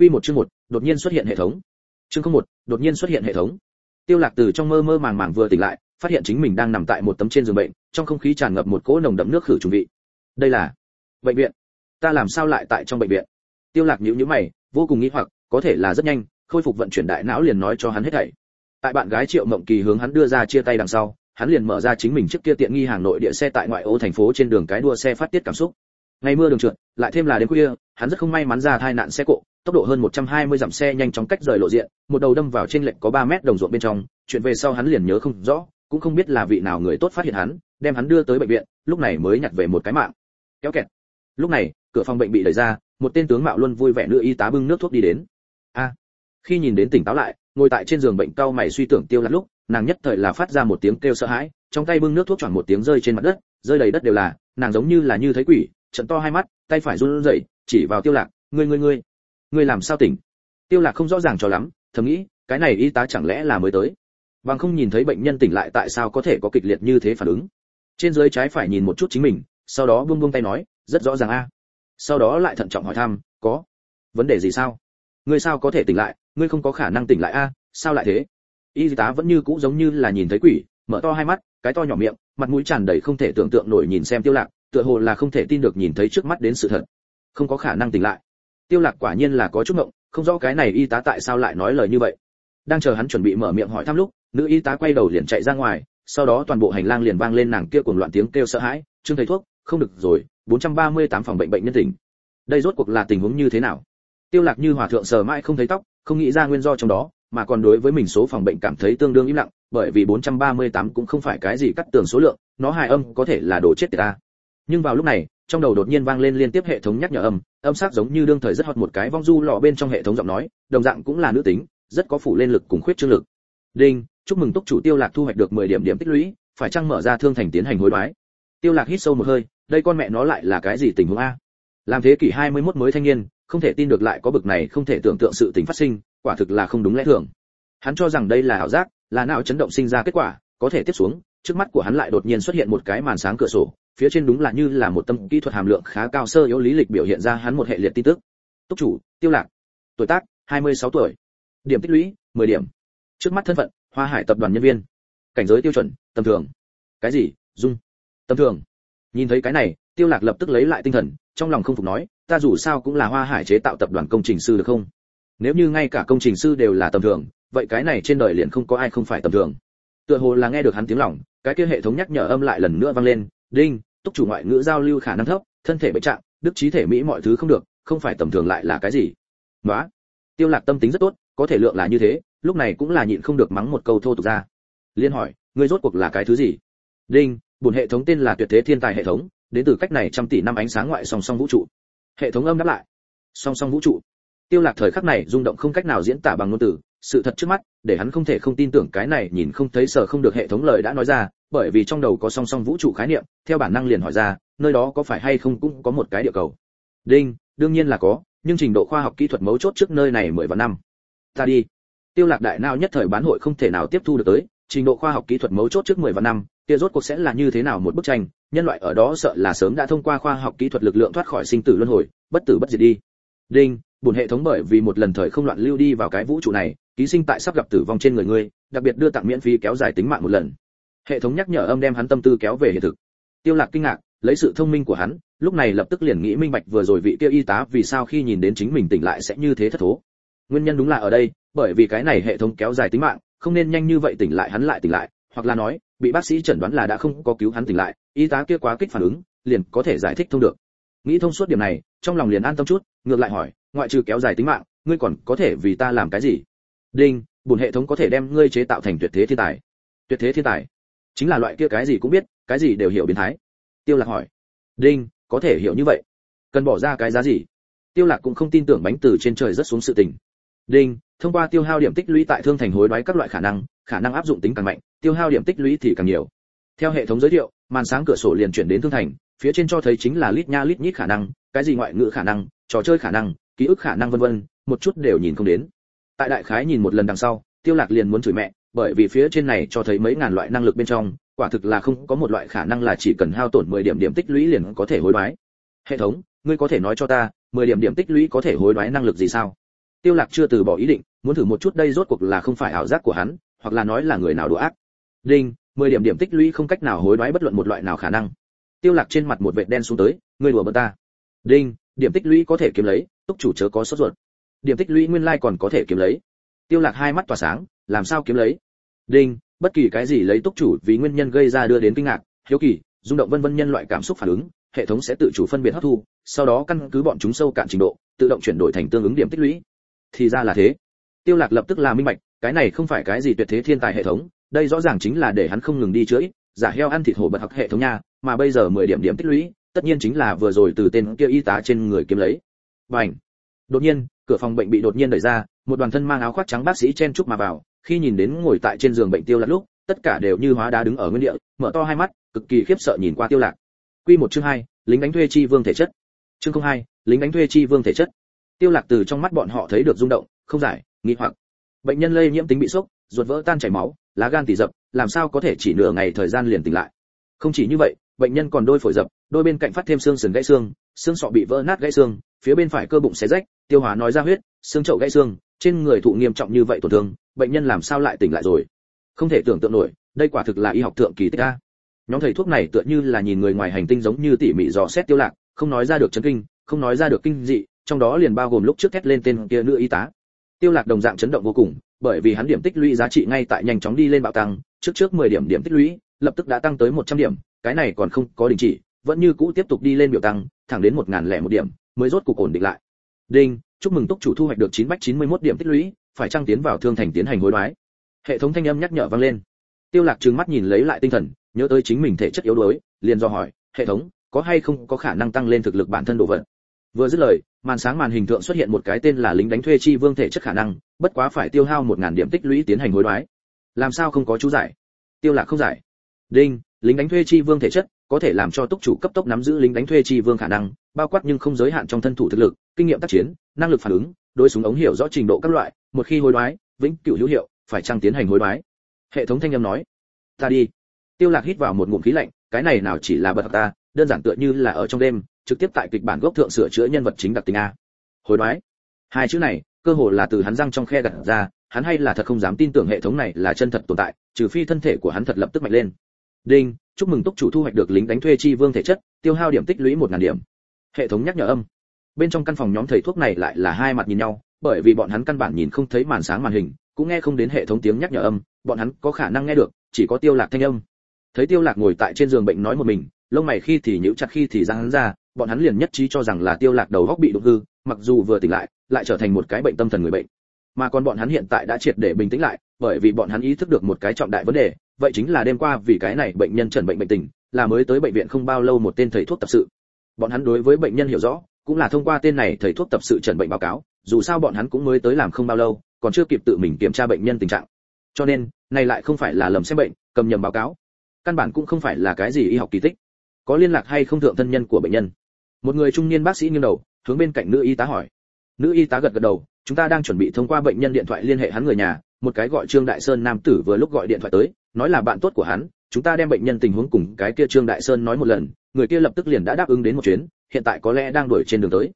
Quy một chương một, đột nhiên xuất hiện hệ thống. Chương không một, đột nhiên xuất hiện hệ thống. Tiêu Lạc từ trong mơ mơ màng màng vừa tỉnh lại, phát hiện chính mình đang nằm tại một tấm trên giường bệnh, trong không khí tràn ngập một cỗ nồng đậm nước khử trùng vị. Đây là bệnh viện. Ta làm sao lại tại trong bệnh viện? Tiêu Lạc nhíu nhíu mày, vô cùng nghi hoặc, có thể là rất nhanh, khôi phục vận chuyển đại não liền nói cho hắn hết thảy. Tại bạn gái Triệu Mộng Kỳ hướng hắn đưa ra chia tay đằng sau, hắn liền mở ra chính mình trước kia tiện nghi hàng nội địa xe tại ngoại ô thành phố trên đường cái đua xe phát tiết cảm xúc. Ngày mưa đường trượt, lại thêm là đến khuya, hắn rất không may mắn ra tai nạn xe cộ, tốc độ hơn 120 dặm xe nhanh chóng cách rời lộ diện, một đầu đâm vào trên lệch có 3 mét đồng ruộng bên trong, chuyện về sau hắn liền nhớ không rõ, cũng không biết là vị nào người tốt phát hiện hắn, đem hắn đưa tới bệnh viện, lúc này mới nhặt về một cái mạng. Kéo kẹt. Lúc này, cửa phòng bệnh bị đẩy ra, một tên tướng mạo luôn vui vẻ nữ y tá bưng nước thuốc đi đến. A. Khi nhìn đến tỉnh táo lại, ngồi tại trên giường bệnh cao mày suy tưởng tiêu lát lúc, nàng nhất thời là phát ra một tiếng kêu sợ hãi, trong tay bưng nước thuốc choảng một tiếng rơi trên mặt đất, rơi đầy đất đều là, nàng giống như là như thấy quỷ, trợn to hai mắt, tay phải run rẩy, chỉ vào Tiêu Lạc, "Ngươi ngươi ngươi, ngươi làm sao tỉnh?" Tiêu Lạc không rõ ràng cho lắm, thầm nghĩ, cái này y tá chẳng lẽ là mới tới? Bằng không nhìn thấy bệnh nhân tỉnh lại tại sao có thể có kịch liệt như thế phản ứng. Trên dưới trái phải nhìn một chút chính mình, sau đó buông buông tay nói, "Rất rõ ràng a." Sau đó lại thận trọng hỏi thăm, "Có vấn đề gì sao? Ngươi sao có thể tỉnh lại, ngươi không có khả năng tỉnh lại a, sao lại thế?" Y tá vẫn như cũ giống như là nhìn thấy quỷ, mở to hai mắt, cái to nhỏ miệng, mặt mũi tràn đầy không thể tưởng tượng nổi nhìn xem Tiêu Lạc, tựa hồ là không thể tin được nhìn thấy trước mắt đến sự thật không có khả năng tỉnh lại tiêu lạc quả nhiên là có chút ngộng, không rõ cái này y tá tại sao lại nói lời như vậy. Đang chờ hắn chuẩn bị mở miệng hỏi thăm lúc, nữ y tá quay đầu liền chạy ra ngoài, sau đó toàn bộ hành lang liền vang lên nàng kia cuồng loạn tiếng kêu sợ hãi, trương thầy thuốc, không được rồi 438 phòng bệnh bệnh nhân tỉnh. Đây rốt cuộc là tình huống như thế nào? Tiêu lạc như hòa thượng sờ mãi không thấy tóc, không nghĩ ra nguyên do trong đó, mà còn đối với mình số phòng bệnh cảm thấy tương đương im lặng, bởi vì 438 cũng không phải cái gì cắt tường số lượng, nó hài âm có thể là đồ chết tiệt ta. Nhưng vào lúc này trong đầu đột nhiên vang lên liên tiếp hệ thống nhắc nhở âm âm sắc giống như đương thời rất hot một cái vong du lọ bên trong hệ thống giọng nói, đồng dạng cũng là nữ tính, rất có phủ lên lực cùng khuyết trương lực. Đinh, chúc mừng túc chủ tiêu lạc thu hoạch được 10 điểm điểm tích lũy, phải chăng mở ra thương thành tiến hành hối đoái? Tiêu lạc hít sâu một hơi, đây con mẹ nó lại là cái gì tình huống a? Làm thế kỷ 21 mới thanh niên, không thể tin được lại có bực này không thể tưởng tượng sự tình phát sinh, quả thực là không đúng lẽ thường. Hắn cho rằng đây là ảo giác, là não chấn động sinh ra kết quả, có thể tiếp xuống, trước mắt của hắn lại đột nhiên xuất hiện một cái màn sáng cửa sổ phía trên đúng là như là một tâm kỹ thuật hàm lượng khá cao sơ yếu lý lịch biểu hiện ra hắn một hệ liệt tin tức. Túc chủ, tiêu lạc. Tuổi tác 26 tuổi. Điểm tích lũy 10 điểm. Trước mắt thân phận, hoa hải tập đoàn nhân viên. Cảnh giới tiêu chuẩn, tầm thường. Cái gì? Dung. Tầm thường. Nhìn thấy cái này, tiêu lạc lập tức lấy lại tinh thần, trong lòng không phục nói, ta dù sao cũng là hoa hải chế tạo tập đoàn công trình sư được không? Nếu như ngay cả công trình sư đều là tầm thường, vậy cái này trên đời liền không có ai không phải tầm thường. Tựa hồ là nghe được hắn tiếng lòng, cái kia hệ thống nhắc nhở âm lại lần nữa vang lên, đinh túc chủ ngoại ngữ giao lưu khả năng thấp, thân thể bệnh trạng, đức trí thể mỹ mọi thứ không được, không phải tầm thường lại là cái gì. Nói tiêu lạc tâm tính rất tốt, có thể lượng là như thế, lúc này cũng là nhịn không được mắng một câu thô tục ra. Liên hỏi, ngươi rốt cuộc là cái thứ gì? Đinh, bổn hệ thống tên là tuyệt thế thiên tài hệ thống, đến từ cách này trăm tỷ năm ánh sáng ngoại song song vũ trụ. Hệ thống âm đáp lại. Song song vũ trụ. Tiêu lạc thời khắc này rung động không cách nào diễn tả bằng ngôn từ sự thật trước mắt, để hắn không thể không tin tưởng cái này nhìn không thấy sở không được hệ thống lời đã nói ra, bởi vì trong đầu có song song vũ trụ khái niệm, theo bản năng liền hỏi ra, nơi đó có phải hay không cũng có một cái địa cầu? Đinh, đương nhiên là có, nhưng trình độ khoa học kỹ thuật mấu chốt trước nơi này mười vạn năm. Ta đi. Tiêu lạc đại nào nhất thời bán hội không thể nào tiếp thu được tới, trình độ khoa học kỹ thuật mấu chốt trước mười vạn năm, kia rốt cuộc sẽ là như thế nào một bức tranh, nhân loại ở đó sợ là sớm đã thông qua khoa học kỹ thuật lực lượng thoát khỏi sinh tử luân hồi, bất tử bất diệt đi. Đinh, buồn hệ thống bởi vì một lần thời không loạn lưu đi vào cái vũ trụ này ký sinh tại sắp gặp tử vong trên người ngươi, đặc biệt đưa tặng miễn phí kéo dài tính mạng một lần. Hệ thống nhắc nhở âm đem hắn tâm tư kéo về hiện thực. Tiêu lạc kinh ngạc, lấy sự thông minh của hắn, lúc này lập tức liền nghĩ minh bạch vừa rồi vị kia y tá vì sao khi nhìn đến chính mình tỉnh lại sẽ như thế thất thố. Nguyên nhân đúng là ở đây, bởi vì cái này hệ thống kéo dài tính mạng, không nên nhanh như vậy tỉnh lại hắn lại tỉnh lại, hoặc là nói, bị bác sĩ chẩn đoán là đã không có cứu hắn tỉnh lại, y tá kia quá kích phản ứng, liền có thể giải thích thông được. Nghĩ thông suốt điểm này, trong lòng liền an tâm chút, ngược lại hỏi, ngoại trừ kéo dài tính mạng, ngươi còn có thể vì ta làm cái gì? Đinh bùn hệ thống có thể đem ngươi chế tạo thành tuyệt thế thiên tài. Tuyệt thế thiên tài? Chính là loại kia cái gì cũng biết, cái gì đều hiểu biến thái. Tiêu lạc hỏi. Đinh, có thể hiểu như vậy. Cần bỏ ra cái giá gì? Tiêu lạc cũng không tin tưởng bánh từ trên trời rất xuống sự tình. Đinh, thông qua tiêu hao điểm tích lũy tại thương thành hối đoái các loại khả năng khả năng áp dụng tính càng mạnh, tiêu hao điểm tích lũy thì càng nhiều. Theo hệ thống giới thiệu, màn sáng cửa sổ liền chuyển đến thương thành, phía trên cho thấy chính là lít nha lít nhít khả năng, cái gì ngoại ngữ khả năng, trò chơi khả năng, ký ức khả năng vân vân, một chút đều nhìn không đến tại đại khái nhìn một lần đằng sau, tiêu lạc liền muốn chửi mẹ, bởi vì phía trên này cho thấy mấy ngàn loại năng lực bên trong, quả thực là không có một loại khả năng là chỉ cần hao tổn 10 điểm điểm tích lũy liền có thể hối đoái. Hệ thống, ngươi có thể nói cho ta 10 điểm điểm tích lũy có thể hối đoái năng lực gì sao? Tiêu lạc chưa từ bỏ ý định, muốn thử một chút đây rốt cuộc là không phải ảo giác của hắn, hoặc là nói là người nào đùa ác. Đinh 10 điểm điểm tích lũy không cách nào hối đoái bất luận một loại nào khả năng. Tiêu lạc trên mặt một vệt đen xuống tới, ngươi đùa bỡn ta. Đinh, điểm tích lũy có thể kiếm lấy, túc chủ chớ có sốt ruột điểm tích lũy nguyên lai like còn có thể kiếm lấy. Tiêu lạc hai mắt tỏa sáng, làm sao kiếm lấy? Đinh, bất kỳ cái gì lấy túc chủ vì nguyên nhân gây ra đưa đến kinh ngạc, hiếu kỳ, rung động vân vân nhân loại cảm xúc phản ứng, hệ thống sẽ tự chủ phân biệt hấp thu, sau đó căn cứ bọn chúng sâu cạn trình độ, tự động chuyển đổi thành tương ứng điểm tích lũy. Thì ra là thế. Tiêu lạc lập tức là minh bạch, cái này không phải cái gì tuyệt thế thiên tài hệ thống, đây rõ ràng chính là để hắn không ngừng đi chữa giả heo ăn thịt hổ bật học hệ thống nha, mà bây giờ 10 điểm điểm tích lũy, tất nhiên chính là vừa rồi từ tên kia y tá trên người kiếm lấy. Bảnh đột nhiên cửa phòng bệnh bị đột nhiên đẩy ra, một đoàn thân mang áo khoác trắng bác sĩ chen chúc mà vào, khi nhìn đến ngồi tại trên giường bệnh tiêu lạc lúc, tất cả đều như hóa đá đứng ở nguyên địa, mở to hai mắt, cực kỳ khiếp sợ nhìn qua tiêu lạc. Quy một chương hai, lính đánh thuê chi vương thể chất. Chương không hai, lính đánh thuê chi vương thể chất. Tiêu lạc từ trong mắt bọn họ thấy được rung động, không giải, nghi hoặc. Bệnh nhân lây nhiễm tính bị sốc, ruột vỡ tan chảy máu, lá gan tỉ dập, làm sao có thể chỉ nửa ngày thời gian liền tỉnh lại? Không chỉ như vậy, bệnh nhân còn đôi phổi dập, đôi bên cạnh phát thêm xương sườn gãy xương xương sọ bị vỡ nát gãy xương, phía bên phải cơ bụng xé rách tiêu hóa nói ra huyết, xương chậu gãy xương, trên người thụ nghiêm trọng như vậy tổn thương, bệnh nhân làm sao lại tỉnh lại rồi? Không thể tưởng tượng nổi, đây quả thực là y học thượng kỳ tích a. Nhóm thầy thuốc này tựa như là nhìn người ngoài hành tinh giống như tỉ mỉ dò xét tiêu lạc, không nói ra được chấn kinh, không nói ra được kinh dị, trong đó liền bao gồm lúc trước thét lên tên kia nữ y tá. Tiêu lạc đồng dạng chấn động vô cùng, bởi vì hắn điểm tích lũy giá trị ngay tại nhanh chóng đi lên bạo tăng, trước trước 10 điểm điểm tích lũy, lập tức đã tăng tới 100 điểm, cái này còn không có đình chỉ, vẫn như cũ tiếp tục đi lên biểu tăng, thẳng đến 1001 điểm, mới rốt cục ổn định lại đinh, chúc mừng túc chủ thu hoạch được chín bách 91 điểm tích lũy, phải trang tiến vào thương thành tiến hành hối đoái? Hệ thống thanh âm nhắc nhở vang lên. Tiêu lạc trừng mắt nhìn lấy lại tinh thần, nhớ tới chính mình thể chất yếu đuối, liền do hỏi, hệ thống, có hay không có khả năng tăng lên thực lực bản thân độ vận vừa dứt lời, màn sáng màn hình tượng xuất hiện một cái tên là lính đánh thuê chi vương thể chất khả năng, bất quá phải tiêu hao một ngàn điểm tích lũy tiến hành hối đoái. Làm sao không có chú giải? Tiêu lạc không giải. Đinh, lính đánh thuê chi vương thể chất có thể làm cho túc chủ cấp tốc nắm giữ lính đánh thuê chi vương khả năng, bao quát nhưng không giới hạn trong thân thủ thực lực, kinh nghiệm tác chiến, năng lực phản ứng, đối súng ống hiểu rõ trình độ các loại, một khi hối đoái, vĩnh cửu hữu hiệu, phải trang tiến hành hối đoái? Hệ thống thanh âm nói. Ta đi. Tiêu lạc hít vào một ngụm khí lạnh, cái này nào chỉ là bật ta, đơn giản tựa như là ở trong đêm, trực tiếp tại kịch bản gốc thượng sửa chữa nhân vật chính đặc tính a. Hối đoái. Hai chữ này, cơ hồ là từ hắn răng trong khe gạt ra, hắn hay là thật không dám tin tưởng hệ thống này là chân thật tồn tại, trừ phi thân thể của hắn thật lập tức mạnh lên đinh, chúc mừng túc chủ thu hoạch được lính đánh thuê chi vương thể chất, tiêu hao điểm tích lũy một ngàn điểm. Hệ thống nhắc nhở âm. Bên trong căn phòng nhóm thầy thuốc này lại là hai mặt nhìn nhau, bởi vì bọn hắn căn bản nhìn không thấy màn sáng màn hình, cũng nghe không đến hệ thống tiếng nhắc nhở âm, bọn hắn có khả năng nghe được, chỉ có tiêu lạc thanh âm. Thấy tiêu lạc ngồi tại trên giường bệnh nói một mình, lông mày khi thì nhíu chặt khi thì giang hắn ra, bọn hắn liền nhất trí cho rằng là tiêu lạc đầu óc bị đụng hư, mặc dù vừa tỉnh lại lại trở thành một cái bệnh tâm thần người bệnh. Mà còn bọn hắn hiện tại đã triệt để bình tĩnh lại, bởi vì bọn hắn ý thức được một cái trọng đại vấn đề vậy chính là đêm qua vì cái này bệnh nhân trần bệnh bệnh tình, là mới tới bệnh viện không bao lâu một tên thầy thuốc tập sự. Bọn hắn đối với bệnh nhân hiểu rõ, cũng là thông qua tên này thầy thuốc tập sự trần bệnh báo cáo, dù sao bọn hắn cũng mới tới làm không bao lâu, còn chưa kịp tự mình kiểm tra bệnh nhân tình trạng. Cho nên, này lại không phải là lầm xem bệnh, cầm nhầm báo cáo. Căn bản cũng không phải là cái gì y học kỳ tích. Có liên lạc hay không thượng thân nhân của bệnh nhân? Một người trung niên bác sĩ nghiêng đầu, hướng bên cạnh nữ y tá hỏi. Nữ y tá gật gật đầu, chúng ta đang chuẩn bị thông qua bệnh nhân điện thoại liên hệ hắn người nhà, một cái gọi trương đại sơn nam tử vừa lúc gọi điện thoại tới nói là bạn tốt của hắn, chúng ta đem bệnh nhân tình huống cùng cái kia trương đại sơn nói một lần, người kia lập tức liền đã đáp ứng đến một chuyến, hiện tại có lẽ đang đuổi trên đường tới.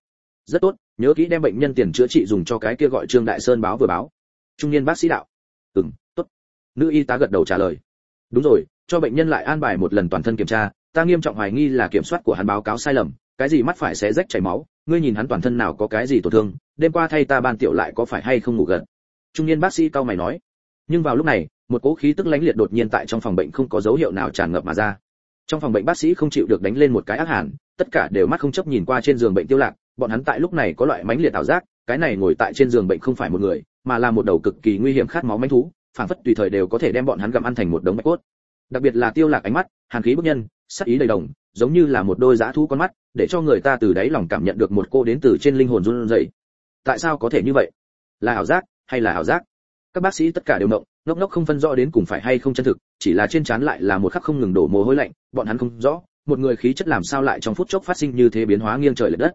Rất tốt, nhớ kỹ đem bệnh nhân tiền chữa trị dùng cho cái kia gọi trương đại sơn báo vừa báo. Trung niên bác sĩ đạo. Ừm, tốt. Nữ y tá gật đầu trả lời. Đúng rồi, cho bệnh nhân lại an bài một lần toàn thân kiểm tra, ta nghiêm trọng hoài nghi là kiểm soát của hắn báo cáo sai lầm, cái gì mắt phải xé rách chảy máu, ngươi nhìn hắn toàn thân nào có cái gì tổn thương, đêm qua thay ta ban tiểu lại có phải hay không ngủ gần trung niên bác sĩ cao mày nói. Nhưng vào lúc này một cỗ khí tức lãnh liệt đột nhiên tại trong phòng bệnh không có dấu hiệu nào tràn ngập mà ra. Trong phòng bệnh bác sĩ không chịu được đánh lên một cái ác hàn tất cả đều mắt không chấp nhìn qua trên giường bệnh tiêu lạc, bọn hắn tại lúc này có loại mãnh liệt ảo giác, cái này ngồi tại trên giường bệnh không phải một người, mà là một đầu cực kỳ nguy hiểm khát máu mãnh thú phảng phất tùy thời đều có thể đem bọn hắn gặm ăn thành một đống bạch cốt. Đặc biệt là tiêu lạc ánh mắt, hàn khí bức nhân, sắc ý đầy đồng, giống như là một đôi dã thú con mắt, để cho người ta từ đáy lòng cảm nhận được một cô đến từ trên linh hồn run rẩy. Tại sao có thể như vậy? Là ảo giác hay là ảo giác? Các bác sĩ tất cả đều động ngốc ngốc không phân rõ đến cùng phải hay không chân thực, chỉ là trên trán lại là một khắc không ngừng đổ mồ hôi lạnh, bọn hắn không rõ, một người khí chất làm sao lại trong phút chốc phát sinh như thế biến hóa nghiêng trời lệch đất.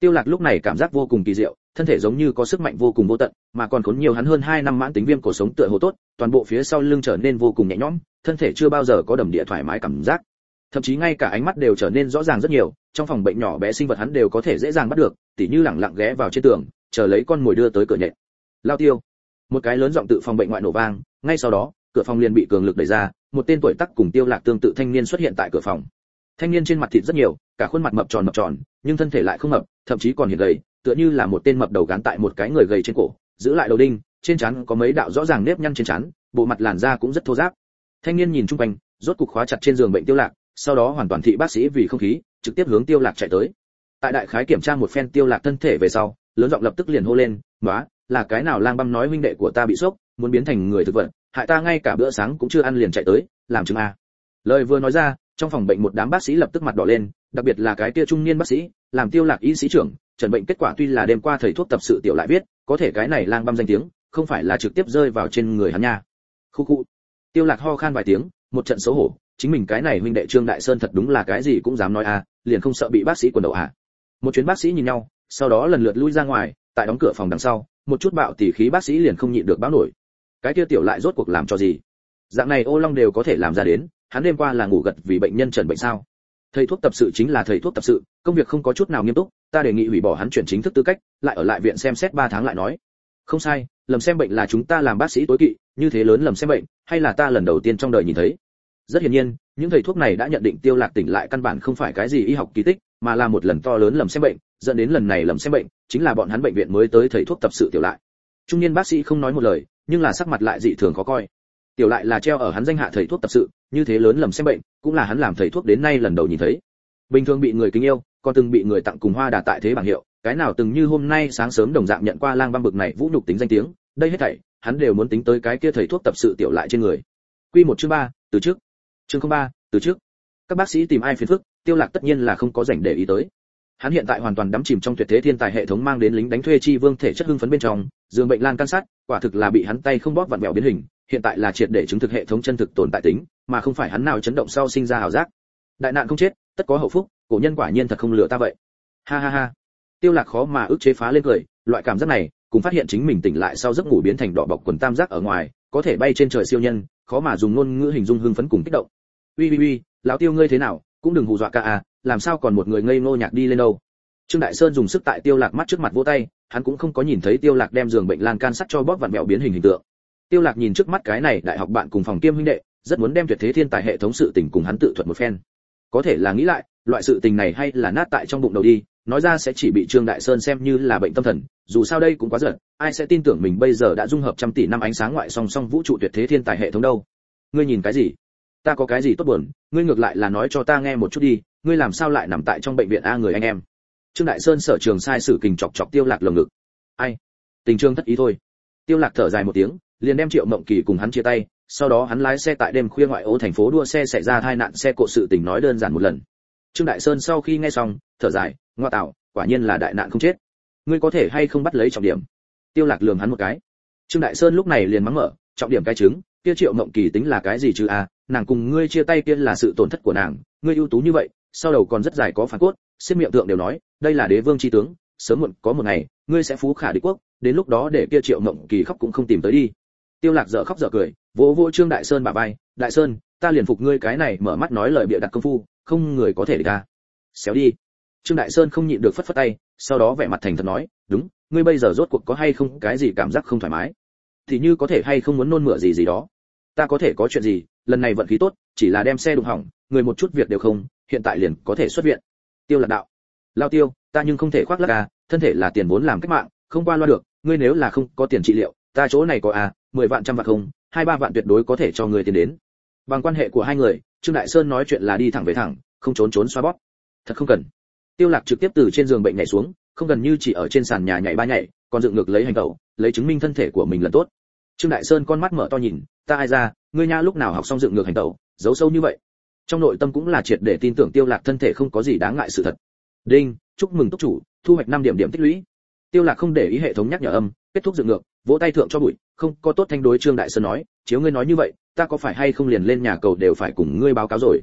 Tiêu lạc lúc này cảm giác vô cùng kỳ diệu, thân thể giống như có sức mạnh vô cùng vô tận, mà còn khốn nhiều hắn hơn 2 năm mãn tính viêm cổ sống tựa hồ tốt, toàn bộ phía sau lưng trở nên vô cùng nhẹ nhõm, thân thể chưa bao giờ có đầm địa thoải mái cảm giác. Thậm chí ngay cả ánh mắt đều trở nên rõ ràng rất nhiều, trong phòng bệnh nhỏ bé sinh vật hắn đều có thể dễ dàng bắt được, tỉ như lẳng lặng ghé vào trên tường, chờ lấy con mồi đưa tới cửa nhện. Lao tiêu, một cái lớn giọng tự phòng bệnh ngoại nổ vang ngay sau đó, cửa phòng liền bị cường lực đẩy ra, một tên tuổi tác cùng tiêu lạc tương tự thanh niên xuất hiện tại cửa phòng. Thanh niên trên mặt thịt rất nhiều, cả khuôn mặt mập tròn mập tròn, nhưng thân thể lại không mập, thậm chí còn hiện gầy, tựa như là một tên mập đầu gán tại một cái người gầy trên cổ, giữ lại đầu đinh, trên trán có mấy đạo rõ ràng nếp nhăn trên trán, bộ mặt làn da cũng rất thô ráp. Thanh niên nhìn chung quanh, rốt cục khóa chặt trên giường bệnh tiêu lạc, sau đó hoàn toàn thị bác sĩ vì không khí, trực tiếp hướng tiêu lạc chạy tới. Tại đại khái kiểm tra một phen tiêu lạc thân thể về sau, lớn giọng lập tức liền hô lên nói là cái nào lang băm nói huynh đệ của ta bị sốc muốn biến thành người thực vật, hại ta ngay cả bữa sáng cũng chưa ăn liền chạy tới, làm chứng a. Lời vừa nói ra, trong phòng bệnh một đám bác sĩ lập tức mặt đỏ lên, đặc biệt là cái kia trung niên bác sĩ, làm tiêu lạc y sĩ trưởng trần bệnh kết quả tuy là đêm qua thầy thuốc tập sự tiểu lại viết, có thể cái này lang băm danh tiếng, không phải là trực tiếp rơi vào trên người hắn nha. Khu khu. Tiêu lạc ho khan vài tiếng, một trận xấu hổ, chính mình cái này huynh đệ trương đại sơn thật đúng là cái gì cũng dám nói a, liền không sợ bị bác sĩ quần đầu à một chuyến bác sĩ nhìn nhau, sau đó lần lượt lui ra ngoài, tại đóng cửa phòng đằng sau, một chút bạo tỉ khí bác sĩ liền không nhịn được báo nổi cái kia tiểu lại rốt cuộc làm cho gì? Dạng này ô long đều có thể làm ra đến, hắn đêm qua là ngủ gật vì bệnh nhân trần bệnh sao? Thầy thuốc tập sự chính là thầy thuốc tập sự, công việc không có chút nào nghiêm túc, ta đề nghị hủy bỏ hắn chuyển chính thức tư cách, lại ở lại viện xem xét ba tháng lại nói. Không sai, lầm xem bệnh là chúng ta làm bác sĩ tối kỵ, như thế lớn lầm xem bệnh, hay là ta lần đầu tiên trong đời nhìn thấy? Rất hiển nhiên, những thầy thuốc này đã nhận định tiêu lạc tỉnh lại căn bản không phải cái gì y học kỳ tích, mà là một lần to lớn lầm xem bệnh, dẫn đến lần này lầm xem bệnh, chính là bọn hắn bệnh viện mới tới thầy thuốc tập sự tiểu lại. Trung niên bác sĩ không nói một lời nhưng là sắc mặt lại dị thường khó coi. Tiểu lại là treo ở hắn danh hạ thầy thuốc tập sự, như thế lớn lầm xem bệnh, cũng là hắn làm thầy thuốc đến nay lần đầu nhìn thấy. Bình thường bị người kính yêu, còn từng bị người tặng cùng hoa đà tại thế bảng hiệu, cái nào từng như hôm nay sáng sớm đồng dạng nhận qua lang băng bực này vũ nhục tính danh tiếng, đây hết thảy, hắn đều muốn tính tới cái kia thầy thuốc tập sự tiểu lại trên người. Quy một chương ba, từ trước. Chương ba, từ trước. Các bác sĩ tìm ai phiền phức, tiêu lạc tất nhiên là không có rảnh để ý tới. Hắn hiện tại hoàn toàn đắm chìm trong tuyệt thế thiên tài hệ thống mang đến lính đánh thuê chi vương thể chất hưng phấn bên trong, giường bệnh lan can sát quả thực là bị hắn tay không bóp vặn vẹo biến hình, hiện tại là triệt để chứng thực hệ thống chân thực tồn tại tính, mà không phải hắn nào chấn động sau sinh ra hào giác. Đại nạn không chết, tất có hậu phúc, cổ nhân quả nhiên thật không lừa ta vậy. Ha ha ha. Tiêu lạc khó mà ức chế phá lên cười, loại cảm giác này cùng phát hiện chính mình tỉnh lại sau giấc ngủ biến thành đỏ bọc quần tam giác ở ngoài, có thể bay trên trời siêu nhân, khó mà dùng ngôn ngữ hình dung hưng phấn cùng kích động. Uy uy uy, lão tiêu ngươi thế nào, cũng đừng hù dọa ca à làm sao còn một người ngây ngô nhạc đi lên đâu trương đại sơn dùng sức tại tiêu lạc mắt trước mặt vỗ tay, hắn cũng không có nhìn thấy tiêu lạc đem giường bệnh lan can sắt cho bóp vặn mẹo biến hình hình tượng. Tiêu lạc nhìn trước mắt cái này đại học bạn cùng phòng kiêm huynh đệ, rất muốn đem tuyệt thế thiên tài hệ thống sự tình cùng hắn tự thuật một phen. Có thể là nghĩ lại, loại sự tình này hay là nát tại trong bụng đầu đi, nói ra sẽ chỉ bị trương đại sơn xem như là bệnh tâm thần, dù sao đây cũng quá giận, ai sẽ tin tưởng mình bây giờ đã dung hợp trăm tỷ năm ánh sáng ngoại song song vũ trụ tuyệt thế thiên tài hệ thống đâu. Ngươi nhìn cái gì? Ta có cái gì tốt buồn, ngươi ngược lại là nói cho ta nghe một chút đi, ngươi làm sao lại nằm tại trong bệnh viện a người anh em? Trương đại sơn sở trường sai sử kình chọc chọc tiêu lạc lồng ngực. Ai? Tình trương thất ý thôi. Tiêu lạc thở dài một tiếng, liền đem triệu mộng kỳ cùng hắn chia tay, sau đó hắn lái xe tại đêm khuya ngoại ô thành phố đua xe xảy ra tai nạn xe cộ sự tình nói đơn giản một lần. Trương đại sơn sau khi nghe xong, thở dài, ngoa tạo, quả nhiên là đại nạn không chết. Ngươi có thể hay không bắt lấy trọng điểm? Tiêu lạc lườm hắn một cái. Trương đại sơn lúc này liền mắng mở, trọng điểm cái chứng kia triệu mộng kỳ tính là cái gì chứ à nàng cùng ngươi chia tay kia là sự tổn thất của nàng, ngươi ưu tú như vậy, sau đầu còn rất dài có phản cốt xin miệng tượng đều nói đây là đế vương chi tướng, sớm muộn có một ngày, ngươi sẽ phú khả đế quốc, đến lúc đó để kia triệu mộng kỳ khóc cũng không tìm tới đi. Tiêu lạc dở khóc dở cười, vỗ vỗ trương đại sơn bà bay đại sơn, ta liền phục ngươi cái này mở mắt nói lời bịa đặt công phu, không người có thể địch ta. Xéo đi. Trương đại sơn không nhịn được phất phất tay, sau đó vẻ mặt thành thật nói, đúng, ngươi bây giờ rốt cuộc có hay không cái gì cảm giác không thoải mái? Thì như có thể hay không muốn nôn mửa gì gì đó? Ta có thể có chuyện gì, lần này vận khí tốt, chỉ là đem xe đụng hỏng, người một chút việc đều không, hiện tại liền có thể xuất viện. Tiêu lạc đạo lao tiêu, ta nhưng không thể khoác lác à thân thể là tiền vốn làm cách mạng, không qua loa được, ngươi nếu là không có tiền trị liệu, ta chỗ này có à mười vạn trăm vạn không, hai ba vạn tuyệt đối có thể cho người tiền đến. Bằng quan hệ của hai người, trương đại sơn nói chuyện là đi thẳng về thẳng, không trốn trốn xoa bóp. Thật không cần. Tiêu lạc trực tiếp từ trên giường bệnh nhảy xuống, không gần như chỉ ở trên sàn nhà nhảy ba nhảy, còn dựng ngược lấy hành tẩu, lấy chứng minh thân thể của mình là tốt. Trương đại sơn con mắt mở to nhìn, ta ai ra, ngươi nha lúc nào học xong dựng ngược hành tẩu, giấu sâu như vậy? Trong nội tâm cũng là triệt để tin tưởng tiêu lạc thân thể không có gì đáng ngại sự thật đinh, chúc mừng túc chủ, thu hoạch năm điểm điểm tích lũy. Tiêu lạc không để ý hệ thống nhắc nhở âm, kết thúc dựng ngược, vỗ tay thượng cho bụi, không, có tốt thanh đối trương đại sơn nói, chiếu ngươi nói như vậy, ta có phải hay không liền lên nhà cầu đều phải cùng ngươi báo cáo rồi?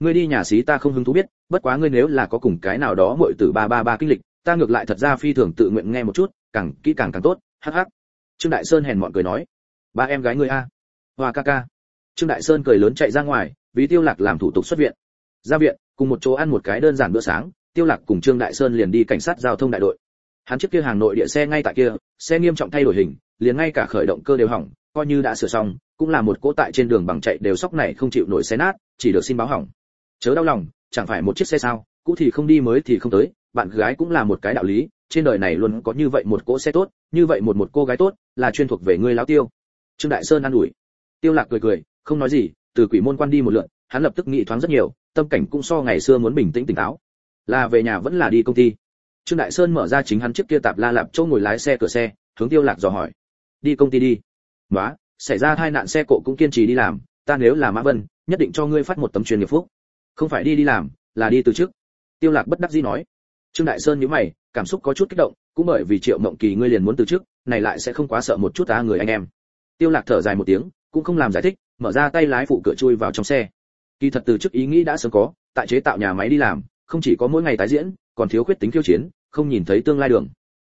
Ngươi đi nhà xí ta không hứng thú biết, bất quá ngươi nếu là có cùng cái nào đó muội tử ba ba ba kinh lịch, ta ngược lại thật ra phi thường tự nguyện nghe một chút, càng kỹ càng càng tốt, hắc hắc. Trương đại sơn hèn mọn cười nói, ba em gái ngươi a. Hoa ca ca. Trương đại sơn cười lớn chạy ra ngoài, vì tiêu lạc làm thủ tục xuất viện. Ra viện, cùng một chỗ ăn một cái đơn giản bữa sáng tiêu lạc cùng trương đại sơn liền đi cảnh sát giao thông đại đội. Hắn chiếc kia hàng nội địa xe ngay tại kia, xe nghiêm trọng thay đổi hình, liền ngay cả khởi động cơ đều hỏng, coi như đã sửa xong, cũng là một cỗ tại trên đường bằng chạy đều sóc này không chịu nổi xe nát, chỉ được xin báo hỏng. Chớ đau lòng, chẳng phải một chiếc xe sao, cũ thì không đi mới thì không tới, bạn gái cũng là một cái đạo lý, trên đời này luôn có như vậy một cỗ xe tốt, như vậy một một cô gái tốt, là chuyên thuộc về ngươi lão tiêu. Trương đại sơn ăn ủi. Tiêu lạc cười cười, không nói gì, từ quỷ môn quan đi một lượt hắn lập tức nghĩ thoáng rất nhiều, tâm cảnh cũng so ngày xưa muốn bình tĩnh tỉnh táo là về nhà vẫn là đi công ty. Trương đại sơn mở ra chính hắn chiếc kia tạp la lạp chỗ ngồi lái xe cửa xe, hướng tiêu lạc dò hỏi. Đi công ty đi. Nói xảy ra tai nạn xe cộ cũng kiên trì đi làm, ta nếu là mã vân, nhất định cho ngươi phát một tấm truyền nghiệp phúc. Không phải đi đi làm, là đi từ trước tiêu lạc bất đắc dĩ nói. Trương đại sơn nhíu mày, cảm xúc có chút kích động, cũng bởi vì triệu mộng kỳ ngươi liền muốn từ trước này lại sẽ không quá sợ một chút ta người anh em. Tiêu lạc thở dài một tiếng, cũng không làm giải thích, mở ra tay lái phụ cửa chui vào trong xe. Kỳ thật từ trước ý nghĩ đã sớm có, tại chế tạo nhà máy đi làm không chỉ có mỗi ngày tái diễn, còn thiếu khuyết tính khiêu chiến, không nhìn thấy tương lai đường.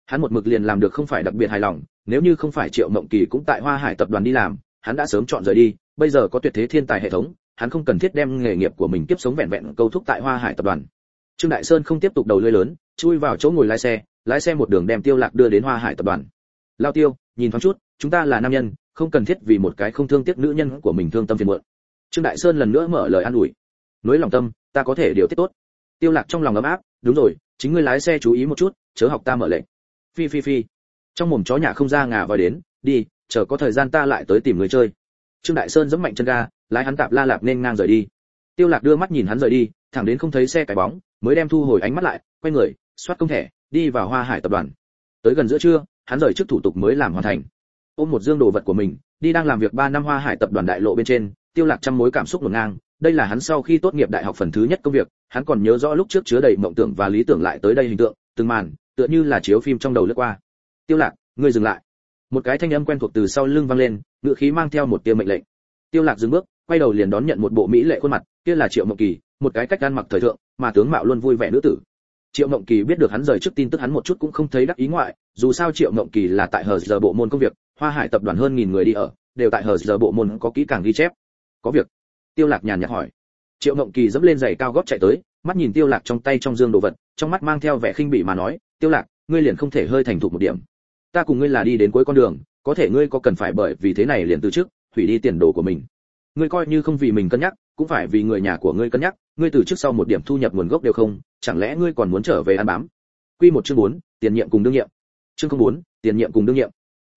Hắn một mực liền làm được không phải đặc biệt hài lòng, nếu như không phải triệu mộng kỳ cũng tại hoa hải tập đoàn đi làm, hắn đã sớm chọn rời đi, bây giờ có tuyệt thế thiên tài hệ thống, hắn không cần thiết đem nghề nghiệp của mình tiếp sống vẹn vẹn câu thúc tại hoa hải tập đoàn. Trương đại sơn không tiếp tục đầu lưỡi lớn, chui vào chỗ ngồi lái xe lái xe một đường đem tiêu lạc đưa đến hoa hải tập đoàn. Lao tiêu, nhìn thoáng chút, chúng ta là nam nhân, không cần thiết vì một cái không thương tiếc nữ nhân của mình thương tâm phiền muộn. Trương đại sơn lần nữa mở lời an ủi. Nối lòng tâm, ta có thể điều tiết tốt tiêu lạc trong lòng ấm áp, đúng rồi, chính ngươi lái xe chú ý một chút, chớ học ta mở lệnh. Phi phi phi. Trong mồm chó nhà không ra ngà vòi đến, đi, chờ có thời gian ta lại tới tìm người chơi. Trương đại sơn giẫm mạnh chân ga, lái hắn tạp la lạp nên ngang rời đi. Tiêu lạc đưa mắt nhìn hắn rời đi, thẳng đến không thấy xe cái bóng, mới đem thu hồi ánh mắt lại, quay người, xoát công thẻ, đi vào hoa hải tập đoàn. Tới gần giữa trưa, hắn rời trước thủ tục mới làm hoàn thành. Ôm một dương đồ vật của mình, đi đang làm việc 3 năm hoa hải tập đoàn đại lộ bên trên, tiêu lạc trăm mối cảm xúc ngổn ngang đây là hắn sau khi tốt nghiệp đại học phần thứ nhất công việc, hắn còn nhớ rõ lúc trước chứa đầy mộng tưởng và lý tưởng lại tới đây hình tượng, từng màn, tựa như là chiếu phim trong đầu lướt qua. Tiêu lạc, ngươi dừng lại. Một cái thanh âm quen thuộc từ sau lưng vang lên, ngựa khí mang theo một tia mệnh lệnh. Tiêu lạc dừng bước, quay đầu liền đón nhận một bộ mỹ lệ khuôn mặt, kia là triệu mộng kỳ, một cái cách ăn mặc thời thượng, mà tướng mạo luôn vui vẻ nữ tử. Triệu mộng kỳ biết được hắn rời trước tin tức hắn một chút cũng không thấy đắc ý ngoại, dù sao triệu mộng kỳ là tại hờ giờ bộ môn công việc, hoa hải tập đoàn hơn nghìn người đi ở, đều tại hờ giờ bộ môn có kỹ càng ghi chép. Có việc tiêu lạc nhàn nhạt hỏi. Triệu mộng kỳ dẫm lên giày cao gót chạy tới mắt nhìn tiêu lạc trong tay trong dương đồ vật trong mắt mang theo vẻ khinh bỉ mà nói tiêu lạc ngươi liền không thể hơi thành thục một điểm. Ta cùng ngươi là đi đến cuối con đường có thể ngươi có cần phải bởi vì thế này liền từ trước hủy đi tiền đồ của mình. Ngươi coi như không vì mình cân nhắc cũng phải vì người nhà của ngươi cân nhắc ngươi từ trước sau một điểm thu nhập nguồn gốc đều không chẳng lẽ ngươi còn muốn trở về ăn bám? Quy một chương bốn tiền nhiệm cùng đương nhiệm. Chương 04, tiền nhiệm cùng đương nhiệm.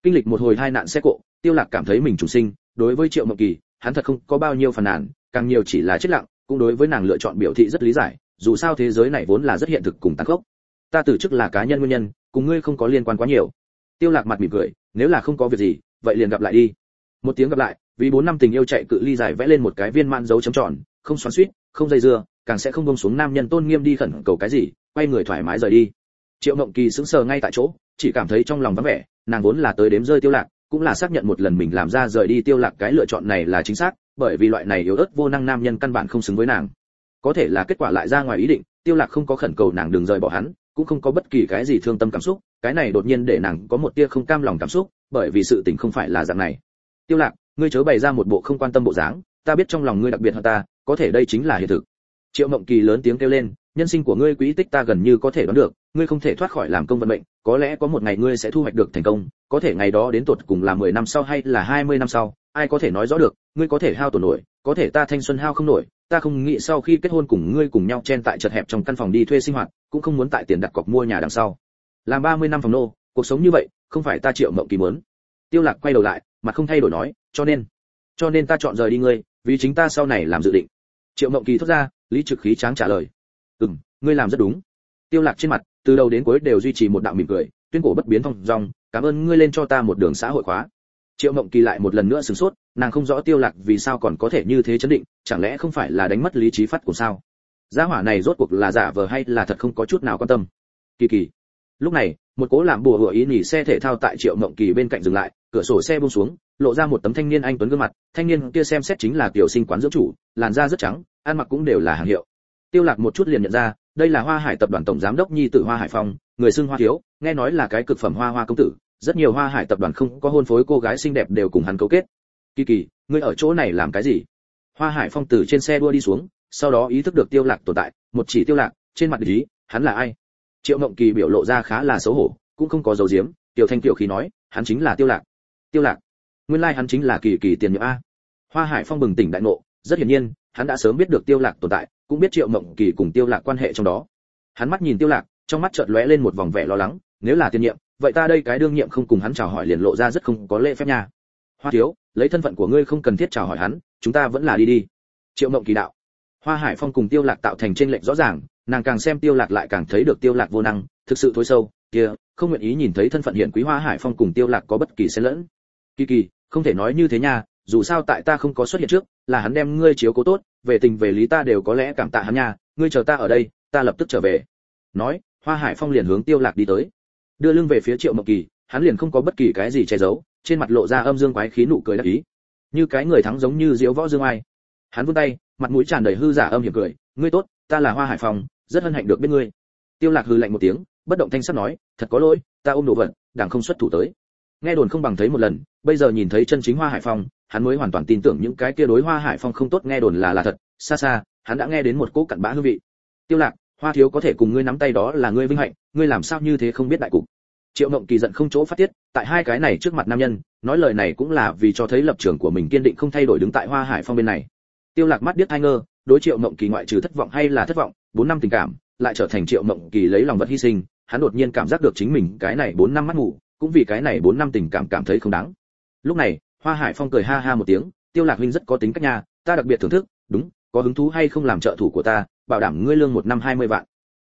Kinh lịch một hồi hai nạn xe cộ tiêu lạc cảm thấy mình trùng sinh đối với triệu mộng kỳ hắn thật không có bao nhiêu phàn nàn, càng nhiều chỉ là chết lặng, cũng đối với nàng lựa chọn biểu thị rất lý giải, dù sao thế giới này vốn là rất hiện thực cùng tăng gốc. ta từ chức là cá nhân nguyên nhân, cùng ngươi không có liên quan quá nhiều. Tiêu lạc mặt mỉm cười, nếu là không có việc gì, vậy liền gặp lại đi. Một tiếng gặp lại, vì bốn năm tình yêu chạy cự ly dài vẽ lên một cái viên man dấu chấm tròn, không xoắn xuýt, không dây dưa, càng sẽ không buông xuống nam nhân tôn nghiêm đi khẩn cầu cái gì, quay người thoải mái rời đi. Triệu mộng kỳ sững sờ ngay tại chỗ, chỉ cảm thấy trong lòng vắng vẻ, nàng vốn là tới đếm rơi tiêu lạc cũng là xác nhận một lần mình làm ra rời đi tiêu lạc cái lựa chọn này là chính xác, bởi vì loại này yếu ớt vô năng nam nhân căn bản không xứng với nàng. Có thể là kết quả lại ra ngoài ý định, tiêu lạc không có khẩn cầu nàng đừng rời bỏ hắn, cũng không có bất kỳ cái gì thương tâm cảm xúc, cái này đột nhiên để nàng có một tia không cam lòng cảm xúc, bởi vì sự tình không phải là dạng này. Tiêu lạc, ngươi chớ bày ra một bộ không quan tâm bộ dáng, ta biết trong lòng ngươi đặc biệt hơn ta, có thể đây chính là hiện thực. Triệu mộng kỳ lớn tiếng kêu lên nhân sinh của ngươi quỹ tích ta gần như có thể đoán được, ngươi không thể thoát khỏi làm công vận mệnh, có lẽ có một ngày ngươi sẽ thu hoạch được thành công, có thể ngày đó đến tột cùng là 10 năm sau hay là 20 năm sau, ai có thể nói rõ được, ngươi có thể hao tổn nổi, có thể ta thanh xuân hao không nổi, ta không nghĩ sau khi kết hôn cùng ngươi cùng nhau chen tại chật hẹp trong căn phòng đi thuê sinh hoạt, cũng không muốn tại tiền đặt cọc mua nhà đằng sau. Làm 30 năm phòng nô, cuộc sống như vậy, không phải ta triệu mộng kỳ muốn. Tiêu lạc quay đầu lại mà không thay đổi nói, cho nên cho nên ta chọn rời đi ngươi, vì chính ta sau này làm dự định. Triệu mộng kỳ thốt ra, lý trực khí tráng trả lời ừm, ngươi làm rất đúng. Tiêu lạc trên mặt, từ đầu đến cuối đều duy trì một đạo mỉm cười, tuyên cổ bất biến thông dong, cảm ơn ngươi lên cho ta một đường xã hội khóa. Triệu mộng kỳ lại một lần nữa sửng sốt, nàng không rõ tiêu lạc vì sao còn có thể như thế chấn định, chẳng lẽ không phải là đánh mất lý trí phát của sao? Gia hỏa này rốt cuộc là giả vờ hay là thật không có chút nào quan tâm? Kỳ kỳ. Lúc này, một cố làm bùa hựa ý nhỉ xe thể thao tại triệu mộng kỳ bên cạnh dừng lại, cửa sổ xe buông xuống, lộ ra một tấm thanh niên anh tuấn gương mặt, thanh niên kia xem xét chính là tiểu sinh quán dưỡng chủ, làn da rất trắng, ăn mặc cũng đều là hàng hiệu tiêu lạc một chút liền nhận ra, đây là hoa hải tập đoàn tổng giám đốc nhi tử hoa hải phong, người xưng hoa thiếu, nghe nói là cái cực phẩm hoa hoa công tử, rất nhiều hoa hải tập đoàn không có hôn phối cô gái xinh đẹp đều cùng hắn cấu kết. Kỳ kỳ, ngươi ở chỗ này làm cái gì? Hoa hải phong từ trên xe đua đi xuống, sau đó ý thức được tiêu lạc tồn tại, một chỉ tiêu lạc, trên mặt ý, hắn là ai? Triệu mộng kỳ biểu lộ ra khá là xấu hổ, cũng không có dấu diếm tiểu thanh tiểu khí nói, hắn chính là tiêu lạc. Tiêu lạc, nguyên lai like hắn chính là kỳ kỳ tiền nhiệm a. Hoa hải phong bừng tỉnh đại ngộ, rất hiển nhiên, hắn đã sớm biết được tiêu lạc tồn tại cũng biết triệu mộng kỳ cùng tiêu lạc quan hệ trong đó. Hắn mắt nhìn tiêu lạc, trong mắt chợt lóe lên một vòng vẻ lo lắng, nếu là tiên nhiệm, vậy ta đây cái đương nhiệm không cùng hắn chào hỏi liền lộ ra rất không có lễ phép nha. Hoa thiếu, lấy thân phận của ngươi không cần thiết chào hỏi hắn, chúng ta vẫn là đi đi. Triệu mộng kỳ đạo. Hoa hải phong cùng tiêu lạc tạo thành trên lệnh rõ ràng, nàng càng xem tiêu lạc lại càng thấy được tiêu lạc vô năng, thực sự thối sâu, kia, không nguyện ý nhìn thấy thân phận hiện quý hoa hải phong cùng tiêu lạc có bất kỳ xen lẫn. Kỳ kỳ, không thể nói như thế nha, dù sao tại ta không có xuất hiện trước, là hắn đem ngươi chiếu cố tốt về tình về lý ta đều có lẽ cảm tạ hắn nha, ngươi chờ ta ở đây, ta lập tức trở về. Nói, hoa hải phong liền hướng tiêu lạc đi tới. Đưa lưng về phía triệu mộng kỳ, hắn liền không có bất kỳ cái gì che giấu, trên mặt lộ ra âm dương quái khí nụ cười đắc ý. Như cái người thắng giống như diễu võ dương ai. Hắn vươn tay, mặt mũi tràn đầy hư giả âm hiểm cười, ngươi tốt, ta là hoa hải phong, rất hân hạnh được biết ngươi. Tiêu lạc hư lạnh một tiếng, bất động thanh sắc nói, thật có lỗi, ta ôm đồ vật đảng không xuất thủ tới. Nghe đồn không bằng thấy một lần, bây giờ nhìn thấy chân chính hoa hải phong hắn mới hoàn toàn tin tưởng những cái kia đối hoa hải phong không tốt nghe đồn là là thật. Xa xa, hắn đã nghe đến một cỗ cặn bã hương vị. Tiêu lạc, hoa thiếu có thể cùng ngươi nắm tay đó là ngươi vinh hạnh, ngươi làm sao như thế không biết đại cục? Triệu ngộng kỳ giận không chỗ phát tiết, tại hai cái này trước mặt nam nhân, nói lời này cũng là vì cho thấy lập trường của mình kiên định không thay đổi đứng tại hoa hải phong bên này. Tiêu lạc mắt biết thay ngơ, đối triệu ngộng kỳ ngoại trừ thất vọng hay là thất vọng, bốn năm tình cảm, lại trở thành triệu ngộng kỳ lấy lòng vật hy sinh, hắn đột nhiên cảm giác được chính mình cái này bốn năm mắt ngủ, cũng vì cái này bốn năm tình cảm cảm thấy không đáng. Lúc này hoa hải phong cười ha ha một tiếng, tiêu lạc huynh rất có tính cách nha, ta đặc biệt thưởng thức, đúng, có hứng thú hay không làm trợ thủ của ta, bảo đảm ngươi lương một năm hai mươi vạn.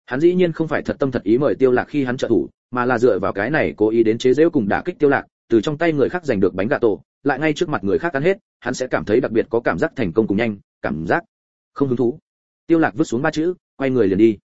Hắn dĩ nhiên không phải thật tâm thật ý mời tiêu lạc khi hắn trợ thủ, mà là dựa vào cái này cố ý đến chế giễu cùng đả kích tiêu lạc, từ trong tay người khác giành được bánh gà tổ, lại ngay trước mặt người khác ăn hết, hắn sẽ cảm thấy đặc biệt có cảm giác thành công cùng nhanh, cảm giác không hứng thú. Tiêu lạc vứt xuống ba chữ, quay người liền đi.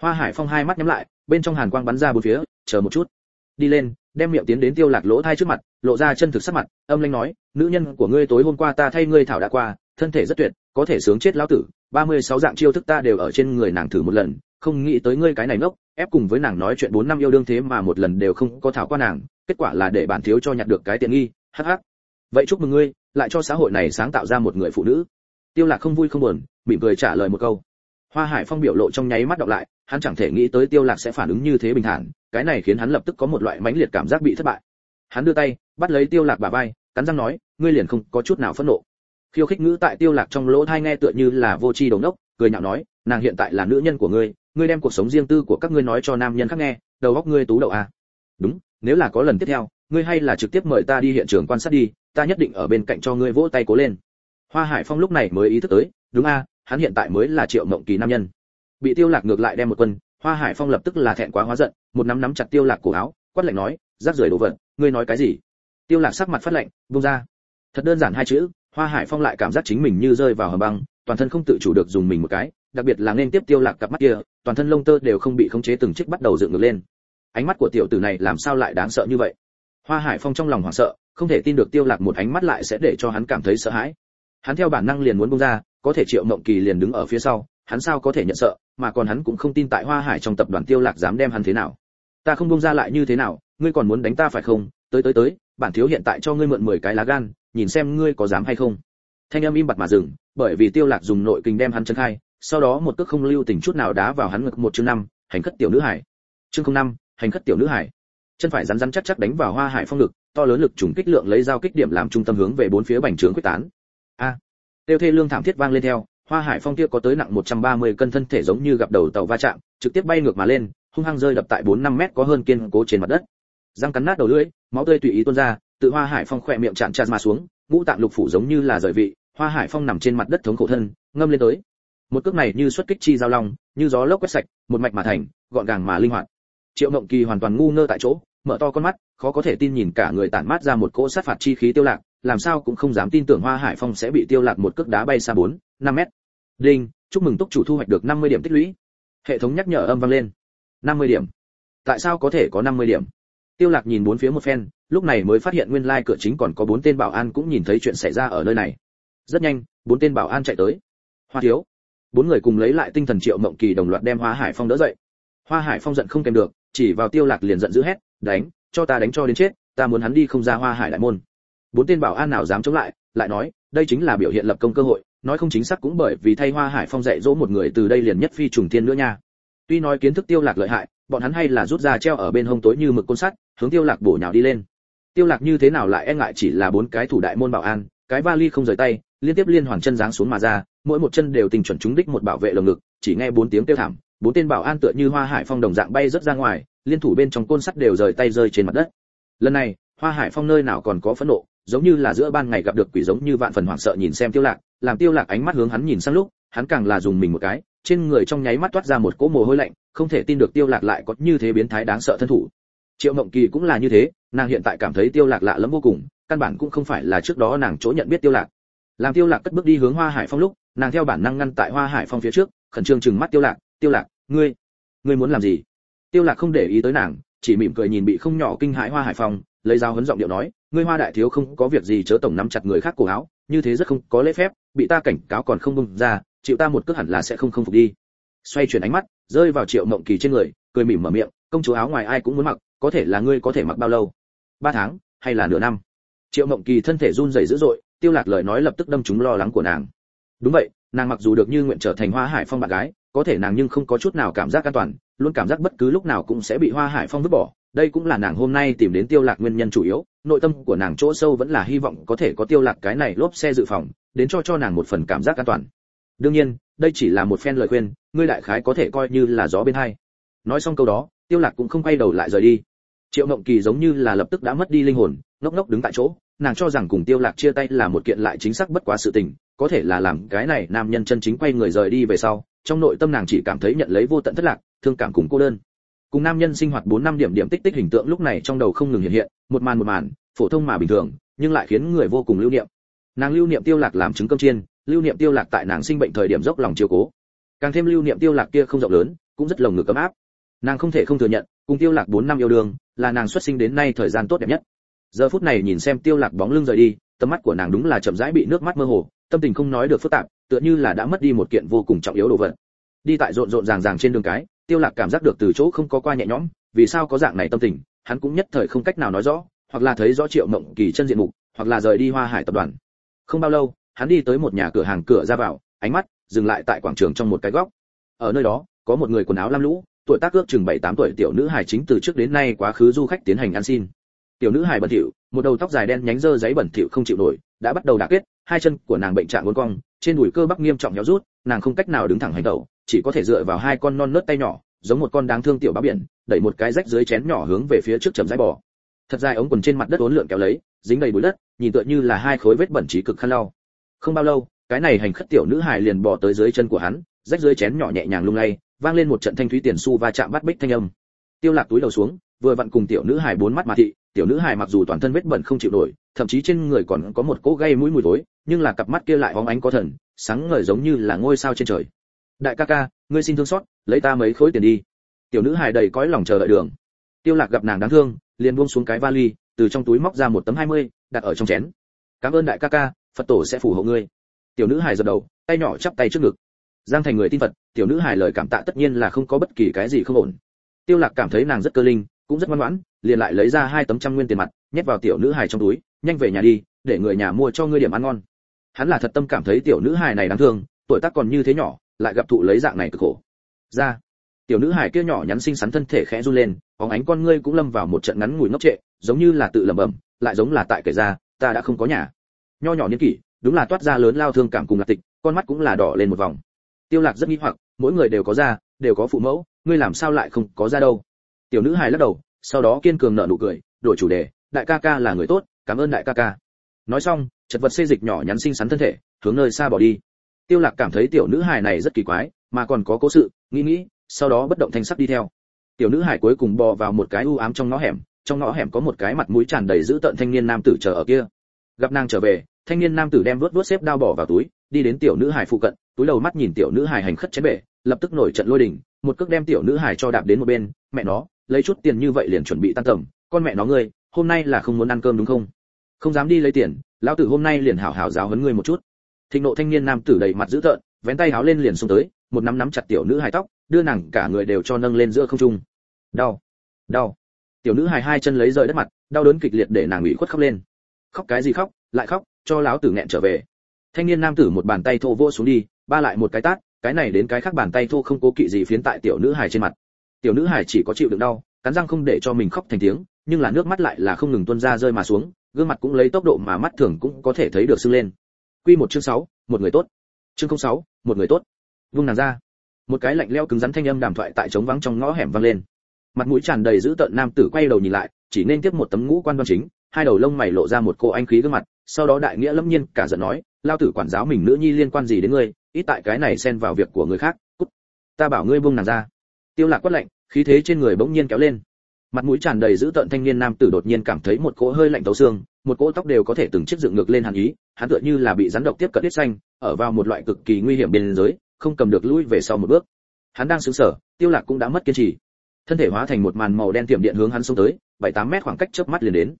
Hoa hải phong hai mắt nhắm lại, bên trong hàn quang bắn ra bốn phía, chờ một chút, đi lên đem miệng tiến đến tiêu lạc lỗ thai trước mặt, lộ ra chân thực sắc mặt, âm lãnh nói, nữ nhân của ngươi tối hôm qua ta thay ngươi thảo đã qua, thân thể rất tuyệt, có thể sướng chết lão tử 36 dạng chiêu thức ta đều ở trên người nàng thử một lần, không nghĩ tới ngươi cái này ngốc, ép cùng với nàng nói chuyện 4 năm yêu đương thế mà một lần đều không có thảo qua nàng, kết quả là để bản thiếu cho nhặt được cái tiện nghi hắc hắc vậy chúc mừng ngươi, lại cho xã hội này sáng tạo ra một người phụ nữ. Tiêu lạc không vui không buồn, mỉm cười trả lời một câu hoa hải phong biểu lộ trong nháy mắt đọc lại, hắn chẳng thể nghĩ tới tiêu lạc sẽ phản ứng như thế bình thản, cái này khiến hắn lập tức có một loại mãnh liệt cảm giác bị thất bại. Hắn đưa tay, bắt lấy tiêu lạc bả vai, cắn răng nói, ngươi liền không có chút nào phẫn nộ. Khiêu khích ngữ tại tiêu lạc trong lỗ tai nghe tựa như là vô tri đồng đốc, cười nhạo nói, nàng hiện tại là nữ nhân của ngươi ngươi đem cuộc sống riêng tư của các ngươi nói cho nam nhân khác nghe, đầu óc ngươi tú đậu à. Đúng, nếu là có lần tiếp theo, ngươi hay là trực tiếp mời ta đi hiện trường quan sát đi, ta nhất định ở bên cạnh cho ngươi vỗ tay cố lên. Hoa hải phong lúc này mới ý thức tới, đúng a hắn hiện tại mới là triệu mộng kỳ nam nhân. Bị tiêu lạc ngược lại đem một quân, hoa hải phong lập tức là thẹn quá hóa giận, một nắm nắm chặt tiêu lạc cổ áo, quát lạnh nói rác rưởi đồ vật, ngươi nói cái gì? Tiêu lạc sắc mặt phát lạnh, buông ra. Thật đơn giản hai chữ, hoa hải phong lại cảm giác chính mình như rơi vào hầm băng, toàn thân không tự chủ được dùng mình một cái, đặc biệt là nên tiếp tiêu lạc cặp mắt kia, toàn thân lông tơ đều không bị khống chế từng chiếc bắt đầu dựng ngược lên. Ánh mắt của tiểu tử này làm sao lại đáng sợ như vậy? Hoa hải phong trong lòng hoảng sợ, không thể tin được tiêu lạc một ánh mắt lại sẽ để cho hắn cảm thấy sợ hãi. Hắn theo bản năng liền muốn buông ra có thể triệu mộng kỳ liền đứng ở phía sau hắn sao có thể nhận sợ mà còn hắn cũng không tin tại hoa hải trong tập đoàn tiêu lạc dám đem hắn thế nào. Ta không buông ra lại như thế nào ngươi còn muốn đánh ta phải không? Tới tới tới bản thiếu hiện tại cho ngươi mượn 10 cái lá gan nhìn xem ngươi có dám hay không. Thanh âm im bặt mà dừng bởi vì tiêu lạc dùng nội kình đem hắn chấn khai sau đó một cước không lưu tình chút nào đá vào hắn ngực một chương năm hành khất tiểu nữ hải. Chương không năm hành khất tiểu nữ hải. Chân phải rắn rắn chắc chắc đánh vào hoa hải phong lực, to lớn lực trùng kích lượng lấy dao kích điểm làm trung tâm hướng về bốn phía bành trướng quyết tán tiêu thê lương thảm thiết vang lên theo, hoa hải phong kia có tới nặng 130 cân thân thể giống như gặp đầu tàu va chạm, trực tiếp bay ngược mà lên, hung hăng rơi đập tại 4-5 mét có hơn kiên cố trên mặt đất. Răng cắn nát đầu lưỡi, máu tươi tùy ý tuôn ra, tự hoa hải phong khỏe miệng chạm chặt mà xuống, ngũ tạng lục phủ giống như là rời vị, hoa hải phong nằm trên mặt đất thống khổ thân, ngâm lên tới. Một cước này như xuất kích chi giao long, như gió lốc quét sạch, một mạch mà thành, gọn gàng mà linh hoạt. Triệu mộng kỳ hoàn toàn ngu ngơ tại chỗ, mở to con mắt, khó có thể tin nhìn cả người tản mát ra một cỗ sát phạt chi khí tiêu lạc làm sao cũng không dám tin tưởng hoa hải phong sẽ bị tiêu lạc một cước đá bay xa 4, 5 mét. Đinh chúc mừng túc chủ thu hoạch được 50 điểm tích lũy. Hệ thống nhắc nhở âm vang lên. 50 điểm. Tại sao có thể có 50 điểm? Tiêu lạc nhìn bốn phía một phen lúc này mới phát hiện nguyên lai like cửa chính còn có bốn tên bảo an cũng nhìn thấy chuyện xảy ra ở nơi này. Rất nhanh bốn tên bảo an chạy tới. Hoa thiếu. Bốn người cùng lấy lại tinh thần triệu mộng kỳ đồng loạt đem hoa hải phong đỡ dậy. Hoa hải phong giận không kèm được chỉ vào tiêu lạc liền giận dữ hét đánh cho ta đánh cho đến chết ta muốn hắn đi không ra hoa hải đại môn bốn tên bảo an nào dám chống lại lại nói, đây chính là biểu hiện lập công cơ hội, nói không chính xác cũng bởi vì thay hoa hải phong dạy dỗ một người từ đây liền nhất phi trùng thiên nữa nha. Tuy nói kiến thức tiêu lạc lợi hại, bọn hắn hay là rút ra treo ở bên hông tối như mực côn sắt, hướng tiêu lạc bổ nhào đi lên. Tiêu lạc như thế nào lại e ngại chỉ là bốn cái thủ đại môn bảo an, cái vali không rời tay, liên tiếp liên hoàn chân giáng xuống mà ra, mỗi một chân đều tình chuẩn trúng đích một bảo vệ lồng ngực, chỉ nghe bốn tiếng tiêu thảm, bốn tên bảo an tựa như hoa hải phong đồng dạng bay rất ra ngoài, liên thủ bên trong côn sắt đều rời tay rơi trên mặt đất. Lần này, hoa hải phong nơi nào còn có phẫn nộ giống như là giữa ban ngày gặp được quỷ giống như vạn phần hoảng sợ nhìn xem tiêu lạc, làm tiêu lạc ánh mắt hướng hắn nhìn sang lúc, hắn càng là dùng mình một cái, trên người trong nháy mắt toát ra một cỗ mồ hôi lạnh, không thể tin được tiêu lạc lại có như thế biến thái đáng sợ thân thủ. Triệu mộng kỳ cũng là như thế, nàng hiện tại cảm thấy tiêu lạc lạ lẫm vô cùng, căn bản cũng không phải là trước đó nàng chỗ nhận biết tiêu lạc. Làm tiêu lạc cất bước đi hướng hoa hải phong lúc, nàng theo bản năng ngăn tại hoa hải phong phía trước, khẩn trương chừng mắt tiêu lạc tiêu lạc, ngươi ngươi muốn làm gì? Tiêu lạc không để ý tới nàng, chỉ mỉm cười nhìn bị không nhỏ kinh hãi hoa hải phong lấy dao hấn giọng điệu nói, ngươi hoa đại thiếu không có việc gì chớ tổng nắm chặt người khác cổ áo, như thế rất không có lễ phép, bị ta cảnh cáo còn không bung ra, chịu ta một cước hẳn là sẽ không không phục đi. Xoay chuyển ánh mắt, rơi vào triệu mộng kỳ trên người, cười mỉm mở miệng, công chúa áo ngoài ai cũng muốn mặc, có thể là ngươi có thể mặc bao lâu? Ba tháng, hay là nửa năm? Triệu mộng kỳ thân thể run rẩy dữ dội, tiêu lạc lời nói lập tức đâm trúng lo lắng của nàng. Đúng vậy, nàng mặc dù được như nguyện trở thành hoa hải phong bạn gái, có thể nàng nhưng không có chút nào cảm giác an toàn luôn cảm giác bất cứ lúc nào cũng sẽ bị hoa hải phong vứt bỏ. Đây cũng là nàng hôm nay tìm đến tiêu lạc nguyên nhân chủ yếu. Nội tâm của nàng chỗ sâu vẫn là hy vọng có thể có tiêu lạc cái này lốp xe dự phòng, đến cho cho nàng một phần cảm giác an toàn. Đương nhiên, đây chỉ là một phen lời khuyên, ngươi đại khái có thể coi như là gió bên hai. Nói xong câu đó, tiêu lạc cũng không quay đầu lại rời đi. Triệu ngộng kỳ giống như là lập tức đã mất đi linh hồn, ngốc ngốc đứng tại chỗ, nàng cho rằng cùng tiêu lạc chia tay là một kiện lại chính xác bất quá sự tình, có thể là làm cái này nam nhân chân chính quay người rời đi về sau, trong nội tâm nàng chỉ cảm thấy nhận lấy vô tận thất lạc thương cảm cùng cô đơn. Cùng nam nhân sinh hoạt 4 năm điểm điểm tích tích hình tượng lúc này trong đầu không ngừng hiện hiện, một màn một màn, phổ thông mà bình thường, nhưng lại khiến người vô cùng lưu niệm. Nàng lưu niệm tiêu lạc làm trứng cơm chiên, lưu niệm tiêu lạc tại nàng sinh bệnh thời điểm dốc lòng chiếu cố. Càng thêm lưu niệm tiêu lạc kia không rộng lớn, cũng rất lồng ngực ấm áp. Nàng không thể không thừa nhận, cùng tiêu lạc 4 năm yêu đương, là nàng xuất sinh đến nay thời gian tốt đẹp nhất. Giờ phút này nhìn xem tiêu lạc bóng lưng rời đi, tầm mắt của nàng đúng là chậm rãi bị nước mắt mơ hồ, tâm tình không nói được phức tạp, tựa như là đã mất đi một kiện vô cùng trọng yếu đồ vật. Đi tại rộn rộn ràng ràng trên đường cái tiêu lạc cảm giác được từ chỗ không có qua nhẹ nhõm, vì sao có dạng này tâm tình, hắn cũng nhất thời không cách nào nói rõ, hoặc là thấy rõ triệu mộng kỳ chân diện mục, hoặc là rời đi hoa hải tập đoàn. Không bao lâu, hắn đi tới một nhà cửa hàng cửa ra vào, ánh mắt dừng lại tại quảng trường trong một cái góc. Ở nơi đó, có một người quần áo lam lũ, tuổi tác ước chừng bảy tám tuổi tiểu nữ hài chính từ trước đến nay quá khứ du khách tiến hành ăn xin. Tiểu nữ hài bẩn thỉu, một đầu tóc dài đen nhánh dơ giấy bẩn thỉu không chịu nổi, đã bắt đầu đả kết, hai chân của nàng bệnh trạng uốn cong, trên đùi cơ bắp nghiêm trọng héo rút, nàng không cách nào đứng thẳng hành động chỉ có thể dựa vào hai con non nớt tay nhỏ, giống một con đáng thương tiểu bá biển, đẩy một cái rách dưới chén nhỏ hướng về phía trước chậm rãi bò. Thật dài ống quần trên mặt đất uốn lượn kéo lấy, dính đầy bụi đất, nhìn tựa như là hai khối vết bẩn trí cực khăn lau. Không bao lâu, cái này hành khất tiểu nữ hài liền bò tới dưới chân của hắn, rách dưới chén nhỏ nhẹ nhàng lung lay, vang lên một trận thanh thúy tiền xu va chạm bắt bích thanh âm. Tiêu lạc túi đầu xuống, vừa vặn cùng tiểu nữ hài bốn mắt mà thị, tiểu nữ hài mặc dù toàn thân vết bẩn không chịu nổi, thậm chí trên người còn có một cỗ gây mũi mùi tối nhưng là cặp mắt kia lại óng ánh có thần, sáng ngời giống như là ngôi sao trên trời đại ca ca ngươi xin thương xót lấy ta mấy khối tiền đi. Tiểu nữ hài đầy cõi lòng chờ đợi đường. Tiêu lạc gặp nàng đáng thương liền buông xuống cái vali từ trong túi móc ra một tấm 20, đặt ở trong chén. Cảm ơn đại ca ca phật tổ sẽ phù hộ ngươi. Tiểu nữ hài giật đầu tay nhỏ chắp tay trước ngực. Giang thành người tin phật tiểu nữ hài lời cảm tạ tất nhiên là không có bất kỳ cái gì không ổn. Tiêu lạc cảm thấy nàng rất cơ linh cũng rất ngoan ngoãn liền lại lấy ra hai tấm trăm nguyên tiền mặt nhét vào tiểu nữ hài trong túi nhanh về nhà đi để người nhà mua cho ngươi điểm ăn ngon. Hắn là thật tâm cảm thấy tiểu nữ hài này đáng thương tuổi tác còn như thế nhỏ lại gặp thụ lấy dạng này cực khổ. Ra, tiểu nữ hài kia nhỏ nhắn xinh xắn thân thể khẽ run lên, bóng ánh con ngươi cũng lâm vào một trận ngắn ngủi ngốc trệ, giống như là tự lẩm bẩm, lại giống là tại kể ra, ta đã không có nhà. Nho nhỏ niên kỷ, đúng là toát ra lớn lao thương cảm cùng lạc tịch, con mắt cũng là đỏ lên một vòng. Tiêu lạc rất nghi hoặc, mỗi người đều có gia, đều có phụ mẫu, ngươi làm sao lại không có gia đâu? Tiểu nữ hài lắc đầu, sau đó kiên cường nở nụ cười, đổi chủ đề, đại ca ca là người tốt, cảm ơn đại ca ca. Nói xong, chật vật xê dịch nhỏ nhắn xinh xắn thân thể, hướng nơi xa bỏ đi tiêu lạc cảm thấy tiểu nữ hài này rất kỳ quái, mà còn có cố sự, nghĩ nghĩ, sau đó bất động thanh sắc đi theo. Tiểu nữ hài cuối cùng bò vào một cái u ám trong ngõ hẻm, trong ngõ hẻm có một cái mặt mũi tràn đầy dữ tợn thanh niên nam tử chờ ở kia. Gặp nàng trở về, thanh niên nam tử đem vớt vớt xếp đao bỏ vào túi, đi đến tiểu nữ hài phụ cận, túi đầu mắt nhìn tiểu nữ hài hành khất chén bể, lập tức nổi trận lôi đình, một cước đem tiểu nữ hài cho đạp đến một bên, mẹ nó, lấy chút tiền như vậy liền chuẩn bị tan tầm, con mẹ nó ngươi, hôm nay là không muốn ăn cơm đúng không? Không dám đi lấy tiền, lão tử hôm nay liền hảo hảo giáo huấn ngươi một chút thịnh nộ thanh niên nam tử đầy mặt dữ tợn, vén tay háo lên liền xuống tới, một nắm nắm chặt tiểu nữ hài tóc, đưa nàng cả người đều cho nâng lên giữa không trung. Đau đau. Tiểu nữ hài hai chân lấy rời đất mặt, đau đớn kịch liệt để nàng ủy khuất khóc lên. Khóc cái gì khóc, lại khóc, cho lão tử nghẹn trở về. Thanh niên nam tử một bàn tay thô vô xuống đi, ba lại một cái tát, cái này đến cái khác bàn tay thô không cố kỵ gì phiến tại tiểu nữ hài trên mặt. Tiểu nữ hài chỉ có chịu đựng đau, cắn răng không để cho mình khóc thành tiếng, nhưng là nước mắt lại là không ngừng tuôn ra rơi mà xuống, gương mặt cũng lấy tốc độ mà mắt thường cũng có thể thấy được sưng lên quy một chương 6, một người tốt. Chương 06, một người tốt. Vung nàng ra. Một cái lạnh lẽo cứng rắn thanh âm đàm thoại tại trống vắng trong ngõ hẻm vang lên. Mặt mũi tràn đầy dữ tợn nam tử quay đầu nhìn lại chỉ nên tiếp một tấm ngũ quan đoan chính hai đầu lông mày lộ ra một cô anh khí gương mặt sau đó đại nghĩa lâm nhiên cả giận nói lao tử quản giáo mình nữ nhi liên quan gì đến ngươi ít tại cái này xen vào việc của người khác cút. Ta bảo ngươi buông nàng ra. Tiêu lạc quát lạnh khí thế trên người bỗng nhiên kéo lên mặt mũi tràn đầy dữ tợn thanh niên nam tử đột nhiên cảm thấy một cỗ hơi lạnh tấu xương, một cỗ tóc đều có thể từng chiếc dựng ngược lên hàn ý, hắn tựa như là bị rắn độc tiếp cận tiết xanh, ở vào một loại cực kỳ nguy hiểm bên giới không cầm được lui về sau một bước. Hắn đang sững sờ, tiêu lạc cũng đã mất kiên trì. Thân thể hóa thành một màn màu đen tiệm điện hướng hắn xông tới, bảy tám mét khoảng cách chớp mắt liền đến.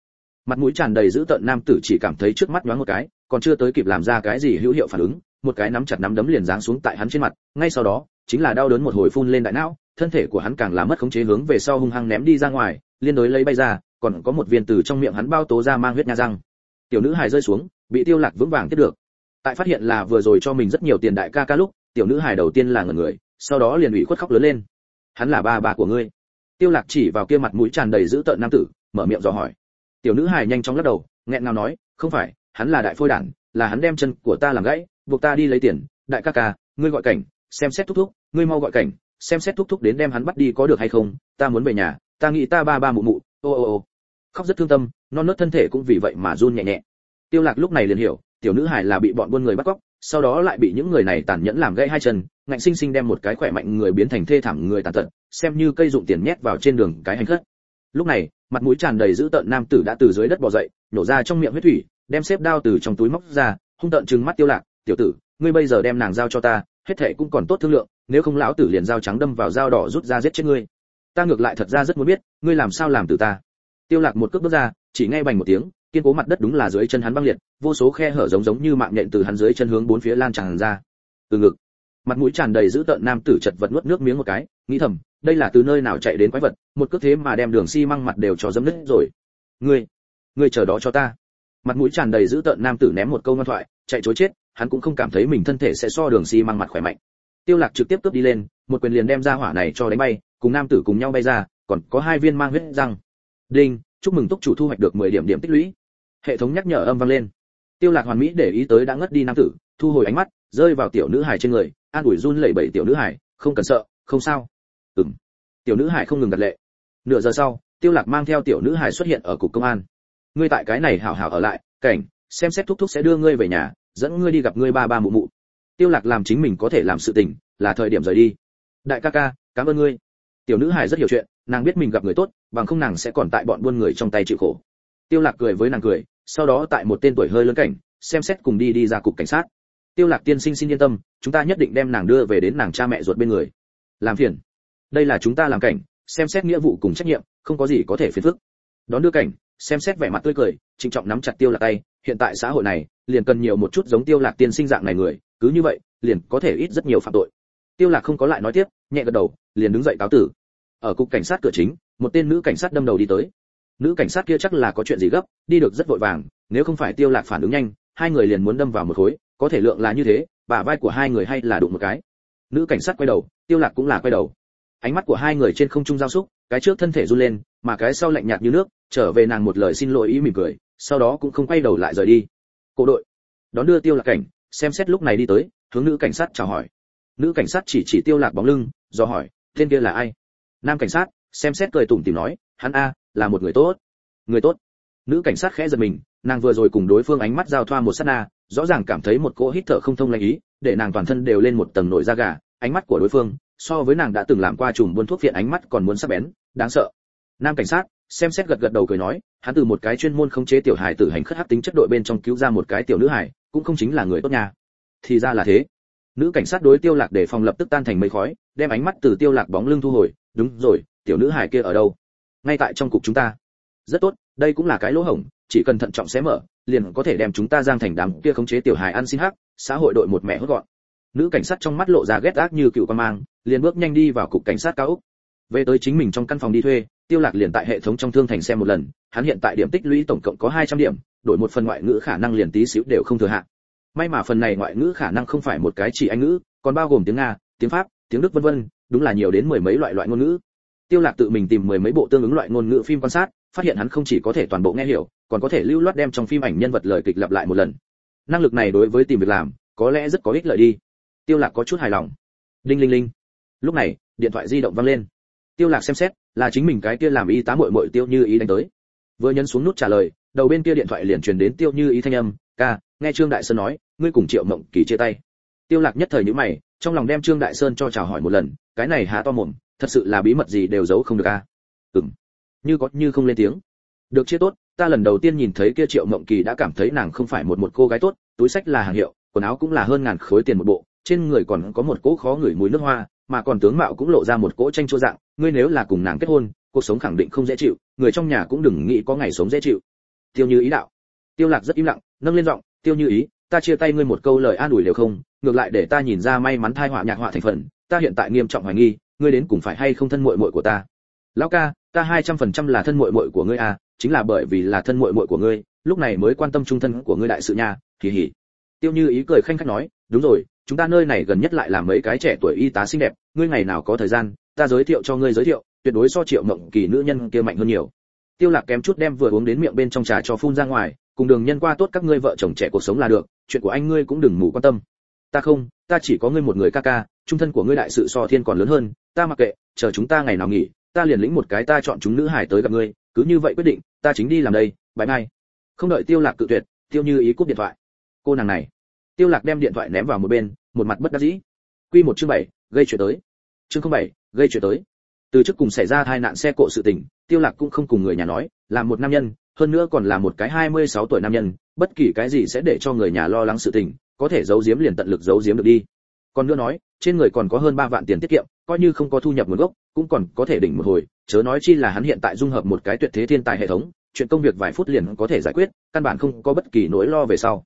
Mặt mũi tràn đầy dữ tợn nam tử chỉ cảm thấy trước mắt nhoáng một cái, còn chưa tới kịp làm ra cái gì hữu hiệu phản ứng, một cái nắm chặt nắm đấm liền giáng xuống tại hắn trên mặt, ngay sau đó chính là đau đớn một hồi phun lên đại não, thân thể của hắn càng là mất khống chế hướng về sau hung hăng ném đi ra ngoài, liên đối lấy bay ra, còn có một viên từ trong miệng hắn bao tố ra mang huyết nha răng. Tiểu nữ hài rơi xuống, bị tiêu lạc vững vàng tiếp được. Tại phát hiện là vừa rồi cho mình rất nhiều tiền đại ca ca lúc, tiểu nữ hài đầu tiên là ngẩn người, sau đó liền ủy khuất khóc lớn lên. Hắn là ba bà của ngươi. Tiêu lạc chỉ vào kia mặt mũi tràn đầy dữ tợn nam tử, mở miệng dò hỏi. Tiểu nữ hài nhanh chóng lắc đầu, nghẹn ngào nói, không phải, hắn là đại phôi đản, là hắn đem chân của ta làm gãy, buộc ta đi lấy tiền. Đại ca ca, ngươi gọi cảnh xem xét thúc thúc, ngươi mau gọi cảnh, xem xét thúc thúc đến đem hắn bắt đi có được hay không, ta muốn về nhà, ta nghĩ ta ba ba mụ mụ, ô ô ô. Khóc rất thương tâm, non nớt thân thể cũng vì vậy mà run nhẹ nhẹ. Tiêu lạc lúc này liền hiểu, tiểu nữ hải là bị bọn buôn người bắt cóc, sau đó lại bị những người này tàn nhẫn làm gãy hai chân, ngạnh sinh sinh đem một cái khỏe mạnh người biến thành thê thảm người tàn tật, xem như cây dụng tiền nhét vào trên đường cái hành khất. Lúc này, mặt mũi tràn đầy dữ tợn nam tử đã từ dưới đất bò dậy nổ ra trong miệng huyết thủy, đem xếp đao từ trong túi móc ra, hung tợn trừng mắt tiêu lạc, tiểu tử, ngươi bây giờ đem nàng giao cho ta hết thệ cũng còn tốt thương lượng, nếu không lão tử liền dao trắng đâm vào dao đỏ rút ra giết chết ngươi. Ta ngược lại thật ra rất muốn biết, ngươi làm sao làm từ ta. Tiêu lạc một cước bước ra, chỉ nghe bành một tiếng, kiên cố mặt đất đúng là dưới chân hắn băng liệt, vô số khe hở giống giống như mạng nhện từ hắn dưới chân hướng bốn phía lan tràn ra. Từ ngực, mặt mũi tràn đầy dữ tợn nam tử chật vật nuốt nước miếng một cái, nghĩ thầm, đây là từ nơi nào chạy đến quái vật, một cước thế mà đem đường xi si măng mặt đều cho dẫm nứt rồi. Ngươi ngươi chờ đó cho ta. Mặt mũi tràn đầy dữ tợn nam tử ném một câu ngoan thoại, chạy chối chết hắn cũng không cảm thấy mình thân thể sẽ so đường xi si mang mặt khỏe mạnh. Tiêu lạc trực tiếp cướp đi lên một quyền liền đem ra hỏa này cho đánh bay cùng nam tử cùng nhau bay ra còn có hai viên mang huyết răng. Đinh chúc mừng túc chủ thu hoạch được 10 điểm điểm tích lũy. Hệ thống nhắc nhở âm vang lên. Tiêu lạc hoàn mỹ để ý tới đã ngất đi nam tử thu hồi ánh mắt rơi vào tiểu nữ hải trên người an ủi run lẩy bẩy tiểu nữ hải, không cần sợ không sao. Ừm. Tiểu nữ hải không ngừng đặt lệ. Nửa giờ sau tiêu lạc mang theo tiểu nữ hải xuất hiện ở cục công an. Ngươi tại cái này hảo hảo ở lại cảnh xem xét thúc thúc sẽ đưa ngươi về nhà dẫn ngươi đi gặp ngươi ba ba mụ mụ. Tiêu lạc làm chính mình có thể làm sự tình, là thời điểm rời đi. Đại ca ca, cảm ơn ngươi. Tiểu nữ hài rất hiểu chuyện, nàng biết mình gặp người tốt, bằng không nàng sẽ còn tại bọn buôn người trong tay chịu khổ. Tiêu lạc cười với nàng cười, sau đó tại một tên tuổi hơi lớn cảnh, xem xét cùng đi đi ra cục cảnh sát. Tiêu lạc tiên sinh xin yên tâm, chúng ta nhất định đem nàng đưa về đến nàng cha mẹ ruột bên người. Làm phiền. Đây là chúng ta làm cảnh, xem xét nghĩa vụ cùng trách nhiệm, không có gì có thể phiền phức. Đón đưa cảnh xem xét vẻ mặt tươi cười, trịnh trọng nắm chặt tiêu lạc tay, hiện tại xã hội này, liền cần nhiều một chút giống tiêu lạc tiên sinh dạng này người, cứ như vậy, liền có thể ít rất nhiều phạm tội. Tiêu lạc không có lại nói tiếp, nhẹ gật đầu, liền đứng dậy cáo tử. Ở cục cảnh sát cửa chính, một tên nữ cảnh sát đâm đầu đi tới. Nữ cảnh sát kia chắc là có chuyện gì gấp, đi được rất vội vàng, nếu không phải tiêu lạc phản ứng nhanh, hai người liền muốn đâm vào một khối, có thể lượng là như thế, bả vai của hai người hay là đụng một cái. Nữ cảnh sát quay đầu, tiêu lạc cũng là quay đầu ánh mắt của hai người trên không trung giao xúc, cái trước thân thể run lên, mà cái sau lạnh nhạt như nước, trở về nàng một lời xin lỗi ý mỉm cười, sau đó cũng không quay đầu lại rời đi. Cổ đội, đón đưa tiêu lạc cảnh, xem xét lúc này đi tới, hướng nữ cảnh sát chào hỏi. Nữ cảnh sát chỉ chỉ tiêu lạc bóng lưng, do hỏi, tên kia là ai? Nam cảnh sát, xem xét cười tủm tỉm nói, hắn a, là một người tốt. Người tốt? Nữ cảnh sát khẽ giật mình, nàng vừa rồi cùng đối phương ánh mắt giao thoa một sát na, rõ ràng cảm thấy một cỗ hít thở không thông lành ý, để nàng toàn thân đều lên một tầng nổi da gà, ánh mắt của đối phương so với nàng đã từng làm qua chùm buôn thuốc viện ánh mắt còn muốn sắc bén, đáng sợ. Nam cảnh sát, xem xét gật gật đầu cười nói, hắn từ một cái chuyên môn khống chế tiểu hài tử hành khất hắc tính chất đội bên trong cứu ra một cái tiểu nữ hài, cũng không chính là người tốt nhà thì ra là thế. Nữ cảnh sát đối tiêu lạc để phòng lập tức tan thành mây khói, đem ánh mắt từ tiêu lạc bóng lưng thu hồi, đúng rồi, tiểu nữ hài kia ở đâu? Ngay tại trong cục chúng ta. Rất tốt, đây cũng là cái lỗ hổng, chỉ cần thận trọng xé mở, liền có thể đem chúng ta giang thành đám kia khống chế tiểu hài ăn xin hắc, xã hội đội một mẹ hốt gọn. Nữ cảnh sát trong mắt lộ ra ghét ác như cựu quan mang liền bước nhanh đi vào cục cảnh sát cao úc. Về tới chính mình trong căn phòng đi thuê, tiêu lạc liền tại hệ thống trong thương thành xem một lần, hắn hiện tại điểm tích lũy tổng cộng có 200 điểm, đổi một phần ngoại ngữ khả năng liền tí xíu đều không thừa hạn may mà phần này ngoại ngữ khả năng không phải một cái chỉ anh ngữ, còn bao gồm tiếng nga, tiếng pháp, tiếng đức vân vân, đúng là nhiều đến mười mấy loại loại ngôn ngữ. Tiêu lạc tự mình tìm mười mấy bộ tương ứng loại ngôn ngữ phim quan sát, phát hiện hắn không chỉ có thể toàn bộ nghe hiểu, còn có thể lưu loát đem trong phim ảnh nhân vật lời kịch lặp lại một lần. Năng lực này đối với tìm việc làm, có lẽ rất có ích lợi đi. Tiêu lạc có chút hài lòng. Đinh linh linh lúc này, điện thoại di động vang lên. Tiêu lạc xem xét, là chính mình cái kia làm y tá muội muội tiêu như ý đánh tới. Vừa nhấn xuống nút trả lời, đầu bên kia điện thoại liền truyền đến tiêu như ý thanh âm, ca, nghe trương đại sơn nói, ngươi cùng triệu mộng kỳ chia tay. Tiêu lạc nhất thời nhíu mày, trong lòng đem trương đại sơn cho chào hỏi một lần, cái này há to mồm, thật sự là bí mật gì đều giấu không được a. À? ừm. Như có như không lên tiếng. Được chia tốt, ta lần đầu tiên nhìn thấy kia triệu mộng kỳ đã cảm thấy nàng không phải một một cô gái tốt, túi sách là hàng hiệu, quần áo cũng là hơn ngàn khối tiền một bộ, trên người còn có một cỗ khó ngửi mùi nước hoa mà còn tướng mạo cũng lộ ra một cỗ tranh chua dạng, ngươi nếu là cùng nàng kết hôn, cuộc sống khẳng định không dễ chịu, người trong nhà cũng đừng nghĩ có ngày sống dễ chịu. Tiêu như ý đạo. Tiêu lạc rất im lặng, nâng lên giọng, tiêu như ý, ta chia tay ngươi một câu lời an ủi đều không, ngược lại để ta nhìn ra may mắn thai họa nhạc họa thành phần, ta hiện tại nghiêm trọng hoài nghi, ngươi đến cùng phải hay không thân muội muội của ta? Lão ca, ta hai trăm phần trăm là thân muội muội của ngươi à chính là bởi vì là thân muội muội của ngươi, lúc này mới quan tâm trung thân của ngươi đại sự nha kỳ hỉ tiêu như ý cười khanh khách nói, đúng rồi chúng ta nơi này gần nhất lại là mấy cái trẻ tuổi y tá xinh đẹp, ngươi ngày nào có thời gian, ta giới thiệu cho ngươi giới thiệu, tuyệt đối so triệu mộng kỳ nữ nhân kia mạnh hơn nhiều. Tiêu lạc kém chút đem vừa uống đến miệng bên trong trà cho phun ra ngoài, cùng đường nhân qua tốt các ngươi vợ chồng trẻ cuộc sống là được, chuyện của anh ngươi cũng đừng mù quan tâm. Ta không, ta chỉ có ngươi một người ca ca, trung thân của ngươi đại sự so thiên còn lớn hơn, ta mặc kệ, chờ chúng ta ngày nào nghỉ, ta liền lĩnh một cái ta chọn chúng nữ hải tới gặp ngươi, cứ như vậy quyết định, ta chính đi làm đây bãi mai không đợi tiêu lạc cự tuyệt, tiêu như ý cúp điện thoại. Cô nàng này tiêu lạc đem điện thoại ném vào một bên, một mặt bất đắc dĩ. Quy một chương bảy, gây chuyện tới. Chương không bảy, gây chuyện tới. Từ trước cùng xảy ra tai nạn xe cộ sự tình, tiêu lạc cũng không cùng người nhà nói, là một nam nhân, hơn nữa còn là một cái 26 tuổi nam nhân, bất kỳ cái gì sẽ để cho người nhà lo lắng sự tình, có thể giấu giếm liền tận lực giấu giếm được đi. Còn nữa nói, trên người còn có hơn 3 vạn tiền tiết kiệm, coi như không có thu nhập nguồn gốc, cũng còn có thể đỉnh một hồi, chớ nói chi là hắn hiện tại dung hợp một cái tuyệt thế thiên tài hệ thống, chuyện công việc vài phút liền có thể giải quyết, căn bản không có bất kỳ nỗi lo về sau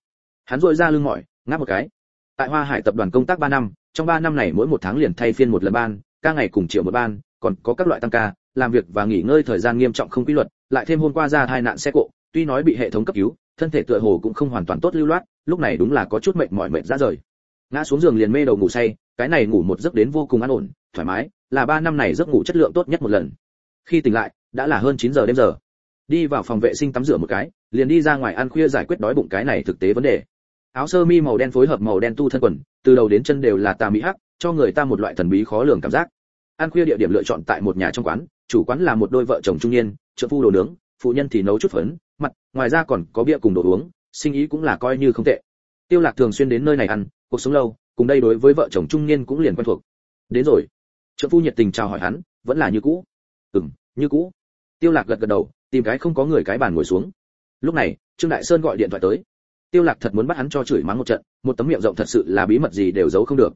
hắn dội ra lưng mỏi, ngáp một cái. Tại hoa hải tập đoàn công tác ba năm, trong ba năm này mỗi một tháng liền thay phiên một lần ban, ca ngày cùng triệu một ban, còn có các loại tăng ca, làm việc và nghỉ ngơi thời gian nghiêm trọng không quy luật, lại thêm hôm qua ra tai nạn xe cộ, tuy nói bị hệ thống cấp cứu, thân thể tựa hồ cũng không hoàn toàn tốt lưu loát, lúc này đúng là có chút mệt mỏi mệt ra rời. Ngã xuống giường liền mê đầu ngủ say, cái này ngủ một giấc đến vô cùng an ổn, thoải mái, là ba năm này giấc ngủ chất lượng tốt nhất một lần. Khi tỉnh lại, đã là hơn 9 giờ đêm giờ. Đi vào phòng vệ sinh tắm rửa một cái, liền đi ra ngoài ăn khuya giải quyết đói bụng cái này thực tế vấn đề áo sơ mi màu đen phối hợp màu đen tu thân quần, từ đầu đến chân đều là tà mỹ hắc, cho người ta một loại thần bí khó lường cảm giác. Ăn khuya địa điểm lựa chọn tại một nhà trong quán, chủ quán là một đôi vợ chồng trung niên, trợ phu đồ nướng, phụ nhân thì nấu chút phấn, mặt, ngoài ra còn có bia cùng đồ uống, sinh ý cũng là coi như không tệ. Tiêu lạc thường xuyên đến nơi này ăn, cuộc sống lâu, cùng đây đối với vợ chồng trung niên cũng liền quen thuộc. Đến rồi. Trợ phu nhiệt tình chào hỏi hắn, vẫn là như cũ. Ừm, như cũ. Tiêu lạc gật gật đầu, tìm cái không có người cái bàn ngồi xuống. Lúc này, trương đại sơn gọi điện thoại tới tiêu lạc thật muốn bắt hắn cho chửi mắng một trận, một tấm miệng rộng thật sự là bí mật gì đều giấu không được.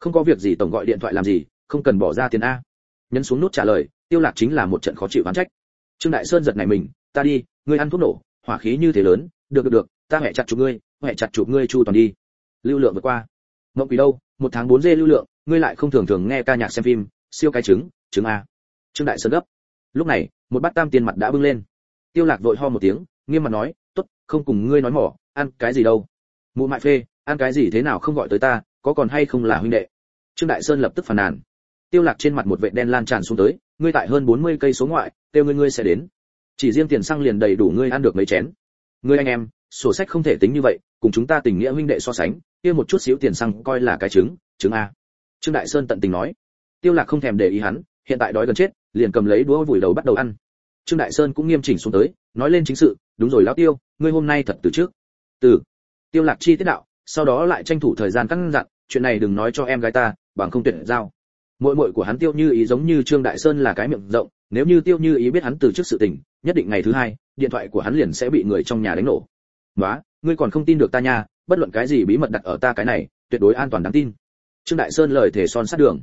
Không có việc gì tổng gọi điện thoại làm gì, không cần bỏ ra tiền a. Nhấn xuống nút trả lời, tiêu lạc chính là một trận khó chịu oán trách. Trương đại sơn giật này mình, ta đi, ngươi ăn thuốc nổ, hỏa khí như thế lớn, được được được, ta hẹ chặt chụp ngươi, hẹ chặt chụp ngươi chu toàn đi. Lưu lượng vượt qua. Mộng quỷ đâu, một tháng 4 dê lưu lượng, ngươi lại không thường thường nghe ca nhạc xem phim, siêu cái trứng trứng a. Trương đại sơn gấp. Lúc này, một bát tam tiền mặt đã bưng lên. Tiêu lạc vội ho một tiếng, nghiêm mặt nói, tốt, không cùng ngươi nói mỏ ăn cái gì đâu? Mụ mại phê, ăn cái gì thế nào không gọi tới ta, có còn hay không là huynh đệ? Trương đại sơn lập tức phàn nàn. Tiêu lạc trên mặt một vệt đen lan tràn xuống tới, ngươi tại hơn 40 cây số ngoại tiêu ngươi ngươi sẽ đến. Chỉ riêng tiền xăng liền đầy đủ ngươi ăn được mấy chén. Ngươi anh em, sổ sách không thể tính như vậy, cùng chúng ta tình nghĩa huynh đệ so sánh, kia một chút xíu tiền xăng coi là cái trứng trứng a. Trương đại sơn tận tình nói. Tiêu lạc không thèm để ý hắn, hiện tại đói gần chết, liền cầm lấy đũa vùi đầu bắt đầu ăn. Trương đại sơn cũng nghiêm chỉnh xuống tới, nói lên chính sự, đúng rồi lão tiêu, ngươi hôm nay thật từ trước từ, tiêu lạc chi tiết đạo, sau đó lại tranh thủ thời gian căn dặn, chuyện này đừng nói cho em gái ta, bằng không tuyệt giao. Muội muội của hắn tiêu như ý giống như trương đại sơn là cái miệng rộng, nếu như tiêu như ý biết hắn từ trước sự tình, nhất định ngày thứ hai, điện thoại của hắn liền sẽ bị người trong nhà đánh nổ. Quá ngươi còn không tin được ta nha, bất luận cái gì bí mật đặt ở ta cái này, tuyệt đối an toàn đáng tin. Trương đại sơn lời thể son sát đường.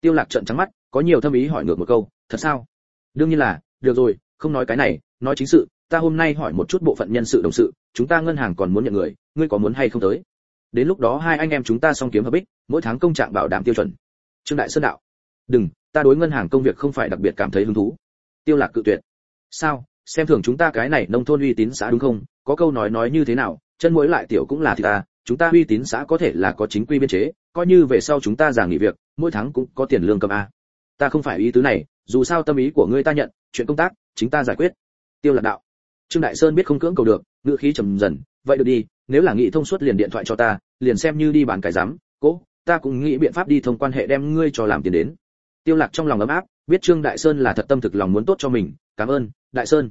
Tiêu lạc trợn trắng mắt, có nhiều thâm ý hỏi ngược một câu, thật sao? Đương nhiên là, được rồi, không nói cái này, nói chính sự ta hôm nay hỏi một chút bộ phận nhân sự đồng sự, chúng ta ngân hàng còn muốn nhận người, ngươi có muốn hay không tới? Đến lúc đó hai anh em chúng ta song kiếm hợp bích, mỗi tháng công trạng bảo đảm tiêu chuẩn. Trương đại sơn đạo, đừng, ta đối ngân hàng công việc không phải đặc biệt cảm thấy hứng thú. Tiêu lạc cự tuyệt, sao? Xem thường chúng ta cái này nông thôn uy tín xã đúng không? Có câu nói nói như thế nào, chân mũi lại tiểu cũng là thịt ta, chúng ta uy tín xã có thể là có chính quy biên chế, coi như về sau chúng ta giảng nghỉ việc, mỗi tháng cũng có tiền lương cầm a. Ta không phải ý tứ này, dù sao tâm ý của ngươi ta nhận, chuyện công tác, chính ta giải quyết. Tiêu lạc đạo trương đại sơn biết không cưỡng cầu được, ngữ khí trầm dần, vậy được đi, nếu là nghị thông suốt liền điện thoại cho ta, liền xem như đi bàn cái giám, cố, ta cũng nghĩ biện pháp đi thông quan hệ đem ngươi cho làm tiền đến. Tiêu lạc trong lòng ấm áp, biết trương đại sơn là thật tâm thực lòng muốn tốt cho mình, cảm ơn, đại sơn.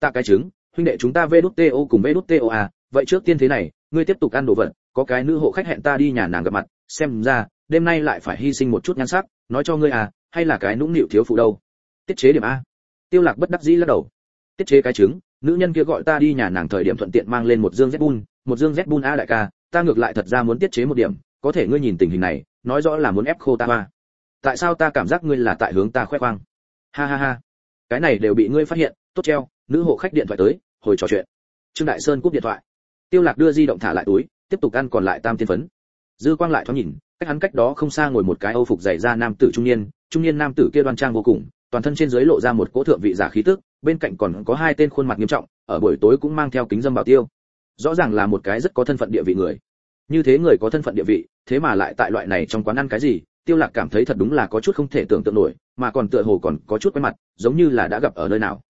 Ta cái chứng, huynh đệ chúng ta vê đút to cùng vê đút to à vậy trước tiên thế này, ngươi tiếp tục ăn đồ vật, có cái nữ hộ khách hẹn ta đi nhà nàng gặp mặt, xem ra, đêm nay lại phải hy sinh một chút nhan sắc, nói cho ngươi à hay là cái nũng nịu thiếu phụ đâu. Tiết chế điểm a. Tiêu lạc bất đắc dĩ lắc đầu. Tiết chế cái trứng nữ nhân kia gọi ta đi nhà nàng thời điểm thuận tiện mang lên một dương zbun một dương zbun a đại ca, ta ngược lại thật ra muốn tiết chế một điểm, có thể ngươi nhìn tình hình này, nói rõ là muốn ép khô ta hoa. Tại sao ta cảm giác ngươi là tại hướng ta khoe khoang? Ha ha ha. Cái này đều bị ngươi phát hiện, tốt treo, nữ hộ khách điện thoại tới, hồi trò chuyện. Trương đại sơn cúp điện thoại. Tiêu lạc đưa di động thả lại túi, tiếp tục ăn còn lại tam tiên phấn. Dư quang lại thoáng nhìn, cách hắn cách đó không xa ngồi một cái âu phục dày da nam tử trung niên trung niên nam tử kia đoan trang vô cùng toàn thân trên dưới lộ ra một cỗ thượng vị giả khí tức, bên cạnh còn có hai tên khuôn mặt nghiêm trọng, ở buổi tối cũng mang theo kính dâm bảo tiêu. Rõ ràng là một cái rất có thân phận địa vị người. Như thế người có thân phận địa vị, thế mà lại tại loại này trong quán ăn cái gì, tiêu lạc cảm thấy thật đúng là có chút không thể tưởng tượng nổi, mà còn tựa hồ còn có chút quen mặt, giống như là đã gặp ở nơi nào.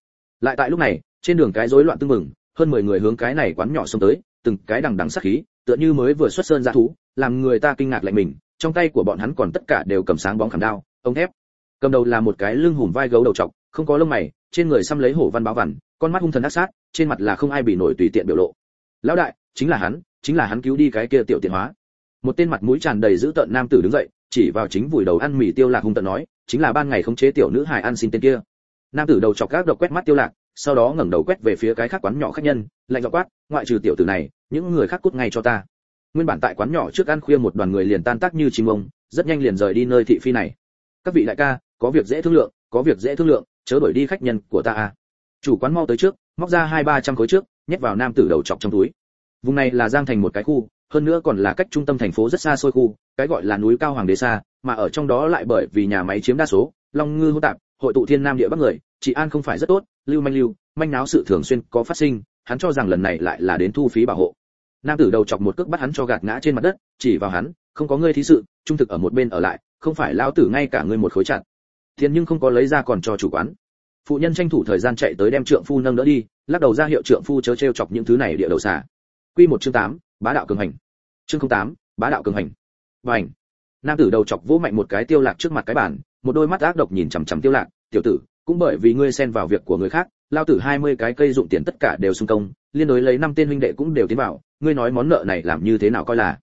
Lại tại lúc này, trên đường cái rối loạn tương mừng hơn 10 người hướng cái này quán nhỏ xông tới, từng cái đằng đằng sát khí, tựa như mới vừa xuất sơn ra thú, làm người ta kinh ngạc lại mình, trong tay của bọn hắn còn tất cả đều cầm sáng bóng khảm đao ống thép cầm đầu là một cái lưng hùm vai gấu đầu trọc, không có lông mày, trên người xăm lấy hổ văn báo vằn con mắt hung thần ác sát, trên mặt là không ai bị nổi tùy tiện biểu lộ. Lão đại, chính là hắn, chính là hắn cứu đi cái kia tiểu tiện hóa. Một tên mặt mũi tràn đầy dữ tợn nam tử đứng dậy, chỉ vào chính vùi đầu ăn mì tiêu lạc hung tợn nói, chính là ban ngày khống chế tiểu nữ hài ăn xin tên kia. Nam tử đầu chọc gác độc quét mắt tiêu lạc, sau đó ngẩng đầu quét về phía cái khác quán nhỏ khách nhân, lạnh giọng quát, ngoại trừ tiểu tử này, những người khác cút ngay cho ta. Nguyên bản tại quán nhỏ trước ăn khuya một đoàn người liền tan tác như chim ông, rất nhanh liền rời đi nơi thị phi này. Các vị đại ca có việc dễ thương lượng, có việc dễ thương lượng, chớ đuổi đi khách nhân của ta à. Chủ quán mau tới trước, móc ra hai ba trăm khối trước, nhét vào nam tử đầu chọc trong túi. Vùng này là giang thành một cái khu, hơn nữa còn là cách trung tâm thành phố rất xa xôi khu, cái gọi là núi cao hoàng đế xa, mà ở trong đó lại bởi vì nhà máy chiếm đa số, long ngư hô tạp, hội tụ thiên nam địa bắc người, Chị an không phải rất tốt, lưu manh lưu, manh náo sự thường xuyên có phát sinh, hắn cho rằng lần này lại là đến thu phí bảo hộ. Nam tử đầu chọc một cước bắt hắn cho gạt ngã trên mặt đất, chỉ vào hắn, không có ngươi thí sự, trung thực ở một bên ở lại, không phải lão tử ngay cả ngươi một khối chặt thiên nhưng không có lấy ra còn cho chủ quán. Phụ nhân tranh thủ thời gian chạy tới đem trượng phu nâng đỡ đi lắc đầu ra hiệu trượng phu chớ trêu chọc những thứ này địa đầu xả quy một chương tám bá đạo cường hành. Chương 08, bá đạo cường hành. Bảnh nam tử đầu chọc vỗ mạnh một cái tiêu lạc trước mặt cái bàn một đôi mắt ác độc nhìn chằm chằm tiêu lạc. Tiểu tử cũng bởi vì ngươi xen vào việc của người khác lao tử 20 cái cây dụng tiền tất cả đều xung công liên đối lấy năm tên huynh đệ cũng đều tiến vào ngươi nói món nợ này làm như thế nào coi là?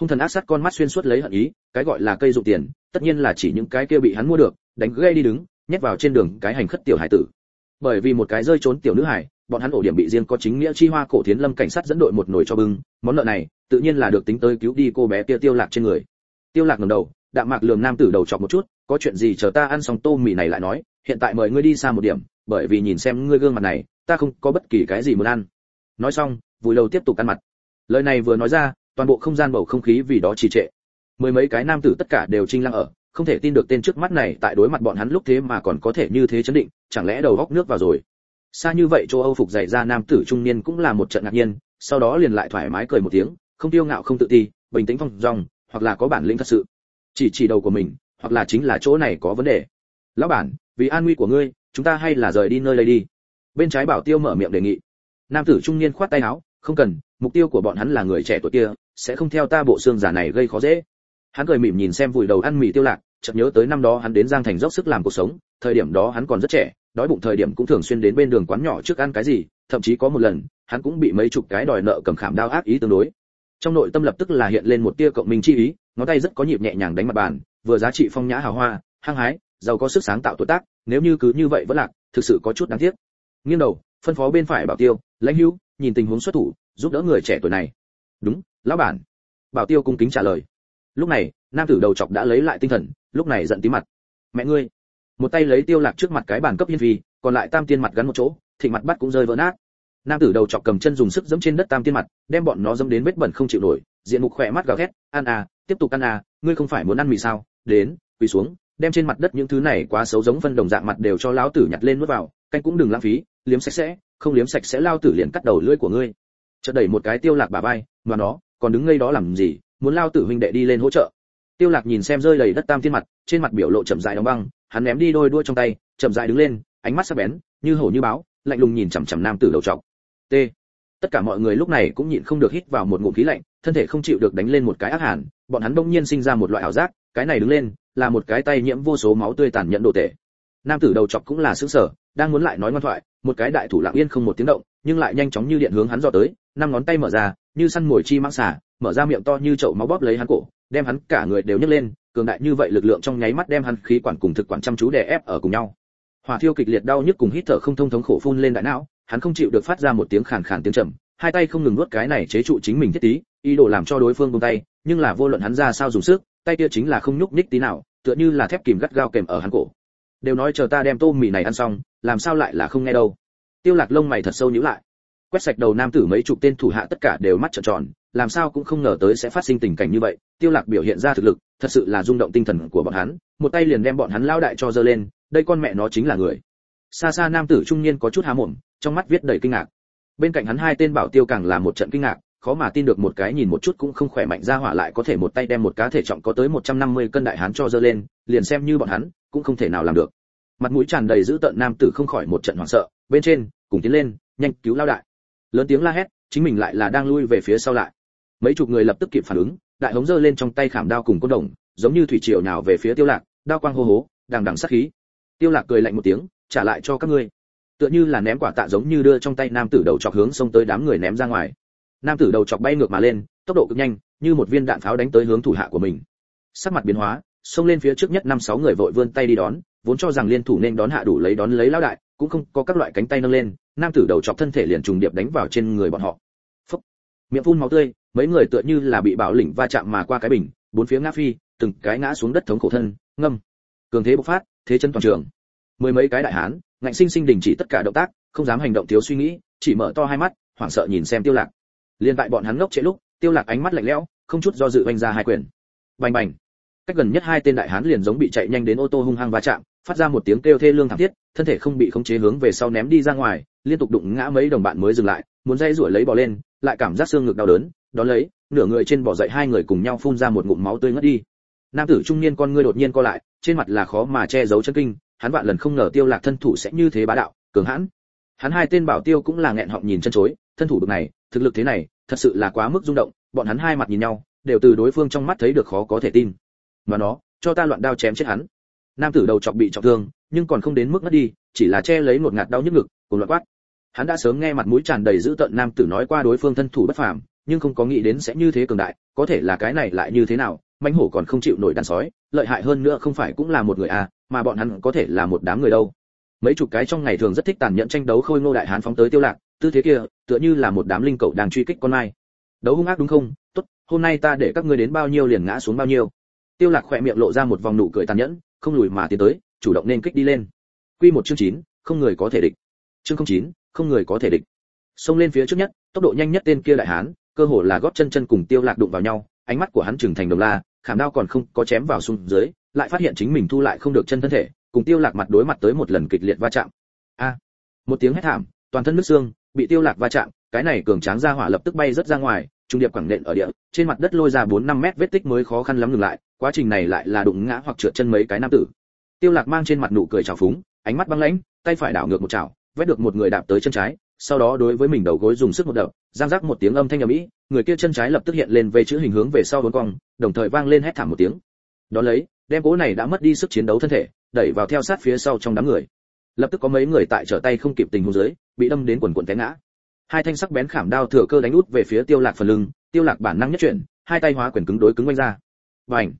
Hung thần ác sát con mắt xuyên suốt lấy hận ý cái gọi là cây dụng tiền tất nhiên là chỉ những cái kia bị hắn mua được đánh gây đi đứng, nhét vào trên đường cái hành khất tiểu hải tử. Bởi vì một cái rơi trốn tiểu nữ hải, bọn hắn ổ điểm bị riêng có chính nghĩa chi hoa cổ thiến lâm cảnh sát dẫn đội một nồi cho bưng, món nợ này, tự nhiên là được tính tới cứu đi cô bé tiêu tiêu lạc trên người. Tiêu lạc ngẩng đầu, đạm mạc lườm nam tử đầu chọc một chút, có chuyện gì chờ ta ăn xong tô mì này lại nói, hiện tại mời ngươi đi xa một điểm, bởi vì nhìn xem ngươi gương mặt này, ta không có bất kỳ cái gì muốn ăn. Nói xong, vùi đầu tiếp tục ăn mặt. Lời này vừa nói ra, toàn bộ không gian bầu không khí vì đó trì trệ. Mười mấy cái nam tử tất cả đều trinh lăng ở không thể tin được tên trước mắt này tại đối mặt bọn hắn lúc thế mà còn có thể như thế chấn định, chẳng lẽ đầu góc nước vào rồi? Xa như vậy châu âu phục dạy ra nam tử trung niên cũng là một trận ngạc nhiên, sau đó liền lại thoải mái cười một tiếng, không tiêu ngạo không tự ti, bình tĩnh phong dong, hoặc là có bản lĩnh thật sự. Chỉ chỉ đầu của mình, hoặc là chính là chỗ này có vấn đề. Lão bản, vì an nguy của ngươi, chúng ta hay là rời đi nơi đây đi. Bên trái bảo tiêu mở miệng đề nghị. Nam tử trung niên khoát tay áo, không cần, mục tiêu của bọn hắn là người trẻ tuổi kia, sẽ không theo ta bộ xương giả này gây khó dễ hắn cười mỉm nhìn xem vùi đầu ăn mì tiêu lạc, chợt nhớ tới năm đó hắn đến giang thành dốc sức làm cuộc sống, thời điểm đó hắn còn rất trẻ, đói bụng thời điểm cũng thường xuyên đến bên đường quán nhỏ trước ăn cái gì, thậm chí có một lần, hắn cũng bị mấy chục cái đòi nợ cầm khảm đao ác ý tương đối. Trong nội tâm lập tức là hiện lên một tia cộng minh chi ý, ngón tay rất có nhịp nhẹ nhàng đánh mặt bàn, vừa giá trị phong nhã hào hoa, hăng hái, giàu có sức sáng tạo tuổi tác, nếu như cứ như vậy vẫn lạc, thực sự có chút đáng tiếc. Nghiêng đầu, phân phó bên phải bảo tiêu, lãnh hữu, nhìn tình huống xuất thủ, giúp đỡ người trẻ tuổi này. Đúng, lão bản. Bảo tiêu cung kính trả lời lúc này, nam tử đầu chọc đã lấy lại tinh thần, lúc này giận tí mặt. Mẹ ngươi. Một tay lấy tiêu lạc trước mặt cái bàn cấp hiên vi còn lại tam tiên mặt gắn một chỗ, thịnh mặt bắt cũng rơi vỡ nát. Nam tử đầu chọc cầm chân dùng sức giẫm trên đất tam tiên mặt, đem bọn nó giẫm đến vết bẩn không chịu nổi, diện mục khỏe mắt gào thét, ăn à tiếp tục ăn à ngươi không phải muốn ăn mì sao? Đến, quỳ xuống, đem trên mặt đất những thứ này quá xấu giống phân đồng dạng mặt đều cho lão tử nhặt lên nuốt vào, canh cũng đừng lãng phí, liếm sạch sẽ, không liếm sạch sẽ lao tử liền cắt đầu lưỡi của ngươi. Chợt đẩy một cái tiêu lạc bà vai, mà nó, còn đứng ngây đó làm gì? Muốn lao tử huynh đệ đi lên hỗ trợ. Tiêu lạc nhìn xem rơi đầy đất tam thiên mặt, trên mặt biểu lộ chậm rãi đóng băng, hắn ném đi đôi đuôi trong tay, chậm rãi đứng lên, ánh mắt sắc bén, như hổ như báo, lạnh lùng nhìn chằm chằm nam tử đầu trọc. T. Tất cả mọi người lúc này cũng nhịn không được hít vào một ngụm khí lạnh, thân thể không chịu được đánh lên một cái ác hàn, bọn hắn đông nhiên sinh ra một loại ảo giác, cái này đứng lên, là một cái tay nhiễm vô số máu tươi tàn nhẫn đồ tệ nam tử đầu chọc cũng là sững sờ, đang muốn lại nói ngoan thoại, một cái đại thủ lặng yên không một tiếng động, nhưng lại nhanh chóng như điện hướng hắn dò tới, năm ngón tay mở ra, như săn mồi chi mãng xà mở ra miệng to như chậu máu bóp lấy hắn cổ, đem hắn cả người đều nhấc lên, cường đại như vậy lực lượng trong nháy mắt đem hắn khí quản cùng thực quản chăm chú đè ép ở cùng nhau. Hỏa thiêu kịch liệt đau nhức cùng hít thở không thông thống khổ phun lên đại não, hắn không chịu được phát ra một tiếng khàn khàn tiếng trầm, hai tay không ngừng nuốt cái này chế trụ chính mình thiết tí, ý đồ làm cho đối phương buông tay, nhưng là vô luận hắn ra sao dùng sức, tay kia chính là không nhúc nhích tí nào, tựa như là thép kìm gắt gao kèm ở hắn cổ. Đều nói chờ ta đem tô mì này ăn xong, làm sao lại là không nghe đâu. Tiêu lạc lông mày thật sâu nhíu lại. Quét sạch đầu nam tử mấy chục tên thủ hạ tất cả đều mắt trợn tròn làm sao cũng không ngờ tới sẽ phát sinh tình cảnh như vậy, tiêu lạc biểu hiện ra thực lực, thật sự là rung động tinh thần của bọn hắn, một tay liền đem bọn hắn lao đại cho giơ lên, đây con mẹ nó chính là người. Xa xa nam tử trung niên có chút há mồm, trong mắt viết đầy kinh ngạc. Bên cạnh hắn hai tên bảo tiêu càng là một trận kinh ngạc, khó mà tin được một cái nhìn một chút cũng không khỏe mạnh ra hỏa lại có thể một tay đem một cá thể trọng có tới 150 cân đại hán cho giơ lên, liền xem như bọn hắn, cũng không thể nào làm được. Mặt mũi tràn đầy dữ tợn nam tử không khỏi một trận hoảng sợ, bên trên, cùng tiến lên, nhanh cứu lao đại. Lớn tiếng la hét, chính mình lại là đang lui về phía sau lại mấy chục người lập tức kịp phản ứng, đại hống giơ lên trong tay khảm đao cùng côn đồng, giống như thủy triều nào về phía tiêu lạc, đao quang hô hố, đằng đằng sát khí. Tiêu lạc cười lạnh một tiếng, trả lại cho các ngươi. Tựa như là ném quả tạ giống như đưa trong tay nam tử đầu chọc hướng xông tới đám người ném ra ngoài. Nam tử đầu chọc bay ngược mà lên, tốc độ cực nhanh, như một viên đạn pháo đánh tới hướng thủ hạ của mình. Sắc mặt biến hóa, xông lên phía trước nhất năm sáu người vội vươn tay đi đón, vốn cho rằng liên thủ nên đón hạ đủ lấy đón lấy lão đại, cũng không có các loại cánh tay nâng lên, nam tử đầu chọc thân thể liền trùng điệp đánh vào trên người bọn họ. Phúc. miệng phun máu tươi mấy người tựa như là bị bạo lĩnh va chạm mà qua cái bình, bốn phía ngã phi, từng cái ngã xuống đất thống khổ thân, ngâm. Cường thế bộc phát, thế chân toàn trường. Mười mấy cái đại hán, ngạnh sinh sinh đình chỉ tất cả động tác, không dám hành động thiếu suy nghĩ, chỉ mở to hai mắt, hoảng sợ nhìn xem tiêu lạc. Liên tại bọn hắn ngốc trễ lúc, tiêu lạc ánh mắt lạnh lẽo, không chút do dự vanh ra hai quyền. Bành bành. Cách gần nhất hai tên đại hán liền giống bị chạy nhanh đến ô tô hung hăng va chạm, phát ra một tiếng kêu thê lương thảm thiết, thân thể không bị khống chế hướng về sau ném đi ra ngoài, liên tục đụng ngã mấy đồng bạn mới dừng lại, muốn dây rủi lấy bò lên, lại cảm giác xương ngực đau đớn đón lấy, nửa người trên bò dậy hai người cùng nhau phun ra một ngụm máu tươi ngất đi. Nam tử trung niên con ngươi đột nhiên co lại, trên mặt là khó mà che giấu chân kinh, hắn vạn lần không ngờ tiêu lạc thân thủ sẽ như thế bá đạo, cường hãn. Hắn hai tên bảo tiêu cũng là nghẹn họng nhìn chân chối, thân thủ bực này, thực lực thế này, thật sự là quá mức rung động, bọn hắn hai mặt nhìn nhau, đều từ đối phương trong mắt thấy được khó có thể tin. Mà nó, cho ta loạn đao chém chết hắn. Nam tử đầu chọc bị trọng thương, nhưng còn không đến mức ngất đi, chỉ là che lấy một ngạt đau nhức ngực cùng loạn quát. Hắn đã sớm nghe mặt mũi tràn đầy dữ tợn nam tử nói qua đối phương thân thủ bất phàm nhưng không có nghĩ đến sẽ như thế cường đại, có thể là cái này lại như thế nào, mãnh hổ còn không chịu nổi đàn sói, lợi hại hơn nữa không phải cũng là một người à mà bọn hắn có thể là một đám người đâu. Mấy chục cái trong ngày thường rất thích tàn nhẫn tranh đấu khôi ngô đại hán phóng tới tiêu lạc, tư thế kia, tựa như là một đám linh cẩu đang truy kích con mai. Đấu hung ác đúng không? Tốt, hôm nay ta để các ngươi đến bao nhiêu liền ngã xuống bao nhiêu. Tiêu lạc khoe miệng lộ ra một vòng nụ cười tàn nhẫn, không lùi mà tiến tới, chủ động nên kích đi lên. Quy một chương chín, không người có thể địch. Chương không chín, không người có thể địch. Xông lên phía trước nhất, tốc độ nhanh nhất tên kia đại hán cơ hồ là gót chân chân cùng tiêu lạc đụng vào nhau, ánh mắt của hắn trừng thành đồng la, khảm đao còn không có chém vào xuống dưới, lại phát hiện chính mình thu lại không được chân thân thể, cùng tiêu lạc mặt đối mặt tới một lần kịch liệt va chạm. A! Một tiếng hét thảm, toàn thân nứt xương, bị tiêu lạc va chạm, cái này cường tráng ra hỏa lập tức bay rất ra ngoài, trung điệp quẳng nện ở địa, trên mặt đất lôi ra 4 5 mét vết tích mới khó khăn lắm ngừng lại, quá trình này lại là đụng ngã hoặc trượt chân mấy cái nam tử. Tiêu lạc mang trên mặt nụ cười trào phúng, ánh mắt băng lãnh, tay phải đảo ngược một chảo, vét được một người đạp tới chân trái sau đó đối với mình đầu gối dùng sức một đập, giang rắc một tiếng âm thanh ầm ĩ, người kia chân trái lập tức hiện lên về chữ hình hướng về sau bốn cong, đồng thời vang lên hét thảm một tiếng. Đó lấy, đem cố này đã mất đi sức chiến đấu thân thể, đẩy vào theo sát phía sau trong đám người. Lập tức có mấy người tại trở tay không kịp tình huống dưới, bị đâm đến quần quần té ngã. Hai thanh sắc bén khảm đao thừa cơ đánh út về phía tiêu lạc phần lưng, tiêu lạc bản năng nhất chuyển, hai tay hóa quyền cứng đối cứng vung ra. Bành!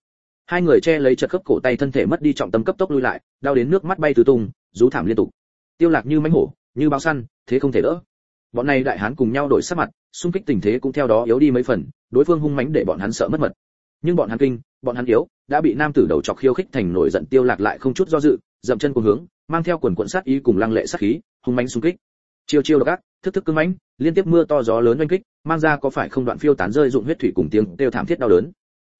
Hai người che lấy chật khớp cổ tay thân thể mất đi trọng tâm cấp tốc lui lại, đau đến nước mắt bay tứ tung, rú thảm liên tục. Tiêu lạc như mãnh hổ, như báo săn thế không thể đỡ. Bọn này đại hán cùng nhau đổi sắc mặt, xung kích tình thế cũng theo đó yếu đi mấy phần, đối phương hung mãnh để bọn hắn sợ mất mật. Nhưng bọn hắn kinh, bọn hắn yếu, đã bị nam tử đầu chọc khiêu khích thành nổi giận tiêu lạc lại không chút do dự, dậm chân cùng hướng, mang theo quần quần sát ý cùng lăng lệ sát khí, hung mãnh xung kích. Chiêu chiêu độc ác, thức thức cứng mãnh, liên tiếp mưa to gió lớn oanh kích, mang ra có phải không đoạn phiêu tán rơi dụng huyết thủy cùng tiếng kêu thảm thiết đau đớn.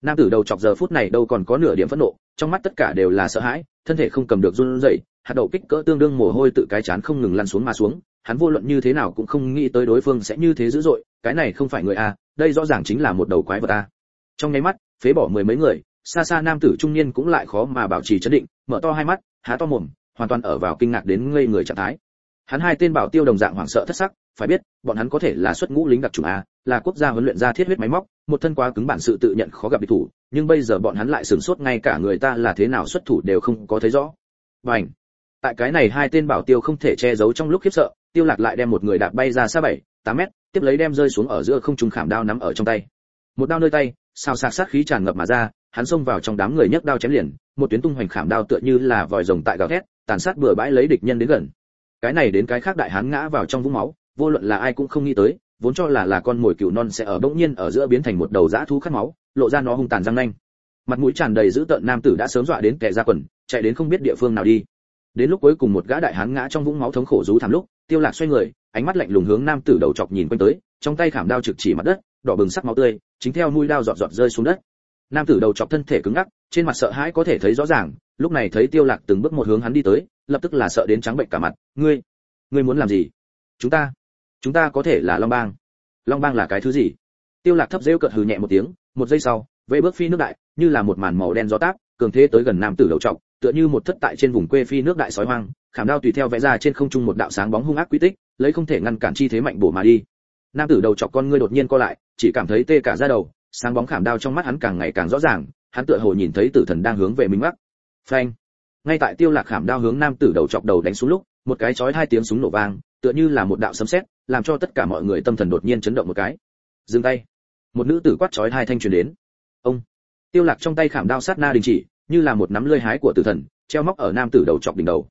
Nam tử đầu chọc giờ phút này đâu còn có nửa điểm phẫn nộ, trong mắt tất cả đều là sợ hãi, thân thể không cầm được run rẩy, hạt đậu kích cỡ tương đương mồ hôi tự cái chán không ngừng lăn xuống mà xuống hắn vô luận như thế nào cũng không nghĩ tới đối phương sẽ như thế dữ dội, cái này không phải người a, đây rõ ràng chính là một đầu quái vật a. Trong nháy mắt, phế bỏ mười mấy người, xa xa nam tử trung niên cũng lại khó mà bảo trì chấn định, mở to hai mắt, há to mồm, hoàn toàn ở vào kinh ngạc đến ngây người trạng thái. Hắn hai tên bảo tiêu đồng dạng hoảng sợ thất sắc, phải biết, bọn hắn có thể là xuất ngũ lính đặc trùng a, là quốc gia huấn luyện ra thiết huyết máy móc, một thân quá cứng bản sự tự nhận khó gặp địch thủ, nhưng bây giờ bọn hắn lại sửng sốt ngay cả người ta là thế nào xuất thủ đều không có thấy rõ. Bảnh tại cái này hai tên bảo tiêu không thể che giấu trong lúc khiếp sợ tiêu lạc lại đem một người đạp bay ra xa bảy, tám mét, tiếp lấy đem rơi xuống ở giữa không trung khảm đao nắm ở trong tay. Một đao nơi tay sao sạc sát khí tràn ngập mà ra, hắn xông vào trong đám người nhấc đao chém liền, một tuyến tung hoành khảm đao tựa như là vòi rồng tại gào thét, tàn sát bừa bãi lấy địch nhân đến gần. Cái này đến cái khác đại hán ngã vào trong vũng máu, vô luận là ai cũng không nghĩ tới, vốn cho là là con mồi cừu non sẽ ở bỗng nhiên ở giữa biến thành một đầu dã thú khát máu, lộ ra nó hung tàn răng nanh. Mặt mũi tràn đầy dữ tợn nam tử đã sớm dọa đến kẻ ra quần, chạy đến không biết địa phương nào đi đến lúc cuối cùng một gã đại hán ngã trong vũng máu thống khổ rú thảm lúc, tiêu lạc xoay người, ánh mắt lạnh lùng hướng nam tử đầu chọc nhìn quanh tới, trong tay khảm đao trực chỉ mặt đất, đỏ bừng sắc máu tươi, chính theo mũi đao giọt giọt rơi xuống đất. Nam tử đầu chọc thân thể cứng ngắc, trên mặt sợ hãi có thể thấy rõ ràng, lúc này thấy tiêu lạc từng bước một hướng hắn đi tới, lập tức là sợ đến trắng bệnh cả mặt. Ngươi ngươi muốn làm gì? Chúng ta chúng ta có thể là long bang. Long bang là cái thứ gì? Tiêu lạc thấp rêu cợt hừ nhẹ một tiếng, một giây sau, vẫy bước phi nước đại, như là một màn màu đen gió táp, cường thế tới gần nam tử đầu trọc tựa như một thất tại trên vùng quê phi nước đại sói hoang, khảm đao tùy theo vẽ ra trên không trung một đạo sáng bóng hung ác quy tích, lấy không thể ngăn cản chi thế mạnh bổ mà đi. Nam tử đầu chọc con ngươi đột nhiên co lại, chỉ cảm thấy tê cả da đầu, sáng bóng khảm đao trong mắt hắn càng ngày càng rõ ràng, hắn tựa hồ nhìn thấy tử thần đang hướng về mình mắc phanh! Ngay tại tiêu lạc khảm đao hướng nam tử đầu chọc đầu đánh xuống lúc, một cái chói hai tiếng súng nổ vang, tựa như là một đạo sấm sét, làm cho tất cả mọi người tâm thần đột nhiên chấn động một cái. Dừng tay! Một nữ tử quát chói hai thanh truyền đến. Ông! Tiêu lạc trong tay khảm đao sát na đình chỉ như là một nắm lưỡi hái của tử thần, treo móc ở nam tử đầu chọc đỉnh đầu.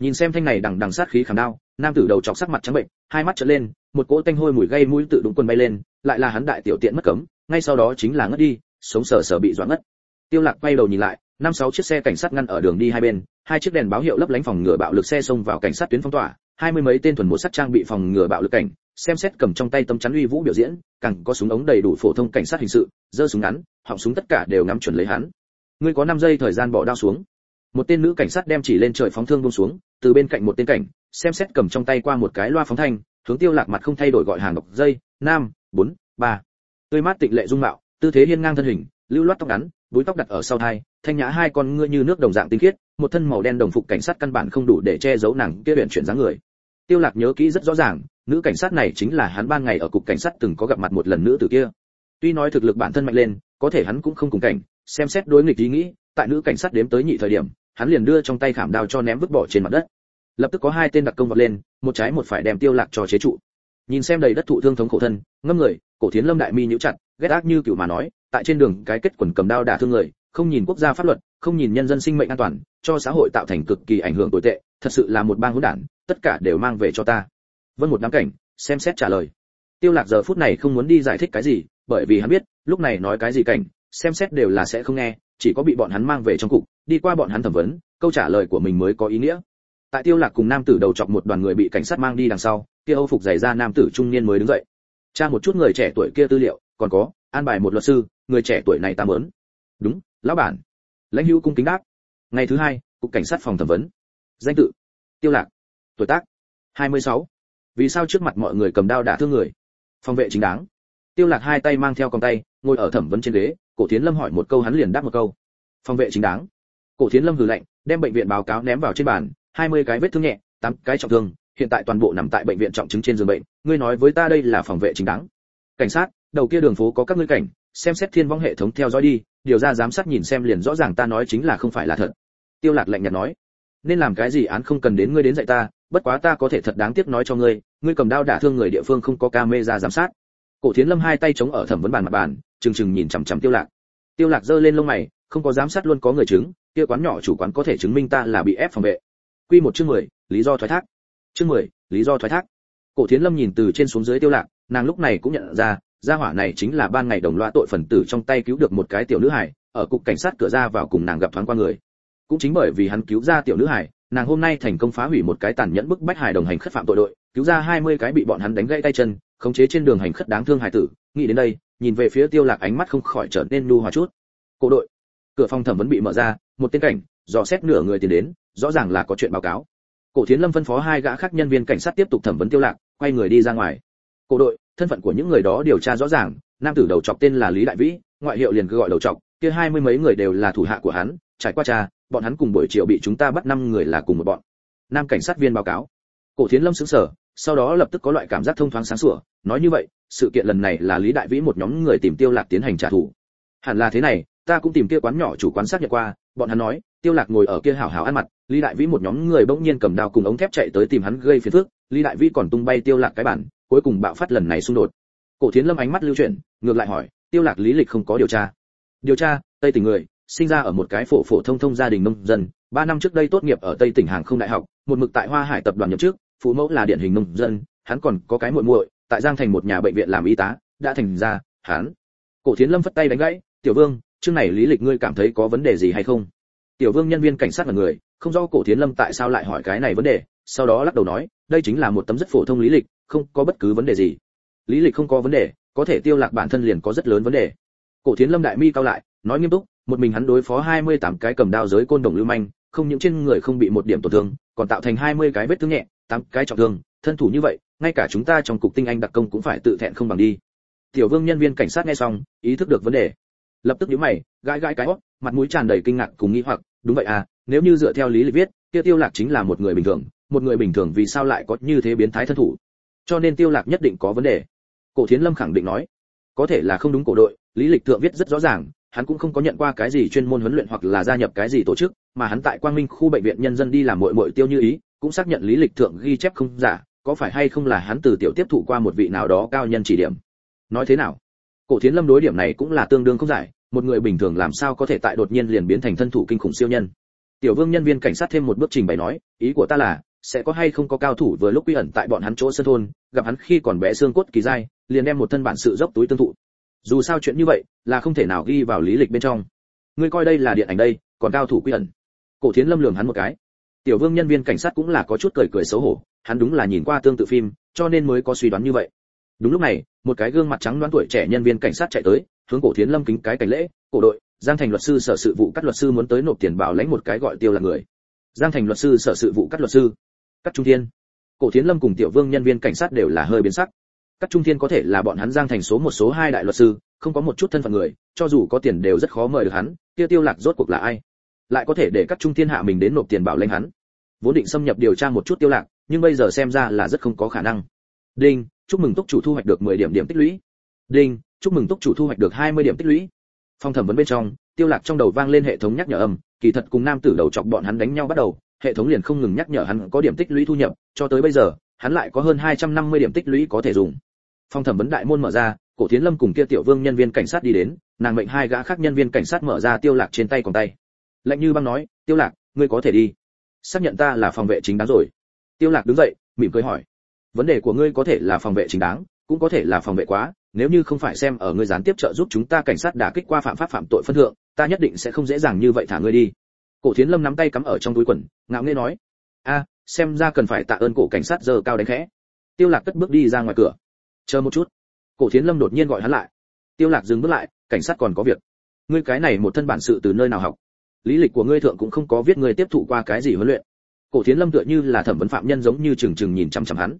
Nhìn xem thanh này đằng đằng sát khí khảm đao, nam tử đầu chọc sắc mặt trắng bệnh, hai mắt trợn lên, một cỗ tanh hôi mùi gây mũi tự đúng quần bay lên, lại là hắn đại tiểu tiện mất cấm, ngay sau đó chính là ngất đi, sống sờ sờ bị doãn ngất. Tiêu lạc quay đầu nhìn lại, năm sáu chiếc xe cảnh sát ngăn ở đường đi hai bên, hai chiếc đèn báo hiệu lấp lánh phòng ngừa bạo lực xe xông vào cảnh sát tuyến phong tỏa, hai mươi mấy tên thuần một sắc trang bị phòng ngừa bạo lực cảnh, xem xét cầm trong tay tấm chắn uy vũ biểu diễn, càng có súng ống đầy đủ phổ thông cảnh sát hình sự, giơ súng ngắn, họng súng tất cả đều ngắm chuẩn lấy hắn ngươi có 5 giây thời gian bỏ đao xuống. Một tên nữ cảnh sát đem chỉ lên trời phóng thương buông xuống từ bên cạnh một tên cảnh xem xét cầm trong tay qua một cái loa phóng thanh hướng tiêu lạc mặt không thay đổi gọi hàng độc dây nam bốn ba. Tươi mát tịnh lệ dung mạo tư thế hiên ngang thân hình lưu loát tóc ngắn búi tóc đặt ở sau tai, thanh nhã hai con ngươi như nước đồng dạng tinh khiết một thân màu đen đồng phục cảnh sát căn bản không đủ để che giấu nàng kia luyện chuyển dáng người. Tiêu lạc nhớ kỹ rất rõ ràng nữ cảnh sát này chính là hắn ban ngày ở cục cảnh sát từng có gặp mặt một lần nữa từ kia. Tuy nói thực lực bản thân mạnh lên có thể hắn cũng không cùng cảnh xem xét đối nghịch ý nghĩ, tại nữ cảnh sát đếm tới nhị thời điểm, hắn liền đưa trong tay khảm đao cho ném vứt bỏ trên mặt đất. Lập tức có hai tên đặc công vọt lên, một trái một phải đem tiêu lạc cho chế trụ. Nhìn xem đầy đất thụ thương thống khổ thân, ngâm người, cổ thiến lâm đại mi nhíu chặt, ghét ác như cửu mà nói, tại trên đường cái kết quần cầm đao đả thương người, không nhìn quốc gia pháp luật, không nhìn nhân dân sinh mệnh an toàn, cho xã hội tạo thành cực kỳ ảnh hưởng tồi tệ, thật sự là một bang hỗn đản, tất cả đều mang về cho ta. Vân một đám cảnh, xem xét trả lời. Tiêu lạc giờ phút này không muốn đi giải thích cái gì, bởi vì hắn biết, lúc này nói cái gì cảnh xem xét đều là sẽ không nghe, chỉ có bị bọn hắn mang về trong cục, đi qua bọn hắn thẩm vấn, câu trả lời của mình mới có ý nghĩa. Tại tiêu lạc cùng nam tử đầu chọc một đoàn người bị cảnh sát mang đi đằng sau, kia âu phục giày ra nam tử trung niên mới đứng dậy. Tra một chút người trẻ tuổi kia tư liệu, còn có, an bài một luật sư, người trẻ tuổi này ta muốn. Đúng, lão bản. Lãnh hữu cung kính đáp. Ngày thứ hai, cục cảnh sát phòng thẩm vấn. Danh tự, tiêu lạc. Tuổi tác 26. vì sao trước mặt mọi người cầm đao đả thương người? Phòng vệ chính đáng. Tiêu lạc hai tay mang theo còng tay ngồi ở thẩm vấn trên ghế, cổ thiến lâm hỏi một câu hắn liền đáp một câu. Phòng vệ chính đáng. Cổ thiến lâm hừ lạnh, đem bệnh viện báo cáo ném vào trên bàn 20 cái vết thương nhẹ 8 cái trọng thương, hiện tại toàn bộ nằm tại bệnh viện trọng chứng trên giường bệnh, ngươi nói với ta đây là phòng vệ chính đáng. Cảnh sát, đầu kia đường phố có các ngươi cảnh, xem xét thiên vong hệ thống theo dõi đi, điều ra giám sát nhìn xem liền rõ ràng ta nói chính là không phải là thật. Tiêu lạc lạnh nhạt nói, nên làm cái gì án không cần đến ngươi đến dạy ta, bất quá ta có thể thật đáng tiếc nói cho ngươi ngươi cầm đao đả thương người địa phương không có camera giám sát. Cổ thiến lâm hai tay chống ở thẩm vấn bàn mặt bàn chừng chừng nhìn chằm chằm tiêu lạc. Tiêu lạc giơ lên lông mày, không có giám sát luôn có người chứng, kia quán nhỏ chủ quán có thể chứng minh ta là bị ép phòng vệ. Quy một chương mười, lý do thoái thác. Chương mười, lý do thoái thác. Cổ thiến lâm nhìn từ trên xuống dưới tiêu lạc, nàng lúc này cũng nhận ra, gia hỏa này chính là ban ngày đồng loa tội phần tử trong tay cứu được một cái tiểu nữ hải ở cục cảnh sát cửa ra vào cùng nàng gặp thoáng qua người. Cũng chính bởi vì hắn cứu ra tiểu nữ hải nàng hôm nay thành công phá hủy một cái tàn nhẫn bức bách hải đồng hành khất phạm tội đội, cứu ra 20 cái bị bọn hắn đánh gãy tay chân, khống chế trên đường hành khất đáng thương hải tử, nghĩ đến đây nhìn về phía tiêu lạc ánh mắt không khỏi trở nên nu hòa chút. Cổ đội. Cửa phòng thẩm vấn bị mở ra, một tên cảnh, dò xét nửa người tiến đến, rõ ràng là có chuyện báo cáo. Cổ thiến lâm phân phó hai gã khác nhân viên cảnh sát tiếp tục thẩm vấn tiêu lạc, quay người đi ra ngoài. Cổ đội, thân phận của những người đó điều tra rõ ràng, nam tử đầu trọc tên là lý đại vĩ, ngoại hiệu liền cứ gọi đầu trọc kia hai mươi mấy người đều là thủ hạ của hắn, trải qua trà bọn hắn cùng buổi chiều bị chúng ta bắt năm người là cùng một bọn. Nam cảnh sát viên báo cáo. Cổ thiến lâm sững sờ sau đó lập tức có loại cảm giác thông thoáng sáng sủa. Nói như vậy, sự kiện lần này là lý đại vĩ một nhóm người tìm tiêu lạc tiến hành trả thù. Hẳn là thế này, ta cũng tìm kia quán nhỏ chủ quán xác nhận qua, bọn hắn nói, tiêu lạc ngồi ở kia hảo hảo ăn mặt, lý đại vĩ một nhóm người bỗng nhiên cầm dao cùng ống thép chạy tới tìm hắn gây phiền phức, lý đại vĩ còn tung bay tiêu lạc cái bản, cuối cùng bạo phát lần này xung đột. Cổ thiến lâm ánh mắt lưu chuyển, ngược lại hỏi, tiêu lạc lý lịch không có điều tra. Điều tra, tây tỉnh người, sinh ra ở một cái phổ phổ thông thông gia đình nông dân, ba năm trước đây tốt nghiệp ở tây tỉnh hàng không đại học, một mực tại hoa hải tập đoàn nhậm chức phụ mẫu là điển hình nông dân, hắn còn có cái muội muội, tại giang thành một nhà bệnh viện làm y tá, đã thành ra hắn. Cổ thiến lâm phất tay đánh gãy, tiểu vương, chương này lý lịch ngươi cảm thấy có vấn đề gì hay không? Tiểu vương nhân viên cảnh sát là người, không rõ cổ thiến lâm tại sao lại hỏi cái này vấn đề, sau đó lắc đầu nói, đây chính là một tấm rất phổ thông lý lịch, không có bất cứ vấn đề gì. Lý lịch không có vấn đề, có thể tiêu lạc bản thân liền có rất lớn vấn đề. Cổ thiến lâm đại mi cao lại, nói nghiêm túc, một mình hắn đối phó 28 cái cầm đao giới côn đồng lưu manh, không những trên người không bị một điểm tổn thương, còn tạo thành 20 cái vết thương nhẹ tám cái trọng thương, thân thủ như vậy, ngay cả chúng ta trong cục tinh anh đặc công cũng phải tự thẹn không bằng đi. Tiểu vương nhân viên cảnh sát nghe xong, ý thức được vấn đề. Lập tức nhíu mày, gãi gãi cái hót, mặt mũi tràn đầy kinh ngạc cùng nghi hoặc, đúng vậy à nếu như dựa theo lý lịch viết, kia tiêu lạc chính là một người bình thường, một người bình thường vì sao lại có như thế biến thái thân thủ? Cho nên tiêu lạc nhất định có vấn đề. Cổ thiến lâm khẳng định nói, có thể là không đúng cổ đội, lý lịch thượng viết rất rõ ràng, hắn cũng không có nhận qua cái gì chuyên môn huấn luyện hoặc là gia nhập cái gì tổ chức, mà hắn tại quang minh khu bệnh viện nhân dân đi làm muội muội tiêu như ý cũng xác nhận lý lịch thượng ghi chép không giả, có phải hay không là hắn từ tiểu tiếp thụ qua một vị nào đó cao nhân chỉ điểm? Nói thế nào? Cổ thiến lâm đối điểm này cũng là tương đương không giải, một người bình thường làm sao có thể tại đột nhiên liền biến thành thân thủ kinh khủng siêu nhân? Tiểu vương nhân viên cảnh sát thêm một bước trình bày nói, ý của ta là, sẽ có hay không có cao thủ vừa lúc quy ẩn tại bọn hắn chỗ sân thôn, gặp hắn khi còn bé xương cốt kỳ dai, liền đem một thân bản sự dốc túi tương thụ. Dù sao chuyện như vậy, là không thể nào ghi vào lý lịch bên trong. Ngươi coi đây là điện ảnh đây, còn cao thủ quy ẩn. Cổ thiến lâm lường hắn một cái tiểu vương nhân viên cảnh sát cũng là có chút cười cười xấu hổ, hắn đúng là nhìn qua tương tự phim, cho nên mới có suy đoán như vậy. Đúng lúc này, một cái gương mặt trắng đoán tuổi trẻ nhân viên cảnh sát chạy tới, hướng cổ thiến lâm kính cái cảnh lễ, cổ đội, giang thành luật sư sở sự vụ các luật sư muốn tới nộp tiền bảo lãnh một cái gọi tiêu là người. Giang thành luật sư sở sự vụ các luật sư. Các trung thiên. Cổ thiến lâm cùng tiểu vương nhân viên cảnh sát đều là hơi biến sắc. Các trung thiên có thể là bọn hắn giang thành số một số hai đại luật sư, không có một chút thân phận người, cho dù có tiền đều rất khó mời được hắn, tiêu tiêu lạc rốt cuộc là ai? Lại có thể để các trung thiên hạ mình đến nộp tiền bảo lãnh hắn. Vốn định xâm nhập điều tra một chút tiêu lạc, nhưng bây giờ xem ra là rất không có khả năng. Đinh, chúc mừng túc chủ thu hoạch được 10 điểm điểm tích lũy. Đinh, chúc mừng túc chủ thu hoạch được 20 điểm tích lũy. Phong thẩm vấn bên trong, tiêu lạc trong đầu vang lên hệ thống nhắc nhở âm, kỳ thật cùng nam tử đầu chọc bọn hắn đánh nhau bắt đầu, hệ thống liền không ngừng nhắc nhở hắn có điểm tích lũy thu nhập, cho tới bây giờ, hắn lại có hơn 250 điểm tích lũy có thể dùng. Phong thẩm vấn đại môn mở ra, cổ thiến lâm cùng kia tiểu vương nhân viên cảnh sát đi đến, nàng mệnh hai gã khác nhân viên cảnh sát mở ra tiêu lạc trên tay còn tay lạnh như băng nói, tiêu lạc, ngươi có thể đi. Xác nhận ta là phòng vệ chính đáng rồi. Tiêu lạc đứng dậy, mỉm cười hỏi, vấn đề của ngươi có thể là phòng vệ chính đáng, cũng có thể là phòng vệ quá, nếu như không phải xem ở ngươi gián tiếp trợ giúp chúng ta cảnh sát đả kích qua phạm pháp phạm tội phân thượng, ta nhất định sẽ không dễ dàng như vậy thả ngươi đi. Cổ thiến lâm nắm tay cắm ở trong túi quần, ngạo nghễ nói, a, xem ra cần phải tạ ơn cổ cảnh sát giờ cao đánh khẽ. Tiêu lạc cất bước đi ra ngoài cửa. Chờ một chút. Cổ thiến lâm đột nhiên gọi hắn lại. Tiêu lạc dừng bước lại, cảnh sát còn có việc. Ngươi cái này một thân bản sự từ nơi nào học? Lý lịch của ngươi thượng cũng không có viết ngươi tiếp thụ qua cái gì huấn luyện. Cổ thiến lâm tựa như là thẩm vấn phạm nhân giống như trừng trừng nhìn chằm chằm hắn.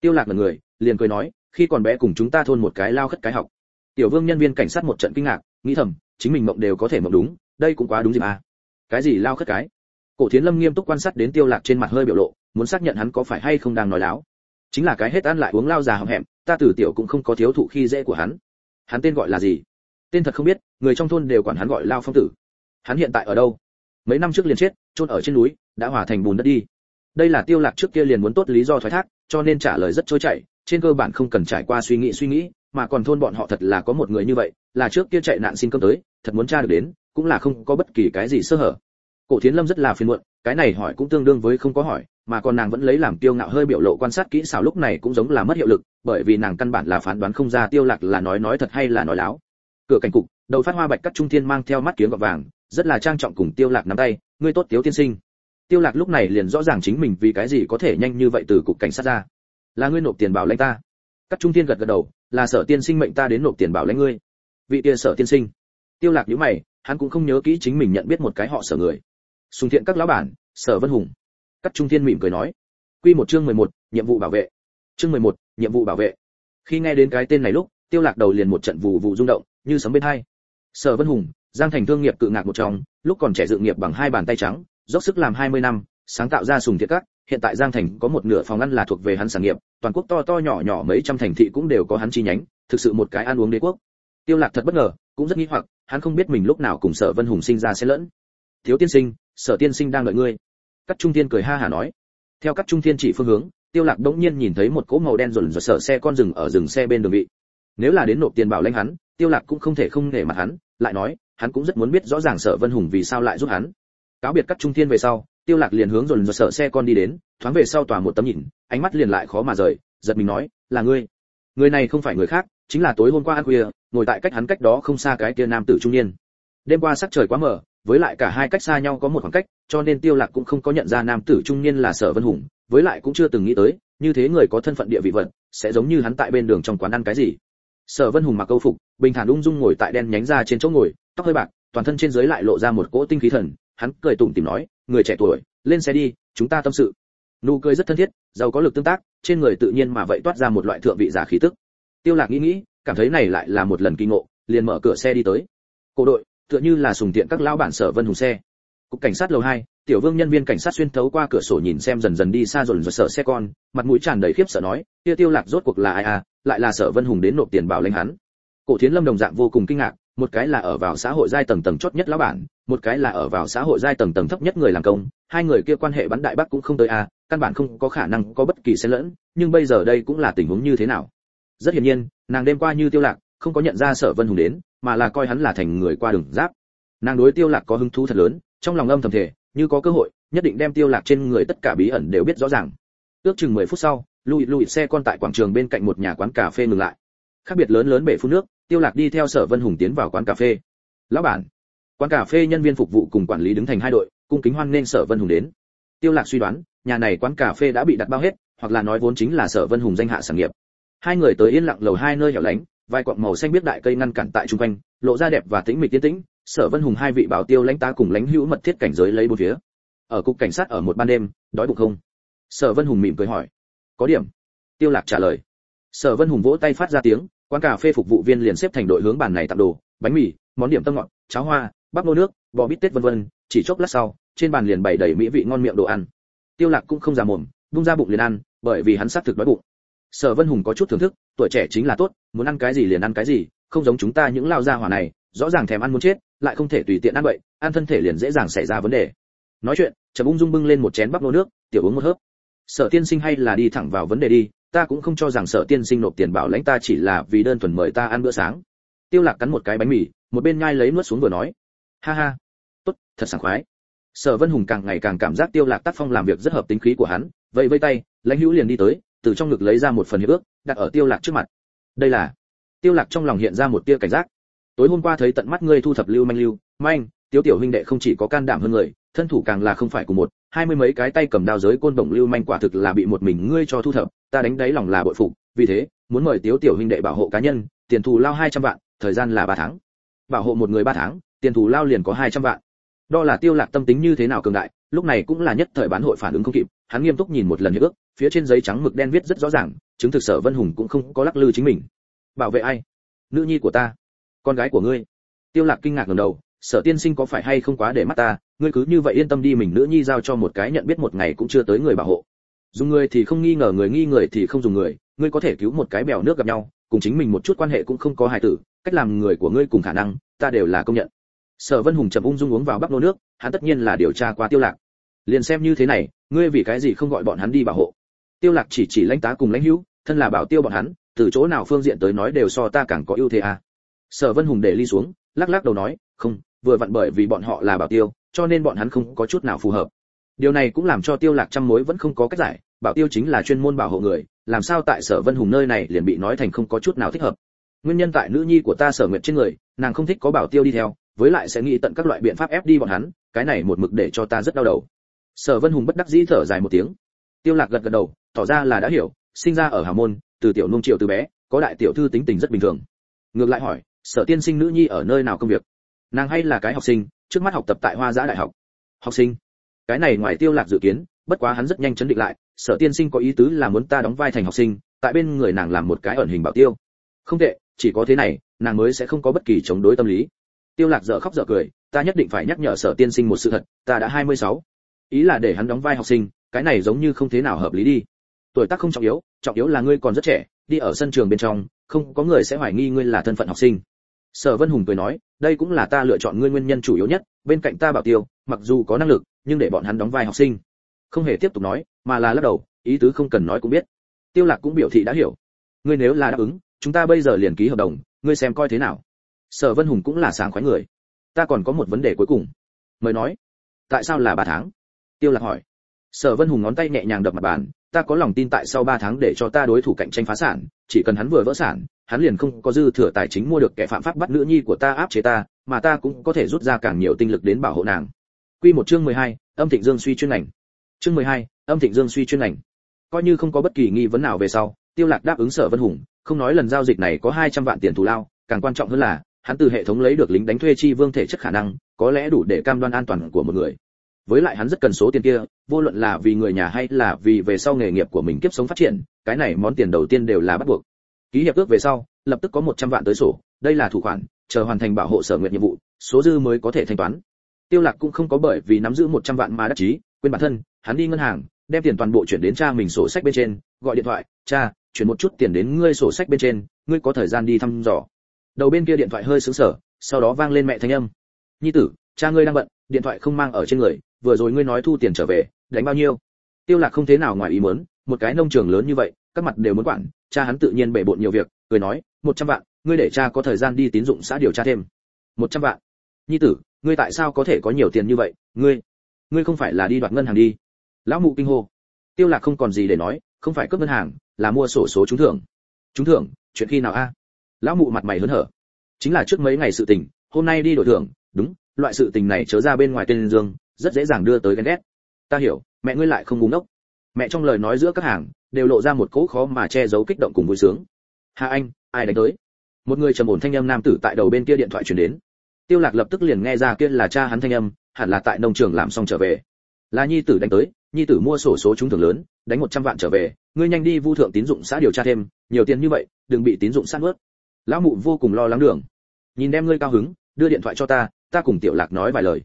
Tiêu lạc là người, liền cười nói, khi còn bé cùng chúng ta thôn một cái lao khất cái học. Tiểu vương nhân viên cảnh sát một trận kinh ngạc, nghĩ thầm, chính mình mộng đều có thể mộng đúng, đây cũng quá đúng gì à. Cái gì lao khất cái? Cổ thiến lâm nghiêm túc quan sát đến tiêu lạc trên mặt hơi biểu lộ, muốn xác nhận hắn có phải hay không đang nói láo. Chính là cái hết ăn lại uống lao già hậm hẹm ta từ tiểu cũng không có thiếu thụ khi dễ của hắn. Hắn tên gọi là gì? Tên thật không biết, người trong thôn đều quản hắn gọi lao phong tử hắn hiện tại ở đâu? Mấy năm trước liền chết, chôn ở trên núi, đã hòa thành bùn đất đi. Đây là tiêu lạc trước kia liền muốn tốt lý do thoái thác, cho nên trả lời rất trôi chảy, trên cơ bản không cần trải qua suy nghĩ suy nghĩ, mà còn thôn bọn họ thật là có một người như vậy, là trước kia chạy nạn xin cơm tới, thật muốn tra được đến, cũng là không có bất kỳ cái gì sơ hở. Cổ thiến lâm rất là phiền muộn, cái này hỏi cũng tương đương với không có hỏi, mà còn nàng vẫn lấy làm tiêu ngạo hơi biểu lộ quan sát kỹ xảo lúc này cũng giống là mất hiệu lực, bởi vì nàng căn bản là phán đoán không ra tiêu lạc là nói nói thật hay là nói láo. Cửa cảnh cục, đầu phát hoa bạch cắt trung thiên mang theo mắt kiếm gọt vàng rất là trang trọng cùng tiêu lạc nắm tay ngươi tốt tiếu tiên sinh. Tiêu lạc lúc này liền rõ ràng chính mình vì cái gì có thể nhanh như vậy từ cục cảnh sát ra. Là ngươi nộp tiền bảo lãnh ta. Các trung thiên gật gật đầu là sở tiên sinh mệnh ta đến nộp tiền bảo lãnh ngươi. Vị tiên sở tiên sinh. Tiêu lạc nhíu mày hắn cũng không nhớ kỹ chính mình nhận biết một cái họ sở người. Sùng thiện các lão bản sở vân hùng. Các trung thiên mỉm cười nói. Quy một chương 11, nhiệm vụ bảo vệ. Chương 11, nhiệm vụ bảo vệ. Khi nghe đến cái tên này lúc tiêu lạc đầu liền một trận vụ vụ rung động như sấm bên hai. Sở vân hùng giang thành thương nghiệp cự ngạc một trong, lúc còn trẻ dự nghiệp bằng hai bàn tay trắng, dốc sức làm 20 năm, sáng tạo ra sùng thiệt cắt hiện tại giang thành có một nửa phòng ăn là thuộc về hắn sản nghiệp, toàn quốc to to nhỏ nhỏ mấy trăm thành thị cũng đều có hắn chi nhánh, thực sự một cái ăn uống đế quốc. Tiêu lạc thật bất ngờ, cũng rất nghi hoặc, hắn không biết mình lúc nào cùng sở vân hùng sinh ra sẽ lẫn. Thiếu tiên sinh, sở tiên sinh đang đợi ngươi. Cắt trung thiên cười ha hà nói. Theo cắt trung thiên chỉ phương hướng, tiêu lạc đống nhiên nhìn thấy một cỗ màu đen rồn rợn sở xe con rừng ở rừng xe bên đường vị. Nếu là đến nộp tiền bảo lãnh hắn, tiêu lạc cũng không thể không nể mặt hắn, lại nói hắn cũng rất muốn biết rõ ràng sở vân hùng vì sao lại giúp hắn. Cáo biệt cắt trung thiên về sau, tiêu lạc liền hướng dồn dồn sở xe con đi đến, thoáng về sau tòa một tấm nhìn, ánh mắt liền lại khó mà rời, giật mình nói, là ngươi. Người này không phải người khác, chính là tối hôm qua ăn khuya, ngồi tại cách hắn cách đó không xa cái kia nam tử trung niên. Đêm qua sắc trời quá mờ, với lại cả hai cách xa nhau có một khoảng cách, cho nên tiêu lạc cũng không có nhận ra nam tử trung niên là sở vân hùng, với lại cũng chưa từng nghĩ tới, như thế người có thân phận địa vị vận sẽ giống như hắn tại bên đường trong quán ăn cái gì sở vân hùng mặc câu phục bình thản ung dung ngồi tại đen nhánh ra trên chỗ ngồi tóc hơi bạc toàn thân trên dưới lại lộ ra một cỗ tinh khí thần hắn cười tủm tỉm nói người trẻ tuổi lên xe đi chúng ta tâm sự. Nụ cười rất thân thiết giàu có lực tương tác trên người tự nhiên mà vậy toát ra một loại thượng vị giả khí tức. Tiêu lạc nghĩ nghĩ cảm thấy này lại là một lần kinh ngộ liền mở cửa xe đi tới. Cổ đội tựa như là sùng tiện các lão bản sở vân hùng xe. Cục cảnh sát lầu 2, tiểu vương nhân viên cảnh sát xuyên thấu qua cửa sổ nhìn xem dần dần đi xa dần dần sở xe con mặt mũi tràn đầy khiếp sợ nói kia tiêu lạc rốt cuộc là ai à? Lại là sở vân hùng đến nộp tiền bảo lãnh hắn. Cổ thiến lâm đồng dạng vô cùng kinh ngạc một cái là ở vào xã hội giai tầng tầng chót nhất lão bản một cái là ở vào xã hội giai tầng tầng thấp nhất người làm công hai người kia quan hệ bắn đại bắc cũng không tới a à, căn bản không có khả năng có bất kỳ xen lẫn nhưng bây giờ đây cũng là tình huống như thế nào? Rất hiển nhiên nàng đêm qua như tiêu lạc không có nhận ra sở vân hùng đến mà là coi hắn là thành người qua đường giáp. Nàng đối tiêu lạc có hứng thú thật lớn trong lòng âm thầm thể như có cơ hội nhất định đem tiêu lạc trên người tất cả bí ẩn đều biết rõ ràng ước chừng 10 phút sau lùi lùi xe con tại quảng trường bên cạnh một nhà quán cà phê ngừng lại. Khác biệt lớn lớn bể phun nước, tiêu lạc đi theo sở vân hùng tiến vào quán cà phê. Lão bản. Quán cà phê nhân viên phục vụ cùng quản lý đứng thành hai đội, cung kính hoan nghênh sở vân hùng đến. Tiêu lạc suy đoán, nhà này quán cà phê đã bị đặt bao hết, hoặc là nói vốn chính là sở vân hùng danh hạ sản nghiệp. Hai người tới yên lặng lầu hai nơi hẻo lánh, vài quặng màu xanh biết đại cây ngăn cản tại trung quanh, lộ ra đẹp và tĩnh mịch tiến tĩnh, sở vân hùng hai vị bảo tiêu lãnh tá cùng lãnh hữu mật thiết cảnh giới lấy bốn phía. Ở cục cảnh sát ở một ban đêm, đói bụng không? Sở vân hùng mỉm cười hỏi. Có điểm. Tiêu lạc trả lời. Sở vân hùng vỗ tay phát ra tiếng, quán cà phê phục vụ viên liền xếp thành đội hướng bàn này tặng đồ, bánh mì, món điểm tâm ngọt, cháo hoa, bắp nô nước, bò bít tết vân vân, chỉ chốc lát sau, trên bàn liền bày đầy mỹ vị ngon miệng đồ ăn. Tiêu lạc cũng không già mồm bung ra bụng liền ăn, bởi vì hắn xác thực đói bụng. Sở vân hùng có chút thưởng thức, tuổi trẻ chính là tốt, muốn ăn cái gì liền ăn cái gì, không giống chúng ta những lao gia hỏa này, rõ ràng thèm ăn muốn chết, lại không thể tùy tiện ăn vậy, ăn thân thể liền dễ dàng xảy ra vấn đề. Nói chuyện trầm ung dung bưng lên một chén bắp nô nước, tiểu uống một hớp sở tiên sinh hay là đi thẳng vào vấn đề đi, ta cũng không cho rằng sở tiên sinh nộp tiền bảo lãnh ta chỉ là vì đơn thuần mời ta ăn bữa sáng. Tiêu lạc cắn một cái bánh mì, một bên nhai lấy nuốt xuống vừa nói. Ha ha. Tốt, thật sảng khoái. Sở vân hùng càng ngày càng cảm giác tiêu lạc tác phong làm việc rất hợp tính khí của hắn vậy vây tay, lãnh hữu liền đi tới, từ trong ngực lấy ra một phần hiệp ước, đặt ở tiêu lạc trước mặt. Đây là. Tiêu lạc trong lòng hiện ra một tia cảnh giác. Tối hôm qua thấy tận mắt ngươi thu thập lưu manh lưu, manh Tiếu tiểu huynh đệ không chỉ có can đảm hơn người, thân thủ càng là không phải của một. Hai mươi mấy cái tay cầm đao giới côn bổng lưu manh quả thực là bị một mình ngươi cho thu thập, ta đánh đáy lòng là bội phục, vì thế, muốn mời tiếu tiểu huynh đệ bảo hộ cá nhân, tiền thù lao hai trăm vạn, thời gian là ba tháng. Bảo hộ một người ba tháng, tiền thù lao liền có hai trăm vạn. Đo là tiêu lạc tâm tính như thế nào cường đại, lúc này cũng là nhất thời bán hội phản ứng không kịp, hắn nghiêm túc nhìn một lần hiệp ước, phía trên giấy trắng mực đen viết rất rõ ràng, chứng thực sở vân hùng cũng không có lắc lư chính mình. Bảo vệ ai? Nữ nhi của ta. Con gái của ngươi. Tiêu lạc kinh ngạc ngẩng đầu sở tiên sinh có phải hay không quá để mắt ta, ngươi cứ như vậy yên tâm đi, mình nữ nhi giao cho một cái nhận biết một ngày cũng chưa tới người bảo hộ. Dùng người thì không nghi ngờ, người nghi người thì không dùng người, ngươi có thể cứu một cái bèo nước gặp nhau, cùng chính mình một chút quan hệ cũng không có hài tử, cách làm người của ngươi cùng khả năng, ta đều là công nhận. Sở vân hùng trầm ung dung uống vào bắp nô nước, hắn tất nhiên là điều tra qua tiêu lạc. Liền xem như thế này, ngươi vì cái gì không gọi bọn hắn đi bảo hộ? Tiêu lạc chỉ chỉ lãnh tá cùng lãnh hữu, thân là bảo tiêu bọn hắn, từ chỗ nào phương diện tới nói đều so ta càng có ưu thế à? Sở vân hùng để ly xuống, lắc lắc đầu nói, không vừa vặn bởi vì bọn họ là bảo tiêu, cho nên bọn hắn không có chút nào phù hợp. Điều này cũng làm cho tiêu lạc trăm mối vẫn không có cách giải, bảo tiêu chính là chuyên môn bảo hộ người, làm sao tại sở vân hùng nơi này liền bị nói thành không có chút nào thích hợp. Nguyên nhân tại nữ nhi của ta sở nguyện trên người, nàng không thích có bảo tiêu đi theo, với lại sẽ nghĩ tận các loại biện pháp ép đi bọn hắn, cái này một mực để cho ta rất đau đầu. Sở vân hùng bất đắc dĩ thở dài một tiếng. Tiêu lạc gật gật đầu, tỏ ra là đã hiểu, sinh ra ở hà môn, từ tiểu nông triều từ bé, có đại tiểu thư tính tình rất bình thường. Ngược lại hỏi, sở tiên sinh nữ nhi ở nơi nào công việc? Nàng hay là cái học sinh, trước mắt học tập tại hoa giã đại học. Học sinh. Cái này ngoài tiêu lạc dự kiến, bất quá hắn rất nhanh chấn định lại, sở tiên sinh có ý tứ là muốn ta đóng vai thành học sinh, tại bên người nàng làm một cái ẩn hình bảo tiêu. Không tệ, chỉ có thế này, nàng mới sẽ không có bất kỳ chống đối tâm lý. Tiêu lạc dở khóc dở cười, ta nhất định phải nhắc nhở sở tiên sinh một sự thật, ta đã 26. ý là để hắn đóng vai học sinh, cái này giống như không thế nào hợp lý đi. Tuổi tác không trọng yếu trọng yếu là ngươi còn rất trẻ, đi ở sân trường bên trong, không có người sẽ hoài nghi ngươi là thân phận học sinh sở vân hùng cười nói, đây cũng là ta lựa chọn ngươi nguyên nhân chủ yếu nhất, bên cạnh ta bảo tiêu, mặc dù có năng lực, nhưng để bọn hắn đóng vai học sinh. Không hề tiếp tục nói, mà là lắc đầu, ý tứ không cần nói cũng biết. Tiêu lạc cũng biểu thị đã hiểu. Ngươi nếu là đáp ứng, chúng ta bây giờ liền ký hợp đồng, ngươi xem coi thế nào. Sở vân hùng cũng là sáng khoái người. Ta còn có một vấn đề cuối cùng. Mời nói. Tại sao là ba tháng? Tiêu lạc hỏi sở vân hùng ngón tay nhẹ nhàng đập mặt bàn ta có lòng tin tại sau 3 tháng để cho ta đối thủ cạnh tranh phá sản chỉ cần hắn vừa vỡ sản hắn liền không có dư thừa tài chính mua được kẻ phạm pháp bắt nữ nhi của ta áp chế ta mà ta cũng có thể rút ra càng nhiều tinh lực đến bảo hộ nàng. Quy một chương 12, âm thịnh dương suy chuyên ngành. Chương 12, âm thịnh dương suy chuyên ngành. Coi như không có bất kỳ nghi vấn nào về sau tiêu lạc đáp ứng sở vân hùng không nói lần giao dịch này có 200 vạn tiền thù lao càng quan trọng hơn là hắn từ hệ thống lấy được lính đánh thuê chi vương thể chất khả năng có lẽ đủ để cam đoan an toàn của một người. Với lại hắn rất cần số tiền kia vô luận là vì người nhà hay là vì về sau nghề nghiệp của mình kiếp sống phát triển, cái này món tiền đầu tiên đều là bắt buộc. Ký hiệp ước về sau, lập tức có 100 vạn tới sổ, đây là thủ khoản, chờ hoàn thành bảo hộ sở nguyện nhiệm vụ, số dư mới có thể thanh toán. Tiêu lạc cũng không có bởi vì nắm giữ 100 vạn mà đắc chí, quên bản thân, hắn đi ngân hàng, đem tiền toàn bộ chuyển đến cha mình sổ sách bên trên, gọi điện thoại, cha, chuyển một chút tiền đến ngươi sổ sách bên trên, ngươi có thời gian đi thăm dò. Đầu bên kia điện thoại hơi sững sờ, sau đó vang lên mẹ thanh âm. Nhi tử, cha ngươi đang bận, điện thoại không mang ở trên người, vừa rồi ngươi nói thu tiền trở về đánh bao nhiêu. Tiêu lạc không thế nào ngoài ý muốn, một cái nông trường lớn như vậy, các mặt đều muốn quản, cha hắn tự nhiên bể bộn nhiều việc, cười nói, một trăm vạn, ngươi để cha có thời gian đi tín dụng xã điều tra thêm. Một trăm vạn? Nhi tử, ngươi tại sao có thể có nhiều tiền như vậy? Ngươi ngươi không phải là đi đoạt ngân hàng đi. Lão mụ kinh hô. Tiêu lạc không còn gì để nói, không phải cướp ngân hàng, là mua sổ số trúng thưởng. Trúng thưởng? Chuyện khi nào a? Lão mụ mặt mày hớn hở. Chính là trước mấy ngày sự tình, hôm nay đi đổi thưởng, đúng, loại sự tình này chớ ra bên ngoài tên dương, rất dễ dàng đưa tới ghen ghét ta hiểu, mẹ ngươi lại không ngu ngốc. Mẹ trong lời nói giữa các hàng, đều lộ ra một cỗ khó mà che giấu kích động cùng vui sướng. Hà anh, ai đánh tới? Một người trầm ổn thanh âm nam tử tại đầu bên kia điện thoại truyền đến. Tiêu lạc lập tức liền nghe ra kia là cha hắn thanh âm, hẳn là tại nông trường làm xong trở về. Là nhi tử đánh tới, nhi tử mua sổ số trúng thưởng lớn, đánh 100 vạn trở về. Ngươi nhanh đi vu thượng tín dụng xã điều tra thêm, nhiều tiền như vậy, đừng bị tín dụng sát vớt lão mụ vô cùng lo lắng đường. Nhìn đem ngươi cao hứng, đưa điện thoại cho ta ta cùng tiểu lạc nói vài lời.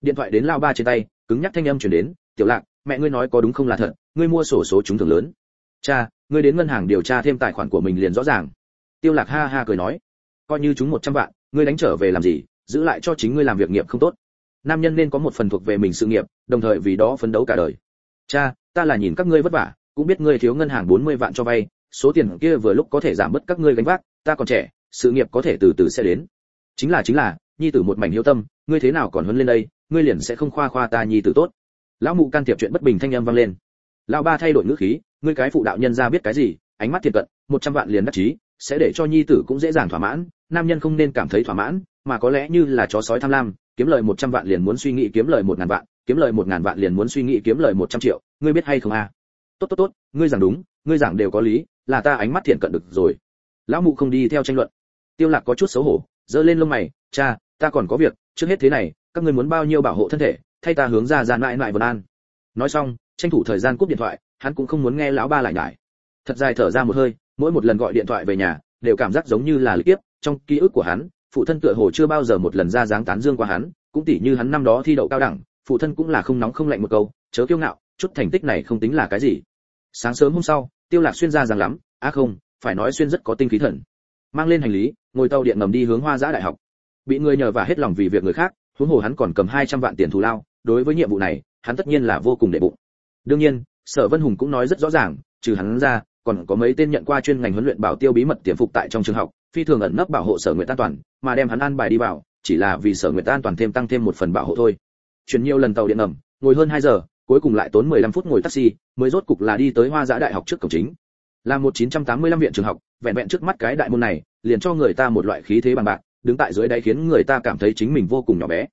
Điện thoại đến lao ba trên tay, cứng nhắc thanh âm truyền đến tiểu lạc, mẹ ngươi nói có đúng không là thật, ngươi mua sổ số trúng thưởng lớn. Cha, ngươi đến ngân hàng điều tra thêm tài khoản của mình liền rõ ràng. Tiêu lạc ha ha cười nói. Coi như chúng 100 vạn, ngươi đánh trở về làm gì, giữ lại cho chính ngươi làm việc nghiệp không tốt. Nam nhân nên có một phần thuộc về mình sự nghiệp, đồng thời vì đó phấn đấu cả đời. Cha, ta là nhìn các ngươi vất vả, cũng biết ngươi thiếu ngân hàng 40 vạn cho vay, số tiền kia vừa lúc có thể giảm bớt các ngươi gánh vác, ta còn trẻ, sự nghiệp có thể từ từ sẽ đến. Chính là chính là, nhi tử một mảnh hiếu tâm, ngươi thế nào còn huấn lên đây, ngươi liền sẽ không khoa khoa ta nhi tử tốt lão mụ can thiệp chuyện bất bình thanh âm vang lên. Lão ba thay đổi ngữ khí, ngươi cái phụ đạo nhân ra biết cái gì, ánh mắt thiệt cận, một trăm vạn liền đắc chí, sẽ để cho nhi tử cũng dễ dàng thỏa mãn, nam nhân không nên cảm thấy thỏa mãn, mà có lẽ như là chó sói tham lam, kiếm lời một trăm vạn liền muốn suy nghĩ kiếm lời một ngàn vạn, kiếm lời một ngàn vạn liền muốn suy nghĩ kiếm lời một trăm triệu, ngươi biết hay không à? tốt tốt tốt, ngươi giảng đúng, ngươi giảng đều có lý, là ta ánh mắt thiện cận được rồi. Lão mụ không đi theo tranh luận. Tiêu lạc có chút xấu hổ, giơ lên lông mày, cha, ta còn có việc, trước hết thế này, các ngươi muốn bao nhiêu bảo hộ thân thể thay ta hướng ra gian mãi mãi vân an. Nói xong, tranh thủ thời gian cúp điện thoại, hắn cũng không muốn nghe lão ba lại nhải. Thật dài thở ra một hơi, mỗi một lần gọi điện thoại về nhà, đều cảm giác giống như là lịch tiếp trong ký ức của hắn, phụ thân tựa hồ chưa bao giờ một lần ra dáng tán dương qua hắn, cũng tỉ như hắn năm đó thi đậu cao đẳng, phụ thân cũng là không nóng không lạnh một câu, chớ kiêu ngạo, chút thành tích này không tính là cái gì. Sáng sớm hôm sau, tiêu lạc xuyên ra rằng lắm, á không, phải nói xuyên rất có tinh khí thần. Mang lên hành lý, ngồi tàu điện ngầm đi hướng hoa giã đại học. Bị người nhờ và hết lòng vì việc người khác, huống hồ hắn còn cầm 200 vạn tiền thù lao đối với nhiệm vụ này, hắn tất nhiên là vô cùng đệ bụng. Đương nhiên, sở vân hùng cũng nói rất rõ ràng, trừ hắn ra, còn có mấy tên nhận qua chuyên ngành huấn luyện bảo tiêu bí mật tiềm phục tại trong trường học, phi thường ẩn nấp bảo hộ sở nguyện an toàn, mà đem hắn an bài đi vào, chỉ là vì sở nguyện an toàn thêm tăng thêm một phần bảo hộ thôi. Chuyển nhiều lần tàu điện ngầm, ngồi hơn 2 giờ, cuối cùng lại tốn 15 phút ngồi taxi, mới rốt cục là đi tới hoa giã đại học trước cổng chính. Là một 985 viện trường học, vẹn vẹn trước mắt cái đại môn này, liền cho người ta một loại khí thế bằng bạc, đứng tại dưới đáy khiến người ta cảm thấy chính mình vô cùng nhỏ bé.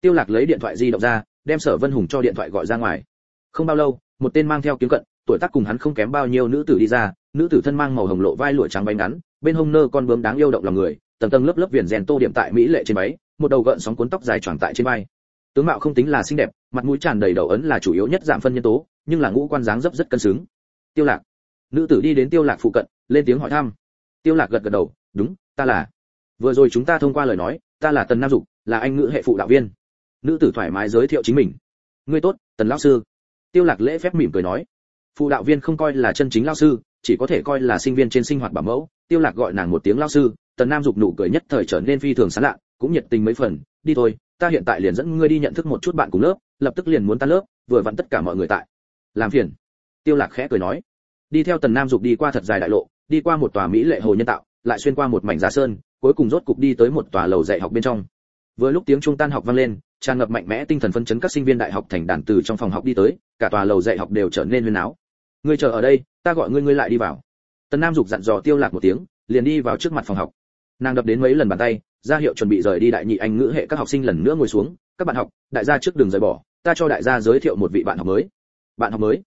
Tiêu lạc lấy điện thoại di động ra đem sở vân hùng cho điện thoại gọi ra ngoài. Không bao lâu, một tên mang theo kiếm cận, tuổi tác cùng hắn không kém bao nhiêu nữ tử đi ra, nữ tử thân mang màu hồng lộ vai lụa trắng bánh ngắn, bên hông nơ con bướm đáng yêu động lòng người, tầng tầng lớp lớp viền rèn tô điểm tại mỹ lệ trên váy, một đầu gợn sóng cuốn tóc dài tròn tại trên vai. Tướng mạo không tính là xinh đẹp, mặt mũi tràn đầy đầu ấn là chủ yếu nhất giảm phân nhân tố, nhưng là ngũ quan dáng dấp rất cân xứng. Tiêu lạc. Nữ tử đi đến tiêu lạc phụ cận, lên tiếng hỏi thăm. Tiêu lạc gật gật đầu, đúng, ta là. Vừa rồi chúng ta thông qua lời nói, ta là tần nam dục, là anh ngữ hệ phụ đạo viên nữ tử thoải mái giới thiệu chính mình. Ngươi tốt, tần lão sư. Tiêu lạc lễ phép mỉm cười nói. Phụ đạo viên không coi là chân chính lão sư, chỉ có thể coi là sinh viên trên sinh hoạt bảo mẫu. Tiêu lạc gọi nàng một tiếng lão sư, tần nam dục nụ cười nhất thời trở nên phi thường sán lạ, cũng nhiệt tình mấy phần. Đi thôi, ta hiện tại liền dẫn ngươi đi nhận thức một chút bạn cùng lớp, lập tức liền muốn tan lớp, vừa vặn tất cả mọi người tại. Làm phiền. Tiêu lạc khẽ cười nói. Đi theo tần nam dục đi qua thật dài đại lộ, đi qua một tòa mỹ lệ hồ nhân tạo, lại xuyên qua một mảnh giả sơn, cuối cùng rốt cục đi tới một tòa lầu dạy học bên trong. Vừa lúc tiếng trung tan học vang lên tràn ngập mạnh mẽ tinh thần phân chấn các sinh viên đại học thành đàn từ trong phòng học đi tới, cả tòa lầu dạy học đều trở nên huyên áo. Ngươi chờ ở đây, ta gọi ngươi ngươi lại đi vào. Tần nam dục dặn dò tiêu lạc một tiếng, liền đi vào trước mặt phòng học. Nàng đập đến mấy lần bàn tay, ra hiệu chuẩn bị rời đi đại nhị anh ngữ hệ các học sinh lần nữa ngồi xuống, các bạn học, đại gia trước đường rời bỏ, ta cho đại gia giới thiệu một vị bạn học mới. Bạn học mới?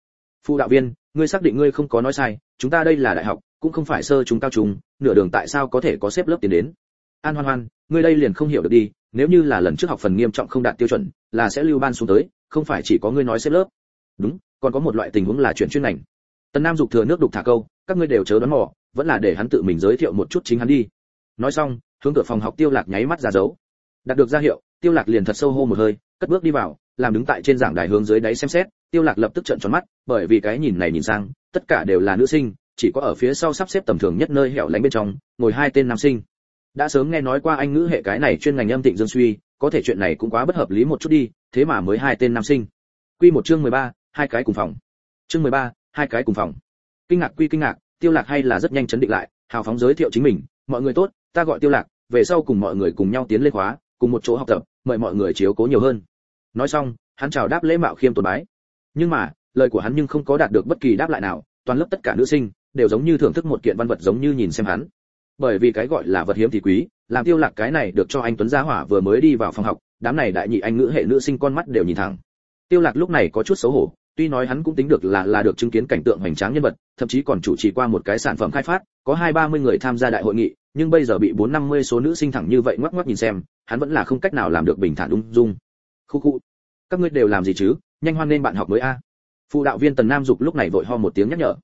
Phụ đạo viên, ngươi xác định ngươi không có nói sai, chúng ta đây là đại học, cũng không phải sơ trung, cao trung, nửa đường tại sao có thể có xếp lớp tiến đến? An hoan hoan, ngươi đây liền không hiểu được đi, nếu như là lần trước học phần nghiêm trọng không đạt tiêu chuẩn, là sẽ lưu ban xuống tới, không phải chỉ có ngươi nói xếp lớp. Đúng, còn có một loại tình huống là chuyển chuyên ngành. Tần nam dục thừa nước đục thả câu, các ngươi đều chớ đoán mò, vẫn là để hắn tự mình giới thiệu một chút chính hắn đi. Nói xong, hướng cửa phòng học tiêu lạc nháy mắt ra dấu. Đạt được ra hiệu, tiêu lạc liền thật sâu hô một hơi, cất bước đi vào, làm đứng tại trên giảng đài hướng dưới đáy xem xét, tiêu lạc lập tức trợn tròn mắt, bởi vì cái nhìn này nhìn sang, tất cả đều là nữ sinh, chỉ có ở phía sau sắp xếp tầm thường nhất nơi hẻo lánh bên trong, ngồi hai tên nam sinh đã sớm nghe nói qua anh ngữ hệ cái này chuyên ngành âm tịnh dương suy có thể chuyện này cũng quá bất hợp lý một chút đi thế mà mới hai tên nam sinh. Quy một chương 13, hai cái cùng phòng. Chương 13, hai cái cùng phòng. Kinh ngạc quy kinh ngạc tiêu lạc hay là rất nhanh chấn định lại hào phóng giới thiệu chính mình mọi người tốt ta gọi tiêu lạc về sau cùng mọi người cùng nhau tiến lên khóa cùng một chỗ học tập mời mọi người chiếu cố nhiều hơn. Nói xong hắn chào đáp lễ mạo khiêm tốn bái. Nhưng mà lời của hắn nhưng không có đạt được bất kỳ đáp lại nào toàn lớp tất cả nữ sinh đều giống như thưởng thức một kiện văn vật giống như nhìn xem hắn bởi vì cái gọi là vật hiếm thì quý, làm tiêu lạc cái này được cho anh tuấn gia hỏa vừa mới đi vào phòng học, đám này đại nhị anh ngữ hệ nữ sinh con mắt đều nhìn thẳng. Tiêu lạc lúc này có chút xấu hổ, tuy nói hắn cũng tính được là là được chứng kiến cảnh tượng hoành tráng nhân vật, thậm chí còn chủ trì qua một cái sản phẩm khai phát, có hai ba mươi người tham gia đại hội nghị, nhưng bây giờ bị bốn năm mươi số nữ sinh thẳng như vậy ngoắc ngoắc nhìn xem, hắn vẫn là không cách nào làm được bình thản ung dung. Khu khu, các ngươi đều làm gì chứ, nhanh hoan nên bạn học mới a. Phụ đạo viên tần nam dục lúc này vội ho một tiếng nhắc nhở.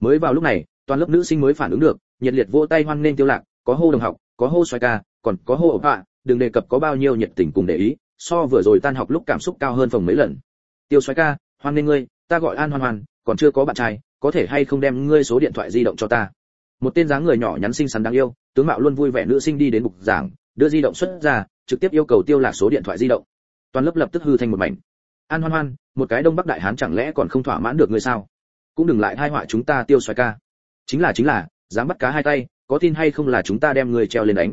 Mới vào lúc này toàn lớp nữ sinh mới phản ứng được, nhiệt liệt vỗ tay hoan nên tiêu lạc, có hô đồng học, có hô xoay ca, còn có hô ổ ạ đừng đề cập có bao nhiêu nhiệt tình cùng để ý, so vừa rồi tan học lúc cảm xúc cao hơn phòng mấy lần. Tiêu xoay ca, hoan nên ngươi, ta gọi an hoan hoan, còn chưa có bạn trai, có thể hay không đem ngươi số điện thoại di động cho ta? Một tên dáng người nhỏ nhắn xinh xắn đáng yêu, tướng mạo luôn vui vẻ nữ sinh đi đến bục giảng, đưa di động xuất ra, trực tiếp yêu cầu tiêu lạc số điện thoại di động. Toàn lớp lập tức hư thành một mảnh. An hoan hoan, một cái đông bắc đại hán chẳng lẽ còn không thỏa mãn được ngươi sao? Cũng đừng lại hai họa chúng ta tiêu Xoáy ca chính là chính là, dám bắt cá hai tay, có tin hay không là chúng ta đem người treo lên đánh.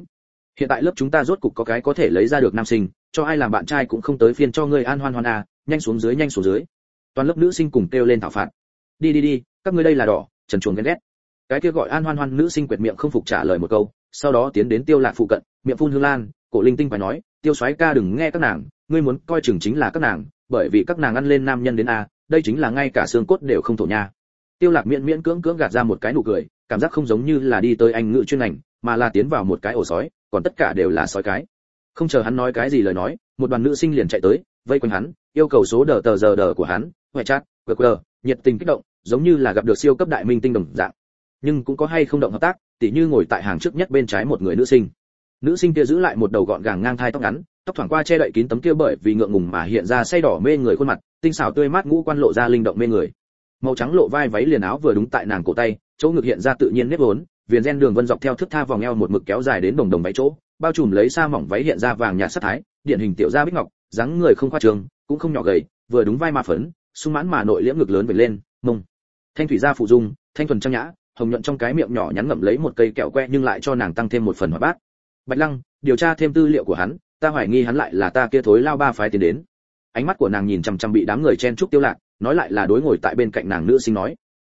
Hiện tại lớp chúng ta rốt cục có cái có thể lấy ra được nam sinh, cho ai làm bạn trai cũng không tới phiên cho ngươi an hoan hoan à nhanh xuống dưới, nhanh xuống dưới. Toàn lớp nữ sinh cùng kêu lên thảo phạt. Đi đi đi, các ngươi đây là đỏ, trần chuồng ghen ghét. Cái kia gọi an hoan hoan nữ sinh quệt miệng không phục trả lời một câu, sau đó tiến đến tiêu lạc phụ cận, miệng phun hương lan, cổ linh tinh phải nói, tiêu soái ca đừng nghe các nàng, ngươi muốn coi chừng chính là các nàng, bởi vì các nàng ăn lên nam nhân đến a, đây chính là ngay cả xương cốt đều không thổ nha tiêu lạc miễn miễn cưỡng cưỡng gạt ra một cái nụ cười, cảm giác không giống như là đi tới anh ngữ chuyên ngành, mà là tiến vào một cái ổ sói, còn tất cả đều là sói cái. Không chờ hắn nói cái gì lời nói, một đoàn nữ sinh liền chạy tới, vây quanh hắn, yêu cầu số đờ tờ giờ đờ của hắn, ngoại chat qr nhiệt tình kích động, giống như là gặp được siêu cấp đại minh tinh đồng dạng. Nhưng cũng có hay không động hợp tác, tỉ như ngồi tại hàng trước nhất bên trái một người nữ sinh. Nữ sinh kia giữ lại một đầu gọn gàng ngang thai tóc ngắn, tóc thoảng qua che đậy kín tấm kia bởi vì ngượng ngùng mà hiện ra say đỏ mê người khuôn mặt, tinh xảo tươi mát ngũ quan lộ ra linh động mê người màu trắng lộ vai váy liền áo vừa đúng tại nàng cổ tay, chỗ ngực hiện ra tự nhiên nếp vốn, viền ren đường vân dọc theo thước tha vòng eo một mực kéo dài đến đồng đồng váy chỗ, bao trùm lấy sa mỏng váy hiện ra vàng nhạt sắc thái, điển hình tiểu gia bích ngọc, dáng người không khoa trường cũng không nhỏ gầy, vừa đúng vai mà phấn, sung mãn mà nội liễm ngực lớn về lên, mông. Thanh thủy gia phụ dung, thanh thuần trang nhã, hồng nhuận trong cái miệng nhỏ nhắn ngậm lấy một cây kẹo que nhưng lại cho nàng tăng thêm một phần hoạt bát. Bạch lăng, điều tra thêm tư liệu của hắn, ta hoài nghi hắn lại là ta kia thối lao ba phái tiến đến. Ánh mắt của nàng nhìn chằm chằm bị đám người chen trúc tiêu lạc nói lại là đối ngồi tại bên cạnh nàng nữ sinh nói.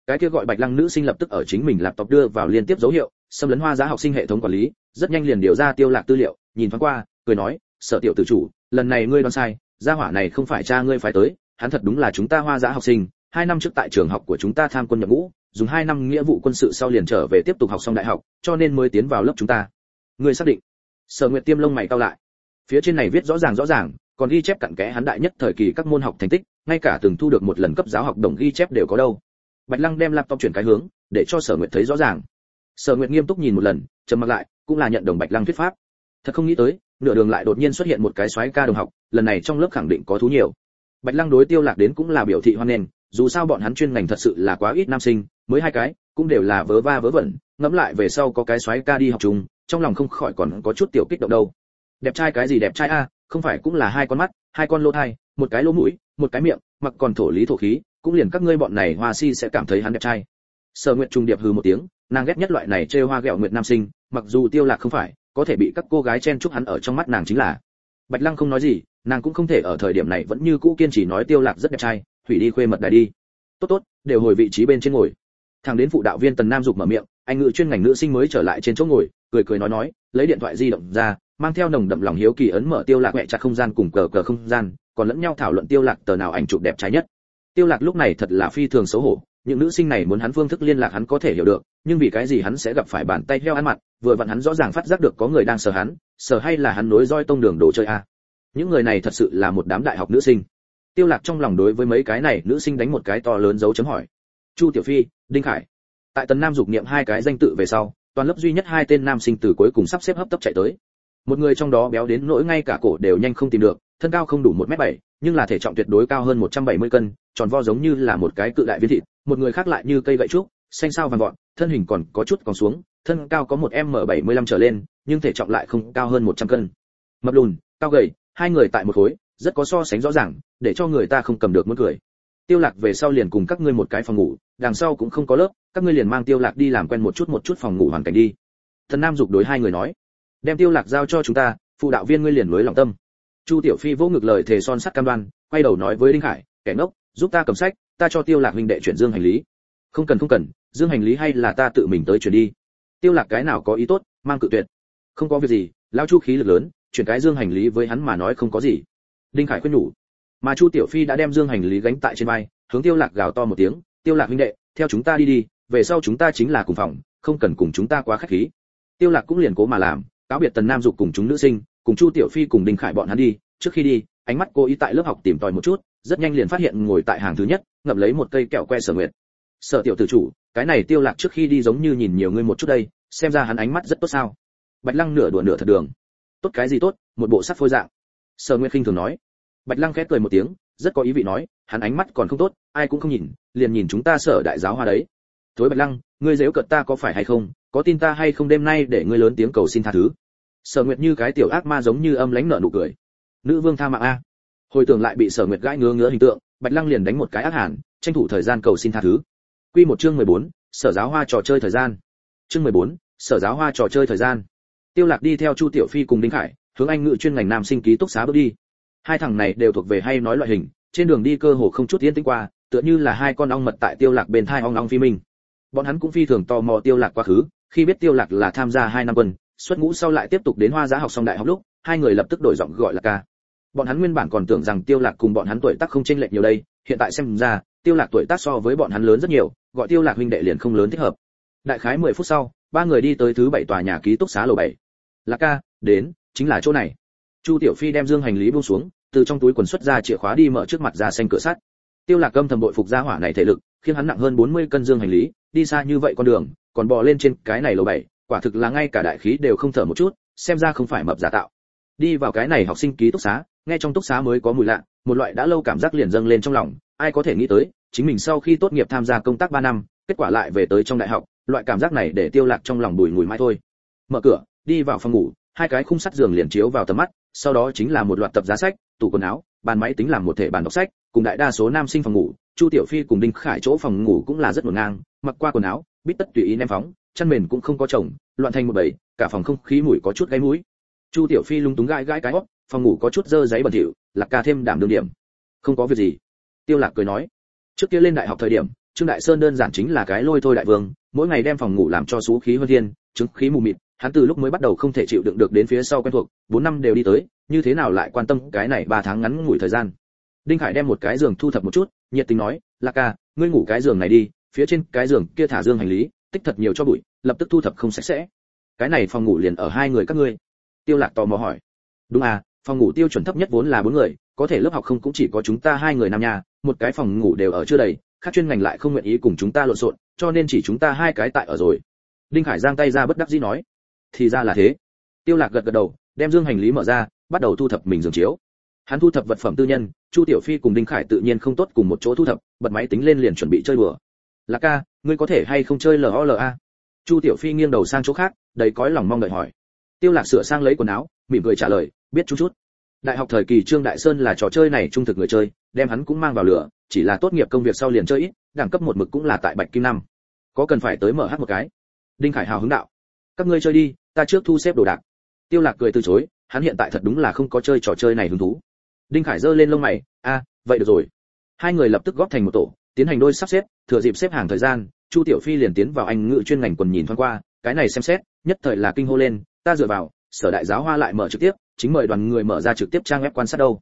Cái kia gọi bạch lăng nữ sinh lập tức ở chính mình laptop đưa vào liên tiếp dấu hiệu, xâm lấn hoa giá học sinh hệ thống quản lý, rất nhanh liền điều ra tiêu lạc tư liệu, nhìn thoáng qua, cười nói, sở tiểu tử chủ, lần này ngươi đoán sai, gia hỏa này không phải cha ngươi phải tới, hắn thật đúng là chúng ta hoa giá học sinh, hai năm trước tại trường học của chúng ta tham quân nhập ngũ, dùng hai năm nghĩa vụ quân sự sau liền trở về tiếp tục học xong đại học, cho nên mới tiến vào lớp chúng ta. Ngươi xác định? Sở nguyệt tiêm lông mày cao lại. Phía trên này viết rõ ràng rõ ràng còn ghi chép cặn kẽ hắn đại nhất thời kỳ các môn học thành tích, ngay cả từng thu được một lần cấp giáo học đồng ghi chép đều có đâu. Bạch lăng đem laptop chuyển cái hướng, để cho sở nguyệt thấy rõ ràng. Sở nguyệt nghiêm túc nhìn một lần, trầm mặc lại, cũng là nhận đồng bạch lăng thuyết pháp. Thật không nghĩ tới, nửa đường lại đột nhiên xuất hiện một cái soái ca đồng học, lần này trong lớp khẳng định có thú nhiều. Bạch lăng đối tiêu lạc đến cũng là biểu thị hoan nghênh, dù sao bọn hắn chuyên ngành thật sự là quá ít nam sinh, mới hai cái, cũng đều là vớ va vớ vẩn, ngẫm lại về sau có cái soái ca đi học chung, trong lòng không khỏi còn có chút tiểu kích động đâu. Đẹp trai cái gì đẹp trai a không phải cũng là hai con mắt, hai con lỗ thai, một cái lỗ mũi, một cái miệng, mặc còn thổ lý thổ khí, cũng liền các ngươi bọn này hoa si sẽ cảm thấy hắn đẹp trai. Sở nguyệt trung điệp hừ một tiếng, nàng ghét nhất loại này chơi hoa ghẹo nguyệt nam sinh, mặc dù tiêu lạc không phải, có thể bị các cô gái chen chúc hắn ở trong mắt nàng chính là. Bạch lăng không nói gì, nàng cũng không thể ở thời điểm này vẫn như cũ kiên trì nói tiêu lạc rất đẹp trai Thủy đi khuê mật đài đi. Tốt tốt, đều hồi vị trí bên trên ngồi. Thằng đến phụ đạo viên tần nam dục mở miệng, anh ngự chuyên ngành nữ sinh mới trở lại trên chỗ ngồi, cười cười nói nói, lấy điện thoại di động ra mang theo nồng đậm lòng hiếu kỳ ấn mở tiêu lạc quẹt chặt không gian cùng cờ cờ không gian, còn lẫn nhau thảo luận tiêu lạc tờ nào ảnh chụp đẹp trai nhất. Tiêu lạc lúc này thật là phi thường xấu hổ, những nữ sinh này muốn hắn phương thức liên lạc hắn có thể hiểu được, nhưng vì cái gì hắn sẽ gặp phải bàn tay heo ăn mặt vừa vặn hắn rõ ràng phát giác được có người đang sờ hắn, sờ hay là hắn nối roi tông đường đồ chơi a. Những người này thật sự là một đám đại học nữ sinh. Tiêu lạc trong lòng đối với mấy cái này nữ sinh đánh một cái to lớn dấu chấm hỏi. Chu tiểu phi, đinh khải. Tại tần nam dục niệm hai cái danh tự về sau, toàn lớp duy nhất hai tên nam sinh từ cuối cùng sắp xếp hấp tấp chạy tới một người trong đó béo đến nỗi ngay cả cổ đều nhanh không tìm được, thân cao không đủ một mét bảy, nhưng là thể trọng tuyệt đối cao hơn 170 cân, tròn vo giống như là một cái cự đại viên thịt, một người khác lại như cây gậy trúc, xanh sao vàng gọn thân hình còn có chút còn xuống, thân cao có một m 75 trở lên, nhưng thể trọng lại không cao hơn 100 cân. Mập lùn, cao gầy, hai người tại một khối, rất có so sánh rõ ràng, để cho người ta không cầm được muốn cười. Tiêu lạc về sau liền cùng các ngươi một cái phòng ngủ, đằng sau cũng không có lớp, các ngươi liền mang tiêu lạc đi làm quen một chút một chút phòng ngủ hoàn cảnh đi. Thần nam dục đối hai người nói đem tiêu lạc giao cho chúng ta, phụ đạo viên ngươi liền lối lòng tâm. Chu tiểu phi vỗ ngực lời thề son sắt cam đoan, quay đầu nói với đinh hải: kẻ ngốc, giúp ta cầm sách, ta cho tiêu lạc huynh đệ chuyển dương hành lý. Không cần không cần, dương hành lý hay là ta tự mình tới chuyển đi. Tiêu lạc cái nào có ý tốt, mang cự tuyệt. Không có việc gì, lão chu khí lực lớn, chuyển cái dương hành lý với hắn mà nói không có gì. Đinh khải khuyên nhủ. Mà chu tiểu phi đã đem dương hành lý gánh tại trên vai, hướng tiêu lạc gào to một tiếng, tiêu lạc huynh đệ, theo chúng ta đi đi, về sau chúng ta chính là cùng phòng, không cần cùng chúng ta quá khách khí. Tiêu lạc cũng liền cố mà làm cáo biệt tần nam dục cùng chúng nữ sinh, cùng chu tiểu phi cùng đình khải bọn hắn đi. Trước khi đi, ánh mắt cô ý tại lớp học tìm tòi một chút, rất nhanh liền phát hiện ngồi tại hàng thứ nhất, ngậm lấy một cây kẹo que sở nguyệt. Sở tiểu tử chủ, cái này tiêu lạc trước khi đi giống như nhìn nhiều người một chút đây, xem ra hắn ánh mắt rất tốt sao. Bạch lăng nửa đùa nửa thật đường. Tốt cái gì tốt, một bộ sắc phôi dạng. Sở nguyệt khinh thường nói. Bạch lăng khẽ cười một tiếng, rất có ý vị nói, hắn ánh mắt còn không tốt, ai cũng không nhìn, liền nhìn chúng ta sở đại giáo hoa đấy. Thối bạch lăng, ngươi dếu cợt ta có phải hay không? Có tin ta hay không đêm nay để ngươi lớn tiếng cầu xin tha thứ? Sở nguyệt như cái tiểu ác ma giống như âm lãnh nợ nụ cười. Nữ vương tha mạng a. Hồi tưởng lại bị sở nguyệt gãi ngứa ngứa hình tượng bạch lăng liền đánh một cái ác hẳn tranh thủ thời gian cầu xin tha thứ. Quy một chương 14, sở giáo hoa trò chơi thời gian. Chương 14, sở giáo hoa trò chơi thời gian. Tiêu lạc đi theo chu tiểu phi cùng đinh khải hướng anh ngự chuyên ngành nam sinh ký túc xá bước đi. Hai thằng này đều thuộc về hay nói loại hình trên đường đi cơ hồ không chút tiến tĩnh qua tựa như là hai con ong mật tại tiêu lạc bên thai ong ong phi minh. Bọn hắn cũng phi thường tò mò tiêu lạc quá khứ khi biết tiêu lạc là tham gia hai năm quân, xuất ngũ sau lại tiếp tục đến hoa giá học xong đại học lúc, hai người lập tức đổi giọng gọi là ca. Bọn hắn nguyên bản còn tưởng rằng tiêu lạc cùng bọn hắn tuổi tác không chênh lệch nhiều đây, hiện tại xem ra, tiêu lạc tuổi tác so với bọn hắn lớn rất nhiều, gọi tiêu lạc huynh đệ liền không lớn thích hợp. Đại khái 10 phút sau, ba người đi tới thứ bảy tòa nhà ký túc xá lầu 7. lạc ca, đến, chính là chỗ này. Chu tiểu phi đem dương hành lý buông xuống, từ trong túi quần xuất ra chìa khóa đi mở trước mặt ra xanh cửa sắt. Tiêu lạc câm thầm bội phục gia hỏa này thể lực, khiến hắn nặng hơn 40 cân dương hành lý, đi xa như vậy con đường còn bò lên trên cái này lầu bảy, quả thực là ngay cả đại khí đều không thở một chút xem ra không phải mập giả tạo. Đi vào cái này học sinh ký túc xá nghe trong túc xá mới có mùi lạ một loại đã lâu cảm giác liền dâng lên trong lòng ai có thể nghĩ tới chính mình sau khi tốt nghiệp tham gia công tác 3 năm kết quả lại về tới trong đại học loại cảm giác này để tiêu lạc trong lòng bùi ngùi mãi thôi. Mở cửa đi vào phòng ngủ hai cái khung sắt giường liền chiếu vào tầm mắt sau đó chính là một loạt tập giá sách tủ quần áo bàn máy tính làm một thể bàn đọc sách cùng đại đa số nam sinh phòng ngủ chu tiểu phi cùng đinh khải chỗ phòng ngủ cũng là rất ngổn ngang mặc qua quần áo bít tất tùy ý ném phóng, chăn mền cũng không có chồng, loạn thành một bầy, cả phòng không khí mùi có chút gáy mũi. Chu tiểu phi lung túng gãi gãi cái hót phòng ngủ có chút dơ giấy bẩn thỉu, lạc ca thêm đảm đương điểm. Không có việc gì. Tiêu lạc cười nói, trước kia lên đại học thời điểm, trương đại sơn đơn giản chính là cái lôi thôi đại vương, mỗi ngày đem phòng ngủ làm cho xú khí hơn thiên, chứng khí mù mịt, hắn từ lúc mới bắt đầu không thể chịu đựng được đến phía sau quen thuộc, bốn năm đều đi tới, như thế nào lại quan tâm cái này ba tháng ngắn ngủi thời gian. Đinh khải đem một cái giường thu thập một chút, nhiệt tình nói, lạc ca, ngươi ngủ cái giường này đi phía trên cái giường kia thả dương hành lý, tích thật nhiều cho bụi, lập tức thu thập không sạch sẽ. Cái này phòng ngủ liền ở hai người các ngươi. Tiêu lạc tò mò hỏi. Đúng à phòng ngủ tiêu chuẩn thấp nhất vốn là bốn người, có thể lớp học không cũng chỉ có chúng ta hai người nam nhà một cái phòng ngủ đều ở chưa đầy các chuyên ngành lại không nguyện ý cùng chúng ta lộn xộn, cho nên chỉ chúng ta hai cái tại ở rồi. Đinh khải giang tay ra bất đắc dĩ nói. Thì ra là thế. Tiêu lạc gật gật đầu, đem dương hành lý mở ra, bắt đầu thu thập mình giường chiếu. Hắn thu thập vật phẩm tư nhân, chu tiểu phi cùng đinh khải tự nhiên không tốt cùng một chỗ thu thập, bật máy tính lên liền chuẩn bị chơi đùa lạc ca, ngươi có thể hay không chơi lola chu tiểu phi nghiêng đầu sang chỗ khác, đầy cõi lòng mong đợi hỏi. Tiêu lạc sửa sang lấy quần áo, mỉm cười trả lời, biết chút chút. Đại học thời kỳ trương đại sơn là trò chơi này trung thực người chơi, đem hắn cũng mang vào lửa, chỉ là tốt nghiệp công việc sau liền chơi ít, đẳng cấp một mực cũng là tại bạch kim năm. Có cần phải tới mở hát một cái? Đinh khải hào hứng đạo. Các ngươi chơi đi, ta trước thu xếp đồ đạc. Tiêu lạc cười từ chối, hắn hiện tại thật đúng là không có chơi trò chơi này hứng thú. Đinh khải giơ lên lông mày, a, vậy được rồi. Hai người lập tức góp thành một tổ, tiến hành đôi sắp xếp thừa dịp xếp hàng thời gian, chu tiểu phi liền tiến vào anh ngữ chuyên ngành quần nhìn thoáng qua, cái này xem xét, nhất thời là kinh hô lên, ta dựa vào, sở đại giáo hoa lại mở trực tiếp, chính mời đoàn người mở ra trực tiếp trang web quan sát đâu.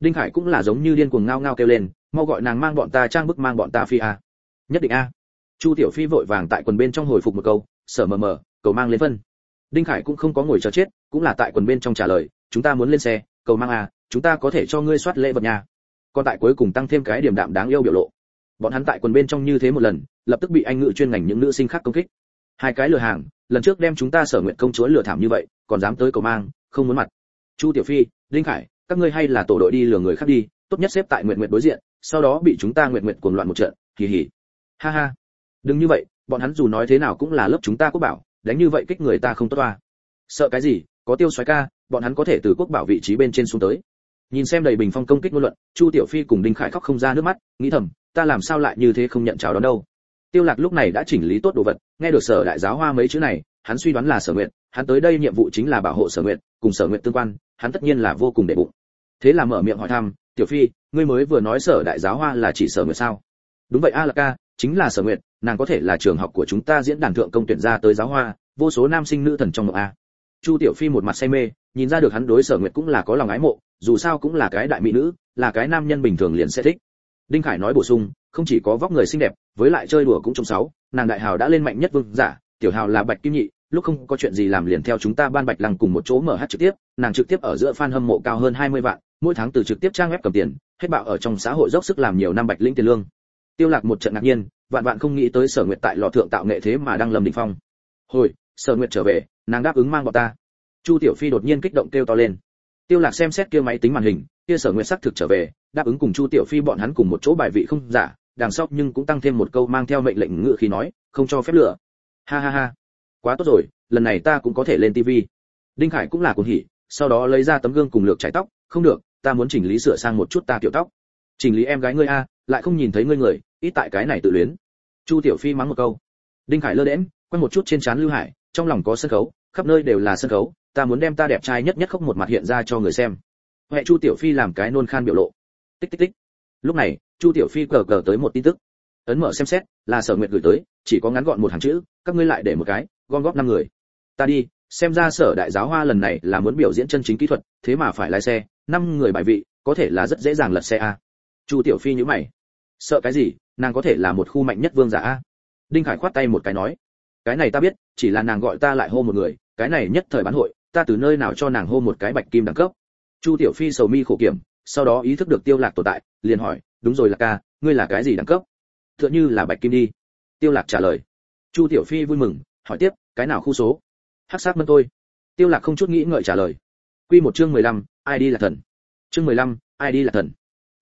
Đinh Hải cũng là giống như điên cuồng ngao ngao kêu lên, mau gọi nàng mang bọn ta trang bức mang bọn ta phi a. Nhất định a. Chu tiểu phi vội vàng tại quần bên trong hồi phục một câu, sở mờ mờ, cầu mang lên phân đinh khải cũng không có ngồi chờ chết, cũng là tại quần bên trong trả lời, chúng ta muốn lên xe, cầu mang a, chúng ta có thể cho ngươi soát lễ vật nhà còn tại cuối cùng tăng thêm cái điểm đạm đáng yêu biểu lộ bọn hắn tại quần bên trong như thế một lần, lập tức bị anh ngự chuyên ngành những nữ sinh khác công kích. Hai cái lừa hàng, lần trước đem chúng ta sở nguyện công chúa lừa thảm như vậy, còn dám tới cầu mang, không muốn mặt. Chu tiểu phi, đinh khải, các ngươi hay là tổ đội đi lừa người khác đi, tốt nhất xếp tại nguyện nguyện đối diện, sau đó bị chúng ta nguyện nguyện cuồng loạn một trận kỳ hỉ ha ha. Đừng như vậy, bọn hắn dù nói thế nào cũng là lớp chúng ta quốc bảo, đánh như vậy kích người ta không tốt toa. Sợ cái gì, có tiêu xoáy ca, bọn hắn có thể từ quốc bảo vị trí bên trên xuống tới. Nhìn xem đầy bình phong công kích ngôn luận, chu tiểu phi cùng đinh khải khóc không ra nước mắt, nghĩ thầm ta làm sao lại như thế không nhận chào đón đâu? Tiêu lạc lúc này đã chỉnh lý tốt đồ vật, nghe được sở đại giáo hoa mấy chữ này, hắn suy đoán là sở nguyện hắn tới đây nhiệm vụ chính là bảo hộ sở nguyện cùng sở nguyện tương quan, hắn tất nhiên là vô cùng đệ bụng. Thế là mở miệng hỏi thăm, tiểu phi, ngươi mới vừa nói sở đại giáo hoa là chỉ sở nguyện sao? Đúng vậy, a là ca, chính là sở nguyện nàng có thể là trường học của chúng ta diễn đàn thượng công tuyển ra tới giáo hoa, vô số nam sinh nữ thần trong nội a. Chu tiểu phi một mặt say mê, nhìn ra được hắn đối sở nguyện cũng là có lòng ái mộ, dù sao cũng là cái đại mỹ nữ, là cái nam nhân bình thường liền sẽ thích đinh khải nói bổ sung, không chỉ có vóc người xinh đẹp, với lại chơi đùa cũng trông sáu, nàng đại hào đã lên mạnh nhất vương giả, tiểu hào là bạch kim nhị, lúc không có chuyện gì làm liền theo chúng ta ban bạch lăng cùng một chỗ mở hát trực tiếp, nàng trực tiếp ở giữa fan hâm mộ cao hơn 20 vạn, mỗi tháng từ trực tiếp trang web cầm tiền, hết bạo ở trong xã hội dốc sức làm nhiều năm bạch linh tiền lương. Tiêu lạc một trận ngạc nhiên, vạn vạn không nghĩ tới sở nguyệt tại lò thượng tạo nghệ thế mà đang lầm đỉnh phong. Hồi, sở nguyệt trở về, nàng đáp ứng mang bọn ta. Chu tiểu phi đột nhiên kích động kêu to lên. Tiêu lạc xem xét kia máy tính màn hình kia sở nguyệt sắc thực trở về, đáp ứng cùng chu tiểu phi bọn hắn cùng một chỗ bài vị không giả, đằng sau nhưng cũng tăng thêm một câu mang theo mệnh lệnh ngựa khi nói, không cho phép lửa. Ha ha ha. Quá tốt rồi, lần này ta cũng có thể lên tivi đinh khải cũng là cuồng hỉ, sau đó lấy ra tấm gương cùng lược chải tóc, không được, ta muốn chỉnh lý sửa sang một chút ta tiểu tóc. Chỉnh lý em gái ngươi a, lại không nhìn thấy ngươi người, ít tại cái này tự luyến. Chu tiểu phi mắng một câu. Đinh khải lơ đễm quay một chút trên trán lưu hải, trong lòng có sân khấu, khắp nơi đều là sân khấu, ta muốn đem ta đẹp trai nhất nhất khóc một mặt hiện ra cho người xem huệ chu tiểu phi làm cái nôn khan biểu lộ. Tích tích tích. Lúc này, chu tiểu phi cờ cờ tới một tin tức. Ấn mở xem xét, là sở nguyệt gửi tới, chỉ có ngắn gọn một hàng chữ, các ngươi lại để một cái, gom góp năm người. Ta đi, xem ra sở đại giáo hoa lần này là muốn biểu diễn chân chính kỹ thuật, thế mà phải lái xe, năm người bài vị, có thể là rất dễ dàng lật xe a. Chu tiểu phi nhíu mày. Sợ cái gì, nàng có thể là một khu mạnh nhất vương giả a? Đinh khải khoát tay một cái nói. Cái này ta biết, chỉ là nàng gọi ta lại hô một người, cái này nhất thời bán hội, ta từ nơi nào cho nàng hô một cái bạch kim đẳng cấp? Chu tiểu phi sầu mi khổ kiểm sau đó ý thức được tiêu lạc tồn tại liền hỏi đúng rồi là ca ngươi là cái gì đẳng cấp? Tựa như là bạch kim đi. Tiêu lạc trả lời. Chu tiểu phi vui mừng hỏi tiếp cái nào khu số? Hắc sát mân tôi. Tiêu lạc không chút nghĩ ngợi trả lời. Quy một chương 15, ai đi là thần? Chương 15, ai đi là thần?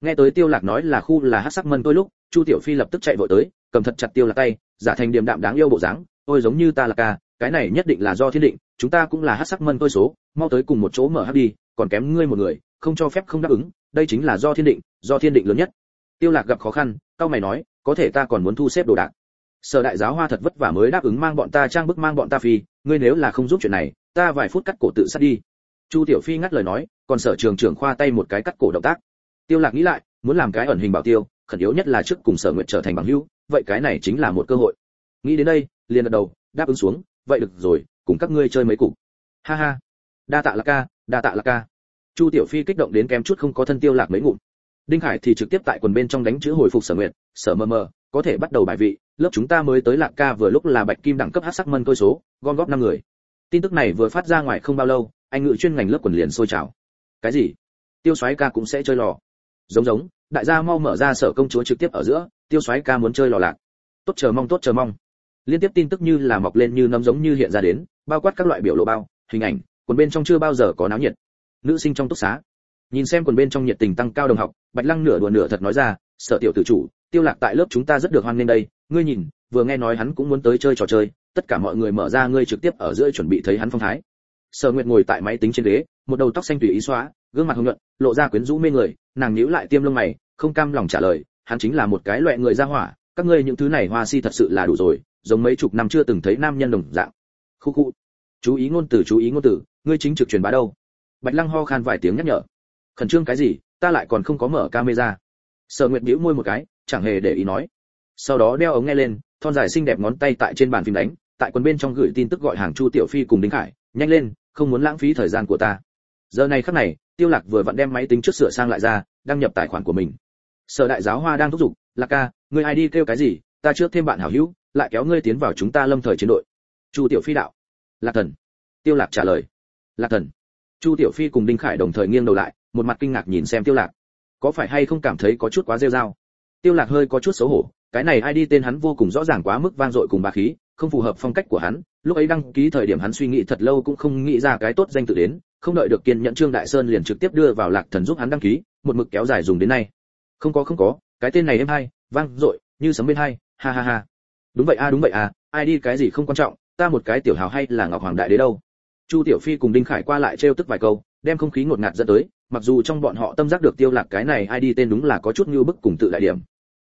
Nghe tới tiêu lạc nói là khu là hắc sắc mân tôi lúc chu tiểu phi lập tức chạy vội tới cầm thật chặt tiêu lạc tay giả thành điềm đạm đáng yêu bộ dáng ôi giống như ta là ca cái này nhất định là do thiên định chúng ta cũng là hắc sắc mân tôi số mau tới cùng một chỗ mở hắc đi còn kém ngươi một người, không cho phép không đáp ứng, đây chính là do thiên định, do thiên định lớn nhất. Tiêu lạc gặp khó khăn cao mày nói, có thể ta còn muốn thu xếp đồ đạc. Sở đại giáo hoa thật vất vả mới đáp ứng mang bọn ta trang bức mang bọn ta phi, ngươi nếu là không giúp chuyện này, ta vài phút cắt cổ tự sát đi. Chu tiểu phi ngắt lời nói, còn sở trường trưởng khoa tay một cái cắt cổ động tác. Tiêu lạc nghĩ lại, muốn làm cái ẩn hình bảo tiêu, khẩn yếu nhất là trước cùng sở nguyện trở thành bằng hữu, vậy cái này chính là một cơ hội. Nghĩ đến đây, liền gật đầu, đáp ứng xuống, vậy được rồi, cùng các ngươi chơi mấy cục. Ha ha đa tạ là ca, đa tạ là ca. Chu tiểu phi kích động đến kém chút không có thân tiêu lạc mấy ngụm. Đinh khải thì trực tiếp tại quần bên trong đánh chữ hồi phục sở nguyện sở mờ mờ, có thể bắt đầu bài vị, lớp chúng ta mới tới lạc ca vừa lúc là bạch kim đẳng cấp hát sắc mân tôi số, gom góp năm người. Tin tức này vừa phát ra ngoài không bao lâu, anh ngự chuyên ngành lớp quần liền sôi trào. Cái gì? Tiêu soái ca cũng sẽ chơi lò. Giống giống, đại gia mau mở ra sở công chúa trực tiếp ở giữa, tiêu soái ca muốn chơi lò lạc. Tốt chờ mong, tốt chờ mong. Liên tiếp tin tức như là mọc lên như nấm giống như hiện ra đến, bao quát các loại biểu lộ bao, hình ảnh quần bên trong chưa bao giờ có náo nhiệt. Nữ sinh trong túc xá. Nhìn xem quần bên trong nhiệt tình tăng cao đồng học, bạch lăng nửa đùa nửa thật nói ra, sở tiểu tử chủ, tiêu lạc tại lớp chúng ta rất được hoan nghênh đây. Ngươi nhìn, vừa nghe nói hắn cũng muốn tới chơi trò chơi, tất cả mọi người mở ra ngươi trực tiếp ở giữa chuẩn bị thấy hắn phong thái. Sở nguyệt ngồi tại máy tính trên ghế, một đầu tóc xanh tùy ý xóa, gương mặt hồng nhuận, lộ ra quyến rũ mê người, nàng nhíu lại tiêm lông mày, không cam lòng trả lời, hắn chính là một cái loại người ra hỏa, các ngươi những thứ này hoa si thật sự là đủ rồi, giống mấy chục năm chưa từng thấy nam nhân đồng dạng. Khu khu. Chú ý ngôn từ, chú ý ngôn từ ngươi chính trực truyền bá đâu? Bạch lăng ho khan vài tiếng nhắc nhở. Khẩn trương cái gì? Ta lại còn không có mở camera. Sở nguyệt bĩu môi một cái, chẳng hề để ý nói. Sau đó đeo ống nghe lên, thon dài xinh đẹp ngón tay tại trên bàn phim đánh, tại quần bên trong gửi tin tức gọi hàng chu tiểu phi cùng đinh khải, nhanh lên, không muốn lãng phí thời gian của ta. Giờ này khắc này, tiêu lạc vừa vặn đem máy tính trước sửa sang lại ra, đăng nhập tài khoản của mình. Sở đại giáo hoa đang thúc giục, lạc ca, ngươi ai đi kêu cái gì? Ta trước thêm bạn hảo hữu, lại kéo ngươi tiến vào chúng ta lâm thời chiến đội. Chu tiểu phi đạo. Lạc thần. Tiêu lạc trả lời lạc thần. Chu tiểu phi cùng đinh khải đồng thời nghiêng đầu lại, một mặt kinh ngạc nhìn xem tiêu lạc. Có phải hay không cảm thấy có chút quá rêu rao? Tiêu lạc hơi có chút xấu hổ, cái này ai đi tên hắn vô cùng rõ ràng quá mức vang dội cùng bà khí, không phù hợp phong cách của hắn, lúc ấy đăng ký thời điểm hắn suy nghĩ thật lâu cũng không nghĩ ra cái tốt danh tự đến, không đợi được kiên nhẫn trương đại sơn liền trực tiếp đưa vào lạc thần giúp hắn đăng ký, một mực kéo dài dùng đến nay. Không có không có, cái tên này em hay, vang dội, như sấm bên hay ha ha ha. Đúng vậy a, đúng vậy à ai đi cái gì không quan trọng, ta một cái tiểu hào hay là ngọc hoàng đại đế đâu? Chu tiểu phi cùng đinh khải qua lại trêu tức vài câu, đem không khí ngột ngạt dẫn tới, mặc dù trong bọn họ tâm giác được tiêu lạc cái này ai đi tên đúng là có chút như bức cùng tự đại điểm.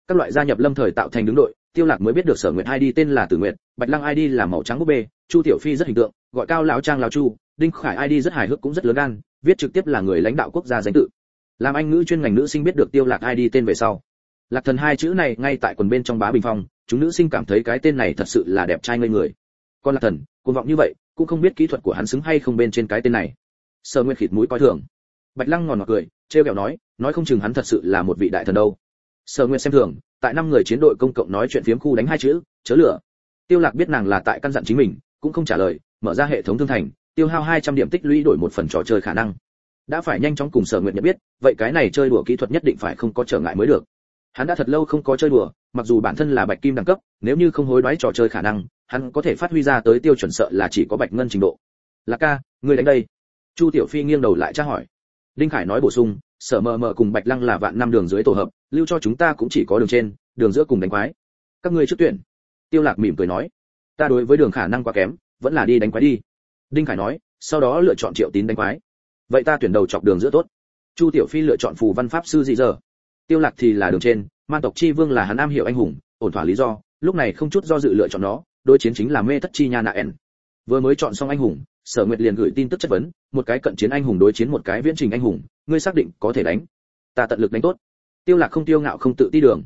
Các loại gia nhập lâm thời tạo thành đứng đội, tiêu lạc mới biết được sở nguyệt ai đi tên là tử nguyệt, bạch lăng ai đi là màu trắng búp bê, chu tiểu phi rất hình tượng, gọi cao lão trang lão chu, đinh khải ai đi rất hài hước cũng rất lớn gan, viết trực tiếp là người lãnh đạo quốc gia danh tự. Làm anh ngữ chuyên ngành nữ sinh biết được tiêu lạc ai đi tên về sau. Lạc thần hai chữ này ngay tại quần bên trong bá bình phong, chúng nữ sinh cảm thấy cái tên này thật sự là đẹp trai ngây người. Con lạc thần, cuồng vọng như vậy cũng không biết kỹ thuật của hắn xứng hay không bên trên cái tên này. Sở nguyệt khịt mũi coi thường. Bạch lăng ngòn ngọt cười, trêu ghẹo nói nói không chừng hắn thật sự là một vị đại thần đâu. Sở nguyệt xem thường, tại năm người chiến đội công cộng nói chuyện phiếm khu đánh hai chữ, chớ lửa. Tiêu lạc biết nàng là tại căn dặn chính mình, cũng không trả lời, mở ra hệ thống thương thành, tiêu hao 200 điểm tích lũy đổi một phần trò chơi khả năng. Đã phải nhanh chóng cùng sở nguyệt nhận biết, vậy cái này chơi đùa kỹ thuật nhất định phải không có trở ngại mới được hắn đã thật lâu không có chơi đùa, mặc dù bản thân là bạch kim đẳng cấp, nếu như không hối đoái trò chơi khả năng, hắn có thể phát huy ra tới tiêu chuẩn sợ là chỉ có bạch ngân trình độ. Là ca, ngươi đánh đây. Chu tiểu phi nghiêng đầu lại tra hỏi. Đinh khải nói bổ sung, sở mờ mờ cùng bạch lăng là vạn năm đường dưới tổ hợp, lưu cho chúng ta cũng chỉ có đường trên, đường giữa cùng đánh quái. Các ngươi trước tuyển. Tiêu lạc mỉm cười nói. Ta đối với đường khả năng quá kém, vẫn là đi đánh quái đi. Đinh khải nói, sau đó lựa chọn triệu tín đánh quái. Vậy ta tuyển đầu chọc đường giữa tốt. Chu tiểu phi lựa chọn phù văn pháp sư gì giờ tiêu lạc thì là đường trên man tộc chi vương là hắn am hiểu anh hùng, ổn thỏa lý do, lúc này không chút do dự lựa chọn nó, đối chiến chính là mê thất chi nha nạ ẻn. Vừa mới chọn xong anh hùng, sở nguyệt liền gửi tin tức chất vấn, một cái cận chiến anh hùng đối chiến một cái viễn trình anh hùng, ngươi xác định có thể đánh. Ta tận lực đánh tốt. Tiêu lạc không tiêu ngạo không tự ti đường.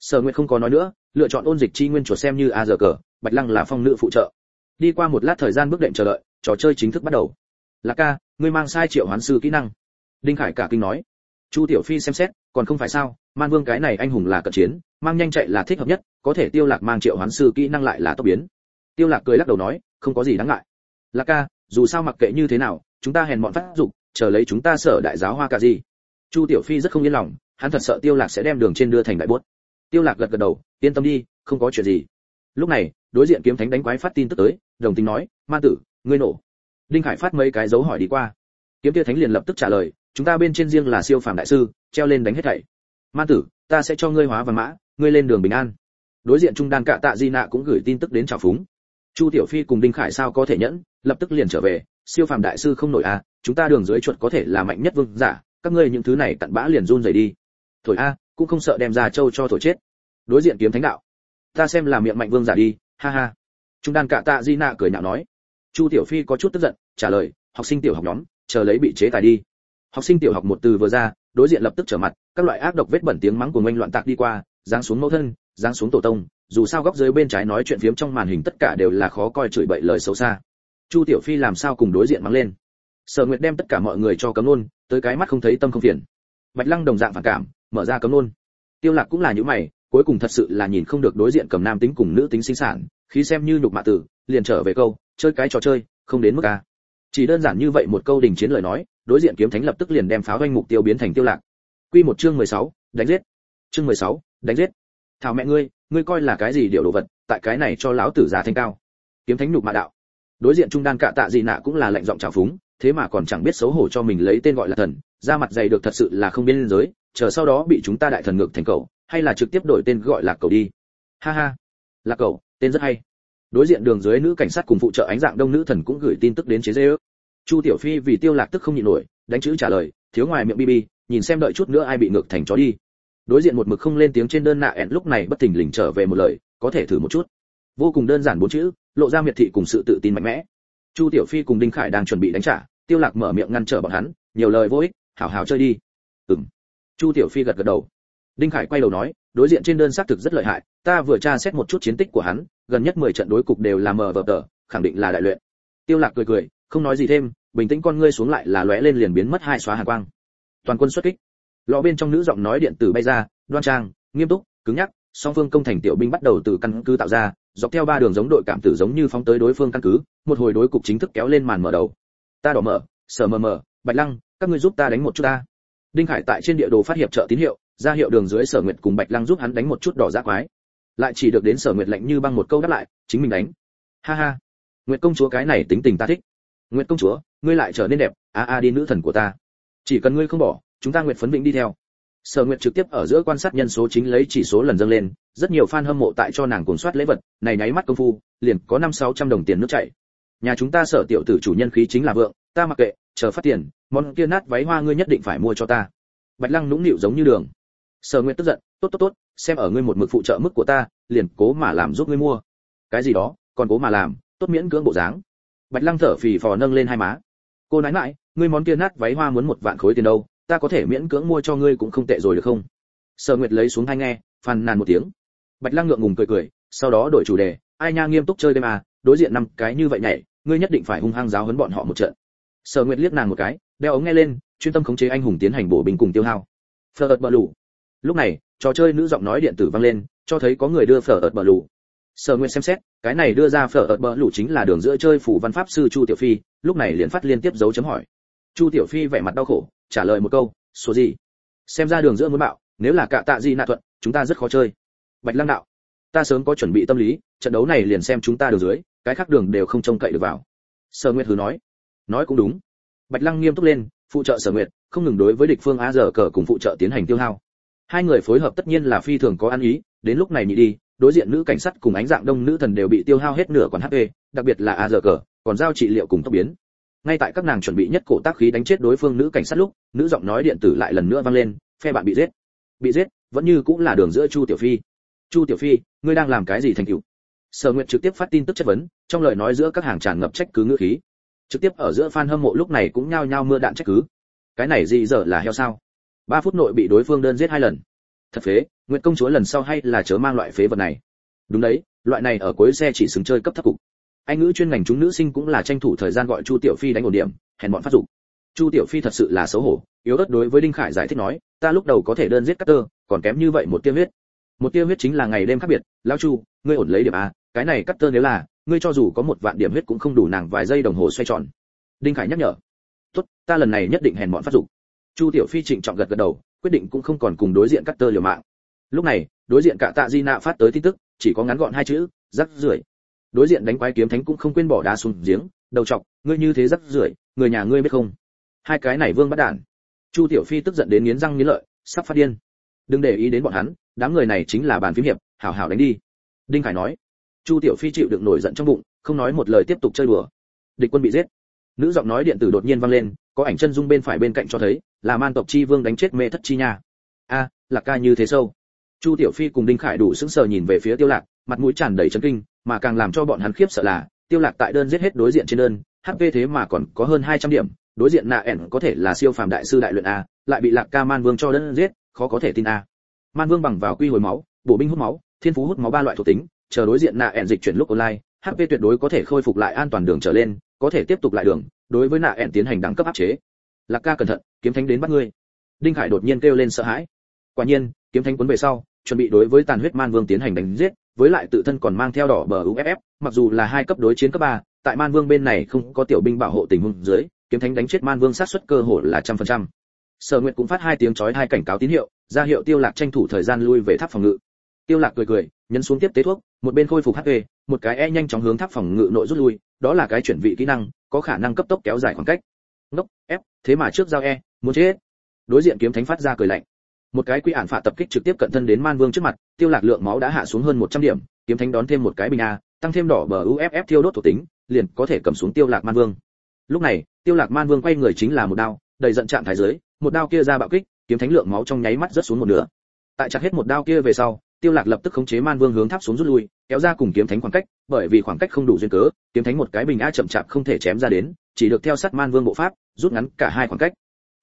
Sở nguyệt không có nói nữa, lựa chọn ôn dịch chi nguyên chuột xem như a giờ cờ bạch lăng là phong nữ phụ trợ. Đi qua một lát thời gian bước đệm chờ đợi, trò chơi chính thức bắt đầu. Lạc ca, ngươi mang sai triệu hoán sư kỹ năng. Đinh khải cả kinh nói chu tiểu phi xem xét, còn không phải sao, man vương cái này anh hùng là cận chiến, mang nhanh chạy là thích hợp nhất, có thể tiêu lạc mang triệu hoán sư kỹ năng lại là tốc biến. Tiêu lạc cười lắc đầu nói, không có gì đáng ngại. Lạc ca, dù sao mặc kệ như thế nào, chúng ta hèn mọn phát dục, chờ lấy chúng ta sở đại giáo hoa cả gì chu tiểu phi rất không yên lòng, hắn thật sợ tiêu lạc sẽ đem đường trên đưa thành đại bốt. Tiêu lạc gật gật đầu, yên tâm đi, không có chuyện gì. Lúc này, đối diện kiếm thánh đánh quái phát tin tức tới, đồng tình nói, ma tử, ngươi nổ. Đinh hải phát mấy cái dấu hỏi đi qua. Kiếm tiêu thánh liền lập tức trả lời chúng ta bên trên riêng là siêu phàm đại sư, treo lên đánh hết thảy. Ma tử, ta sẽ cho ngươi hóa và mã, ngươi lên đường bình an. Đối diện trung đan cạ tạ di nạ cũng gửi tin tức đến chào phúng. Chu tiểu phi cùng đinh khải sao có thể nhẫn, lập tức liền trở về. Siêu phàm đại sư không nổi à chúng ta đường dưới chuột có thể là mạnh nhất vương giả, các ngươi những thứ này cặn bã liền run rẩy đi. Thổi a, cũng không sợ đem ra châu cho thổi chết. Đối diện kiếm thánh đạo, ta xem là miệng mạnh vương giả đi, ha ha. Trung đan cạ tạ di nạ cười nhạo nói. Chu tiểu phi có chút tức giận, trả lời, học sinh tiểu học nhóm, chờ lấy bị chế tài đi học sinh tiểu học một từ vừa ra, đối diện lập tức trở mặt, các loại ác độc vết bẩn tiếng mắng của ngoanh loạn tạc đi qua, giáng xuống mẫu thân, giáng xuống tổ tông, dù sao góc dưới bên trái nói chuyện phiếm trong màn hình tất cả đều là khó coi chửi bậy lời xấu xa. Chu tiểu phi làm sao cùng đối diện mắng lên? Sở nguyệt đem tất cả mọi người cho cấm luôn tới cái mắt không thấy tâm không phiền. Bạch lăng đồng dạng phản cảm, mở ra cấm luôn tiêu lạc cũng là những mày, cuối cùng thật sự là nhìn không được đối diện cầm nam tính cùng nữ tính sinh sản, khí xem như nhục mạ tử, liền trở về câu, chơi cái trò chơi, không đến mức a. Chỉ đơn giản như vậy một câu đình chiến lời nói đối diện kiếm thánh lập tức liền đem pháo doanh mục tiêu biến thành tiêu lạc. Quy một chương 16, đánh giết. Chương 16, đánh giết. Thảo mẹ ngươi ngươi coi là cái gì điều đồ vật tại cái này cho lão tử giả thanh cao? Kiếm thánh nhục mạ đạo. Đối diện trung đan cạ tạ dị nạ cũng là lệnh giọng chà phúng thế mà còn chẳng biết xấu hổ cho mình lấy tên gọi là thần ra mặt dày được thật sự là không biên giới chờ sau đó bị chúng ta đại thần ngược thành cậu hay là trực tiếp đổi tên gọi là cậu đi. Ha ha. Là cậu tên rất hay. Đối diện đường dưới nữ cảnh sát cùng phụ trợ ánh dạng đông nữ thần cũng gửi tin tức đến chế dê ước chu tiểu phi vì tiêu lạc tức không nhịn nổi, đánh chữ trả lời, thiếu ngoài miệng bb nhìn xem đợi chút nữa ai bị ngược thành chó đi. Đối diện một mực không lên tiếng trên đơn nạ ẹn lúc này bất thình lình trở về một lời, có thể thử một chút. Vô cùng đơn giản bốn chữ, lộ ra miệt thị cùng sự tự tin mạnh mẽ. Chu tiểu phi cùng đinh khải đang chuẩn bị đánh trả, tiêu lạc mở miệng ngăn trở bọn hắn, nhiều lời vô ích, hảo hảo chơi đi. Ừm. Chu tiểu phi gật gật đầu. Đinh khải quay đầu nói, đối diện trên đơn xác thực rất lợi hại, ta vừa tra xét một chút chiến tích của hắn, gần nhất 10 trận đối cục đều là mờ vờ tờ, khẳng định là đại luyện. Tiêu lạc cười cười không nói gì thêm, bình tĩnh con ngươi xuống lại là lóe lên liền biến mất hai xóa hàn quang. Toàn quân xuất kích. Lọ bên trong nữ giọng nói điện tử bay ra, đoan trang, nghiêm túc, cứng nhắc, song phương công thành tiểu binh bắt đầu từ căn cứ tạo ra, dọc theo ba đường giống đội cảm tử giống như phóng tới đối phương căn cứ, một hồi đối cục chính thức kéo lên màn mở đầu. Ta đỏ mở, sở mờ mờ, bạch lăng, các ngươi giúp ta đánh một chút ta. Đinh khải tại trên địa đồ phát hiệp trợ tín hiệu, ra hiệu đường dưới sở nguyệt cùng bạch lăng giúp hắn đánh một chút đỏ giác quái. Lại chỉ được đến sở nguyệt lạnh như băng một câu đáp lại, chính mình đánh. Ha ha. Nguyệt công chúa cái này tính tình ta thích nguyệt công chúa, ngươi lại trở nên đẹp, a a đi nữ thần của ta. Chỉ cần ngươi không bỏ, chúng ta nguyệt phấn vĩnh đi theo. Sở nguyệt trực tiếp ở giữa quan sát nhân số chính lấy chỉ số lần dâng lên, rất nhiều fan hâm mộ tại cho nàng cuốn soát lễ vật, này nháy mắt công phu, liền có năm sáu trăm đồng tiền nước chảy. Nhà chúng ta sở tiểu tử chủ nhân khí chính là vượng, ta mặc kệ, chờ phát tiền, món kia nát váy hoa ngươi nhất định phải mua cho ta. Bạch lăng nũng nịu giống như đường. Sở nguyệt tức giận, tốt tốt tốt, xem ở ngươi một mực phụ trợ mức của ta, liền cố mà làm giúp ngươi mua. Cái gì đó, còn cố mà làm, tốt miễn cưỡng bộ dáng bạch lăng thở phì phò nâng lên hai má. Cô nói lại, ngươi món kia nát váy hoa muốn một vạn khối tiền đâu ta có thể miễn cưỡng mua cho ngươi cũng không tệ rồi được không? Sở nguyệt lấy xuống hai nghe phàn nàn một tiếng. Bạch lăng ngượng ngùng cười cười sau đó đổi chủ đề ai nha nghiêm túc chơi đêm à đối diện năm cái như vậy nhảy ngươi nhất định phải hung hăng giáo huấn bọn họ một trận. Sở nguyệt liếc nàng một cái đeo ống nghe lên chuyên tâm khống chế anh hùng tiến hành bổ bình cùng tiêu hao. Phở ợt bờ lù. Lúc này trò chơi nữ giọng nói điện tử vang lên cho thấy có người đưa phở ợt bờ lù sở nguyệt xem xét, cái này đưa ra phở ợt bờ lũ chính là đường giữa chơi phủ văn pháp sư chu tiểu phi, lúc này liền phát liên tiếp dấu chấm hỏi. Chu tiểu phi vẻ mặt đau khổ, trả lời một câu, số gì? Xem ra đường giữa muốn bạo, nếu là cạ tạ gì nạ thuận, chúng ta rất khó chơi. Bạch lăng đạo, ta sớm có chuẩn bị tâm lý, trận đấu này liền xem chúng ta đường dưới, cái khác đường đều không trông cậy được vào. Sở nguyệt hứ nói nói cũng đúng. Bạch lăng nghiêm túc lên, phụ trợ sở nguyệt, không ngừng đối với địch phương a giờ cờ cùng phụ trợ tiến hành tiêu hao. Hai người phối hợp tất nhiên là phi thường có ăn ý, đến lúc này nhị đi đối diện nữ cảnh sát cùng ánh dạng đông nữ thần đều bị tiêu hao hết nửa còn hp đặc biệt là a giờ cờ còn giao trị liệu cùng tốc biến. Ngay tại các nàng chuẩn bị nhất cổ tác khí đánh chết đối phương nữ cảnh sát lúc, nữ giọng nói điện tử lại lần nữa vang lên, phe bạn bị giết bị giết, vẫn như cũng là đường giữa chu tiểu phi. Chu tiểu phi, ngươi đang làm cái gì thành cựu sở nguyệt trực tiếp phát tin tức chất vấn, trong lời nói giữa các hàng tràn ngập trách cứ ngữ khí. Trực tiếp ở giữa fan hâm mộ lúc này cũng nhao nhao mưa đạn trách cứ. Cái này gì giờ là heo sao? Ba phút nội bị đối phương đơn giết hai lần thật phế, nguyệt công chúa lần sau hay là chớ mang loại phế vật này. Đúng đấy, loại này ở cuối xe chỉ xứng chơi cấp thấp cục. Anh ngữ chuyên ngành chúng nữ sinh cũng là tranh thủ thời gian gọi chu tiểu phi đánh ổn điểm, hèn bọn phát dụng chu tiểu phi thật sự là xấu hổ, yếu ớt đối với đinh khải giải thích nói, ta lúc đầu có thể đơn giết cắt tơ, còn kém như vậy một tiêu huyết. Một tiêu huyết chính là ngày đêm khác biệt. Lão chu, ngươi ổn lấy điểm a, cái này cắt tơ nếu là, ngươi cho dù có một vạn điểm huyết cũng không đủ nàng vài giây đồng hồ xoay tròn. Đinh khải nhắc nhở, tốt, ta lần này nhất định hèn bọn phát dụng chu tiểu phi trịnh trọng gật gật đầu quyết định cũng không còn cùng đối diện cắt tơ liều mạng. Lúc này, đối diện cả tạ di nạ phát tới tin tức, chỉ có ngắn gọn hai chữ, rắc rưởi. Đối diện đánh quái kiếm thánh cũng không quên bỏ đá xuống giếng, đầu chọc, ngươi như thế rắc rưởi, người nhà ngươi biết không? Hai cái này vương bắt đản chu tiểu phi tức giận đến nghiến răng nghiến lợi, sắp phát điên. Đừng để ý đến bọn hắn, đám người này chính là bàn phím hiệp, hảo hảo đánh đi. Đinh khải nói. Chu tiểu phi chịu đựng nổi giận trong bụng, không nói một lời tiếp tục chơi đùa. Địch quân bị giết. Nữ giọng nói điện tử đột nhiên vang lên có ảnh chân dung bên phải bên cạnh cho thấy, là man tộc chi vương đánh chết mê thất chi nha. A là ca như thế sâu. Chu tiểu phi cùng đinh khải đủ sững sờ nhìn về phía tiêu lạc, mặt mũi tràn đầy chấn kinh, mà càng làm cho bọn hắn khiếp sợ là, tiêu lạc tại đơn giết hết đối diện trên đơn hp thế mà còn có hơn 200 điểm, đối diện nạ ẻn có thể là siêu phàm đại sư đại luyện a, lại bị lạc ca man vương cho đơn giết, khó có thể tin a. Man vương bằng vào quy hồi máu, bổ binh hút máu, thiên phú hút máu ba loại thuộc tính, chờ đối diện nạ ẻn dịch chuyển lúc online hp tuyệt đối có thể khôi phục lại an toàn đường trở lên, có thể tiếp tục lại đường đối với nạ ẹn tiến hành đẳng cấp áp chế. Lạc ca cẩn thận, kiếm thánh đến bắt ngươi. Đinh khải đột nhiên kêu lên sợ hãi. Quả nhiên, kiếm thánh cuốn về sau, chuẩn bị đối với tàn huyết man vương tiến hành đánh giết, với lại tự thân còn mang theo đỏ bờ uff mặc dù là hai cấp đối chiến cấp ba, tại man vương bên này không có tiểu binh bảo hộ tình huống dưới, kiếm thánh đánh chết man vương sát suất cơ hội là trăm phần trăm. Sở nguyệt cũng phát hai tiếng chói hai cảnh cáo tín hiệu, ra hiệu tiêu lạc tranh thủ thời gian lui về tháp phòng ngự. Tiêu lạc cười cười, nhấn xuống tiếp tế thuốc, một bên khôi phục hp một cái e nhanh chóng hướng tháp phòng ngự nội rút lui, đó là cái chuyển vị kỹ năng có khả năng cấp tốc kéo dài khoảng cách. Ngốc, ép, thế mà trước giao e muốn chết. Đối diện kiếm thánh phát ra cười lạnh. Một cái quy ản phạt tập kích trực tiếp cận thân đến man vương trước mặt, tiêu lạc lượng máu đã hạ xuống hơn 100 điểm, kiếm thánh đón thêm một cái bình a, tăng thêm đỏ bờ uff tiêu đốt thuộc tính, liền có thể cầm xuống tiêu lạc man vương. Lúc này, tiêu lạc man vương quay người chính là một đao, đầy giận trạng thái dưới, một đao kia ra bạo kích, kiếm thánh lượng máu trong nháy mắt rất xuống một nửa. Tại chặt hết một đao kia về sau, tiêu lạc lập tức khống chế man vương hướng tháp xuống rút lui, kéo ra cùng kiếm thánh khoảng cách, bởi vì khoảng cách không đủ duyên cớ kiếm thánh một cái bình a chậm chạp không thể chém ra đến, chỉ được theo sát man vương bộ pháp, rút ngắn cả hai khoảng cách.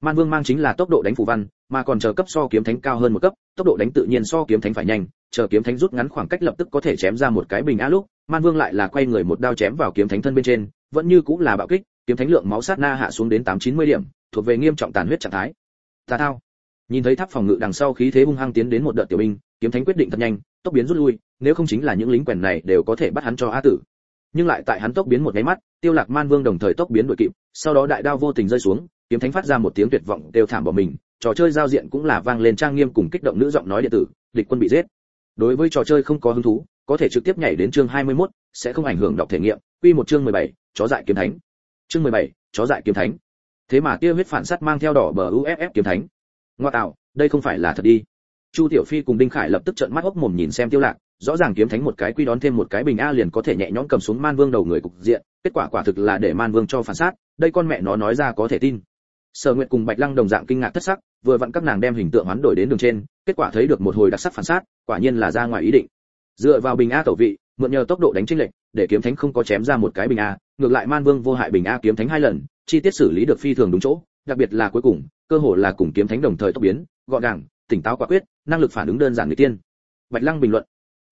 Man vương mang chính là tốc độ đánh phù văn, mà còn chờ cấp so kiếm thánh cao hơn một cấp, tốc độ đánh tự nhiên so kiếm thánh phải nhanh, chờ kiếm thánh rút ngắn khoảng cách lập tức có thể chém ra một cái bình a lúc, man vương lại là quay người một đao chém vào kiếm thánh thân bên trên, vẫn như cũng là bạo kích, kiếm thánh lượng máu sát na hạ xuống đến tám chín mươi điểm, thuộc về nghiêm trọng tàn huyết trạng thái. Tà thao. Nhìn thấy tháp phòng ngự đằng sau khí thế hung hăng tiến đến một đợt tiểu binh, kiếm thánh quyết định thật nhanh, tốc biến rút lui, nếu không chính là những lính quèn này đều có thể bắt hắn cho a tử nhưng lại tại hắn tốc biến một cái mắt tiêu lạc man vương đồng thời tốc biến đuổi kịp sau đó đại đao vô tình rơi xuống kiếm thánh phát ra một tiếng tuyệt vọng đều thảm bỏ mình trò chơi giao diện cũng là vang lên trang nghiêm cùng kích động nữ giọng nói điện tử địch quân bị giết. Đối với trò chơi không có hứng thú có thể trực tiếp nhảy đến chương 21, sẽ không ảnh hưởng đọc thể nghiệm quy một chương 17, chó dại kiếm thánh. Chương 17, chó dại kiếm thánh. Thế mà kia huyết phản sát mang theo đỏ bờ uff kiếm thánh. Ngoa tạo đây không phải là thật đi chu tiểu phi cùng đinh khải lập tức trợn mắt hốc mồm nhìn xem tiêu lạc, rõ ràng kiếm thánh một cái quy đón thêm một cái bình a liền có thể nhẹ nhõm cầm xuống man vương đầu người cục diện, kết quả quả thực là để man vương cho phản sát đây con mẹ nó nói ra có thể tin. Sở nguyệt cùng bạch lăng đồng dạng kinh ngạc thất sắc, vừa vặn các nàng đem hình tượng hoán đổi đến đường trên, kết quả thấy được một hồi đặc sắc phản sát quả nhiên là ra ngoài ý định. Dựa vào bình a tẩu vị, mượn nhờ tốc độ đánh chênh lệch, để kiếm thánh không có chém ra một cái bình a, ngược lại man vương vô hại bình a kiếm thánh hai lần, chi tiết xử lý được phi thường đúng chỗ, đặc biệt là cuối cùng, cơ hội là cùng kiếm thánh đồng thời tốc biến, gọn gàng tỉnh táo quả quyết, năng lực phản ứng đơn giản người tiên. Bạch lăng bình luận.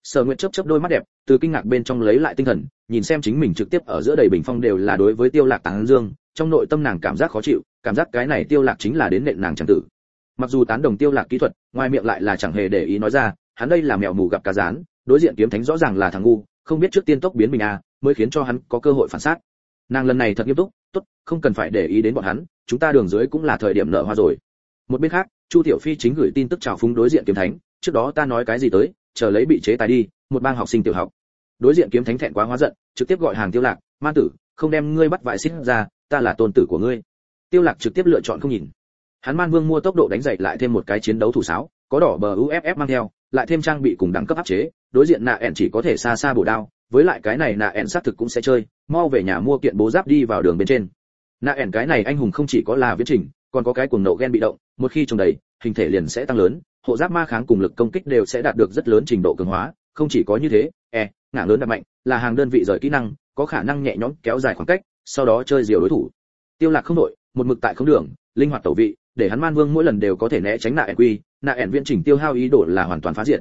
Sở nguyệt chớp chớp đôi mắt đẹp, từ kinh ngạc bên trong lấy lại tinh thần, nhìn xem chính mình trực tiếp ở giữa đầy bình phong đều là đối với tiêu lạc tán dương, trong nội tâm nàng cảm giác khó chịu, cảm giác cái này tiêu lạc chính là đến nện nàng chẳng tử. Mặc dù tán đồng tiêu lạc kỹ thuật, ngoài miệng lại là chẳng hề để ý nói ra, hắn đây là mèo mù gặp cá rán, đối diện kiếm thánh rõ ràng là thằng ngu, không biết trước tiên tốc biến mình à mới khiến cho hắn có cơ hội phản sát nàng lần này thật nghiêm túc, tốt, không cần phải để ý đến bọn hắn, chúng ta đường dưới cũng là thời điểm nở hoa rồi. Một bên khác chu tiểu phi chính gửi tin tức chào phúng đối diện kiếm thánh, trước đó ta nói cái gì tới, chờ lấy bị chế tài đi, một bang học sinh tiểu học. Đối diện kiếm thánh thẹn quá hóa giận, trực tiếp gọi hàng tiêu lạc, man tử, không đem ngươi bắt vại xích ra, ta là tôn tử của ngươi. Tiêu lạc trực tiếp lựa chọn không nhìn. Hắn man vương mua tốc độ đánh dậy lại thêm một cái chiến đấu thủ sáo, có đỏ bờ uff mang theo, lại thêm trang bị cùng đẳng cấp áp chế, đối diện nạ ẻn chỉ có thể xa xa bổ đao, với lại cái này nạ ẻn xác thực cũng sẽ chơi, mau về nhà mua kiện bố giáp đi vào đường bên trên. Nạ ẻn cái này anh hùng không chỉ có là viễn trình còn có cái cuồng nộ ghen bị động, một khi trồng đầy, hình thể liền sẽ tăng lớn, hộ giáp ma kháng cùng lực công kích đều sẽ đạt được rất lớn trình độ cường hóa, không chỉ có như thế e ngã lớn đập mạnh, là hàng đơn vị rời kỹ năng, có khả năng nhẹ nhõm kéo dài khoảng cách, sau đó chơi diều đối thủ. Tiêu lạc không đội, một mực tại không đường, linh hoạt tẩu vị, để hắn man vương mỗi lần đều có thể né tránh nạ ẻn quy, nạ ẻn viễn chỉnh tiêu hao ý đồ là hoàn toàn phá diệt.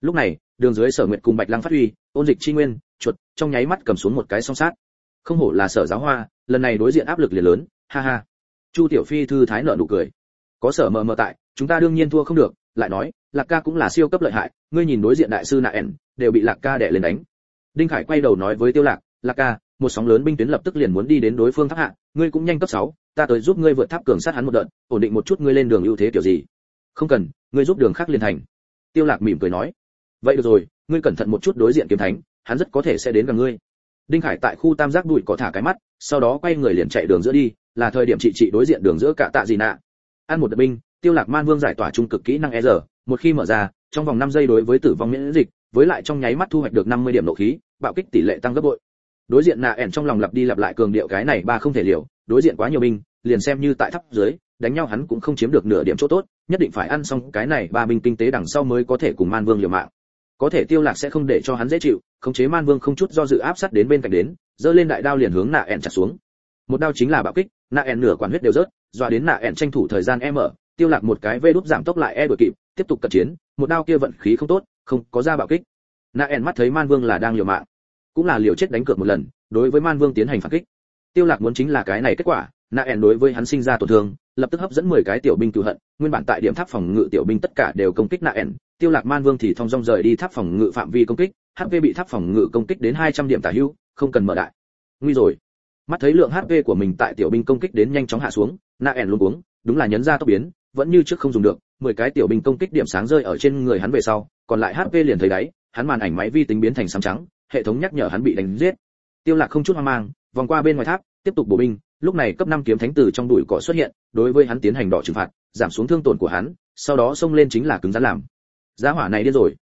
Lúc này, đường dưới sở nguyệt cùng bạch lăng phát huy, ôn dịch chi nguyên, chuột, trong nháy mắt cầm xuống một cái song sát. Không hổ là sở giáo hoa, lần này đối diện áp lực liền lớn, ha ha chu tiểu phi thư thái nợ nụ cười. Có sở mờ mờ tại chúng ta đương nhiên thua không được lại nói lạc ca cũng là siêu cấp lợi hại ngươi nhìn đối diện đại sư nạ ẻn đều bị lạc ca đè lên đánh. Đinh khải quay đầu nói với tiêu lạc lạc ca một sóng lớn binh tuyến lập tức liền muốn đi đến đối phương tháp hạ ngươi cũng nhanh cấp 6, ta tới giúp ngươi vượt tháp cường sát hắn một đợt ổn định một chút ngươi lên đường ưu thế kiểu gì? Không cần ngươi giúp đường khác liền thành. Tiêu lạc mỉm cười nói. Vậy được rồi ngươi cẩn thận một chút đối diện kiếm thánh hắn rất có thể sẽ đến gần ngươi. Đinh khải tại khu tam giác đuổi có thả cái mắt sau đó quay người liền chạy đường giữa đi là thời điểm trị trị đối diện đường giữa cả tạ gì nạ. Ăn một đợt binh, tiêu lạc man vương giải tỏa trung cực kỹ năng e giờ một khi mở ra, trong vòng 5 giây đối với tử vong miễn dịch, với lại trong nháy mắt thu hoạch được 50 điểm nộ khí, bạo kích tỷ lệ tăng gấp bội. Đối diện nạ ẻn trong lòng lặp đi lặp lại cường điệu cái này ba không thể liều, đối diện quá nhiều binh, liền xem như tại thấp dưới, đánh nhau hắn cũng không chiếm được nửa điểm chỗ tốt, nhất định phải ăn xong cái này ba binh kinh tế đằng sau mới có thể cùng man vương liều mạng. Có thể tiêu lạc sẽ không để cho hắn dễ chịu, khống chế man vương không chút do dự áp sát đến bên cạnh đến, giơ lên đại đao liền hướng nạ ẻn chặt xuống một đao chính là bạo kích, nạ ẻn nửa quản huyết đều rớt, dọa đến nạ ẻn tranh thủ thời gian em ở tiêu lạc một cái vê đút giảm tốc lại e đuổi kịp, tiếp tục cận chiến, một đao kia vận khí không tốt, không có ra bạo kích. Nạ ẻn mắt thấy man vương là đang liều mạng, cũng là liều chết đánh cược một lần, đối với man vương tiến hành phản kích. Tiêu lạc muốn chính là cái này kết quả, nạ ẻn đối với hắn sinh ra tổn thương, lập tức hấp dẫn 10 cái tiểu binh cửu hận, nguyên bản tại điểm tháp phòng ngự tiểu binh tất cả đều công kích nạ ẻn tiêu lạc man vương thì thông dong rời đi tháp phòng ngự phạm vi công kích hp bị tháp phòng ngự công kích đến 200 điểm tả hữu, không cần mở đại. Nguy rồi mắt thấy lượng hp của mình tại tiểu binh công kích đến nhanh chóng hạ xuống nạ ẻn luôn uống, đúng là nhấn ra tốc biến, vẫn như trước không dùng được 10 cái tiểu binh công kích điểm sáng rơi ở trên người hắn về sau, còn lại hp liền thấy đáy, hắn màn ảnh máy vi tính biến thành xám trắng, hệ thống nhắc nhở hắn bị đánh giết. Tiêu lạc không chút hoang mang, vòng qua bên ngoài tháp, tiếp tục bổ binh, lúc này cấp 5 kiếm thánh tử trong đuổi cỏ xuất hiện, đối với hắn tiến hành đỏ trừng phạt, giảm xuống thương tổn của hắn, sau đó xông lên chính là cứng rắn làm. Giá hỏa này điên rồi.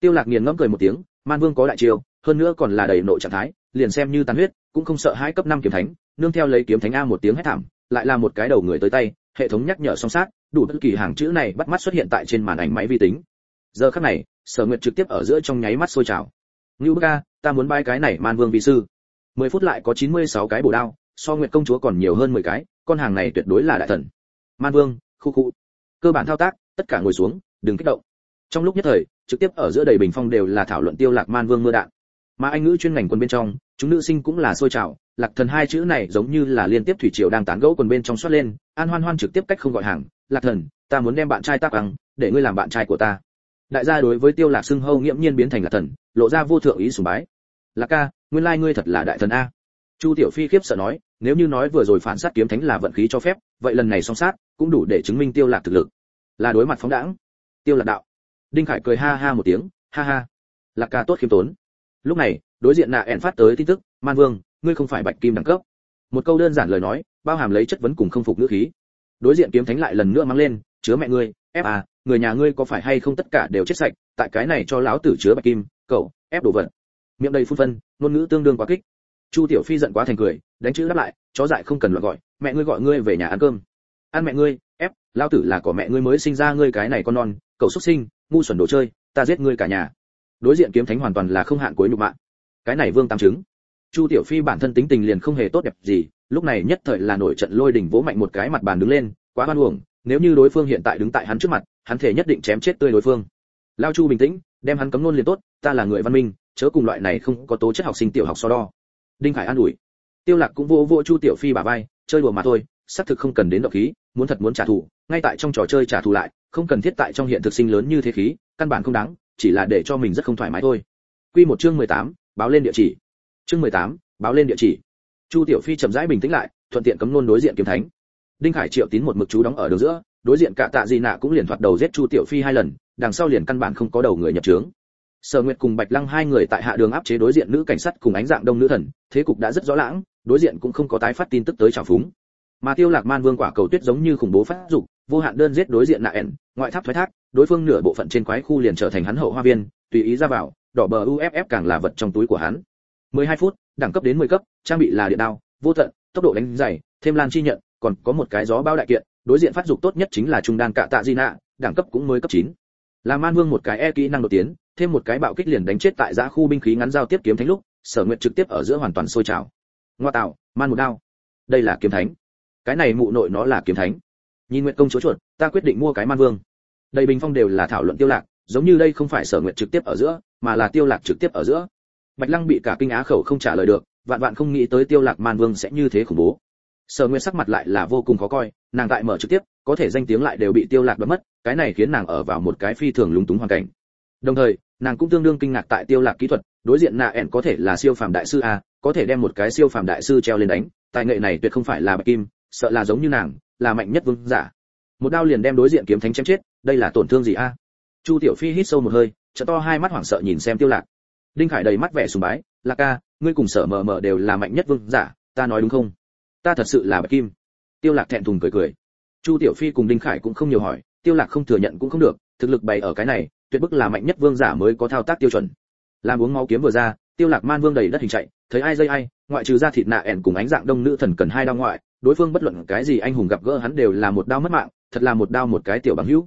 Tiêu lạc nghiền ngẫm cười một tiếng, man vương có đại chiêu, hơn nữa còn là đầy nội trạng thái liền xem như tàn huyết, cũng không sợ hai cấp năm kiếm thánh, nương theo lấy kiếm thánh a một tiếng hét thảm, lại là một cái đầu người tới tay, hệ thống nhắc nhở song sát, đủ bất kỳ hàng chữ này bắt mắt xuất hiện tại trên màn ảnh máy vi tính. Giờ khắc này, sở nguyệt trực tiếp ở giữa trong nháy mắt sôi trào. Ngưu ca ta muốn bay cái này man vương vị sư. 10 phút lại có 96 cái bổ đao, so nguyệt công chúa còn nhiều hơn 10 cái, con hàng này tuyệt đối là đại thần. Man vương, khu khu. Cơ bản thao tác, tất cả ngồi xuống, đừng kích động. Trong lúc nhất thời, trực tiếp ở giữa đầy bình phong đều là thảo luận tiêu lạc man vương mưa đạn. Mà anh ngữ chuyên ngành quân bên trong chúng nữ sinh cũng là sôi trào, lạc thần hai chữ này giống như là liên tiếp thủy triều đang tán gẫu quần bên trong xoát lên, an hoan hoan trực tiếp cách không gọi hàng, lạc thần, ta muốn đem bạn trai tác bằng để ngươi làm bạn trai của ta. Đại gia đối với tiêu lạc xưng hâu nghiễm nhiên biến thành lạc thần, lộ ra vô thượng ý sùng bái. Lạc ca, nguyên lai ngươi thật là đại thần a. Chu tiểu phi khiếp sợ nói, nếu như nói vừa rồi phản sát kiếm thánh là vận khí cho phép, vậy lần này song sát cũng đủ để chứng minh tiêu lạc thực lực. Là đối mặt phóng đãng. Tiêu lạc đạo. Đinh khải cười ha ha một tiếng, ha ha, lạc ca tốt khiêm tốn. Lúc này đối diện nạ ẻn phát tới tin tức, man vương, ngươi không phải bạch kim đẳng cấp. Một câu đơn giản lời nói, bao hàm lấy chất vấn cùng không phục ngữ khí. Đối diện kiếm thánh lại lần nữa mang lên, chứa mẹ ngươi ép à người nhà ngươi có phải hay không tất cả đều chết sạch, tại cái này cho lão tử chứa bạch kim, cậu ép đồ vật. Miệng đầy phun phân, ngôn ngữ tương đương quá kích. Chu tiểu phi giận quá thành cười, đánh chữ đáp lại, chó dại không cần loại gọi, mẹ ngươi gọi ngươi về nhà ăn cơm. Ăn mẹ ngươi ép lão tử là của mẹ ngươi mới sinh ra ngươi cái này con non, cậu xuất sinh, ngu xuẩn đồ chơi, ta giết ngươi cả nhà. Đối diện kiếm thánh hoàn toàn là không hạn cuối nhục mạng cái này vương tam chứng. Chu tiểu phi bản thân tính tình liền không hề tốt đẹp gì lúc này nhất thời là nổi trận lôi đình vỗ mạnh một cái mặt bàn đứng lên quá hoan uổng nếu như đối phương hiện tại đứng tại hắn trước mặt hắn thể nhất định chém chết tươi đối phương. Lao chu bình tĩnh đem hắn cấm nôn liền tốt ta là người văn minh chớ cùng loại này không có tố chất học sinh tiểu học so đo. Đinh khải an ủi. Tiêu lạc cũng vô vô chu tiểu phi bà vai chơi đùa mà thôi xác thực không cần đến động khí muốn thật muốn trả thù ngay tại trong trò chơi trả thù lại không cần thiết tại trong hiện thực sinh lớn như thế khí căn bản không đáng chỉ là để cho mình rất không thoải mái thôi. Quy một chương 18, báo lên địa chỉ. Chương 18, báo lên địa chỉ. Chu tiểu phi chậm rãi bình tĩnh lại thuận tiện cấm nôn đối diện kiếm thánh. Đinh khải triệu tín một mực chú đóng ở đường giữa đối diện cả tạ di nạ cũng liền thoạt đầu giết chu tiểu phi hai lần đằng sau liền căn bản không có đầu người nhập trướng sở nguyệt cùng bạch lăng hai người tại hạ đường áp chế đối diện nữ cảnh sát cùng ánh dạng đông nữ thần thế cục đã rất rõ lãng đối diện cũng không có tái phát tin tức tới trào phúng. Mà tiêu lạc man vương quả cầu tuyết giống như khủng bố phát dục vô hạn đơn giết đối diện nạ ẻn ngoại tháp thoái thác đối phương nửa bộ phận trên quái khu liền trở thành hắn hậu hoa viên tùy ý ra vào đỏ bờ uff càng là vật trong túi của hắn. 12 phút, đẳng cấp đến 10 cấp, trang bị là điện đao, vô tận, tốc độ đánh dày, thêm lan chi nhận, còn có một cái gió bao đại kiện, đối diện phát dục tốt nhất chính là trung đan cạ tạ di nạ, đẳng cấp cũng mới cấp 9. là man vương một cái e kỹ năng đột tiến, thêm một cái bạo kích liền đánh chết tại giã khu binh khí ngắn giao tiếp kiếm thánh lúc, sở nguyện trực tiếp ở giữa hoàn toàn sôi trào. Ngoa tạo, man một đao. Đây là kiếm thánh. Cái này mụ nội nó là kiếm thánh. Nhìn nguyện công chúa chuột, ta quyết định mua cái man vương. Đầy bình phong đều là thảo luận tiêu lạc, giống như đây không phải sở nguyện trực tiếp ở giữa mà là tiêu lạc trực tiếp ở giữa. Bạch lăng bị cả kinh á khẩu không trả lời được, vạn vạn không nghĩ tới tiêu lạc man vương sẽ như thế khủng bố. Sở nguyên sắc mặt lại là vô cùng khó coi, nàng tại mở trực tiếp, có thể danh tiếng lại đều bị tiêu lạc đoạt mất, cái này khiến nàng ở vào một cái phi thường lúng túng hoàn cảnh. Đồng thời, nàng cũng tương đương kinh ngạc tại tiêu lạc kỹ thuật, đối diện nạ ẻn có thể là siêu phàm đại sư a, có thể đem một cái siêu phàm đại sư treo lên đánh, tài nghệ này tuyệt không phải là bạch kim, sợ là giống như nàng, là mạnh nhất vương giả. Một đao liền đem đối diện kiếm thánh chém chết, đây là tổn thương gì a? Chu tiểu phi hít sâu một hơi trợ to hai mắt hoảng sợ nhìn xem tiêu lạc. Đinh khải đầy mắt vẻ sùng bái, lạc ca, ngươi cùng sở mờ mờ đều là mạnh nhất vương giả, ta nói đúng không? Ta thật sự là bạch kim. Tiêu lạc thẹn thùng cười cười. Chu tiểu phi cùng đinh khải cũng không nhiều hỏi, tiêu lạc không thừa nhận cũng không được, thực lực bày ở cái này, tuyệt bức là mạnh nhất vương giả mới có thao tác tiêu chuẩn. Làm uống máu kiếm vừa ra, tiêu lạc man vương đầy đất hình chạy, thấy ai dây ai, ngoại trừ ra thịt nạ ẻn cùng ánh dạng đông nữ thần cần hai đao ngoại, đối phương bất luận cái gì anh hùng gặp gỡ hắn đều là một đao mất mạng, thật là một đao một cái tiểu bằng hữu.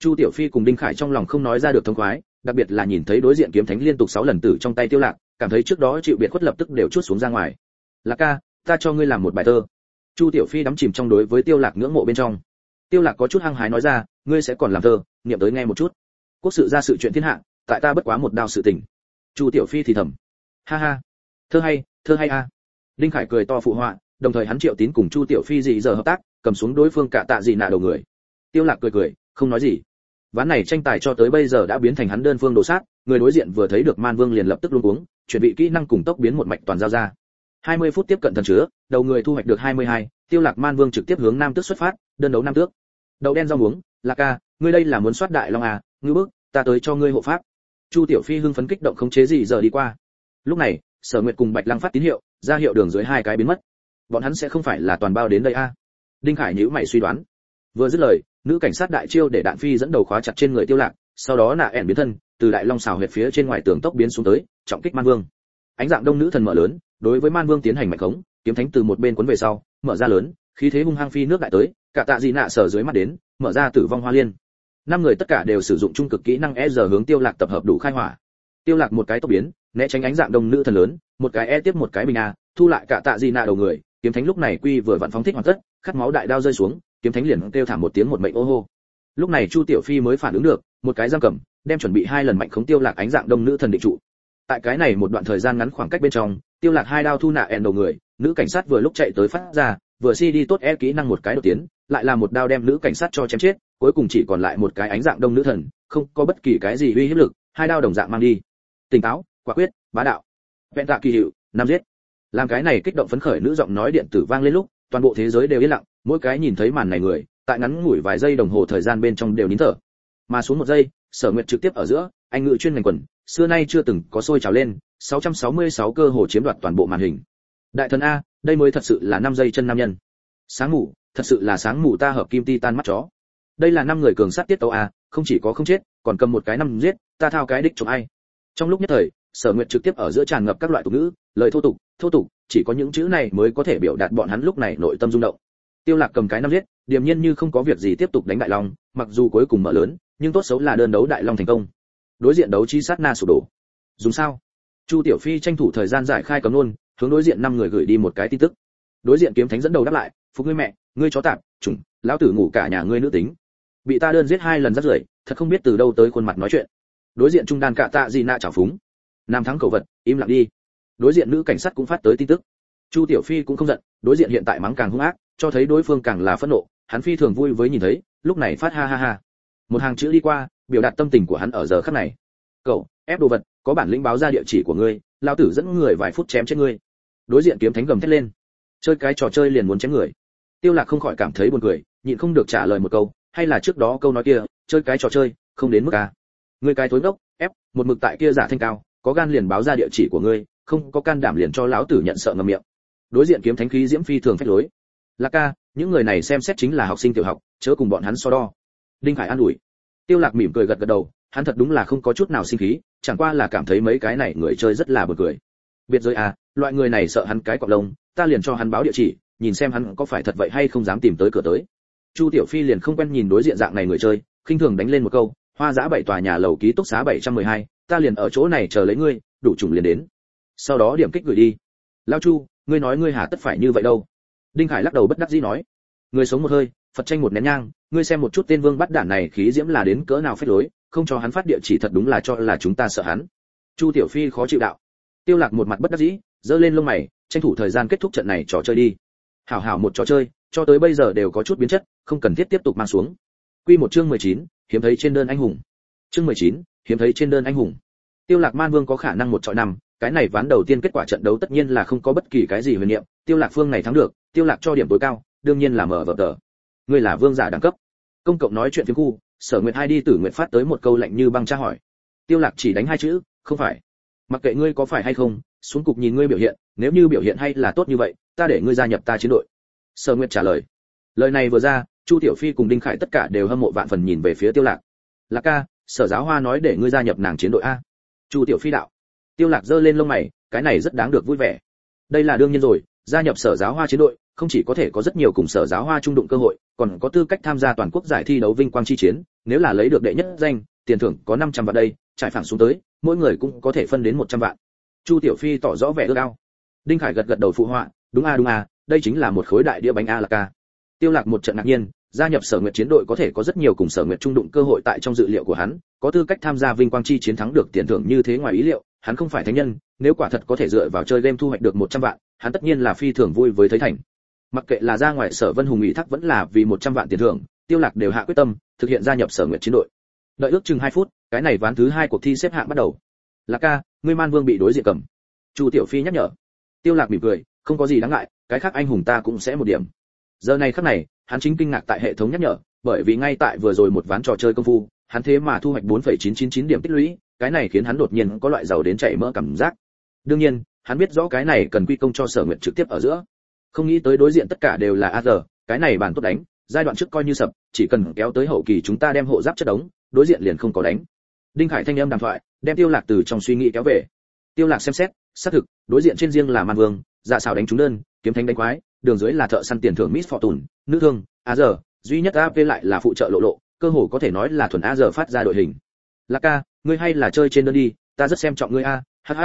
Chu tiểu phi cùng đinh khải trong lòng không nói ra được thông khoái đặc biệt là nhìn thấy đối diện kiếm thánh liên tục 6 lần tử trong tay tiêu lạc, cảm thấy trước đó chịu biệt khuất lập tức đều chuốt xuống ra ngoài. Lạc ca, ta cho ngươi làm một bài thơ. Chu tiểu phi đắm chìm trong đối với tiêu lạc ngưỡng mộ bên trong. Tiêu lạc có chút hăng hái nói ra, ngươi sẽ còn làm thơ, niệm tới nghe một chút. Quốc sự ra sự chuyện thiên hạ, tại ta bất quá một đao sự tình. Chu tiểu phi thì thầm. Ha ha. Thơ hay thơ hay a. Đinh khải cười to phụ họa, đồng thời hắn triệu tín cùng chu tiểu phi gì giờ hợp tác, cầm xuống đối phương cả tạ gì nạ đầu người. Tiêu lạc cười cười, không nói gì ván này tranh tài cho tới bây giờ đã biến thành hắn đơn phương đồ sát người đối diện vừa thấy được man vương liền lập tức luôn uống chuẩn bị kỹ năng cùng tốc biến một mạch toàn giao ra. 20 phút tiếp cận thần chứa đầu người thu hoạch được 22, tiêu lạc man vương trực tiếp hướng nam tước xuất phát đơn đấu nam tước. Đầu đen rau muống lạc ca ngươi đây là muốn soát đại long à ngư bước ta tới cho ngươi hộ pháp. Chu tiểu phi hưng phấn kích động không chế gì giờ đi qua. Lúc này sở nguyệt cùng bạch lăng phát tín hiệu ra hiệu đường dưới hai cái biến mất. Bọn hắn sẽ không phải là toàn bao đến đây a. Đinh khải nhíu mày suy đoán. Vừa dứt lời nữ cảnh sát đại chiêu để đạn phi dẫn đầu khóa chặt trên người tiêu lạc, sau đó nạ ẻn biến thân, từ đại long xào huyệt phía trên ngoài tường tốc biến xuống tới, trọng kích man vương. Ánh dạng đông nữ thần mở lớn, đối với man vương tiến hành mạnh khống, kiếm thánh từ một bên cuốn về sau, mở ra lớn, khí thế hung hăng phi nước đại tới, cả tạ dị nạ sở dưới mắt đến, mở ra tử vong hoa liên. Năm người tất cả đều sử dụng trung cực kỹ năng e giờ hướng tiêu lạc tập hợp đủ khai hỏa. Tiêu lạc một cái tốc biến, né tránh ánh dạng đông nữ thần lớn, một cái e tiếp một cái bình a, thu lại cả tạ dị nạ đầu người, kiếm thánh lúc này quy vừa vặn phóng thích hoàn tất, khát máu đại đao rơi xuống kiếm thánh liền kêu thảm một tiếng một mệnh ô hô. Lúc này chu tiểu phi mới phản ứng được, một cái giam cầm, đem chuẩn bị hai lần mạnh khống tiêu lạc ánh dạng đông nữ thần định trụ. Tại cái này một đoạn thời gian ngắn khoảng cách bên trong, tiêu lạc hai đao thu nạ ẹn đầu người, nữ cảnh sát vừa lúc chạy tới phát ra, vừa si đi tốt e kỹ năng một cái đột tiến, lại là một đao đem nữ cảnh sát cho chém chết, cuối cùng chỉ còn lại một cái ánh dạng đông nữ thần, không có bất kỳ cái gì uy hiếp lực, hai đao đồng dạng mang đi. Tỉnh táo, quả quyết, bá đạo. Vẹn tạ kỳ hiệu nam giết. Làm cái này kích động phấn khởi nữ giọng nói điện tử vang lên lúc, toàn bộ thế giới đều yên lặng mỗi cái nhìn thấy màn này người, tại ngắn ngủi vài giây đồng hồ thời gian bên trong đều nín thở. Mà xuống một giây, sở nguyệt trực tiếp ở giữa, anh ngự chuyên ngành quần, xưa nay chưa từng có sôi trào lên 666 cơ hồ chiếm đoạt toàn bộ màn hình. Đại thần a, đây mới thật sự là năm giây chân nam nhân. Sáng ngủ, thật sự là sáng ngủ ta hợp kim ti tan mắt chó. Đây là năm người cường sát tiết tấu a, không chỉ có không chết, còn cầm một cái năm giết, ta thao cái đích chống ai. Trong lúc nhất thời, sở nguyệt trực tiếp ở giữa tràn ngập các loại tục ngữ, lời thô tục thô tục, chỉ có những chữ này mới có thể biểu đạt bọn hắn lúc này nội tâm rung động tiêu lạc cầm cái năm giết, điềm nhiên như không có việc gì tiếp tục đánh đại long, mặc dù cuối cùng mở lớn, nhưng tốt xấu là đơn đấu đại long thành công. Đối diện đấu chi sát na sụp đổ. Dùng sao? Chu tiểu phi tranh thủ thời gian giải khai cấm luôn, hướng đối diện năm người gửi đi một cái tin tức. Đối diện kiếm thánh dẫn đầu đáp lại, phục ngươi mẹ, ngươi chó tạp trùng lão tử ngủ cả nhà ngươi nữ tính. Bị ta đơn giết hai lần rất rưởi, thật không biết từ đâu tới khuôn mặt nói chuyện. Đối diện trung đan cạ tạ gì nạ chảo phúng. Nam thắng cầu vật, im lặng đi. Đối diện nữ cảnh sát cũng phát tới tin tức. Chu tiểu phi cũng không giận, đối diện hiện tại mắng càng hung ác cho thấy đối phương càng là phẫn nộ, hắn phi thường vui với nhìn thấy, lúc này phát ha ha ha. Một hàng chữ đi qua, biểu đạt tâm tình của hắn ở giờ khắc này. Cậu, ép đồ vật, có bản lĩnh báo ra địa chỉ của ngươi lao tử dẫn người vài phút chém chết ngươi. Đối diện kiếm thánh gầm thét lên. Chơi cái trò chơi liền muốn chém người. Tiêu lạc không khỏi cảm thấy buồn cười, nhịn không được trả lời một câu, hay là trước đó câu nói kia, chơi cái trò chơi, không đến mức à. Ngươi cái thối ngốc, ép, một mực tại kia giả thanh cao, có gan liền báo ra địa chỉ của ngươi, không có can đảm liền cho lão tử nhận sợ ngậm miệng. Đối diện kiếm thánh khí diễm phi thường phách lối lạc ca những người này xem xét chính là học sinh tiểu học chớ cùng bọn hắn so đo. Đinh khải an ủi. Tiêu lạc mỉm cười gật gật đầu hắn thật đúng là không có chút nào sinh khí chẳng qua là cảm thấy mấy cái này người chơi rất là buồn cười. Biệt giới à loại người này sợ hắn cái cọp lông ta liền cho hắn báo địa chỉ nhìn xem hắn có phải thật vậy hay không dám tìm tới cửa tới. Chu tiểu phi liền không quen nhìn đối diện dạng này người chơi khinh thường đánh lên một câu hoa giã bảy tòa nhà lầu ký túc xá 712, ta liền ở chỗ này chờ lấy ngươi đủ trùng liền đến. Sau đó điểm kích gửi đi. Lao chu ngươi nói ngươi hà tất phải như vậy đâu? Đinh hải lắc đầu bất đắc dĩ nói người sống một hơi phật tranh một nén nhang ngươi xem một chút tên vương bắt đản này khí diễm là đến cỡ nào phế lối không cho hắn phát địa chỉ thật đúng là cho là chúng ta sợ hắn. Chu tiểu phi khó chịu đạo. Tiêu lạc một mặt bất đắc dĩ giơ lên lông mày tranh thủ thời gian kết thúc trận này trò chơi đi. Hảo hảo một trò chơi cho tới bây giờ đều có chút biến chất không cần thiết tiếp tục mang xuống. Quy một chương 19, hiếm thấy trên đơn anh hùng. Chương 19, hiếm thấy trên đơn anh hùng. Tiêu lạc man vương có khả năng một trọi năm cái này ván đầu tiên kết quả trận đấu tất nhiên là không có bất kỳ cái gì huyền niệm tiêu lạc phương này thắng được tiêu lạc cho điểm tối cao, đương nhiên là mở vở tờ. Ngươi là vương giả đẳng cấp. Công cộng nói chuyện phía khu, sở nguyệt hai đi tử nguyệt phát tới một câu lạnh như băng tra hỏi. Tiêu lạc chỉ đánh hai chữ, không phải. Mặc kệ ngươi có phải hay không, xuống cục nhìn ngươi biểu hiện, nếu như biểu hiện hay là tốt như vậy, ta để ngươi gia nhập ta chiến đội. Sở nguyệt trả lời. Lời này vừa ra, chu tiểu phi cùng đinh khải tất cả đều hâm mộ vạn phần nhìn về phía tiêu lạc. Lạc ca, sở giáo hoa nói để ngươi gia nhập nàng chiến đội a. Chu tiểu phi đạo. Tiêu lạc giơ lên lông mày, cái này rất đáng được vui vẻ. Đây là đương nhiên rồi gia nhập sở giáo hoa chiến đội, không chỉ có thể có rất nhiều cùng sở giáo hoa trung đụng cơ hội, còn có tư cách tham gia toàn quốc giải thi đấu vinh quang chi chiến, nếu là lấy được đệ nhất danh, tiền thưởng có 500 vạn đây, trải phẳng xuống tới, mỗi người cũng có thể phân đến 100 vạn. Chu tiểu phi tỏ rõ vẻ ước ao. Đinh khải gật gật đầu phụ họa, đúng a đúng a, đây chính là một khối đại đĩa bánh a là ca tiêu lạc một trận ngạc nhiên gia nhập sở nguyệt chiến đội có thể có rất nhiều cùng sở nguyệt trung đụng cơ hội tại trong dự liệu của hắn, có tư cách tham gia vinh quang chi chiến thắng được tiền thưởng như thế ngoài ý liệu, hắn không phải thánh nhân, nếu quả thật có thể dựa vào chơi game thu hoạch được 100 vạn, hắn tất nhiên là phi thường vui với thấy thành. Mặc kệ là ra ngoài sở vân hùng ủy thác vẫn là vì 100 vạn tiền thưởng, tiêu lạc đều hạ quyết tâm, thực hiện gia nhập sở nguyệt chiến đội. Đợi ước chừng 2 phút, cái này ván thứ hai cuộc thi xếp hạng bắt đầu. Lạc ca, ngươi man vương bị đối diện cầm. Chu tiểu phi nhắc nhở. Tiêu lạc mỉm cười, không có gì đáng ngại, cái khác anh hùng ta cũng sẽ một điểm. Giờ này khắc này hắn chính kinh ngạc tại hệ thống nhắc nhở bởi vì ngay tại vừa rồi một ván trò chơi công phu hắn thế mà thu hoạch 4,999 điểm tích lũy cái này khiến hắn đột nhiên có loại giàu đến chảy mỡ cảm giác. Đương nhiên hắn biết rõ cái này cần quy công cho sở nguyện trực tiếp ở giữa. Không nghĩ tới đối diện tất cả đều là AR, cái này bàn tốt đánh giai đoạn trước coi như sập chỉ cần kéo tới hậu kỳ chúng ta đem hộ giáp chất đống đối diện liền không có đánh. Đinh Hải thanh âm đàm thoại đem tiêu lạc từ trong suy nghĩ kéo về. Tiêu lạc xem xét xác thực đối diện trên riêng là man vương dạ xào đánh trúng đơn kiếm thánh đánh quái đường dưới là thợ săn tiền thưởng miss fortune, nữ thương, a giờ duy nhất ap lại là phụ trợ lộ lộ, cơ hồ có thể nói là thuần a giờ phát ra đội hình. Lạc ca, ngươi hay là chơi trên đơn đi, ta rất xem trọng ngươi a hh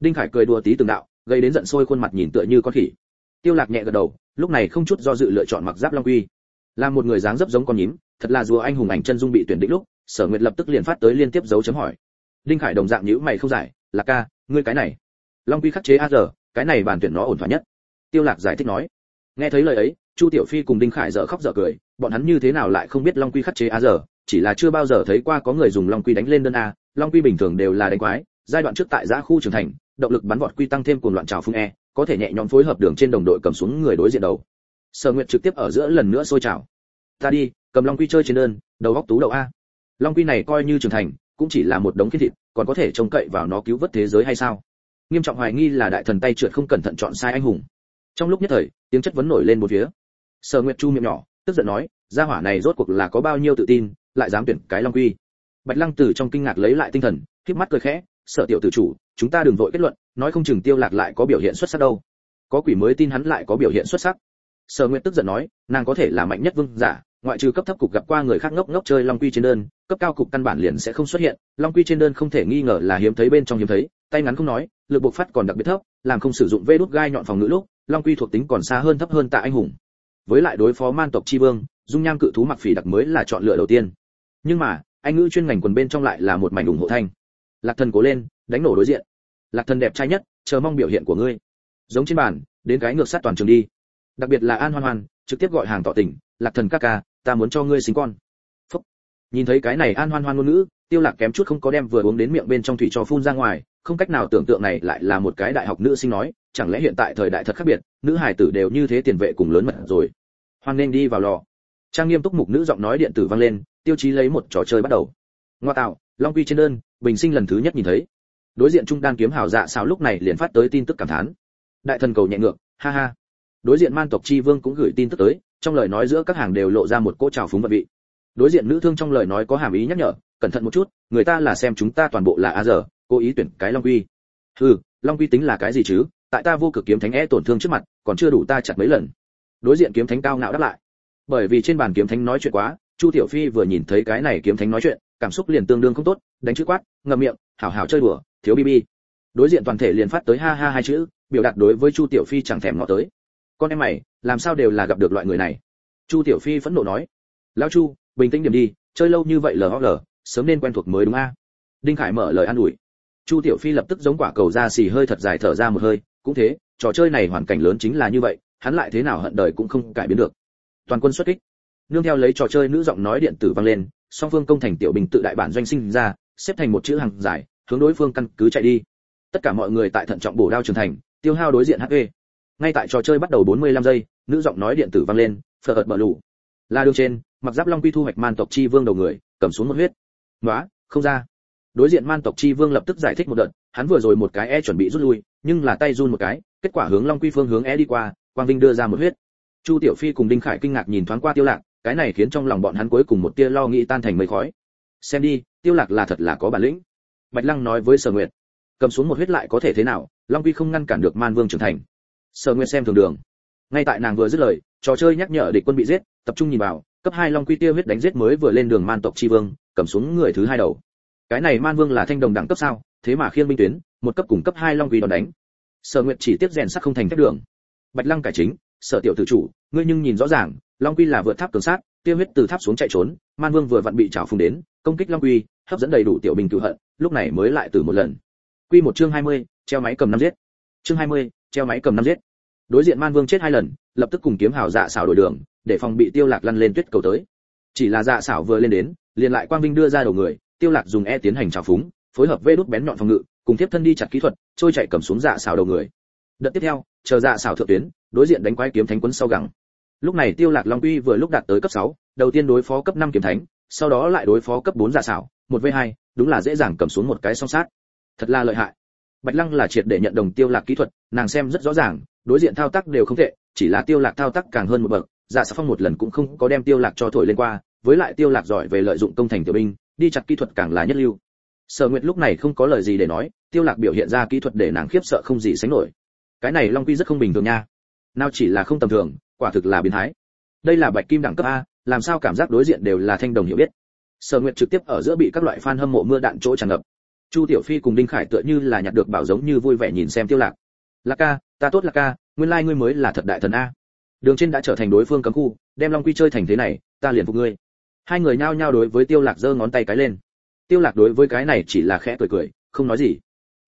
đinh khải cười đùa tí từng đạo, gây đến giận sôi khuôn mặt nhìn tựa như con khỉ. Tiêu lạc nhẹ gật đầu, lúc này không chút do dự lựa chọn mặc giáp long quy. Là một người dáng dấp giống con nhím, thật là rùa anh hùng ảnh chân dung bị tuyển định lúc, sở nguyệt lập tức liền phát tới liên tiếp dấu chấm hỏi. Đinh khải đồng dạng nhíu mày không giải, lạc ca, ngươi cái này. Long quy khắc chế a giờ cái này bản tuyển nó ổn thỏa nhất tiêu lạc giải thích nói. Nghe thấy lời ấy, chu tiểu phi cùng đinh khải dở khóc dở cười, bọn hắn như thế nào lại không biết long quy khắc chế a giờ chỉ là chưa bao giờ thấy qua có người dùng long quy đánh lên đơn a, long quy bình thường đều là đánh quái, giai đoạn trước tại giã khu trưởng thành, động lực bắn vọt quy tăng thêm cuồng loạn trào phung e có thể nhẹ nhõm phối hợp đường trên đồng đội cầm xuống người đối diện đầu. Sở nguyệt trực tiếp ở giữa lần nữa sôi trào. Ta đi, cầm long quy chơi trên đơn, đầu góc tú đầu a. Long quy này coi như trưởng thành, cũng chỉ là một đống kiến thịt, còn có thể trông cậy vào nó cứu vớt thế giới hay sao? Nghiêm trọng hoài nghi là đại thần tay trượt không cẩn thận chọn sai anh hùng trong lúc nhất thời, tiếng chất vấn nổi lên một phía. Sở nguyệt chu miệng nhỏ, tức giận nói, gia hỏa này rốt cuộc là có bao nhiêu tự tin, lại dám tuyển cái long quy? Bạch lăng từ trong kinh ngạc lấy lại tinh thần khép mắt cười khẽ, sở tiểu tử chủ, chúng ta đừng vội kết luận, nói không chừng tiêu lạc lại có biểu hiện xuất sắc đâu. Có quỷ mới tin hắn lại có biểu hiện xuất sắc. Sở nguyệt tức giận nói, nàng có thể là mạnh nhất vương giả, ngoại trừ cấp thấp cục gặp qua người khác ngốc ngốc chơi long quy trên đơn, cấp cao cục căn bản liền sẽ không xuất hiện, long quy trên đơn không thể nghi ngờ là hiếm thấy bên trong hiếm thấy tay ngắn không nói, lực buộc phát còn đặc biệt thấp, làm không sử dụng vê đốt gai nhọn phòng ngự lúc, long quy thuộc tính còn xa hơn thấp hơn tạ anh hùng. Với lại đối phó man tộc chi vương, dung nham cự thú mặc phỉ đặc mới là chọn lựa đầu tiên. Nhưng mà, anh ngữ chuyên ngành quần bên trong lại là một mảnh ủng hộ thanh. Lạc thần cố lên, đánh nổ đối diện. Lạc thần đẹp trai nhất, chờ mong biểu hiện của ngươi. Giống trên bàn, đến cái ngược sát toàn trường đi. Đặc biệt là an hoan hoan, trực tiếp gọi hàng tỏ tình, lạc thần ca ca, ta muốn cho ngươi sinh con. Phúc. nhìn thấy cái này an hoan hoan ngôn ngữ, tiêu lạc kém chút không có đem vừa uống đến miệng bên trong thủy cho phun ra ngoài không cách nào tưởng tượng này lại là một cái đại học nữ sinh nói, chẳng lẽ hiện tại thời đại thật khác biệt, nữ hải tử đều như thế tiền vệ cùng lớn mật rồi. Hoan nên đi vào lò. Trang nghiêm túc mục nữ giọng nói điện tử vang lên, tiêu chí lấy một trò chơi bắt đầu. Ngoa tạo, long quy trên đơn, bình sinh lần thứ nhất nhìn thấy. Đối diện trung đan kiếm hào dạ sao lúc này liền phát tới tin tức cảm thán. Đại thần cầu nhẹ ngược, ha ha. Đối diện man tộc chi vương cũng gửi tin tức tới, trong lời nói giữa các hàng đều lộ ra một cỗ trào phúng vật vị. Đối diện nữ thương trong lời nói có hàm ý nhắc nhở, cẩn thận một chút, người ta là xem chúng ta toàn bộ là a giờ cố ý tuyển cái long quy. Hừ, long quy tính là cái gì chứ? Tại ta vô cực kiếm thánh e tổn thương trước mặt, còn chưa đủ ta chặt mấy lần. Đối diện kiếm thánh cao ngạo đáp lại. Bởi vì trên bàn kiếm thánh nói chuyện quá, chu tiểu phi vừa nhìn thấy cái này kiếm thánh nói chuyện, cảm xúc liền tương đương không tốt, đánh chữ quát, ngậm miệng, hảo hảo chơi đùa, thiếu bb đối diện toàn thể liền phát tới ha ha hai chữ, biểu đạt đối với chu tiểu phi chẳng thèm ngó tới. Con em mày, làm sao đều là gặp được loại người này? Chu tiểu phi phẫn nộ nói. Lão chu, bình tĩnh điểm đi, chơi lâu như vậy lờ lờ, sớm nên quen thuộc mới đúng a. Đinh khải mở lời an ủi chu tiểu phi lập tức giống quả cầu ra xì hơi thật dài thở ra một hơi, cũng thế, trò chơi này hoàn cảnh lớn chính là như vậy, hắn lại thế nào hận đời cũng không cải biến được. Toàn quân xuất kích. Nương theo lấy trò chơi nữ giọng nói điện tử vang lên, song phương công thành tiểu bình tự đại bản doanh sinh ra, xếp thành một chữ hàng dài, hướng đối phương căn cứ chạy đi. Tất cả mọi người tại thận trọng bổ đao trưởng thành, tiêu hao đối diện hp ngay tại trò chơi bắt đầu 45 giây, nữ giọng nói điện tử vang lên, phở ợt bờ lù là đường trên, mặc giáp long quy thu hoạch man tộc chi vương đầu người, cầm xuống một huyết. Nói không ra đối diện man tộc chi vương lập tức giải thích một đợt, hắn vừa rồi một cái e chuẩn bị rút lui, nhưng là tay run một cái, kết quả hướng long quy phương hướng e đi qua, quang vinh đưa ra một huyết. Chu tiểu phi cùng đinh khải kinh ngạc nhìn thoáng qua tiêu lạc, cái này khiến trong lòng bọn hắn cuối cùng một tia lo nghĩ tan thành mây khói. Xem đi, tiêu lạc là thật là có bản lĩnh. Bạch lăng nói với sở nguyệt, cầm xuống một huyết lại có thể thế nào, long quy không ngăn cản được man vương trưởng thành. Sở nguyệt xem thường đường. Ngay tại nàng vừa dứt lời, trò chơi nhắc nhở địch quân bị giết, tập trung nhìn vào, cấp hai long quy tiêu huyết đánh giết mới vừa lên đường man tộc chi vương, cầm xuống người thứ hai đầu cái này man vương là thanh đồng đẳng cấp sao? Thế mà khiên binh tuyến một cấp cùng cấp hai long quy đòn đánh. Sở nguyệt chỉ tiếp rèn sắc không thành thép đường. Bạch lăng cải chính sở tiểu tử chủ ngươi nhưng nhìn rõ ràng long quy là vượt tháp cường sát tiêu huyết từ tháp xuống chạy trốn man vương vừa vặn bị trào phùng đến công kích long quy hấp dẫn đầy đủ tiểu bình cựu hận lúc này mới lại từ một lần. Quy một chương 20, treo máy cầm năm giết. Chương 20, treo máy cầm năm giết. Đối diện man vương chết hai lần lập tức cùng kiếm hào dạ xảo đổi đường để phòng bị tiêu lạc lăn lên tuyết cầu tới. Chỉ là dạ xảo vừa lên đến liền lại quang vinh đưa ra đầu người tiêu lạc dùng e tiến hành trào phúng phối hợp vê đút bén nhọn phòng ngự cùng tiếp thân đi chặt kỹ thuật trôi chạy cầm xuống dạ xảo đầu người. Đợt tiếp theo chờ dạ xảo thượng tuyến đối diện đánh quái kiếm thánh quấn sau gẳng. Lúc này tiêu lạc long uy vừa lúc đạt tới cấp 6, đầu tiên đối phó cấp 5 kiếm thánh sau đó lại đối phó cấp 4 dạ xảo một v hai đúng là dễ dàng cầm xuống một cái song sát. Thật là lợi hại. Bạch lăng là triệt để nhận đồng tiêu lạc kỹ thuật nàng xem rất rõ ràng đối diện thao tác đều không tệ chỉ là tiêu lạc thao tác càng hơn một bậc dạ sắc phong một lần cũng không có đem tiêu lạc cho thổi lên qua với lại tiêu lạc giỏi về lợi dụng công thành tiểu binh đi chặt kỹ thuật càng là nhất lưu. Sở nguyệt lúc này không có lời gì để nói, tiêu lạc biểu hiện ra kỹ thuật để nàng khiếp sợ không gì sánh nổi. Cái này long quy rất không bình thường nha. Nào chỉ là không tầm thường, quả thực là biến thái. Đây là bạch kim đẳng cấp a, làm sao cảm giác đối diện đều là thanh đồng hiểu biết. Sở nguyệt trực tiếp ở giữa bị các loại fan hâm mộ mưa đạn chỗ tràn ngập. Chu tiểu phi cùng đinh khải tựa như là nhặt được bảo giống như vui vẻ nhìn xem tiêu lạc. Lạc ca, ta tốt lạc ca, nguyên lai like ngươi mới là thật đại thần a. Đường trên đã trở thành đối phương cấm khu, đem long quy chơi thành thế này, ta liền phục ngươi hai người nhao nhao đối với tiêu lạc giơ ngón tay cái lên. Tiêu lạc đối với cái này chỉ là khẽ cười cười, không nói gì.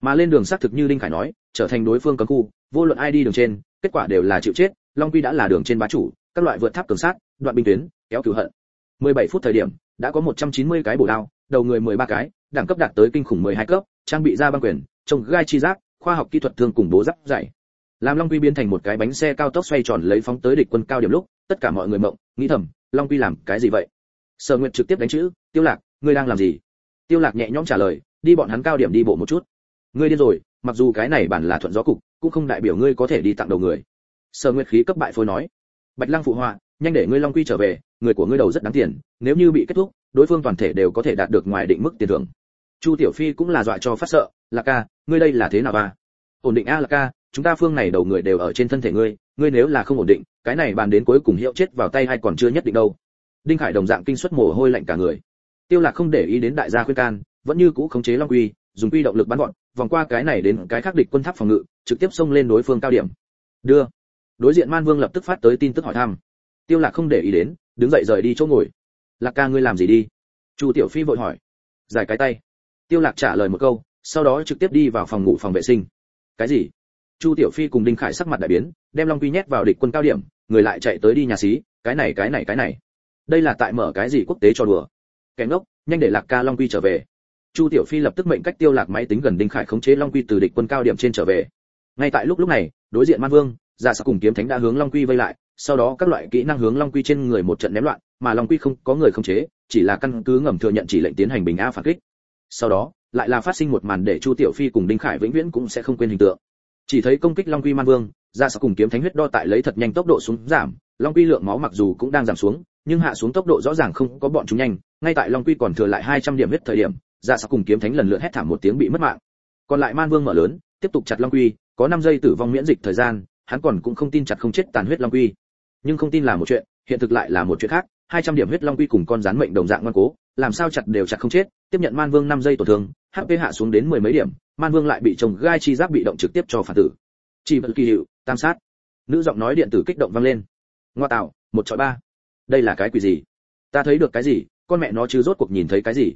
Mà lên đường xác thực như đinh khải nói, trở thành đối phương cấm khu, vô luận ai đi đường trên, kết quả đều là chịu chết, long quy đã là đường trên bá chủ, các loại vượt tháp cường sát, đoạn binh tuyến, kéo cửu hận. 17 phút thời điểm, đã có 190 cái bổ đao, đầu người 13 cái, đẳng cấp đạt tới kinh khủng 12 cấp, trang bị ra băng quyền trồng gai chi giác, khoa học kỹ thuật thương cùng bố giáp dày. Làm long quy biến thành một cái bánh xe cao tốc xoay tròn lấy phóng tới địch quân cao điểm lúc, tất cả mọi người mộng, nghĩ thầm, long quy làm cái gì vậy? Sở nguyệt trực tiếp đánh chữ, tiêu lạc, ngươi đang làm gì? Tiêu lạc nhẹ nhõm trả lời, đi bọn hắn cao điểm đi bộ một chút. Ngươi điên rồi, mặc dù cái này bản là thuận gió cục, cũng không đại biểu ngươi có thể đi tặng đầu người. Sở nguyệt khí cấp bại phôi nói, bạch lăng phụ họa, nhanh để ngươi long quy trở về, người của ngươi đầu rất đáng tiền, nếu như bị kết thúc, đối phương toàn thể đều có thể đạt được ngoài định mức tiền thưởng. Chu tiểu phi cũng là dọa cho phát sợ, lạc ca, ngươi đây là thế nào ba ổn định a, lạc ca, chúng ta phương này đầu người đều ở trên thân thể ngươi ngươi nếu là không ổn định, cái này bàn đến cuối cùng hiệu chết vào tay hay còn chưa nhất định đâu đinh khải đồng dạng kinh suất mồ hôi lạnh cả người. Tiêu lạc không để ý đến đại gia khuyên can, vẫn như cũ khống chế long quy, dùng quy động lực bắn gọn vòng qua cái này đến cái khác địch quân tháp phòng ngự, trực tiếp xông lên đối phương cao điểm. Đưa. Đối diện man vương lập tức phát tới tin tức hỏi thăm. Tiêu lạc không để ý đến, đứng dậy rời đi chỗ ngồi. Lạc ca ngươi làm gì đi? Chu tiểu phi vội hỏi. Giải cái tay. Tiêu lạc trả lời một câu, sau đó trực tiếp đi vào phòng ngủ phòng vệ sinh. Cái gì? Chu tiểu phi cùng đinh khải sắc mặt đại biến, đem long quy nhét vào địch quân cao điểm, người lại chạy tới đi nhà xí, cái này cái này cái này đây là tại mở cái gì quốc tế cho đùa? Kẻ ngốc, nhanh để lạc ca long quy trở về. Chu tiểu phi lập tức mệnh cách tiêu lạc máy tính gần đinh khải khống chế long quy từ địch quân cao điểm trên trở về. Ngay tại lúc lúc này, đối diện man vương, giả sắc cùng kiếm thánh đã hướng long quy vây lại, sau đó các loại kỹ năng hướng long quy trên người một trận ném loạn, mà long quy không có người khống chế, chỉ là căn cứ ngầm thừa nhận chỉ lệnh tiến hành bình a phản kích. Sau đó, lại là phát sinh một màn để chu tiểu phi cùng đinh khải vĩnh viễn cũng sẽ không quên hình tượng. Chỉ thấy công kích long quy man vương ra sau cùng kiếm thánh huyết đo tại lấy thật nhanh tốc độ xuống giảm, long quy lượng máu mặc dù cũng đang giảm xuống nhưng hạ xuống tốc độ rõ ràng không có bọn chúng nhanh, ngay tại long quy còn thừa lại 200 điểm huyết thời điểm dạ sắc cùng kiếm thánh lần lượt hét thảm một tiếng bị mất mạng. Còn lại man vương mở lớn, tiếp tục chặt long quy, có 5 giây tử vong miễn dịch thời gian, hắn còn cũng không tin chặt không chết tàn huyết long quy. Nhưng không tin là một chuyện, hiện thực lại là một chuyện khác 200 điểm huyết long quy cùng con rắn mệnh đồng dạng ngoan cố, làm sao chặt đều chặt không chết, tiếp nhận man vương 5 giây tổn thương hp hạ xuống đến mười mấy điểm, man vương lại bị chồng gai chi giáp bị động trực tiếp cho phản tử. Chỉ vật kỳ hiệu, tam sát. Nữ giọng nói điện tử kích động vang lên. Ngoa tạo, một chọi ba đây là cái quỷ gì? Ta thấy được cái gì? Con mẹ nó chứ rốt cuộc nhìn thấy cái gì?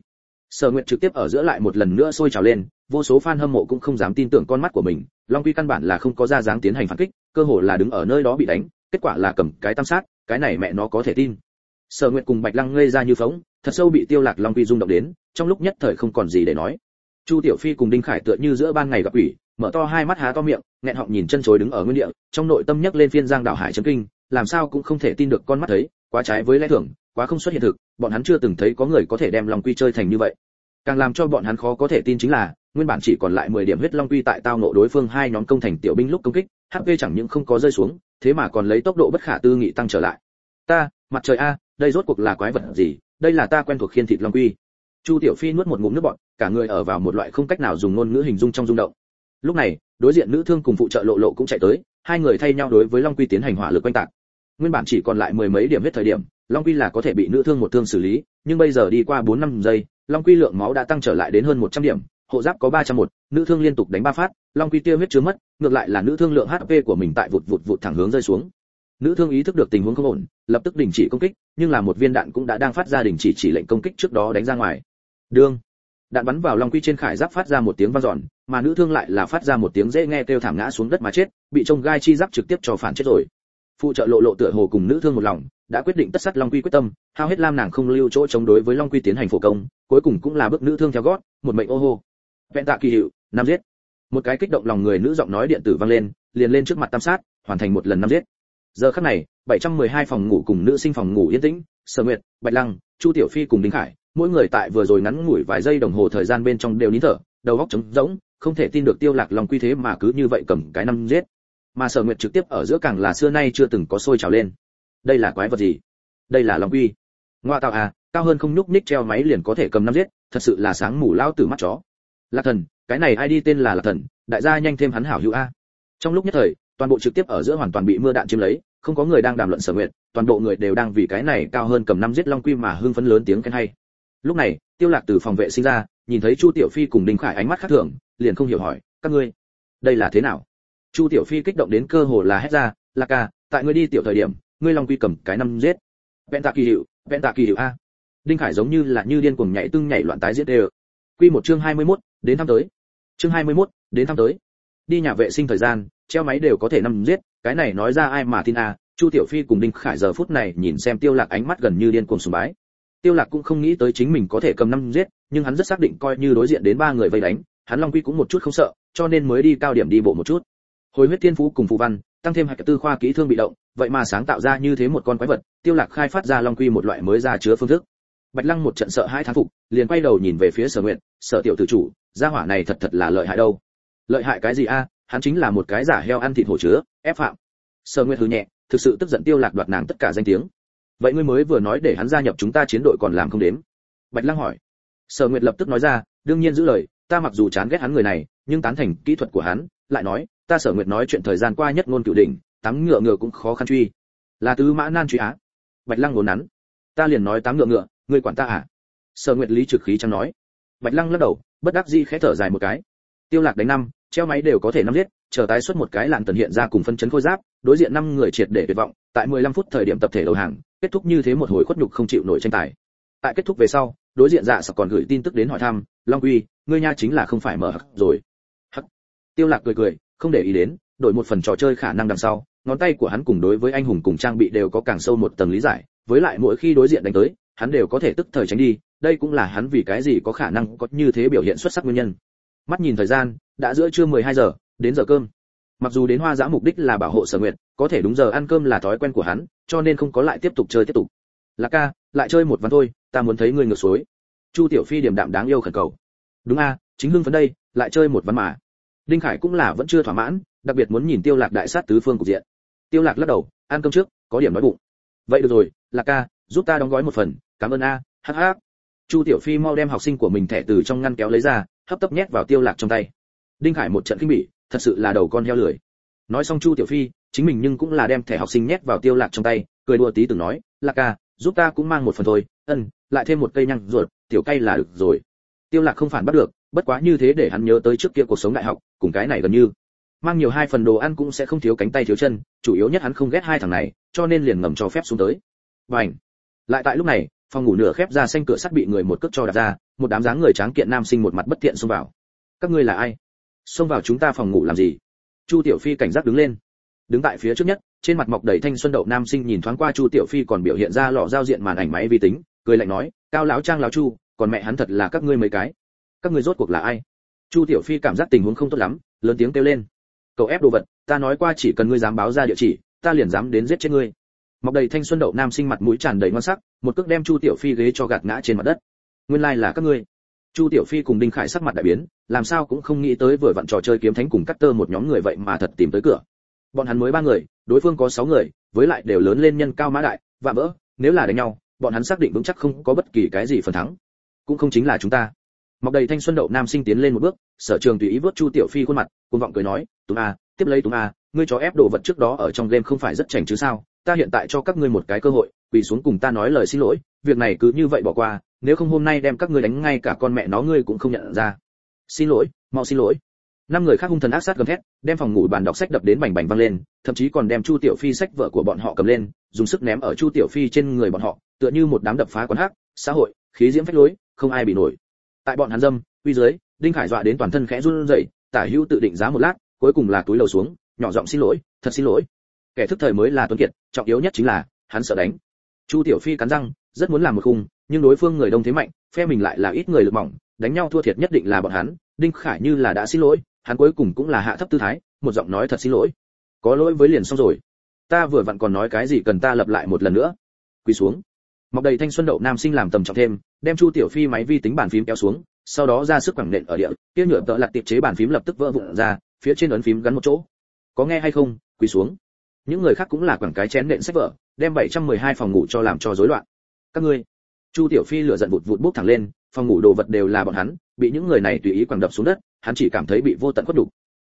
Sở nguyện trực tiếp ở giữa lại một lần nữa sôi trào lên, vô số fan hâm mộ cũng không dám tin tưởng con mắt của mình. Long quy căn bản là không có ra dáng tiến hành phản kích, cơ hồ là đứng ở nơi đó bị đánh, kết quả là cầm cái tam sát, cái này mẹ nó có thể tin. Sở nguyện cùng bạch lăng ngây ra như phóng, thật sâu bị tiêu lạc long quy rung động đến, trong lúc nhất thời không còn gì để nói. Chu tiểu phi cùng đinh khải tựa như giữa ban ngày gặp quỷ, mở to hai mắt há to miệng, nghẹn họng nhìn chân chối đứng ở nguyên địa, trong nội tâm nhấc lên phiên giang đảo hải chấn kinh làm sao cũng không thể tin được con mắt thấy, quá trái với lẽ thường, quá không xuất hiện thực, bọn hắn chưa từng thấy có người có thể đem long quy chơi thành như vậy. Càng làm cho bọn hắn khó có thể tin chính là, nguyên bản chỉ còn lại 10 điểm huyết long quy tại tao ngộ đối phương hai nhóm công thành tiểu binh lúc công kích hp chẳng những không có rơi xuống, thế mà còn lấy tốc độ bất khả tư nghị tăng trở lại. Ta, mặt trời a, đây rốt cuộc là quái vật gì? Đây là ta quen thuộc khiên thịt long quy. Chu tiểu phi nuốt một ngụm nước bọt, cả người ở vào một loại không cách nào dùng ngôn ngữ hình dung trong rung động. Lúc này, đối diện nữ thương cùng phụ trợ lộ lộ cũng chạy tới hai người thay nhau đối với long quy tiến hành hỏa lực quanh tạc. Nguyên bản chỉ còn lại mười mấy điểm hết thời điểm, long quy là có thể bị nữ thương một thương xử lý, nhưng bây giờ đi qua bốn năm giây, long quy lượng máu đã tăng trở lại đến hơn một trăm điểm, hộ giáp có ba trăm một, nữ thương liên tục đánh ba phát, long quy tiêu huyết chứa mất, ngược lại là nữ thương lượng hp của mình tại vụt vụt vụt thẳng hướng rơi xuống. Nữ thương ý thức được tình huống không ổn, lập tức đình chỉ công kích, nhưng là một viên đạn cũng đã đang phát ra đình chỉ chỉ lệnh công kích trước đó đánh ra ngoài. Đương đạn bắn vào long quy trên khải giáp phát ra một tiếng vang dọn, mà nữ thương lại là phát ra một tiếng dễ nghe kêu thảm ngã xuống đất mà chết, bị trông gai chi giáp trực tiếp cho phản chết rồi. Phụ trợ lộ lộ tựa hồ cùng nữ thương một lòng, đã quyết định tất sắt long quy quyết tâm, hao hết lam nàng không lưu chỗ chống đối với long quy tiến hành phổ công, cuối cùng cũng là bước nữ thương theo gót, một mệnh ô hô. Vẹn tạ kỳ hiệu, năm giết. Một cái kích động lòng người nữ giọng nói điện tử vang lên, liền lên trước mặt tam sát, hoàn thành một lần năm giết. Giờ khắc này 712 phòng ngủ cùng nữ sinh phòng ngủ yên tĩnh, sở nguyệt, bạch lăng, chu tiểu phi cùng đinh khải mỗi người tại vừa rồi ngắn ngủi vài giây đồng hồ thời gian bên trong đều nín thở, đầu óc trống rỗng, không thể tin được tiêu lạc long quy thế mà cứ như vậy cầm cái năm giết. Mà sở nguyệt trực tiếp ở giữa càng là xưa nay chưa từng có sôi trào lên. Đây là quái vật gì? Đây là long quy. Ngoa tạo à cao hơn không nhúc ních treo máy liền có thể cầm năm giết, thật sự là sáng mù lao từ mắt chó. Lạc thần, cái này ai đi tên là lạc thần, đại gia nhanh thêm hắn hảo hữu a. Trong lúc nhất thời, toàn bộ trực tiếp ở giữa hoàn toàn bị mưa đạn chiếm lấy, không có người đang đàm luận sở nguyện toàn bộ người đều đang vì cái này cao hơn cầm năm giết long quy mà hưng phấn lớn tiếng khen hay lúc này tiêu lạc từ phòng vệ sinh ra nhìn thấy chu tiểu phi cùng đinh khải ánh mắt khác thường liền không hiểu hỏi các ngươi đây là thế nào? Chu tiểu phi kích động đến cơ hồ là hét ra lạc ca tại ngươi đi tiểu thời điểm ngươi long quy cầm cái năm giết. Vẹn tạ kỳ hiệu vẹn tạ kỳ hiệu a. Đinh khải giống như là như điên cuồng nhảy tưng nhảy loạn tái giết đều quy một chương 21, đến thăm tới. Chương 21, đến thăm tới. Đi nhà vệ sinh thời gian treo máy đều có thể năm giết cái này nói ra ai mà tin a. Chu tiểu phi cùng đinh khải giờ phút này nhìn xem tiêu lạc ánh mắt gần như điên cuồng sùng bái tiêu lạc cũng không nghĩ tới chính mình có thể cầm năm giết, nhưng hắn rất xác định coi như đối diện đến ba người vây đánh, hắn long quy cũng một chút không sợ, cho nên mới đi cao điểm đi bộ một chút. Hồi huyết thiên phú cùng phù văn, tăng thêm hạch tư khoa kỹ thương bị động, vậy mà sáng tạo ra như thế một con quái vật, tiêu lạc khai phát ra long quy một loại mới ra chứa phương thức. Bạch lăng một trận sợ hai thán phục, liền quay đầu nhìn về phía sở nguyện sở tiểu tử chủ, gia hỏa này thật thật là lợi hại đâu. Lợi hại cái gì a? Hắn chính là một cái giả heo ăn thịt hổ chứa, ép phạm. Sở nguyện hừ nhẹ, thực sự tức giận tiêu lạc đoạt nàng tất cả danh tiếng vậy ngươi mới vừa nói để hắn gia nhập chúng ta chiến đội còn làm không đến bạch lăng hỏi. Sở nguyệt lập tức nói ra, đương nhiên giữ lời, ta mặc dù chán ghét hắn người này, nhưng tán thành kỹ thuật của hắn, lại nói, ta sở nguyệt nói chuyện thời gian qua nhất ngôn cửu đỉnh tám ngựa ngựa cũng khó khăn truy. Là tứ mã nan truy á. Bạch lăng ngốn nắn. Ta liền nói tám ngựa ngựa, ngươi quản ta à? Sở nguyệt lý trực khí chẳng nói. Bạch lăng lắc đầu, bất đắc dĩ khẽ thở dài một cái. Tiêu lạc đánh năm, treo máy đều có thể năm giết chờ tái xuất một cái lạn tần hiện ra cùng phân chấn khôi giáp, đối diện năm người triệt để tuyệt vọng, tại 15 phút thời điểm tập thể đầu hàng, kết thúc như thế một hồi khuất nhục không chịu nổi tranh tài. Tại kết thúc về sau, đối diện dạ sặc còn gửi tin tức đến hỏi thăm, long uy ngươi nha chính là không phải mở hắc rồi. Hắc. Tiêu lạc cười cười, không để ý đến, đổi một phần trò chơi khả năng đằng sau, ngón tay của hắn cùng đối với anh hùng cùng trang bị đều có càng sâu một tầng lý giải, với lại mỗi khi đối diện đánh tới, hắn đều có thể tức thời tránh đi, đây cũng là hắn vì cái gì có khả năng có như thế biểu hiện xuất sắc nguyên nhân. Mắt nhìn thời gian, đã giữa trưa 12 giờ đến giờ cơm. Mặc dù đến hoa giã mục đích là bảo hộ sở nguyện có thể đúng giờ ăn cơm là thói quen của hắn, cho nên không có lại tiếp tục chơi tiếp tục. Lạc ca, lại chơi một ván thôi, ta muốn thấy ngươi ngược suối. Chu tiểu phi điểm đạm đáng yêu khẩn cầu. Đúng a, chính hưng phấn đây, lại chơi một ván mà. Đinh khải cũng là vẫn chưa thỏa mãn, đặc biệt muốn nhìn tiêu lạc đại sát tứ phương cục diện. Tiêu lạc lắc đầu, ăn cơm trước, có điểm nói bụng. Vậy được rồi, lạc ca, giúp ta đóng gói một phần, cảm ơn a hắc hắc chu tiểu phi mau đem học sinh của mình thẻ từ trong ngăn kéo lấy ra, hấp tấp nhét vào tiêu lạc trong tay. Đinh khải một trận kinh bỉ thật sự là đầu con heo lười. Nói xong chu tiểu phi, chính mình nhưng cũng là đem thẻ học sinh nhét vào tiêu lạc trong tay, cười đùa tí từng nói, lạc ca, giúp ta cũng mang một phần thôi, ân, lại thêm một cây nhang ruột, tiểu cây là được rồi. Tiêu lạc không phản bắt được, bất quá như thế để hắn nhớ tới trước kia cuộc sống đại học, cùng cái này gần như. Mang nhiều hai phần đồ ăn cũng sẽ không thiếu cánh tay thiếu chân, chủ yếu nhất hắn không ghét hai thằng này, cho nên liền ngầm cho phép xuống tới. Bảnh lại tại lúc này, phòng ngủ nửa khép ra xanh cửa sắt bị người một cước cho đạp ra, một đám dáng người tráng kiện nam sinh một mặt bất tiện xông vào. Các ngươi là ai? Xông vào chúng ta phòng ngủ làm gì? Chu tiểu phi cảnh giác đứng lên. Đứng tại phía trước nhất, trên mặt mọc đầy thanh xuân đậu nam sinh nhìn thoáng qua chu tiểu phi còn biểu hiện ra lọ giao diện màn ảnh máy vi tính, cười lạnh nói, cao lão trang lão chu, còn mẹ hắn thật là các ngươi mấy cái. Các ngươi rốt cuộc là ai? Chu tiểu phi cảm giác tình huống không tốt lắm, lớn tiếng kêu lên, cậu ép đồ vật, ta nói qua chỉ cần ngươi dám báo ra địa chỉ, ta liền dám đến giết chết ngươi. Mọc đầy thanh xuân đậu nam sinh mặt mũi tràn đầy ngon sắc, một cước đem chu tiểu phi ghế cho gạt ngã trên mặt đất. Nguyên lai like là các ngươi. Chu tiểu phi cùng đinh khải sắc mặt đại biến làm sao cũng không nghĩ tới vừa vặn trò chơi kiếm thánh cùng cắt tơ một nhóm người vậy mà thật tìm tới cửa. Bọn hắn mới ba người, đối phương có sáu người, với lại đều lớn lên nhân cao mã đại, và vỡ, nếu là đánh nhau, bọn hắn xác định vững chắc không có bất kỳ cái gì phần thắng. Cũng không chính là chúng ta. Mọc đầy thanh xuân đậu nam sinh tiến lên một bước, sở trường tùy ý vớt chu tiểu phi khuôn mặt, cuồng vọng cười nói, túng a, tiếp lấy túng a, ngươi cho ép đồ vật trước đó ở trong game không phải rất chảnh chứ sao? Ta hiện tại cho các ngươi một cái cơ hội, quỳ xuống cùng ta nói lời xin lỗi, việc này cứ như vậy bỏ qua, nếu không hôm nay đem các ngươi đánh ngay cả con mẹ nó ngươi cũng không nhận ra xin lỗi, mau xin lỗi. Năm người khác hung thần ác sát gầm thét, đem phòng ngủ bàn đọc sách đập đến bành bành văng lên, thậm chí còn đem chu tiểu phi sách vợ của bọn họ cầm lên, dùng sức ném ở chu tiểu phi trên người bọn họ, tựa như một đám đập phá quán hắc, xã hội, khí diễm phách lối, không ai bị nổi. Tại bọn hắn dâm, uy dưới, đinh khải dọa đến toàn thân khẽ run rẩy, tả hữu tự định giá một lát, cuối cùng là túi lầu xuống, nhỏ giọng xin lỗi, thật xin lỗi. Kẻ thức thời mới là tuấn kiệt, trọng yếu nhất chính là, hắn sợ đánh. Chu tiểu phi cắn răng, rất muốn làm một khung, nhưng đối phương người đông thế mạnh, phe mình lại là ít người lực mỏng đánh nhau thua thiệt nhất định là bọn hắn, đinh khải như là đã xin lỗi, hắn cuối cùng cũng là hạ thấp tư thái, một giọng nói thật xin lỗi. Có lỗi với liền xong rồi. Ta vừa vặn còn nói cái gì cần ta lập lại một lần nữa. Quỳ xuống. Mọc đầy thanh xuân đậu nam sinh làm tầm trọng thêm, đem chu tiểu phi máy vi tính bàn phím kéo xuống, sau đó ra sức quẳng nện ở địa, kia nhựa tợ lạc tiệp chế bàn phím lập tức vỡ vụn ra, phía trên ấn phím gắn một chỗ. Có nghe hay không? Quỳ xuống. Những người khác cũng là quẳng cái chén nện sách vở, đem 712 phòng ngủ cho làm cho rối loạn. Các ngươi. Chu tiểu phi lửa giận vụt vụt bốc thẳng lên phòng ngủ đồ vật đều là bọn hắn, bị những người này tùy ý quẳng đập xuống đất, hắn chỉ cảm thấy bị vô tận khuất đục.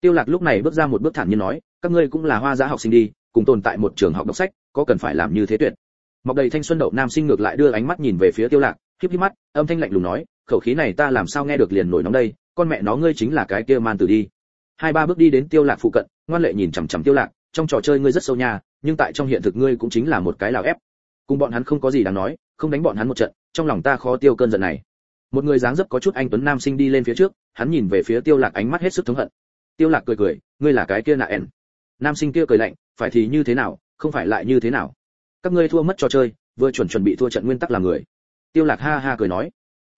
tiêu lạc lúc này bước ra một bước thản nhiên nói, các ngươi cũng là hoa giá học sinh đi, cùng tồn tại một trường học đọc sách, có cần phải làm như thế tuyệt? Mọc đầy thanh xuân đậu nam sinh ngược lại đưa ánh mắt nhìn về phía tiêu lạc, híp híp mắt, âm thanh lạnh lùng nói, khẩu khí này ta làm sao nghe được liền nổi nóng đây, con mẹ nó ngươi chính là cái kia man tử đi. Hai ba bước đi đến tiêu lạc phụ cận, ngoan lệ nhìn chằm chằm tiêu lạc, trong trò chơi ngươi rất sâu nha, nhưng tại trong hiện thực ngươi cũng chính là một cái lào ép. Cùng bọn hắn không có gì đáng nói, không đánh bọn hắn một trận, trong lòng ta khó tiêu cơn giận này một người dáng dấp có chút anh tuấn nam sinh đi lên phía trước, hắn nhìn về phía tiêu lạc ánh mắt hết sức thống hận. Tiêu lạc cười cười, ngươi là cái kia nạ ẻn. Nam sinh kia cười lạnh, phải thì như thế nào, không phải lại như thế nào? Các ngươi thua mất trò chơi, vừa chuẩn chuẩn bị thua trận nguyên tắc làm người. Tiêu lạc ha ha cười nói.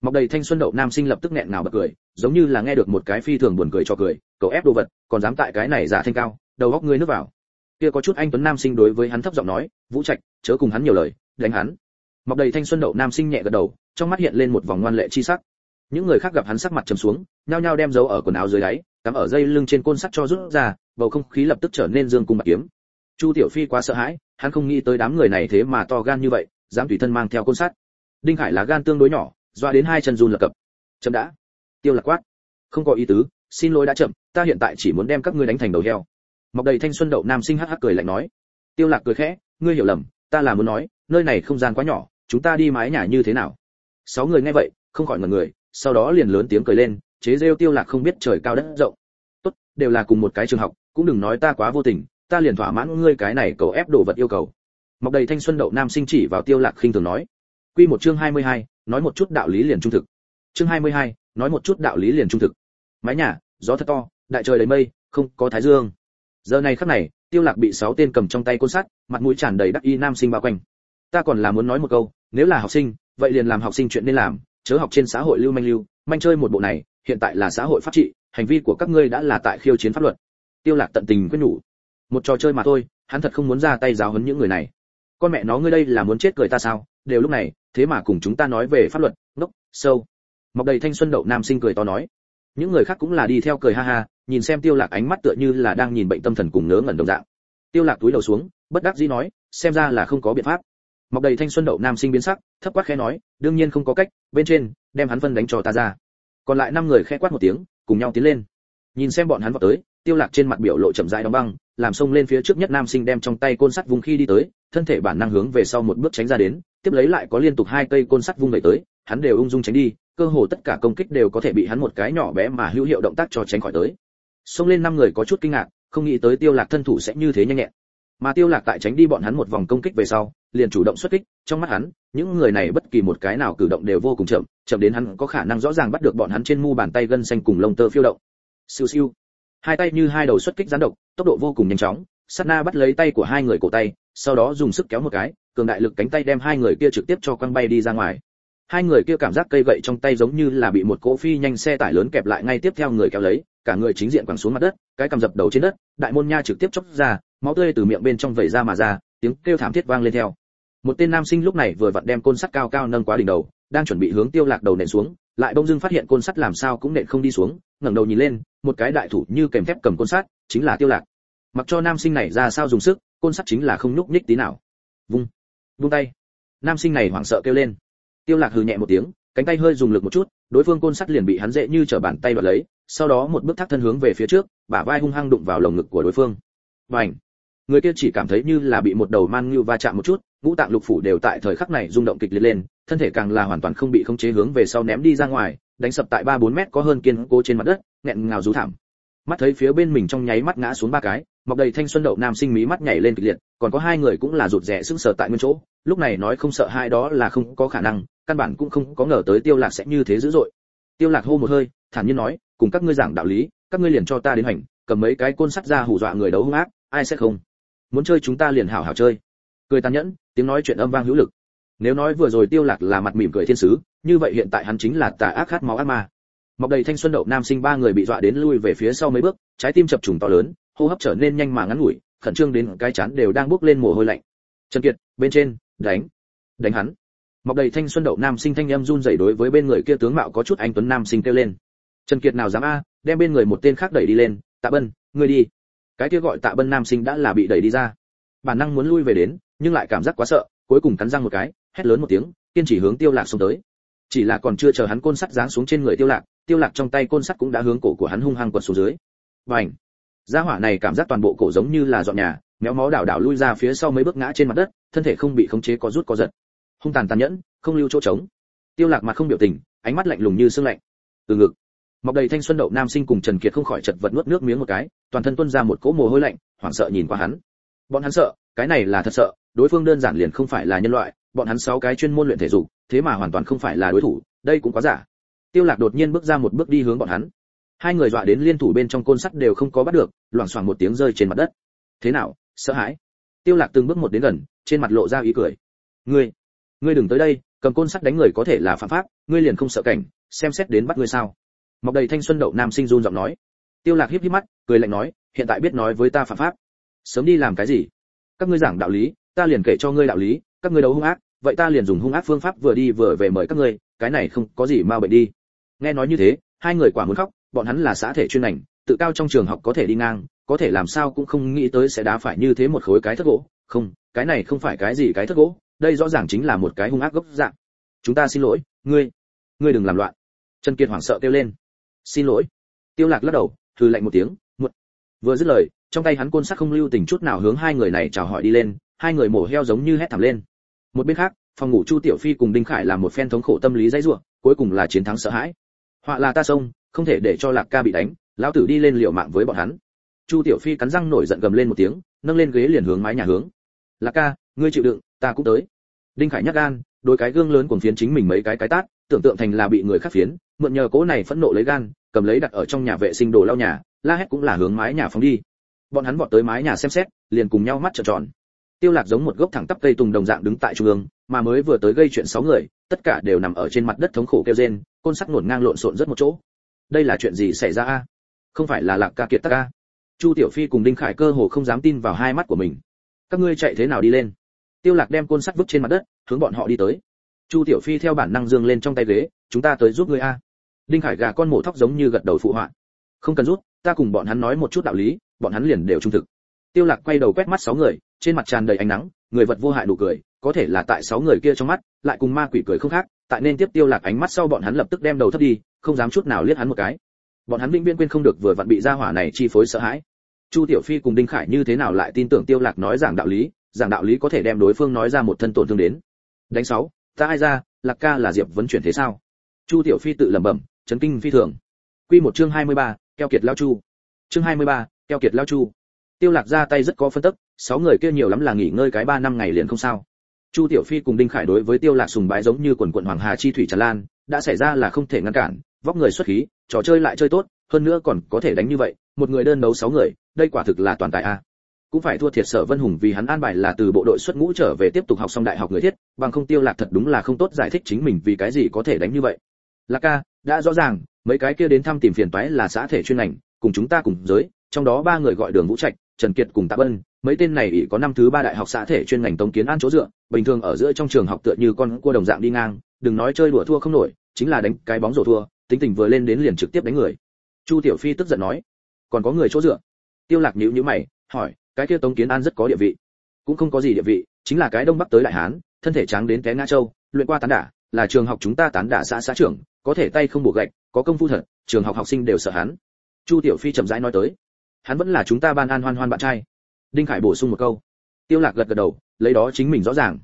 Mọc đầy thanh xuân đậu nam sinh lập tức nghẹn ngào bật cười, giống như là nghe được một cái phi thường buồn cười cho cười, cậu ép đồ vật, còn dám tại cái này giả thanh cao, đầu góc ngươi nước vào. Kia có chút anh tuấn nam sinh đối với hắn thấp giọng nói, vũ trạch, chớ cùng hắn nhiều lời, đánh hắn. Mọc đầy thanh xuân đậu nam sinh nhẹ gật đầu trong mắt hiện lên một vòng ngoan lệ chi sắc. Những người khác gặp hắn sắc mặt trầm xuống, nhao nhao đem dấu ở quần áo dưới đáy, cắm ở dây lưng trên côn sắt cho rút ra, bầu không khí lập tức trở nên dương cung bạc kiếm. Chu tiểu phi quá sợ hãi, hắn không nghĩ tới đám người này thế mà to gan như vậy, dám tùy thân mang theo côn sắt. Đinh hải là gan tương đối nhỏ, doa đến hai chân run lập cập. Chậm đã. Tiêu lạc quát. Không có ý tứ, xin lỗi đã chậm, ta hiện tại chỉ muốn đem các ngươi đánh thành đầu heo. Mọc đầy thanh xuân đậu nam sinh hắc hắc cười lạnh nói. Tiêu lạc cười khẽ, ngươi hiểu lầm, ta là muốn nói, nơi này không gian quá nhỏ, chúng ta đi mái nhà như thế nào? Sáu người nghe vậy không khỏi ngẩn người sau đó liền lớn tiếng cười lên chế rêu tiêu lạc không biết trời cao đất rộng. Tốt đều là cùng một cái trường học cũng đừng nói ta quá vô tình ta liền thỏa mãn ngươi cái này cầu ép đồ vật yêu cầu. Mọc đầy thanh xuân đậu nam sinh chỉ vào tiêu lạc khinh thường nói. Quy một chương 22, nói một chút đạo lý liền trung thực. Chương 22, nói một chút đạo lý liền trung thực. Mái nhà gió thật to đại trời đầy mây không có thái dương. Giờ này khắc này tiêu lạc bị sáu tên cầm trong tay côn sắt mặt mũi tràn đầy đắc y nam sinh bao quanh. Ta còn là muốn nói một câu nếu là học sinh vậy liền làm học sinh chuyện nên làm, chớ học trên xã hội lưu manh lưu, manh chơi một bộ này, hiện tại là xã hội pháp trị, hành vi của các ngươi đã là tại khiêu chiến pháp luật. Tiêu lạc tận tình quyết nhủ. Một trò chơi mà thôi, hắn thật không muốn ra tay giáo huấn những người này. Con mẹ nó ngươi đây là muốn chết cười ta sao? Đều lúc này, thế mà cùng chúng ta nói về pháp luật, ngốc, sâu. Mọc đầy thanh xuân đậu nam sinh cười to nói. Những người khác cũng là đi theo cười ha ha, nhìn xem tiêu lạc ánh mắt tựa như là đang nhìn bệnh tâm thần cùng ngớ ngẩn đồng dạng. Tiêu lạc túi đầu xuống, bất đắc dĩ nói, xem ra là không có biện pháp mọc đầy thanh xuân đậu nam sinh biến sắc, thấp quát khẽ nói, đương nhiên không có cách, bên trên, đem hắn phân đánh cho ta ra. Còn lại năm người khẽ quát một tiếng, cùng nhau tiến lên. Nhìn xem bọn hắn vào tới, tiêu lạc trên mặt biểu lộ chậm rãi đóng băng, làm xông lên phía trước nhất nam sinh đem trong tay côn sắt vùng khi đi tới, thân thể bản năng hướng về sau một bước tránh ra đến, tiếp lấy lại có liên tục hai cây côn sắt vung đẩy tới, hắn đều ung dung tránh đi, cơ hồ tất cả công kích đều có thể bị hắn một cái nhỏ bé mà hữu hiệu động tác cho tránh khỏi tới. Xông lên năm người có chút kinh ngạc, không nghĩ tới tiêu lạc thân thủ sẽ như thế nhanh nhẹn. Mà tiêu lạc tại tránh đi bọn hắn một vòng công kích về sau liền chủ động xuất kích, trong mắt hắn, những người này bất kỳ một cái nào cử động đều vô cùng chậm chậm đến hắn có khả năng rõ ràng bắt được bọn hắn trên mu bàn tay gân xanh cùng lông tơ phiêu động. Siêu siêu. Hai tay như hai đầu xuất kích gián độc, tốc độ vô cùng nhanh chóng, sát na bắt lấy tay của hai người cổ tay, sau đó dùng sức kéo một cái, cường đại lực cánh tay đem hai người kia trực tiếp cho quăng bay đi ra ngoài. Hai người kia cảm giác cây gậy trong tay giống như là bị một cỗ phi nhanh xe tải lớn kẹp lại ngay tiếp theo người kéo lấy, cả người chính diện quẳng xuống mặt đất, cái cầm dập đầu trên đất, đại môn nha trực tiếp chốc ra, máu tươi từ miệng bên trong vẩy ra mà ra, tiếng kêu thảm thiết vang lên theo một tên nam sinh lúc này vừa vặn đem côn sắt cao cao nâng quá đỉnh đầu, đang chuẩn bị hướng tiêu lạc đầu nện xuống, lại bỗng dưng phát hiện côn sắt làm sao cũng nện không đi xuống, ngẩng đầu nhìn lên, một cái đại thủ như kèm thép cầm côn sắt, chính là tiêu lạc. Mặc cho nam sinh này ra sao dùng sức, côn sắt chính là không nhúc nhích tí nào. Vung vung tay. Nam sinh này hoảng sợ kêu lên. Tiêu lạc hừ nhẹ một tiếng, cánh tay hơi dùng lực một chút, đối phương côn sắt liền bị hắn dễ như trở bàn tay đoạt lấy, sau đó một bước thắt thân hướng về phía trước, bả vai hung hăng đụng vào lồng ngực của đối phương. Bành! Người kia chỉ cảm thấy như là bị một đầu man ngưu va chạm một chút, ngũ tạng lục phủ đều tại thời khắc này rung động kịch liệt lên, thân thể càng là hoàn toàn không bị khống chế hướng về sau ném đi ra ngoài, đánh sập tại ba bốn mét có hơn kiên cố trên mặt đất, nghẹn ngào rú thảm. Mắt thấy phía bên mình trong nháy mắt ngã xuống ba cái mọc đầy thanh, xuân đậu nam sinh mí mắt nhảy lên kịch liệt, còn có hai người cũng là rụt rè sững sờ tại nguyên chỗ, lúc này nói không sợ hai đó là không có khả năng, căn bản cũng không có ngờ tới tiêu lạc sẽ như thế dữ dội. Tiêu lạc hô một hơi, thản nhiên nói, cùng các ngươi giảng đạo lý, các ngươi liền cho ta đến hành, cầm mấy cái côn sắt ra hù dọa người đấu hung ác, ai sẽ không? Muốn chơi chúng ta liền hảo hảo chơi. Cười tàn nhẫn, tiếng nói chuyện âm vang hữu lực. Nếu nói vừa rồi tiêu lạc là mặt mỉm cười thiên sứ, như vậy hiện tại hắn chính là tà ác khát máu ác ma. Mọc đầy thanh xuân đậu nam sinh ba người bị dọa đến lui về phía sau mấy bước, trái tim chập trùng to lớn, hô hấp trở nên nhanh mà ngắn ngủi, khẩn trương đến cái chán đều đang bốc lên mồ hôi lạnh. Trần kiệt, bên trên, đánh. Đánh hắn. Mọc đầy thanh xuân đậu nam sinh thanh em run rẩy đối với bên người kia tướng mạo có chút anh tuấn nam sinh kêu lên. Trần kiệt nào dám a, đem bên người một tên khác đẩy đi lên. Tạ bân, ngươi đi cái kia gọi tạ bân nam sinh đã là bị đẩy đi ra. Bản năng muốn lui về đến, nhưng lại cảm giác quá sợ, cuối cùng cắn răng một cái, hét lớn một tiếng, kiên chỉ hướng tiêu lạc xông tới. Chỉ là còn chưa chờ hắn côn sắt giáng xuống trên người tiêu lạc tiêu lạc trong tay côn sắt cũng đã hướng cổ của hắn hung hăng quật xuống dưới. Bành! Gia hỏa này cảm giác toàn bộ cổ giống như là dọn nhà, méo mó đảo đảo lui ra phía sau mấy bước ngã trên mặt đất, thân thể không bị khống chế có rút có giật. Hung tàn tàn nhẫn, không lưu chỗ trống. Tiêu lạc mặt không biểu tình, ánh mắt lạnh lùng như xương lạnh. Từ ngực mọc đầy thanh xuân đậu nam sinh cùng trần kiệt không khỏi chật vật nuốt nước miếng một cái, toàn thân tuôn ra một cỗ mồ hôi lạnh, hoảng sợ nhìn qua hắn. Bọn hắn sợ, cái này là thật sợ, đối phương đơn giản liền không phải là nhân loại, bọn hắn sáu cái chuyên môn luyện thể dục, thế mà hoàn toàn không phải là đối thủ, đây cũng quá giả. Tiêu lạc đột nhiên bước ra một bước đi hướng bọn hắn. Hai người dọa đến liên thủ bên trong côn sắt đều không có bắt được, loảng xoảng một tiếng rơi trên mặt đất. Thế nào, sợ hãi? Tiêu lạc từng bước một đến gần, trên mặt lộ ra ý cười. Ngươi ngươi đừng tới đây, cầm côn sắt đánh người có thể là phạm pháp, ngươi liền không sợ cảnh, xem xét đến bắt ngươi sao? Mọc đầy thanh xuân đậu nam sinh run giọng nói. Tiêu lạc híp híp mắt, cười lạnh nói, hiện tại biết nói với ta phạm pháp. Sớm đi làm cái gì? Các ngươi giảng đạo lý, ta liền kể cho ngươi đạo lý, các ngươi đấu hung ác, vậy ta liền dùng hung ác phương pháp vừa đi vừa về mời các ngươi, cái này không có gì ma bệnh đi. Nghe nói như thế, hai người quả muốn khóc, bọn hắn là xã thể chuyên ngành, tự cao trong trường học có thể đi ngang, có thể làm sao cũng không nghĩ tới sẽ đá phải như thế một khối cái thất gỗ. Không, cái này không phải cái gì cái thất gỗ, đây rõ ràng chính là một cái hung ác gốc dạng. Chúng ta xin lỗi, ngươi ngươi đừng làm loạn. Trần kiệt hoảng sợ kêu lên xin lỗi. Tiêu lạc lắc đầu thư lạnh một tiếng, muộn. Vừa dứt lời, trong tay hắn côn sắt không lưu tình chút nào hướng hai người này chào hỏi đi lên, hai người mổ heo giống như hét thảm lên. Một bên khác, phòng ngủ chu tiểu phi cùng đinh khải làm một phen thống khổ tâm lý dãy rủa cuối cùng là chiến thắng sợ hãi. Họa là ta xông, không thể để cho lạc ca bị đánh, lão tử đi lên liều mạng với bọn hắn. Chu tiểu phi cắn răng nổi giận gầm lên một tiếng, nâng lên ghế liền hướng mái nhà hướng. Lạc ca, ngươi chịu đựng, ta cũng tới. Đinh khải nhắc gan, đôi cái gương lớn cuồng phiến chính mình mấy cái cái tát, tưởng tượng thành là bị người khác phiến, mượn nhờ cố này phẫn nộ lấy gan cầm lấy đặt ở trong nhà vệ sinh đồ lau nhà, la hét cũng là hướng mái nhà phóng đi. Bọn hắn vọt tới mái nhà xem xét, liền cùng nhau mắt trợn tròn. Tiêu lạc giống một gốc thẳng tắp cây tùng đồng dạng đứng tại trung ương, mà mới vừa tới gây chuyện sáu người, tất cả đều nằm ở trên mặt đất thống khổ kêu rên, côn sắt nuột ngang lộn xộn rất một chỗ. Đây là chuyện gì xảy ra a? Không phải là lạc ca kiệt tắc a? Chu tiểu phi cùng đinh khải cơ hồ không dám tin vào hai mắt của mình. Các ngươi chạy thế nào đi lên? Tiêu lạc đem côn sắt vứt trên mặt đất, hướng bọn họ đi tới. Chu tiểu phi theo bản năng dương lên trong tay ghế, chúng ta tới giúp ngươi a đinh khải gà con mổ thóc giống như gật đầu phụ họa. Không cần rút, ta cùng bọn hắn nói một chút đạo lý, bọn hắn liền đều trung thực. Tiêu lạc quay đầu quét mắt sáu người, trên mặt tràn đầy ánh nắng, người vật vô hại nụ cười, có thể là tại sáu người kia trong mắt, lại cùng ma quỷ cười không khác, tại nên tiếp tiêu lạc ánh mắt sau bọn hắn lập tức đem đầu thấp đi, không dám chút nào liếc hắn một cái. Bọn hắn vĩnh viễn quên không được vừa vặn bị gia hỏa này chi phối sợ hãi. Chu tiểu phi cùng đinh khải như thế nào lại tin tưởng tiêu lạc nói giảng đạo lý, giảng đạo lý có thể đem đối phương nói ra một thân tổn thương đến. Đánh sáu, ta ai ra, lạc ca là diệp vấn chuyển thế sao? Chu tiểu phi tự lẩm bẩm chấn kinh phi thường. Quy một chương 23, keo kiệt lao chu. Chương 23, keo kiệt lao chu. Tiêu lạc ra tay rất có phân tức sáu người kia nhiều lắm là nghỉ ngơi cái ba năm ngày liền không sao. Chu tiểu phi cùng đinh khải đối với tiêu lạc sùng bái giống như quần quần hoàng hà chi thủy tràn lan đã xảy ra là không thể ngăn cản vóc người xuất khí trò chơi lại chơi tốt hơn nữa còn có thể đánh như vậy một người đơn đấu sáu người đây quả thực là toàn tài a. Cũng phải thua thiệt sở vân hùng vì hắn an bài là từ bộ đội xuất ngũ trở về tiếp tục học xong đại học người thiết bằng không tiêu lạc thật đúng là không tốt giải thích chính mình vì cái gì có thể đánh như vậy. Lạc ca đã rõ ràng, mấy cái kia đến thăm tìm phiền toái là xã thể chuyên ngành, cùng chúng ta cùng giới, trong đó ba người gọi đường vũ trạch, trần kiệt cùng tạ bân, mấy tên này ỷ có năm thứ ba đại học xã thể chuyên ngành tống kiến an chỗ dựa, bình thường ở giữa trong trường học tựa như con cua đồng dạng đi ngang, đừng nói chơi đùa thua không nổi, chính là đánh cái bóng rổ thua, tính tình vừa lên đến liền trực tiếp đánh người. Chu tiểu phi tức giận nói, còn có người chỗ dựa? Tiêu lạc nhíu nhíu mày, hỏi, cái kia tống kiến an rất có địa vị. Cũng không có gì địa vị, chính là cái đông bắc tới đại hán, thân thể trắng đến té ngã châu, luyện qua tán đả là trường học chúng ta tán đả xã xã trưởng, có thể tay không bổ gạch, có công phu thật, trường học học sinh đều sợ hắn. Chu tiểu phi chậm rãi nói tới, hắn vẫn là chúng ta ban an hoan hoan bạn trai. Đinh khải bổ sung một câu. Tiêu lạc gật gật đầu, lấy đó chính mình rõ ràng.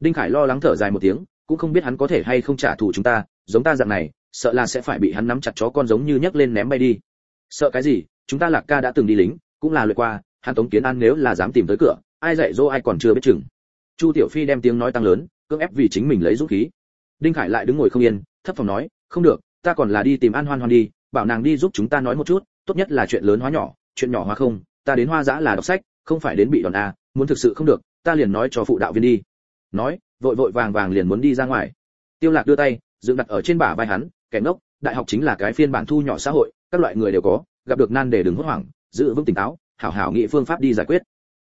Đinh khải lo lắng thở dài một tiếng, cũng không biết hắn có thể hay không trả thù chúng ta, giống ta dạng này, sợ là sẽ phải bị hắn nắm chặt chó con giống như nhấc lên ném bay đi. Sợ cái gì, chúng ta lạc ca đã từng đi lính, cũng là lượt qua, hắn tống kiến an nếu là dám tìm tới cửa, ai dạy dỗ ai còn chưa biết chừng. Chu tiểu phi đem tiếng nói tăng lớn, cưỡng ép vì chính mình lấy dũng khí đinh khải lại đứng ngồi không yên, thấp phòng nói, không được, ta còn là đi tìm an hoan hoan đi, bảo nàng đi giúp chúng ta nói một chút, tốt nhất là chuyện lớn hóa nhỏ, chuyện nhỏ hóa không, ta đến hoa giã là đọc sách, không phải đến bị đòn a, muốn thực sự không được, ta liền nói cho phụ đạo viên đi. Nói, vội vội vàng vàng liền muốn đi ra ngoài. Tiêu lạc đưa tay, dựng đặt ở trên bả vai hắn, kẻ ngốc, đại học chính là cái phiên bản thu nhỏ xã hội, các loại người đều có, gặp được nan đề đừng hốt hoảng, giữ vững tỉnh táo, hảo hảo nghĩ phương pháp đi giải quyết.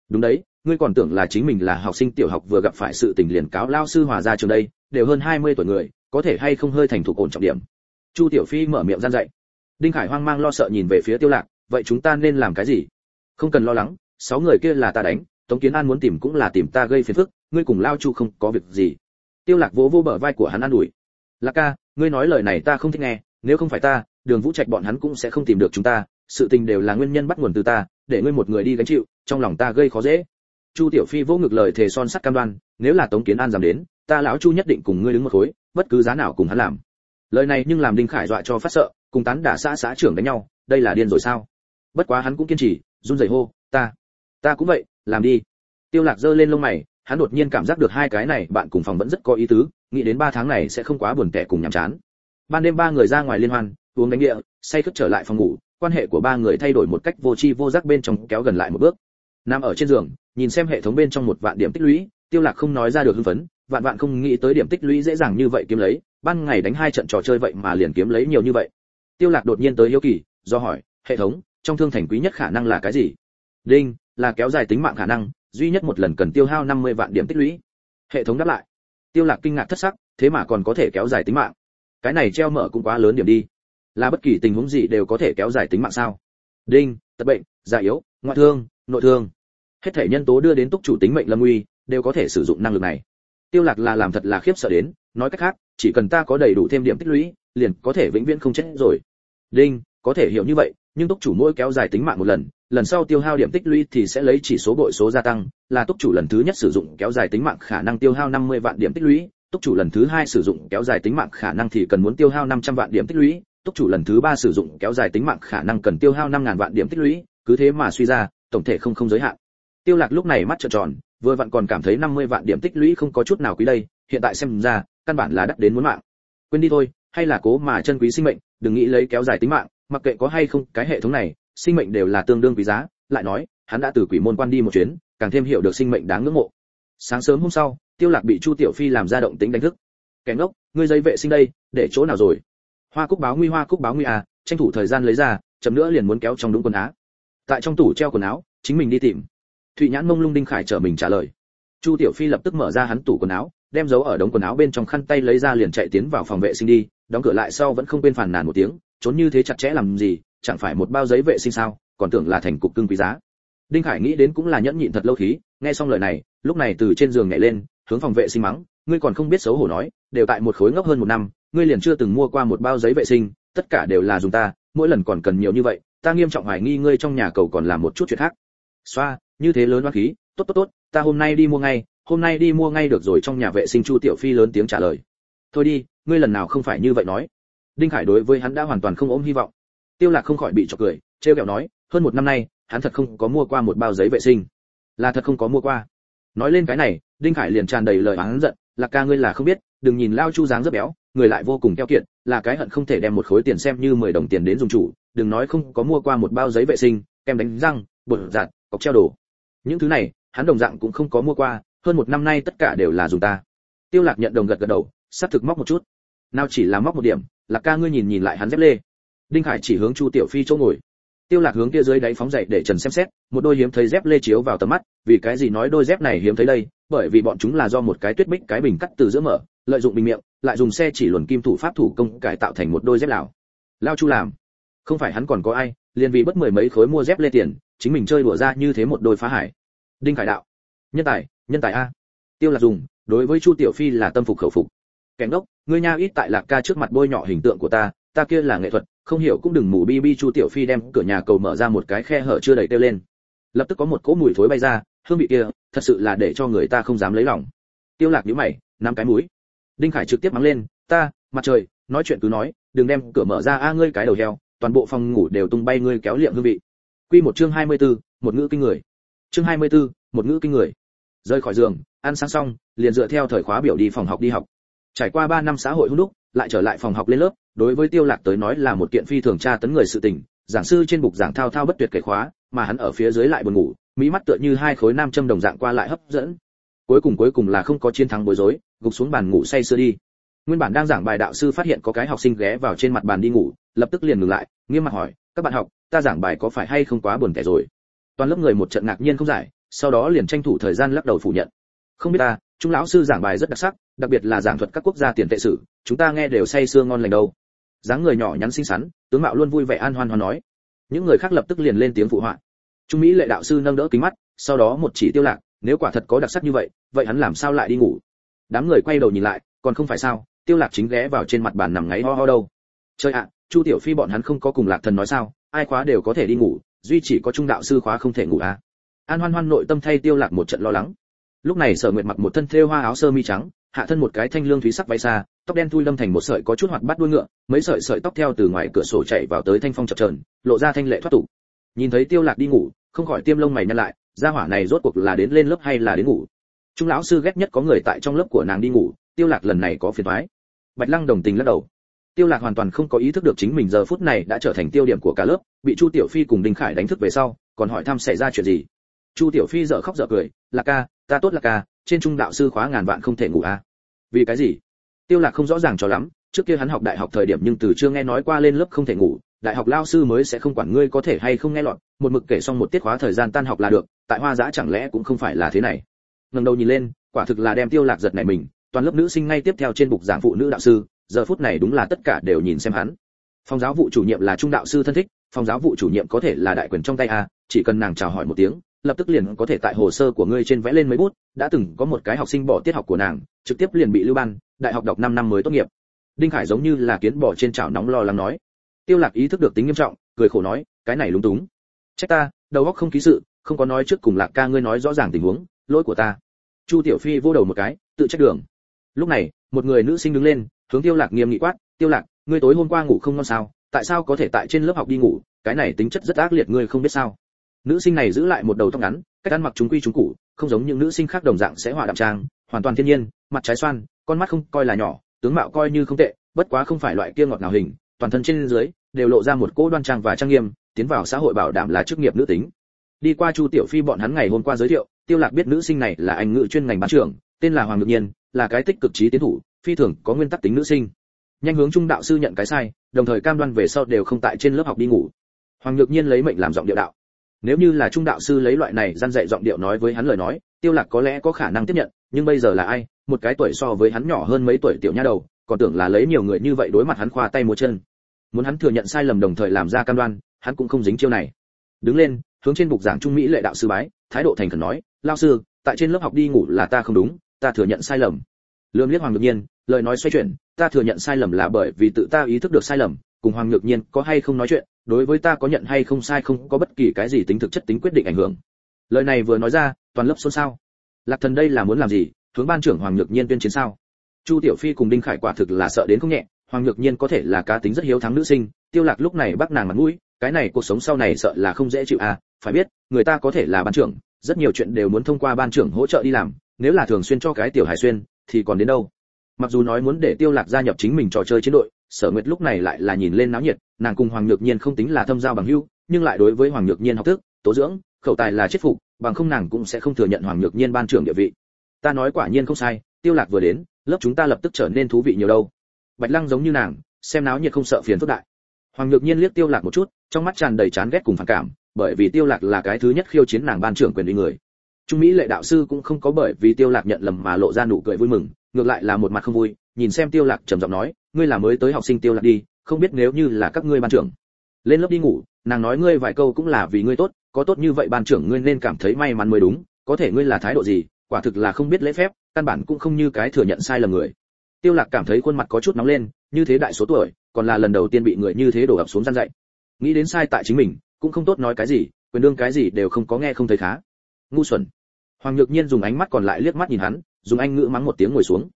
Đúng đấy, ngươi còn tưởng là chính mình là học sinh tiểu học vừa gặp phải sự tình liền cáo lao sư hòa ra trường đây đều hơn 20 tuổi người, có thể hay không hơi thành thủ ổn trọng điểm. Chu tiểu phi mở miệng gian dạy. Đinh khải hoang mang lo sợ nhìn về phía tiêu lạc, vậy chúng ta nên làm cái gì? Không cần lo lắng, sáu người kia là ta đánh, tống kiến an muốn tìm cũng là tìm ta gây phiền phức, ngươi cùng lao chu không có việc gì. Tiêu lạc vỗ vô bờ vai của hắn an ủi. Lạc ca, ngươi nói lời này ta không thích nghe, nếu không phải ta, đường vũ trạch bọn hắn cũng sẽ không tìm được chúng ta, sự tình đều là nguyên nhân bắt nguồn từ ta, để ngươi một người đi gánh chịu, trong lòng ta gây khó dễ. Chu tiểu phi vỗ ngực lời thề son sắt cam đoan, nếu là tống kiến an dám đến ta lão chu nhất định cùng ngươi đứng một khối, bất cứ giá nào cùng hắn làm. Lời này nhưng làm đinh khải dọa cho phát sợ, cùng tán đả xã xã trưởng đánh nhau, đây là điên rồi sao? Bất quá hắn cũng kiên trì, run rẩy hô, ta ta cũng vậy, làm đi. Tiêu lạc giơ lên lông mày, hắn đột nhiên cảm giác được hai cái này bạn cùng phòng vẫn rất có ý tứ, nghĩ đến ba tháng này sẽ không quá buồn tẻ cùng nhàm chán. Ban đêm ba người ra ngoài liên hoan, uống đánh địa, say khướt trở lại phòng ngủ, quan hệ của ba người thay đổi một cách vô tri vô giác bên trong kéo gần lại một bước. Nằm ở trên giường, nhìn xem hệ thống bên trong một vạn điểm tích lũy tiêu lạc không nói ra được hưng phấn, vạn vạn không nghĩ tới điểm tích lũy dễ dàng như vậy kiếm lấy, ban ngày đánh hai trận trò chơi vậy mà liền kiếm lấy nhiều như vậy. Tiêu lạc đột nhiên tới hiếu kỳ, do hỏi, hệ thống, trong thương thành quý nhất khả năng là cái gì? Đinh, là kéo dài tính mạng khả năng, duy nhất một lần cần tiêu hao 50 vạn điểm tích lũy. Hệ thống đáp lại. Tiêu lạc kinh ngạc thất sắc, thế mà còn có thể kéo dài tính mạng? Cái này treo mở cũng quá lớn điểm đi. Là bất kỳ tình huống gì đều có thể kéo dài tính mạng sao? Đinh, tật bệnh, già yếu, ngoại thương, nội thương. Hết thể nhân tố đưa đến túc chủ tính mệnh lâm nguy đều có thể sử dụng năng lực này. Tiêu lạc là làm thật là khiếp sợ đến, nói cách khác, chỉ cần ta có đầy đủ thêm điểm tích lũy, liền có thể vĩnh viễn không chết rồi. Đinh, có thể hiểu như vậy, nhưng túc chủ mỗi kéo dài tính mạng một lần lần sau tiêu hao điểm tích lũy thì sẽ lấy chỉ số bội số gia tăng, là túc chủ lần thứ nhất sử dụng kéo dài tính mạng khả năng tiêu hao 50 vạn điểm tích lũy túc chủ lần thứ hai sử dụng kéo dài tính mạng khả năng thì cần muốn tiêu hao 500 vạn điểm tích lũy túc chủ lần thứ ba sử dụng kéo dài tính mạng khả năng cần tiêu hao 5.000 vạn điểm tích lũy, cứ thế mà suy ra, tổng thể không không giới hạn. Tiêu lạc lúc này mắt trợn tròn vừa vặn còn cảm thấy 50 vạn điểm tích lũy không có chút nào quý đây, hiện tại xem ra, căn bản là đắt đến muốn mạng. Quên đi thôi, hay là cố mà chân quý sinh mệnh, đừng nghĩ lấy kéo dài tính mạng, mặc kệ có hay không, cái hệ thống này, sinh mệnh đều là tương đương quý giá, lại nói, hắn đã từ quỷ môn quan đi một chuyến, càng thêm hiểu được sinh mệnh đáng ngưỡng mộ. Sáng sớm hôm sau, tiêu lạc bị chu tiểu phi làm ra động tính đánh thức. Kẻ ngốc, ngươi dây vệ sinh đây, để chỗ nào rồi? Hoa cúc báo nguy, hoa cúc báo nguy à tranh thủ thời gian lấy ra, chậm nữa liền muốn kéo trong đúng quần áo. Tại trong tủ treo quần áo, chính mình đi tìm thụy nhãn mông lung đinh khải trở mình trả lời. Chu tiểu phi lập tức mở ra hắn tủ quần áo, đem dấu ở đống quần áo bên trong khăn tay lấy ra liền chạy tiến vào phòng vệ sinh đi, đóng cửa lại sau vẫn không quên phàn nàn một tiếng, trốn như thế chặt chẽ làm gì, chẳng phải một bao giấy vệ sinh sao, còn tưởng là thành cục cưng quý giá. Đinh khải nghĩ đến cũng là nhẫn nhịn thật lâu khí, nghe xong lời này, lúc này từ trên giường nhảy lên, hướng phòng vệ sinh mắng, ngươi còn không biết xấu hổ nói, đều tại một khối ngốc hơn một năm, ngươi liền chưa từng mua qua một bao giấy vệ sinh, tất cả đều là dùng ta, mỗi lần còn cần nhiều như vậy, ta nghiêm trọng hoài nghi ngươi trong nhà cầu còn làm một chút chuyện khác. Xoa như thế lớn oan khí, tốt tốt tốt, ta hôm nay đi mua ngay, hôm nay đi mua ngay được rồi trong nhà vệ sinh chu tiểu phi lớn tiếng trả lời. Thôi đi, ngươi lần nào không phải như vậy nói. Đinh khải đối với hắn đã hoàn toàn không ôm hy vọng. Tiêu lạc không khỏi bị chọc cười treo kẹo nói, hơn một năm nay, hắn thật không có mua qua một bao giấy vệ sinh. Là thật không có mua qua. Nói lên cái này, đinh khải liền tràn đầy lời oán giận, lạc ca ngươi là không biết, đừng nhìn lao chu dáng rất béo, người lại vô cùng keo kiệt, là cái hận không thể đem một khối tiền xem như 10 đồng tiền đến dùng chủ, đừng nói không có mua qua một bao giấy vệ sinh, kem đánh răng, bột giặt, cọc treo đồ những thứ này, hắn đồng dạng cũng không có mua qua, hơn một năm nay tất cả đều là dùng ta. Tiêu lạc nhận đồng gật gật đầu sắp thực móc một chút. Nào chỉ là móc một điểm, lạc ca ngươi nhìn nhìn lại hắn dép lê. Đinh hải chỉ hướng chu tiểu phi chỗ ngồi. Tiêu lạc hướng kia dưới đáy phóng dậy để trần xem xét, một đôi hiếm thấy dép lê chiếu vào tầm mắt, vì cái gì nói đôi dép này hiếm thấy đây? Bởi vì bọn chúng là do một cái tuyết bích cái bình cắt từ giữa mở, lợi dụng bình miệng, lại dùng xe chỉ luồn kim thủ pháp thủ công cải tạo thành một đôi dép lão lao chu làm, không phải hắn còn có ai liền vì bất mười mấy khối mua dép lê tiền, chính mình chơi đùa ra như thế một đôi phá hải. Đinh khải đạo, nhân tài nhân tài a. Tiêu lạc dùng, đối với chu tiểu phi là tâm phục khẩu phục. Kẻ ngốc, ngươi nha ít tại lạc ca trước mặt bôi nhọ hình tượng của ta ta kia là nghệ thuật, không hiểu cũng đừng mù bi bi chu tiểu phi đem cửa nhà cầu mở ra một cái khe hở chưa đầy tiêu lên. Lập tức có một cỗ mùi thối bay ra, hương vị kia, thật sự là để cho người ta không dám lấy lòng. Tiêu lạc nhíu mày, nắm cái mũi. Đinh khải trực tiếp mắng lên, ta, mặt trời, nói chuyện cứ nói, đừng đem cửa mở ra a, ngươi cái đầu heo toàn bộ phòng ngủ đều tung bay ngươi kéo liệm hương vị. Quy một chương 24, một ngữ kinh người. Chương 24, một ngữ kinh người. Rời khỏi giường ăn sáng xong liền dựa theo thời khóa biểu đi phòng học đi học. Trải qua 3 năm xã hội hỗn đúc lại trở lại phòng học lên lớp đối với tiêu lạc tới nói là một kiện phi thường tra tấn người sự tình giảng sư trên bục giảng thao thao bất tuyệt kể khóa mà hắn ở phía dưới lại buồn ngủ mỹ mắt tựa như hai khối nam châm đồng dạng qua lại hấp dẫn. Cuối cùng cuối cùng là không có chiến thắng bối rối gục xuống bàn ngủ say sưa đi. Nguyên bản đang giảng bài đạo sư phát hiện có cái học sinh ghé vào trên mặt bàn đi ngủ lập tức liền ngừng lại, nghiêm mặt hỏi, các bạn học, ta giảng bài có phải hay không quá buồn tẻ rồi? Toàn lớp người một trận ngạc nhiên không giải, sau đó liền tranh thủ thời gian lắc đầu phủ nhận. Không biết ta, chúng lão sư giảng bài rất đặc sắc, đặc biệt là giảng thuật các quốc gia tiền tệ sử, chúng ta nghe đều say sưa ngon lành đâu. Dáng người nhỏ nhắn xinh xắn, tướng mạo luôn vui vẻ an hoan hoan nói. Những người khác lập tức liền lên tiếng phụ họa. Trung mỹ lệ đạo sư nâng đỡ kính mắt, sau đó một chỉ tiêu lạc, nếu quả thật có đặc sắc như vậy vậy hắn làm sao lại đi ngủ? Đám người quay đầu nhìn lại, còn không phải sao, tiêu lạc chính ghé vào trên mặt bàn nằm ngáy ho ho đâu. Chơi ạ chu tiểu phi bọn hắn không có cùng lạc thần nói sao, ai khóa đều có thể đi ngủ, duy chỉ có trung đạo sư khóa không thể ngủ à? An hoan hoan nội tâm thay tiêu lạc một trận lo lắng. Lúc này sở nguyệt mặc một thân thêu hoa áo sơ mi trắng, hạ thân một cái thanh lương thúy sắc váy xa, tóc đen thui lâm thành một sợi có chút hoạt bát đuôi ngựa, mấy sợi sợi tóc theo từ ngoài cửa sổ chạy vào tới thanh phong chập chờn, lộ ra thanh lệ thoát tục. Nhìn thấy tiêu lạc đi ngủ, không khỏi tiêm lông mày nhăn lại, gia hỏa này rốt cuộc là đến lên lớp hay là đến ngủ? Trung lão sư ghét nhất có người tại trong lớp của nàng đi ngủ, tiêu lạc lần này có phiền toái. Bạch lăng đồng tình lắc đầu tiêu lạc hoàn toàn không có ý thức được chính mình giờ phút này đã trở thành tiêu điểm của cả lớp, bị chu tiểu phi cùng đinh khải đánh thức về sau, còn hỏi thăm xảy ra chuyện gì. Chu tiểu phi dở khóc dở cười, lạc ca, ta tốt lạc ca, trên trung đạo sư khóa ngàn vạn không thể ngủ à? Vì cái gì? Tiêu lạc không rõ ràng cho lắm, trước kia hắn học đại học thời điểm nhưng từ chưa nghe nói qua lên lớp không thể ngủ, đại học lao sư mới sẽ không quản ngươi có thể hay không nghe lọt, một mực kể xong một tiết khóa thời gian tan học là được, tại hoa giã chẳng lẽ cũng không phải là thế này. Ngẩng đầu nhìn lên, quả thực là đem tiêu lạc giật nảy mình, toàn lớp nữ sinh ngay tiếp theo trên bục giảng phụ nữ đạo sư giờ phút này đúng là tất cả đều nhìn xem hắn. Phòng giáo vụ chủ nhiệm là trung đạo sư thân thích phòng giáo vụ chủ nhiệm có thể là đại quyền trong tay a, chỉ cần nàng chào hỏi một tiếng, lập tức liền có thể tại hồ sơ của ngươi trên vẽ lên mấy bút, đã từng có một cái học sinh bỏ tiết học của nàng, trực tiếp liền bị lưu ban, đại học đọc 5 năm mới tốt nghiệp. Đinh khải giống như là kiến bỏ trên chảo nóng lo lắng nói. Tiêu lạc ý thức được tính nghiêm trọng, cười khổ nói, cái này lúng túng. Trách ta, đầu óc không ký sự, không có nói trước cùng lạc ca ngươi nói rõ ràng tình huống, lỗi của ta. Chu tiểu phi vô đầu một cái, tự trách đường. Lúc này, một người nữ sinh đứng lên hướng tiêu lạc nghiêm nghị quát, tiêu lạc, ngươi tối hôm qua ngủ không ngon sao? Tại sao có thể tại trên lớp học đi ngủ? Cái này tính chất rất ác liệt, ngươi không biết sao? Nữ sinh này giữ lại một đầu tóc ngắn, cách ăn mặc chúng quy chúng cũ, không giống những nữ sinh khác đồng dạng sẽ hòa đạm trang, hoàn toàn thiên nhiên, mặt trái xoan, con mắt không coi là nhỏ, tướng mạo coi như không tệ, bất quá không phải loại kia ngọt ngào hình, toàn thân trên dưới đều lộ ra một cỗ đoan trang và trang nghiêm, tiến vào xã hội bảo đảm là chức nghiệp nữ tính. Đi qua chu tiểu phi bọn hắn ngày hôm qua giới thiệu, tiêu lạc biết nữ sinh này là anh ngữ chuyên ngành bán trưởng, tên là hoàng ngự nhiên, là cái tích cực trí tiến thủ phi thường có nguyên tắc tính nữ sinh. Nhanh hướng trung đạo sư nhận cái sai, đồng thời cam đoan về sau đều không tại trên lớp học đi ngủ. Hoàng nhược nhiên lấy mệnh làm giọng điệu đạo. Nếu như là trung đạo sư lấy loại này gian dạy giọng điệu nói với hắn lời nói, tiêu lạc có lẽ có khả năng tiếp nhận, nhưng bây giờ là ai? Một cái tuổi so với hắn nhỏ hơn mấy tuổi tiểu nha đầu, còn tưởng là lấy nhiều người như vậy đối mặt hắn khoa tay múa chân. Muốn hắn thừa nhận sai lầm đồng thời làm ra cam đoan, hắn cũng không dính chiêu này. Đứng lên, hướng trên bục giảng trung mỹ lệ đạo sư bái, thái độ thành khẩn nói lao sư, tại trên lớp học đi ngủ là ta không đúng, ta thừa nhận sai lầm lương liếc hoàng ngược nhiên, lời nói xoay chuyển, ta thừa nhận sai lầm là bởi vì tự ta ý thức được sai lầm, cùng hoàng nhược nhiên có hay không nói chuyện, đối với ta có nhận hay không sai không có bất kỳ cái gì tính thực chất tính quyết định ảnh hưởng. Lời này vừa nói ra, toàn lớp xôn xao. Lạc thần đây là muốn làm gì? Hướng ban trưởng hoàng nhược nhiên tuyên chiến sao? Chu tiểu phi cùng đinh khải quả thực là sợ đến không nhẹ, hoàng nhược nhiên có thể là cá tính rất hiếu thắng nữ sinh, tiêu lạc lúc này bắt nàng mặt mũi, cái này cuộc sống sau này sợ là không dễ chịu à phải biết, người ta có thể là ban trưởng, rất nhiều chuyện đều muốn thông qua ban trưởng hỗ trợ đi làm, nếu là thường xuyên cho cái tiểu hải xuyên thì còn đến đâu? Mặc dù nói muốn để tiêu lạc gia nhập chính mình trò chơi chiến đội, sở nguyệt lúc này lại là nhìn lên náo nhiệt, nàng cùng hoàng nhược nhiên không tính là thâm giao bằng hữu, nhưng lại đối với hoàng nhược nhiên học thức, tố dưỡng, khẩu tài là chết phục, bằng không nàng cũng sẽ không thừa nhận hoàng nhược nhiên ban trưởng địa vị. Ta nói quả nhiên không sai, tiêu lạc vừa đến, lớp chúng ta lập tức trở nên thú vị nhiều đâu. Bạch lăng giống như nàng, xem náo nhiệt không sợ phiền phức đại. Hoàng nhược nhiên liếc tiêu lạc một chút, trong mắt tràn đầy chán ghét cùng phản cảm, bởi vì tiêu lạc là cái thứ nhất khiêu chiến nàng ban trưởng quyền uy người trung mỹ lệ đạo sư cũng không có bởi vì tiêu lạc nhận lầm mà lộ ra nụ cười vui mừng, ngược lại là một mặt không vui, nhìn xem tiêu lạc trầm giọng nói, ngươi là mới tới học sinh tiêu lạc đi, không biết nếu như là các ngươi ban trưởng. Lên lớp đi ngủ, nàng nói ngươi vài câu cũng là vì ngươi tốt, có tốt như vậy ban trưởng ngươi nên cảm thấy may mắn mới đúng, có thể ngươi là thái độ gì, quả thực là không biết lễ phép, căn bản cũng không như cái thừa nhận sai lầm người. Tiêu lạc cảm thấy khuôn mặt có chút nóng lên, như thế đại số tuổi, còn là lần đầu tiên bị người như thế đổ ập xuống gian dạy. Nghĩ đến sai tại chính mình, cũng không tốt nói cái gì, quyền đương cái gì đều không có nghe không thấy khá. Ngu xuẩn hoàng nhược nhiên dùng ánh mắt còn lại liếc mắt nhìn hắn, dùng anh ngữ mắng một tiếng ngồi xuống.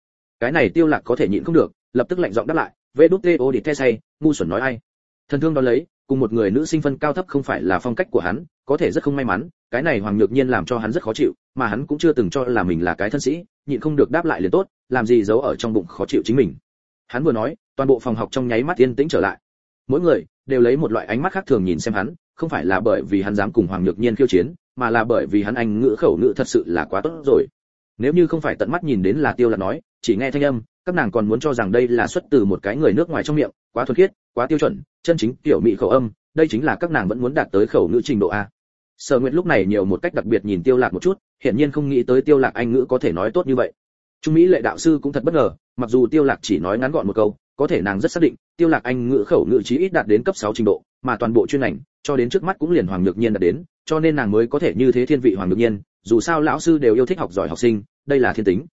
Cái này tiêu lạc có thể nhịn không được, lập tức lạnh giọng đáp lại, vê đút tê ô đi the say, ngu xuẩn nói ai? Thần thương đó lấy, cùng một người nữ sinh phân cao thấp không phải là phong cách của hắn, có thể rất không may mắn, cái này hoàng nhược nhiên làm cho hắn rất khó chịu, mà hắn cũng chưa từng cho là mình là cái thân sĩ, nhịn không được đáp lại liền tốt, làm gì giấu ở trong bụng khó chịu chính mình. Hắn vừa nói, toàn bộ phòng học trong nháy mắt yên tĩnh trở lại. Mỗi người đều lấy một loại ánh mắt khác thường nhìn xem hắn không phải là bởi vì hắn dám cùng hoàng nhược nhiên khiêu chiến, mà là bởi vì hắn anh ngữ khẩu ngữ thật sự là quá tốt rồi. Nếu như không phải tận mắt nhìn đến là tiêu lạc nói, chỉ nghe thanh âm, các nàng còn muốn cho rằng đây là xuất từ một cái người nước ngoài trong miệng, quá thuần khiết, quá tiêu chuẩn, chân chính tiểu mỹ khẩu âm, đây chính là các nàng vẫn muốn đạt tới khẩu ngữ trình độ a. Sở nguyệt lúc này nhiều một cách đặc biệt nhìn tiêu lạc một chút hiện nhiên không nghĩ tới tiêu lạc anh ngữ có thể nói tốt như vậy. Trung mỹ lệ đạo sư cũng thật bất ngờ, mặc dù tiêu lạc chỉ nói ngắn gọn một câu có thể nàng rất xác định tiêu lạc anh ngữ khẩu ngữ trí ít đạt đến cấp 6 trình độ mà toàn bộ chuyên ngành cho đến trước mắt cũng liền hoàng nhược nhiên đã đến cho nên nàng mới có thể như thế thiên vị hoàng nhược nhiên dù sao lão sư đều yêu thích học giỏi học sinh đây là thiên tính.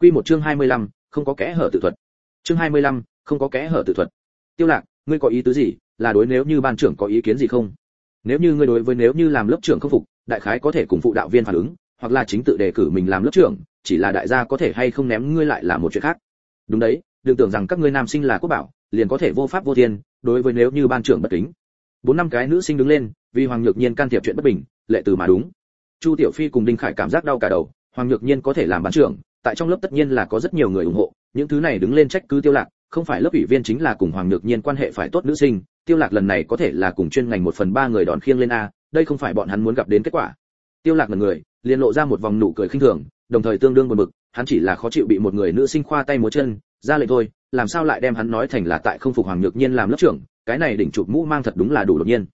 Quy một chương 25, không có kẽ hở tự thuật. Chương 25, không có kẽ hở tự thuật. Tiêu lạc ngươi có ý tứ gì? Là đối nếu như ban trưởng có ý kiến gì không? Nếu như ngươi đối với nếu như làm lớp trưởng không phục đại khái có thể cùng phụ đạo viên phản ứng hoặc là chính tự đề cử mình làm lớp trưởng chỉ là đại gia có thể hay không ném ngươi lại là một chuyện khác. Đúng đấy đừng tưởng rằng các ngươi nam sinh là quốc bảo, liền có thể vô pháp vô thiên, đối với nếu như ban trưởng bất kính. Bốn năm cái nữ sinh đứng lên, vì hoàng nhược nhiên can thiệp chuyện bất bình, lệ từ mà đúng. Chu tiểu phi cùng đinh khải cảm giác đau cả đầu, hoàng nhược nhiên có thể làm ban trưởng, tại trong lớp tất nhiên là có rất nhiều người ủng hộ, những thứ này đứng lên trách cứ tiêu lạc, không phải lớp ủy viên chính là cùng hoàng nhược nhiên quan hệ phải tốt nữ sinh, tiêu lạc lần này có thể là cùng chuyên ngành một phần ba người đòn khiêng lên a, đây không phải bọn hắn muốn gặp đến kết quả. Tiêu lạc ngẩn người, liền lộ ra một vòng nụ cười khinh thường, đồng thời tương đương buồn bực, hắn chỉ là khó chịu bị một người nữ sinh khoa tay múa chân ra lệnh thôi, làm sao lại đem hắn nói thành là tại không phục hoàng nhược nhiên làm lớp trưởng, cái này đỉnh chụp mũ mang thật đúng là đủ đột nhiên.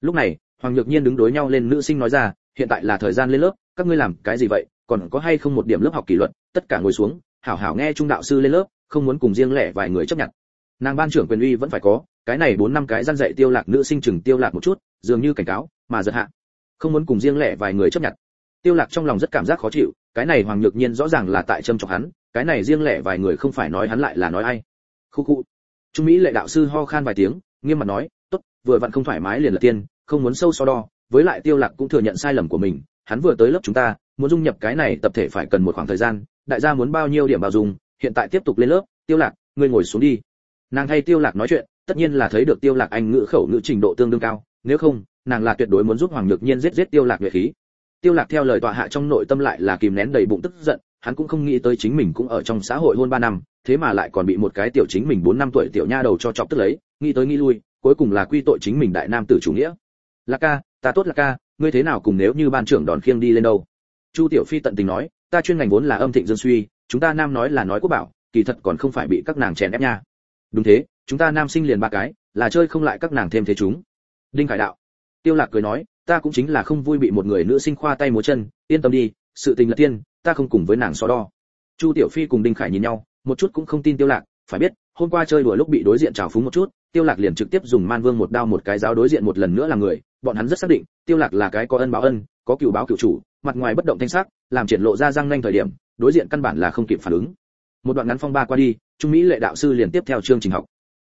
Lúc này, hoàng nhược nhiên đứng đối nhau lên nữ sinh nói ra, hiện tại là thời gian lên lớp, các ngươi làm cái gì vậy, còn có hay không một điểm lớp học kỷ luật, tất cả ngồi xuống, hảo hảo nghe trung đạo sư lên lớp, không muốn cùng riêng lẻ vài người chấp nhận. Nàng ban trưởng quyền uy vẫn phải có, cái này bốn năm cái gian dạy tiêu lạc nữ sinh chừng tiêu lạc một chút, dường như cảnh cáo, mà giật hạ. Không muốn cùng riêng lẻ vài người chấp nhận. Tiêu lạc trong lòng rất cảm giác khó chịu, cái này hoàng nhược nhiên rõ ràng là tại châm chọc hắn cái này riêng lẻ vài người không phải nói hắn lại là nói ai. Khu khu. Trung mỹ lệ đạo sư ho khan vài tiếng, nghiêm mặt nói, tốt, vừa vặn không thoải mái liền là tiên, không muốn sâu so đo, với lại tiêu lạc cũng thừa nhận sai lầm của mình, hắn vừa tới lớp chúng ta, muốn dung nhập cái này tập thể phải cần một khoảng thời gian, đại gia muốn bao nhiêu điểm bao dung, hiện tại tiếp tục lên lớp, tiêu lạc, ngươi ngồi xuống đi. Nàng thay tiêu lạc nói chuyện, tất nhiên là thấy được tiêu lạc anh ngữ khẩu ngữ trình độ tương đương cao, nếu không, nàng là tuyệt đối muốn giúp hoàng nhược nhiên giết giết tiêu lạc nhuệ khí. Tiêu lạc theo lời tọa hạ trong nội tâm lại là kìm nén đầy bụng tức giận hắn cũng không nghĩ tới chính mình cũng ở trong xã hội hôn ba năm, thế mà lại còn bị một cái tiểu chính mình bốn năm tuổi tiểu nha đầu cho chọc tức lấy, nghĩ tới nghĩ lui, cuối cùng là quy tội chính mình đại nam tử chủ nghĩa. Lạc ca, ta tốt lạc ca, ngươi thế nào cùng nếu như ban trưởng đòn khiêng đi lên đâu? Chu tiểu phi tận tình nói, ta chuyên ngành vốn là âm thịnh dân suy, chúng ta nam nói là nói quốc bảo, kỳ thật còn không phải bị các nàng chèn ép nha. Đúng thế, chúng ta nam sinh liền ba cái, là chơi không lại các nàng thêm thế chúng. Đinh khải đạo. Tiêu lạc cười nói, ta cũng chính là không vui bị một người nữ sinh khoa tay múa chân, yên tâm đi, sự tình là tiên ta không cùng với nàng so đo. Chu tiểu phi cùng đinh khải nhìn nhau, một chút cũng không tin tiêu lạc, phải biết, hôm qua chơi đùa lúc bị đối diện trào phúng một chút, tiêu lạc liền trực tiếp dùng man vương một đao một cái giáo đối diện một lần nữa là người, bọn hắn rất xác định, tiêu lạc là cái có ân báo ân, có cựu báo cựu chủ, mặt ngoài bất động thanh sắc, làm triển lộ ra răng nanh thời điểm, đối diện căn bản là không kịp phản ứng. Một đoạn ngắn phong ba qua đi, trung mỹ lệ đạo sư liền tiếp theo chương trình học.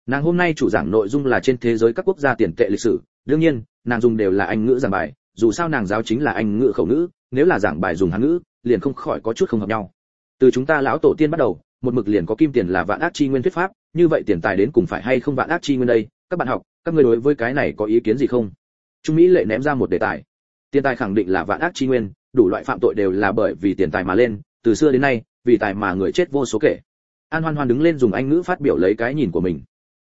Nàng hôm nay chủ giảng nội dung là trên thế giới các quốc gia tiền tệ lịch sử, đương nhiên, nàng dùng đều là anh ngữ giảng bài, dù sao nàng giáo chính là anh ngữ khẩu ngữ, nếu là giảng bài dùng hán ngữ liền không khỏi có chút không hợp nhau. Từ chúng ta lão tổ tiên bắt đầu, một mực liền có kim tiền là vạn ác chi nguyên thuyết pháp, như vậy tiền tài đến cùng phải hay không vạn ác chi nguyên đây? Các bạn học, các người đối với cái này có ý kiến gì không? Trung mỹ lệ ném ra một đề tài. Tiền tài khẳng định là vạn ác chi nguyên, đủ loại phạm tội đều là bởi vì tiền tài mà lên, từ xưa đến nay, vì tài mà người chết vô số kể. An hoan hoan đứng lên dùng anh ngữ phát biểu lấy cái nhìn của mình.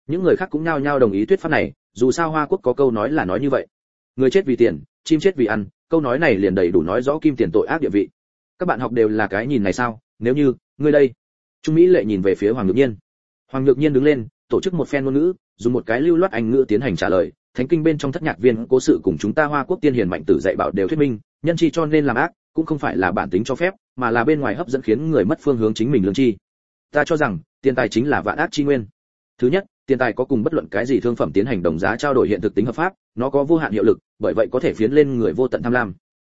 Những người khác cũng nhao nhao đồng ý thuyết pháp này, dù sao hoa quốc có câu nói là nói như vậy. Người chết vì tiền, chim chết vì ăn, câu nói này liền đầy đủ nói rõ kim tiền tội ác địa vị các bạn học đều là cái nhìn này sao? Nếu như, ngươi đây. Trung mỹ lệ nhìn về phía hoàng nhược nhiên. Hoàng nhược nhiên đứng lên, tổ chức một phen ngôn ngữ, dùng một cái lưu loát anh ngữ tiến hành trả lời. Thánh kinh bên trong thất nhạc viên cố sự cùng chúng ta hoa quốc tiên hiền mạnh tử dạy bảo đều thuyết minh, nhân chi cho nên làm ác, cũng không phải là bản tính cho phép, mà là bên ngoài hấp dẫn khiến người mất phương hướng chính mình lương chi. Ta cho rằng, tiền tài chính là vạn ác chi nguyên. Thứ nhất, tiền tài có cùng bất luận cái gì thương phẩm tiến hành đồng giá trao đổi hiện thực tính hợp pháp, nó có vô hạn hiệu lực, bởi vậy có thể phiến lên người vô tận tham lam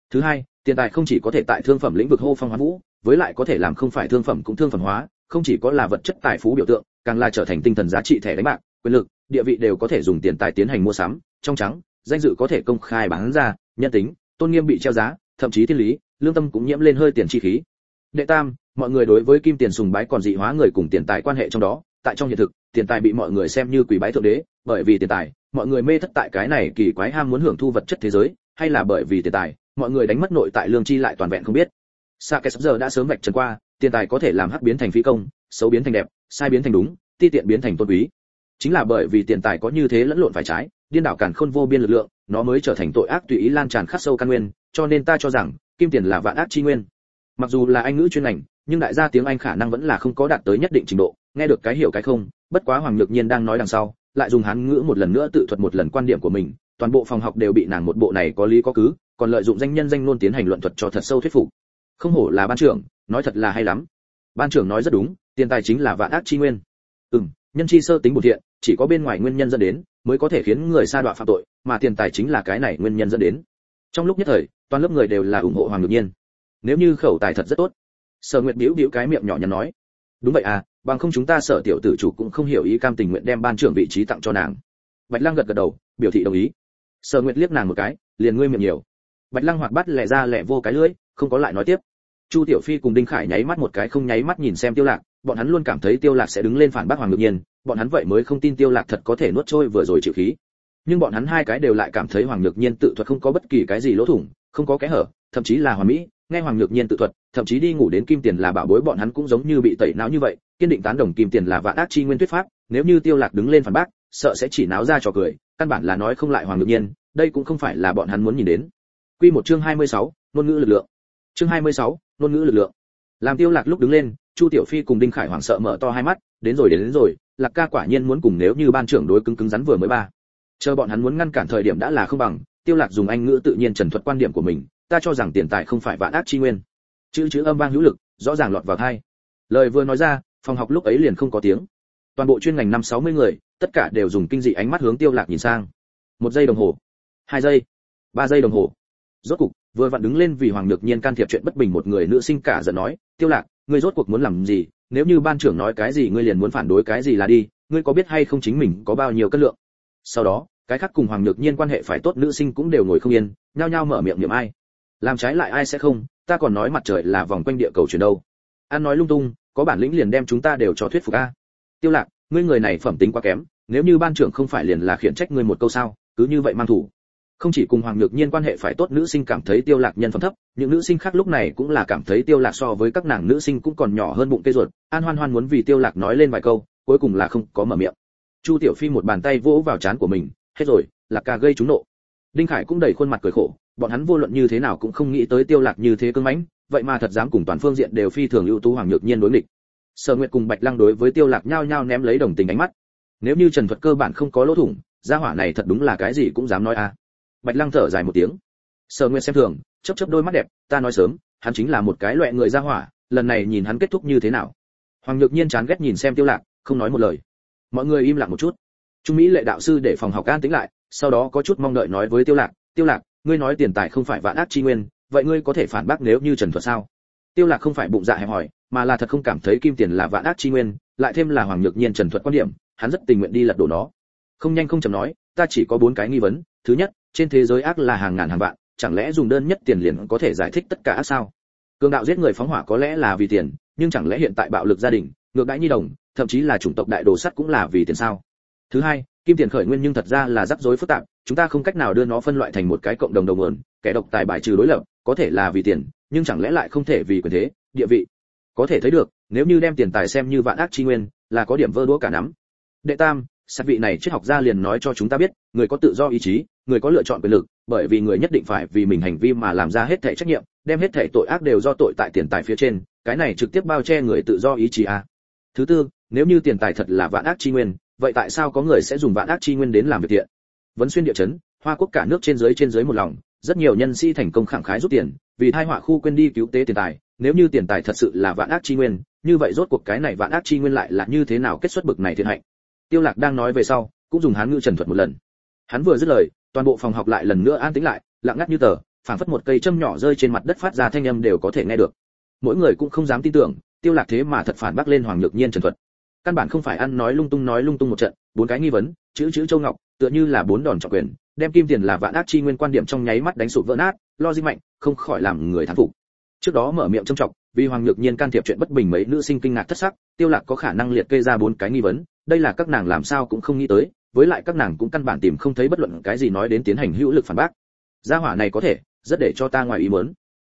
thứ hai, tiền tài không chỉ có thể tại thương phẩm lĩnh vực hô phong hóa vũ, với lại có thể làm không phải thương phẩm cũng thương phẩm hóa, không chỉ có là vật chất tài phú biểu tượng, càng là trở thành tinh thần giá trị thẻ đánh bạc, quyền lực, địa vị đều có thể dùng tiền tài tiến hành mua sắm, trong trắng, danh dự có thể công khai bán ra, nhân tính, tôn nghiêm bị treo giá, thậm chí thiên lý, lương tâm cũng nhiễm lên hơi tiền chi khí. Đệ tam, mọi người đối với kim tiền sùng bái còn dị hóa người cùng tiền tài quan hệ trong đó, tại trong hiện thực, tiền tài bị mọi người xem như quỷ bái thượng đế, bởi vì tiền tài, mọi người mê thất tại cái này kỳ quái ham muốn hưởng thu vật chất thế giới, hay là bởi vì tiền tài mọi người đánh mất nội tại lương chi lại toàn vẹn không biết. Sa sắp giờ đã sớm vạch trần qua, tiền tài có thể làm hắc biến thành phi công, xấu biến thành đẹp, sai biến thành đúng, ti tiện biến thành tôn quý. Chính là bởi vì tiền tài có như thế lẫn lộn phải trái, điên đảo càn khôn vô biên lực lượng, nó mới trở thành tội ác tùy ý lan tràn khắc sâu căn nguyên, cho nên ta cho rằng, kim tiền là vạn ác chi nguyên. Mặc dù là anh ngữ chuyên ngành, nhưng đại gia tiếng anh khả năng vẫn là không có đạt tới nhất định trình độ, nghe được cái hiểu cái không, bất quá hoàng nhược nhiên đang nói đằng sau, lại dùng hán ngữ một lần nữa tự thuật một lần quan điểm của mình toàn bộ phòng học đều bị nàng một bộ này có lý có cứ, còn lợi dụng danh nhân danh luôn tiến hành luận thuật cho thật sâu thuyết phục. Không hổ là ban trưởng, nói thật là hay lắm. Ban trưởng nói rất đúng, tiền tài chính là vạn ác chi nguyên. Ừm, nhân chi sơ tính bổn thiện, chỉ có bên ngoài nguyên nhân dẫn đến, mới có thể khiến người sa đọa phạm tội, mà tiền tài chính là cái này nguyên nhân dẫn đến. Trong lúc nhất thời, toàn lớp người đều là ủng hộ hoàng ngược nhiên. Nếu như khẩu tài thật rất tốt, sở nguyệt biểu biểu cái miệng nhỏ nhắn nói, đúng vậy à bằng không chúng ta sở tiểu tử chủ cũng không hiểu ý cam tình nguyện đem ban trưởng vị trí tặng cho nàng. Bạch Lang gật gật đầu, biểu thị đồng ý sở nguyệt liếc nàng một cái, liền ngươi miệng nhiều. Bạch lăng hoạt bắt lẹ ra lẹ vô cái lưỡi, không có lại nói tiếp. Chu tiểu phi cùng đinh khải nháy mắt một cái không nháy mắt nhìn xem tiêu lạc, bọn hắn luôn cảm thấy tiêu lạc sẽ đứng lên phản bác hoàng ngược nhiên, bọn hắn vậy mới không tin tiêu lạc thật có thể nuốt trôi vừa rồi chịu khí. Nhưng bọn hắn hai cái đều lại cảm thấy hoàng nhược nhiên tự thuật không có bất kỳ cái gì lỗ thủng, không có kẽ hở, thậm chí là hoàn mỹ, nghe hoàng nhược nhiên tự thuật, thậm chí đi ngủ đến kim tiền là bảo bối bọn hắn cũng giống như bị tẩy não như vậy, kiên định tán đồng kim tiền là vạn ác chi nguyên thuyết pháp, nếu như tiêu lạc đứng lên phản bác, sợ sẽ chỉ náo ra trò cười căn bản là nói không lại hoàng ngự nhiên đây cũng không phải là bọn hắn muốn nhìn đến. Quy một chương 26, ngôn ngữ lực lượng. Chương 26, ngôn ngữ lực lượng. Làm tiêu lạc lúc đứng lên chu tiểu phi cùng đinh khải hoảng sợ mở to hai mắt đến rồi đến, đến rồi lạc ca quả nhiên muốn cùng nếu như ban trưởng đối cứng cứng rắn vừa mới ba. Chờ bọn hắn muốn ngăn cản thời điểm đã là không bằng tiêu lạc dùng anh ngữ tự nhiên trần thuật quan điểm của mình ta cho rằng tiền tài không phải vạn ác chi nguyên. Chữ chữ âm vang hữu lực rõ ràng lọt vào tai. Lời vừa nói ra phòng học lúc ấy liền không có tiếng toàn bộ chuyên ngành năm sáu mươi người, tất cả đều dùng kinh dị ánh mắt hướng tiêu lạc nhìn sang. Một giây đồng hồ. Hai giây. Ba giây đồng hồ. Rốt cục, vừa vặn đứng lên vì hoàng nhược nhiên can thiệp chuyện bất bình một người nữ sinh cả giận nói, tiêu lạc, ngươi rốt cuộc muốn làm gì? Nếu như ban trưởng nói cái gì ngươi liền muốn phản đối cái gì là đi, ngươi có biết hay không chính mình có bao nhiêu cân lượng? Sau đó, cái khác cùng hoàng nhược nhiên quan hệ phải tốt nữ sinh cũng đều ngồi không yên, nhao nhao mở miệng niệm ai. Làm trái lại ai sẽ không? Ta còn nói mặt trời là vòng quanh địa cầu chuyển đâu. An nói lung tung, có bản lĩnh liền đem chúng ta đều cho thuyết phục a tiêu lạc, ngươi người này phẩm tính quá kém, nếu như ban trưởng không phải liền là khiển trách ngươi một câu sao, cứ như vậy mang thủ. Không chỉ cùng hoàng nhược nhiên quan hệ phải tốt, nữ sinh cảm thấy tiêu lạc nhân phẩm thấp, những nữ sinh khác lúc này cũng là cảm thấy tiêu lạc so với các nàng nữ sinh cũng còn nhỏ hơn bụng cây ruột, an hoan hoan muốn vì tiêu lạc nói lên vài câu, cuối cùng là không có mở miệng. Chu tiểu phi một bàn tay vỗ vào trán của mình, hết rồi, lạc ca gây trúng nộ. Đinh khải cũng đầy khuôn mặt cười khổ, bọn hắn vô luận như thế nào cũng không nghĩ tới tiêu lạc như thế cương mãnh, vậy mà thật dám cùng toàn phương diện đều phi thường ưu tú hoàng nhược nhiên đối nghịch sở nguyệt cùng bạch lăng đối với tiêu lạc nhao nhao ném lấy đồng tình ánh mắt. Nếu như trần thuật cơ bản không có lỗ thủng, gia hỏa này thật đúng là cái gì cũng dám nói a. Bạch lăng thở dài một tiếng. Sở nguyệt xem thường, chớp chớp đôi mắt đẹp, ta nói sớm, hắn chính là một cái loại người gia hỏa, lần này nhìn hắn kết thúc như thế nào. Hoàng nhược nhiên chán ghét nhìn xem tiêu lạc, không nói một lời. Mọi người im lặng một chút. Trung mỹ lệ đạo sư để phòng học an tĩnh lại, sau đó có chút mong đợi nói với tiêu lạc tiêu lạc, ngươi nói tiền tài không phải vạn ác chi nguyên, vậy ngươi có thể phản bác nếu như trần thuật sao? Tiêu lạc không phải bụng dạ hẹp hỏi mà là thật không cảm thấy kim tiền là vạn ác chi nguyên, lại thêm là hoàng nhược nhiên trần thuật quan điểm, hắn rất tình nguyện đi lật đổ nó. Không nhanh không chậm nói, ta chỉ có bốn cái nghi vấn. Thứ nhất, trên thế giới ác là hàng ngàn hàng vạn, chẳng lẽ dùng đơn nhất tiền liền có thể giải thích tất cả ác sao? Cường đạo giết người phóng hỏa có lẽ là vì tiền, nhưng chẳng lẽ hiện tại bạo lực gia đình, ngược đãi nhi đồng, thậm chí là chủng tộc đại đồ sắt cũng là vì tiền sao? Thứ hai, kim tiền khởi nguyên nhưng thật ra là rắc rối phức tạp, chúng ta không cách nào đưa nó phân loại thành một cái cộng đồng đầu nguồn, kẻ độc tài bài trừ đối lập, có thể là vì tiền, nhưng chẳng lẽ lại không thể vì quyền thế, địa vị? Có thể thấy được, nếu như đem tiền tài xem như vạn ác chi nguyên, là có điểm vơ đũa cả nắm đệ tam, sát vị này triết học gia liền nói cho chúng ta biết, người có tự do ý chí, người có lựa chọn quyền lực, bởi vì người nhất định phải vì mình hành vi mà làm ra hết thảy trách nhiệm, đem hết thảy tội ác đều do tội tại tiền tài phía trên, cái này trực tiếp bao che người tự do ý chí à. thứ tư, nếu như tiền tài thật là vạn ác chi nguyên, vậy tại sao có người sẽ dùng vạn ác chi nguyên đến làm việc thiện vấn xuyên địa chấn, hoa quốc cả nước trên dưới trên dưới một lòng, rất nhiều nhân sĩ thành công khẳng khái rút tiền, vì thai họa khu quên đi cứu tế tiền tài nếu như tiền tài thật sự là vạn ác chi nguyên, như vậy rốt cuộc cái này vạn ác chi nguyên lại là như thế nào kết xuất bực này thiện hạnh? Tiêu lạc đang nói về sau, cũng dùng hán ngữ trần thuật một lần. Hắn vừa dứt lời, toàn bộ phòng học lại lần nữa an tĩnh lại, lặng ngắt như tờ, phảng phất một cây châm nhỏ rơi trên mặt đất phát ra thanh âm đều có thể nghe được. Mỗi người cũng không dám tin tưởng, tiêu lạc thế mà thật phản bác lên hoàng nhược nhiên trần thuật. Căn bản không phải ăn nói lung tung nói lung tung một trận, bốn cái nghi vấn, chữ chữ châu ngọc, tựa như là bốn đòn trọng quyền, đem kim tiền là vạn ác chi nguyên quan điểm trong nháy mắt đánh sụp vỡ nát, lo di mạnh, không khỏi làm người thán phục trước đó mở miệng trông trọng vì hoàng nhược nhiên can thiệp chuyện bất bình mấy nữ sinh kinh ngạc thất sắc, tiêu lạc có khả năng liệt kê ra bốn cái nghi vấn, đây là các nàng làm sao cũng không nghĩ tới, với lại các nàng cũng căn bản tìm không thấy bất luận cái gì nói đến tiến hành hữu lực phản bác. Gia hỏa này có thể, rất để cho ta ngoài ý muốn.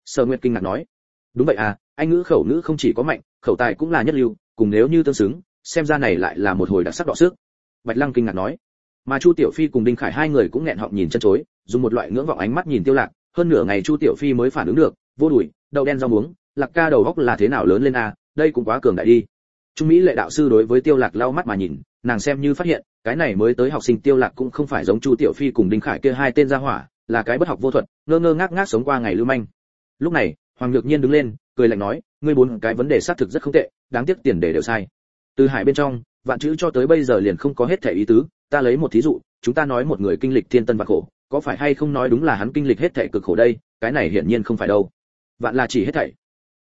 Sở nguyệt kinh ngạc nói. Đúng vậy à anh ngữ khẩu ngữ không chỉ có mạnh, khẩu tài cũng là nhất lưu, cùng nếu như tương xứng, xem ra này lại là một hồi đặc sắc đọ sức. Bạch lăng kinh ngạc nói. Mà chu tiểu phi cùng đinh khải hai người cũng nghẹn họng nhìn chân chối, dùng một loại ngưỡng vọng ánh mắt nhìn tiêu lạc, hơn nửa ngày chu tiểu phi mới phản ứng được, vô đuổi đậu đen rau muống, lạc ca đầu góc là thế nào lớn lên a, đây cũng quá cường đại đi. Trung mỹ lệ đạo sư đối với tiêu lạc lau mắt mà nhìn, nàng xem như phát hiện, cái này mới tới học sinh tiêu lạc cũng không phải giống chu tiểu phi cùng đinh khải kia hai tên gia hỏa, là cái bất học vô thuật, ngơ ngơ ngác ngác sống qua ngày lưu manh. Lúc này, hoàng nhược nhiên đứng lên, cười lạnh nói, ngươi bốn cái vấn đề xác thực rất không tệ, đáng tiếc tiền để đều sai. Từ hải bên trong, vạn chữ cho tới bây giờ liền không có hết thể ý tứ, ta lấy một thí dụ, chúng ta nói một người kinh lịch thiên tân và khổ, có phải hay không nói đúng là hắn kinh lịch hết thể cực khổ đây, cái này hiển nhiên không phải đâu vạn là chỉ hết thảy.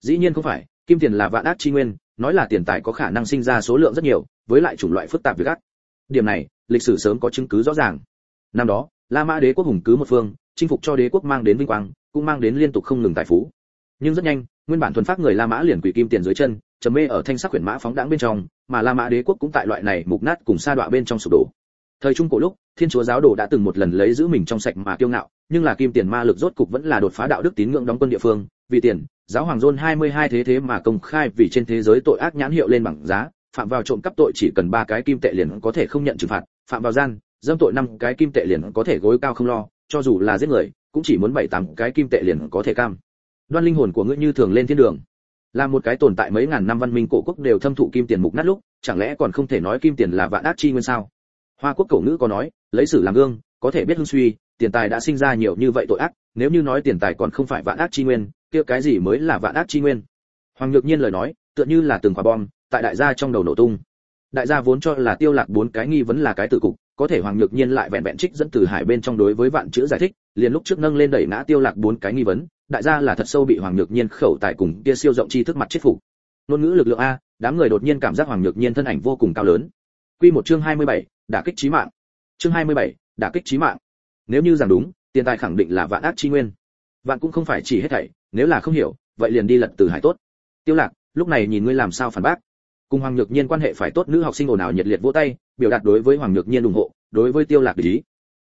Dĩ nhiên không phải, kim tiền là vạn ác chi nguyên, nói là tiền tài có khả năng sinh ra số lượng rất nhiều, với lại chủng loại phức tạp việc ác. Điểm này, lịch sử sớm có chứng cứ rõ ràng. Năm đó, la mã đế quốc hùng cứ một phương, chinh phục cho đế quốc mang đến vinh quang, cũng mang đến liên tục không ngừng tài phú. Nhưng rất nhanh, nguyên bản thuần phát người la mã liền quỷ kim tiền dưới chân, trầm mê ở thanh sắc quyển mã phóng đãng bên trong, mà la mã đế quốc cũng tại loại này mục nát cùng sa đọa bên trong sụp đổ. Thời trung cổ lúc thiên chúa giáo đồ đã từng một lần lấy giữ mình trong sạch mà kiêu ngạo nhưng là kim tiền ma lực rốt cục vẫn là đột phá đạo đức tín ngưỡng đóng quân địa phương vì tiền giáo hoàng John 22 thế thế mà công khai vì trên thế giới tội ác nhãn hiệu lên bằng giá, phạm vào trộm cắp tội chỉ cần ba cái kim tệ liền có thể không nhận trừng phạt, phạm vào gian, dâm tội năm cái kim tệ liền có thể gối cao không lo, cho dù là giết người, cũng chỉ muốn bảy tám cái kim tệ liền có thể cam. Đoan linh hồn của ngươi như thường lên thiên đường. Là một cái tồn tại mấy ngàn năm văn minh cổ quốc đều thâm thụ kim tiền mục nát lúc, chẳng lẽ còn không thể nói kim tiền là vạn ác chi nguyên sao? Hoa quốc cổ ngữ có nói, lấy sử làm gương, có thể biết hưng suy, tiền tài đã sinh ra nhiều như vậy tội ác, nếu như nói tiền tài còn không phải vạn ác chi nguyên, kia cái gì mới là vạn ác chi nguyên? Hoàng nhược nhiên lời nói tựa như là từng quả bom tại đại gia trong đầu nổ tung. Đại gia vốn cho là tiêu lạc bốn cái nghi vấn là cái tử cục có thể hoàng nhược nhiên lại vẹn vẹn trích dẫn từ hải bên trong đối với vạn chữ giải thích liền lúc trước nâng lên đẩy ngã tiêu lạc bốn cái nghi vấn đại gia là thật sâu bị hoàng nhược nhiên khẩu tài cùng kia siêu rộng chi thức mặt chết phục. Ngôn ngữ lực lượng a đám người đột nhiên cảm giác hoàng nhược nhiên thân ảnh vô cùng cao lớn. Quy một chương 27, đả kích chí mạng. Chương 27, đả kích chí mạng. Nếu như rằng đúng tiền tài khẳng định là vạn ác chi nguyên. Vạn cũng không phải chỉ hết thảy nếu là không hiểu vậy liền đi lật từ hải tốt. Tiêu lạc lúc này nhìn ngươi làm sao phản bác? Cùng hoàng nhược nhiên quan hệ phải tốt nữ học sinh ồn ào nhiệt liệt vỗ tay biểu đạt đối với hoàng nhược nhiên ủng hộ đối với tiêu lạc ý.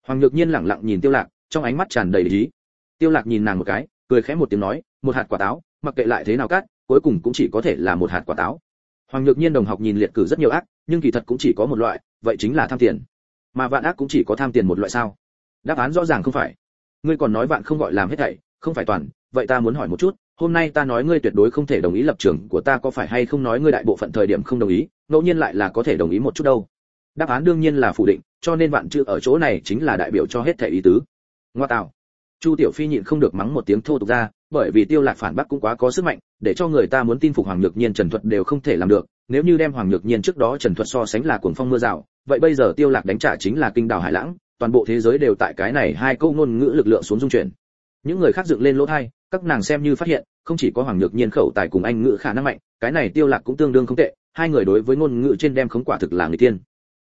Hoàng nhược nhiên lặng lặng nhìn tiêu lạc trong ánh mắt tràn đầy ý. Tiêu lạc nhìn nàng một cái cười khẽ một tiếng nói một hạt quả táo mặc kệ lại thế nào cắt cuối cùng cũng chỉ có thể là một hạt quả táo hoàng nhược nhiên đồng học nhìn liệt cử rất nhiều ác, nhưng kỳ thật cũng chỉ có một loại, vậy chính là tham tiền. Mà vạn ác cũng chỉ có tham tiền một loại sao? Đáp án rõ ràng không phải. Ngươi còn nói vạn không gọi làm hết thảy, không phải toàn, vậy ta muốn hỏi một chút, hôm nay ta nói ngươi tuyệt đối không thể đồng ý lập trường của ta có phải hay không nói ngươi đại bộ phận thời điểm không đồng ý, ngẫu nhiên lại là có thể đồng ý một chút đâu. Đáp án đương nhiên là phủ định, cho nên vạn chữ ở chỗ này chính là đại biểu cho hết thảy ý tứ. Ngoa tạo. Chu tiểu phi nhịn không được mắng một tiếng thô tục ra bởi vì tiêu lạc phản bác cũng quá có sức mạnh, để cho người ta muốn tin phục hoàng nhược nhiên trần thuật đều không thể làm được. Nếu như đem hoàng nhược nhiên trước đó trần thuật so sánh là cuồng phong mưa rào, vậy bây giờ tiêu lạc đánh trả chính là kinh đảo hải lãng, toàn bộ thế giới đều tại cái này hai câu ngôn ngữ lực lượng xuống dung chuyển. Những người khác dựng lên lỗ thay các nàng xem như phát hiện, không chỉ có hoàng nhược nhiên khẩu tài cùng anh ngữ khả năng mạnh, cái này tiêu lạc cũng tương đương không tệ, hai người đối với ngôn ngữ trên đem khống quả thực là người tiên.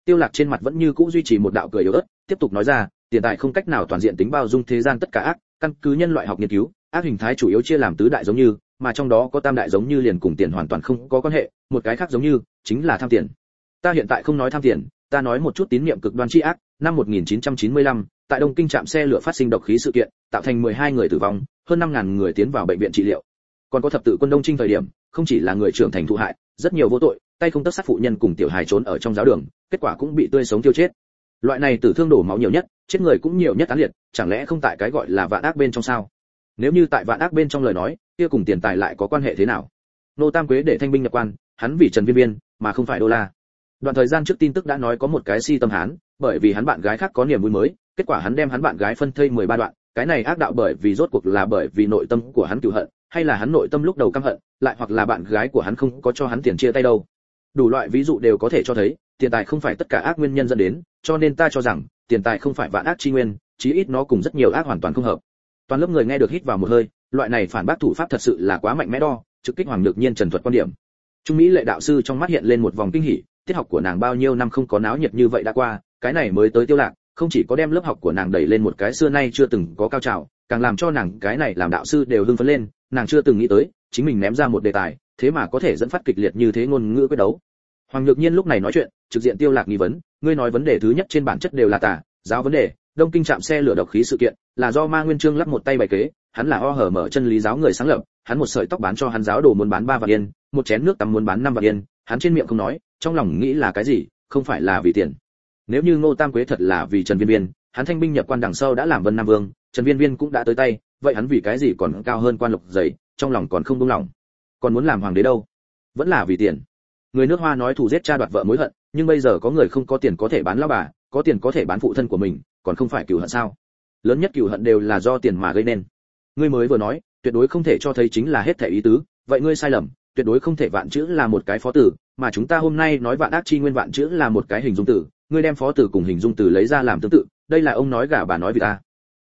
Tiêu lạc trên mặt vẫn như cũ duy trì một đạo cười yếu ớt, tiếp tục nói ra, tiền tài không cách nào toàn diện tính bao dung thế gian tất cả ác, căn cứ nhân loại học nghiên cứu ác hình thái chủ yếu chia làm tứ đại giống như mà trong đó có tam đại giống như liền cùng tiền hoàn toàn không có quan hệ một cái khác giống như chính là tham tiền ta hiện tại không nói tham tiền ta nói một chút tín niệm cực đoan chi ác năm 1995, tại Đông Kinh trạm xe lửa phát sinh độc khí sự kiện, tạo thành 12 người tử vong, hơn 5000 người tiến vào bệnh viện trị liệu. Còn có thập tự quân Đông Trinh thời điểm, không chỉ là người trưởng thành thụ hại, rất nhiều vô tội, tay không tất sát phụ nhân cùng tiểu hài trốn ở trong giáo đường, kết quả cũng bị tươi sống tiêu chết. Loại này tử thương đổ máu nhiều nhất, chết người cũng nhiều nhất án liệt, chẳng lẽ không tại cái gọi là vạn ác bên trong sao? Nếu như tại vạn ác bên trong lời nói, kia cùng tiền tài lại có quan hệ thế nào? Nô Tam Quế để thanh binh nhập quan, hắn vì Trần Viên Viên, mà không phải đô la. Đoạn thời gian trước tin tức đã nói có một cái si tâm hán, bởi vì hắn bạn gái khác có niềm vui mới, kết quả hắn đem hắn bạn gái phân thây 13 đoạn, cái này ác đạo bởi vì rốt cuộc là bởi vì nội tâm của hắn cựu hận, hay là hắn nội tâm lúc đầu căm hận, lại hoặc là bạn gái của hắn không có cho hắn tiền chia tay đâu. Đủ loại ví dụ đều có thể cho thấy, tiền tài không phải tất cả ác nguyên nhân dẫn đến, cho nên ta cho rằng, tiền tài không phải vạn ác chi nguyên, chí ít nó cùng rất nhiều ác hoàn toàn không hợp. Toàn lớp người nghe được hít vào một hơi, loại này phản bác thủ pháp thật sự là quá mạnh mẽ đo, trực kích hoàng lược nhiên trần thuật quan điểm. Trung Mỹ lệ đạo sư trong mắt hiện lên một vòng kinh hỉ, tiết học của nàng bao nhiêu năm không có náo nhiệt như vậy đã qua, cái này mới tới tiêu lạc, không chỉ có đem lớp học của nàng đẩy lên một cái xưa nay chưa từng có cao trào, càng làm cho nàng cái này làm đạo sư đều hưng phấn lên, nàng chưa từng nghĩ tới, chính mình ném ra một đề tài, thế mà có thể dẫn phát kịch liệt như thế ngôn ngữ quyết đấu. Hoàng Nhược Nhiên lúc này nói chuyện, trực diện tiêu lạc nghi vấn, ngươi nói vấn đề thứ nhất trên bản chất đều là tà, giáo vấn đề, Đông Kinh chạm xe lửa độc khí sự kiện, là do Ma Nguyên Trương lắp một tay bày kế, hắn là o hở mở chân lý giáo người sáng lập, hắn một sợi tóc bán cho hắn giáo đồ muốn bán ba vạn yên, một chén nước tắm muốn bán năm vạn yên, hắn trên miệng không nói, trong lòng nghĩ là cái gì, không phải là vì tiền. Nếu như ngô tam quế thật là vì trần viên viên hắn thanh binh nhập quan đằng sau đã làm vân nam vương trần viên viên cũng đã tới tay vậy hắn vì cái gì còn cao hơn quan lục giấy trong lòng còn không buông lòng. Còn muốn làm hoàng đế đâu? Vẫn là vì tiền. Người nước hoa nói thủ giết cha đoạt vợ mối hận nhưng bây giờ có người không có tiền có thể bán lao bà có tiền có thể bán phụ thân của mình còn không phải cửu hận sao? Lớn nhất cửu hận đều là do tiền mà gây nên. Ngươi mới vừa nói, tuyệt đối không thể cho thấy chính là hết thể ý tứ, vậy ngươi sai lầm, tuyệt đối không thể vạn chữ là một cái phó tử, mà chúng ta hôm nay nói vạn ác chi nguyên vạn chữ là một cái hình dung tử, ngươi đem phó tử cùng hình dung từ lấy ra làm tương tự, đây là ông nói gà bà nói vì ta.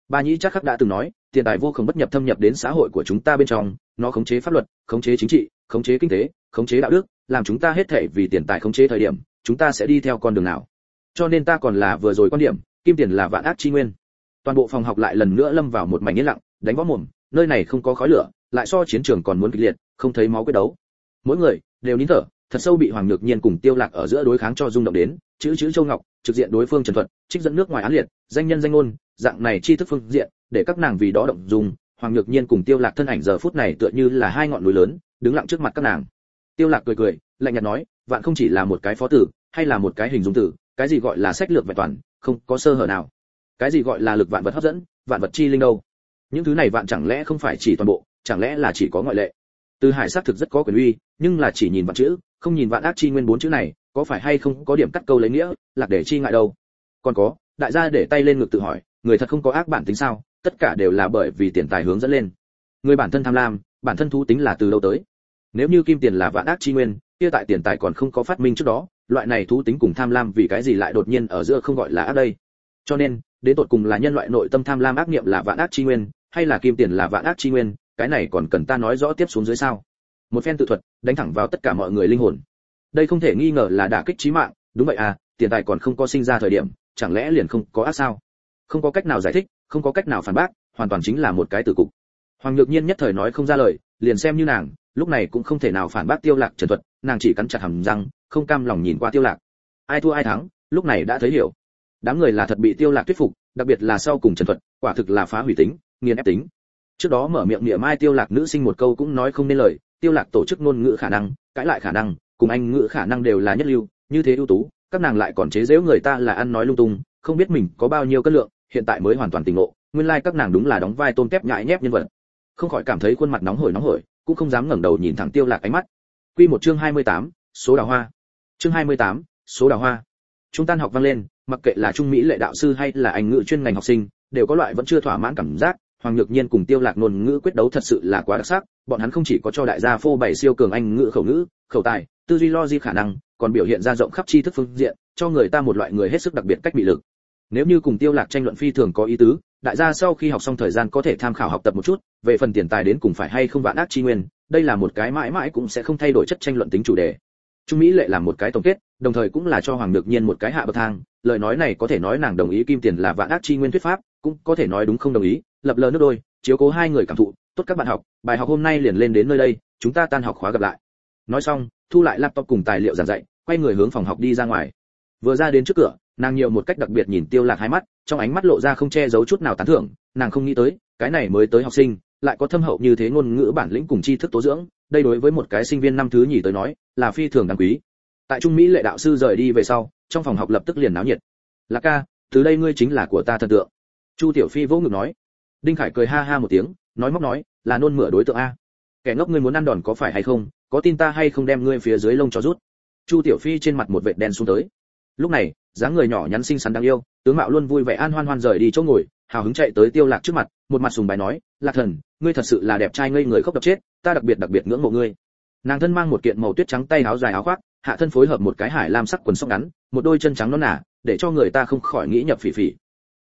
Bà nhĩ chắc khắc đã từng nói, tiền tài vô cùng bất nhập thâm nhập đến xã hội của chúng ta bên trong, nó khống chế pháp luật, khống chế chính trị, khống chế kinh tế, khống chế đạo đức, làm chúng ta hết thể vì tiền tài khống chế thời điểm, chúng ta sẽ đi theo con đường nào? Cho nên ta còn là vừa rồi quan điểm kim tiền là vạn ác chi nguyên. Toàn bộ phòng học lại lần nữa lâm vào một mảnh yên lặng, đánh võ mồm, nơi này không có khói lửa, lại so chiến trường còn muốn kịch liệt, không thấy máu quyết đấu. Mỗi người đều nín thở, thật sâu bị hoàng nhược nhiên cùng tiêu lạc ở giữa đối kháng cho rung động đến, chữ chữ châu ngọc, trực diện đối phương trần thuận trích dẫn nước ngoài án liệt, danh nhân danh ngôn, dạng này chi thức phương diện, để các nàng vì đó động dung, hoàng nhược nhiên cùng tiêu lạc thân ảnh giờ phút này tựa như là hai ngọn núi lớn, đứng lặng trước mặt các nàng. Tiêu lạc cười cười, lạnh nhạt nói, vạn không chỉ là một cái phó tử, hay là một cái hình dung tử cái gì gọi là sách lược vẹn toàn, không có sơ hở nào. Cái gì gọi là lực vạn vật hấp dẫn, vạn vật chi linh đâu? Những thứ này vạn chẳng lẽ không phải chỉ toàn bộ, chẳng lẽ là chỉ có ngoại lệ? Từ hải xác thực rất có quyền uy, nhưng là chỉ nhìn vạn chữ, không nhìn vạn ác chi nguyên bốn chữ này, có phải hay không có điểm cắt câu lấy nghĩa, lạc để chi ngại đâu? Còn có, đại gia để tay lên ngực tự hỏi, người thật không có ác bản tính sao? Tất cả đều là bởi vì tiền tài hướng dẫn lên. Người bản thân tham lam, bản thân thú tính là từ đâu tới? Nếu như kim tiền là vạn ác chi nguyên, kia tại tiền tài còn không có phát minh trước đó loại này thú tính cùng tham lam vì cái gì lại đột nhiên ở giữa không gọi là ác đây? Cho nên, đến tột cùng là nhân loại nội tâm tham lam ác niệm là vạn ác chi nguyên, hay là kim tiền là vạn ác chi nguyên, cái này còn cần ta nói rõ tiếp xuống dưới sao? Một phen tự thuật, đánh thẳng vào tất cả mọi người linh hồn. Đây không thể nghi ngờ là đả kích trí mạng, đúng vậy à tiền tài còn không có sinh ra thời điểm, chẳng lẽ liền không có ác sao? Không có cách nào giải thích, không có cách nào phản bác, hoàn toàn chính là một cái tử cục. Hoàng nhược nhiên nhất thời nói không ra lời, liền xem như nàng, lúc này cũng không thể nào phản bác tiêu lạc trần thuật nàng chỉ cắn chặt hàm răng, không cam lòng nhìn qua tiêu lạc. Ai thua ai thắng, lúc này đã thấy hiểu. Đám người là thật bị tiêu lạc thuyết phục, đặc biệt là sau cùng trần thuật, quả thực là phá hủy tính, nghiền ép tính. Trước đó mở miệng niệm mai tiêu lạc nữ sinh một câu cũng nói không nên lời, tiêu lạc tổ chức ngôn ngữ khả năng, cãi lại khả năng, cùng anh ngữ khả năng đều là nhất lưu, như thế ưu tú, các nàng lại còn chế giễu người ta là ăn nói lung tung, không biết mình có bao nhiêu cân lượng, hiện tại mới hoàn toàn tỉnh ngộ, nguyên lai like các nàng đúng là đóng vai tôn kép nhại nhép nhân vật. Không khỏi cảm thấy khuôn mặt nóng hổi nóng hổi, cũng không dám ngẩng đầu nhìn thẳng tiêu lạc ánh mắt quy một chương 28, số đào hoa. Chương 28, số đào hoa. Chúng tan học vang lên mặc kệ là trung mỹ lệ đạo sư hay là anh ngữ chuyên ngành học sinh đều có loại vẫn chưa thỏa mãn cảm giác hoàng nhược nhiên cùng tiêu lạc ngôn ngữ quyết đấu thật sự là quá đặc sắc bọn hắn không chỉ có cho đại gia phô bày siêu cường anh ngữ khẩu ngữ khẩu tài tư duy logic khả năng còn biểu hiện ra rộng khắp tri thức phương diện cho người ta một loại người hết sức đặc biệt cách bị lực. Nếu như cùng tiêu lạc tranh luận phi thường có ý tứ đại gia sau khi học xong thời gian có thể tham khảo học tập một chút về phần tiền tài đến cùng phải hay không vạn ác chi nguyên đây là một cái mãi mãi cũng sẽ không thay đổi chất tranh luận tính chủ đề. Trung mỹ lệ làm một cái tổng kết, đồng thời cũng là cho hoàng được nhiên một cái hạ bậc thang. Lời nói này có thể nói nàng đồng ý kim tiền là vạn ác chi nguyên thuyết pháp, cũng có thể nói đúng không đồng ý. Lập lờ nước đôi, chiếu cố hai người cảm thụ. Tốt các bạn học, bài học hôm nay liền lên đến nơi đây, chúng ta tan học khóa gặp lại. Nói xong, thu lại laptop cùng tài liệu giảng dạy, quay người hướng phòng học đi ra ngoài. Vừa ra đến trước cửa, nàng nhiều một cách đặc biệt nhìn tiêu lạc hai mắt, trong ánh mắt lộ ra không che giấu chút nào tán thưởng. Nàng không nghĩ tới, cái này mới tới học sinh lại có thâm hậu như thế ngôn ngữ bản lĩnh cùng tri thức tố dưỡng, đây đối với một cái sinh viên năm thứ nhì tới nói, là phi thường đáng quý. Tại trung mỹ lệ đạo sư rời đi về sau, trong phòng học lập tức liền náo nhiệt. Lạc ca, từ đây ngươi chính là của ta thần tượng. Chu tiểu phi vỗ ngực nói. Đinh khải cười ha ha một tiếng, nói móc nói, là nôn mửa đối tượng a. Kẻ ngốc ngươi muốn ăn đòn có phải hay không, có tin ta hay không đem ngươi phía dưới lông cho rút? Chu tiểu phi trên mặt một vệt đen xuống tới. Lúc này, dáng người nhỏ nhắn xinh xắn đáng yêu, tướng mạo luôn vui vẻ an hoan hoan rời đi chỗ ngồi, hào hứng chạy tới tiêu lạc trước mặt, một mặt sùng bài nói lạc thần, ngươi thật sự là đẹp trai ngây người khóc đập chết, ta đặc biệt đặc biệt ngưỡng mộ ngươi. Nàng thân mang một kiện màu tuyết trắng tay áo dài áo khoác, hạ thân phối hợp một cái hải lam sắc quần sóc ngắn, một đôi chân trắng non nả để cho người ta không khỏi nghĩ nhập phỉ phỉ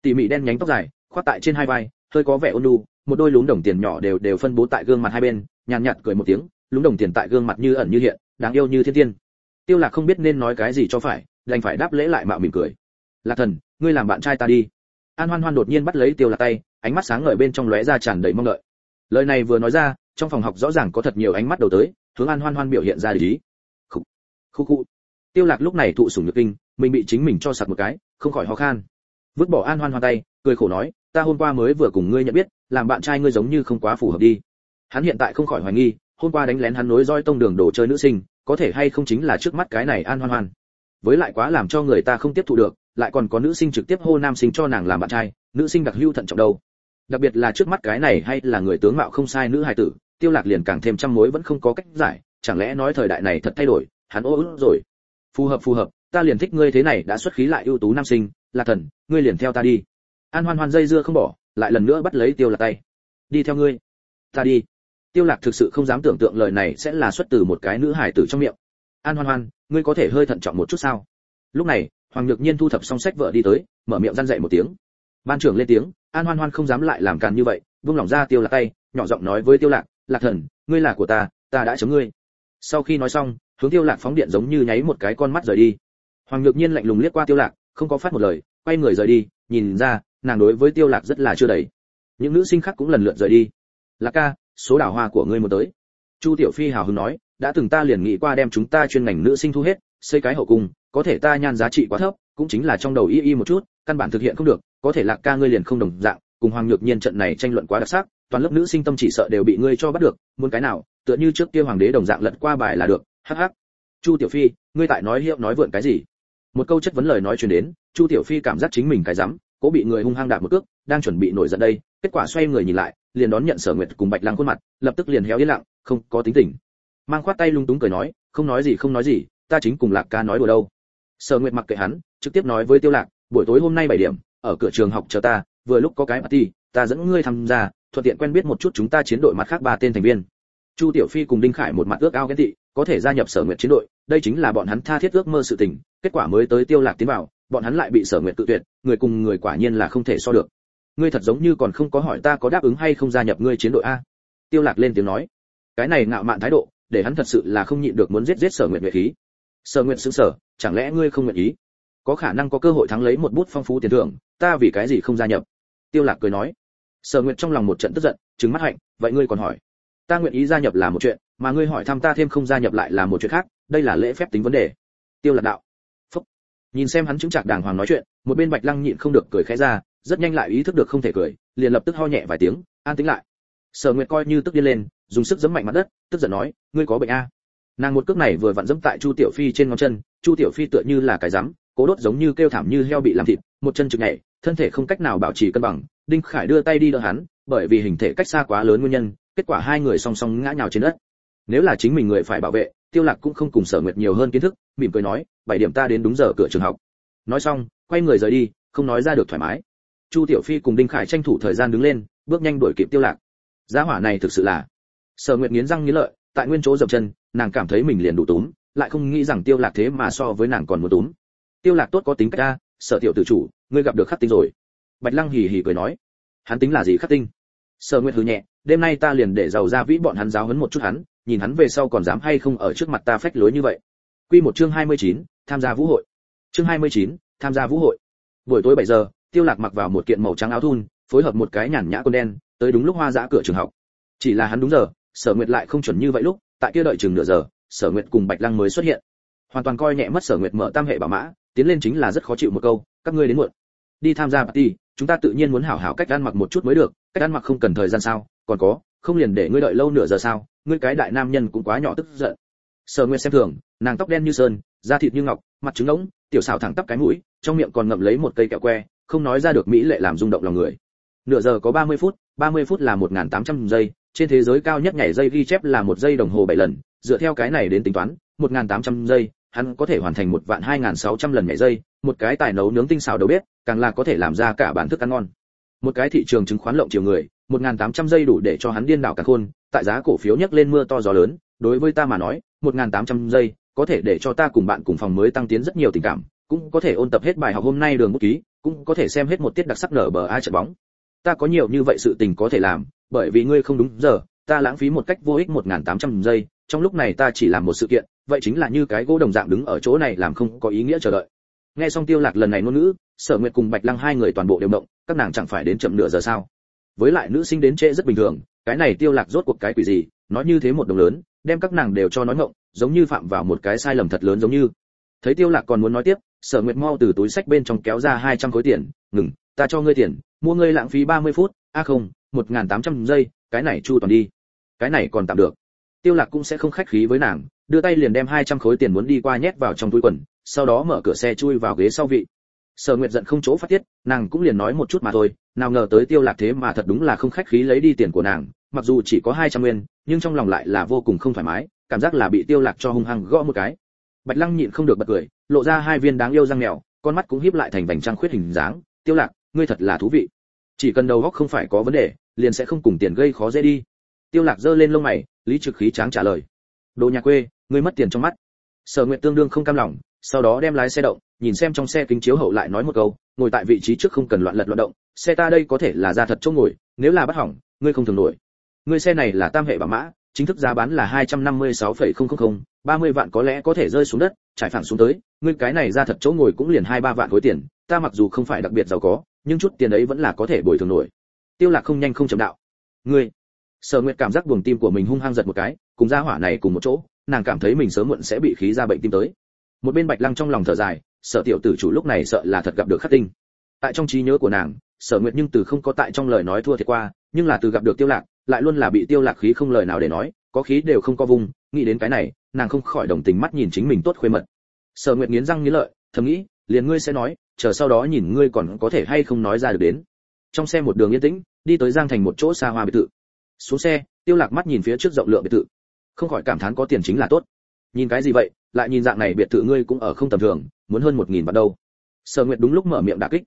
tỉ mỉ đen nhánh tóc dài, khoác tại trên hai vai, hơi có vẻ ôn nhu, một đôi lúm đồng tiền nhỏ đều đều phân bố tại gương mặt hai bên, nhàn nhạt cười một tiếng lúm đồng tiền tại gương mặt như ẩn như hiện, đáng yêu như thiên tiên. Tiêu lạc không biết nên nói cái gì cho phải, đành phải đáp lễ lại mạo mỉm cười. Lạc thần, ngươi làm bạn trai ta đi. An hoan hoan đột nhiên bắt lấy tiêu lạc tay ánh mắt sáng ngời bên trong lóe ra tràn đầy mong đợi. Lời này vừa nói ra, trong phòng học rõ ràng có thật nhiều ánh mắt đầu tới, hướng an hoan hoan biểu hiện ra lý khu khu khu tiêu lạc lúc này thụ sủng nhược kinh, mình bị chính mình cho sặc một cái, không khỏi ho khan. Vứt bỏ an hoan hoan tay, cười khổ nói, ta hôm qua mới vừa cùng ngươi nhận biết, làm bạn trai ngươi giống như không quá phù hợp đi. Hắn hiện tại không khỏi hoài nghi, hôm qua đánh lén hắn nối roi tông đường đồ chơi nữ sinh, có thể hay không chính là trước mắt cái này an hoan hoan. Với lại quá làm cho người ta không tiếp thu được, lại còn có nữ sinh trực tiếp hô nam sinh cho nàng làm bạn trai, nữ sinh đặc hưu thận trọng đâu đặc biệt là trước mắt cái này hay là người tướng mạo không sai nữ hài tử, tiêu lạc liền càng thêm trăm mối vẫn không có cách giải, chẳng lẽ nói thời đại này thật thay đổi, hắn ô ức rồi. Phù hợp phù hợp, ta liền thích ngươi thế này đã xuất khí lại ưu tú nam sinh là thần, ngươi liền theo ta đi. An hoan hoan dây dưa không bỏ, lại lần nữa bắt lấy tiêu lạc tay. Đi theo ngươi. Ta đi. Tiêu lạc thực sự không dám tưởng tượng lời này sẽ là xuất từ một cái nữ hài tử trong miệng. An hoan hoan, ngươi có thể hơi thận trọng một chút sao? Lúc này, hoàng nhược nhiên thu thập xong sách vợ đi tới, mở miệng răn dậy một tiếng. Ban trưởng lên tiếng an hoan hoan không dám lại làm càn như vậy, vung lòng ra tiêu lạc tay, nhỏ giọng nói với tiêu lạc lạc thần, ngươi là của ta ta đã chống ngươi. Sau khi nói xong, hướng tiêu lạc phóng điện giống như nháy một cái con mắt rời đi. Hoàng nhược nhiên lạnh lùng liếc qua tiêu lạc, không có phát một lời, quay người rời đi, nhìn ra, nàng đối với tiêu lạc rất là chưa đầy. Những nữ sinh khác cũng lần lượt rời đi. Lạc ca, số đào hoa của ngươi một tới. Chu tiểu phi hào hứng nói, đã từng ta liền nghĩ qua đem chúng ta chuyên ngành nữ sinh thu hết, xây cái hậu cung, có thể ta nhan giá trị quá thấp, cũng chính là trong đầu y y một chút, căn bản thực hiện không được có thể lạc ca ngươi liền không đồng dạng, cùng hoàng nhược nhiên trận này tranh luận quá đặc sắc, toàn lớp nữ sinh tâm chỉ sợ đều bị ngươi cho bắt được, muốn cái nào, tựa như trước kia hoàng đế đồng dạng lật qua bài là được, hắc hắc. Chu tiểu phi, ngươi tại nói hiệu nói vượn cái gì? Một câu chất vấn lời nói truyền đến, chu tiểu phi cảm giác chính mình cái rắm, cố bị người hung hăng đạp một cước, đang chuẩn bị nổi giận đây, kết quả xoay người nhìn lại, liền đón nhận sở nguyệt cùng bạch lăng khuôn mặt, lập tức liền héo yên lặng, không có tính tình. Mang khoát tay lung túng cười nói, không nói gì, không nói gì, ta chính cùng lạc ca nói đùa đâu. Sở nguyệt mặc kệ hắn, trực tiếp nói với tiêu lạc, buổi tối hôm nay 7 điểm ở cửa trường học chờ ta, vừa lúc có cái party, ta dẫn ngươi tham gia, thuận tiện quen biết một chút chúng ta chiến đội mặt khác ba tên thành viên. Chu tiểu phi cùng đinh khải một mặt ước ao ghen tị, có thể gia nhập sở nguyệt chiến đội, đây chính là bọn hắn tha thiết ước mơ sự tình, kết quả mới tới tiêu lạc tiến vào, bọn hắn lại bị sở nguyệt tự tuyệt, người cùng người quả nhiên là không thể so được. Ngươi thật giống như còn không có hỏi ta có đáp ứng hay không gia nhập ngươi chiến đội a? Tiêu lạc lên tiếng nói. Cái này ngạo mạn thái độ, để hắn thật sự là không nhịn được muốn giết giết sở nguyệt nguyệt khí. Sở nguyệt sững sờ, chẳng lẽ ngươi không nguyện ý? Có khả năng có cơ hội thắng lấy một bút phong phú tiền thưởng, ta vì cái gì không gia nhập? Tiêu lạc cười nói. Sở nguyệt trong lòng một trận tức giận, trừng mắt hạnh, vậy ngươi còn hỏi. Ta nguyện ý gia nhập là một chuyện, mà ngươi hỏi thăm ta thêm không gia nhập lại là một chuyện khác, đây là lễ phép tính vấn đề. Tiêu lạc đạo. Phúc. nhìn xem hắn chứng trạc đàng hoàng nói chuyện, một bên bạch lăng nhịn không được cười khẽ ra, rất nhanh lại ý thức được không thể cười, liền lập tức ho nhẹ vài tiếng, an tĩnh lại. Sở nguyệt coi như tức điên lên, dùng sức giẫm mạnh mặt đất, tức giận nói, ngươi có bệnh a? Nàng một cước này vừa vặn giẫm tại chu tiểu phi trên ngón chân, chu tiểu phi tựa như là cái rắm cố đốt giống như kêu thảm như heo bị làm thịt, một chân trực nhảy, thân thể không cách nào bảo trì cân bằng. Đinh khải đưa tay đi đỡ hắn, bởi vì hình thể cách xa quá lớn nguyên nhân, kết quả hai người song song ngã nhào trên đất. Nếu là chính mình người phải bảo vệ, tiêu lạc cũng không cùng sở nguyệt nhiều hơn kiến thức, mỉm cười nói, bảy điểm ta đến đúng giờ cửa trường học. Nói xong, quay người rời đi, không nói ra được thoải mái. Chu tiểu phi cùng đinh khải tranh thủ thời gian đứng lên, bước nhanh đuổi kịp tiêu lạc. Giá hỏa này thực sự là sở nguyệt nghiến răng nghiến lợi, tại nguyên chỗ dậm chân, nàng cảm thấy mình liền đủ túm, lại không nghĩ rằng tiêu lạc thế mà so với nàng còn muốn túm tiêu lạc tốt có tính cách a sở tiểu tử chủ ngươi gặp được khắc tinh rồi. Bạch lăng hì hì cười nói. Hắn tính là gì khắc tinh? Sở nguyệt hừ nhẹ đêm nay ta liền để giàu ra vĩ bọn hắn giáo huấn một chút hắn nhìn hắn về sau còn dám hay không ở trước mặt ta phách lối như vậy. Quy một chương 29, tham gia vũ hội. Chương 29, tham gia vũ hội. Buổi tối 7 giờ tiêu lạc mặc vào một kiện màu trắng áo thun phối hợp một cái nhàn nhã quần đen tới đúng lúc hoa dã cửa trường học. Chỉ là hắn đúng giờ sở nguyệt lại không chuẩn như vậy lúc tại kia đợi chừng nửa giờ sở nguyệt cùng bạch lăng mới xuất hiện. Hoàn toàn coi nhẹ mất sở nguyệt mở tam hệ bảo mã tiến lên chính là rất khó chịu một câu, các ngươi đến muộn. Đi tham gia party, chúng ta tự nhiên muốn hảo hảo cách ăn mặc một chút mới được, cách ăn mặc không cần thời gian sao? Còn có, không liền để ngươi đợi lâu nửa giờ sao? Ngươi cái đại nam nhân cũng quá nhỏ tức giận. Sở nguyên xem thường, nàng tóc đen như sơn, da thịt như ngọc, mặt trứng ngỗng tiểu xảo thẳng tắp cái mũi, trong miệng còn ngậm lấy một cây kẹo que, không nói ra được mỹ lệ làm rung động lòng người. Nửa giờ có 30 phút 30 phút là 1.800 giây, trên thế giới cao nhất nhảy dây ghi chép là một giây đồng hồ 7 lần, dựa theo cái này đến tính toán 1.800 giây hắn có thể hoàn thành một vạn 2.600 lần nhảy dây, một cái tài nấu nướng tinh xảo đầu bếp, càng là có thể làm ra cả bản thức ăn ngon. Một cái thị trường chứng khoán lộng chiều người 1.800 giây đủ để cho hắn điên đảo cả khôn, tại giá cổ phiếu nhấc lên mưa to gió lớn, đối với ta mà nói 1.800 giây, có thể để cho ta cùng bạn cùng phòng mới tăng tiến rất nhiều tình cảm, cũng có thể ôn tập hết bài học hôm nay đường bút ký, cũng có thể xem hết một tiết đặc sắc nở bờ ai trận bóng. Ta có nhiều như vậy sự tình có thể làm, bởi vì ngươi không đúng giờ, ta lãng phí một cách vô ích 1.800 giây trong lúc này ta chỉ làm một sự kiện, vậy chính là như cái gỗ đồng dạng đứng ở chỗ này làm không có ý nghĩa chờ đợi. Nghe xong tiêu lạc lần này ngôn ngữ, sở nguyệt cùng bạch lăng hai người toàn bộ đều động, các nàng chẳng phải đến chậm nửa giờ sao? Với lại nữ sinh đến trễ rất bình thường, cái này tiêu lạc rốt cuộc cái quỷ gì, nói như thế một đồng lớn, đem các nàng đều cho nói ngọng giống như phạm vào một cái sai lầm thật lớn giống như. Thấy tiêu lạc còn muốn nói tiếp, sở nguyệt mau từ túi sách bên trong kéo ra 200 khối tiền, ngừng, ta cho ngươi tiền, mua ngươi lãng phí 30 phút, a à không 1.800 giây, cái này chu toàn đi. Cái này còn tạm được tiêu lạc cũng sẽ không khách khí với nàng, đưa tay liền đem 200 khối tiền muốn đi qua nhét vào trong túi quần, sau đó mở cửa xe chui vào ghế sau vị. Sở nguyệt giận không chỗ phát tiết, nàng cũng liền nói một chút mà thôi, nào ngờ tới tiêu lạc thế mà thật đúng là không khách khí lấy đi tiền của nàng, mặc dù chỉ có 200 nguyên, nhưng trong lòng lại là vô cùng không thoải mái, cảm giác là bị tiêu lạc cho hung hăng gõ một cái. Bạch lăng nhịn không được bật cười, lộ ra hai viên đáng yêu răng mèo, con mắt cũng híp lại thành vành trăng khuyết hình dáng. Tiêu lạc, ngươi thật là thú vị. Chỉ cần đầu óc không phải có vấn đề, liền sẽ không cùng tiền gây khó dễ đi tiêu lạc giơ lên lông mày lý trực khí tráng trả lời đồ nhà quê ngươi mất tiền trong mắt sở nguyện tương đương không cam lòng sau đó đem lái xe động nhìn xem trong xe kính chiếu hậu lại nói một câu ngồi tại vị trí trước không cần loạn lật loạn động xe ta đây có thể là ra thật chỗ ngồi nếu là bắt hỏng ngươi không thường nổi ngươi xe này là tam hệ bảo mã chính thức giá bán là 256,000, 30 vạn có lẽ có thể rơi xuống đất, trải phẳng xuống tới, ngươi cái này ra thật chỗ ngồi cũng liền 2 3 vạn khối tiền, ta mặc dù không phải đặc biệt giàu có, nhưng chút tiền ấy vẫn là có thể bồi thường nổi. Tiêu Lạc không nhanh không chậm đạo. Ngươi. Sở Nguyệt cảm giác buồng tim của mình hung hăng giật một cái, cùng gia hỏa này cùng một chỗ, nàng cảm thấy mình sớm muộn sẽ bị khí ra bệnh tim tới. Một bên Bạch Lăng trong lòng thở dài, Sở tiểu tử chủ lúc này sợ là thật gặp được khắc tinh. Tại trong trí nhớ của nàng, Sở Nguyệt nhưng từ không có tại trong lời nói thua thiệt qua, nhưng là từ gặp được Tiêu Lạc, lại luôn là bị Tiêu Lạc khí không lời nào để nói, có khí đều không có vùng, nghĩ đến cái này, nàng không khỏi đồng tình mắt nhìn chính mình tốt khuê mật. Sở Nguyệt nghiến răng nghiến lợi, thầm nghĩ, liền ngươi sẽ nói, chờ sau đó nhìn ngươi còn có thể hay không nói ra được đến. Trong xe một đường yên tĩnh, đi tới Giang Thành một chỗ xa hoa biệt thự. Xuống xe, Tiêu Lạc mắt nhìn phía trước rộng lượng biệt thự, không khỏi cảm thán có tiền chính là tốt. Nhìn cái gì vậy, lại nhìn dạng này biệt thự ngươi cũng ở không tầm thường, muốn hơn một nghìn vạn đâu. Sở Nguyệt đúng lúc mở miệng đả kích.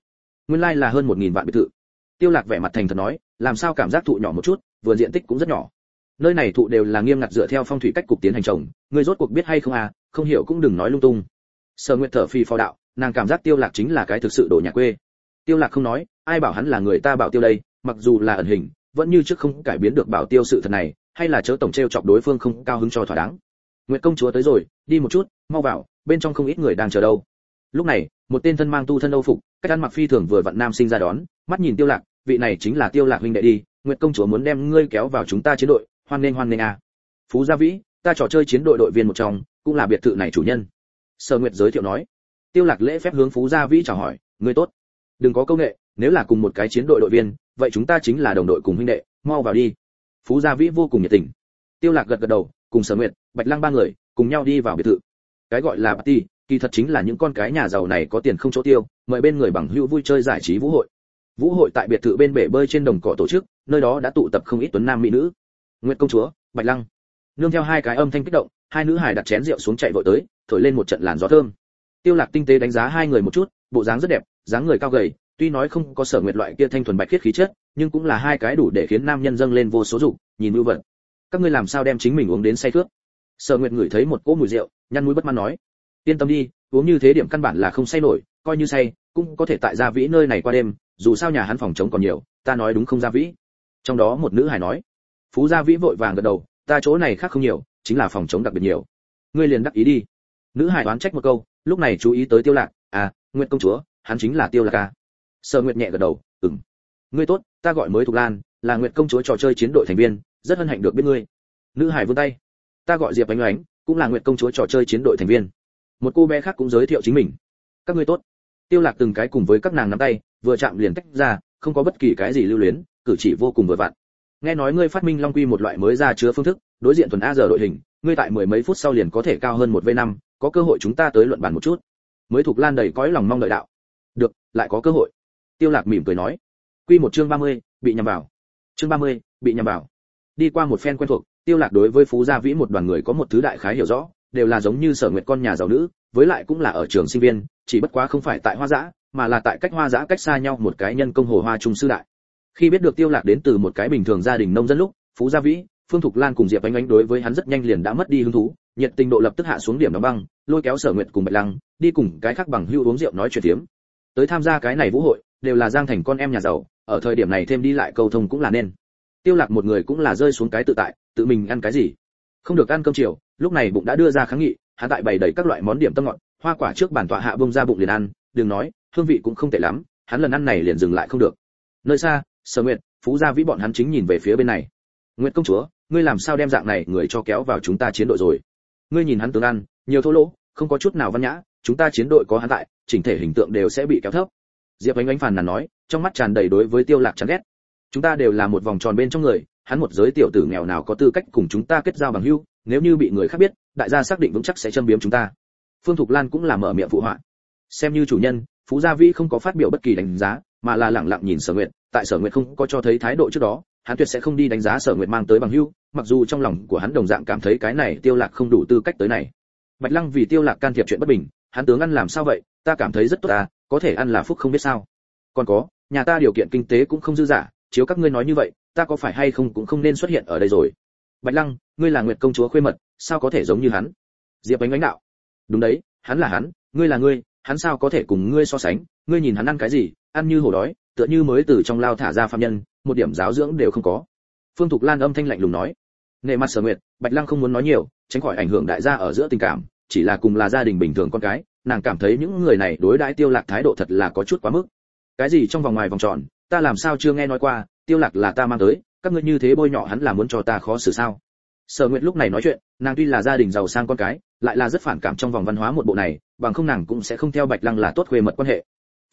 Nguyên lai like là hơn một nghìn vạn biệt thự. Tiêu Lạc vẻ mặt thành thật nói, làm sao cảm giác thụ nhỏ một chút, vừa diện tích cũng rất nhỏ nơi này thụ đều là nghiêm ngặt dựa theo phong thủy cách cục tiến hành trồng ngươi rốt cuộc biết hay không à không hiểu cũng đừng nói lung tung sở nguyệt thở phì phò đạo nàng cảm giác tiêu lạc chính là cái thực sự đồ nhà quê tiêu lạc không nói ai bảo hắn là người ta bảo tiêu đây mặc dù là ẩn hình vẫn như trước không cải biến được bảo tiêu sự thật này, hay là chớ tổng treo chọc đối phương không cao hứng cho thỏa đáng. Nguyệt công chúa tới rồi, đi một chút, mau vào, bên trong không ít người đang chờ đâu. Lúc này, một tên thân mang tu thân âu phục, cách ăn mặc phi thường vừa vặn nam sinh ra đón, mắt nhìn tiêu lạc, vị này chính là tiêu lạc huynh đệ đi, nguyệt công chúa muốn đem ngươi kéo vào chúng ta chiến đội, hoan nghênh hoan nghênh à. phú gia vĩ, ta trò chơi chiến đội đội viên một trong, cũng là biệt thự này chủ nhân. Sở nguyệt giới thiệu nói. Tiêu lạc lễ phép hướng phú gia vĩ chào hỏi, ngươi tốt. Đừng có câu nghệ, nếu là cùng một cái chiến đội đội viên vậy chúng ta chính là đồng đội cùng huynh đệ, mau vào đi. Phú gia vĩ vô cùng nhiệt tình. Tiêu lạc gật gật đầu, cùng sở nguyệt, bạch lăng ba người, cùng nhau đi vào biệt thự. Cái gọi là party, kỳ thật chính là những con cái nhà giàu này có tiền không chỗ tiêu, mời bên người bằng hữu vui chơi giải trí vũ hội. Vũ hội tại biệt thự bên bể bơi trên đồng cỏ tổ chức, nơi đó đã tụ tập không ít tuấn nam mỹ nữ. Nguyệt công chúa, bạch lăng. Nương theo hai cái âm thanh kích động, hai nữ hài đặt chén rượu xuống chạy vội tới, thổi lên một trận làn gió thơm. Tiêu lạc tinh tế đánh giá hai người một chút, bộ dáng rất đẹp, dáng người cao gầy tuy nói không có sở nguyệt loại kia thanh thuần bạch khiết khí chất, nhưng cũng là hai cái đủ để khiến nam nhân dâng lên vô số dục, nhìn ưu vật. Các ngươi làm sao đem chính mình uống đến say khướt sở nguyệt ngửi thấy một cỗ mùi rượu, nhăn mũi bất mãn nói. Yên tâm đi, uống như thế điểm căn bản là không say nổi, coi như say, cũng có thể tại gia vĩ nơi này qua đêm, dù sao nhà hắn phòng chống còn nhiều, ta nói đúng không gia vĩ? Trong đó một nữ hài nói. Phú gia vĩ vội vàng gật đầu, ta chỗ này khác không nhiều, chính là phòng chống đặc biệt nhiều. Ngươi liền đắc ý đi. Nữ hải đoán trách một câu, lúc này chú ý tới tiêu lạc. À nguyệt công chúa, hắn chính là tiêu lạc ca sở nguyệt nhẹ gật đầu, ừm. Ngươi tốt, ta gọi mới thục lan, là nguyệt công chúa trò chơi chiến đội thành viên, rất hân hạnh được biết ngươi. Nữ hải vươn tay. Ta gọi diệp ánh ánh, cũng là nguyệt công chúa trò chơi chiến đội thành viên. Một cô bé khác cũng giới thiệu chính mình. Các ngươi tốt. Tiêu lạc từng cái cùng với các nàng nắm tay, vừa chạm liền tách ra, không có bất kỳ cái gì lưu luyến, cử chỉ vô cùng vừa vặn. Nghe nói ngươi phát minh long quy một loại mới ra chứa phương thức, đối diện tuần a giờ đội hình, ngươi tại mười mấy phút sau liền có thể cao hơn một v năm, có cơ hội chúng ta tới luận bàn một chút. Mới thuộc lan đầy cõi lòng mong đợi đạo. Được, lại có cơ hội tiêu lạc mỉm cười nói quy một chương 30, bị nhầm vào. Chương 30, bị nhầm vào. Đi qua một phen quen thuộc tiêu lạc đối với phú gia vĩ một đoàn người có một thứ đại khái hiểu rõ đều là giống như sở nguyệt con nhà giàu nữ với lại cũng là ở trường sinh viên chỉ bất quá không phải tại hoa giã mà là tại cách hoa giã cách xa nhau một cái nhân công hồ hoa trung sư đại. Khi biết được tiêu lạc đến từ một cái bình thường gia đình nông dân lúc phú gia vĩ phương thục lan cùng diệp ánh ánh đối với hắn rất nhanh liền đã mất đi hứng thú nhiệt tình độ lập tức hạ xuống điểm đóng băng lôi kéo sở nguyệt cùng bạch lăng đi cùng cái khác bằng hưu uống rượu nói chuyện tiếm tới tham gia cái này vũ hội đều là giang thành con em nhà giàu, ở thời điểm này thêm đi lại cầu thông cũng là nên. Tiêu lạc một người cũng là rơi xuống cái tự tại, tự mình ăn cái gì? Không được ăn cơm chiều, lúc này bụng đã đưa ra kháng nghị, hắn tại bày đầy các loại món điểm tâm ngọt, hoa quả trước bàn tọa hạ bông ra bụng liền ăn, đừng nói, hương vị cũng không tệ lắm, hắn lần ăn này liền dừng lại không được. Nơi xa, sở nguyệt, phú gia vĩ bọn hắn chính nhìn về phía bên này. Nguyệt công chúa, ngươi làm sao đem dạng này người cho kéo vào chúng ta chiến đội rồi? Ngươi nhìn hắn tướng ăn, nhiều thô lỗ, không có chút nào văn nhã, chúng ta chiến đội có hắn tại, chỉnh thể hình tượng đều sẽ bị kéo thấp diệp ánh ánh phàn nàn nói, trong mắt tràn đầy đối với tiêu lạc chán ghét. Chúng ta đều là một vòng tròn bên trong người, hắn một giới tiểu tử nghèo nào có tư cách cùng chúng ta kết giao bằng hữu, nếu như bị người khác biết, đại gia xác định vững chắc sẽ châm biếm chúng ta. Phương thục lan cũng là mở miệng phụ họa. Xem như chủ nhân, phú gia vĩ không có phát biểu bất kỳ đánh giá, mà là lẳng lặng nhìn sở nguyệt, tại sở nguyệt không có cho thấy thái độ trước đó, hắn tuyệt sẽ không đi đánh giá sở nguyệt mang tới bằng hưu mặc dù trong lòng của hắn đồng dạng cảm thấy cái này tiêu lạc không đủ tư cách tới này. Bạch lăng vì tiêu lạc can thiệp chuyện bất bình, hắn tướng ăn làm sao vậy, ta cảm thấy rất tốt à? Có thể ăn là phúc không biết sao. Còn có, nhà ta điều kiện kinh tế cũng không dư giả chiếu các ngươi nói như vậy, ta có phải hay không cũng không nên xuất hiện ở đây rồi. Bạch lăng, ngươi là nguyệt công chúa khuê mật, sao có thể giống như hắn? Diệp ánh ánh đạo. Đúng đấy, hắn là hắn, ngươi là ngươi, hắn sao có thể cùng ngươi so sánh? Ngươi nhìn hắn ăn cái gì, ăn như hổ đói, tựa như mới từ trong lao thả ra phạm nhân, một điểm giáo dưỡng đều không có. Phương thục lan âm thanh lạnh lùng nói. Nệ mặt sở nguyệt, bạch lăng không muốn nói nhiều, tránh khỏi ảnh hưởng đại gia ở giữa tình cảm chỉ là cùng là gia đình bình thường con cái, nàng cảm thấy những người này đối đãi tiêu lạc thái độ thật là có chút quá mức. Cái gì trong vòng ngoài vòng tròn, ta làm sao chưa nghe nói qua, tiêu lạc là ta mang tới, các ngươi như thế bôi nhọ hắn là muốn cho ta khó xử sao? Sở nguyệt lúc này nói chuyện, nàng tuy là gia đình giàu sang con cái, lại là rất phản cảm trong vòng văn hóa một bộ này, bằng không nàng cũng sẽ không theo bạch lăng là tốt khuê mật quan hệ.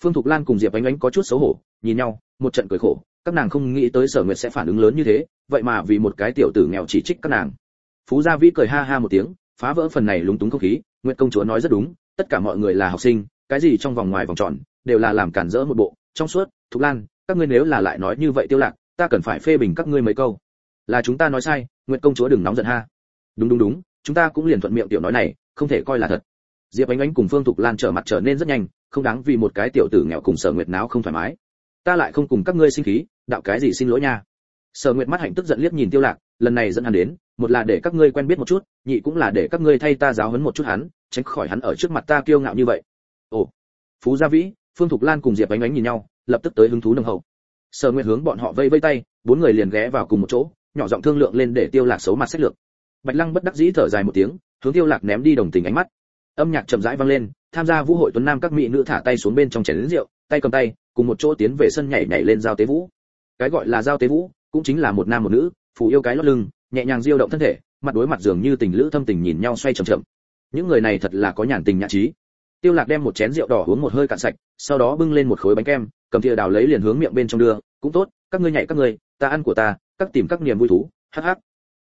Phương thục lan cùng diệp ánh ánh có chút xấu hổ, nhìn nhau, một trận cười khổ, các nàng không nghĩ tới sở nguyệt sẽ phản ứng lớn như thế, vậy mà vì một cái tiểu tử nghèo chỉ trích các nàng. Phú gia vĩ cười ha ha một tiếng phá vỡ phần này lúng túng không khí, nguyệt công chúa nói rất đúng, tất cả mọi người là học sinh, cái gì trong vòng ngoài vòng tròn, đều là làm cản rỡ một bộ, trong suốt, thục lan, các ngươi nếu là lại nói như vậy tiêu lạc, ta cần phải phê bình các ngươi mấy câu. Là chúng ta nói sai, nguyệt công chúa đừng nóng giận ha. Đúng đúng đúng, chúng ta cũng liền thuận miệng tiểu nói này, không thể coi là thật. Diệp ánh ánh cùng phương thục lan trở mặt trở nên rất nhanh, không đáng vì một cái tiểu tử nghèo cùng sở nguyệt náo không thoải mái. Ta lại không cùng các ngươi sinh khí, đạo cái gì xin lỗi nha. Sở nguyệt mắt hạnh tức giận liếc nhìn tiêu lạc, lần này dẫn hắn đến một là để các ngươi quen biết một chút, nhị cũng là để các ngươi thay ta giáo huấn một chút hắn, tránh khỏi hắn ở trước mặt ta kiêu ngạo như vậy. Ồ, phú gia vĩ, phương thục lan cùng diệp ánh ánh nhìn nhau, lập tức tới hứng thú nồng hậu. Sở nguyệt hướng bọn họ vây vây tay, bốn người liền ghé vào cùng một chỗ, nhỏ giọng thương lượng lên để tiêu lạc xấu mặt sách lược. Bạch lăng bất đắc dĩ thở dài một tiếng, hướng tiêu lạc ném đi đồng tình ánh mắt. Âm nhạc chậm rãi vang lên, tham gia vũ hội tuấn nam các mỹ nữ thả tay xuống bên trong chén rượu, tay cầm tay, cùng một chỗ tiến về sân nhảy nhảy lên giao tế vũ. Cái gọi là giao tế vũ, cũng chính là một nam một nữ, phù yêu cái lót lưng nhẹ nhàng diêu động thân thể, mặt đối mặt dường như tình lữ thâm tình nhìn nhau xoay chậm chậm. Những người này thật là có nhàn tình nhã trí. Tiêu lạc đem một chén rượu đỏ uống một hơi cạn sạch, sau đó bưng lên một khối bánh kem, cầm thìa đào lấy liền hướng miệng bên trong đưa, cũng tốt, các ngươi nhảy các ngươi, ta ăn của ta, các tìm các niềm vui thú, hắc hắc.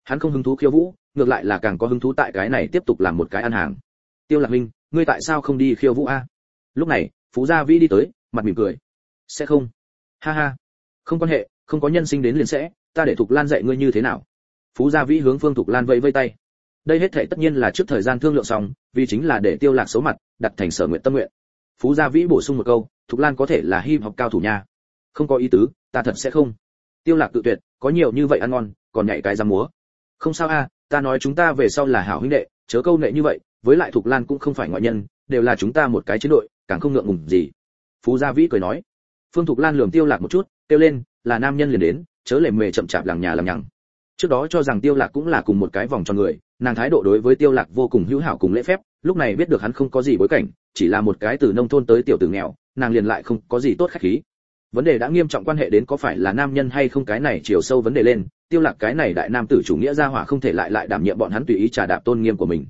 Hắn không hứng thú khiêu vũ, ngược lại là càng có hứng thú tại cái này tiếp tục làm một cái ăn hàng. Tiêu lạc minh ngươi tại sao không đi khiêu vũ a? Lúc này, phú gia vĩ đi tới, mặt mỉm cười. Sẽ không. Ha ha, không quan hệ, không có nhân sinh đến liền sẽ, ta để thục lan dạy ngươi như thế nào phú gia vĩ hướng phương thục lan vẫy vây tay. Đây hết thảy tất nhiên là trước thời gian thương lượng xong, vì chính là để tiêu lạc xấu mặt, đặt thành sở nguyện tâm nguyện. Phú gia vĩ bổ sung một câu, thục lan có thể là hi học cao thủ nha. Không có ý tứ, ta thật sẽ không. Tiêu lạc tự tuyệt, có nhiều như vậy ăn ngon, còn nhảy cái ra múa. Không sao a, ta nói chúng ta về sau là hảo huynh đệ, chớ câu nệ như vậy, với lại thục lan cũng không phải ngoại nhân, đều là chúng ta một cái chiến đội, càng không ngượng ngùng gì. Phú gia vĩ cười nói. Phương thục lan lườm tiêu lạc một chút tiêu lên, là nam nhân liền đến, chớ lề mề chậm chạp lằng nhà lằng nhằng trước đó cho rằng tiêu lạc cũng là cùng một cái vòng tròn người, nàng thái độ đối với tiêu lạc vô cùng hữu hảo cùng lễ phép, lúc này biết được hắn không có gì bối cảnh, chỉ là một cái từ nông thôn tới tiểu tử nghèo, nàng liền lại không có gì tốt khách khí. Vấn đề đã nghiêm trọng quan hệ đến có phải là nam nhân hay không cái này chiều sâu vấn đề lên, tiêu lạc cái này đại nam tử chủ nghĩa gia hỏa không thể lại lại đảm nhiệm bọn hắn tùy ý trà đạp tôn nghiêm của mình.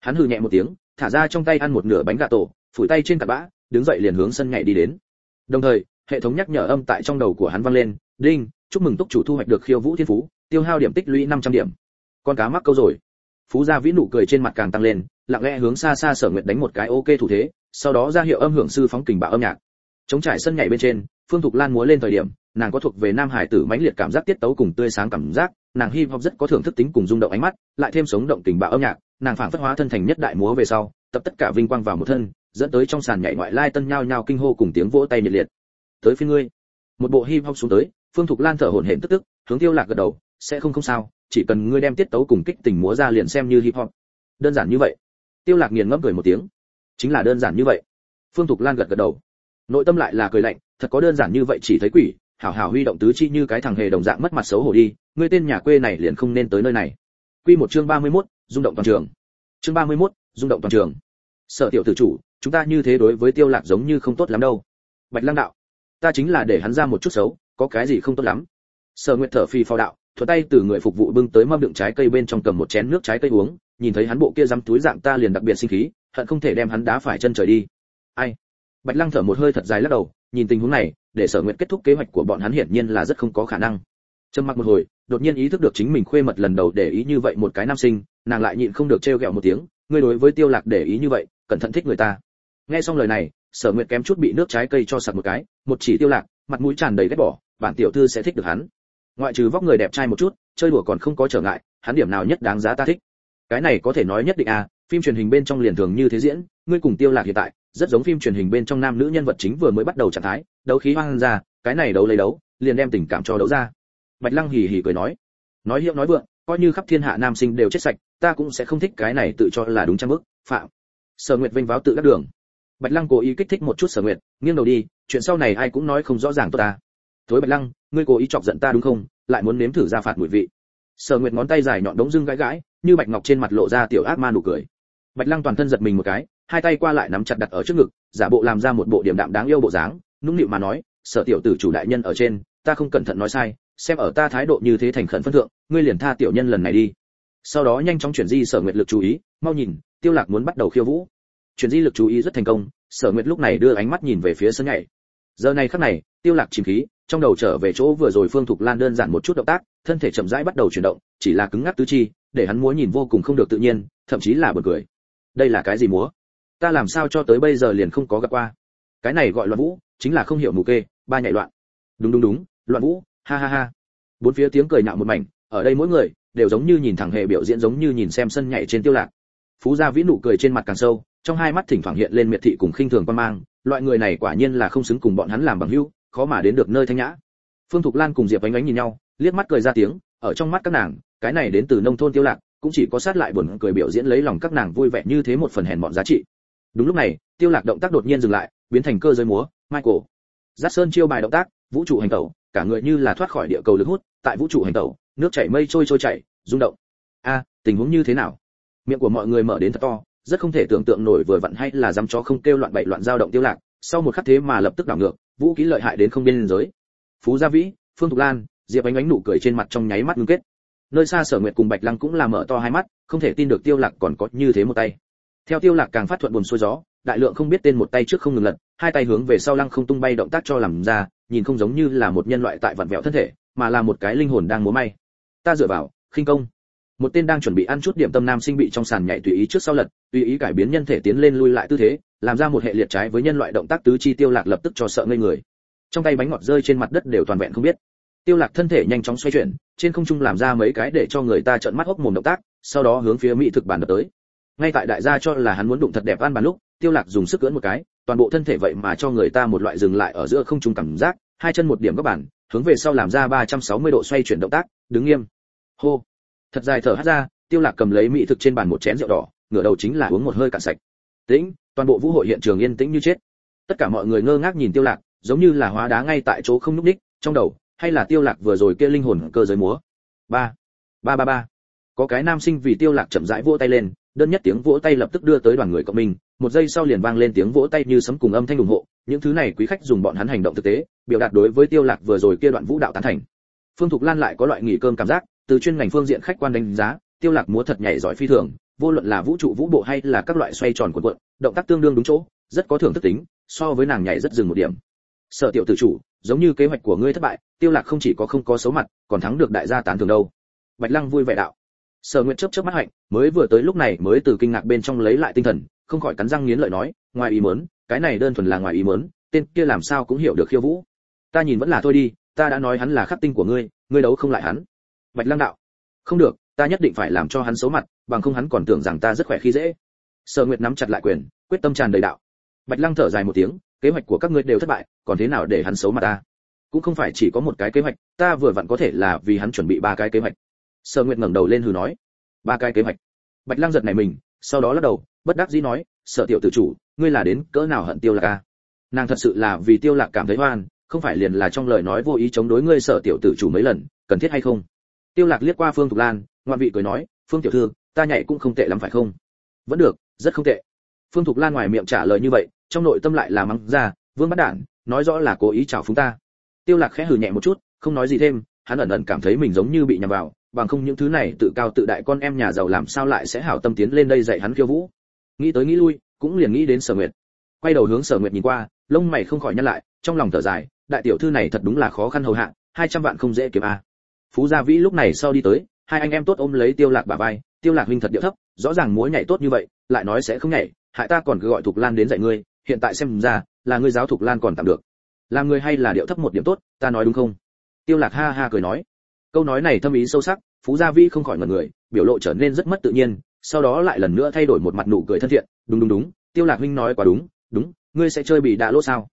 Hắn hừ nhẹ một tiếng, thả ra trong tay ăn một nửa bánh gà tổ, phủi tay trên cặp bã, đứng dậy liền hướng sân nhảy đi đến. Đồng thời, hệ thống nhắc nhở âm tại trong đầu của hắn vang lên, đinh, chúc mừng túc chủ thu hoạch được khiêu vũ thiên phú tiêu hao điểm tích lũy 500 điểm. Con cá mắc câu rồi. Phú gia vĩ nụ cười trên mặt càng tăng lên, lặng lẽ hướng xa xa sở nguyệt đánh một cái ok thủ thế, sau đó ra hiệu âm hưởng sư phóng kình bạo âm nhạc. Chống trải sân nhảy bên trên, phương thục lan múa lên thời điểm, nàng có thuộc về nam hải tử mãnh liệt cảm giác tiết tấu cùng tươi sáng cảm giác, nàng hip hop rất có thưởng thức tính cùng rung động ánh mắt, lại thêm sống động tình bạo âm nhạc, nàng phảng phất hóa thân thành nhất đại múa về sau, tập tất cả vinh quang vào một thân, dẫn tới trong sàn nhảy ngoại lai tân nhao nhao kinh hô cùng tiếng vỗ tay nhiệt liệt. Tới phía ngươi. Một bộ hip hop xuống tới, phương thục lan thở hổn hển tức tức, hướng tiêu lạc gật đầu sẽ không không sao chỉ cần ngươi đem tiết tấu cùng kích tình múa ra liền xem như hip hop. Đơn giản như vậy. Tiêu lạc nghiền ngẫm cười một tiếng. Chính là đơn giản như vậy. Phương thục lan gật gật đầu. Nội tâm lại là cười lạnh thật có đơn giản như vậy chỉ thấy quỷ hảo hảo huy động tứ chi như cái thằng hề đồng dạng mất mặt xấu hổ đi ngươi tên nhà quê này liền không nên tới nơi này. Quy một chương 31, rung động toàn trường. Chương 31, rung động toàn trường. Sở tiểu tử chủ chúng ta như thế đối với tiêu lạc giống như không tốt lắm đâu. Bạch lăng đạo ta chính là để hắn ra một chút xấu có cái gì không tốt lắm. Sở nguyệt thở phì phao đạo thuận tay từ người phục vụ bưng tới mâm đựng trái cây bên trong cầm một chén nước trái cây uống, nhìn thấy hắn bộ kia dám túi dạng ta liền đặc biệt sinh khí, hận không thể đem hắn đá phải chân trời đi. Ai? Bạch lăng thở một hơi thật dài lắc đầu, nhìn tình huống này, để sở nguyệt kết thúc kế hoạch của bọn hắn hiển nhiên là rất không có khả năng. Trầm mặc một hồi, đột nhiên ý thức được chính mình khuê mật lần đầu để ý như vậy một cái nam sinh, nàng lại nhịn không được trêu ghẹo một tiếng, ngươi đối với tiêu lạc để ý như vậy, cẩn thận thích người ta. Nghe xong lời này, sở nguyệt kém chút bị nước trái cây cho sặc một cái, một chỉ tiêu lạc, mặt mũi tràn đầy ghét bỏ, bản tiểu thư sẽ thích được hắn ngoại trừ vóc người đẹp trai một chút, chơi đùa còn không có trở ngại, hắn điểm nào nhất đáng giá ta thích. Cái này có thể nói nhất định à phim truyền hình bên trong liền thường như thế diễn, ngươi cùng tiêu lạc hiện tại, rất giống phim truyền hình bên trong nam nữ nhân vật chính vừa mới bắt đầu trạng thái, đấu khí hoang ra, cái này đấu lấy đấu, liền đem tình cảm cho đấu ra. Bạch lăng hì hì cười nói nói hiệu nói vượng, coi như khắp thiên hạ nam sinh đều chết sạch, ta cũng sẽ không thích cái này tự cho là đúng trang bức, phạm. Sở nguyệt vinh váo tự đắc đường. Bạch lăng cố ý kích thích một chút sở nguyệt, nghiêng đầu đi, chuyện sau này ai cũng nói không rõ ràng tốt ta thối bạch lăng, ngươi cố ý chọc giận ta đúng không? Lại muốn nếm thử ra phạt mùi vị. Sở nguyệt ngón tay dài nhọn đống dưng gãi gãi, như bạch ngọc trên mặt lộ ra tiểu ác ma nụ cười. Bạch lăng toàn thân giật mình một cái, hai tay qua lại nắm chặt đặt ở trước ngực, giả bộ làm ra một bộ điểm đạm đáng yêu bộ dáng, nũng nịu mà nói, sở tiểu tử chủ đại nhân ở trên, ta không cẩn thận nói sai, xem ở ta thái độ như thế thành khẩn phân thượng, ngươi liền tha tiểu nhân lần này đi. Sau đó nhanh chóng chuyển di sở nguyệt lực chú ý, mau nhìn, tiêu lạc muốn bắt đầu khiêu vũ. Chuyển di lực chú ý rất thành công, sở nguyệt lúc này đưa ánh mắt nhìn về phía sân nhảy. Giờ này khắc này, tiêu lạc chìm khí trong đầu trở về chỗ vừa rồi phương thục lan đơn giản một chút động tác, thân thể chậm rãi bắt đầu chuyển động, chỉ là cứng ngắc tứ chi, để hắn múa nhìn vô cùng không được tự nhiên, thậm chí là buồn cười. Đây là cái gì múa? Ta làm sao cho tới bây giờ liền không có gặp qua? Cái này gọi loạn vũ, chính là không hiểu mù kê, ba nhảy loạn. Đúng đúng đúng, loạn vũ, ha ha ha. Bốn phía tiếng cười nhạo một mảnh, ở đây mỗi người đều giống như nhìn thẳng hệ biểu diễn giống như nhìn xem sân nhảy trên tiêu lạc. Phú gia vĩ nụ cười trên mặt càng sâu, trong hai mắt thỉnh thoảng hiện lên miệt thị cùng khinh thường quan mang, loại người này quả nhiên là không xứng cùng bọn hắn làm bằng hữu khó mà đến được nơi thanh nhã. Phương thục lan cùng diệp ánh ánh nhìn nhau, liếc mắt cười ra tiếng, ở trong mắt các nàng, cái này đến từ nông thôn tiêu lạc, cũng chỉ có sát lại buồn cười biểu diễn lấy lòng các nàng vui vẻ như thế một phần hèn mọn giá trị. Đúng lúc này, tiêu lạc động tác đột nhiên dừng lại, biến thành cơ giới múa, michael. Giác sơn chiêu bài động tác, vũ trụ hành tẩu, cả người như là thoát khỏi địa cầu lực hút, tại vũ trụ hành tẩu, nước chảy mây trôi trôi chảy, rung động. A, tình huống như thế nào? Miệng của mọi người mở đến thật to, rất không thể tưởng tượng nổi vừa vặn hay là dám chó không kêu loạn bậy loạn dao động tiêu lạc sau một khắc thế mà lập tức đảo ngược, vũ khí lợi hại đến không biên giới. Phú gia vĩ, phương thục lan, diệp ánh ánh nụ cười trên mặt trong nháy mắt ngưng kết. Nơi xa sở nguyệt cùng bạch lăng cũng là mở to hai mắt, không thể tin được tiêu lạc còn có như thế một tay. Theo tiêu lạc càng phát thuận buồn xuôi gió, đại lượng không biết tên một tay trước không ngừng lật, hai tay hướng về sau lăng không tung bay động tác cho làm ra, nhìn không giống như là một nhân loại tại vặn vẹo thân thể, mà là một cái linh hồn đang múa may. Ta dựa vào, khinh công. Một tên đang chuẩn bị ăn chút điểm tâm nam sinh bị trong sàn nhảy tùy ý trước sau lật, tùy ý cải biến nhân thể tiến lên lui lại tư thế làm ra một hệ liệt trái với nhân loại động tác tứ chi tiêu lạc lập tức cho sợ ngây người. Trong tay bánh ngọt rơi trên mặt đất đều toàn vẹn không biết. Tiêu lạc thân thể nhanh chóng xoay chuyển, trên không trung làm ra mấy cái để cho người ta trợn mắt hốc mồm động tác, sau đó hướng phía mỹ thực bản đập tới. Ngay tại đại gia cho là hắn muốn đụng thật đẹp ăn bàn lúc, tiêu lạc dùng sức cưỡn một cái, toàn bộ thân thể vậy mà cho người ta một loại dừng lại ở giữa không trung cảm giác, hai chân một điểm các bản hướng về sau làm ra 360 độ xoay chuyển động tác, đứng nghiêm. Hô. Thật dài thở hắt ra, tiêu lạc cầm lấy mỹ thực trên bàn một chén rượu đỏ, ngửa đầu chính là uống một hơi cạn sạch. Tĩnh toàn bộ vũ hội hiện trường yên tĩnh như chết. Tất cả mọi người ngơ ngác nhìn tiêu lạc, giống như là hóa đá ngay tại chỗ không núc đích trong đầu, hay là tiêu lạc vừa rồi kia linh hồn cơ giới múa. Ba ba ba ba. Có cái nam sinh vì tiêu lạc chậm rãi vỗ tay lên, đơn nhất tiếng vỗ tay lập tức đưa tới đoàn người cộng mình một giây sau liền vang lên tiếng vỗ tay như sấm cùng âm thanh ủng hộ, những thứ này quý khách dùng bọn hắn hành động thực tế, biểu đạt đối với tiêu lạc vừa rồi kia đoạn vũ đạo tán thành. Phương thục lan lại có loại nghỉ cơm cảm giác, từ chuyên ngành phương diện khách quan đánh giá, tiêu lạc múa thật nhảy giỏi phi thường, vô luận là vũ trụ vũ bộ hay là các loại xoay tròn cuộn cuộn động tác tương đương đúng chỗ, rất có thưởng thức tính, so với nàng nhảy rất dừng một điểm. Sở tiểu tử chủ, giống như kế hoạch của ngươi thất bại, tiêu lạc không chỉ có không có xấu mặt, còn thắng được đại gia tán thưởng đâu. Bạch lăng vui vẻ đạo. Sở nguyệt chớp chớp mắt hạnh, mới vừa tới lúc này mới từ kinh ngạc bên trong lấy lại tinh thần, không khỏi cắn răng nghiến lợi nói, ngoài ý muốn, cái này đơn thuần là ngoài ý muốn, tên kia làm sao cũng hiểu được khiêu vũ. Ta nhìn vẫn là thôi đi, ta đã nói hắn là khắc tinh của ngươi ngươi đấu không lại hắn. Bạch lăng đạo. Không được, ta nhất định phải làm cho hắn xấu mặt, bằng không hắn còn tưởng rằng ta rất khỏe khi dễ sở nguyệt nắm chặt lại quyền, quyết tâm tràn đầy đạo. Bạch lăng thở dài một tiếng, kế hoạch của các ngươi đều thất bại, còn thế nào để hắn xấu mặt ta? Cũng không phải chỉ có một cái kế hoạch, ta vừa vặn có thể là vì hắn chuẩn bị ba cái kế hoạch. Sở nguyệt ngẩng đầu lên hừ nói, ba cái kế hoạch. Bạch lăng giật này mình, sau đó lắc đầu, bất đắc dĩ nói, sở tiểu tử chủ, ngươi là đến cỡ nào hận tiêu lạc a? Nàng thật sự là vì tiêu lạc cảm thấy hoan, không phải liền là trong lời nói vô ý chống đối ngươi sở tiểu tử chủ mấy lần, cần thiết hay không? Tiêu lạc liếc qua phương thục lan, ngoan vị cười nói, phương tiểu thư, ta nhảy cũng không tệ lắm phải không? Vẫn được rất không tệ. Phương thục lan ngoài miệng trả lời như vậy, trong nội tâm lại là mắng ra, vương bắt đản, nói rõ là cố ý chào phúng ta. Tiêu lạc khẽ hừ nhẹ một chút, không nói gì thêm, hắn ẩn ẩn cảm thấy mình giống như bị nhầm vào, bằng không những thứ này tự cao tự đại con em nhà giàu làm sao lại sẽ hảo tâm tiến lên đây dạy hắn khiêu vũ. Nghĩ tới nghĩ lui, cũng liền nghĩ đến sở nguyệt. Quay đầu hướng sở nguyệt nhìn qua, lông mày không khỏi nhăn lại, trong lòng thở dài, đại tiểu thư này thật đúng là khó khăn hầu hạ, hai trăm vạn không dễ kiếm a. Phú gia vĩ lúc này sau đi tới, hai anh em tốt ôm lấy tiêu lạc bà vai, tiêu lạc huynh thật điệu thấp, rõ ràng múa nhảy tốt như vậy lại nói sẽ không nhảy hại ta còn cứ gọi thục lan đến dạy ngươi hiện tại xem ra là ngươi giáo thục lan còn tạm được. Làm người hay là điệu thấp một điểm tốt ta nói đúng không? Tiêu lạc ha ha cười nói. Câu nói này thâm ý sâu sắc phú gia vĩ không khỏi ngẩn người biểu lộ trở nên rất mất tự nhiên sau đó lại lần nữa thay đổi một mặt nụ cười thân thiện. Đúng đúng đúng tiêu lạc huynh nói quá đúng đúng ngươi sẽ chơi bị đạ lỗ sao?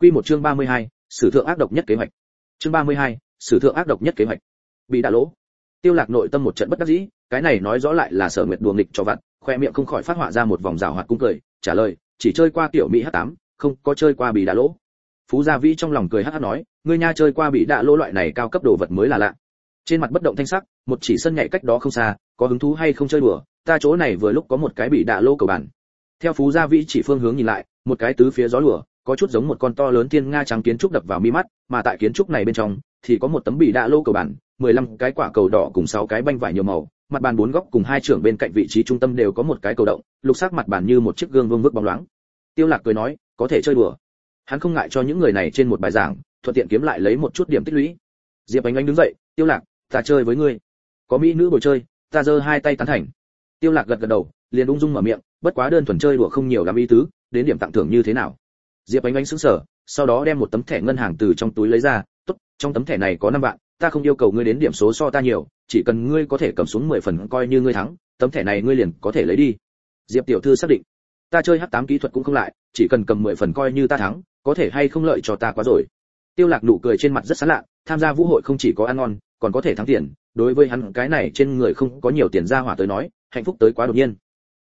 Quy một chương 32, sử thượng ác độc nhất kế hoạch. Chương 32, sử thượng ác độc nhất kế hoạch. Bị đạ lỗ. Tiêu lạc nội tâm một trận bất đắc dĩ cái này nói rõ lại là sở nguyệt đùa nghịch cho vặt khoe miệng không khỏi phát họa ra một vòng rào hoạt cung cười, trả lời, chỉ chơi qua tiểu mỹ h 8 không có chơi qua bị đạ lỗ. Phú gia vĩ trong lòng cười hắt hắt nói, ngươi nha chơi qua bị đạ lỗ loại này cao cấp đồ vật mới là lạ. Trên mặt bất động thanh sắc, một chỉ sân nhảy cách đó không xa, có hứng thú hay không chơi đùa, ta chỗ này vừa lúc có một cái bị đạ lỗ cầu bản theo phú gia vĩ chỉ phương hướng nhìn lại, một cái tứ phía gió lùa, có chút giống một con to lớn thiên nga trắng kiến trúc đập vào mi mắt, mà tại kiến trúc này bên trong, thì có một tấm bị đạ lỗ cầu bản 15 cái quả cầu đỏ cùng 6 cái banh vải nhiều màu mặt bàn bốn góc cùng hai trưởng bên cạnh vị trí trung tâm đều có một cái cầu động, lục sắc mặt bàn như một chiếc gương vương vức bóng loáng. Tiêu lạc cười nói, có thể chơi đùa. Hắn không ngại cho những người này trên một bài giảng, thuận tiện kiếm lại lấy một chút điểm tích lũy. Diệp ánh ánh đứng dậy, tiêu lạc, ta chơi với ngươi. Có mỹ nữ bồi chơi, ta giơ hai tay tán thành. Tiêu lạc gật gật đầu, liền ung dung mở miệng, bất quá đơn thuần chơi đùa không nhiều lắm ý tứ, đến điểm tặng thưởng như thế nào? Diệp ánh ánh sững sờ, sau đó đem một tấm thẻ ngân hàng từ trong túi lấy ra, tốt, trong tấm thẻ này có năm vạn ta không yêu cầu ngươi đến điểm số so ta nhiều, chỉ cần ngươi có thể cầm xuống 10 phần coi như ngươi thắng, tấm thẻ này ngươi liền có thể lấy đi. Diệp tiểu thư xác định. Ta chơi h 8 kỹ thuật cũng không lại, chỉ cần cầm 10 phần coi như ta thắng, có thể hay không lợi cho ta quá rồi. Tiêu lạc nụ cười trên mặt rất sán lạ, tham gia vũ hội không chỉ có ăn ngon, còn có thể thắng tiền, đối với hắn cái này trên người không có nhiều tiền ra hỏa tới nói, hạnh phúc tới quá đột nhiên.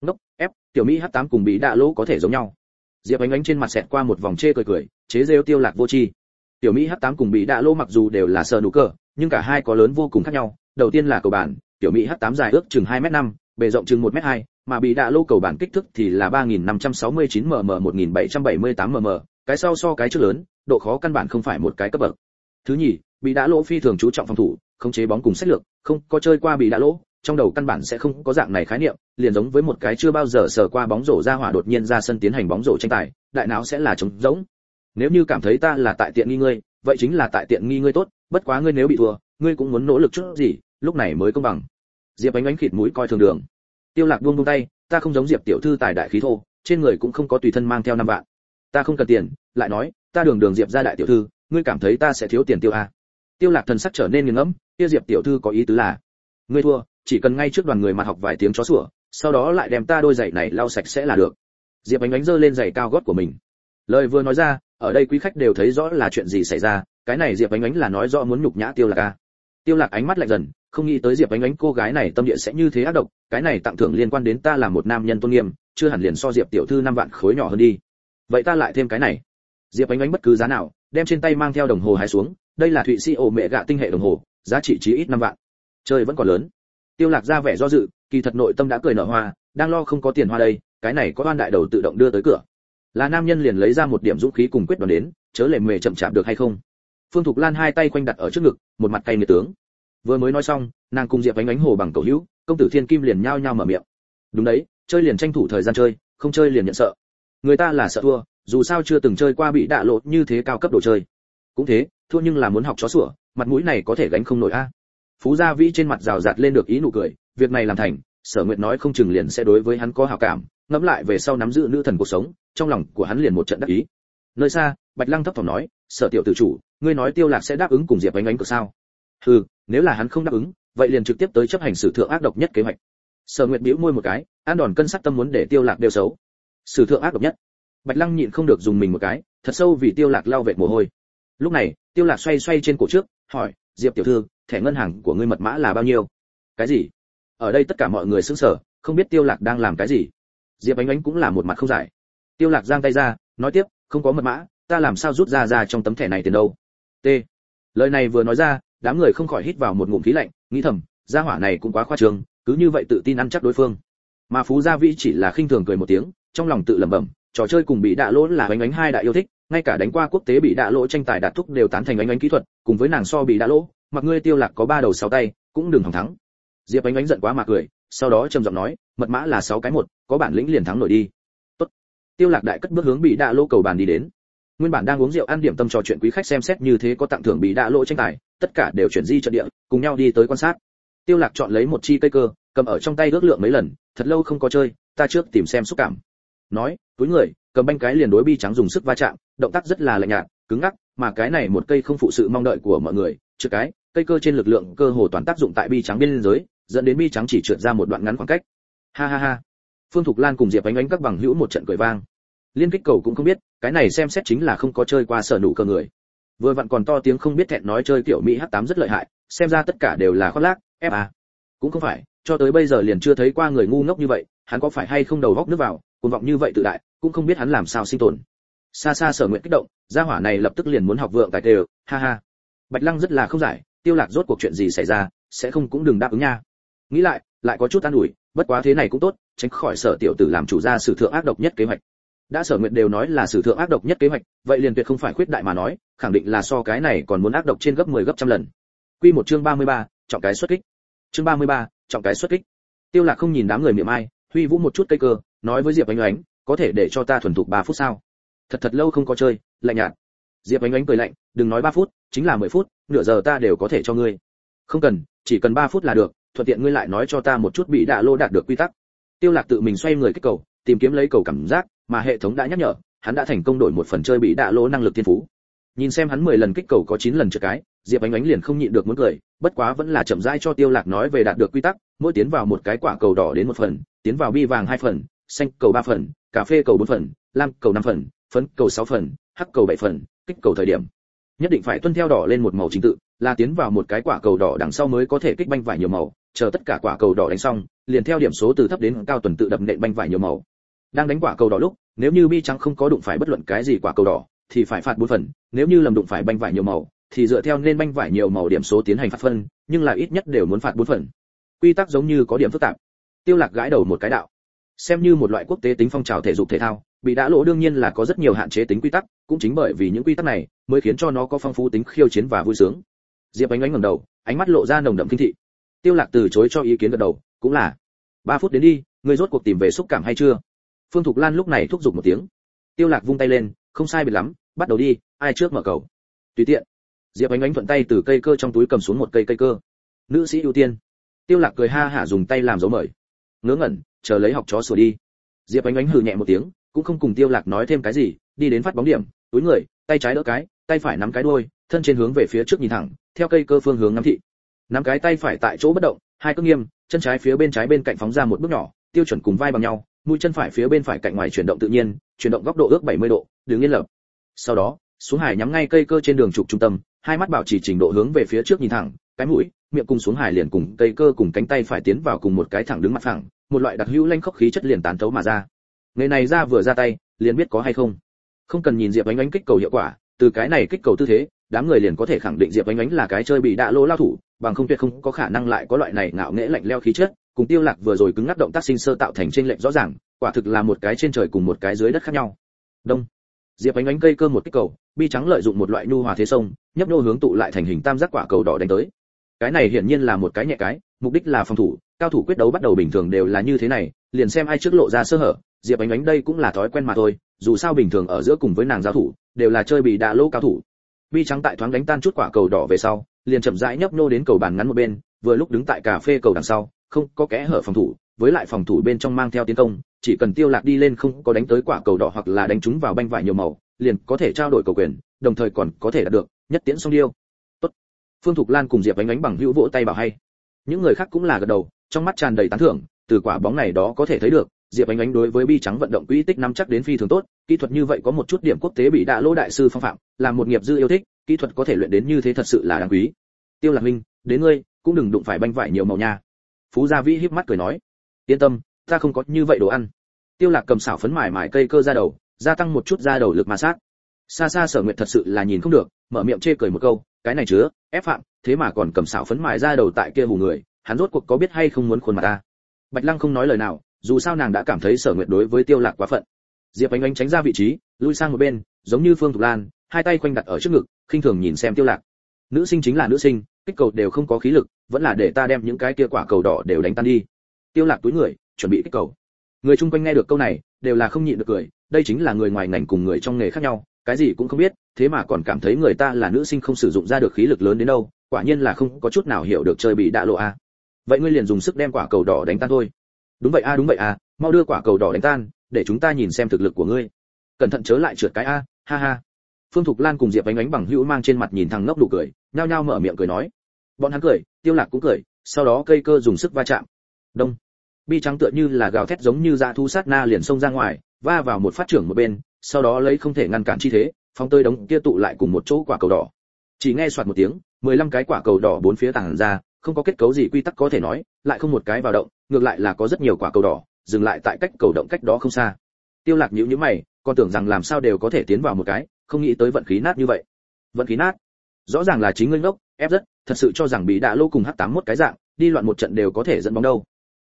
Ngốc, ép, tiểu mỹ h 8 cùng bị đạ lỗ có thể giống nhau. Diệp ánh ánh trên mặt xẹt qua một vòng chê cười cười, chế giễu tiêu lạc vô chi tiểu mỹ h 8 cùng bị đạ lỗ mặc dù đều là sờ nụ cờ nhưng cả hai có lớn vô cùng khác nhau. Đầu tiên là cầu bản, tiểu mỹ h 8 dài ước chừng 2 m 5 bề rộng chừng 1 m 2 mà bị đạ lỗ cầu bản kích thước thì là 3569 mm 1778 mm. Cái sau so cái trước lớn, độ khó căn bản không phải một cái cấp bậc. Thứ nhì, bị đạ lỗ phi thường chú trọng phòng thủ không chế bóng cùng sách lược, không có chơi qua bị đạ lỗ trong đầu căn bản sẽ không có dạng này khái niệm, liền giống với một cái chưa bao giờ sờ qua bóng rổ ra hỏa đột nhiên ra sân tiến hành bóng rổ tranh tài, đại não sẽ là trống rỗng. Nếu như cảm thấy ta là tại tiện nghi ngươi, vậy chính là tại tiện nghi ngươi tốt bất quá ngươi nếu bị thua, ngươi cũng muốn nỗ lực chút gì, lúc này mới công bằng. Diệp ánh ánh khịt mũi coi thường đường. Tiêu lạc buông buông tay, ta không giống diệp tiểu thư tài đại khí thô, trên người cũng không có tùy thân mang theo năm vạn. Ta không cần tiền, lại nói, ta đường đường diệp gia đại tiểu thư, ngươi cảm thấy ta sẽ thiếu tiền tiêu à? tiêu lạc thần sắc trở nên nghiêng ngẫm, kia diệp tiểu thư có ý tứ là, ngươi thua, chỉ cần ngay trước đoàn người mặt học vài tiếng chó sủa, sau đó lại đem ta đôi giày này lau sạch sẽ là được. Diệp ánh ánh giơ lên giày cao gót của mình. Lời vừa nói ra ở đây quý khách đều thấy rõ là chuyện gì xảy ra, cái này diệp ánh ánh là nói rõ muốn nhục nhã tiêu lạc a tiêu lạc ánh mắt lạnh dần, không nghĩ tới diệp ánh ánh cô gái này tâm địa sẽ như thế ác độc, cái này tặng thưởng liên quan đến ta là một nam nhân tôn nghiêm, chưa hẳn liền so diệp tiểu thư năm vạn khối nhỏ hơn đi. Vậy ta lại thêm cái này. Diệp ánh ánh bất cứ giá nào, đem trên tay mang theo đồng hồ hái xuống, đây là thụy sĩ ổ mẹ gạ tinh hệ đồng hồ, giá trị chí ít năm vạn. Chơi vẫn còn lớn. Tiêu lạc ra vẻ do dự, kỳ thật nội tâm đã cười nở hoa, đang lo không có tiền hoa đây, cái này có oan đại đầu tự động đưa tới cửa là nam nhân liền lấy ra một điểm dũng khí cùng quyết đoán đến, chớ lề mề chậm chạp được hay không. Phương thục lan hai tay quanh đặt ở trước ngực, một mặt cay nghiệt tướng. Vừa mới nói xong, nàng cùng diệp ánh ánh hồ bằng cầu hữu, công tử thiên kim liền nhao nhao mở miệng. Đúng đấy, chơi liền tranh thủ thời gian chơi, không chơi liền nhận sợ. Người ta là sợ thua, dù sao chưa từng chơi qua bị đạ lộ như thế cao cấp đồ chơi. Cũng thế, thua nhưng là muốn học chó sủa, mặt mũi này có thể gánh không nổi a. Phú gia vĩ trên mặt rào rạt lên được ý nụ cười, việc này làm thành, sở nguyệt nói không chừng liền sẽ đối với hắn có hảo cảm ngẫm lại về sau nắm giữ nữ thần cuộc sống, trong lòng của hắn liền một trận đắc ý. Nơi xa, bạch lăng thấp thỏm nói, sở tiểu tử chủ, ngươi nói tiêu lạc sẽ đáp ứng cùng diệp ánh ánh cửa sao? Hừ, nếu là hắn không đáp ứng, vậy liền trực tiếp tới chấp hành sử thượng ác độc nhất kế hoạch. Sở nguyệt bĩu môi một cái, an đòn cân sắc tâm muốn để tiêu lạc đều xấu. Sử thượng ác độc nhất? Bạch lăng nhịn không được dùng mình một cái, thật sâu vì tiêu lạc lao vệt mồ hôi. Lúc này, tiêu lạc xoay xoay trên cổ trước, hỏi, diệp tiểu thư, thẻ ngân hàng của ngươi mật mã là bao nhiêu? Cái gì? Ở đây tất cả mọi người sững sờ, không biết tiêu lạc đang làm cái gì diệp ánh ánh cũng là một mặt không giải. Tiêu lạc giang tay ra, nói tiếp, không có mật mã, ta làm sao rút ra ra trong tấm thẻ này tiền đâu? T. Lời này vừa nói ra, đám người không khỏi hít vào một ngụm khí lạnh, nghĩ thầm, gia hỏa này cũng quá khoa trương, cứ như vậy tự tin ăn chắc đối phương. Mà phú gia vĩ chỉ là khinh thường cười một tiếng, trong lòng tự lẩm bẩm, trò chơi cùng bị đạ lỗ là ánh ánh hai đại yêu thích, ngay cả đánh qua quốc tế bị đạ lỗ tranh tài đạt thúc đều tán thành ánh ánh kỹ thuật, cùng với nàng so bị đạ lỗ, mặc ngươi tiêu lạc có ba đầu sáu tay, cũng đừng hòng thắng. Diệp ánh ánh giận quá mà cười sau đó trầm giọng nói, mật mã là sáu cái một, có bản lĩnh liền thắng nổi đi. Tốt. Tiêu lạc đại cất bước hướng bị đạ lô cầu bàn đi đến. Nguyên bản đang uống rượu ăn điểm tâm trò chuyện quý khách xem xét như thế có tặng thưởng bị đạ lô tranh tài, tất cả đều chuyển di trận địa, cùng nhau đi tới quan sát. Tiêu lạc chọn lấy một chi cây cơ, cầm ở trong tay ước lượng mấy lần, thật lâu không có chơi, ta trước tìm xem xúc cảm. Nói, túi người, cầm banh cái liền đối bi trắng dùng sức va chạm, động tác rất là lạnh nhạt, cứng ngắc, mà cái này một cây không phụ sự mong đợi của mọi người trước cái, cây cơ trên lực lượng cơ hồ toàn tác dụng tại bi trắng bên dưới dẫn đến bi trắng chỉ trượt ra một đoạn ngắn khoảng cách. Ha ha ha. Phương thục lan cùng diệp ánh ánh các bằng hữu một trận cười vang. Liên kích cầu cũng không biết, cái này xem xét chính là không có chơi qua sở nụ cơ người. Vừa vặn còn to tiếng không biết thẹn nói chơi kiểu mỹ h 8 rất lợi hại, xem ra tất cả đều là khoác lác fa à. cũng không phải, cho tới bây giờ liền chưa thấy qua người ngu ngốc như vậy, hắn có phải hay không đầu góc nước vào, cuồng vọng như vậy tự đại, cũng không biết hắn làm sao sinh tồn. Xa xa sở nguyện kích động, gia hỏa này lập tức liền muốn học vượng tài tề, ha ha. Bạch lăng rất là không giải, tiêu lạc rốt cuộc chuyện gì xảy ra, sẽ không cũng đừng đáp ứng nha nghĩ lại lại có chút an ủi bất quá thế này cũng tốt tránh khỏi sở tiểu tử làm chủ gia sử thượng ác độc nhất kế hoạch. Đã sở nguyện đều nói là sử thượng ác độc nhất kế hoạch vậy liền tuyệt không phải khuyết đại mà nói khẳng định là so cái này còn muốn ác độc trên gấp 10 gấp trăm lần. Quy một chương 33, trọng cái xuất kích. Chương 33, trọng cái xuất kích. Tiêu lạc không nhìn đám người miệng ai huy vũ một chút cây cơ nói với diệp ánh ánh có thể để cho ta thuần thục 3 phút sao? Thật thật lâu không có chơi lạnh nhạt. Diệp ánh ánh cười lạnh đừng nói 3 phút chính là 10 phút nửa giờ ta đều có thể cho ngươi. Không cần chỉ cần 3 phút là được thuận tiện ngươi lại nói cho ta một chút bị đạ lô đạt được quy tắc. Tiêu lạc tự mình xoay người kích cầu, tìm kiếm lấy cầu cảm giác, mà hệ thống đã nhắc nhở, hắn đã thành công đổi một phần chơi bị đạ lô năng lực thiên phú. Nhìn xem hắn 10 lần kích cầu có 9 lần trượt cái, diệp ánh ánh liền không nhịn được muốn cười, bất quá vẫn là chậm rãi cho tiêu lạc nói về đạt được quy tắc, mỗi tiến vào một cái quả cầu đỏ đến một phần, tiến vào bi vàng hai phần, xanh cầu ba phần, cà phê cầu bốn phần, lam cầu năm phần, phấn cầu sáu phần, hắc cầu bảy phần, kích cầu thời điểm. Nhất định phải tuân theo đỏ lên một màu chính tự, là tiến vào một cái quả cầu đỏ đằng sau mới có thể kích banh vải nhiều màu chờ tất cả quả cầu đỏ đánh xong, liền theo điểm số từ thấp đến cao tuần tự đập nện banh vải nhiều màu. Đang đánh quả cầu đỏ lúc, nếu như bi trắng không có đụng phải bất luận cái gì quả cầu đỏ, thì phải phạt bốn phần, nếu như lầm đụng phải banh vải nhiều màu, thì dựa theo nên banh vải nhiều màu điểm số tiến hành phạt phân, nhưng là ít nhất đều muốn phạt bốn phần. Quy tắc giống như có điểm phức tạp. Tiêu lạc gãi đầu một cái đạo. Xem như một loại quốc tế tính phong trào thể dục thể thao, bị đã lỗ đương nhiên là có rất nhiều hạn chế tính quy tắc, cũng chính bởi vì những quy tắc này, mới khiến cho nó có phong phú tính khiêu chiến và vui sướng. Diệp ánh ánh ngẩng đầu, ánh mắt lộ ra nồng đậm kinh thị tiêu lạc từ chối cho ý kiến gật đầu, cũng là. Ba phút đến đi, ngươi rốt cuộc tìm về xúc cảm hay chưa? Phương thục lan lúc này thúc giục một tiếng. Tiêu lạc vung tay lên, không sai biệt lắm, bắt đầu đi, ai trước mở cầu? Tùy tiện. Diệp ánh ánh thuận tay từ cây cơ trong túi cầm xuống một cây cây cơ. Nữ sĩ ưu tiên. Tiêu lạc cười ha hả dùng tay làm dấu mời. Ngớ ngẩn, chờ lấy học chó sửa đi. Diệp ánh ánh hừ nhẹ một tiếng, cũng không cùng tiêu lạc nói thêm cái gì, đi đến phát bóng điểm, túi người, tay trái đỡ cái, tay phải nắm cái đuôi, thân trên hướng về phía trước nhìn thẳng, theo cây cơ phương hướng ngắm thị nắm cái tay phải tại chỗ bất động, hai cước nghiêm chân trái phía bên trái bên cạnh phóng ra một bước nhỏ, tiêu chuẩn cùng vai bằng nhau, mũi chân phải phía bên phải cạnh ngoài chuyển động tự nhiên, chuyển động góc độ ước 70 độ, đứng yên lập. Sau đó, xuống hải nhắm ngay cây cơ trên đường trục trung tâm, hai mắt bảo trì trình độ hướng về phía trước nhìn thẳng, cái mũi, miệng cùng xuống hải liền cùng cây cơ cùng cánh tay phải tiến vào cùng một cái thẳng đứng mặt phẳng, một loại đặc hữu lanh khốc khí chất liền tán thấu mà ra. Người này ra vừa ra tay, liền biết có hay không. Không cần nhìn diệp ánh ánh kích cầu hiệu quả, từ cái này kích cầu tư thế, đám người liền có thể khẳng định diệp ánh ánh là cái chơi bị đạ lỗ lao thủ bằng không tuyệt không có khả năng lại có loại này ngạo nghễ lạnh leo khí chất, cùng tiêu lạc vừa rồi cứng ngắc động tác sinh sơ tạo thành trên lệnh rõ ràng, quả thực là một cái trên trời cùng một cái dưới đất khác nhau. Đông. Diệp ánh ánh cây cơ một kích cầu, bi trắng lợi dụng một loại nhu hòa thế sông, nhấp nô hướng tụ lại thành hình tam giác quả cầu đỏ đánh tới. Cái này hiển nhiên là một cái nhẹ cái, mục đích là phòng thủ, cao thủ quyết đấu bắt đầu bình thường đều là như thế này, liền xem ai trước lộ ra sơ hở, diệp ánh ánh đây cũng là thói quen mà thôi, dù sao bình thường ở giữa cùng với nàng giao thủ, đều là chơi bị đạ lỗ cao thủ. Bi trắng tại thoáng đánh tan chút quả cầu đỏ về sau liền chậm rãi nhấp nô đến cầu bàn ngắn một bên, vừa lúc đứng tại cà phê cầu đằng sau, không có kẽ hở phòng thủ, với lại phòng thủ bên trong mang theo tiến công, chỉ cần tiêu lạc đi lên không có đánh tới quả cầu đỏ hoặc là đánh trúng vào banh vải nhiều màu, liền có thể trao đổi cầu quyền, đồng thời còn có thể đạt được nhất tiễn song điêu. Tốt. Phương thục lan cùng diệp ánh ánh bằng hữu vỗ tay bảo hay. Những người khác cũng là gật đầu, trong mắt tràn đầy tán thưởng, từ quả bóng này đó có thể thấy được, diệp ánh ánh đối với bi trắng vận động quỹ tích năm chắc đến phi thường tốt, kỹ thuật như vậy có một chút điểm quốc tế bị đạ lỗ đại sư phong phạm, là một nghiệp dư yêu thích kỹ thuật có thể luyện đến như thế thật sự là đáng quý. Tiêu lạc minh, đến ngươi, cũng đừng đụng phải banh vải nhiều màu nha. Phú gia vĩ híp mắt cười nói, yên tâm, ta không có như vậy đồ ăn. Tiêu lạc cầm xảo phấn mài mài cây cơ ra đầu, gia tăng một chút ra đầu lực ma sát. Xa xa sở nguyệt thật sự là nhìn không được, mở miệng chê cười một câu, cái này chứa, ép phạm, thế mà còn cầm xảo phấn mài ra đầu tại kia hù người, hắn rốt cuộc có biết hay không muốn khuôn mặt ta. Bạch lăng không nói lời nào, dù sao nàng đã cảm thấy sở nguyệt đối với tiêu lạc quá phận. Diệp ánh ánh tránh ra vị trí, lui sang một bên, giống như phương thục lan hai tay quanh đặt ở trước ngực, khinh thường nhìn xem tiêu lạc. Nữ sinh chính là nữ sinh, kích cầu đều không có khí lực, vẫn là để ta đem những cái kia quả cầu đỏ đều đánh tan đi. Tiêu lạc túi người, chuẩn bị kích cầu. Người chung quanh nghe được câu này, đều là không nhịn được cười, đây chính là người ngoài ngành cùng người trong nghề khác nhau, cái gì cũng không biết, thế mà còn cảm thấy người ta là nữ sinh không sử dụng ra được khí lực lớn đến đâu, quả nhiên là không có chút nào hiểu được chơi bị đạ lộ a. Vậy ngươi liền dùng sức đem quả cầu đỏ đánh tan thôi. Đúng vậy a, đúng vậy a, mau đưa quả cầu đỏ đánh tan, để chúng ta nhìn xem thực lực của ngươi. Cẩn thận chớ lại trượt cái a, ha ha phương thục lan cùng diệp ánh ánh bằng hữu mang trên mặt nhìn thằng ngốc đủ cười, nhao nhao mở miệng cười nói. Bọn hắn cười, tiêu lạc cũng cười, sau đó cây cơ dùng sức va chạm. Đông. Bi trắng tựa như là gào thét giống như dạ thu sát na liền xông ra ngoài, va vào một phát trưởng một bên, sau đó lấy không thể ngăn cản chi thế phong tơi đống kia tụ lại cùng một chỗ quả cầu đỏ. Chỉ nghe soạt một tiếng, mười lăm cái quả cầu đỏ bốn phía tàng ra, không có kết cấu gì quy tắc có thể nói, lại không một cái vào động, ngược lại là có rất nhiều quả cầu đỏ, dừng lại tại cách cầu động cách đó không xa. Tiêu lạc nhíu nhíu mày, còn tưởng rằng làm sao đều có thể tiến vào một cái không nghĩ tới vận khí nát như vậy. Vận khí nát? Rõ ràng là chính ngươi ngốc, ép rất, thật sự cho rằng bị đạ lô cùng h tám một cái dạng, đi loạn một trận đều có thể dẫn bóng đâu.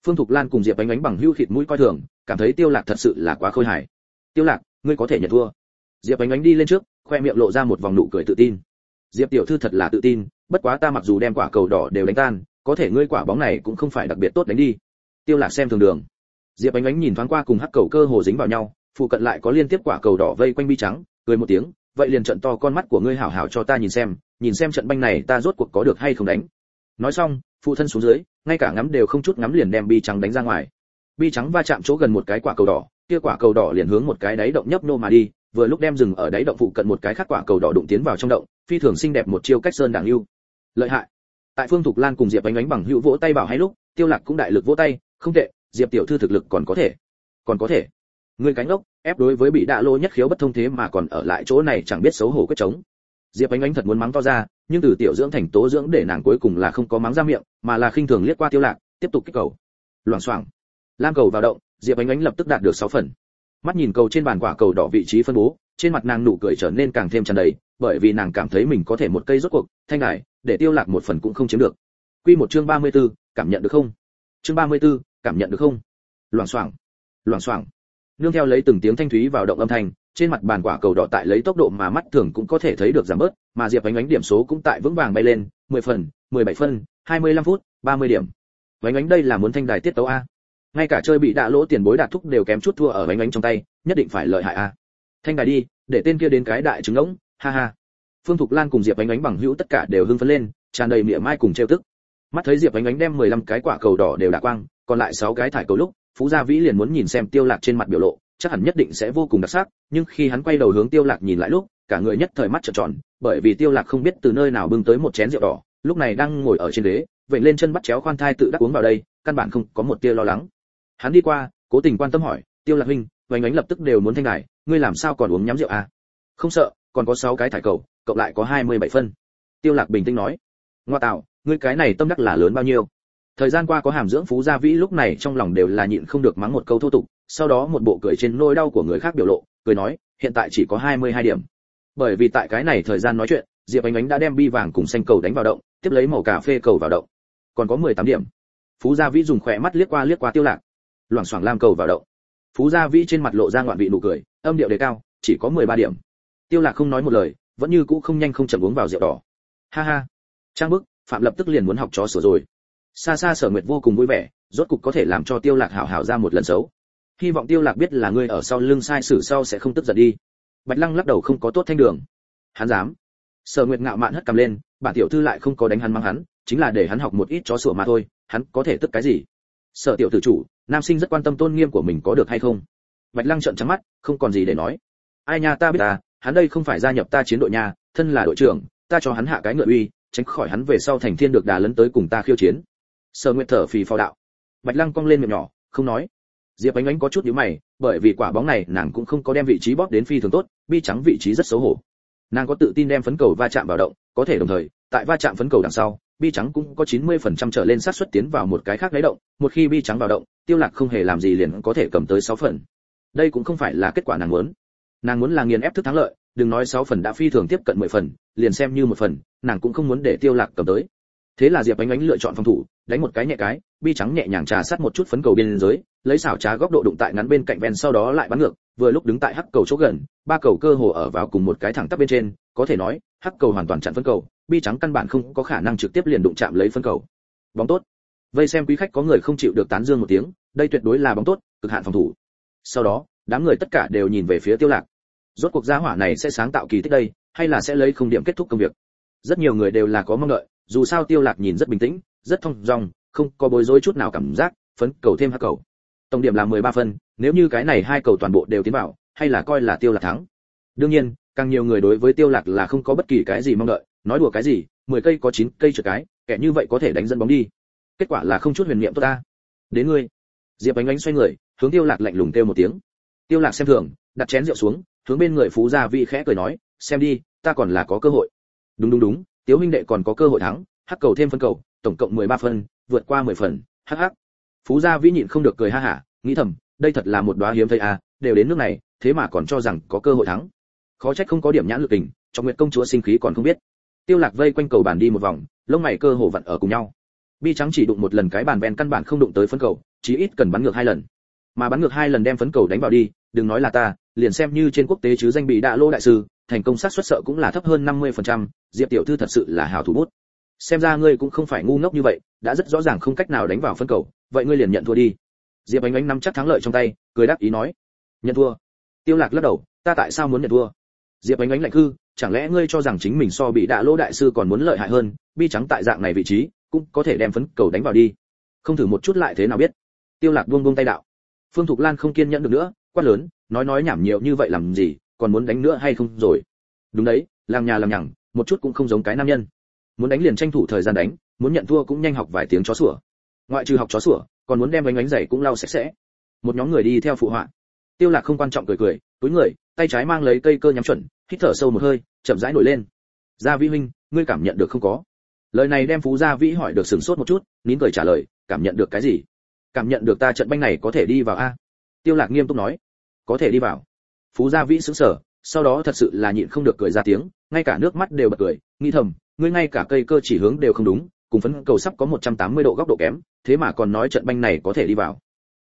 Phương thục lan cùng diệp ánh ánh bằng hưu thịt mũi coi thường, cảm thấy tiêu lạc thật sự là quá khôi hài. Tiêu lạc, ngươi có thể nhận thua. Diệp ánh ánh đi lên trước, khoe miệng lộ ra một vòng nụ cười tự tin. Diệp tiểu thư thật là tự tin, bất quá ta mặc dù đem quả cầu đỏ đều đánh tan, có thể ngươi quả bóng này cũng không phải đặc biệt tốt đánh đi. Tiêu lạc xem thường đường. Diệp ánh ánh nhìn thoáng qua cùng hắc cầu cơ hồ dính vào nhau, phụ cận lại có liên tiếp quả cầu đỏ vây quanh bi trắng cười một tiếng, vậy liền trận to con mắt của ngươi hảo hảo cho ta nhìn xem nhìn xem trận banh này ta rốt cuộc có được hay không đánh. Nói xong, phụ thân xuống dưới, ngay cả ngắm đều không chút ngắm liền đem bi trắng đánh ra ngoài. Bi trắng va chạm chỗ gần một cái quả cầu đỏ, kia quả cầu đỏ liền hướng một cái đáy động nhấp nô mà đi, vừa lúc đem dừng ở đáy động phụ cận một cái khác quả cầu đỏ đụng tiến vào trong động, phi thường xinh đẹp một chiêu cách sơn đảng lưu. Lợi hại. Tại phương thục lan cùng diệp ánh ánh bằng hữu vỗ tay bảo hay lúc, tiêu lạc cũng đại lực vỗ tay, không tệ, diệp tiểu thư thực lực còn có thể, còn có thể. Ngươi cánh ốc ép đối với bị đạ lô nhất khiếu bất thông thế mà còn ở lại chỗ này chẳng biết xấu hổ quyết chống. Diệp ánh ánh thật muốn mắng to ra nhưng từ tiểu dưỡng thành tố dưỡng để nàng cuối cùng là không có mắng ra miệng mà là khinh thường liếc qua tiêu lạc tiếp tục kích cầu. Loảng xoảng. Lam cầu vào động diệp ánh ánh lập tức đạt được 6 phần. Mắt nhìn cầu trên bàn quả cầu đỏ vị trí phân bố trên mặt nàng nụ cười trở nên càng thêm tràn đầy bởi vì nàng cảm thấy mình có thể một cây rốt cuộc thanh ngải để tiêu lạc một phần cũng không chiếm được. Quy một chương 34, cảm nhận được không? Chương 34, cảm nhận được không? Loảng xoảng. Loảng xoảng nương theo lấy từng tiếng thanh thúy vào động âm thanh, trên mặt bàn quả cầu đỏ tại lấy tốc độ mà mắt thường cũng có thể thấy được giảm bớt, mà diệp ánh ánh điểm số cũng tại vững vàng bay lên 10 phần 17 phân 25 phút 30 điểm. Ánh ánh đây là muốn thanh đài tiết tấu a. Ngay cả chơi bị đạ lỗ tiền bối đạt thúc đều kém chút thua ở ánh ánh trong tay, nhất định phải lợi hại a. Thanh đài đi, để tên kia đến cái đại trứng ngỗng, ha ha. Phương thục lan cùng diệp ánh ánh bằng hữu tất cả đều hưng phấn lên, tràn đầy miệng mai cùng trêu tức. Mắt thấy diệp ánh ánh đem 15 cái quả cầu đỏ đều đã quang, còn lại 6 cái thải cầu lúc phú gia vĩ liền muốn nhìn xem tiêu lạc trên mặt biểu lộ, chắc hẳn nhất định sẽ vô cùng đặc sắc, nhưng khi hắn quay đầu hướng tiêu lạc nhìn lại lúc, cả người nhất thời mắt trợn tròn, bởi vì tiêu lạc không biết từ nơi nào bưng tới một chén rượu đỏ, lúc này đang ngồi ở trên ghế, vậy lên chân bắt chéo khoan thai tự đắc uống vào đây, căn bản không có một tia lo lắng. Hắn đi qua, cố tình quan tâm hỏi, tiêu lạc huynh vành ánh lập tức đều muốn thanh ngài ngươi làm sao còn uống nhắm rượu à? Không sợ, còn có 6 cái thải cầu, cộng lại có 27 phân. Tiêu lạc bình tĩnh nói, ngoa tạo, ngươi cái này tâm đắc là lớn bao nhiêu? Thời gian qua có hàm dưỡng phú gia vĩ lúc này trong lòng đều là nhịn không được mắng một câu thô tục, sau đó một bộ cười trên nỗi đau của người khác biểu lộ, cười nói, hiện tại chỉ có 22 điểm. Bởi vì tại cái này thời gian nói chuyện, diệp ánh ánh đã đem bi vàng cùng xanh cầu đánh vào động, tiếp lấy màu cà phê cầu vào động. Còn có 18 điểm. Phú gia vĩ dùng khỏe mắt liếc qua liếc qua tiêu lạc. Loảng xoảng lam cầu vào động. Phú gia vĩ trên mặt lộ ra ngoạn vị nụ cười, âm điệu đề cao, chỉ có 13 điểm. Tiêu lạc không nói một lời, vẫn như cũ không nhanh không chậm uống vào rượu đỏ. Ha ha. Trang bức, phạm lập tức liền muốn học chó sửa rồi xa xa sở nguyệt vô cùng vui vẻ, rốt cục có thể làm cho tiêu lạc hảo hảo ra một lần xấu. Hy vọng tiêu lạc biết là ngươi ở sau lưng sai sử sau sẽ không tức giận đi. Bạch lăng lắc đầu không có tốt thanh đường. Hắn dám. Sở nguyệt ngạo mạn hất cầm lên, bản tiểu thư lại không có đánh hắn mang hắn, chính là để hắn học một ít chó sủa mà thôi, hắn có thể tức cái gì? Sở tiểu tử chủ, nam sinh rất quan tâm tôn nghiêm của mình có được hay không? Bạch lăng trợn trắng mắt, không còn gì để nói. Ai nha, ta biết ta hắn đây không phải gia nhập ta chiến đội nha, thân là đội trưởng, ta cho hắn hạ cái ngựa uy, tránh khỏi hắn về sau thành thiên được đà lấn tới cùng ta khiêu chiến sở nguyệt thở phì phò đạo. Bạch lăng cong lên miệng nhỏ, không nói. Diệp ánh ánh có chút nhíu mày, bởi vì quả bóng này nàng cũng không có đem vị trí bóp đến phi thường tốt, bi trắng vị trí rất xấu hổ. Nàng có tự tin đem phấn cầu va chạm vào động, có thể đồng thời, tại va chạm phấn cầu đằng sau, bi trắng cũng có 90% trở lên xác suất tiến vào một cái khác đáy động, một khi bi trắng vào động, tiêu lạc không hề làm gì liền có thể cầm tới 6 phần. Đây cũng không phải là kết quả nàng muốn. Nàng muốn là nghiền ép thức thắng lợi, đừng nói 6 phần đã phi thường tiếp cận 10 phần, liền xem như một phần, nàng cũng không muốn để tiêu lạc cầm tới. Thế là diệp ánh ánh lựa chọn phòng thủ đánh một cái nhẹ cái, bi trắng nhẹ nhàng trà sát một chút phấn cầu biên giới, lấy xảo trá góc độ đụng tại ngắn bên cạnh ven sau đó lại bắn ngược, vừa lúc đứng tại hắc cầu chỗ gần, ba cầu cơ hồ ở vào cùng một cái thẳng tắp bên trên, có thể nói, hắc cầu hoàn toàn chặn phấn cầu, bi trắng căn bản không có khả năng trực tiếp liền đụng chạm lấy phấn cầu. Bóng tốt. Vây xem quý khách có người không chịu được tán dương một tiếng, đây tuyệt đối là bóng tốt, cực hạn phòng thủ. Sau đó, đám người tất cả đều nhìn về phía tiêu lạc. Rốt cuộc gia hỏa này sẽ sáng tạo kỳ tích đây, hay là sẽ lấy không điểm kết thúc công việc? Rất nhiều người đều là có mong đợi, dù sao tiêu lạc nhìn rất bình tĩnh rất thông dong, không có bối rối chút nào cảm giác, phấn cầu thêm hai cầu. Tổng điểm là 13 phân, nếu như cái này hai cầu toàn bộ đều tiến vào, hay là coi là tiêu lạc thắng. Đương nhiên, càng nhiều người đối với tiêu lạc là không có bất kỳ cái gì mong đợi, nói đùa cái gì 10 cây có 9 cây trượt cái, kẻ như vậy có thể đánh dẫn bóng đi. Kết quả là không chút huyền niệm tốt ta. Đến ngươi. Diệp ánh ánh xoay người, hướng tiêu lạc lạnh lùng kêu một tiếng. Tiêu lạc xem thường, đặt chén rượu xuống, hướng bên người phú gia vị khẽ cười nói, xem đi, ta còn là có cơ hội. Đúng đúng đúng, tiếu huynh đệ còn có cơ hội thắng, hắc cầu thêm phân cầu tổng cộng 13 phần, vượt qua 10 phần. Hắc hắc. Phú gia vĩ nhịn không được cười ha hả nghĩ thầm đây thật là một đóa hiếm thấy à đều đến nước này thế mà còn cho rằng có cơ hội thắng. Khó trách không có điểm nhãn lực tình cho nguyệt công chúa sinh khí còn không biết. Tiêu lạc vây quanh cầu bàn đi một vòng lông mày cơ hồ vặn ở cùng nhau. Bi trắng chỉ đụng một lần cái bàn ven căn bản không đụng tới phấn cầu chí ít cần bắn ngược hai lần. Mà bắn ngược hai lần đem phấn cầu đánh vào đi đừng nói là ta liền xem như trên quốc tế chứ danh bị đạ lô đại sư thành công xác suất sợ cũng là thấp hơn 50%, diệp tiểu thư thật sự là hảo thủ bút xem ra ngươi cũng không phải ngu ngốc như vậy, đã rất rõ ràng không cách nào đánh vào phân cầu, vậy ngươi liền nhận thua đi. Diệp ánh ánh nắm chắc thắng lợi trong tay, cười đáp ý nói. Nhận thua. Tiêu lạc lắc đầu, ta tại sao muốn nhận thua? Diệp ánh ánh lạnh hư, chẳng lẽ ngươi cho rằng chính mình so bị đạ lỗ đại sư còn muốn lợi hại hơn, bi trắng tại dạng này vị trí, cũng có thể đem phấn cầu đánh vào đi. Không thử một chút lại thế nào biết. Tiêu lạc buông buông tay đạo. Phương thục lan không kiên nhẫn được nữa, quát lớn, nói nói nhảm nhiều như vậy làm gì, còn muốn đánh nữa hay không rồi? Đúng đấy làm nhà làm nhằng, một chút cũng không giống cái nam nhân muốn đánh liền tranh thủ thời gian đánh, muốn nhận thua cũng nhanh học vài tiếng chó sủa. Ngoại trừ học chó sủa, còn muốn đem bánh bánh giày cũng lau sạch sẽ. Một nhóm người đi theo phụ họa. Tiêu lạc không quan trọng cười cười, túi người, tay trái mang lấy cây cơ nhắm chuẩn, hít thở sâu một hơi, chậm rãi nổi lên. Gia vĩ huynh, ngươi cảm nhận được không có? Lời này đem phú gia vĩ hỏi được sừng sốt một chút, nín cười trả lời, cảm nhận được cái gì? Cảm nhận được ta trận banh này có thể đi vào a? Tiêu lạc nghiêm túc nói, có thể đi vào. Phú gia vĩ sững sờ, sau đó thật sự là nhịn không được cười ra tiếng, ngay cả nước mắt đều bật cười, nghĩ thầm ngươi ngay cả cây cơ chỉ hướng đều không đúng, cùng phấn cầu sắp có 180 độ góc độ kém, thế mà còn nói trận banh này có thể đi vào.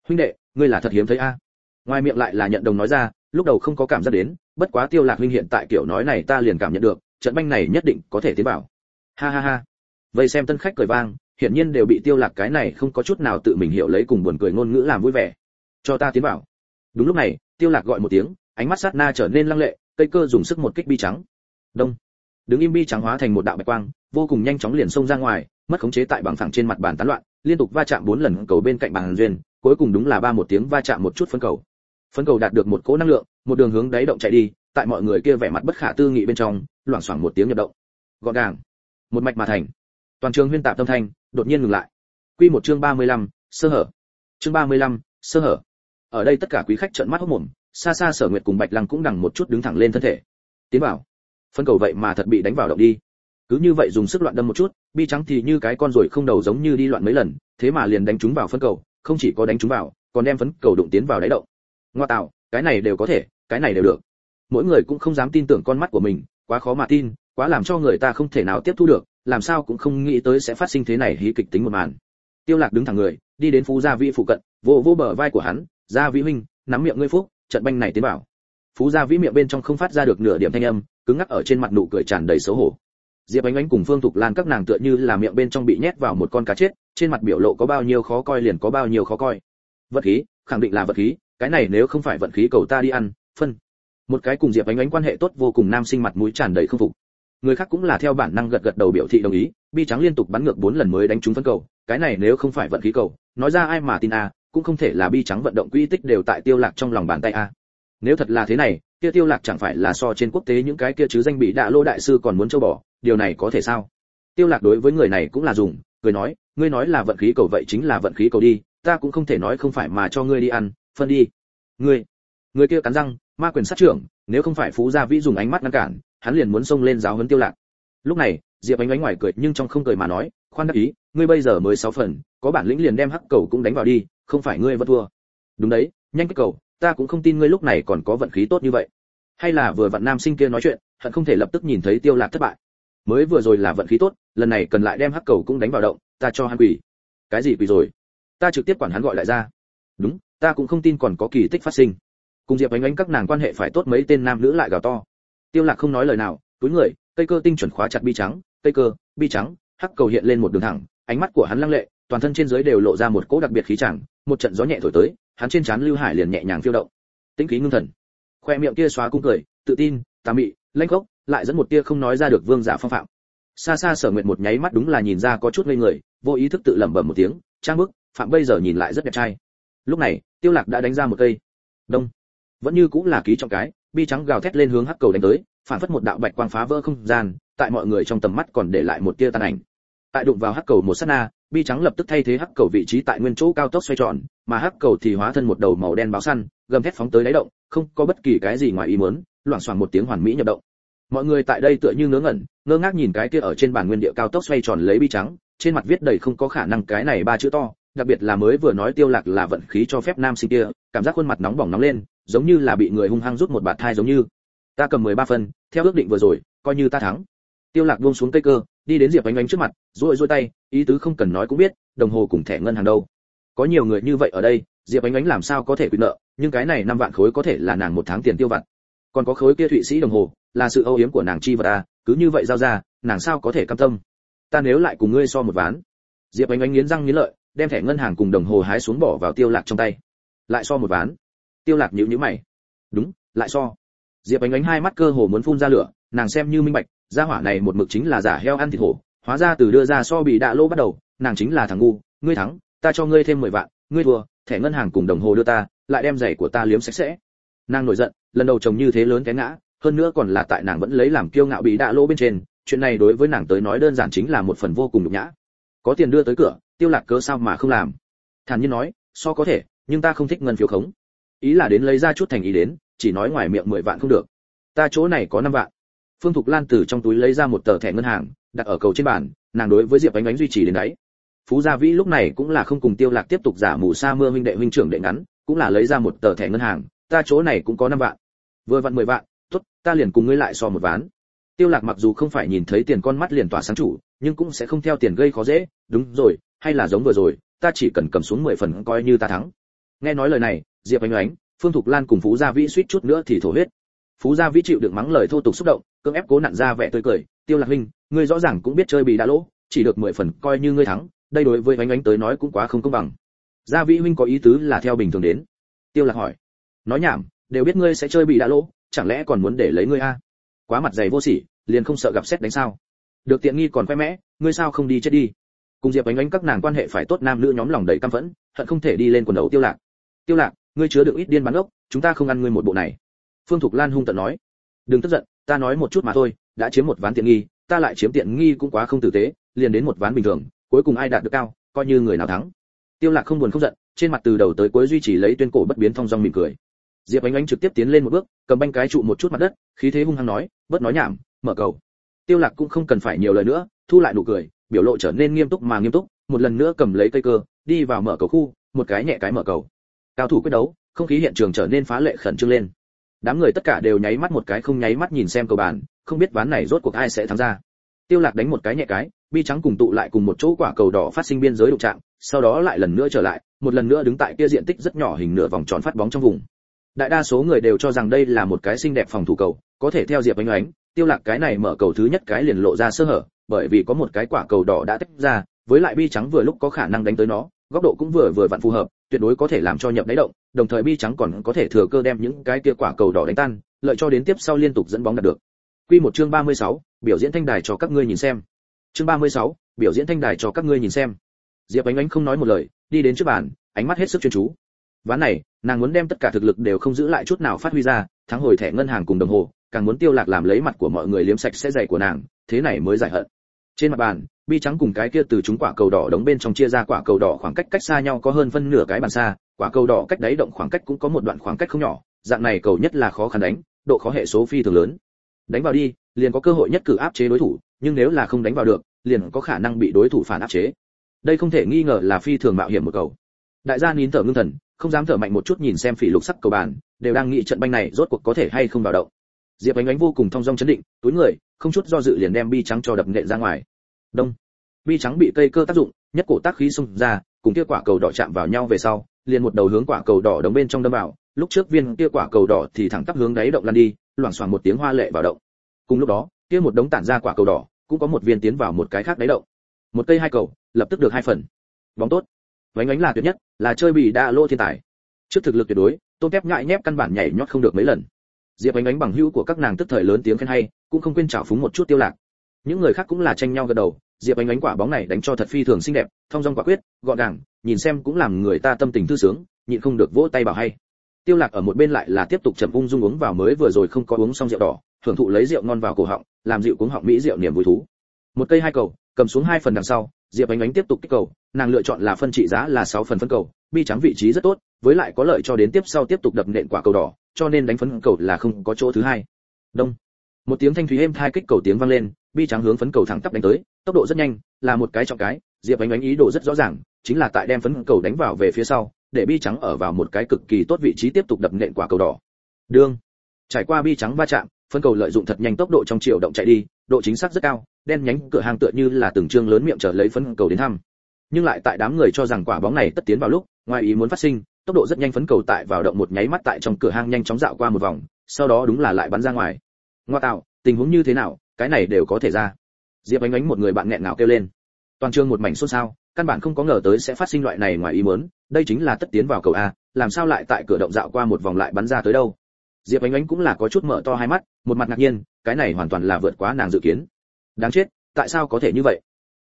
Huynh đệ, ngươi là thật hiếm thấy a. Ngoài miệng lại là nhận đồng nói ra, lúc đầu không có cảm giác đến, bất quá tiêu lạc huynh hiện tại kiểu nói này ta liền cảm nhận được, trận banh này nhất định có thể tiến vào. Ha ha ha. Vậy xem tân khách cười vang, hiển nhiên đều bị tiêu lạc cái này không có chút nào tự mình hiểu lấy cùng buồn cười ngôn ngữ làm vui vẻ. Cho ta tiến vào. Đúng lúc này, tiêu lạc gọi một tiếng, ánh mắt sát na trở nên lăng lệ, cây cơ dùng sức một kích bi trắng. Đông đứng im bi trắng hóa thành một đạo bạch quang vô cùng nhanh chóng liền xông ra ngoài mất khống chế tại bằng phẳng trên mặt bàn tán loạn liên tục va chạm bốn lần cầu bên cạnh bàn duyên cuối cùng đúng là ba một tiếng va chạm một chút phân cầu. Phân cầu đạt được một cỗ năng lượng một đường hướng đáy động chạy đi tại mọi người kia vẻ mặt bất khả tư nghị bên trong loảng xoảng một tiếng nhập động. Gọn gàng một mạch mà thành. Toàn trường huyên tạp tâm thanh đột nhiên ngừng lại. Quy một chương 35, sơ hở. Chương 35, sơ hở. Ở đây tất cả quý khách trợn mắt hốt mồm xa xa sở nguyệt cùng bạch lăng cũng đằng một chút đứng thẳng lên thân thể. Tiến vào phân cầu vậy mà thật bị đánh vào động đi. Cứ như vậy dùng sức loạn đâm một chút, bi trắng thì như cái con rồi không đầu giống như đi loạn mấy lần, thế mà liền đánh chúng vào phân cầu, không chỉ có đánh chúng vào, còn đem phấn cầu đụng tiến vào đáy động. Ngoa tạo, cái này đều có thể, cái này đều được. Mỗi người cũng không dám tin tưởng con mắt của mình, quá khó mà tin, quá làm cho người ta không thể nào tiếp thu được, làm sao cũng không nghĩ tới sẽ phát sinh thế này hí kịch tính một màn. Tiêu lạc đứng thẳng người, đi đến phú gia vĩ phụ cận, vỗ vỗ bờ vai của hắn, gia vĩ huynh, nắm miệng ngươi phúc, trận banh này tiến vào phú gia vĩ miệng bên trong không phát ra được nửa điểm thanh âm, cứng ngắc ở trên mặt nụ cười tràn đầy xấu hổ. Diệp ánh ánh cùng phương thục lan các nàng tựa như là miệng bên trong bị nhét vào một con cá chết, trên mặt biểu lộ có bao nhiêu khó coi liền có bao nhiêu khó coi. Vật khí, khẳng định là vật khí, cái này nếu không phải vận khí cầu ta đi ăn, phân. Một cái cùng diệp ánh ánh quan hệ tốt vô cùng nam sinh mặt mũi tràn đầy không phục. Người khác cũng là theo bản năng gật gật đầu biểu thị đồng ý, bi trắng liên tục bắn ngược bốn lần mới đánh trúng phân cầu, cái này nếu không phải vận khí cầu, nói ra ai mà tin a, cũng không thể là bi trắng vận động quỹ tích đều tại tiêu lạc trong lòng bàn tay a nếu thật là thế này kia tiêu lạc chẳng phải là so trên quốc tế những cái kia chứ danh bị đạ lô đại sư còn muốn châu bỏ, điều này có thể sao? Tiêu lạc đối với người này cũng là dùng cười nói ngươi nói là vận khí cầu vậy chính là vận khí cầu đi ta cũng không thể nói không phải mà cho ngươi đi ăn phân đi. Ngươi người kia cắn răng ma quyền sát trưởng nếu không phải phú gia vĩ dùng ánh mắt ngăn cản hắn liền muốn xông lên giáo huấn tiêu lạc. Lúc này diệp ánh ánh ngoài cười nhưng trong không cười mà nói khoan đắc ý ngươi bây giờ mới sáu phần có bản lĩnh liền đem hắc cầu cũng đánh vào đi không phải ngươi vẫn thua. Đúng đấy nhanh cái cầu ta cũng không tin ngươi lúc này còn có vận khí tốt như vậy. Hay là vừa vặn nam sinh kia nói chuyện, hận không thể lập tức nhìn thấy tiêu lạc thất bại. Mới vừa rồi là vận khí tốt, lần này cần lại đem hắc cầu cũng đánh vào động, ta cho hắn quỷ. Cái gì quỷ rồi? Ta trực tiếp quản hắn gọi lại ra. Đúng, ta cũng không tin còn có kỳ tích phát sinh. Cùng diệp ánh ánh các nàng quan hệ phải tốt mấy tên nam nữ lại gào to. Tiêu lạc không nói lời nào, túi người, cây cơ tinh chuẩn khóa chặt bi trắng, cây cơ, bi trắng, hắc cầu hiện lên một đường thẳng, ánh mắt của hắn lăng lệ, toàn thân trên dưới đều lộ ra một cỗ đặc biệt khí chẳng, một trận gió nhẹ thổi tới hắn trên trán lưu hải liền nhẹ nhàng phiêu động. Tĩnh khí ngưng thần. Khoe miệng kia xóa cung cười, tự tin, tà mị, lanh khốc, lại dẫn một tia không nói ra được vương giả phong phạm. Xa xa sở nguyện một nháy mắt đúng là nhìn ra có chút ngây người, vô ý thức tự lẩm bẩm một tiếng, trang bức, phạm bây giờ nhìn lại rất đẹp trai. Lúc này, tiêu lạc đã đánh ra một cây. Đông. Vẫn như cũng là ký trọng cái, bi trắng gào thét lên hướng hắc cầu đánh tới, phản phất một đạo bạch quang phá vỡ không gian, tại mọi người trong tầm mắt còn để lại một tia tàn ảnh. Tại đụng vào hắc cầu một sát na bi trắng lập tức thay thế hắc cầu vị trí tại nguyên chỗ cao tốc xoay tròn, mà hắc cầu thì hóa thân một đầu màu đen báo săn, gầm thét phóng tới đáy động, không có bất kỳ cái gì ngoài ý muốn, loảng xoảng một tiếng hoàn mỹ nhập động. Mọi người tại đây tựa như ngớ ngẩn, ngơ ngác nhìn cái kia ở trên bàn nguyên địa cao tốc xoay tròn lấy bi trắng, trên mặt viết đầy không có khả năng cái này ba chữ to, đặc biệt là mới vừa nói tiêu lạc là vận khí cho phép nam sinh kia, cảm giác khuôn mặt nóng bỏng nóng lên, giống như là bị người hung hăng rút một bạt thai giống như. Ta cầm 13 phân, theo ước định vừa rồi, coi như ta thắng. Tiêu lạc buông xuống cây cơ đi đến diệp ánh ánh trước mặt, duỗi duỗi tay, ý tứ không cần nói cũng biết, đồng hồ cùng thẻ ngân hàng đâu. Có nhiều người như vậy ở đây, diệp ánh ánh làm sao có thể quy nợ, nhưng cái này năm vạn khối có thể là nàng một tháng tiền tiêu vặt. Còn có khối kia thụy sĩ đồng hồ, là sự âu yếm của nàng chi vật à cứ như vậy giao ra, nàng sao có thể cam tâm? Ta nếu lại cùng ngươi so một ván. Diệp ánh ánh nghiến răng nghiến lợi, đem thẻ ngân hàng cùng đồng hồ hái xuống bỏ vào tiêu lạc trong tay. Lại so một ván. Tiêu lạc nhíu nhíu mày. Đúng, lại so. Diệp ánh ánh hai mắt cơ hồ muốn phun ra lửa, nàng xem như minh bạch gia hỏa này một mực chính là giả heo ăn thịt hổ, hóa ra từ đưa ra so bị đạ lỗ bắt đầu, nàng chính là thằng ngu, ngươi thắng, ta cho ngươi thêm mười vạn, ngươi thua, thẻ ngân hàng cùng đồng hồ đưa ta, lại đem giày của ta liếm sạch sẽ. Nàng nổi giận, lần đầu chồng như thế lớn cái ngã, hơn nữa còn là tại nàng vẫn lấy làm kiêu ngạo bị đạ lỗ bên trên, chuyện này đối với nàng tới nói đơn giản chính là một phần vô cùng nhục nhã. Có tiền đưa tới cửa, tiêu lạc cớ sao mà không làm? Thản nhiên nói, so có thể, nhưng ta không thích ngân phiếu khống. Ý là đến lấy ra chút thành ý đến, chỉ nói ngoài miệng mười vạn không được. Ta chỗ này có năm vạn phương thục lan từ trong túi lấy ra một tờ thẻ ngân hàng, đặt ở cầu trên bàn, nàng đối với diệp ánh ánh duy trì đến đấy phú gia vĩ lúc này cũng là không cùng tiêu lạc tiếp tục giả mù sa mưa huynh đệ huynh trưởng đệ ngắn, cũng là lấy ra một tờ thẻ ngân hàng, ta chỗ này cũng có năm vạn. Vừa vặn mười vạn, tốt, ta liền cùng ngươi lại so một ván. Tiêu lạc mặc dù không phải nhìn thấy tiền con mắt liền tỏa sáng chủ, nhưng cũng sẽ không theo tiền gây khó dễ, đúng rồi, hay là giống vừa rồi, ta chỉ cần cầm xuống mười phần coi như ta thắng. Nghe nói lời này, diệp ánh ánh, phương thục lan cùng phú gia vĩ suýt chút nữa thì thổ huyết phú gia vĩ chịu được mắng lời thô tục xúc động, cưỡng ép cố nặn ra vẻ tươi cười. Tiêu lạc huynh ngươi rõ ràng cũng biết chơi bị đã lỗ, chỉ được mười phần coi như ngươi thắng, đây đối với ánh ánh tới nói cũng quá không công bằng. Gia vĩ huynh có ý tứ là theo bình thường đến. Tiêu lạc hỏi, nói nhảm, đều biết ngươi sẽ chơi bị đã lỗ, chẳng lẽ còn muốn để lấy ngươi a? Quá mặt dày vô sỉ, liền không sợ gặp xét đánh sao? Được tiện nghi còn khoe mẽ, ngươi sao không đi chết đi? Cùng diệp ánh ánh các nàng quan hệ phải tốt, nam nữ nhóm lòng đầy căm phẫn, hận không thể đi lên quần đầu tiêu lạc. Tiêu lạc, ngươi chứa được ít điên bán ốc, chúng ta không ăn ngươi một bộ này phương thục lan hung tận nói, đừng tức giận, ta nói một chút mà thôi, đã chiếm một ván tiện nghi, ta lại chiếm tiện nghi cũng quá không tử tế, liền đến một ván bình thường, cuối cùng ai đạt được cao, coi như người nào thắng. Tiêu lạc không buồn không giận, trên mặt từ đầu tới cuối duy trì lấy tuyên cổ bất biến thong dong mỉm cười. Diệp ánh ánh trực tiếp tiến lên một bước, cầm banh cái trụ một chút mặt đất, khí thế hung hăng nói bất nói nhảm, mở cầu. Tiêu lạc cũng không cần phải nhiều lời nữa, thu lại nụ cười, biểu lộ trở nên nghiêm túc mà nghiêm túc, một lần nữa cầm lấy cây cơ, đi vào mở cầu khu, một cái nhẹ cái mở cầu. Cao thủ quyết đấu, không khí hiện trường trở nên phá lệ khẩn trương lên đám người tất cả đều nháy mắt một cái không nháy mắt nhìn xem cầu bàn, không biết ván này rốt cuộc ai sẽ thắng ra. Tiêu lạc đánh một cái nhẹ cái, bi trắng cùng tụ lại cùng một chỗ quả cầu đỏ phát sinh biên giới đụng chạm, sau đó lại lần nữa trở lại, một lần nữa đứng tại kia diện tích rất nhỏ hình nửa vòng tròn phát bóng trong vùng. Đại đa số người đều cho rằng đây là một cái xinh đẹp phòng thủ cầu, có thể theo diệp ánh ánh, tiêu lạc cái này mở cầu thứ nhất cái liền lộ ra sơ hở, bởi vì có một cái quả cầu đỏ đã tách ra, với lại bi trắng vừa lúc có khả năng đánh tới nó, góc độ cũng vừa vừa vặn phù hợp tuyệt đối có thể làm cho nhập đáy động đồng thời bi trắng còn có thể thừa cơ đem những cái kia quả cầu đỏ đánh tan lợi cho đến tiếp sau liên tục dẫn bóng đạt được. Quy một chương 36, biểu diễn thanh đài cho các ngươi nhìn xem. Chương 36, biểu diễn thanh đài cho các ngươi nhìn xem. Diệp ánh ánh không nói một lời đi đến trước bàn ánh mắt hết sức chuyên chú. Ván này nàng muốn đem tất cả thực lực đều không giữ lại chút nào phát huy ra thắng hồi thẻ ngân hàng cùng đồng hồ càng muốn tiêu lạc làm lấy mặt của mọi người liếm sạch sẽ giày của nàng thế này mới giải hận. Trên mặt bàn bi trắng cùng cái kia từ chúng quả cầu đỏ đống bên trong chia ra quả cầu đỏ khoảng cách cách xa nhau có hơn phân nửa cái bàn xa, quả cầu đỏ cách đáy động khoảng cách cũng có một đoạn khoảng cách không nhỏ, dạng này cầu nhất là khó khăn đánh, độ khó hệ số phi thường lớn. Đánh vào đi, liền có cơ hội nhất cử áp chế đối thủ, nhưng nếu là không đánh vào được, liền có khả năng bị đối thủ phản áp chế. Đây không thể nghi ngờ là phi thường mạo hiểm một cầu. Đại gia nín thở ngưng thần, không dám thở mạnh một chút nhìn xem phỉ lục sắc cầu bàn, đều đang nghĩ trận banh này rốt cuộc có thể hay không vào động. Diệp ánh ánh vô cùng thong dong chấn định, túi người, không chút do dự liền đem bi trắng cho đập nện ra ngoài đông. Bi trắng bị cây cơ tác dụng, nhất cổ tác khí xung ra, cùng kia quả cầu đỏ chạm vào nhau về sau, liền một đầu hướng quả cầu đỏ đống bên trong đâm vào. Lúc trước viên kia quả cầu đỏ thì thẳng tắp hướng đáy động lăn đi, loảng xoảng một tiếng hoa lệ vào động. Cùng lúc đó, kia một đống tản ra quả cầu đỏ, cũng có một viên tiến vào một cái khác đáy động. Một cây hai cầu, lập tức được hai phần. Bóng tốt. Vánh ánh là tuyệt nhất, là chơi bị đa lô thiên tài. Trước thực lực tuyệt đối tôm kép ngại nhép căn bản nhảy nhót không được mấy lần. Diệp ánh ánh bằng hữu của các nàng tức thời lớn tiếng khen hay, cũng không quên trào phúng một chút tiêu lạc những người khác cũng là tranh nhau gật đầu, diệp ánh ánh quả bóng này đánh cho thật phi thường xinh đẹp, thông dong quả quyết, gọn gàng, nhìn xem cũng làm người ta tâm tình thư sướng, nhịn không được vỗ tay bảo hay. Tiêu lạc ở một bên lại là tiếp tục chậm ung dung uống vào mới vừa rồi không có uống xong rượu đỏ, thưởng thụ lấy rượu ngon vào cổ họng, làm rượu cuống họng mỹ rượu niềm vui thú. Một cây hai cầu, cầm xuống hai phần đằng sau, diệp ánh ánh tiếp tục kích cầu, nàng lựa chọn là phân trị giá là 6 phần phân cầu, bi trắng vị trí rất tốt, với lại có lợi cho đến tiếp sau tiếp tục đập nện quả cầu đỏ, cho nên đánh phấn cầu là không có chỗ thứ hai. Đông một tiếng thanh thúy êm thai kích cầu tiếng vang lên, bi trắng hướng phấn cầu thẳng tắp đánh tới, tốc độ rất nhanh, là một cái trọng cái, diệp ánh ánh ý đồ rất rõ ràng, chính là tại đem phấn cầu đánh vào về phía sau, để bi trắng ở vào một cái cực kỳ tốt vị trí tiếp tục đập nện quả cầu đỏ. Đương, trải qua bi trắng va chạm, phấn cầu lợi dụng thật nhanh tốc độ trong chiều động chạy đi, độ chính xác rất cao, đen nhánh cửa hàng tựa như là từng trương lớn miệng chờ lấy phấn cầu đến thăm. Nhưng lại tại đám người cho rằng quả bóng này tất tiến vào lúc, ngoài ý muốn phát sinh, tốc độ rất nhanh phấn cầu tại vào động một nháy mắt tại trong cửa hàng nhanh chóng dạo qua một vòng, sau đó đúng là lại bắn ra ngoài ngoa tạo, tình huống như thế nào, cái này đều có thể ra. Diệp ánh ánh một người bạn nghẹn ngào kêu lên. Toàn trường một mảnh xôn xao, căn bản không có ngờ tới sẽ phát sinh loại này ngoài ý muốn, đây chính là tất tiến vào cầu a, làm sao lại tại cửa động dạo qua một vòng lại bắn ra tới đâu. Diệp ánh ánh cũng là có chút mở to hai mắt, một mặt ngạc nhiên, cái này hoàn toàn là vượt quá nàng dự kiến. Đáng chết, tại sao có thể như vậy?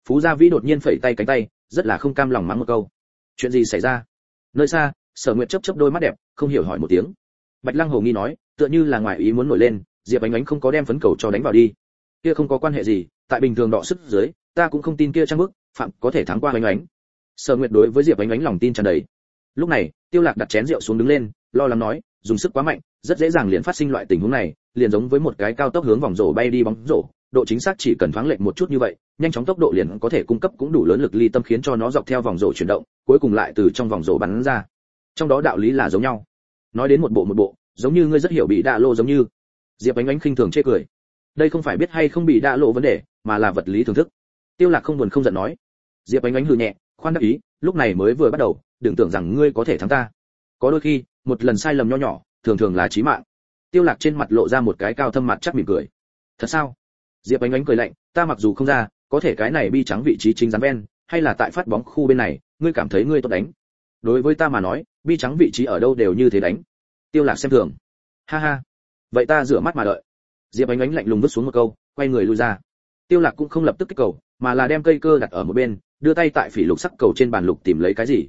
Phú gia vĩ đột nhiên phẩy tay cánh tay, rất là không cam lòng mắng một câu. Chuyện gì xảy ra? Nơi xa, sở nguyệt chấp chấp đôi mắt đẹp, không hiểu hỏi một tiếng. Bạch lăng hồ nghi nói, tựa như là ngoài ý muốn nổi lên diệp ánh ánh không có đem phấn cầu cho đánh vào đi. Kia không có quan hệ gì, tại bình thường đọ sức dưới, ta cũng không tin kia trang bức, phạm có thể thắng qua ánh ánh. Sở nguyệt đối với diệp ánh ánh lòng tin tràn đầy. Lúc này, tiêu lạc đặt chén rượu xuống đứng lên, lo lắng nói, dùng sức quá mạnh, rất dễ dàng liền phát sinh loại tình huống này, liền giống với một cái cao tốc hướng vòng rổ bay đi bóng rổ, độ chính xác chỉ cần thoáng lệch một chút như vậy, nhanh chóng tốc độ liền có thể cung cấp cũng đủ lớn lực ly tâm khiến cho nó dọc theo vòng rổ chuyển động, cuối cùng lại từ trong vòng rổ bắn ra. Trong đó đạo lý là giống nhau. Nói đến một bộ một bộ, giống như ngươi rất hiểu bị đạ lô giống như diệp ánh ánh khinh thường chê cười. Đây không phải biết hay không bị đạ lộ vấn đề, mà là vật lý thưởng thức. Tiêu lạc không buồn không giận nói. Diệp ánh ánh hừ nhẹ, khoan đắc ý, lúc này mới vừa bắt đầu, đừng tưởng rằng ngươi có thể thắng ta. Có đôi khi, một lần sai lầm nho nhỏ, thường thường là chí mạng. Tiêu lạc trên mặt lộ ra một cái cao thâm mặt chắc mỉm cười. Thật sao? Diệp ánh ánh cười lạnh, ta mặc dù không ra, có thể cái này bi trắng vị trí chính rắn ven, hay là tại phát bóng khu bên này, ngươi cảm thấy ngươi tốt đánh. Đối với ta mà nói, bi trắng vị trí ở đâu đều như thế đánh. Tiêu lạc xem thường. Ha ha vậy ta rửa mắt mà đợi. Diệp ánh ánh lạnh lùng vứt xuống một câu, quay người lui ra. Tiêu lạc cũng không lập tức kích cầu, mà là đem cây cơ đặt ở một bên, đưa tay tại phỉ lục sắc cầu trên bàn lục tìm lấy cái gì.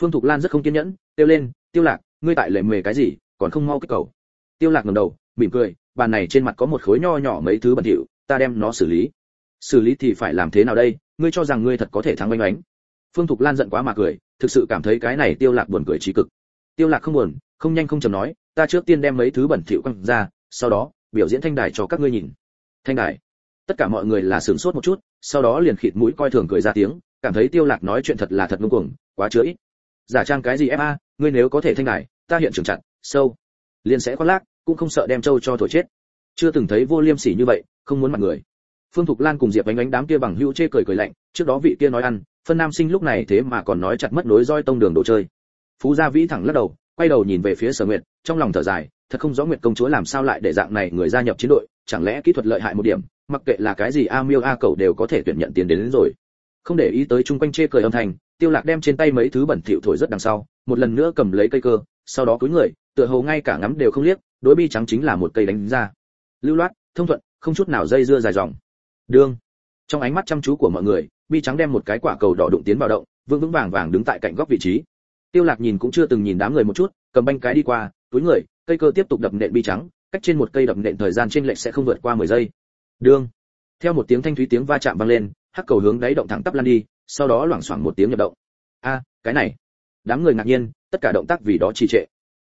Phương thục lan rất không kiên nhẫn tiêu lên, tiêu lạc, ngươi tại lệ mề cái gì, còn không mau kích cầu. Tiêu lạc ngẩng đầu, mỉm cười, bàn này trên mặt có một khối nho nhỏ mấy thứ bẩn thỉu, ta đem nó xử lý. Xử lý thì phải làm thế nào đây? Ngươi cho rằng ngươi thật có thể thắng oanh oánh phương thục lan giận quá mà cười, thực sự cảm thấy cái này tiêu lạc buồn cười trí cực. Tiêu lạc không buồn, không nhanh không chậm nói ta trước tiên đem mấy thứ bẩn thỉu quăng ra, sau đó, biểu diễn thanh đài cho các ngươi nhìn. Thanh đài. Tất cả mọi người là sửng sốt một chút, sau đó liền khịt mũi coi thường cười ra tiếng, cảm thấy tiêu lạc nói chuyện thật là thật ngông cuồng, quá chứa ít. Giả trang cái gì em ngươi nếu có thể thanh đài, ta hiện trường chặn, sâu. Liền sẽ khoác lác, cũng không sợ đem châu cho thổi chết. Chưa từng thấy vô liêm sỉ như vậy, không muốn mặt người. Phương thục lan cùng diệp ánh ánh đám kia bằng hữu chê cười cười lạnh, trước đó vị kia nói ăn, phân nam sinh lúc này thế mà còn nói chặt mất nối roi tông đường đồ chơi. Phú gia vĩ thẳng lắc đầu quay đầu nhìn về phía sở nguyệt trong lòng thở dài thật không rõ nguyệt công chúa làm sao lại để dạng này người gia nhập chiến đội chẳng lẽ kỹ thuật lợi hại một điểm mặc kệ là cái gì a miêu a cầu đều có thể tuyển nhận tiền đến, đến rồi. Không để ý tới chung quanh chê cười âm thanh tiêu lạc đem trên tay mấy thứ bẩn thỉu thổi rất đằng sau một lần nữa cầm lấy cây cơ sau đó cúi người tựa hồ ngay cả ngắm đều không liếc đối bi trắng chính là một cây đánh ra. Lưu loát thông thuận không chút nào dây dưa dài dòng. Đương. Trong ánh mắt chăm chú của mọi người bi trắng đem một cái quả cầu đỏ đụng tiến vào động vững vững vàng vàng đứng tại cạnh góc vị trí tiêu lạc nhìn cũng chưa từng nhìn đám người một chút, cầm banh cái đi qua, túi người, cây cơ tiếp tục đập nện bi trắng, cách trên một cây đập nện thời gian trên lệch sẽ không vượt qua 10 giây. Đương theo một tiếng thanh thúy tiếng va chạm vang lên, hắc cầu hướng đáy động thẳng tắp lăn đi, sau đó loảng xoảng một tiếng nhập động. A, cái này. Đám người ngạc nhiên, tất cả động tác vì đó trì trệ.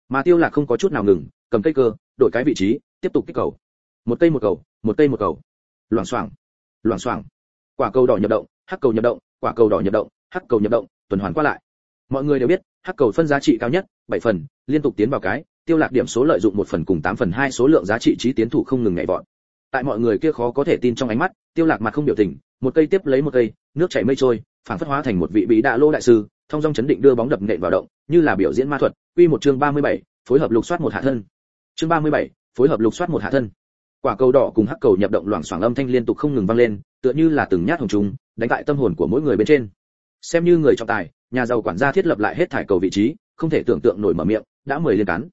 Mà tiêu lạc không có chút nào ngừng, cầm cây cơ, đổi cái vị trí, tiếp tục kích cầu. Một cây một cầu, một cây một cầu. Loảng xoảng loảng xoảng. Quả cầu đỏ nhập động, hắc cầu nhập động, quả cầu đỏ nhập động, hắc cầu nhập động, tuần hoàn qua lại mọi người đều biết hắc cầu phân giá trị cao nhất bảy phần liên tục tiến vào cái tiêu lạc điểm số lợi dụng một phần cùng tám phần hai số lượng giá trị trí tiến thủ không ngừng nhảy vọt. Tại mọi người kia khó có thể tin trong ánh mắt tiêu lạc mặt không biểu tình một cây tiếp lấy một cây nước chảy mây trôi phản phất hóa thành một vị bí đạ lô đại sư thông dong chấn định đưa bóng đập nện vào động như là biểu diễn ma thuật quy một chương 37, phối hợp lục soát một hạ thân. Chương 37, phối hợp lục soát một hạ thân. Quả cầu đỏ cùng hắc cầu nhập động loảng xoảng âm thanh liên tục không ngừng vang lên tựa như là từng nhát hồng trùng đánh tại tâm hồn của mỗi người bên trên. Xem như người trọng tài nhà giàu quản gia thiết lập lại hết thải cầu vị trí, không thể tưởng tượng nổi mở miệng, đã mười liên cắn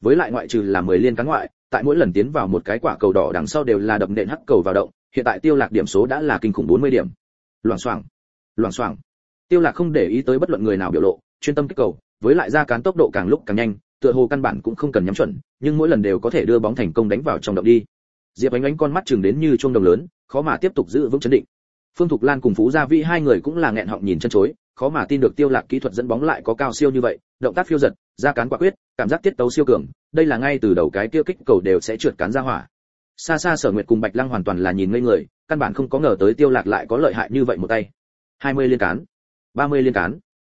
với lại ngoại trừ là mười liên cắn ngoại, tại mỗi lần tiến vào một cái quả cầu đỏ đằng sau đều là đập nện hắc cầu vào động, hiện tại tiêu lạc điểm số đã là kinh khủng 40 điểm. Loảng xoảng loảng xoảng. Tiêu lạc không để ý tới bất luận người nào biểu lộ, chuyên tâm kích cầu, với lại ra cán tốc độ càng lúc càng nhanh, tựa hồ căn bản cũng không cần nhắm chuẩn, nhưng mỗi lần đều có thể đưa bóng thành công đánh vào trong động đi. Diệp ánh ánh con mắt chừng đến như chuông đồng lớn, khó mà tiếp tục giữ vững chấn định. Phương thục lan cùng phú gia vĩ hai người cũng là nghẹn họng nhìn chân chối khó mà tin được tiêu lạc kỹ thuật dẫn bóng lại có cao siêu như vậy, động tác phiêu giật, ra cán quả quyết, cảm giác tiết tấu siêu cường, đây là ngay từ đầu cái tiêu kích cầu đều sẽ trượt cán ra hỏa. Xa xa sở nguyệt cùng bạch lăng hoàn toàn là nhìn ngây người, căn bản không có ngờ tới tiêu lạc lại có lợi hại như vậy một tay. 20 liên cán 30 liên cán.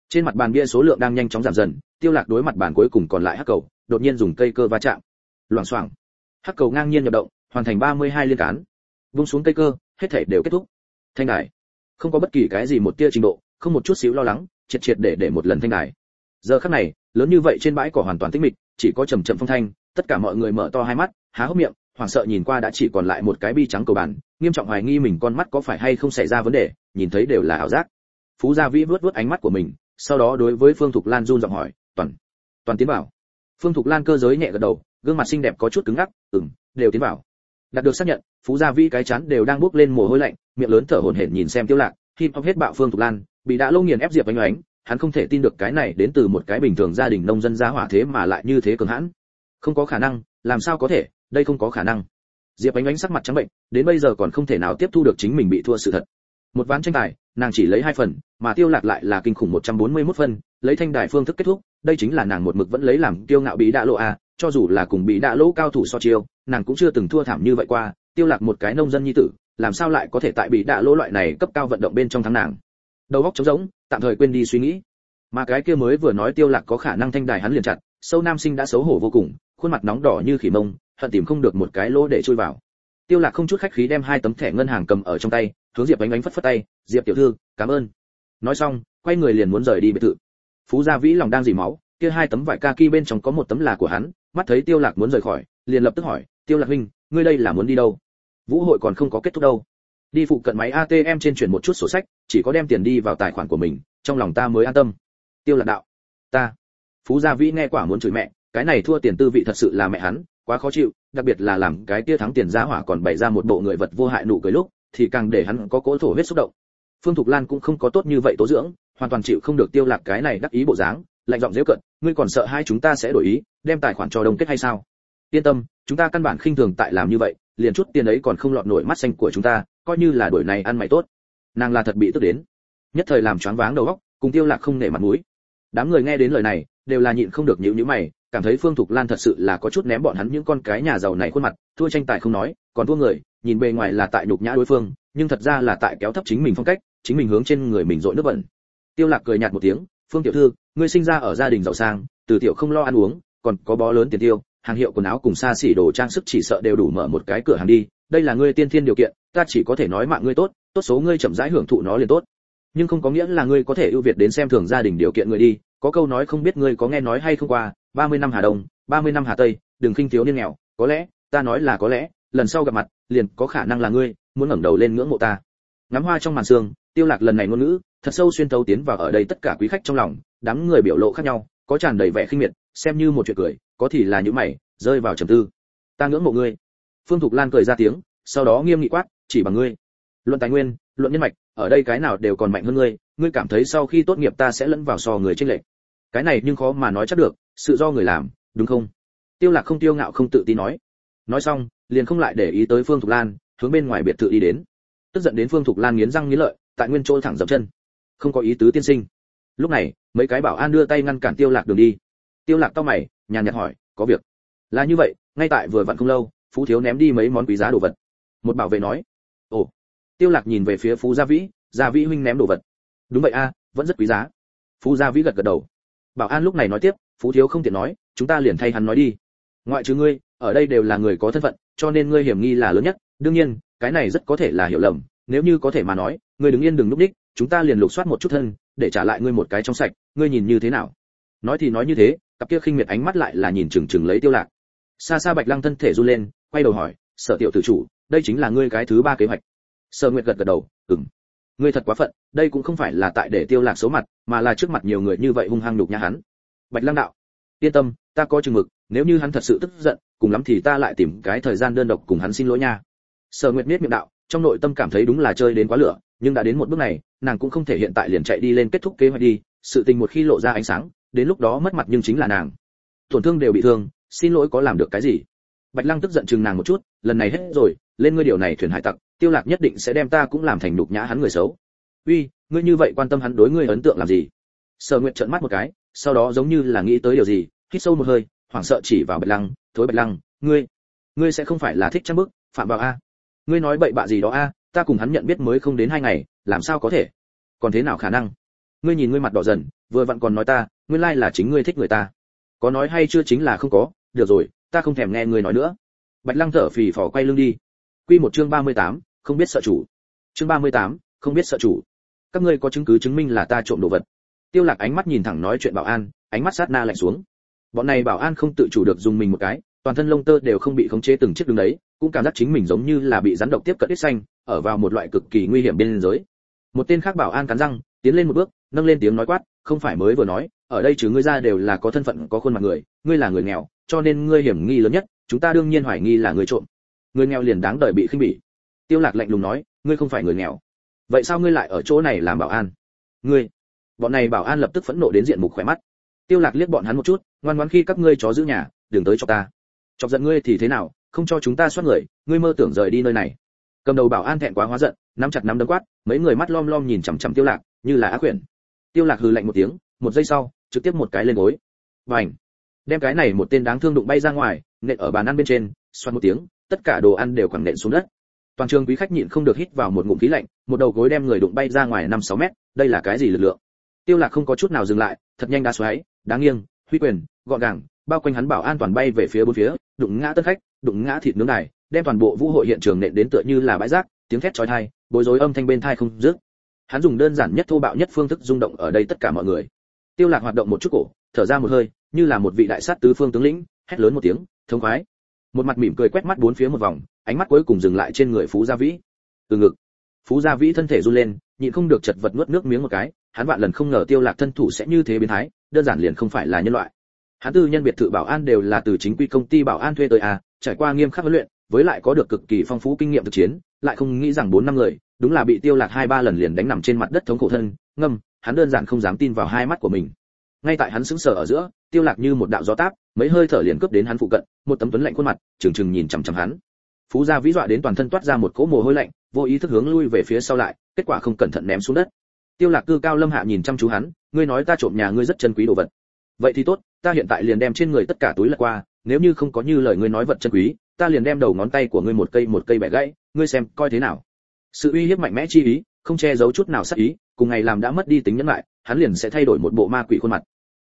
Trên mặt bàn bia số lượng đang nhanh chóng giảm dần, tiêu lạc đối mặt bàn cuối cùng còn lại hắc cầu, đột nhiên dùng cây cơ va chạm. Loảng xoảng. Hắc cầu ngang nhiên nhập động, hoàn thành 32 liên cán. Vung xuống cây cơ, hết thảy đều kết thúc. Thanh đài. Không có bất kỳ cái gì một tia trình độ không một chút xíu lo lắng, triệt triệt để để một lần thanh đài. Giờ khắc này, lớn như vậy trên bãi cỏ hoàn toàn tĩnh mịch, chỉ có trầm trầm phong thanh, tất cả mọi người mở to hai mắt, há hốc miệng, hoảng sợ nhìn qua đã chỉ còn lại một cái bi trắng cầu bàn, nghiêm trọng hoài nghi mình con mắt có phải hay không xảy ra vấn đề, nhìn thấy đều là ảo giác. Phú gia vĩ vớt vớt ánh mắt của mình, sau đó đối với phương thục lan run giọng hỏi, toàn toàn tiến vào. Phương thục lan cơ giới nhẹ gật đầu, gương mặt xinh đẹp có chút cứng ngắc, ừm, đều tiến vào. Đạt được xác nhận, phú gia vĩ cái chán đều đang bốc lên mồ hôi lạnh, miệng lớn thở hổn hển nhìn xem tiêu lạc, khi học hết bạo phương thục lan bị đã lâu nghiền ép diệp ánh ánh, hắn không thể tin được cái này đến từ một cái bình thường gia đình nông dân gia hỏa thế mà lại như thế cường hãn. Không có khả năng, làm sao có thể, đây không có khả năng. Diệp ánh ánh sắc mặt trắng bệnh, đến bây giờ còn không thể nào tiếp thu được chính mình bị thua sự thật. Một ván tranh tài, nàng chỉ lấy hai phần, mà tiêu lạc lại là kinh khủng 141 phân, lấy thanh đài phương thức kết thúc, đây chính là nàng một mực vẫn lấy làm tiêu ngạo bị đạ lộ à? cho dù là cùng bị đạ lỗ cao thủ so chiêu, nàng cũng chưa từng thua thảm như vậy qua, tiêu lạc một cái nông dân nhi tử, làm sao lại có thể tại bị đạ lỗ loại này cấp cao vận động bên trong thắng nàng? Đầu óc trống rỗng, tạm thời quên đi suy nghĩ. Mà cái kia mới vừa nói tiêu lạc có khả năng thanh đài hắn liền chặt, sâu nam sinh đã xấu hổ vô cùng, khuôn mặt nóng đỏ như khỉ mông, hận tìm không được một cái lỗ để chui vào. Tiêu lạc không chút khách khí đem hai tấm thẻ ngân hàng cầm ở trong tay, hướng diệp ánh ánh phất phất tay, diệp tiểu thư, cảm ơn. Nói xong, quay người liền muốn rời đi biệt thự. Phú gia vĩ lòng đang dì máu, kia hai tấm vải kaki bên trong có một tấm là của hắn, mắt thấy tiêu lạc muốn rời khỏi, liền lập tức hỏi, tiêu lạc huynh, ngươi đây là muốn đi đâu? Vũ hội còn không có kết thúc đâu đi phụ cận máy atm trên chuyển một chút sổ sách, chỉ có đem tiền đi vào tài khoản của mình, trong lòng ta mới an tâm. Tiêu lạc đạo, ta, phú gia vĩ nghe quả muốn chửi mẹ, cái này thua tiền tư vị thật sự là mẹ hắn, quá khó chịu, đặc biệt là làm cái kia thắng tiền giá hỏa còn bày ra một bộ người vật vô hại nụ cười lúc, thì càng để hắn có cỗ thổ huyết xúc động. Phương thục lan cũng không có tốt như vậy tố dưỡng, hoàn toàn chịu không được tiêu lạc cái này đắc ý bộ dáng, lạnh giọng dễ cận ngươi còn sợ hai chúng ta sẽ đổi ý, đem tài khoản cho đông kết hay sao? Yên tâm, chúng ta căn bản khinh thường tại làm như vậy, liền chút tiền ấy còn không lọt nổi mắt xanh của chúng ta coi như là đổi này ăn mày tốt. Nàng là thật bị tức đến. Nhất thời làm choáng váng đầu óc, cùng tiêu lạc không nể mặt mũi. Đám người nghe đến lời này, đều là nhịn không được nhíu nhíu mày, cảm thấy phương thục lan thật sự là có chút ném bọn hắn những con cái nhà giàu này khuôn mặt, thua tranh tài không nói, còn thua người, nhìn bề ngoài là tại nhục nhã đối phương, nhưng thật ra là tại kéo thấp chính mình phong cách, chính mình hướng trên người mình dội nước bẩn. Tiêu lạc cười nhạt một tiếng, phương tiểu thư, ngươi sinh ra ở gia đình giàu sang, từ tiểu không lo ăn uống, còn có bó lớn tiền tiêu, hàng hiệu quần áo cùng xa xỉ đồ trang sức chỉ sợ đều đủ mở một cái cửa hàng đi đây là ngươi tiên thiên điều kiện, ta chỉ có thể nói mạng ngươi tốt tốt số ngươi chậm rãi hưởng thụ nó liền tốt. Nhưng không có nghĩa là ngươi có thể ưu việt đến xem thường gia đình điều kiện người đi, có câu nói không biết ngươi có nghe nói hay không qua 30 năm hà đông 30 năm hà tây, đừng khinh thiếu niên nghèo, có lẽ, ta nói là có lẽ, lần sau gặp mặt, liền có khả năng là ngươi, muốn ngẩng đầu lên ngưỡng mộ ta. Ngắm hoa trong màn sương, tiêu lạc lần này ngôn ngữ, thật sâu xuyên thấu tiến vào ở đây tất cả quý khách trong lòng, đám người biểu lộ khác nhau, có tràn đầy vẻ khinh miệt, xem như một chuyện cười, có thì là những mày, rơi vào trầm tư. Ta ngưỡng mộ ngươi phương thục lan cười ra tiếng, sau đó nghiêm nghị quát, chỉ bằng ngươi. Luận tài nguyên, luận nhân mạch, ở đây cái nào đều còn mạnh hơn ngươi ngươi cảm thấy sau khi tốt nghiệp ta sẽ lẫn vào so người trên lệch. cái này nhưng khó mà nói chắc được, sự do người làm, đúng không? Tiêu lạc không tiêu ngạo không tự tin nói. Nói xong, liền không lại để ý tới phương thục lan, hướng bên ngoài biệt thự đi đến. Tức giận đến phương thục lan nghiến răng nghiến lợi, tại nguyên chỗ thẳng dậm chân. Không có ý tứ tiên sinh. Lúc này, mấy cái bảo an đưa tay ngăn cản tiêu lạc đường đi. Tiêu lạc to mày, nhàn nhạt hỏi, có việc? Là như vậy, ngay tại vừa vặn không lâu phú thiếu ném đi mấy món quý giá đồ vật. Một bảo vệ nói, ồ. Tiêu lạc nhìn về phía phú gia vĩ gia vĩ huynh ném đồ vật. Đúng vậy a, vẫn rất quý giá. Phú gia vĩ gật gật đầu. Bảo an lúc này nói tiếp, phú thiếu không tiện nói, chúng ta liền thay hắn nói đi. Ngoại trừ ngươi, ở đây đều là người có thân phận, cho nên ngươi hiểm nghi là lớn nhất. Đương nhiên, cái này rất có thể là hiểu lầm. Nếu như có thể mà nói, ngươi đứng yên đừng núp đích chúng ta liền lục soát một chút thân, để trả lại ngươi một cái trong sạch. Ngươi nhìn như thế nào? Nói thì nói như thế, cặp kia khinh miệt ánh mắt lại là nhìn chừng chừng lấy tiêu lạc. Xa xa bạch lăng thân thể run lên quay đầu hỏi, sở tiểu tử chủ, đây chính là ngươi cái thứ ba kế hoạch. Sở nguyệt gật gật đầu, ừm. Ngươi thật quá phận, đây cũng không phải là tại để tiêu lạc số mặt, mà là trước mặt nhiều người như vậy hung hăng nhục nhã hắn. Bạch lăng đạo, yên tâm, ta có chừng mực, nếu như hắn thật sự tức giận, cùng lắm thì ta lại tìm cái thời gian đơn độc cùng hắn xin lỗi nha. Sở nguyệt miết miệng đạo, trong nội tâm cảm thấy đúng là chơi đến quá lửa, nhưng đã đến một bước này, nàng cũng không thể hiện tại liền chạy đi lên kết thúc kế hoạch đi, sự tình một khi lộ ra ánh sáng, đến lúc đó mất mặt nhưng chính là nàng. Tổn thương đều bị thương, xin lỗi có làm được cái gì? Bạch lăng tức giận chừng nàng một chút, lần này hết rồi, lên ngươi điều này thuyền hải tặc, tiêu lạc nhất định sẽ đem ta cũng làm thành nục nhã hắn người xấu. Uy, ngươi như vậy quan tâm hắn đối ngươi ấn tượng làm gì? Sở nguyệt trợn mắt một cái, sau đó giống như là nghĩ tới điều gì, hít sâu một hơi, hoảng sợ chỉ vào bạch lăng, thối bạch lăng, ngươi ngươi sẽ không phải là thích trăm bức phạm vào a. Ngươi nói bậy bạ gì đó a, ta cùng hắn nhận biết mới không đến hai ngày, làm sao có thể? Còn thế nào khả năng? Ngươi nhìn ngươi mặt đỏ dần, vừa vặn còn nói ta, nguyên lai là chính ngươi thích người ta. Có nói hay chưa chính là không có, được rồi ta không thèm nghe ngươi nói nữa. Bạch lăng thở phì phò quay lưng đi. Quy một chương 38, không biết sợ chủ. Chương 38, không biết sợ chủ. Các ngươi có chứng cứ chứng minh là ta trộm đồ vật. Tiêu lạc ánh mắt nhìn thẳng nói chuyện bảo an ánh mắt sát na lạnh xuống. Bọn này bảo an không tự chủ được dùng mình một cái toàn thân lông tơ đều không bị khống chế từng chiếc đứng đấy cũng cảm giác chính mình giống như là bị rắn độc tiếp cận ít xanh ở vào một loại cực kỳ nguy hiểm bên giới một tên khác bảo an cắn răng tiến lên một bước nâng lên tiếng nói quát không phải mới vừa nói ở đây trừ ngươi ra đều là có thân phận, có khuôn mặt người, ngươi là người nghèo, cho nên ngươi hiểm nghi lớn nhất, chúng ta đương nhiên hoài nghi là người trộm. Người nghèo liền đáng đợi bị khinh bỉ. Tiêu lạc lạnh lùng nói, ngươi không phải người nghèo. Vậy sao ngươi lại ở chỗ này làm bảo an? Ngươi, bọn này bảo an lập tức phẫn nộ đến diện mục khỏe mắt. Tiêu lạc liếc bọn hắn một chút, ngoan ngoãn khi các ngươi chó giữ nhà, đừng tới cho ta. Chọc giận ngươi thì thế nào, không cho chúng ta soát người, ngươi mơ tưởng rời đi nơi này. Cầm đầu bảo an thẹn quá hóa giận, nắm chặt nắm đấm quát, mấy người mắt lom lom nhìn chằm chằm tiêu lạc, như là ác quyển tiêu lạc hừ lạnh một tiếng, một giây sau trực tiếp một cái lên gối. Vành. Đem cái này một tên đáng thương đụng bay ra ngoài, nện ở bàn ăn bên trên, xoắn một tiếng, tất cả đồ ăn đều quẳng nện xuống đất. Toàn trường quý khách nhịn không được hít vào một ngụm khí lạnh, một đầu gối đem người đụng bay ra ngoài năm sáu mét, đây là cái gì lực lượng? Tiêu lạc không có chút nào dừng lại, thật nhanh đá xoáy đáng nghiêng, huy quyền, gọn gàng, bao quanh hắn bảo an toàn bay về phía bốn phía, đụng ngã tân khách, đụng ngã thịt nướng này đem toàn bộ vũ hội hiện trường nện đến tựa như là bãi rác, tiếng thét chói tai, bối rối âm thanh bên tai không dứt. Hắn dùng đơn giản nhất thô bạo nhất phương thức rung động ở đây tất cả mọi người tiêu lạc hoạt động một chút cổ, thở ra một hơi, như là một vị đại sát tứ phương tướng lĩnh, hét lớn một tiếng, thông khoái! Một mặt mỉm cười quét mắt bốn phía một vòng, ánh mắt cuối cùng dừng lại trên người phú gia vĩ. Từ ngực, phú gia vĩ thân thể run lên, nhịn không được chật vật nuốt nước miếng một cái, hắn vạn lần không ngờ tiêu lạc thân thủ sẽ như thế biến thái, đơn giản liền không phải là nhân loại. Hắn tư nhân biệt thự bảo an đều là từ chính quy công ty bảo an thuê tới à trải qua nghiêm khắc huấn luyện, với lại có được cực kỳ phong phú kinh nghiệm thực chiến, lại không nghĩ rằng bốn năm người, đúng là bị tiêu lạc hai ba lần liền đánh nằm trên mặt đất thống khổ thân, ngâm hắn đơn giản không dám tin vào hai mắt của mình. Ngay tại hắn sững sờ ở giữa, tiêu lạc như một đạo gió táp, mấy hơi thở liền cướp đến hắn phụ cận, một tấm tuấn lạnh khuôn mặt, trừng trừng nhìn chằm chằm hắn. Phú gia vĩ dọa đến toàn thân toát ra một cỗ mồ hôi lạnh, vô ý thức hướng lui về phía sau lại, kết quả không cẩn thận ném xuống đất. Tiêu lạc cư cao lâm hạ nhìn chăm chú hắn, ngươi nói ta trộm nhà ngươi rất chân quý đồ vật. Vậy thì tốt, ta hiện tại liền đem trên người tất cả túi lật qua, nếu như không có như lời ngươi nói vật chân quý, ta liền đem đầu ngón tay của ngươi một cây một cây bẻ gãy, ngươi xem coi thế nào. Sự uy hiếp mạnh mẽ chi ý, không che giấu chút nào sát ý cùng ngày làm đã mất đi tính nhẫn lại, hắn liền sẽ thay đổi một bộ ma quỷ khuôn mặt.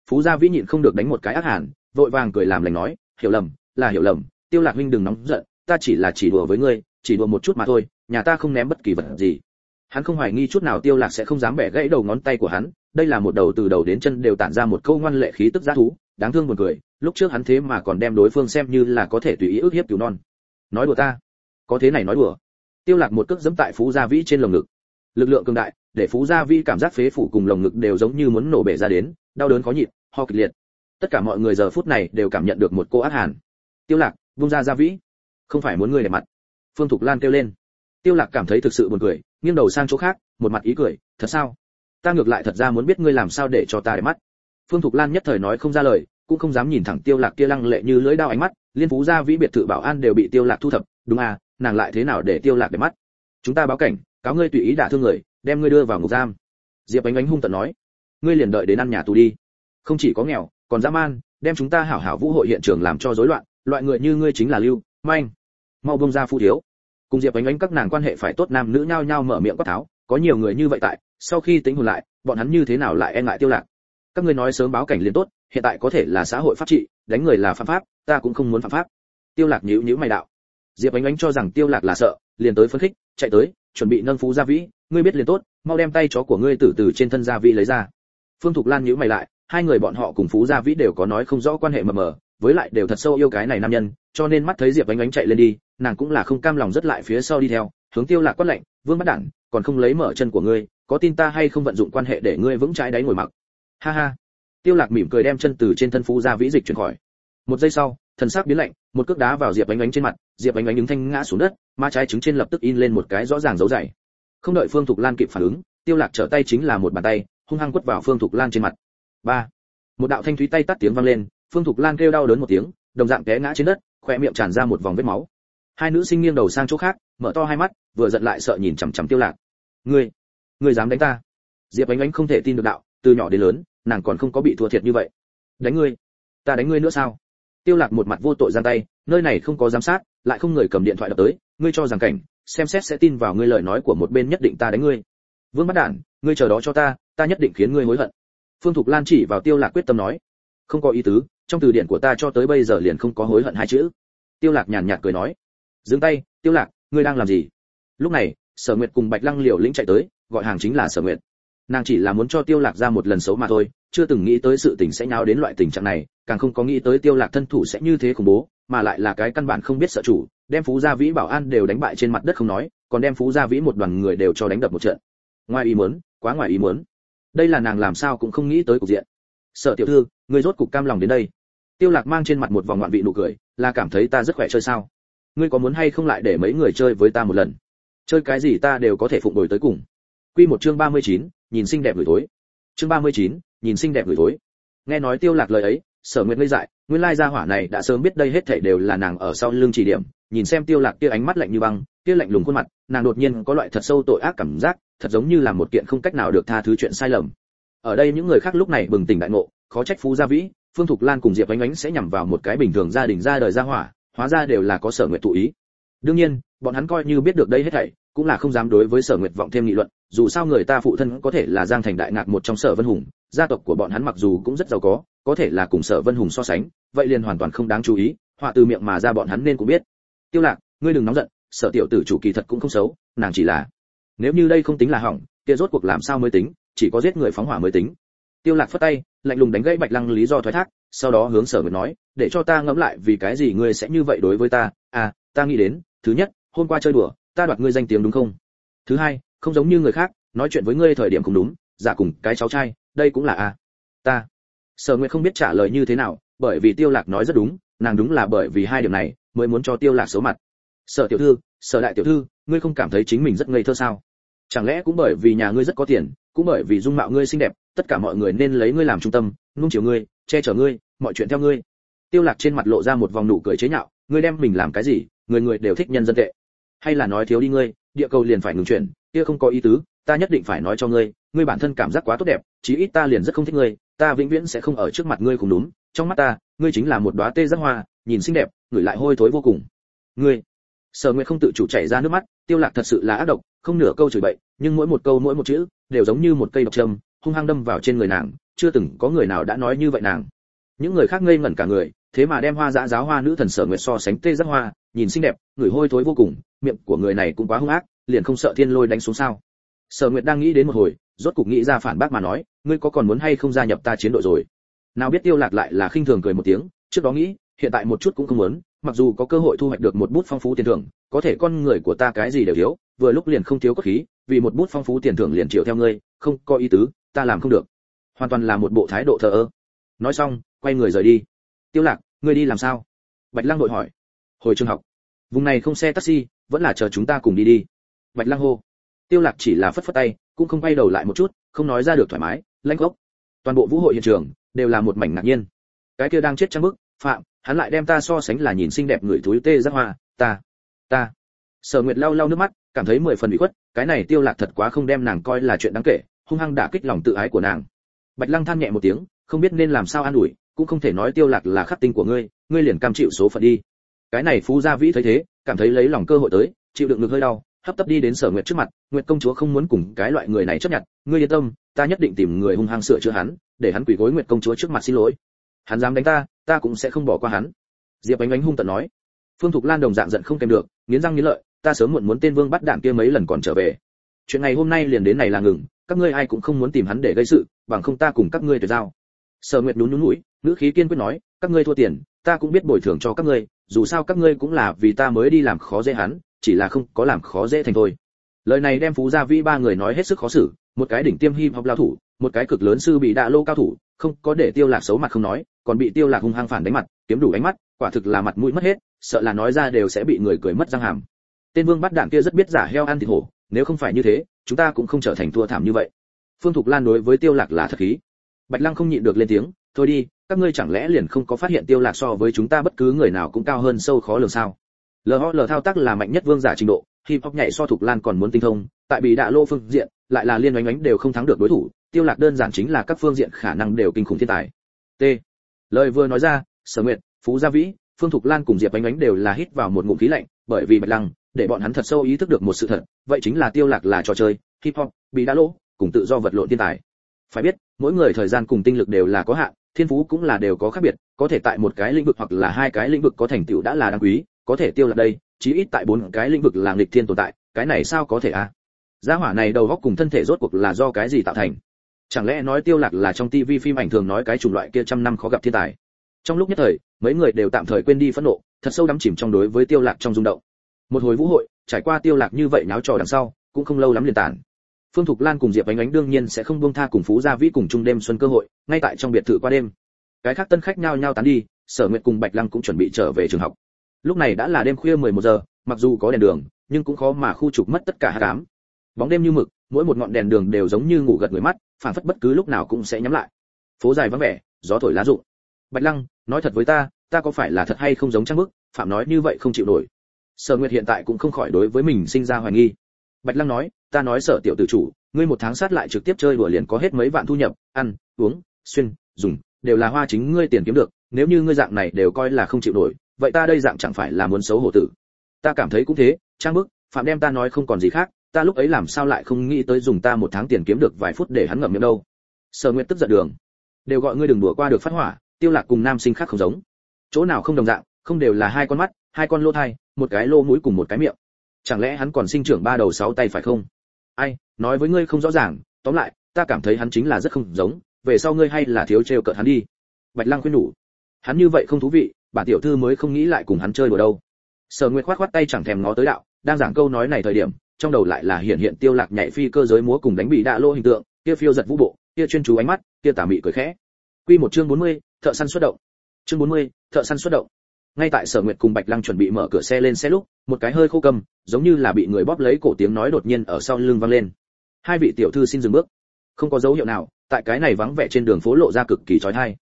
Phú gia vĩ nhịn không được đánh một cái ác hàn, vội vàng cười làm lành nói, hiểu lầm, là hiểu lầm, tiêu lạc huynh đừng nóng giận, ta chỉ là chỉ đùa với ngươi, chỉ đùa một chút mà thôi, nhà ta không ném bất kỳ vật gì. Hắn không hoài nghi chút nào tiêu lạc sẽ không dám bẻ gãy đầu ngón tay của hắn, đây là một đầu từ đầu đến chân đều tản ra một câu ngoan lệ khí tức giá thú, đáng thương buồn cười, lúc trước hắn thế mà còn đem đối phương xem như là có thể tùy ý ước hiếp cứu non. Nói đùa ta, có thế này nói đùa. Tiêu lạc một cước giẫm tại phú gia vĩ trên lồng ngực lực lượng cường đại, để phú gia vi cảm giác phế phủ cùng lồng ngực đều giống như muốn nổ bể ra đến, đau đớn khó nhịn, ho kịch liệt. Tất cả mọi người giờ phút này đều cảm nhận được một cô ác hàn. Tiêu lạc, vung ra gia vĩ không phải muốn người để mặt. Phương thục lan kêu lên. Tiêu lạc cảm thấy thực sự buồn cười, nghiêng đầu sang chỗ khác, một mặt ý cười, thật sao? Ta ngược lại thật ra muốn biết ngươi làm sao để cho ta để mắt. Phương thục lan nhất thời nói không ra lời, cũng không dám nhìn thẳng tiêu lạc kia lăng lệ như lưỡi dao ánh mắt, liên phú gia vĩ biệt thự bảo an đều bị tiêu lạc thu thập. Đúng à nàng lại thế nào để tiêu lạc để mắt? Chúng ta báo cảnh cáo ngươi tùy ý đả thương người, đem ngươi đưa vào ngục giam. Diệp ánh ánh hung tận nói, ngươi liền đợi đến ăn nhà tù đi. Không chỉ có nghèo, còn dã man, đem chúng ta hảo hảo vũ hội hiện trường làm cho rối loạn, loại người như ngươi chính là lưu manh. Mau bông ra phu thiếu. Cùng diệp ánh ánh các nàng quan hệ phải tốt nam nữ nhao nhao mở miệng quát tháo, có nhiều người như vậy tại, sau khi tính hồn lại, bọn hắn như thế nào lại e ngại tiêu lạc? Các ngươi nói sớm báo cảnh liền tốt, hiện tại có thể là xã hội pháp trị, đánh người là phạm pháp, ta cũng không muốn phạm pháp. Tiêu lạc nhíu nhíu mày đạo diệp ánh ánh cho rằng tiêu lạc là sợ, liền tới phấn khích, chạy tới, chuẩn bị nâng phú gia vĩ. Ngươi biết liền tốt, mau đem tay chó của ngươi từ từ trên thân gia vĩ lấy ra. Phương thục lan nhíu mày lại, hai người bọn họ cùng phú gia vĩ đều có nói không rõ quan hệ mờ mờ, với lại đều thật sâu yêu cái này nam nhân, cho nên mắt thấy diệp ánh ánh chạy lên đi, nàng cũng là không cam lòng rất lại phía sau đi theo, hướng tiêu lạc quát lệnh vương bắt đẳng còn không lấy mở chân của ngươi, có tin ta hay không vận dụng quan hệ để ngươi vững trái đáy ngồi mặc? Ha ha. Tiêu lạc mỉm cười đem chân từ trên thân phú gia vĩ dịch chuyển khỏi. Một giây sau, thần sắc biến lạnh một cước đá vào diệp ánh ánh trên mặt, diệp ánh ánh đứng thanh ngã xuống đất ma trái trứng trên lập tức in lên một cái rõ ràng dấu dày. Không đợi phương thục lan kịp phản ứng, tiêu lạc trở tay chính là một bàn tay, hung hăng quất vào phương thục lan trên mặt. Ba. Một đạo thanh thúy tay tắt tiếng vang lên, phương thục lan kêu đau đớn một tiếng, đồng dạng té ngã trên đất khoe miệng tràn ra một vòng vết máu. Hai nữ sinh nghiêng đầu sang chỗ khác, mở to hai mắt, vừa giận lại sợ nhìn chằm chằm tiêu lạc. Ngươi ngươi dám đánh ta? Diệp ánh ánh không thể tin được đạo, từ nhỏ đến lớn, nàng còn không có bị thua thiệt như vậy. Đánh ngươi? Ta đánh ngươi nữa sao? Tiêu lạc một mặt vô tội giang tay, nơi này không có giám sát, lại không người cầm điện thoại đập tới, ngươi cho rằng cảnh, xem xét sẽ tin vào ngươi lời nói của một bên nhất định ta đánh ngươi. Vương bắt đản, ngươi chờ đó cho ta ta nhất định khiến ngươi hối hận. Phương thục lan chỉ vào tiêu lạc quyết tâm nói, không có ý tứ, trong từ điển của ta cho tới bây giờ liền không có hối hận hai chữ. Tiêu lạc nhàn nhạt cười nói, dừng tay, tiêu lạc, ngươi đang làm gì? Lúc này, sở nguyệt cùng bạch lăng liều lĩnh chạy tới, gọi hàng chính là sở nguyệt. Nàng chỉ là muốn cho tiêu lạc ra một lần xấu mà thôi chưa từng nghĩ tới sự tình sẽ nháo đến loại tình trạng này càng không có nghĩ tới tiêu lạc thân thủ sẽ như thế khủng bố mà lại là cái căn bản không biết sợ chủ đem phú gia vĩ bảo an đều đánh bại trên mặt đất không nói còn đem phú gia vĩ một đoàn người đều cho đánh đập một trận. Ngoài ý muốn quá ngoài ý muốn. Đây là nàng làm sao cũng không nghĩ tới cục diện. Sở tiểu thư ngươi rốt cục cam lòng đến đây. Tiêu lạc mang trên mặt một vòng ngoạn vị nụ cười là cảm thấy ta rất khỏe chơi sao? Ngươi có muốn hay không lại để mấy người chơi với ta một lần? Chơi cái gì ta đều có thể phụng đổi tới cùng. Quy một chương 39, nhìn xinh đẹp gửi tối. Chương 39, nhìn xinh đẹp gửi thối. nghe nói tiêu lạc lời ấy, sở nguyệt ngây dại, nguyên lai gia hỏa này đã sớm biết đây hết thảy đều là nàng ở sau lưng chỉ điểm, nhìn xem tiêu lạc kia ánh mắt lạnh như băng, kia lạnh lùng khuôn mặt, nàng đột nhiên có loại thật sâu tội ác cảm giác, thật giống như là một kiện không cách nào được tha thứ chuyện sai lầm ở đây những người khác lúc này bừng tỉnh đại ngộ, khó trách phú gia vĩ, phương thục lan cùng diệp ánh ánh sẽ nhằm vào một cái bình thường gia đình ra đời gia hỏa, hóa ra đều là có sở nguyệt tụ ý đương nhiên, bọn hắn coi như biết được đây hết thảy, cũng là không dám đối với sở nguyệt vọng thêm nghị luận, dù sao người ta phụ thân có thể là giang thành đại ngạc một trong sở vân hùng gia tộc của bọn hắn mặc dù cũng rất giàu có có thể là cùng sở vân hùng so sánh, vậy liền hoàn toàn không đáng chú ý, họa từ miệng mà ra bọn hắn nên cũng biết. Tiêu lạc, ngươi đừng nóng giận, sở tiểu tử chủ kỳ thật cũng không xấu, nàng chỉ là, nếu như đây không tính là hỏng, kia rốt cuộc làm sao mới tính, chỉ có giết người phóng hỏa mới tính. Tiêu lạc phất tay, lạnh lùng đánh gãy bạch lăng lý do thoái thác, sau đó hướng sở nguyệt nói, để cho ta ngẫm lại vì cái gì ngươi sẽ như vậy đối với ta. À ta nghĩ đến, thứ nhất, hôm qua chơi đùa, ta đoạt ngươi danh tiếng đúng không? Thứ hai, không giống như người khác, nói chuyện với ngươi thời điểm cũng đúng, giả cùng cái cháu trai đây cũng là a. À. ta. Sở nguyệt không biết trả lời như thế nào, bởi vì tiêu lạc nói rất đúng, nàng đúng là bởi vì hai điểm này mới muốn cho tiêu lạc xấu mặt. Sở tiểu thư, sở đại tiểu thư, ngươi không cảm thấy chính mình rất ngây thơ sao? Chẳng lẽ cũng bởi vì nhà ngươi rất có tiền, cũng bởi vì dung mạo ngươi xinh đẹp, tất cả mọi người nên lấy ngươi làm trung tâm, nung chiều ngươi, che chở ngươi, mọi chuyện theo ngươi? Tiêu lạc trên mặt lộ ra một vòng nụ cười chế nhạo, ngươi đem mình làm cái gì, người người đều thích nhân dân tệ. Hay là nói thiếu đi ngươi, địa cầu liền phải ngừng chuyển, kia không có ý tứ, ta nhất định phải nói cho ngươi ngươi bản thân cảm giác quá tốt đẹp, chí ít ta liền rất không thích ngươi, ta vĩnh viễn sẽ không ở trước mặt ngươi cùng đúng trong mắt ta, ngươi chính là một đóa tê giác hoa, nhìn xinh đẹp, ngửi lại hôi thối vô cùng. Ngươi, sở nguyệt không tự chủ chảy ra nước mắt, tiêu lạc thật sự là ác độc, không nửa câu chửi bậy, nhưng mỗi một câu mỗi một chữ, đều giống như một cây độc châm hung hăng đâm vào trên người nàng, chưa từng có người nào đã nói như vậy nàng. Những người khác ngây ngẩn cả người, thế mà đem hoa dã giáo hoa nữ thần sở nguyệt so sánh tê giác hoa, nhìn xinh đẹp người hôi thối vô cùng, miệng của người này cũng quá hung ác, liền không sợ thiên lôi đánh xuống sao. Sở nguyệt đang nghĩ đến một hồi rốt cục nghĩ ra phản bác mà nói, ngươi có còn muốn hay không gia nhập ta chiến đội rồi? Nào biết tiêu lạc lại là khinh thường cười một tiếng, trước đó nghĩ, hiện tại một chút cũng không muốn, mặc dù có cơ hội thu hoạch được một bút phong phú tiền thưởng, có thể con người của ta cái gì đều thiếu, vừa lúc liền không thiếu cốt khí, vì một bút phong phú tiền thưởng liền chịu theo ngươi, không có ý tứ, ta làm không được. Hoàn toàn là một bộ thái độ thờ ơ. Nói xong, quay người rời đi. Tiêu lạc, ngươi đi làm sao? Bạch lăng đội hỏi. Hồi trường học. Vùng này không xe taxi, vẫn là chờ chúng ta cùng đi đi. Bạch lăng hô. Tiêu lạc chỉ là phất phất tay cũng không quay đầu lại một chút, không nói ra được thoải mái lãnh gốc toàn bộ vũ hội hiện trường đều là một mảnh ngạc nhiên. Cái kia đang chết trong bức, phạm, hắn lại đem ta so sánh là nhìn xinh đẹp người thúi tê giác hoa, ta ta. Sở nguyệt lau lau nước mắt, cảm thấy mười phần bị khuất, cái này tiêu lạc thật quá không đem nàng coi là chuyện đáng kể, hung hăng đả kích lòng tự ái của nàng. Bạch lăng than nhẹ một tiếng, không biết nên làm sao an ủi, cũng không thể nói tiêu lạc là khắc tinh của ngươi ngươi liền cam chịu số phận đi. Cái này phú gia vĩ thấy thế, cảm thấy lấy lòng cơ hội tới, chịu đựng ngực hơi đau hấp tấp đi đến sở nguyệt trước mặt, nguyệt công chúa không muốn cùng cái loại người này chấp nhận, ngươi yên tâm, ta nhất định tìm người hung hăng sửa chữa hắn, để hắn quỳ gối nguyệt công chúa trước mặt xin lỗi. Hắn dám đánh ta ta cũng sẽ không bỏ qua hắn. Diệp ánh ánh hung tận nói. Phương thục lan đồng dạng giận không kèm được, nghiến răng nghiến lợi, ta sớm muộn muốn tên vương bắt đạn kia mấy lần còn trở về. Chuyện ngày hôm nay liền đến này là ngừng, các ngươi ai cũng không muốn tìm hắn để gây sự, bằng không ta cùng các ngươi tuyệt giao. Sở nguyệt nhún nhún mũi nữ khí kiên quyết nói, các ngươi thua tiền, ta cũng biết bồi thường cho các ngươi dù sao các ngươi cũng là vì ta mới đi làm khó dễ hắn, chỉ là không có làm khó dễ thành thôi. Lời này đem phú gia vĩ ba người nói hết sức khó xử, một cái đỉnh tiêm hip hop lao thủ, một cái cực lớn sư bị đạ lô cao thủ, không có để tiêu lạc xấu mặt không nói, còn bị tiêu lạc hung hăng phản đánh mặt, kiếm đủ ánh mắt, quả thực là mặt mũi mất hết, sợ là nói ra đều sẽ bị người cười mất răng hàm. Tên vương bắt đạn kia rất biết giả heo ăn thịt hổ, nếu không phải như thế, chúng ta cũng không trở thành thua thảm như vậy. Phương thục lan đối với tiêu lạc là thật khí. Bạch lăng không nhịn được lên tiếng thôi đi, các ngươi chẳng lẽ liền không có phát hiện tiêu lạc so với chúng ta bất cứ người nào cũng cao hơn sâu khó lường sao? Lờ thao tác là mạnh nhất vương giả trình độ, hip hop nhảy so Thuộc lan còn muốn tinh thông, tại bị đạ lô phương diện, lại là liên oánh oánh đều không thắng được đối thủ, tiêu lạc đơn giản chính là các phương diện khả năng đều kinh khủng thiên tài. T. Lời vừa nói ra, sở nguyệt, phú gia vĩ, phương thục lan cùng diệp oánh oánh đều là hít vào một ngụm khí lạnh, bởi vì bạch lăng, để bọn hắn thật sâu ý thức được một sự thật, vậy chính là tiêu lạc là trò chơi, hip hop, bị đạ lô, cùng tự do vật lộn thiên tài. Phải biết, mỗi người thời gian cùng tinh lực đều là có hạn thiên phú cũng là đều có khác biệt, có thể tại một cái lĩnh vực hoặc là hai cái lĩnh vực có thành tựu đã là đáng quý, có thể tiêu là đây, chí ít tại bốn cái lĩnh vực là nghịch thiên tồn tại, cái này sao có thể à? Gia hỏa này đầu góc cùng thân thể rốt cuộc là do cái gì tạo thành? Chẳng lẽ nói tiêu lạc là trong tivi phim ảnh thường nói cái chủng loại kia trăm năm khó gặp thiên tài? Trong lúc nhất thời, mấy người đều tạm thời quên đi phẫn nộ, thật sâu đắm chìm trong đối với tiêu lạc trong rung động. Một hồi vũ hội, trải qua tiêu lạc như vậy náo trò đằng sau, cũng không lâu lắm liền tàn phương thục lan cùng diệp ánh ánh đương nhiên sẽ không buông tha cùng phú gia vĩ cùng chung đêm xuân cơ hội, ngay tại trong biệt thự qua đêm. Cái khác tân khách nhao nhao tán đi, sở nguyệt cùng bạch lăng cũng chuẩn bị trở về trường học. Lúc này đã là đêm khuya 11 giờ, mặc dù có đèn đường, nhưng cũng khó mà khu trục mất tất cả hát cám. Bóng đêm như mực, mỗi một ngọn đèn đường đều giống như ngủ gật người mắt, phản phất bất cứ lúc nào cũng sẽ nhắm lại. Phố dài vắng vẻ, gió thổi lá rụng. Bạch lăng, nói thật với ta ta có phải là thật hay không giống trang bức, phạm nói như vậy không chịu nổi. Sở nguyệt hiện tại cũng không khỏi đối với mình sinh ra hoài nghi. Bạch lăng nói ta nói sở tiểu tử chủ, ngươi một tháng sát lại trực tiếp chơi đùa liền có hết mấy vạn thu nhập, ăn, uống, xuyên, dùng, đều là hoa chính ngươi tiền kiếm được, nếu như ngươi dạng này đều coi là không chịu nổi, vậy ta đây dạng chẳng phải là muốn xấu hổ tử. Ta cảm thấy cũng thế, trang bức, phạm đem ta nói không còn gì khác, ta lúc ấy làm sao lại không nghĩ tới dùng ta một tháng tiền kiếm được vài phút để hắn ngậm miệng đâu. Sở nguyệt tức giận đường. Đều gọi ngươi đừng đùa qua được phát hỏa, tiêu lạc cùng nam sinh khác không giống. Chỗ nào không đồng dạng, không đều là hai con mắt, hai con lỗ thai, một cái lỗ mũi cùng một cái miệng. Chẳng lẽ hắn còn sinh trưởng ba đầu sáu tay phải không? Ai nói với ngươi không rõ ràng tóm lại ta cảm thấy hắn chính là rất không giống về sau ngươi hay là thiếu trêu cợt hắn đi. Bạch lăng khuyên nhủ. Hắn như vậy không thú vị bản tiểu thư mới không nghĩ lại cùng hắn chơi đùa đâu. Sở nguyệt khoát khoát tay chẳng thèm ngó tới đạo đang giảng câu nói này thời điểm trong đầu lại là hiện hiện tiêu lạc nhảy phi cơ giới múa cùng đánh bị đạ lô hình tượng kia phiêu giật vũ bộ kia chuyên chú ánh mắt kia tà mị cười khẽ. Quy một chương 40, thợ săn xuất động. Chương 40, thợ săn xuất động ngay tại sở nguyệt cùng bạch lăng chuẩn bị mở cửa xe lên xe lúc, một cái hơi khô cầm giống như là bị người bóp lấy cổ tiếng nói đột nhiên ở sau lưng vang lên. Hai vị tiểu thư xin dừng bước. Không có dấu hiệu nào, tại cái này vắng vẻ trên đường phố lộ ra cực kỳ chói tai.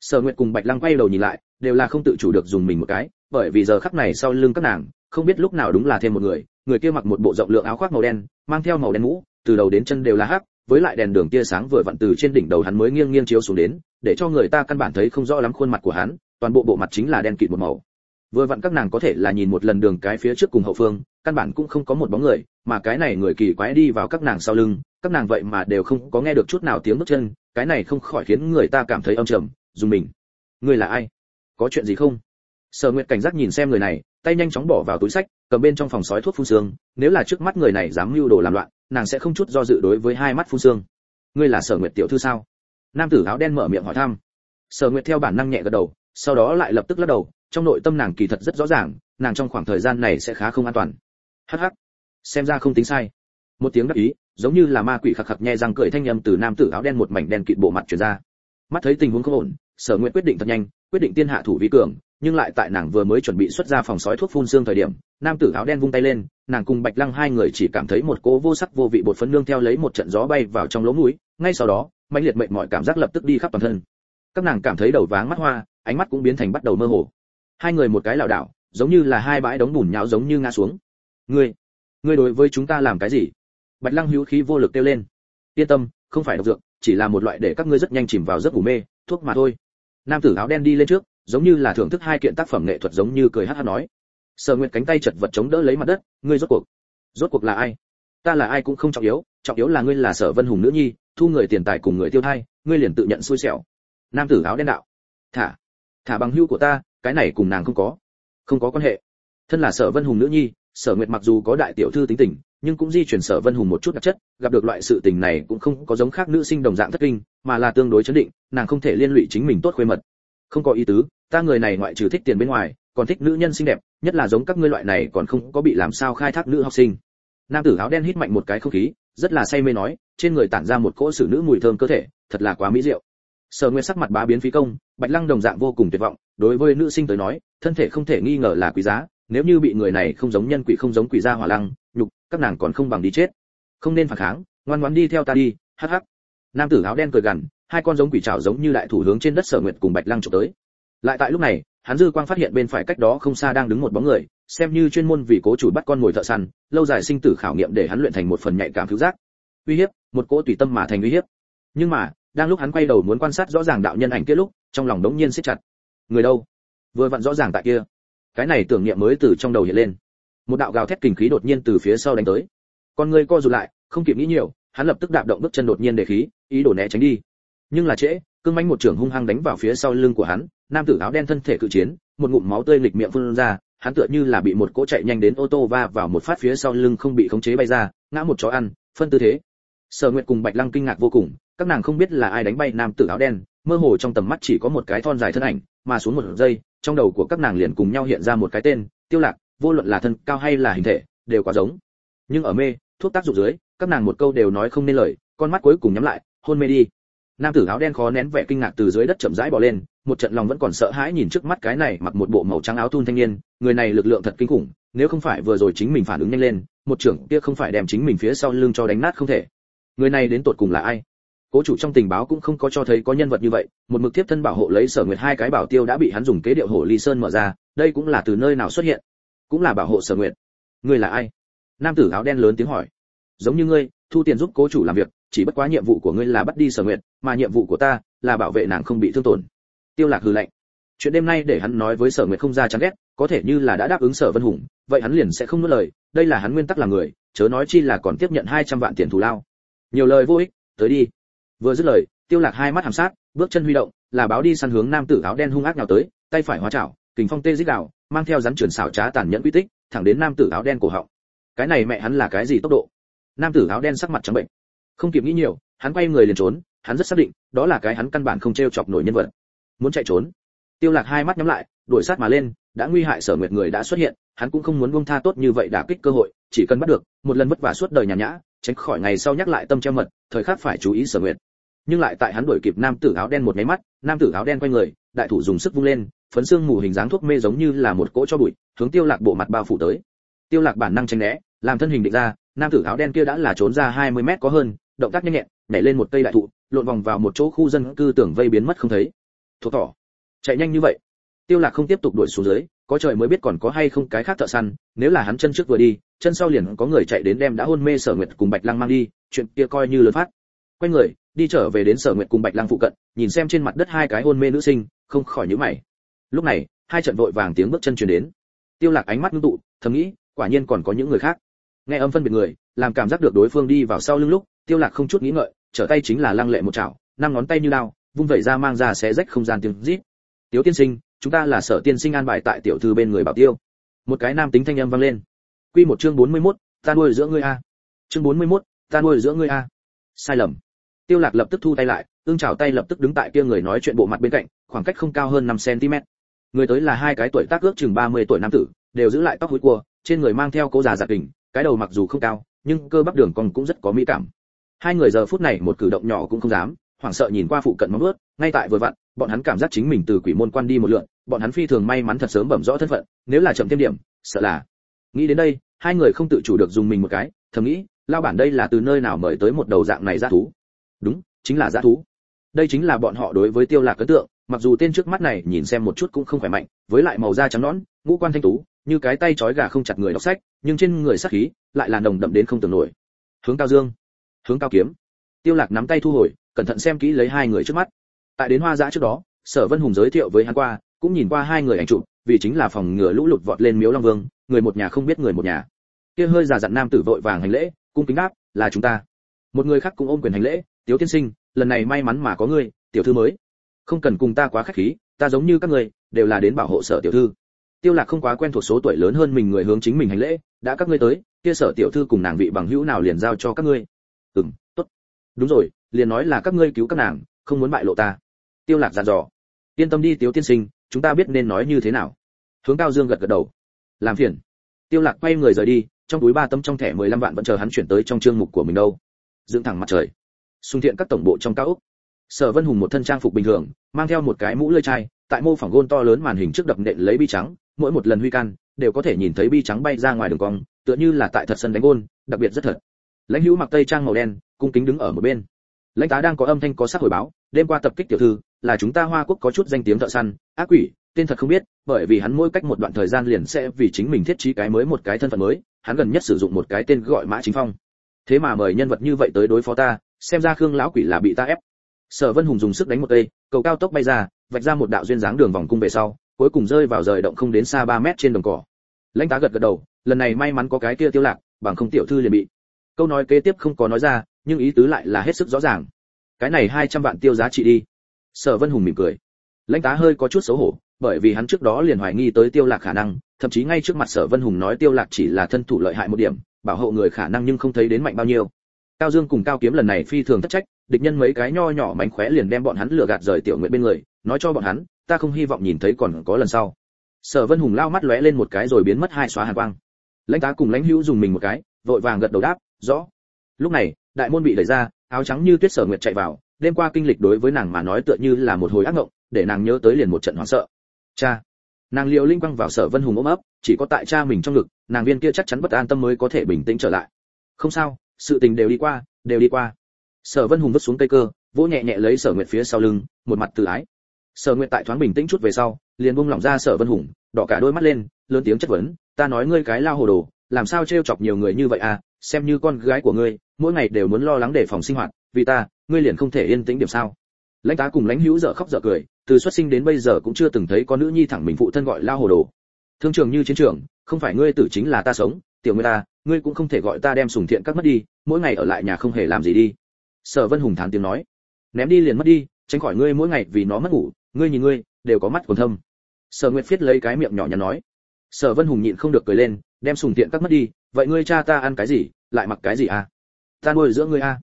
Sở nguyệt cùng bạch lăng quay đầu nhìn lại, đều là không tự chủ được dùng mình một cái, bởi vì giờ khắc này sau lưng các nàng, không biết lúc nào đúng là thêm một người người kia mặc một bộ rộng lượng áo khoác màu đen, mang theo màu đen mũ, từ đầu đến chân đều là hắc, với lại đèn đường tia sáng vừa vặn từ trên đỉnh đầu hắn mới nghiêng nghiêng chiếu xuống đến, để cho người ta căn bản thấy không rõ lắm khuôn mặt của hắn toàn bộ bộ mặt chính là đen kịt một màu. Vừa vặn các nàng có thể là nhìn một lần đường cái phía trước cùng hậu phương, căn bản cũng không có một bóng người, mà cái này người kỳ quái đi vào các nàng sau lưng, các nàng vậy mà đều không có nghe được chút nào tiếng bước chân, cái này không khỏi khiến người ta cảm thấy âm trầm, dùng mình. Người là ai? Có chuyện gì không? Sở nguyệt cảnh giác nhìn xem người này, tay nhanh chóng bỏ vào túi sách, cầm bên trong phòng sói thuốc phun xương, nếu là trước mắt người này dám mưu đồ làm loạn, nàng sẽ không chút do dự đối với hai mắt phun xương. Ngươi là sở nguyệt tiểu thư sao? Nam tử áo đen mở miệng hỏi thăm. Sở nguyệt theo bản năng nhẹ gật đầu sau đó lại lập tức lắc đầu, trong nội tâm nàng kỳ thật rất rõ ràng, nàng trong khoảng thời gian này sẽ khá không an toàn. Hắc hắc. Xem ra không tính sai. Một tiếng đắc ý, giống như là ma quỷ khặc khặc nhẹ răng cười thanh âm từ nam tử áo đen một mảnh đen kịt bộ mặt truyền ra. Mắt thấy tình huống không ổn, sở nguyện quyết định thật nhanh, quyết định tiên hạ thủ vi cường, nhưng lại tại nàng vừa mới chuẩn bị xuất ra phòng sói thuốc phun xương thời điểm, nam tử áo đen vung tay lên, nàng cùng bạch lăng hai người chỉ cảm thấy một cỗ vô sắc vô vị bột phấn nương theo lấy một trận gió bay vào trong lỗ mũi, ngay sau đó, mãnh liệt mệnh mọi cảm giác lập tức đi khắp toàn thân. Các nàng cảm thấy đầu váng mắt hoa ánh mắt cũng biến thành bắt đầu mơ hồ. Hai người một cái lảo đảo, giống như là hai bãi đống bùn nhão giống như ngã xuống. Ngươi ngươi đối với chúng ta làm cái gì? Bạch lăng hữu khí vô lực kêu lên. Yên tâm, không phải độc dược, chỉ là một loại để các ngươi rất nhanh chìm vào giấc ngủ mê, thuốc mà thôi. Nam tử áo đen đi lên trước, giống như là thưởng thức hai kiện tác phẩm nghệ thuật giống như cười hát hát nói. Sở nguyệt cánh tay chật vật chống đỡ lấy mặt đất, ngươi rốt cuộc rốt cuộc là ai? Ta là ai cũng không trọng yếu trọng yếu là ngươi là sở vân hùng nữ nhi, thu người tiền tài cùng người tiêu thai, ngươi liền tự nhận xui xẻo. Nam tử áo đen đạo. Thả thả bằng hưu của ta, cái này cùng nàng không có. Không có quan hệ. Thân là sở vân hùng nữ nhi, sở nguyệt mặc dù có đại tiểu thư tính tình, nhưng cũng di chuyển sở vân hùng một chút đặc chất, gặp được loại sự tình này cũng không có giống khác nữ sinh đồng dạng thất kinh, mà là tương đối chấn định, nàng không thể liên lụy chính mình tốt khuê mật. Không có ý tứ, ta người này ngoại trừ thích tiền bên ngoài, còn thích nữ nhân xinh đẹp, nhất là giống các ngươi loại này còn không có bị làm sao khai thác nữ học sinh. Nam tử áo đen hít mạnh một cái không khí, rất là say mê nói, trên người tản ra một cỗ xử nữ mùi thơm cơ thể, thật là quá mỹ diệu sở nguyên sắc mặt bá biến phí công, bạch lăng đồng dạng vô cùng tuyệt vọng, đối với nữ sinh tới nói, thân thể không thể nghi ngờ là quý giá, nếu như bị người này không giống nhân quỷ không giống quỷ gia hỏa lăng, nhục, các nàng còn không bằng đi chết. Không nên phản kháng, ngoan ngoãn đi theo ta đi, hắc hắc. Nam tử áo đen cười gằn, hai con giống quỷ trảo giống như đại thủ hướng trên đất sở nguyệt cùng bạch lăng chụp tới. Lại tại lúc này, hắn dư quang phát hiện bên phải cách đó không xa đang đứng một bóng người, xem như chuyên môn vì cố chủ bắt con ngồi thợ săn, lâu dài sinh tử khảo nghiệm để hắn luyện thành một phần nhạy cảm cứu giác. Uy hiếp, một cỗ tùy tâm mà thành uy hiếp. Nhưng mà đang lúc hắn quay đầu muốn quan sát rõ ràng đạo nhân ảnh kia lúc, trong lòng đống nhiên siết chặt. Người đâu? Vừa vặn rõ ràng tại kia. Cái này tưởng niệm mới từ trong đầu hiện lên. Một đạo gào thét kình khí đột nhiên từ phía sau đánh tới. Con người co rụt lại, không kịp nghĩ nhiều, hắn lập tức đạp động bước chân đột nhiên để khí, ý đồ né tránh đi. Nhưng là trễ, cương mãnh một trưởng hung hăng đánh vào phía sau lưng của hắn, nam tử áo đen thân thể cự chiến, một ngụm máu tươi nghịch miệng phun ra, hắn tựa như là bị một cỗ chạy nhanh đến ô tô va vào một phát phía sau lưng không bị khống chế bay ra, ngã một chó ăn, phân tư thế. Sở nguyệt cùng bạch lăng kinh ngạc vô cùng các nàng không biết là ai đánh bay nam tử áo đen, mơ hồ trong tầm mắt chỉ có một cái thon dài thân ảnh, mà xuống một giây, trong đầu của các nàng liền cùng nhau hiện ra một cái tên, tiêu lạc, vô luận là thân cao hay là hình thể, đều quá giống. Nhưng ở mê, thuốc tác dụng dưới, các nàng một câu đều nói không nên lời, con mắt cuối cùng nhắm lại, hôn mê đi. Nam tử áo đen khó nén vẻ kinh ngạc từ dưới đất chậm rãi bò lên, một trận lòng vẫn còn sợ hãi nhìn trước mắt cái này mặc một bộ màu trắng áo thun thanh niên, người này lực lượng thật kinh khủng, nếu không phải vừa rồi chính mình phản ứng nhanh lên, một trưởng kia không phải đem chính mình phía sau lưng cho đánh nát không thể. Người này đến tột cùng là ai? Cố chủ trong tình báo cũng không có cho thấy có nhân vật như vậy, một mực tiếp thân bảo hộ lấy sở nguyệt hai cái bảo tiêu đã bị hắn dùng kế điệu hổ ly sơn mở ra, đây cũng là từ nơi nào xuất hiện? Cũng là bảo hộ sở nguyệt. Ngươi là ai? Nam tử áo đen lớn tiếng hỏi. Giống như ngươi, thu tiền giúp cố chủ làm việc, chỉ bất quá nhiệm vụ của ngươi là bắt đi sở nguyệt, mà nhiệm vụ của ta là bảo vệ nàng không bị thương tổn. Tiêu lạc hừ lạnh. Chuyện đêm nay để hắn nói với sở nguyệt không ra chán ghét, có thể như là đã đáp ứng sở vân hùng, vậy hắn liền sẽ không nuốt lời, đây là hắn nguyên tắc là người, chớ nói chi là còn tiếp nhận 200 vạn tiền thù lao. Nhiều lời vô ích, tới đi vừa dứt lời tiêu lạc hai mắt hàm sát bước chân huy động là báo đi săn hướng nam tử áo đen hung ác nhào tới tay phải hóa chảo kình phong tê dích đảo, mang theo rắn chuyển xảo trá tàn nhẫn quy tích thẳng đến nam tử áo đen cổ họng. Cái này mẹ hắn là cái gì tốc độ? Nam tử áo đen sắc mặt trắng bệnh. Không kịp nghĩ nhiều hắn quay người liền trốn hắn rất xác định đó là cái hắn căn bản không treo chọc nổi nhân vật. Muốn chạy trốn. Tiêu lạc hai mắt nhắm lại đuổi sát mà lên đã nguy hại sở nguyệt người đã xuất hiện hắn cũng không muốn buông tha tốt như vậy đả kích cơ hội chỉ cần bắt được một lần vất vả suốt đời nhàn nhã tránh khỏi ngày sau nhắc lại tâm treo mật thời khắc phải chú ý sở nguyệt nhưng lại tại hắn đuổi kịp nam tử áo đen một máy mắt, nam tử áo đen quay người, đại thủ dùng sức vung lên, phấn xương mù hình dáng thuốc mê giống như là một cỗ cho bụi, hướng tiêu lạc bộ mặt bao phủ tới. Tiêu lạc bản năng tránh né, làm thân hình định ra, nam tử áo đen kia đã là trốn ra 20 mét có hơn, động tác nhanh nhẹn, nhảy lên một cây đại thụ, lộn vòng vào một chỗ khu dân cư tưởng vây biến mất không thấy. Thuộc tỏ chạy nhanh như vậy. Tiêu lạc không tiếp tục đuổi xuống dưới, có trời mới biết còn có hay không cái khác thợ săn, nếu là hắn chân trước vừa đi, chân sau liền có người chạy đến đem đã hôn mê sở nguyệt cùng bạch lăng mang đi, chuyện kia coi như lớn phát. Quay người đi trở về đến sở nguyệt cùng bạch lăng phụ cận nhìn xem trên mặt đất hai cái hôn mê nữ sinh không khỏi nhíu mày. Lúc này hai trận vội vàng tiếng bước chân truyền đến. Tiêu lạc ánh mắt ngưng tụ thầm nghĩ quả nhiên còn có những người khác. Nghe âm phân biệt người làm cảm giác được đối phương đi vào sau lưng lúc tiêu lạc không chút nghĩ ngợi trở tay chính là lăng lệ một chảo năm ngón tay như lao vung vẩy ra mang ra xé rách không gian tiếng rít. Tiếu tiên sinh chúng ta là sở tiên sinh an bài tại tiểu thư bên người bảo tiêu. Một cái nam tính thanh âm vang lên. Quy một chương 41, ta nuôi giữa ngươi a. Chương 41, ta nuôi giữa ngươi a. Sai lầm tiêu lạc lập tức thu tay lại, ương chảo tay lập tức đứng tại kia người nói chuyện bộ mặt bên cạnh, khoảng cách không cao hơn 5 cm. Người tới là hai cái tuổi tác ước chừng 30 tuổi nam tử, đều giữ lại tóc húi cua, trên người mang theo cố già giặt đỉnh cái đầu mặc dù không cao, nhưng cơ bắp đường còn cũng rất có mỹ cảm. Hai người giờ phút này một cử động nhỏ cũng không dám, hoảng sợ nhìn qua phụ cận móng ướt ngay tại vừa vặn, bọn hắn cảm giác chính mình từ quỷ môn quan đi một lượn, bọn hắn phi thường may mắn thật sớm bẩm rõ thân phận, nếu là chậm thêm điểm, sợ là. Nghĩ đến đây, hai người không tự chủ được dùng mình một cái, thầm nghĩ, lao bản đây là từ nơi nào mời tới một đầu dạng này ra thú đúng, chính là dã thú. Đây chính là bọn họ đối với tiêu lạc ấn tượng, mặc dù tên trước mắt này nhìn xem một chút cũng không khỏe mạnh, với lại màu da trắng nõn, ngũ quan thanh tú, như cái tay trói gà không chặt người đọc sách, nhưng trên người sát khí lại là nồng đậm đến không tưởng nổi. Hướng cao dương, hướng cao kiếm. Tiêu lạc nắm tay thu hồi, cẩn thận xem kỹ lấy hai người trước mắt. Tại đến hoa dã trước đó, sở vân hùng giới thiệu với hắn qua, cũng nhìn qua hai người ảnh chụp, vì chính là phòng ngừa lũ lụt vọt lên miếu long vương, người một nhà không biết người một nhà. Kia hơi già dặn nam tử vội vàng hành lễ, cung kính đáp, là chúng ta. Một người khác cũng ôm quyền hành lễ tiếu tiên sinh, lần này may mắn mà có ngươi, tiểu thư mới. Không cần cùng ta quá khách khí, ta giống như các ngươi, đều là đến bảo hộ sở tiểu thư. Tiêu lạc không quá quen thuộc số tuổi lớn hơn mình người hướng chính mình hành lễ, đã các ngươi tới, kia sở tiểu thư cùng nàng vị bằng hữu nào liền giao cho các ngươi. Ừm, tốt. Đúng rồi, liền nói là các ngươi cứu các nàng, không muốn bại lộ ta. Tiêu lạc dặn dò. Yên tâm đi, tiếu tiên sinh, chúng ta biết nên nói như thế nào. Hướng cao dương gật gật đầu. Làm phiền. Tiêu lạc quay người rời đi, trong túi ba tấm trong thẻ 15 vạn vẫn chờ hắn chuyển tới trong chương mục của mình đâu. Dựng thẳng mặt trời xung thiện các tổng bộ trong cao ốc. Sở vân hùng một thân trang phục bình thường, mang theo một cái mũ lưỡi chai, tại mô phỏng gôn to lớn màn hình trước đập nện lấy bi trắng, mỗi một lần huy can, đều có thể nhìn thấy bi trắng bay ra ngoài đường cong, tựa như là tại thật sân đánh gôn, đặc biệt rất thật. Lãnh hữu mặc tây trang màu đen, cung kính đứng ở một bên. Lãnh tá đang có âm thanh có sắc hồi báo, đêm qua tập kích tiểu thư, là chúng ta hoa quốc có chút danh tiếng thợ săn, ác quỷ, tên thật không biết, bởi vì hắn mỗi cách một đoạn thời gian liền sẽ vì chính mình thiết trí cái mới một cái thân phận mới, hắn gần nhất sử dụng một cái tên gọi mã chính phong. Thế mà mời nhân vật như vậy tới đối phó ta xem ra khương lão quỷ là bị ta ép. Sở vân hùng dùng sức đánh một cây, cầu cao tốc bay ra, vạch ra một đạo duyên dáng đường vòng cung về sau, cuối cùng rơi vào rời động không đến xa 3 mét trên đồng cỏ. Lãnh tá gật gật đầu, lần này may mắn có cái kia tiêu lạc, bằng không tiểu thư liền bị. Câu nói kế tiếp không có nói ra, nhưng ý tứ lại là hết sức rõ ràng. Cái này 200 vạn tiêu giá trị đi. Sở vân hùng mỉm cười. Lãnh tá hơi có chút xấu hổ, bởi vì hắn trước đó liền hoài nghi tới tiêu lạc khả năng, thậm chí ngay trước mặt sở vân hùng nói tiêu lạc chỉ là thân thủ lợi hại một điểm, bảo hộ người khả năng nhưng không thấy đến mạnh bao nhiêu cao dương cùng cao kiếm lần này phi thường thất trách, địch nhân mấy cái nho nhỏ mánh khóe liền đem bọn hắn lừa gạt rời tiểu nguyện bên người, nói cho bọn hắn, ta không hy vọng nhìn thấy còn có lần sau. Sở vân hùng lao mắt lóe lên một cái rồi biến mất hai xóa hàn quang. Lãnh tá cùng lãnh hữu dùng mình một cái, vội vàng gật đầu đáp, rõ. Lúc này, đại môn bị đẩy ra, áo trắng như tuyết sở nguyệt chạy vào, đêm qua kinh lịch đối với nàng mà nói tựa như là một hồi ác ngộng, để nàng nhớ tới liền một trận hoảng sợ. Cha. Nàng liệu linh quăng vào sở vân hùng ôm ấp, chỉ có tại cha mình trong ngực, nàng viên kia chắc chắn bất an tâm mới có thể bình tĩnh trở lại. Không sao sự tình đều đi qua, đều đi qua. Sở vân hùng vứt xuống cây cơ, vỗ nhẹ nhẹ lấy sở nguyệt phía sau lưng, một mặt tự ái. Sở nguyệt tại thoáng bình tĩnh chút về sau, liền buông lỏng ra sở vân hùng, đỏ cả đôi mắt lên, lớn tiếng chất vấn, ta nói ngươi cái lao hồ đồ, làm sao trêu chọc nhiều người như vậy à? Xem như con gái của ngươi, mỗi ngày đều muốn lo lắng để phòng sinh hoạt, vì ta, ngươi liền không thể yên tĩnh điểm sao? Lãnh tá cùng lãnh hữu dở khóc dở cười, từ xuất sinh đến bây giờ cũng chưa từng thấy con nữ nhi thẳng mình phụ thân gọi lao hồ đồ. Thương trường như chiến trường, không phải ngươi tử chính là ta sống, tiểu ngươi ta ngươi cũng không thể gọi ta đem sùng thiện các mất đi, mỗi ngày ở lại nhà không hề làm gì đi. Sở vân hùng thán tiếng nói. Ném đi liền mất đi, tránh khỏi ngươi mỗi ngày vì nó mất ngủ, ngươi nhìn ngươi, đều có mắt còn thâm. Sở nguyệt phiết lấy cái miệng nhỏ nhắn nói. Sở vân hùng nhịn không được cười lên, đem sùng thiện các mất đi, vậy ngươi cha ta ăn cái gì, lại mặc cái gì à? Ta nuôi giữa ngươi à?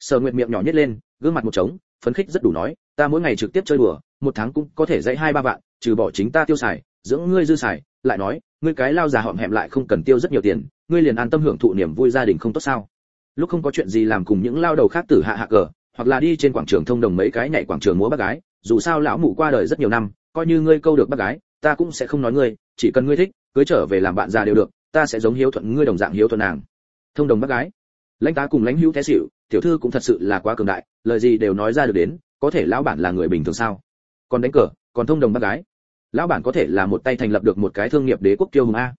Sở nguyệt miệng nhỏ nhất lên, gương mặt một trống, phấn khích rất đủ nói, ta mỗi ngày trực tiếp chơi đùa, một tháng cũng có thể dạy hai ba vạn, trừ bỏ chính ta tiêu xài, dưỡng ngươi dư xài, lại nói, ngươi cái lao già họm hẹm lại không cần tiêu rất nhiều tiền ngươi liền an tâm hưởng thụ niềm vui gia đình không tốt sao? Lúc không có chuyện gì làm cùng những lao đầu khác tử hạ hạ cờ, hoặc là đi trên quảng trường thông đồng mấy cái nhảy quảng trường múa bác gái, dù sao lão mụ qua đời rất nhiều năm, coi như ngươi câu được bác gái, ta cũng sẽ không nói ngươi, chỉ cần ngươi thích, cưới trở về làm bạn già đều được, ta sẽ giống hiếu thuận ngươi đồng dạng hiếu thuận nàng. Thông đồng bác gái. Lãnh tá cùng lãnh hữu thế xỉu, tiểu thư cũng thật sự là quá cường đại, lời gì đều nói ra được đến, có thể lão bản là người bình thường sao? Còn đánh cờ, còn thông đồng bác gái. Lão bản có thể là một tay thành lập được một cái thương nghiệp đế quốc tiêu hùng a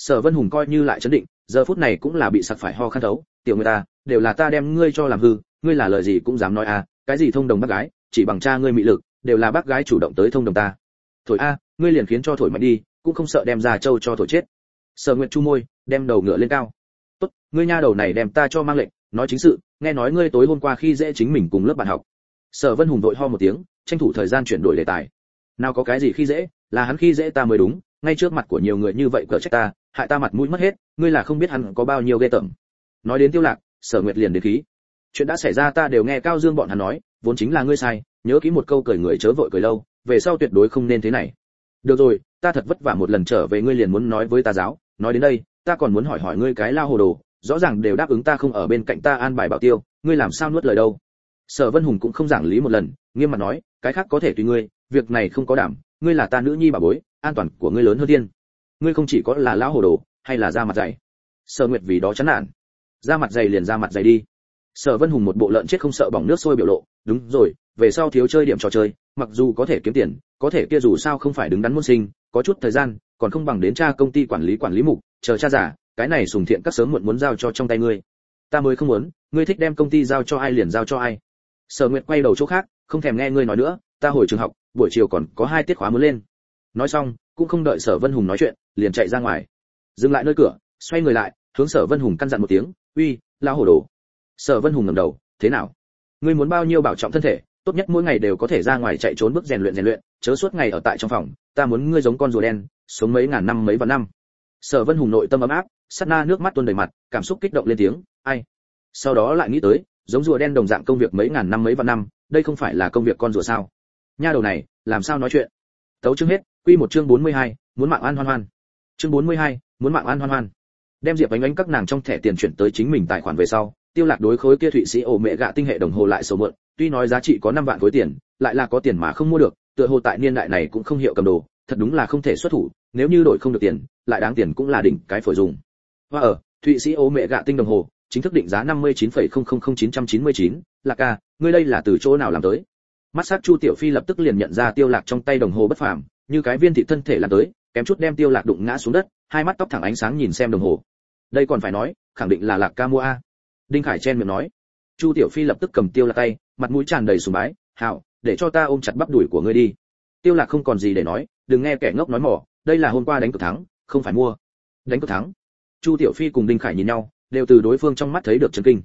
sở vân hùng coi như lại chấn định, giờ phút này cũng là bị sặc phải ho khăn thấu. Tiểu người ta à, đều là ta đem ngươi cho làm hư, ngươi là lời gì cũng dám nói à? cái gì thông đồng bác gái, chỉ bằng cha ngươi mị lực, đều là bác gái chủ động tới thông đồng ta. Thổi a, ngươi liền khiến cho thổi mạnh đi, cũng không sợ đem ra châu cho thổi chết. Sở nguyện chu môi, đem đầu ngựa lên cao. Tốt, ngươi nha đầu này đem ta cho mang lệnh, nói chính sự, nghe nói ngươi tối hôm qua khi dễ chính mình cùng lớp bạn học. Sở vân hùng vội ho một tiếng, tranh thủ thời gian chuyển đổi đề tài. Nào có cái gì khi dễ, là hắn khi dễ ta mới đúng ngay trước mặt của nhiều người như vậy cờ trách ta, hại ta mặt mũi mất hết, ngươi là không biết hắn có bao nhiêu ghê tởm. Nói đến tiêu lạc, sở nguyệt liền đến khí. Chuyện đã xảy ra ta đều nghe cao dương bọn hắn nói, vốn chính là ngươi sai, nhớ kỹ một câu cười người chớ vội cười lâu, về sau tuyệt đối không nên thế này. Được rồi, ta thật vất vả một lần trở về ngươi liền muốn nói với ta giáo, nói đến đây, ta còn muốn hỏi hỏi ngươi cái lao hồ đồ, rõ ràng đều đáp ứng ta không ở bên cạnh ta an bài bảo tiêu, ngươi làm sao nuốt lời đâu? Sở vân hùng cũng không giảng lý một lần, nghiêm mặt nói, cái khác có thể tùy ngươi, việc này không có đảm, ngươi là ta nữ nhi bà bối an toàn của ngươi lớn hơn thiên. Ngươi không chỉ có là lão hồ đồ, hay là da mặt dày. Sở nguyệt vì đó chán nản. Da mặt dày liền ra mặt dày đi. Sở vân hùng một bộ lợn chết không sợ bỏng nước sôi biểu lộ. Đúng rồi, về sau thiếu chơi điểm trò chơi, mặc dù có thể kiếm tiền, có thể kia dù sao không phải đứng đắn môn sinh, có chút thời gian, còn không bằng đến cha công ty quản lý quản lý mục, chờ cha giả cái này sùng thiện các sớm muộn muốn giao cho trong tay ngươi. Ta mới không muốn, ngươi thích đem công ty giao cho ai liền giao cho ai. Sở nguyệt quay đầu chỗ khác, không thèm nghe ngươi nói nữa, ta hồi trường học, buổi chiều còn có hai tiết khóa muốn lên nói xong, cũng không đợi sở vân hùng nói chuyện, liền chạy ra ngoài. Dừng lại nơi cửa, xoay người lại, hướng sở vân hùng căn dặn một tiếng, uy lao hổ đồ. Sở vân hùng ngẩng đầu, thế nào? Ngươi muốn bao nhiêu bảo trọng thân thể, tốt nhất mỗi ngày đều có thể ra ngoài chạy trốn bước rèn luyện rèn luyện, chớ suốt ngày ở tại trong phòng, ta muốn ngươi giống con rùa đen, sống mấy ngàn năm mấy vạn năm. Sở vân hùng nội tâm ấm áp sát na nước mắt tuôn đầy mặt, cảm xúc kích động lên tiếng, ai? Sau đó lại nghĩ tới, giống rùa đen đồng dạng công việc mấy ngàn năm mấy vạn năm, đây không phải là công việc con rùa sao? Nha đầu này, làm sao nói chuyện? Tấu chương hết quy một chương 42, muốn mạng an hoan hoan. Chương 42, muốn mạng an hoan hoan. Đem diệp ánh ánh các nàng trong thẻ tiền chuyển tới chính mình tài khoản về sau tiêu lạc đối khối kia thụy sĩ ổ mẹ gạ tinh hệ đồng hồ lại sầu mượn tuy nói giá trị có 5 vạn khối tiền lại là có tiền mà không mua được tựa hồ tại niên đại này cũng không hiểu cầm đồ thật đúng là không thể xuất thủ nếu như đổi không được tiền lại đáng tiền cũng là đỉnh cái phổi dùng. Và ở thụy sĩ ố mẹ gạ tinh đồng hồ chính thức định giá 59,000999, lạc ca ngươi đây là từ chỗ nào làm tới? Mắt sát chu tiểu phi lập tức liền nhận ra tiêu lạc trong tay đồng hồ bất phàm như cái viên thị thân thể làm tới, kém chút đem tiêu lạc đụng ngã xuống đất, hai mắt tóc thẳng ánh sáng nhìn xem đồng hồ. Đây còn phải nói, khẳng định là lạc ca mua a. Đinh khải chen miệng nói. Chu tiểu phi lập tức cầm tiêu lạc tay, mặt mũi tràn đầy sùng bái, hảo, để cho ta ôm chặt bắp đuổi của ngươi đi. Tiêu lạc không còn gì để nói, đừng nghe kẻ ngốc nói mỏ, đây là hôm qua đánh cược thắng, không phải mua. Đánh cược thắng. Chu tiểu phi cùng đinh khải nhìn nhau, đều từ đối phương trong mắt thấy được chấn kinh.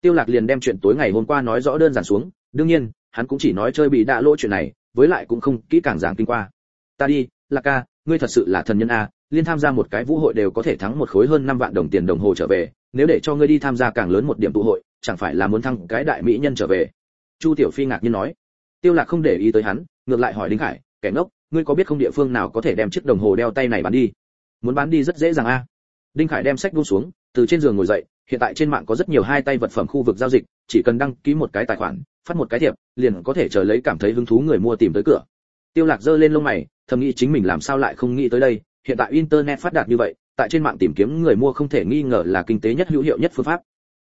Tiêu lạc liền đem chuyện tối ngày hôm qua nói rõ đơn giản xuống, đương nhiên, hắn cũng chỉ nói chơi bị đạ lỗ chuyện này, với lại cũng không kỹ càng giảng kinh qua ta đi, lạc ca, ngươi thật sự là thần nhân a, liên tham gia một cái vũ hội đều có thể thắng một khối hơn 5 vạn đồng tiền đồng hồ trở về, nếu để cho ngươi đi tham gia càng lớn một điểm tụ hội, chẳng phải là muốn thăng cái đại mỹ nhân trở về? Chu tiểu phi ngạc nhiên nói. Tiêu lạc không để ý tới hắn, ngược lại hỏi đinh khải, kẻ ngốc, ngươi có biết không địa phương nào có thể đem chiếc đồng hồ đeo tay này bán đi? Muốn bán đi rất dễ dàng a. Đinh khải đem sách buông xuống, từ trên giường ngồi dậy, hiện tại trên mạng có rất nhiều hai tay vật phẩm khu vực giao dịch, chỉ cần đăng ký một cái tài khoản, phát một cái thiệp, liền có thể chờ lấy cảm thấy hứng thú người mua tìm tới cửa tiêu lạc giơ lên lông mày, thầm nghĩ chính mình làm sao lại không nghĩ tới đây, hiện tại internet phát đạt như vậy, tại trên mạng tìm kiếm người mua không thể nghi ngờ là kinh tế nhất hữu hiệu nhất phương pháp.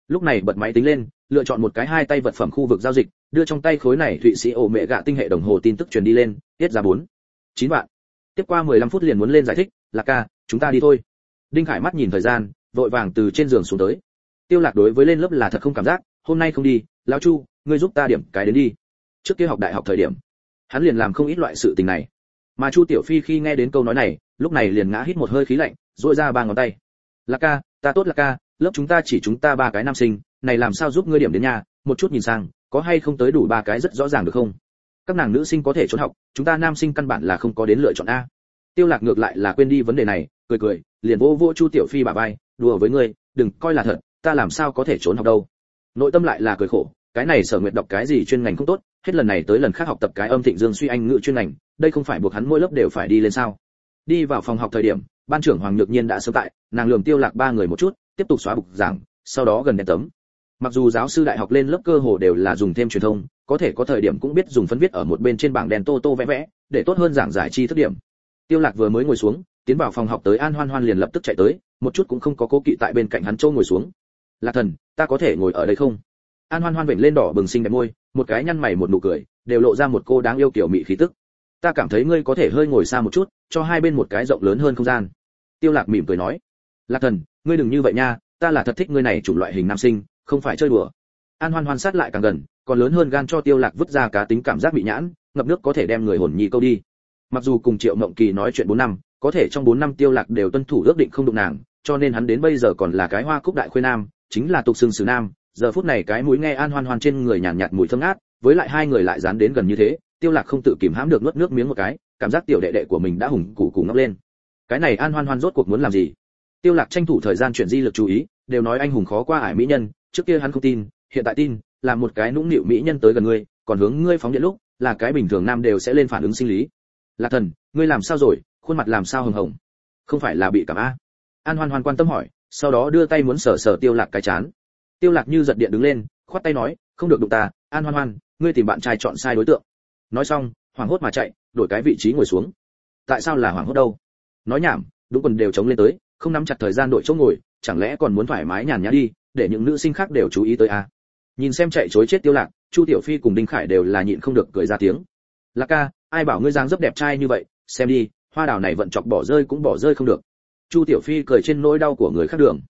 Lúc này bật máy tính lên, lựa chọn một cái hai tay vật phẩm khu vực giao dịch, đưa trong tay khối này thụy sĩ ổ mẹ gạ tinh hệ đồng hồ tin tức truyền đi lên, tiết ra bốn, chín vạn. Tiếp qua 15 phút liền muốn lên giải thích là ca, chúng ta đi thôi. Đinh khải mắt nhìn thời gian, vội vàng từ trên giường xuống tới. Tiêu lạc đối với lên lớp là thật không cảm giác, hôm nay không đi, lão chu, ngươi giúp ta điểm cái đến đi. Trước kia học đại học thời điểm hắn liền làm không ít loại sự tình này. Mà chu tiểu phi khi nghe đến câu nói này, lúc này liền ngã hít một hơi khí lạnh dội ra ba ngón tay. Lạc ca, ta tốt lạc ca, lớp chúng ta chỉ chúng ta ba cái nam sinh, này làm sao giúp ngươi điểm đến nhà? Một chút nhìn sang, có hay không tới đủ ba cái rất rõ ràng được không? Các nàng nữ sinh có thể trốn học, chúng ta nam sinh căn bản là không có đến lựa chọn a. Tiêu lạc ngược lại là quên đi vấn đề này, cười cười, liền vô vô chu tiểu phi bà vai, đùa với ngươi, đừng coi là thật, ta làm sao có thể trốn học đâu. Nội tâm lại là cười khổ, cái này sở nguyện đọc cái gì chuyên ngành không tốt hết lần này tới lần khác học tập cái âm thịnh dương suy anh ngữ chuyên ngành, đây không phải buộc hắn mỗi lớp đều phải đi lên sao? Đi vào phòng học thời điểm, ban trưởng hoàng nhược nhiên đã sớm tại, nàng lường tiêu lạc ba người một chút, tiếp tục xóa bục giảng, sau đó gần đèn tấm. Mặc dù giáo sư đại học lên lớp cơ hồ đều là dùng thêm truyền thông, có thể có thời điểm cũng biết dùng phân viết ở một bên trên bảng đèn tô tô vẽ vẽ, để tốt hơn giảng giải chi thức điểm. Tiêu lạc vừa mới ngồi xuống, tiến vào phòng học tới an hoan hoan liền lập tức chạy tới, một chút cũng không có cố kỵ tại bên cạnh hắn châu ngồi xuống. Lạc thần, ta có thể ngồi ở đây không? An hoan hoan vểnh lên đỏ bừng xinh đẹp môi, một cái nhăn mày một nụ cười, đều lộ ra một cô đáng yêu kiểu mị khí tức. Ta cảm thấy ngươi có thể hơi ngồi xa một chút, cho hai bên một cái rộng lớn hơn không gian. Tiêu lạc mỉm cười nói. Lạc thần, ngươi đừng như vậy nha, ta là thật thích ngươi này chủng loại hình nam sinh, không phải chơi đùa. An hoan hoan sát lại càng gần, còn lớn hơn gan cho tiêu lạc vứt ra cá tính cảm giác bị nhãn, ngập nước có thể đem người hồn nhi câu đi. Mặc dù cùng triệu mộng kỳ nói chuyện 4 năm, có thể trong 4 năm tiêu lạc đều tuân thủ ước định không đụng nàng, cho nên hắn đến bây giờ còn là cái hoa cúc đại khuê nam, chính là tục xương sử nam giờ phút này cái mũi nghe an hoan hoan trên người nhàn nhạt, nhạt mùi thơm ngát với lại hai người lại dán đến gần như thế tiêu lạc không tự kìm hãm được nuốt nước miếng một cái cảm giác tiểu đệ đệ của mình đã hùng cụ cụ ngóc lên. Cái này an hoan hoan rốt cuộc muốn làm gì? Tiêu lạc tranh thủ thời gian chuyển di lực chú ý đều nói anh hùng khó qua ải mỹ nhân trước kia hắn không tin hiện tại tin là một cái nũng nịu mỹ nhân tới gần ngươi còn hướng ngươi phóng điện lúc là cái bình thường nam đều sẽ lên phản ứng sinh lý. Lạc thần ngươi làm sao rồi? Khuôn mặt làm sao hồng hồng? Không phải là bị cảm a? An hoan hoan quan tâm hỏi sau đó đưa tay muốn sờ sờ tiêu lạc cái chán tiêu lạc như giật điện đứng lên, khoát tay nói, không được đụng ta, an hoan hoan, ngươi tìm bạn trai chọn sai đối tượng. Nói xong, hoảng hốt mà chạy, đổi cái vị trí ngồi xuống. Tại sao là hoảng hốt đâu? Nói nhảm, đúng quần đều chống lên tới, không nắm chặt thời gian đội chỗ ngồi, chẳng lẽ còn muốn thoải mái nhàn nhã đi, để những nữ sinh khác đều chú ý tới a à? nhìn xem chạy chối chết tiêu lạc, chu tiểu phi cùng đinh khải đều là nhịn không được cười ra tiếng. Lạc ca, ai bảo ngươi dáng dấp đẹp trai như vậy, xem đi, hoa đào này vận chọc bỏ rơi cũng bỏ rơi không được. Chu tiểu phi cười trên nỗi đau của người khác đường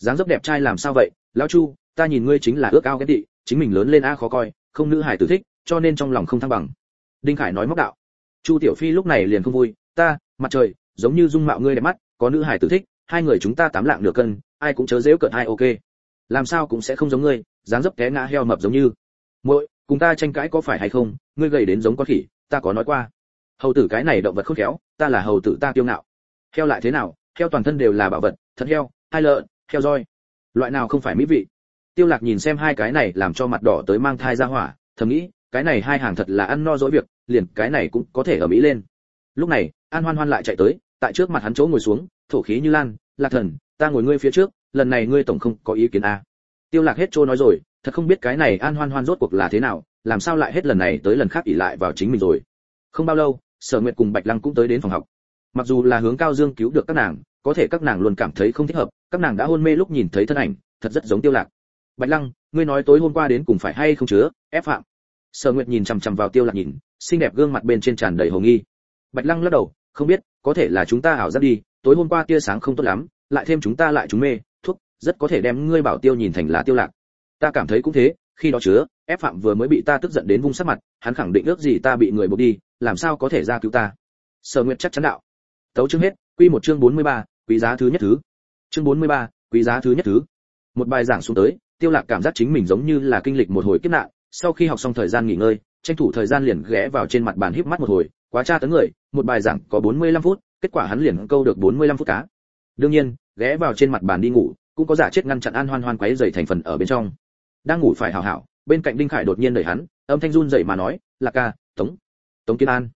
dáng dấp đẹp trai làm sao vậy? Lão chu, ta nhìn ngươi chính là ước ao cái tị, chính mình lớn lên a khó coi, không nữ hải tử thích, cho nên trong lòng không thăng bằng. Đinh khải nói móc đạo. Chu tiểu phi lúc này liền không vui, ta, mặt trời, giống như dung mạo ngươi đẹp mắt, có nữ hải tử thích, hai người chúng ta tám lạng nửa cân, ai cũng chớ dễu cợt hai ok. Làm sao cũng sẽ không giống ngươi, dáng dấp té ngã heo mập giống như. Muội, cùng ta tranh cãi có phải hay không? Ngươi gầy đến giống con khỉ, ta có nói qua. Hầu tử cái này động vật khôn khéo, ta là hầu tử ta kiêu ngạo. Heo lại thế nào? Heo toàn thân đều là bảo vật, thật heo, hai lợn heo roi. Loại nào không phải mỹ vị? Tiêu lạc nhìn xem hai cái này làm cho mặt đỏ tới mang thai ra hỏa, thầm nghĩ, cái này hai hàng thật là ăn no dỗi việc, liền cái này cũng có thể ở mỹ lên. Lúc này, an hoan hoan lại chạy tới, tại trước mặt hắn chỗ ngồi xuống, thổ khí như lan, lạc thần, ta ngồi ngươi phía trước, lần này ngươi tổng không có ý kiến à. tiêu lạc hết trôi nói rồi, thật không biết cái này an hoan hoan rốt cuộc là thế nào, làm sao lại hết lần này tới lần khác ỉ lại vào chính mình rồi. Không bao lâu, sở nguyệt cùng bạch lăng cũng tới đến phòng học. Mặc dù là hướng cao dương cứu được các nàng có thể các nàng luôn cảm thấy không thích hợp, các nàng đã hôn mê lúc nhìn thấy thân ảnh, thật rất giống tiêu lạc. Bạch lăng, ngươi nói tối hôm qua đến cùng phải hay không chứa, ép phạm? Sở nguyệt nhìn chằm chằm vào tiêu lạc nhìn, xinh đẹp gương mặt bên trên tràn đầy hồ nghi. Bạch lăng lắc đầu, không biết, có thể là chúng ta ảo giác đi, tối hôm qua tia sáng không tốt lắm, lại thêm chúng ta lại chúng mê, thuốc, rất có thể đem ngươi bảo tiêu nhìn thành là tiêu lạc. Ta cảm thấy cũng thế, khi đó chứa, ép phạm vừa mới bị ta tức giận đến vung sát mặt, hắn khẳng định ước gì ta bị người buộc đi, làm sao có thể ra cứu ta? Sở nguyệt chắc chắn đạo. Tấu chương hết quy một chương 43, quý giá thứ nhất thứ. Chương 43, quý giá thứ nhất thứ. Một bài giảng xuống tới tiêu lạc cảm giác chính mình giống như là kinh lịch một hồi kiếp nạn sau khi học xong thời gian nghỉ ngơi tranh thủ thời gian liền ghé vào trên mặt bàn híp mắt một hồi quá tra tấn người một bài giảng có 45 phút kết quả hắn liền câu được 45 phút cá. Đương nhiên ghé vào trên mặt bàn đi ngủ cũng có giả chết ngăn chặn an hoan hoan quấy rầy thành phần ở bên trong. Đang ngủ phải hảo hảo bên cạnh đinh khải đột nhiên đẩy hắn âm thanh run rẩy mà nói lạc ca tống tống kiến an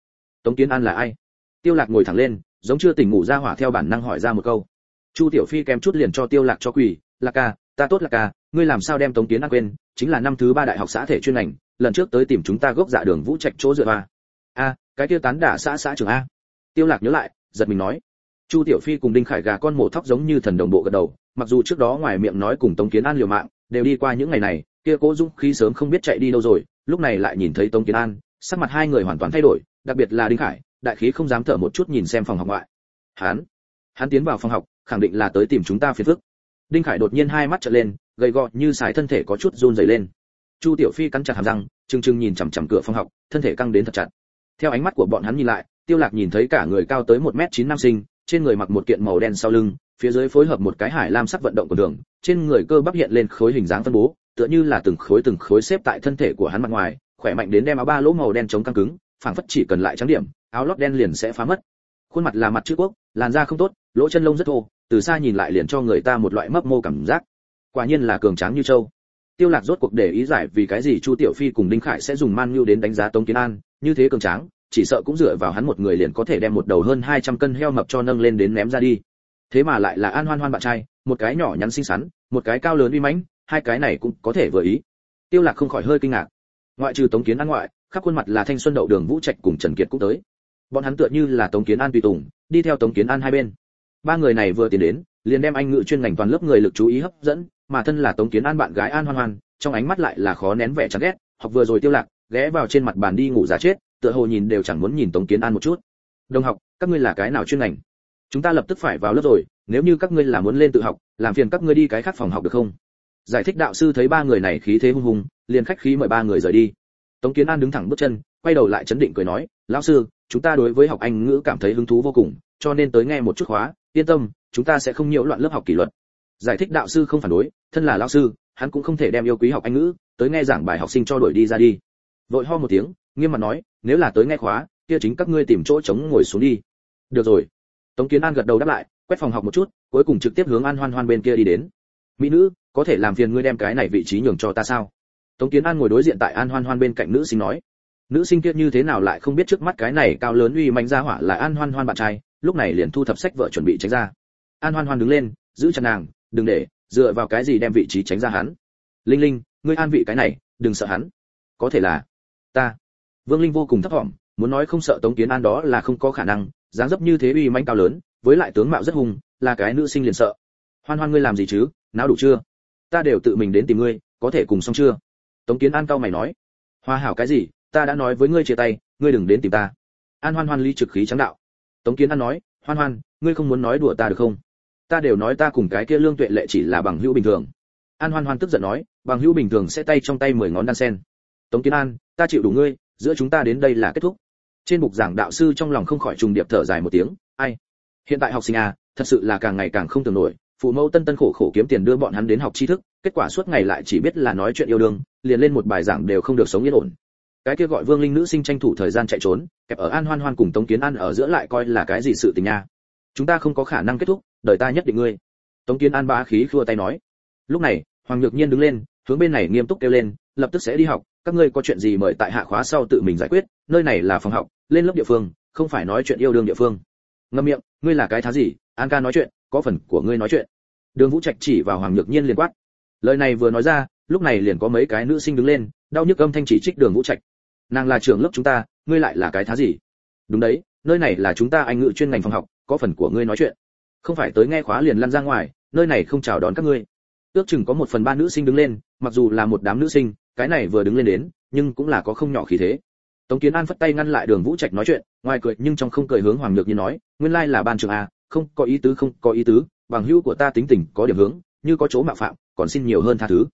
tống kiến an là ai? Tiêu lạc ngồi thẳng lên giống chưa tỉnh ngủ ra hỏa theo bản năng hỏi ra một câu. Chu tiểu phi kém chút liền cho tiêu lạc cho quỳ lạc ca ta tốt lạc ca ngươi làm sao đem tống kiến an quên chính là năm thứ ba đại học xã thể chuyên ngành lần trước tới tìm chúng ta gốc dạ đường vũ trạch chỗ dựa a, a cái kia tán đả xã xã trưởng a. Tiêu lạc nhớ lại giật mình nói. Chu tiểu phi cùng đinh khải gà con mổ thóc giống như thần đồng bộ gật đầu mặc dù trước đó ngoài miệng nói cùng tống kiến an liều mạng đều đi qua những ngày này kia cố dũng khí sớm không biết chạy đi đâu rồi lúc này lại nhìn thấy tống kiến an sắc mặt hai người hoàn toàn thay đổi đặc biệt là đinh khải đại khí không dám thở một chút nhìn xem phòng học ngoại. Hắn hắn tiến vào phòng học, khẳng định là tới tìm chúng ta phiền phức. Đinh khải đột nhiên hai mắt trợn lên, gầy gò như sải thân thể có chút run rẩy lên. Chu tiểu phi cắn chặt hàm răng, trừng trừng nhìn chằm chằm cửa phòng học, thân thể căng đến thật chặt. Theo ánh mắt của bọn hắn nhìn lại, tiêu lạc nhìn thấy cả người cao tới một mét chín nam sinh, trên người mặc một kiện màu đen sau lưng, phía dưới phối hợp một cái hải lam sắc vận động của đường, trên người cơ bắp hiện lên khối hình dáng phân bố, tựa như là từng khối từng khối xếp tại thân thể của hắn mặt ngoài, khỏe mạnh đến đem áo ba lỗ màu đen chống căng cứng, phảng phất chỉ cần lại trắng điểm áo lót đen liền sẽ phá mất. Khuôn mặt là mặt chữ quốc, làn da không tốt, lỗ chân lông rất thô, từ xa nhìn lại liền cho người ta một loại mấp mô cảm giác. Quả nhiên là cường tráng như châu. Tiêu lạc rốt cuộc để ý giải vì cái gì chu tiểu phi cùng đinh khải sẽ dùng man nhu đến đánh giá tống kiến an, như thế cường tráng, chỉ sợ cũng dựa vào hắn một người liền có thể đem một đầu hơn 200 cân heo mập cho nâng lên đến ném ra đi. Thế mà lại là an hoan hoan bạn trai, một cái nhỏ nhắn xinh xắn, một cái cao lớn uy mãnh, hai cái này cũng có thể vừa ý. Tiêu lạc không khỏi hơi kinh ngạc. Ngoại trừ tống kiến an ngoại, khắp khuôn mặt là thanh xuân đậu đường vũ trạch cùng trần kiệt cũng tới bọn hắn tựa như là tống kiến an tùy tùng, đi theo tống kiến an hai bên. Ba người này vừa tiến đến, liền đem anh ngự chuyên ngành toàn lớp người lực chú ý hấp dẫn, mà thân là tống kiến an bạn gái an hoan hoan, trong ánh mắt lại là khó nén vẻ chán ghét, học vừa rồi tiêu lạc, ghé vào trên mặt bàn đi ngủ giả chết, tựa hồ nhìn đều chẳng muốn nhìn tống kiến an một chút. Đồng học, các ngươi là cái nào chuyên ngành? Chúng ta lập tức phải vào lớp rồi, nếu như các ngươi là muốn lên tự học, làm phiền các ngươi đi cái khác phòng học được không? Giải thích đạo sư thấy ba người này khí thế hung hùng, liền khách khí mời ba người rời đi tống kiến an đứng thẳng bước chân, quay đầu lại chấn định cười nói, lão sư, chúng ta đối với học anh ngữ cảm thấy hứng thú vô cùng, cho nên tới nghe một chút khóa, yên tâm, chúng ta sẽ không nhiễu loạn lớp học kỷ luật. Giải thích đạo sư không phản đối, thân là lão sư, hắn cũng không thể đem yêu quý học anh ngữ, tới nghe giảng bài học sinh cho đuổi đi ra đi. Vội ho một tiếng, nghiêm mặt nói, nếu là tới nghe khóa, kia chính các ngươi tìm chỗ trống ngồi xuống đi. Được rồi. Tống kiến an gật đầu đáp lại, quét phòng học một chút, cuối cùng trực tiếp hướng an hoan hoan bên kia đi đến. Mỹ nữ, có thể làm phiền ngươi đem cái này vị trí nhường cho ta sao? Tống kiến an ngồi đối diện tại an hoan hoan bên cạnh nữ sinh nói, nữ sinh kia như thế nào lại không biết trước mắt cái này cao lớn uy manh ra hỏa là an hoan hoan bạn trai, lúc này liền thu thập sách vợ chuẩn bị tránh ra. An hoan hoan đứng lên, giữ chặt nàng, đừng để, dựa vào cái gì đem vị trí tránh ra hắn? Linh linh, ngươi an vị cái này, đừng sợ hắn. Có thể là ta. Vương linh vô cùng thấp thỏm, muốn nói không sợ tống kiến an đó là không có khả năng, dáng dấp như thế uy manh cao lớn, với lại tướng mạo rất hung, là cái nữ sinh liền sợ. Hoan hoan, ngươi làm gì chứ? Não đủ chưa? Ta đều tự mình đến tìm ngươi, có thể cùng xong chưa? Tống kiến an cao mày nói, hoa hảo cái gì, ta đã nói với ngươi chia tay, ngươi đừng đến tìm ta. An hoan hoan ly trực khí trắng đạo. Tống kiến an nói, hoan hoan, ngươi không muốn nói đùa ta được không? Ta đều nói ta cùng cái kia lương tuệ lệ chỉ là bằng hữu bình thường. An hoan hoan tức giận nói, bằng hữu bình thường sẽ tay trong tay mười ngón đan sen. Tống kiến an, ta chịu đủ ngươi, giữa chúng ta đến đây là kết thúc. Trên bục giảng đạo sư trong lòng không khỏi trùng điệp thở dài một tiếng, ai? Hiện tại học sinh à thật sự là càng ngày càng không tưởng nổi, phụ mẫu tân tân khổ khổ kiếm tiền đưa bọn hắn đến học tri thức kết quả suốt ngày lại chỉ biết là nói chuyện yêu đương, liền lên một bài giảng đều không được sống yên ổn. Cái kia gọi vương linh nữ sinh tranh thủ thời gian chạy trốn, kẹp ở an hoan hoan cùng tống kiến an ở giữa lại coi là cái gì sự tình nha. Chúng ta không có khả năng kết thúc, đợi ta nhất định ngươi. Tống kiến an bá khí khua tay nói. Lúc này, hoàng nhược nhiên đứng lên, hướng bên này nghiêm túc kêu lên, lập tức sẽ đi học, các ngươi có chuyện gì mời tại hạ khóa sau tự mình giải quyết, nơi này là phòng học, lên lớp địa phương, không phải nói chuyện yêu đương địa phương. Ngâm miệng, ngươi là cái thá gì? An ca nói chuyện, có phần của ngươi nói chuyện. Đường vũ trạch chỉ vào hoàng nhược nhiên liền quát lời này vừa nói ra, lúc này liền có mấy cái nữ sinh đứng lên, đau nhức âm thanh chỉ trích đường vũ trạch. Nàng là trưởng lớp chúng ta, ngươi lại là cái thá gì? Đúng đấy, nơi này là chúng ta anh ngữ chuyên ngành phòng học, có phần của ngươi nói chuyện. Không phải tới nghe khóa liền lăn ra ngoài, nơi này không chào đón các ngươi. Ước chừng có một phần ba nữ sinh đứng lên, mặc dù là một đám nữ sinh, cái này vừa đứng lên đến, nhưng cũng là có không nhỏ khí thế. Tống kiến an phất tay ngăn lại đường vũ trạch nói chuyện, ngoài cười nhưng trong không cười hướng hoàng nhược như nói, nguyên lai là ban trường a, không có ý tứ, không có ý tứ, bằng hữu của ta tính tình có điểm hướng như có chỗ mạo phạm, còn xin nhiều hơn tha thứ.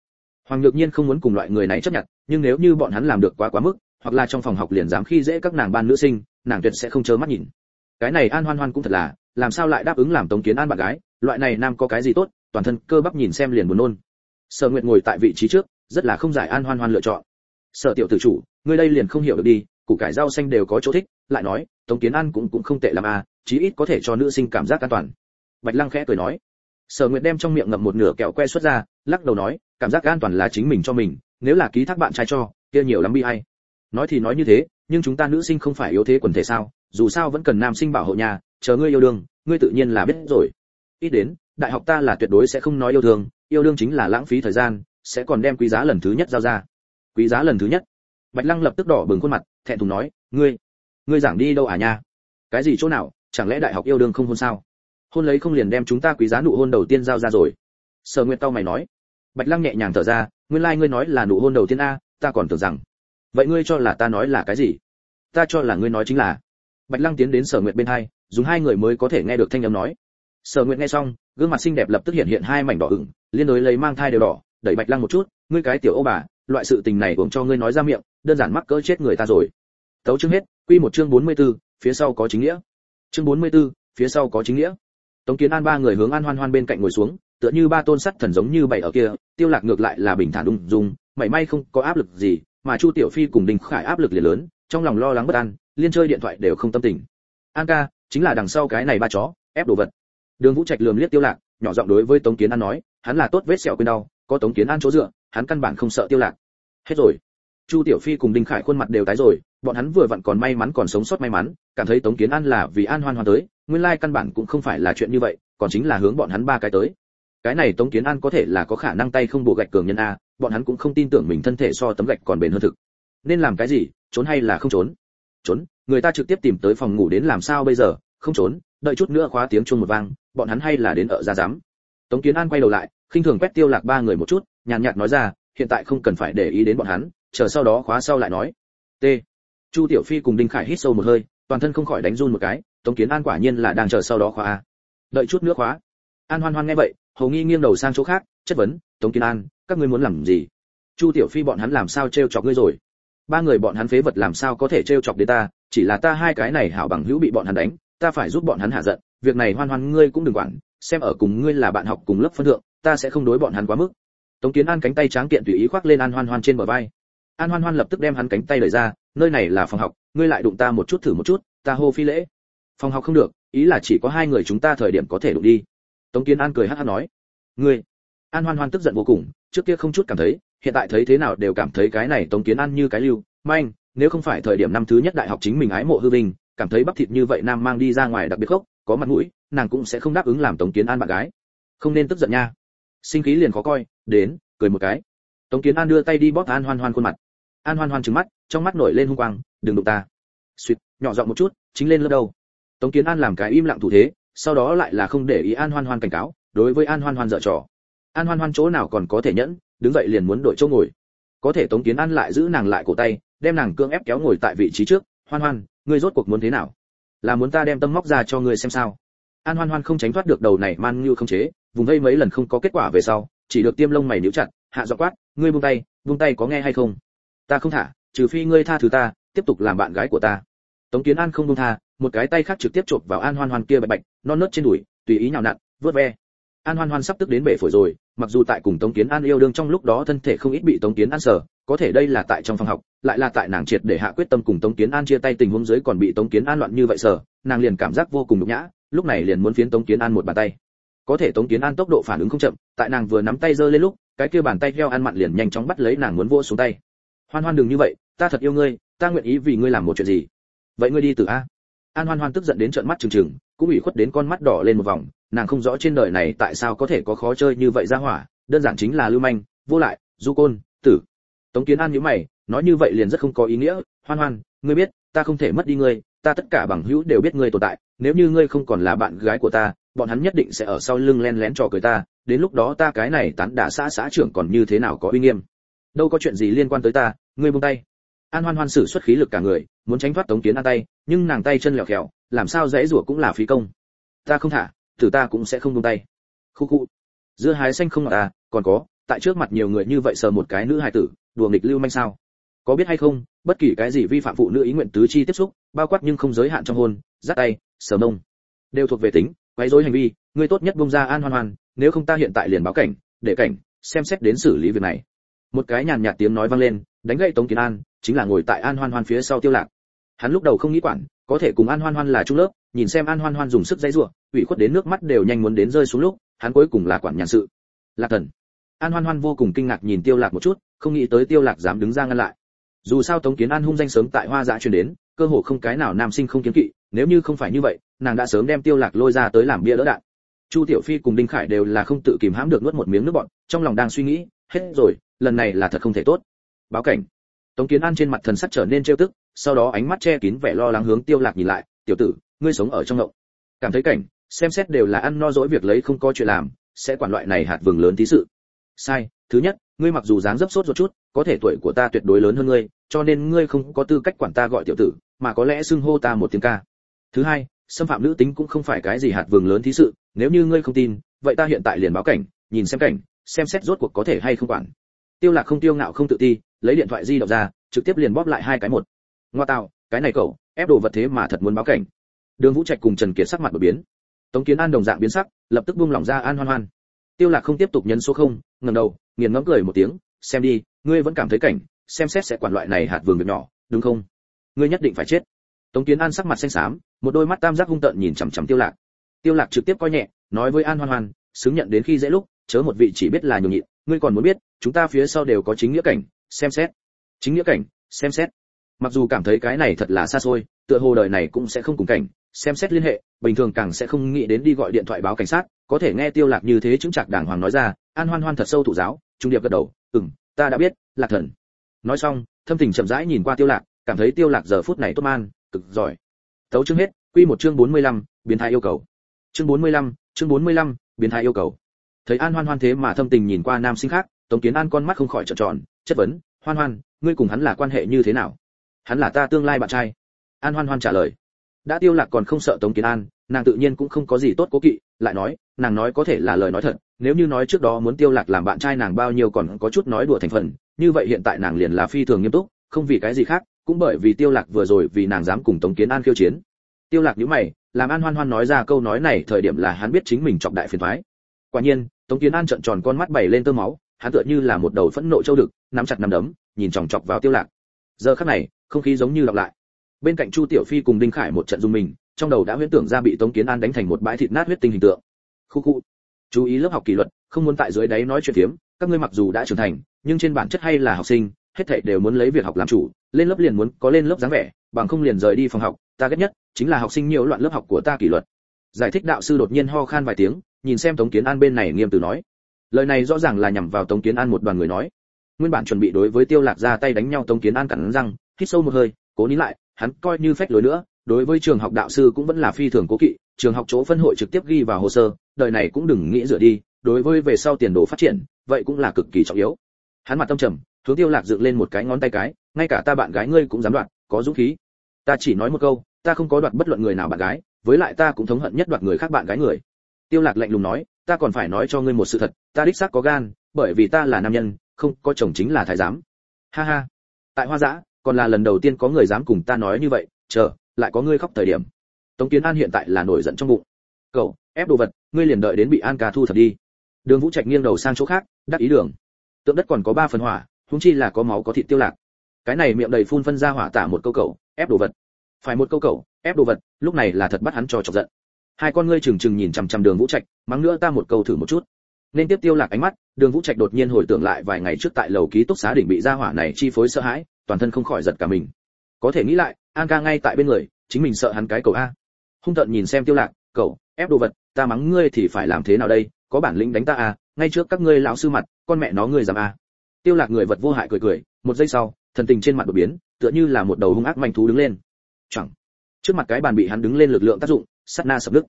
Hoàng nhược nhiên không muốn cùng loại người này chấp nhận, nhưng nếu như bọn hắn làm được quá quá mức, hoặc là trong phòng học liền dám khi dễ các nàng ban nữ sinh, nàng tuyệt sẽ không chớ mắt nhìn. Cái này an hoan hoan cũng thật là, làm sao lại đáp ứng làm tống kiến an bạn gái, loại này nam có cái gì tốt, toàn thân cơ bắp nhìn xem liền buồn nôn. Sở nguyệt ngồi tại vị trí trước, rất là không giải an hoan hoan lựa chọn. Sở tiểu tử chủ, ngươi đây liền không hiểu được đi, củ cải rau xanh đều có chỗ thích, lại nói, tống kiến An cũng cũng không tệ lắm à chí ít có thể cho nữ sinh cảm giác an toàn. Bạch lăng khẽ cười nói sở nguyệt đem trong miệng ngậm một nửa kẹo que xuất ra, lắc đầu nói, cảm giác an toàn là chính mình cho mình, nếu là ký thác bạn trai cho, kia nhiều lắm bi hay nói thì nói như thế, nhưng chúng ta nữ sinh không phải yếu thế quần thể sao, dù sao vẫn cần nam sinh bảo hộ nhà, chờ ngươi yêu đương, ngươi tự nhiên là biết rồi. Ít đến, đại học ta là tuyệt đối sẽ không nói yêu thương, yêu đương chính là lãng phí thời gian, sẽ còn đem quý giá lần thứ nhất giao ra. Quý giá lần thứ nhất. Bạch lăng lập tức đỏ bừng khuôn mặt, thẹn thùng nói, ngươi ngươi giảng đi đâu à nha? Cái gì chỗ nào? Chẳng lẽ đại học yêu đương không hôn sao? Hôn lấy không liền đem chúng ta quý giá nụ hôn đầu tiên giao ra rồi. Sở nguyệt tao mày nói. Bạch lăng nhẹ nhàng thở ra nguyên lai like ngươi nói là nụ hôn đầu tiên a ta còn tưởng rằng. Vậy ngươi cho là ta nói là cái gì? Ta cho là ngươi nói chính là. Bạch lăng tiến đến sở nguyệt bên hai dùng hai người mới có thể nghe được thanh âm nói. Sở nguyệt nghe xong gương mặt xinh đẹp lập tức hiện hiện hai mảnh đỏ ửng liên đối lấy mang thai đều đỏ đẩy bạch lăng một chút ngươi cái tiểu ô bà loại sự tình này cũng cho ngươi nói ra miệng đơn giản mắc cỡ chết người ta rồi. Tấu chương hết quy một chương 44, phía sau có chính nghĩa. Chương 44, phía sau có chính nghĩa tống kiến an ba người hướng an hoan hoan bên cạnh ngồi xuống, tựa như ba tôn sắt thần giống như bày ở kia, tiêu lạc ngược lại là bình thản ung dung, mảy may không có áp lực gì, mà chu tiểu phi cùng đinh khải áp lực liền lớn, trong lòng lo lắng bất an, liên chơi điện thoại đều không tâm tình. An ca, chính là đằng sau cái này ba chó, ép đồ vật. Đường vũ trạch lườm liếc tiêu lạc, nhỏ giọng đối với tống kiến an nói, hắn là tốt vết sẹo quên đau, có tống kiến an chỗ dựa, hắn căn bản không sợ tiêu lạc. Hết rồi. Chu tiểu phi cùng đinh khải khuôn mặt đều tái rồi bọn hắn vừa vặn còn may mắn còn sống sót may mắn, cảm thấy tống kiến an là vì an hoan hoan tới, nguyên lai căn bản cũng không phải là chuyện như vậy, còn chính là hướng bọn hắn ba cái tới. Cái này tống kiến an có thể là có khả năng tay không bộ gạch cường nhân a, bọn hắn cũng không tin tưởng mình thân thể so tấm gạch còn bền hơn thực. Nên làm cái gì, trốn hay là không trốn? Trốn, người ta trực tiếp tìm tới phòng ngủ đến làm sao bây giờ? Không trốn, đợi chút nữa khóa tiếng chuông một vang, bọn hắn hay là đến ở ra dám tống kiến an quay đầu lại, khinh thường quét tiêu lạc ba người một chút, nhàn nhạt nói ra, hiện tại không cần phải để ý đến bọn hắn, chờ sau đó khóa sau lại nói. T chu tiểu phi cùng đinh khải hít sâu một hơi, toàn thân không khỏi đánh run một cái, tống kiến an quả nhiên là đang chờ sau đó khóa a. Đợi chút nữa khóa. An hoan hoan nghe vậy, hầu nghi nghiêng đầu sang chỗ khác, chất vấn, tống kiến an, các ngươi muốn làm gì? Chu tiểu phi bọn hắn làm sao trêu chọc ngươi rồi? Ba người bọn hắn phế vật làm sao có thể trêu chọc đến ta? Chỉ là ta hai cái này hảo bằng hữu bị bọn hắn đánh, ta phải giúp bọn hắn hạ giận. Việc này hoan hoan ngươi cũng đừng quản, xem ở cùng ngươi là bạn học cùng lớp phân thượng, ta sẽ không đối bọn hắn quá mức. Tống kiến an cánh tay tráng kiện tùy ý khoác lên an hoan hoan trên bờ vai. An hoan hoan lập tức đem hắn cánh tay lời ra nơi này là phòng học, ngươi lại đụng ta một chút thử một chút, ta hô phi lễ. Phòng học không được, ý là chỉ có hai người chúng ta thời điểm có thể đụng đi. Tống kiến an cười hát hát nói. Ngươi. An hoan hoan tức giận vô cùng, trước kia không chút cảm thấy, hiện tại thấy thế nào đều cảm thấy cái này tống kiến an như cái lưu, manh, nếu không phải thời điểm năm thứ nhất đại học chính mình ái mộ hư vinh, cảm thấy bắp thịt như vậy nam mang đi ra ngoài đặc biệt gốc có mặt mũi, nàng cũng sẽ không đáp ứng làm tống kiến an bạn gái. Không nên tức giận nha. Sinh khí liền khó coi, đến, cười một cái. Tống kiến an đưa tay đi bóp an hoan hoan khuôn mặt. An hoan hoan trừng mắt trong mắt nổi lên hung quang, đừng đụng ta. Suýt, nhỏ giọng một chút, chính lên lớp đâu tống kiến an làm cái im lặng thủ thế, sau đó lại là không để ý an hoan hoan cảnh cáo, đối với an hoan hoan dở trò. An hoan hoan chỗ nào còn có thể nhẫn, đứng dậy liền muốn đổi chỗ ngồi. Có thể tống kiến an lại giữ nàng lại cổ tay, đem nàng cương ép kéo ngồi tại vị trí trước, hoan hoan, ngươi rốt cuộc muốn thế nào? Là muốn ta đem tâm móc ra cho ngươi xem sao? An hoan hoan không tránh thoát được đầu này man như không chế, vùng vây mấy lần không có kết quả về sau, chỉ được tiêm lông mày níu chặt, hạ giọng quát, ngươi buông tay buông tay có nghe hay không? Ta không thả trừ phi ngươi tha thứ ta, tiếp tục làm bạn gái của ta. Tống kiến an không buông tha, một cái tay khác trực tiếp chộp vào an hoan hoan kia bạch bạch, non nớt trên đùi, tùy ý nhào nặn, vớt ve. An hoan hoan sắp tức đến bể phổi rồi, mặc dù tại cùng tống kiến an yêu đương trong lúc đó thân thể không ít bị tống kiến an sở, có thể đây là tại trong phòng học, lại là tại nàng triệt để hạ quyết tâm cùng tống kiến an chia tay tình huống dưới còn bị tống kiến an loạn như vậy sở, nàng liền cảm giác vô cùng nhục nhã, lúc này liền muốn phiến tống kiến an một bàn tay. Có thể tống kiến an tốc độ phản ứng không chậm, tại nàng vừa nắm tay giơ lên lúc, cái kia bàn tay heo ăn mặn liền nhanh chóng bắt lấy nàng muốn vỗ xuống tay hoan hoan đừng như vậy, ta thật yêu ngươi, ta nguyện ý vì ngươi làm một chuyện gì. Vậy ngươi đi từ a. An hoan hoan tức giận đến trợn mắt trừng trừng, cũng ủy khuất đến con mắt đỏ lên một vòng, nàng không rõ trên đời này tại sao có thể có khó chơi như vậy ra hỏa, đơn giản chính là lưu manh, vô lại, du côn, tử. Tống kiến an nhíu mày, nói như vậy liền rất không có ý nghĩa, hoan hoan, ngươi biết, ta không thể mất đi ngươi, ta tất cả bằng hữu đều biết ngươi tồn tại, nếu như ngươi không còn là bạn gái của ta, bọn hắn nhất định sẽ ở sau lưng len lén trò cười ta, đến lúc đó ta cái này tán đả xã xã trưởng còn như thế nào có uy nghiêm. Đâu có chuyện gì liên quan tới ta ngươi buông tay. An hoan hoan sử xuất khí lực cả người, muốn tránh thoát tống kiến an tay, nhưng nàng tay chân lẹo khẹo làm sao dễ rủa cũng là phí công. Ta không thả thử ta cũng sẽ không buông tay. Khu khu. Dưa hái xanh không ngọt à còn có, tại trước mặt nhiều người như vậy sờ một cái nữ hài tử, đùa nghịch lưu manh sao? Có biết hay không, bất kỳ cái gì vi phạm phụ nữ ý nguyện tứ chi tiếp xúc, bao quát nhưng không giới hạn trong hôn dắt tay, sờ mông, đều thuộc về tính, quấy rối hành vi, ngươi tốt nhất buông ra an hoan hoan, nếu không ta hiện tại liền báo cảnh, để cảnh, xem xét đến xử lý việc này một cái nhàn nhạt tiếng nói vang lên, đánh gậy tống kiến an, chính là ngồi tại an hoan hoan phía sau tiêu lạc. Hắn lúc đầu không nghĩ quản, có thể cùng an hoan hoan là trung lớp, nhìn xem an hoan hoan dùng sức dây rủa, ủy khuất đến nước mắt đều nhanh muốn đến rơi xuống lúc, hắn cuối cùng là quản nhàn sự. Lạc thần. An hoan hoan vô cùng kinh ngạc nhìn tiêu lạc một chút, không nghĩ tới tiêu lạc dám đứng ra ngăn lại. Dù sao tống kiến an hung danh sớm tại hoa dạ truyền đến, cơ hồ không cái nào nam sinh không kiến kỵ, nếu như không phải như vậy, nàng đã sớm đem tiêu lạc lôi ra tới làm bia đỡ đạn. Chu tiểu phi cùng đinh khải đều là không tự kìm hãm được nuốt một miếng nước bọt, trong lòng đang suy nghĩ hết rồi, lần này là thật không thể tốt. Báo cảnh. Tống kiến an trên mặt thần sắc trở nên trêu tức, sau đó ánh mắt che kín vẻ lo lắng hướng tiêu lạc nhìn lại, tiểu tử, ngươi sống ở trong ngộng. Cảm thấy cảnh, xem xét đều là ăn no dỗi việc lấy không có chuyện làm, sẽ quản loại này hạt vừng lớn tí sự. Sai, thứ nhất, ngươi mặc dù dáng dấp sốt ruột chút, có thể tuổi của ta tuyệt đối lớn hơn ngươi, cho nên ngươi không có tư cách quản ta gọi tiểu tử, mà có lẽ xưng hô ta một tiếng ca. Thứ hai, xâm phạm nữ tính cũng không phải cái gì hạt vừng lớn thí sự, nếu như ngươi không tin, vậy ta hiện tại liền báo cảnh, nhìn xem cảnh xem xét rốt cuộc có thể hay không quản. Tiêu lạc không tiêu ngạo không tự ti, lấy điện thoại di động ra, trực tiếp liền bóp lại hai cái một. Ngoa tạo, cái này cậu, ép đồ vật thế mà thật muốn báo cảnh. Đường vũ trạch cùng trần kiệt sắc mặt đổi biến. Tống kiến an đồng dạng biến sắc, lập tức buông lỏng ra an hoan hoan. Tiêu lạc không tiếp tục nhấn số không, ngẩng đầu, nghiền ngẫm cười một tiếng, xem đi, ngươi vẫn cảm thấy cảnh, xem xét sẽ quản loại này hạt vườn việc nhỏ, đúng không? Ngươi nhất định phải chết. Tống kiến an sắc mặt xanh xám, một đôi mắt tam giác hung tợn nhìn chằm chằm tiêu lạc. Tiêu lạc trực tiếp coi nhẹ, nói với an hoan hoan, xứng nhận đến khi dễ lúc chớ một vị chỉ biết là nhường nhịn ngươi còn muốn biết chúng ta phía sau đều có chính nghĩa cảnh xem xét. Chính nghĩa cảnh xem xét. Mặc dù cảm thấy cái này thật là xa xôi tựa hồ đời này cũng sẽ không cùng cảnh xem xét liên hệ bình thường càng sẽ không nghĩ đến đi gọi điện thoại báo cảnh sát có thể nghe tiêu lạc như thế chứng chặt đàng hoàng nói ra an hoan hoan thật sâu thủ giáo trung điệp gật đầu ừm ta đã biết lạc thần. Nói xong thâm tình chậm rãi nhìn qua tiêu lạc cảm thấy tiêu lạc giờ phút này tốt man cực giỏi. Tấu chương hết quy một chương 45, biến thái yêu cầu. Chương 45, chương 45, biến thái yêu cầu thấy an hoan hoan thế mà thâm tình nhìn qua nam sinh khác, tống kiến an con mắt không khỏi trợn tròn, chất vấn, hoan hoan, ngươi cùng hắn là quan hệ như thế nào? Hắn là ta tương lai bạn trai. An hoan hoan trả lời, đã tiêu lạc còn không sợ tống kiến an, nàng tự nhiên cũng không có gì tốt cố kỵ, lại nói, nàng nói có thể là lời nói thật, nếu như nói trước đó muốn tiêu lạc làm bạn trai nàng bao nhiêu còn có chút nói đùa thành phần, như vậy hiện tại nàng liền là phi thường nghiêm túc, không vì cái gì khác, cũng bởi vì tiêu lạc vừa rồi vì nàng dám cùng tống kiến an khiêu chiến. Tiêu lạc nhíu mày, làm an hoan hoan nói ra câu nói này thời điểm là hắn biết chính mình trọng đại phiền toái quả nhiên, tống kiến an trợn tròn con mắt bảy lên tơ máu, hắn tựa như là một đầu phẫn nộ châu đực, nắm chặt nắm đấm, nhìn chòng chọc vào tiêu lạc. Giờ khắc này, không khí giống như lặp lại. Bên cạnh chu tiểu phi cùng đinh khải một trận dung mình, trong đầu đã huyễn tưởng ra bị tống kiến an đánh thành một bãi thịt nát huyết tinh hình tượng. Khu khu. Chú ý lớp học kỷ luật, không muốn tại dưới đáy nói chuyện tiếm. các ngươi mặc dù đã trưởng thành, nhưng trên bản chất hay là học sinh, hết thảy đều muốn lấy việc học làm chủ, lên lớp liền muốn có lên lớp dáng vẻ, bằng không liền rời đi phòng học, ta ghét nhất chính là học sinh nhiều loạn lớp học của ta kỷ luật. Giải thích đạo sư đột nhiên ho khan vài tiếng nhìn xem tống kiến an bên này nghiêm từ nói. Lời này rõ ràng là nhằm vào tống kiến an một đoàn người nói. Nguyên bản chuẩn bị đối với tiêu lạc ra tay đánh nhau, tống kiến an cắn răng, hít sâu một hơi, cố nín lại, hắn coi như phách lối nữa, đối với trường học đạo sư cũng vẫn là phi thường cố kỵ, trường học chỗ phân hội trực tiếp ghi vào hồ sơ, đời này cũng đừng nghĩ rửa đi, đối với về sau tiền đồ phát triển, vậy cũng là cực kỳ trọng yếu. Hắn mặt tâm trầm, hướng tiêu lạc dựng lên một cái ngón tay cái, ngay cả ta bạn gái ngươi cũng dám đoạt, có dũng khí. Ta chỉ nói một câu, ta không có đoạt bất luận người nào bạn gái, với lại ta cũng thống hận nhất đoạt người khác bạn gái người tiêu lạc lạnh lùng nói, ta còn phải nói cho ngươi một sự thật, ta đích xác có gan, bởi vì ta là nam nhân, không có chồng chính là thái giám. Ha ha. Tại hoa dã còn là lần đầu tiên có người dám cùng ta nói như vậy, chờ, lại có ngươi khóc thời điểm. Tống kiến an hiện tại là nổi giận trong bụng. Cậu, ép đồ vật, ngươi liền đợi đến bị an ca thu thập đi. Đường vũ trạch nghiêng đầu sang chỗ khác, đắc ý đường. Tượng đất còn có ba phần hỏa húng chi là có máu có thịt tiêu lạc. Cái này miệng đầy phun phân ra hỏa tả một câu cậu, ép đồ vật. Phải một câu cậu, ép đồ vật, lúc này là thật bắt hắn cho chọc giận hai con ngươi trừng trừng nhìn chằm chằm đường vũ trạch, mắng nữa ta một câu thử một chút. Nên tiếp tiêu lạc ánh mắt, đường vũ trạch đột nhiên hồi tưởng lại vài ngày trước tại lầu ký túc xá đỉnh bị gia hỏa này chi phối sợ hãi, toàn thân không khỏi giật cả mình. Có thể nghĩ lại, an ca ngay tại bên người, chính mình sợ hắn cái cầu a. Hung tợn nhìn xem tiêu lạc, cậu, ép đồ vật, ta mắng ngươi thì phải làm thế nào đây? Có bản lĩnh đánh ta à? Ngay trước các ngươi lão sư mặt, con mẹ nó ngươi dám à tiêu lạc người vật vô hại cười cười, một giây sau, thần tình trên mặt đột biến, tựa như là một đầu hung ác manh thú đứng lên. Chẳng, trước mặt cái bàn bị hắn đứng lên lực lượng tác dụng sát na sập đứt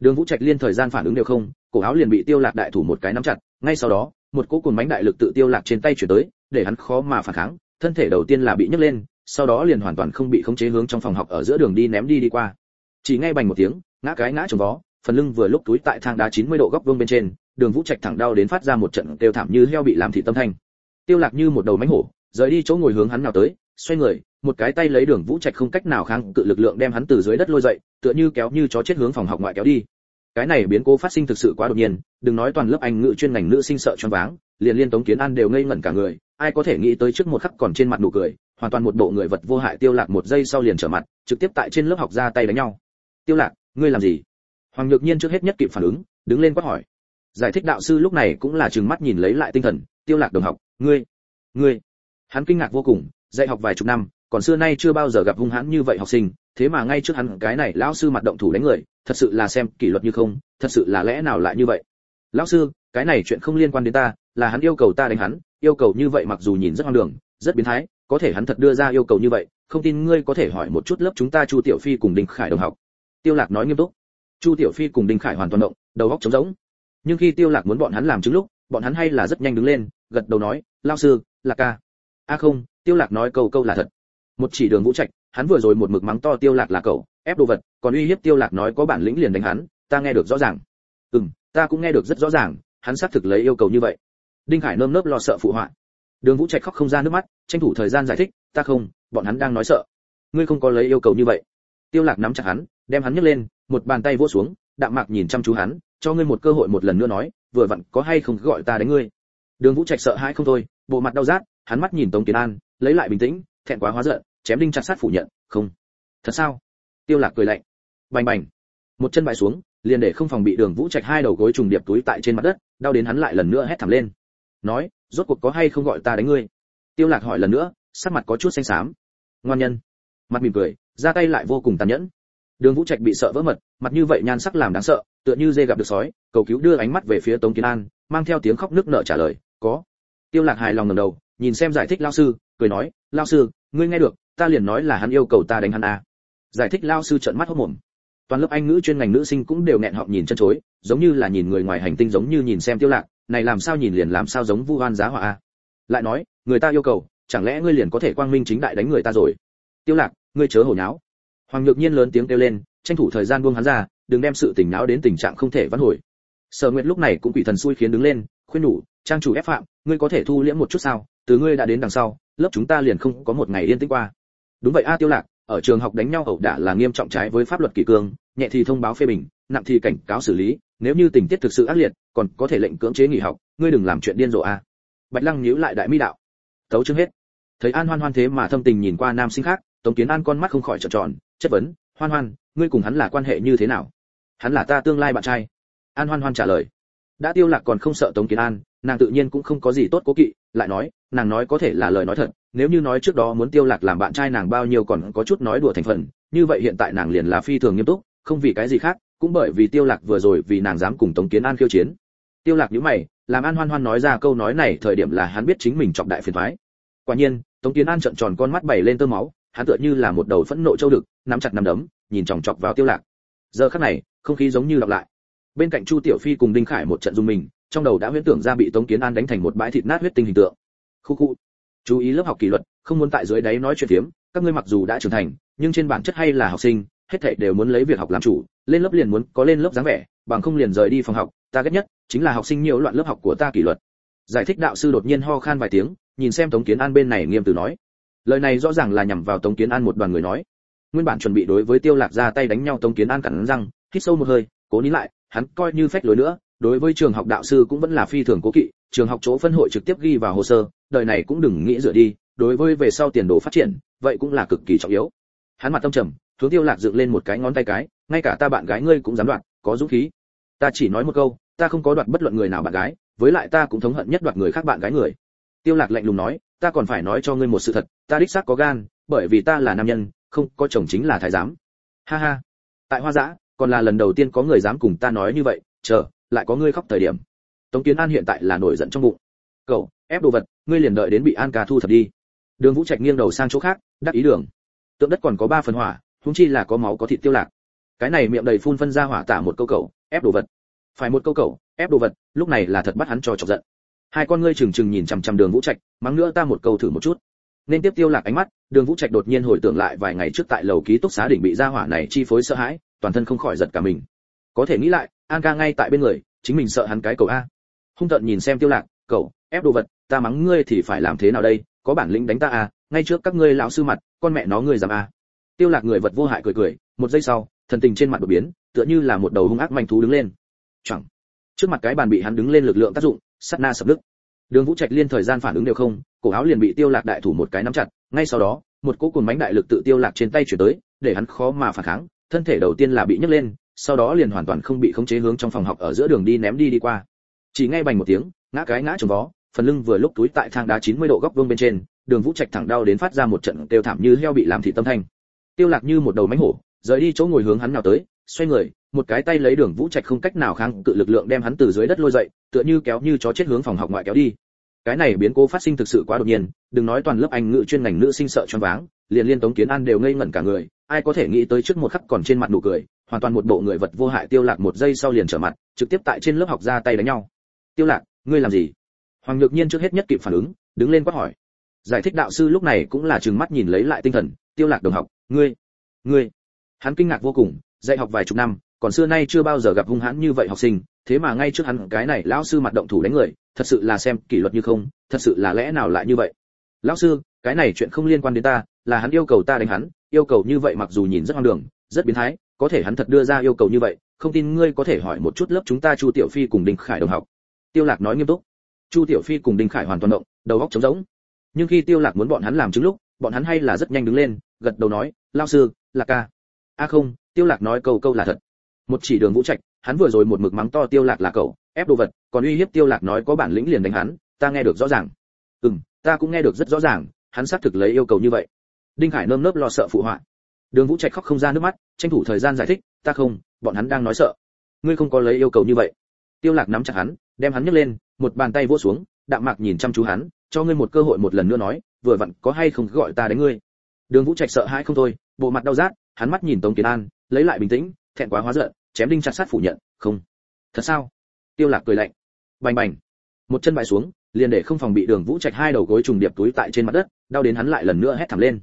đường vũ trạch liên thời gian phản ứng đều không, cổ áo liền bị tiêu lạc đại thủ một cái nắm chặt, ngay sau đó, một cỗ cuồng bánh đại lực tự tiêu lạc trên tay chuyển tới, để hắn khó mà phản kháng, thân thể đầu tiên là bị nhấc lên, sau đó liền hoàn toàn không bị khống chế hướng trong phòng học ở giữa đường đi ném đi đi qua. Chỉ ngay bành một tiếng, ngã cái ngã trồng vó, phần lưng vừa lúc túi tại thang đá 90 độ góc vuông bên trên, đường vũ trạch thẳng đau đến phát ra một trận kêu thảm như heo bị làm thị tâm thanh. Tiêu lạc như một đầu mánh hổ, rời đi chỗ ngồi hướng hắn nào tới, xoay người một cái tay lấy đường vũ trạch không cách nào kháng cự lực lượng đem hắn từ dưới đất lôi dậy, tựa như kéo như chó chết hướng phòng học ngoại kéo đi. Cái này biến cố phát sinh thực sự quá đột nhiên, đừng nói toàn lớp anh ngữ chuyên ngành nữ sinh sợ choáng váng, liền liên tống kiến an đều ngây ngẩn cả người, ai có thể nghĩ tới trước một khắc còn trên mặt nụ cười, hoàn toàn một bộ người vật vô hại tiêu lạc một giây sau liền trở mặt, trực tiếp tại trên lớp học ra tay đánh nhau. Tiêu lạc, ngươi làm gì? Hoàng nhược nhiên trước hết nhất kịp phản ứng, đứng lên quát hỏi. Giải thích đạo sư lúc này cũng là trừng mắt nhìn lấy lại tinh thần, tiêu lạc đồng học, ngươi ngươi. Hắn kinh ngạc vô cùng, dạy học vài chục năm còn xưa nay chưa bao giờ gặp hung hãn như vậy học sinh, thế mà ngay trước hắn cái này lão sư mặt động thủ đánh người, thật sự là xem kỷ luật như không, thật sự là lẽ nào lại như vậy? Lão sư, cái này chuyện không liên quan đến ta, là hắn yêu cầu ta đánh hắn, yêu cầu như vậy mặc dù nhìn rất hoang đường, rất biến thái, có thể hắn thật đưa ra yêu cầu như vậy, không tin ngươi có thể hỏi một chút lớp chúng ta chu tiểu phi cùng đinh khải đồng học. Tiêu lạc nói nghiêm túc. Chu tiểu phi cùng đinh khải hoàn toàn động, đầu óc trống rỗng. Nhưng khi tiêu lạc muốn bọn hắn làm chứng lúc, bọn hắn hay là rất nhanh đứng lên, gật đầu nói, lão sư là ca. A không, tiêu lạc nói câu câu là thật một chỉ đường vũ trạch, hắn vừa rồi một mực mắng to tiêu lạc là cậu, ép đồ vật, còn uy hiếp tiêu lạc nói có bản lĩnh liền đánh hắn, ta nghe được rõ ràng. Ừm, ta cũng nghe được rất rõ ràng, hắn xác thực lấy yêu cầu như vậy. Đinh hải nơm nớp lo sợ phụ họa. Đường vũ trạch khóc không ra nước mắt, tranh thủ thời gian giải thích, ta không, bọn hắn đang nói sợ. Ngươi không có lấy yêu cầu như vậy. Tiêu lạc nắm chặt hắn, đem hắn nhấc lên, một bàn tay vỗ xuống, đạm mạc nhìn chăm chú hắn, cho ngươi một cơ hội một lần nữa nói, vừa vặn có hay không gọi ta đánh ngươi. Đường vũ trạch sợ hãi không thôi, bộ mặt đau rát, hắn mắt nhìn tống kiến an, lấy lại bình tĩnh thẹn quá hóa giận, chém đinh chặt sát phủ nhận, không, thật sao? Tiêu lạc cười lạnh. Bành bành. Một chân bại xuống, liền để không phòng bị đường vũ trạch hai đầu gối trùng điệp túi tại trên mặt đất, đau đến hắn lại lần nữa hét thảm lên. Nói, rốt cuộc có hay không gọi ta đánh ngươi? Tiêu lạc hỏi lần nữa, sắc mặt có chút xanh xám. Ngoan nhân. Mặt mỉm cười, ra tay lại vô cùng tàn nhẫn. Đường vũ trạch bị sợ vỡ mật, mặt như vậy nhan sắc làm đáng sợ, tựa như dê gặp được sói, cầu cứu đưa ánh mắt về phía tống kiến an, mang theo tiếng khóc nức nở trả lời, có. Tiêu lạc hài lòng ngẩng đầu nhìn xem giải thích lao sư, cười nói, lao sư, ngươi nghe được, ta liền nói là hắn yêu cầu ta đánh hắn à. giải thích lao sư trợn mắt hốt mồm. Toàn lớp anh ngữ chuyên ngành nữ sinh cũng đều nẹn họng nhìn chân chối, giống như là nhìn người ngoài hành tinh giống như nhìn xem tiêu lạc, này làm sao nhìn liền làm sao giống vu oan giá họa a lại nói, người ta yêu cầu, chẳng lẽ ngươi liền có thể quang minh chính đại đánh người ta rồi? Tiêu lạc, ngươi chớ hổ nháo. Hoàng nhược nhiên lớn tiếng kêu lên, tranh thủ thời gian buông hắn ra, đừng đem sự tình náo đến tình trạng không thể vãn hồi. Sở nguyệt lúc này cũng quỷ thần xui khiến đứng lên, khuyên nhủ trang chủ ép phạm, ngươi có thể thu liễm một chút sao? Từ ngươi đã đến đằng sau, lớp chúng ta liền không có một ngày yên tĩnh qua. Đúng vậy a tiêu lạc, ở trường học đánh nhau ẩu đả là nghiêm trọng trái với pháp luật kỷ cương, nhẹ thì thông báo phê bình, nặng thì cảnh cáo xử lý, nếu như tình tiết thực sự ác liệt, còn có thể lệnh cưỡng chế nghỉ học, ngươi đừng làm chuyện điên rồ a. Bạch lăng nhíu lại đại mi đạo. Tấu chương hết. Thấy an hoan hoan thế mà thâm tình nhìn qua nam sinh khác, tống kiến an con mắt không khỏi trợn tròn, chất vấn, hoan hoan, ngươi cùng hắn là quan hệ như thế nào? Hắn là ta tương lai bạn trai. An hoan hoan trả lời. Đã tiêu lạc còn không sợ tống kiến an nàng tự nhiên cũng không có gì tốt cố kỵ, lại nói, nàng nói có thể là lời nói thật, nếu như nói trước đó muốn tiêu lạc làm bạn trai nàng bao nhiêu còn có chút nói đùa thành phần, như vậy hiện tại nàng liền là phi thường nghiêm túc, không vì cái gì khác, cũng bởi vì tiêu lạc vừa rồi vì nàng dám cùng tống kiến an khiêu chiến. Tiêu lạc nhíu mày, làm an hoan hoan nói ra câu nói này thời điểm là hắn biết chính mình trọng đại phiền toái. Quả nhiên, tống kiến an trợn tròn con mắt bảy lên tơ máu, hắn tựa như là một đầu phẫn nộ châu đực, nắm chặt nắm đấm, nhìn chòng chọc vào tiêu lạc. Giờ khắc này, không khí giống như lặp lại. Bên cạnh chu tiểu phi cùng đinh khải một trận run mình trong đầu đã huyễn tưởng ra bị tống kiến an đánh thành một bãi thịt nát huyết tinh hình tượng. Khu khu. Chú ý lớp học kỷ luật, không muốn tại dưới đáy nói chuyện phiếm, các ngươi mặc dù đã trưởng thành, nhưng trên bản chất hay là học sinh, hết thảy đều muốn lấy việc học làm chủ, lên lớp liền muốn có lên lớp dáng vẻ, bằng không liền rời đi phòng học, ta ghét nhất chính là học sinh nhiều loạn lớp học của ta kỷ luật. Giải thích đạo sư đột nhiên ho khan vài tiếng, nhìn xem tống kiến an bên này nghiêm từ nói. Lời này rõ ràng là nhằm vào tống kiến an một đoàn người nói. Nguyên bản chuẩn bị đối với tiêu lạc ra tay đánh nhau, tống kiến an cắn răng, hít sâu một hơi, cố nín lại, hắn coi như phách lối nữa đối với trường học đạo sư cũng vẫn là phi thường cố kỵ, trường học chỗ phân hội trực tiếp ghi vào hồ sơ, đời này cũng đừng nghĩ rửa đi, đối với về sau tiền đồ phát triển, vậy cũng là cực kỳ trọng yếu. Hắn mặt tâm trầm, hướng tiêu lạc dựng lên một cái ngón tay cái, ngay cả ta bạn gái ngươi cũng dám đoạt có dũng khí. Ta chỉ nói một câu, ta không có đoạt bất luận người nào bạn gái, với lại ta cũng thống hận nhất đoạt người khác bạn gái người. Tiêu lạc lạnh lùng nói, ta còn phải nói cho ngươi một sự thật, ta đích xác có gan, bởi vì ta là nam nhân, không có chồng chính là thái giám. Ha ha. Tại hoa dã còn là lần đầu tiên có người dám cùng ta nói như vậy, chờ lại có ngươi khóc thời điểm. Tống kiến an hiện tại là nổi giận trong bụng. Cậu, ép đồ vật, ngươi liền đợi đến bị an ca thu thập đi. Đường vũ trạch nghiêng đầu sang chỗ khác, đắc ý đường. Tượng đất còn có ba phần hỏa húng chi là có máu có thịt tiêu lạc. Cái này miệng đầy phun phân ra hỏa tả một câu cậu, ép đồ vật. Phải một câu cậu, ép đồ vật, lúc này là thật bắt hắn cho chọc giận. Hai con ngươi trừng trừng nhìn chằm chằm đường vũ trạch, mắng nữa ta một câu thử một chút. Nên tiếp tiêu lạc ánh mắt, đường vũ trạch đột nhiên hồi tưởng lại vài ngày trước tại lầu ký túc xá đỉnh bị gia hỏa này chi phối sợ hãi, toàn thân không khỏi giật cả mình có thể nghĩ lại, an ca ngay tại bên người, chính mình sợ hắn cái cầu a. Hung tợn nhìn xem tiêu lạc, cậu, ép đồ vật, ta mắng ngươi thì phải làm thế nào đây? Có bản lĩnh đánh ta à? Ngay trước các ngươi lão sư mặt, con mẹ nó ngươi dám à tiêu lạc người vật vô hại cười cười, một giây sau, thần tình trên mặt đột biến, tựa như là một đầu hung ác manh thú đứng lên. Chẳng trước mặt cái bàn bị hắn đứng lên lực lượng tác dụng, sát na sập đứt đường vũ trạch liên thời gian phản ứng đều không, cổ áo liền bị tiêu lạc đại thủ một cái nắm chặt, ngay sau đó, một cỗ cồn mánh đại lực tự tiêu lạc trên tay chuyển tới, để hắn khó mà phản kháng, thân thể đầu tiên là bị nhấc lên sau đó liền hoàn toàn không bị khống chế hướng trong phòng học ở giữa đường đi ném đi đi qua. Chỉ ngay bành một tiếng, ngã cái ngã trồng vó, phần lưng vừa lúc túi tại thang đá 90 độ góc vuông bên trên, đường vũ trạch thẳng đau đến phát ra một trận kêu thảm như heo bị làm thịt tâm thanh. Tiêu lạc như một đầu mánh hổ, rời đi chỗ ngồi hướng hắn nào tới, xoay người, một cái tay lấy đường vũ trạch không cách nào kháng cự lực lượng đem hắn từ dưới đất lôi dậy, tựa như kéo như chó chết hướng phòng học ngoại kéo đi. Cái này biến cố phát sinh thực sự quá đột nhiên, đừng nói toàn lớp anh ngữ chuyên ngành nữ sinh sợ choáng váng, liền liên tống kiến an đều ngây ngẩn cả người, ai có thể nghĩ tới trước một khắc còn trên mặt nụ cười hoàn toàn một bộ người vật vô hại tiêu lạc một giây sau liền trở mặt, trực tiếp tại trên lớp học ra tay đánh nhau. Tiêu lạc, ngươi làm gì? Hoàng nhược nhiên trước hết nhất kịp phản ứng, đứng lên quát hỏi. Giải thích đạo sư lúc này cũng là trừng mắt nhìn lấy lại tinh thần, tiêu lạc đồng học, ngươi ngươi. Hắn kinh ngạc vô cùng, dạy học vài chục năm, còn xưa nay chưa bao giờ gặp hung hãn như vậy học sinh, thế mà ngay trước hắn cái này lão sư mặt động thủ đánh người, thật sự là xem kỷ luật như không, thật sự là lẽ nào lại như vậy? Lão sư, cái này chuyện không liên quan đến ta, là hắn yêu cầu ta đánh hắn, yêu cầu như vậy mặc dù nhìn rất hoang đường, rất biến thái có thể hắn thật đưa ra yêu cầu như vậy, không tin ngươi có thể hỏi một chút lớp chúng ta chu tiểu phi cùng đinh khải đồng học. Tiêu lạc nói nghiêm túc. Chu tiểu phi cùng đinh khải hoàn toàn động, đầu óc trống rỗng. Nhưng khi tiêu lạc muốn bọn hắn làm chứng lúc, bọn hắn hay là rất nhanh đứng lên, gật đầu nói, lao sư, lạc ca. A không, tiêu lạc nói câu câu là thật. Một chỉ đường vũ trạch, hắn vừa rồi một mực mắng to tiêu lạc là cậu, ép đồ vật, còn uy hiếp tiêu lạc nói có bản lĩnh liền đánh hắn, ta nghe được rõ ràng. Ừm, ta cũng nghe được rất rõ ràng, hắn xác thực lấy yêu cầu như vậy. Đinh khải nơm nớp lo sợ phụ họa đường vũ trạch khóc không ra nước mắt, tranh thủ thời gian giải thích, ta không, bọn hắn đang nói sợ. Ngươi không có lấy yêu cầu như vậy. Tiêu lạc nắm chặt hắn, đem hắn nhấc lên, một bàn tay vỗ xuống, đạm mạc nhìn chăm chú hắn, cho ngươi một cơ hội một lần nữa nói, vừa vặn có hay không gọi ta đánh ngươi? Đường vũ trạch sợ hãi không thôi, bộ mặt đau rát, hắn mắt nhìn tống kiến an, lấy lại bình tĩnh, thẹn quá hóa giận, chém đinh chặt sát phủ nhận, không. Thật sao? Tiêu lạc cười lạnh. Bành bành. Một chân bại xuống, liền để không phòng bị đường vũ trạch hai đầu gối trùng điệp túi tại trên mặt đất, đau đến hắn lại lần nữa hét thảm lên.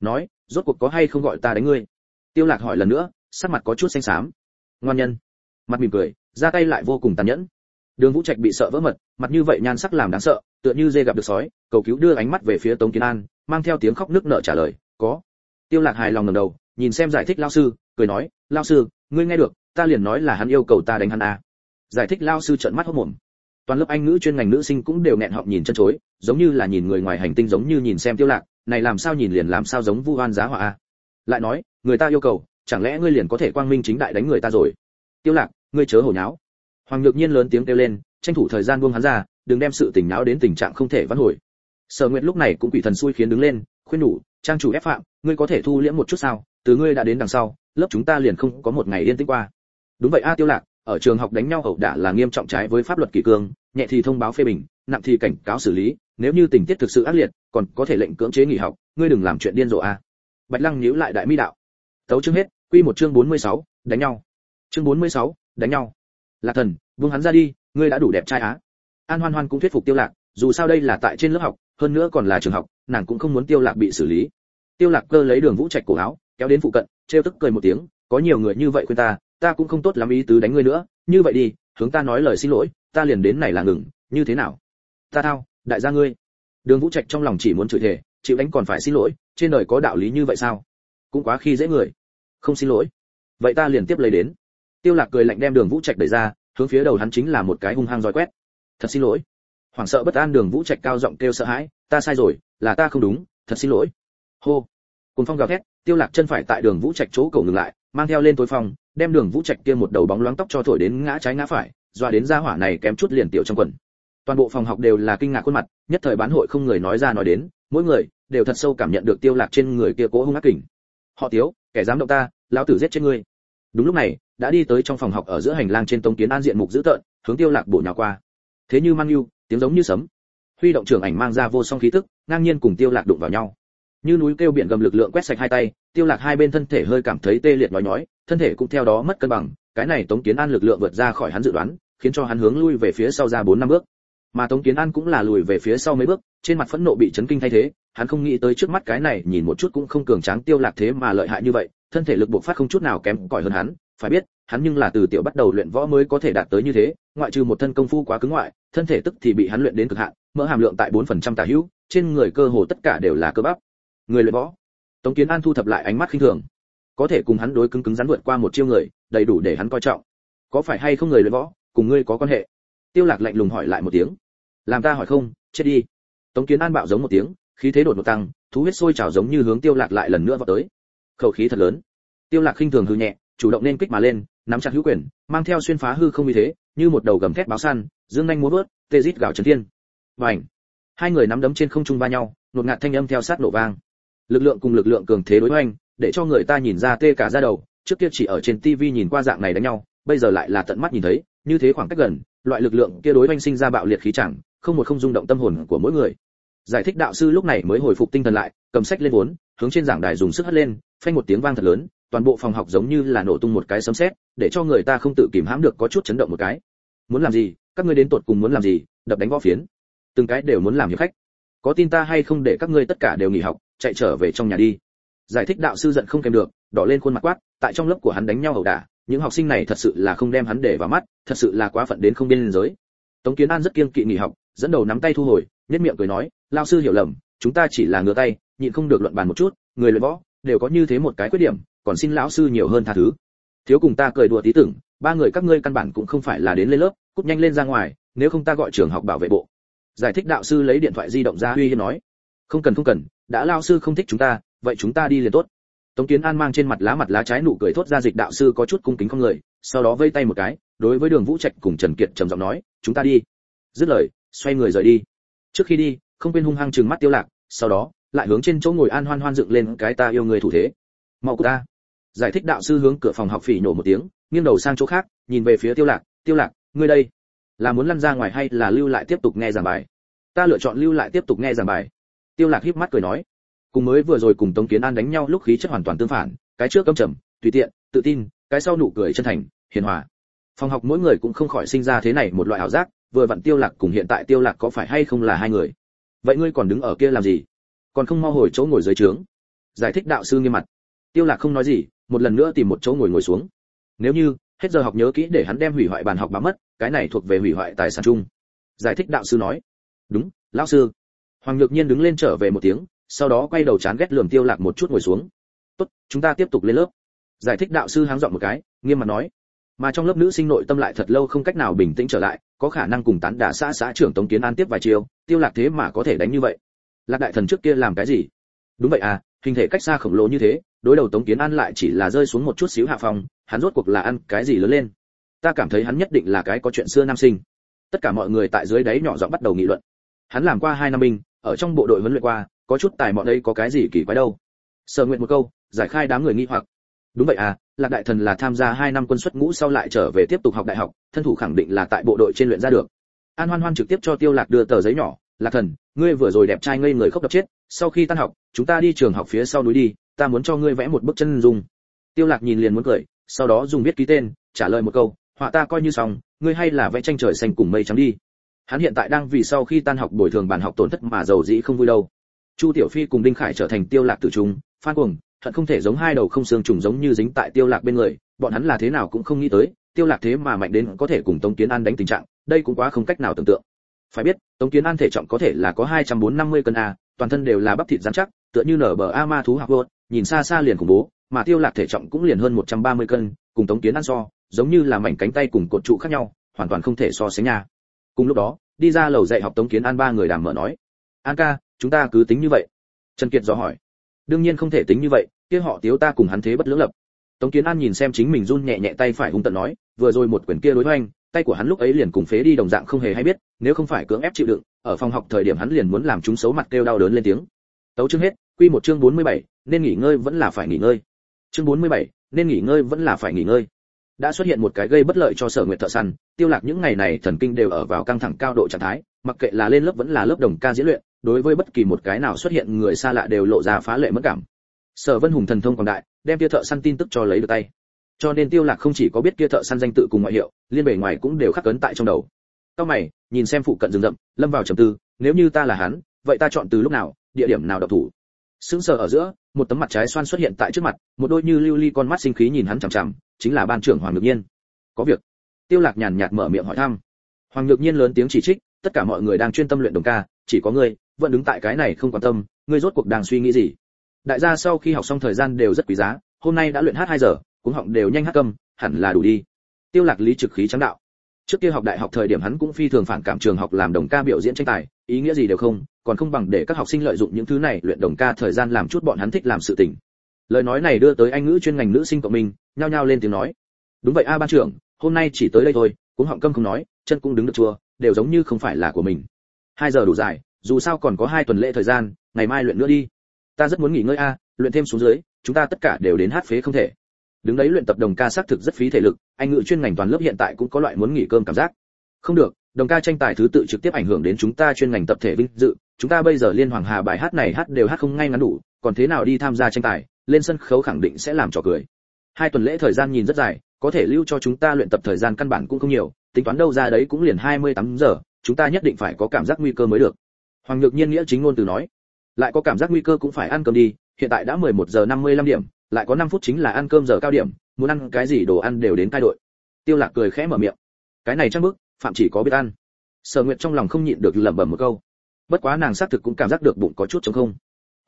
Nói rốt cuộc có hay không gọi ta đánh ngươi? Tiêu lạc hỏi lần nữa, sắc mặt có chút xanh xám. Ngoan nhân. Mặt mỉm cười, ra tay lại vô cùng tàn nhẫn. Đường vũ trạch bị sợ vỡ mật, mặt như vậy nhan sắc làm đáng sợ, tựa như dê gặp được sói, cầu cứu đưa ánh mắt về phía tống kiến an, mang theo tiếng khóc nức nở trả lời, có. Tiêu lạc hài lòng ngẩng đầu, nhìn xem giải thích lao sư, cười nói, lao sư, ngươi nghe được, ta liền nói là hắn yêu cầu ta đánh hắn à. giải thích lao sư trợn mắt hốt mồm toàn lớp anh ngữ chuyên ngành nữ sinh cũng đều nghẹn họng nhìn chân chối, giống như là nhìn người ngoài hành tinh giống như nhìn xem tiêu lạc, này làm sao nhìn liền làm sao giống vu oan giá họa a. Lại nói, người ta yêu cầu, chẳng lẽ ngươi liền có thể quang minh chính đại đánh người ta rồi? Tiêu lạc, ngươi chớ hổ nháo. Hoàng nhược nhiên lớn tiếng kêu lên, tranh thủ thời gian buông hắn ra, đừng đem sự tình nháo đến tình trạng không thể vãn hồi. Sở nguyệt lúc này cũng quỷ thần xui khiến đứng lên, khuyên nhủ, trang chủ ép phạm, ngươi có thể thu liễm một chút sao? Từ ngươi đã đến đằng sau, lớp chúng ta liền không có một ngày yên tĩnh qua. Đúng vậy a, tiêu lạc ở trường học đánh nhau ẩu đả là nghiêm trọng trái với pháp luật kỷ cương nhẹ thì thông báo phê bình nặng thì cảnh cáo xử lý nếu như tình tiết thực sự ác liệt còn có thể lệnh cưỡng chế nghỉ học ngươi đừng làm chuyện điên rồ a. Bạch lăng nhíu lại đại mi đạo. Tấu chương hết quy một chương 46, đánh nhau. Chương 46, đánh nhau. Lạc thần buông hắn ra đi ngươi đã đủ đẹp trai á. An hoan hoan cũng thuyết phục tiêu lạc dù sao đây là tại trên lớp học hơn nữa còn là trường học nàng cũng không muốn tiêu lạc bị xử lý. Tiêu lạc cơ lấy đường vũ trạch cổ áo kéo đến phụ cận trêu tức cười một tiếng có nhiều người như vậy khuyên ta ta cũng không tốt lắm ý tứ đánh ngươi nữa, như vậy đi, hướng ta nói lời xin lỗi, ta liền đến này là ngừng, như thế nào? Ta thao, đại gia ngươi. Đường vũ trạch trong lòng chỉ muốn chửi thề, chịu đánh còn phải xin lỗi, trên đời có đạo lý như vậy sao? Cũng quá khi dễ người. Không xin lỗi. Vậy ta liền tiếp lấy đến. Tiêu lạc cười lạnh đem đường vũ trạch đẩy ra, hướng phía đầu hắn chính là một cái hung hăng roi quét. Thật xin lỗi. Hoảng sợ bất an đường vũ trạch cao giọng kêu sợ hãi, ta sai rồi, là ta không đúng, thật xin lỗi. Hô. Cùng phong gào thét, tiêu lạc chân phải tại đường vũ trạch chỗ cầu ngừng lại, mang theo lên tối phòng đem đường vũ trạch kia một đầu bóng loáng tóc cho thổi đến ngã trái ngã phải, doa đến gia hỏa này kém chút liền tiểu trong quần. Toàn bộ phòng học đều là kinh ngạc khuôn mặt, nhất thời bán hội không người nói ra nói đến, mỗi người đều thật sâu cảm nhận được tiêu lạc trên người kia cố hung ác kình. Họ tiếu, kẻ dám động ta, lão tử giết chết ngươi. Đúng lúc này, đã đi tới trong phòng học ở giữa hành lang trên tống kiến an diện mục dữ tợn, hướng tiêu lạc bổ nhào qua. Thế như mang yêu, tiếng giống như sấm. Huy động trưởng ảnh mang ra vô song khí tức, ngang nhiên cùng tiêu lạc đụng vào nhau. Như núi kêu biển gầm lực lượng quét sạch hai tay, tiêu lạc hai bên thân thể hơi cảm thấy tê liệt nói nhói thân thể cũng theo đó mất cân bằng, cái này tống kiến an lực lượng vượt ra khỏi hắn dự đoán, khiến cho hắn hướng lui về phía sau ra bốn năm bước. Mà tống kiến an cũng là lùi về phía sau mấy bước, trên mặt phẫn nộ bị chấn kinh thay thế, hắn không nghĩ tới trước mắt cái này, nhìn một chút cũng không cường tráng tiêu lạc thế mà lợi hại như vậy, thân thể lực buộc phát không chút nào kém cỏi hơn hắn, phải biết, hắn nhưng là từ tiểu bắt đầu luyện võ mới có thể đạt tới như thế, ngoại trừ một thân công phu quá cứng ngoại, thân thể tức thì bị hắn luyện đến cực hạn, mỡ hàm lượng tại 4% tả hữu, trên người cơ hồ tất cả đều là cơ bắp. Người luyện võ. Tống kiến an thu thập lại ánh mắt khinh thường có thể cùng hắn đối cứng cứng rắn vượt qua một chiêu người, đầy đủ để hắn coi trọng. Có phải hay không người luyện võ, cùng ngươi có quan hệ? Tiêu lạc lạnh lùng hỏi lại một tiếng. Làm ta hỏi không, chết đi. Tống kiến an bạo giống một tiếng, khí thế đột ngột tăng, thú huyết sôi trào giống như hướng tiêu lạc lại lần nữa vào tới. Khẩu khí thật lớn. Tiêu lạc khinh thường hư nhẹ, chủ động nên kích mà lên, nắm chặt hữu quyền, mang theo xuyên phá hư không như thế, như một đầu gầm thét báo săn, dương nhanh múa vớt, tê rít gào chấn thiên. Bảnh hai người nắm đấm trên không trung va nhau nột ngạt thanh âm theo sát nổ vang. Lực lượng cùng lực lượng cường thế đối hoành để cho người ta nhìn ra tê cả da đầu, trước kia chỉ ở trên TV nhìn qua dạng này đánh nhau, bây giờ lại là tận mắt nhìn thấy, như thế khoảng cách gần, loại lực lượng kia đối oanh sinh ra bạo liệt khí chẳng, không một không rung động tâm hồn của mỗi người. Giải thích đạo sư lúc này mới hồi phục tinh thần lại, cầm sách lên vốn, hướng trên giảng đài dùng sức hất lên, phanh một tiếng vang thật lớn, toàn bộ phòng học giống như là nổ tung một cái sấm sét, để cho người ta không tự kìm hãm được có chút chấn động một cái. Muốn làm gì, các ngươi đến tột cùng muốn làm gì, đập đánh võ phiến. Từng cái đều muốn làm hiệp khách. Có tin ta hay không để các ngươi tất cả đều nghỉ học, chạy trở về trong nhà đi giải thích đạo sư giận không kèm được, đỏ lên khuôn mặt quát, tại trong lớp của hắn đánh nhau ẩu đả, những học sinh này thật sự là không đem hắn để vào mắt, thật sự là quá phận đến không biên giới. Tống kiến an rất kiêng kỵ nghỉ học, dẫn đầu nắm tay thu hồi nhất miệng cười nói lao sư hiểu lầm, chúng ta chỉ là ngửa tay, nhịn không được luận bàn một chút, người luyện võ, đều có như thế một cái khuyết điểm, còn xin lão sư nhiều hơn tha thứ. Thiếu cùng ta cười đùa tí tưởng, ba người các ngươi căn bản cũng không phải là đến lên lớp, cút nhanh lên ra ngoài, nếu không ta gọi trường học bảo vệ bộ. Giải thích đạo sư lấy điện thoại di động ra uy hiếp nói. Không cần không cần, đã lao sư không thích chúng ta vậy chúng ta đi liền tốt. Tống kiến an mang trên mặt lá mặt lá trái nụ cười thốt ra dịch đạo sư có chút cung kính không người, sau đó vây tay một cái, đối với đường vũ trạch cùng trần kiệt trầm giọng nói, chúng ta đi. Dứt lời, xoay người rời đi. Trước khi đi, không quên hung hăng trừng mắt tiêu lạc, sau đó, lại hướng trên chỗ ngồi an hoan hoan dựng lên cái ta yêu người thủ thế. Mau của ta. Giải thích đạo sư hướng cửa phòng học phỉ nổ một tiếng, nghiêng đầu sang chỗ khác, nhìn về phía tiêu lạc tiêu lạc, ngươi đây, là muốn lăn ra ngoài hay là lưu lại tiếp tục nghe giảng bài? Ta lựa chọn lưu lại tiếp tục nghe giảng bài. Tiêu lạc híp mắt cười nói cùng mới vừa rồi cùng tống kiến an đánh nhau lúc khí chất hoàn toàn tương phản, cái trước cấm trầm, tùy tiện, tự tin, cái sau nụ cười chân thành, hiền hòa. Phòng học mỗi người cũng không khỏi sinh ra thế này một loại ảo giác, vừa vặn tiêu lạc cùng hiện tại tiêu lạc có phải hay không là hai người? Vậy ngươi còn đứng ở kia làm gì? Còn không mau hồi chỗ ngồi dưới trướng. Giải thích đạo sư nghiêm mặt. Tiêu lạc không nói gì, một lần nữa tìm một chỗ ngồi ngồi xuống. Nếu như, hết giờ học nhớ kỹ để hắn đem hủy hoại bàn học bám mất, cái này thuộc về hủy hoại tài sản chung. Giải thích đạo sư nói. Đúng, lão sư. Hoàng nhược nhiên đứng lên trở về một tiếng sau đó quay đầu chán ghét lườm tiêu lạc một chút ngồi xuống. Tốt, chúng ta tiếp tục lên lớp. Giải thích đạo sư háng dọn một cái, nghiêm mặt nói. Mà trong lớp nữ sinh nội tâm lại thật lâu không cách nào bình tĩnh trở lại, có khả năng cùng tán đả xã xã trưởng tống kiến an tiếp vài chiều tiêu lạc thế mà có thể đánh như vậy. Lạc đại thần trước kia làm cái gì? Đúng vậy à hình thể cách xa khổng lồ như thế, đối đầu tống kiến an lại chỉ là rơi xuống một chút xíu hạ phòng, hắn rốt cuộc là ăn cái gì lớn lên? Ta cảm thấy hắn nhất định là cái có chuyện xưa nam sinh. Tất cả mọi người tại dưới đáy nhỏ giọng bắt đầu nghị luận. Hắn làm qua hai năm binh, ở trong bộ đội huấn luyện qua có chút tài mọn đây có cái gì kỳ quái đâu. Sở nguyện một câu, giải khai đám người nghi hoặc. Đúng vậy à lạc đại thần là tham gia hai năm quân xuất ngũ sau lại trở về tiếp tục học đại học, thân thủ khẳng định là tại bộ đội trên luyện ra được. An hoan hoan trực tiếp cho tiêu lạc đưa tờ giấy nhỏ, lạc thần, ngươi vừa rồi đẹp trai ngây người khóc đập chết, sau khi tan học, chúng ta đi trường học phía sau núi đi, ta muốn cho ngươi vẽ một bức chân dung. Tiêu lạc nhìn liền muốn cười, sau đó dùng viết ký tên, trả lời một câu, họa ta coi như xong, ngươi hay là vẽ tranh trời xanh cùng mây trắng đi. Hắn hiện tại đang vì sau khi tan học bồi thường bàn học tổn thất mà giàu dĩ không vui đâu chu tiểu phi cùng đinh khải trở thành tiêu lạc tử trung, phan cuồng, thật không thể giống hai đầu không xương trùng giống như dính tại tiêu lạc bên người, bọn hắn là thế nào cũng không nghĩ tới, tiêu lạc thế mà mạnh đến có thể cùng tống kiến an đánh tình trạng, đây cũng quá không cách nào tưởng tượng. Phải biết, tống kiến an thể trọng có thể là có hai trăm bốn năm mươi cân a, toàn thân đều là bắp thịt rắn chắc, tựa như nở bờ a ma thú học vợt nhìn xa xa liền khủng bố, mà tiêu lạc thể trọng cũng liền hơn 130 cân, cùng tống kiến an so, giống như là mảnh cánh tay cùng cột trụ khác nhau, hoàn toàn không thể so sánh nha. Cùng lúc đó, đi ra lầu dạy học tống kiến an ba người đàm mở nói, an ca chúng ta cứ tính như vậy. Trần kiệt dò hỏi. Đương nhiên không thể tính như vậy kia họ tiếu ta cùng hắn thế bất lưỡng lập. Tống kiến an nhìn xem chính mình run nhẹ nhẹ tay phải hung tận nói vừa rồi một quyển kia đối hoành tay của hắn lúc ấy liền cùng phế đi đồng dạng không hề hay biết nếu không phải cưỡng ép chịu đựng ở phòng học thời điểm hắn liền muốn làm chúng xấu mặt kêu đau đớn lên tiếng. Tấu chương hết quy một chương 47, nên nghỉ ngơi vẫn là phải nghỉ ngơi. Chương 47, nên nghỉ ngơi vẫn là phải nghỉ ngơi. Đã xuất hiện một cái gây bất lợi cho sở nguyệt thợ săn tiêu lạc những ngày này thần kinh đều ở vào căng thẳng cao độ trạng thái mặc kệ là lên lớp vẫn là lớp đồng ca diễn luyện đối với bất kỳ một cái nào xuất hiện người xa lạ đều lộ ra phá lệ mất cảm. Sở vân hùng thần thông quảng đại, đem kia thợ săn tin tức cho lấy được tay. Cho nên tiêu lạc không chỉ có biết kia thợ săn danh tự cùng ngoại hiệu, liên bề ngoài cũng đều khắc cấn tại trong đầu. Cao mày, nhìn xem phụ cận rừng rậm, lâm vào trầm tư, nếu như ta là hắn, vậy ta chọn từ lúc nào, địa điểm nào độc thủ? Sững sờ ở giữa, một tấm mặt trái xoan xuất hiện tại trước mặt, một đôi như lưu ly con mắt sinh khí nhìn hắn chằm chằm, chính là ban trưởng hoàng nhược nhiên. Có việc. Tiêu lạc nhàn nhạt mở miệng hỏi thăm. Hoàng nhược nhiên lớn tiếng chỉ trích, tất cả mọi người đang chuyên tâm luyện đồng ca, chỉ có ngươi vẫn đứng tại cái này không quan tâm, ngươi rốt cuộc đang suy nghĩ gì? Đại gia sau khi học xong thời gian đều rất quý giá, hôm nay đã luyện hát hai giờ cũng họng đều nhanh hát câm, hẳn là đủ đi. Tiêu lạc lý trực khí trắng đạo. Trước kia học đại học thời điểm hắn cũng phi thường phản cảm trường học làm đồng ca biểu diễn tranh tài, ý nghĩa gì đều không, còn không bằng để các học sinh lợi dụng những thứ này luyện đồng ca thời gian làm chút bọn hắn thích làm sự tình. Lời nói này đưa tới anh ngữ chuyên ngành nữ sinh của mình nhao nhao lên tiếng nói. Đúng vậy a, ban trưởng, hôm nay chỉ tới đây thôi cũng họng câm không nói, chân cũng đứng được chua đều giống như không phải là của mình. Hai giờ đủ dài dù sao còn có hai tuần lễ thời gian, ngày mai luyện nữa đi. Ta rất muốn nghỉ ngơi a, luyện thêm xuống dưới, chúng ta tất cả đều đến hát phế không thể. Đứng đấy luyện tập đồng ca xác thực rất phí thể lực, anh ngự chuyên ngành toàn lớp hiện tại cũng có loại muốn nghỉ cơm cảm giác. Không được, đồng ca tranh tài thứ tự trực tiếp ảnh hưởng đến chúng ta chuyên ngành tập thể vinh dự, chúng ta bây giờ liên hoàng hà bài hát này hát đều hát không ngay ngắn đủ, còn thế nào đi tham gia tranh tài, lên sân khấu khẳng định sẽ làm trò cười. Hai tuần lễ thời gian nhìn rất dài, có thể lưu cho chúng ta luyện tập thời gian căn bản cũng không nhiều, tính toán đâu ra đấy cũng liền 28 giờ, chúng ta nhất định phải có cảm giác nguy cơ mới được hoàng nhược nhiên nghĩa chính ngôn từ nói lại có cảm giác nguy cơ cũng phải ăn cơm đi hiện tại đã 11 giờ 55 điểm lại có 5 phút chính là ăn cơm giờ cao điểm muốn ăn cái gì đồ ăn đều đến cai đội. Tiêu lạc cười khẽ mở miệng cái này chắc bước, phạm chỉ có biết ăn. Sở nguyệt trong lòng không nhịn được lẩm bẩm một câu bất quá nàng xác thực cũng cảm giác được bụng có chút trống không.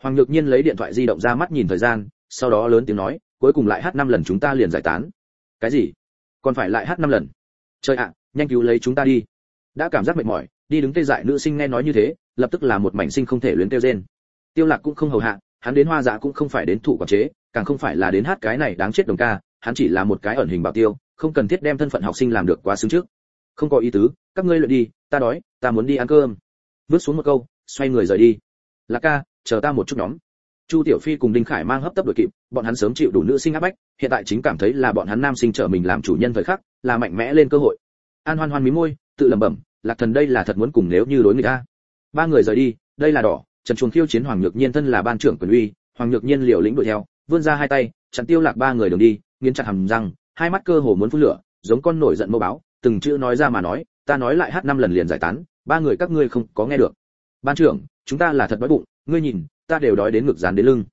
Hoàng nhược nhiên lấy điện thoại di động ra mắt nhìn thời gian sau đó lớn tiếng nói cuối cùng lại hát năm lần chúng ta liền giải tán. Cái gì? Còn phải lại hát năm lần? Trời ạ nhanh cứu lấy chúng ta đi. Đã cảm giác mệt mỏi đi đứng tê dại nữ sinh nghe nói như thế, lập tức là một mảnh sinh không thể luyến tiêu rên. Tiêu lạc cũng không hầu hạ, hắn đến hoa dạ cũng không phải đến thụ quản chế, càng không phải là đến hát cái này đáng chết đồng ca, hắn chỉ là một cái ẩn hình bảo tiêu, không cần thiết đem thân phận học sinh làm được quá xứng trước. Không có ý tứ, các ngươi luyện đi, ta đói, ta muốn đi ăn cơm. Vứt xuống một câu, xoay người rời đi. Lạc ca, chờ ta một chút nhóm. Chu tiểu phi cùng đinh khải mang hấp tấp đội kịp, bọn hắn sớm chịu đủ nữ sinh áp bách, hiện tại chính cảm thấy là bọn hắn nam sinh trở mình làm chủ nhân thời khắc, là mạnh mẽ lên cơ hội. An hoan hoan mí môi, tự lẩm bẩm lạc thần đây là thật muốn cùng nếu như đối người ta ba người rời đi, đây là đỏ, trần chuồng khiêu chiến hoàng nhược nhiên thân là ban trưởng quyền uy, hoàng nhược nhiên liều lĩnh đuổi theo, vươn ra hai tay, chặn tiêu lạc ba người đường đi, nghiến chặt hàm răng, hai mắt cơ hồ muốn phun lửa, giống con nổi giận mâu báo, từng chữ nói ra mà nói, ta nói lại hát năm lần liền giải tán, ba người các ngươi không có nghe được. Ban trưởng, chúng ta là thật đói bụng, ngươi nhìn, ta đều đói đến ngực dán đến lưng.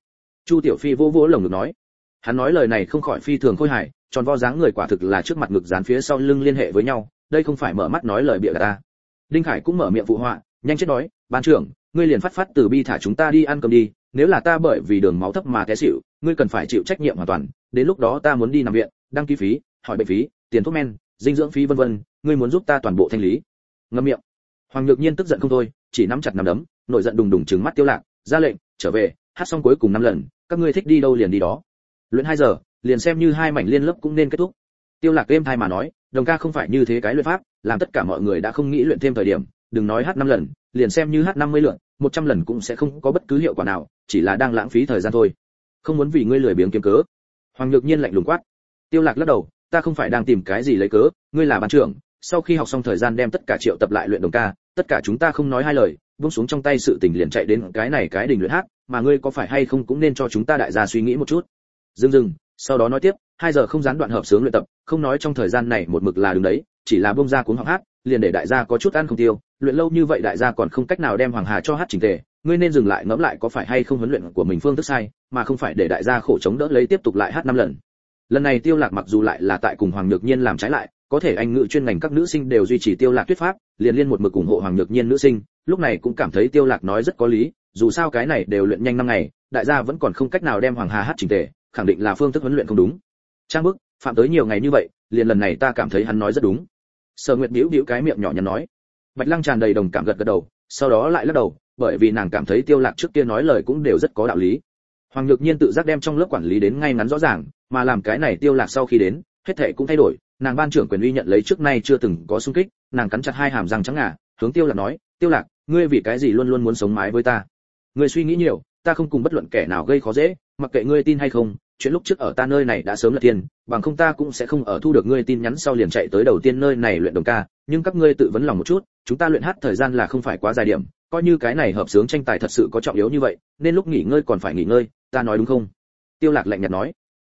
Chu tiểu phi vô vỗ lồng ngực nói. Hắn nói lời này không khỏi phi thường khôi hài, tròn vo dáng người quả thực là trước mặt ngực dán phía sau lưng liên hệ với nhau đây không phải mở mắt nói lời bịa ta. Đinh khải cũng mở miệng phụ họa, nhanh chết đói, ban trưởng, ngươi liền phát phát từ bi thả chúng ta đi ăn cơm đi, nếu là ta bởi vì đường máu thấp mà té xỉu, ngươi cần phải chịu trách nhiệm hoàn toàn, đến lúc đó ta muốn đi nằm viện, đăng ký phí, hỏi bệnh phí, tiền thuốc men, dinh dưỡng phí vân vân, ngươi muốn giúp ta toàn bộ thanh lý. Ngâm miệng. Hoàng nhược nhiên tức giận không thôi, chỉ nắm chặt nắm đấm, nổi giận đùng đùng trừng mắt tiêu lạc, ra lệnh, trở về, hát xong cuối cùng năm lần, các ngươi thích đi đâu liền đi đó. Luyện hai giờ, liền xem như hai mảnh liên lớp cũng nên kết thúc. Tiêu lạc êm thai mà nói đồng ca không phải như thế cái luyện pháp, làm tất cả mọi người đã không nghĩ luyện thêm thời điểm, đừng nói hát năm lần, liền xem như hát năm mươi lượt một trăm lần cũng sẽ không có bất cứ hiệu quả nào, chỉ là đang lãng phí thời gian thôi. Không muốn vì ngươi lười biếng kiếm cớ. Hoàng nhược nhiên lạnh lùng quát. Tiêu lạc lắc đầu, ta không phải đang tìm cái gì lấy cớ, ngươi là ban trưởng, sau khi học xong thời gian đem tất cả triệu tập lại luyện đồng ca, tất cả chúng ta không nói hai lời, buông xuống trong tay sự tình liền chạy đến cái này cái đỉnh luyện hát, mà ngươi có phải hay không cũng nên cho chúng ta đại gia suy nghĩ một chút. Dừng dừng, sau đó nói tiếp hai giờ không gián đoạn hợp sướng luyện tập, không nói trong thời gian này một mực là đứng đấy, chỉ là bông ra cuốn học hát, liền để đại gia có chút ăn không tiêu. Luyện lâu như vậy đại gia còn không cách nào đem hoàng hà cho hát chỉnh tề, ngươi nên dừng lại ngẫm lại có phải hay không huấn luyện của mình phương thức sai, mà không phải để đại gia khổ chống đỡ lấy tiếp tục lại hát năm lần. Lần này tiêu lạc mặc dù lại là tại cùng hoàng nhược nhiên làm trái lại, có thể anh ngữ chuyên ngành các nữ sinh đều duy trì tiêu lạc thuyết pháp, liền liên một mực ủng hộ hoàng nhược nhiên nữ sinh, lúc này cũng cảm thấy tiêu lạc nói rất có lý, dù sao cái này đều luyện nhanh năm ngày, đại gia vẫn còn không cách nào đem hoàng hà hát chỉnh tề, khẳng định là phương thức huấn luyện không đúng trang bức, phạm tới nhiều ngày như vậy, liền lần này ta cảm thấy hắn nói rất đúng. Sở nguyệt bĩu bĩu cái miệng nhỏ nhắn nói. Bạch lăng tràn đầy đồng cảm gật gật đầu, sau đó lại lắc đầu, bởi vì nàng cảm thấy tiêu lạc trước kia nói lời cũng đều rất có đạo lý. Hoàng nhược nhiên tự giác đem trong lớp quản lý đến ngay ngắn rõ ràng, mà làm cái này tiêu lạc sau khi đến, hết thề cũng thay đổi, nàng ban trưởng quyền uy nhận lấy trước nay chưa từng có xung kích, nàng cắn chặt hai hàm răng trắng ngà, hướng tiêu lạc nói, tiêu lạc, ngươi vì cái gì luôn luôn muốn sống mái với ta? Ngươi suy nghĩ nhiều, ta không cùng bất luận kẻ nào gây khó dễ, mặc kệ ngươi tin hay không chuyện lúc trước ở ta nơi này đã sớm là tiền bằng không ta cũng sẽ không ở thu được ngươi tin nhắn sau liền chạy tới đầu tiên nơi này luyện đồng ca nhưng các ngươi tự vấn lòng một chút chúng ta luyện hát thời gian là không phải quá dài điểm coi như cái này hợp sướng tranh tài thật sự có trọng yếu như vậy nên lúc nghỉ ngơi còn phải nghỉ ngơi ta nói đúng không? Tiêu lạc lạnh nhạt nói.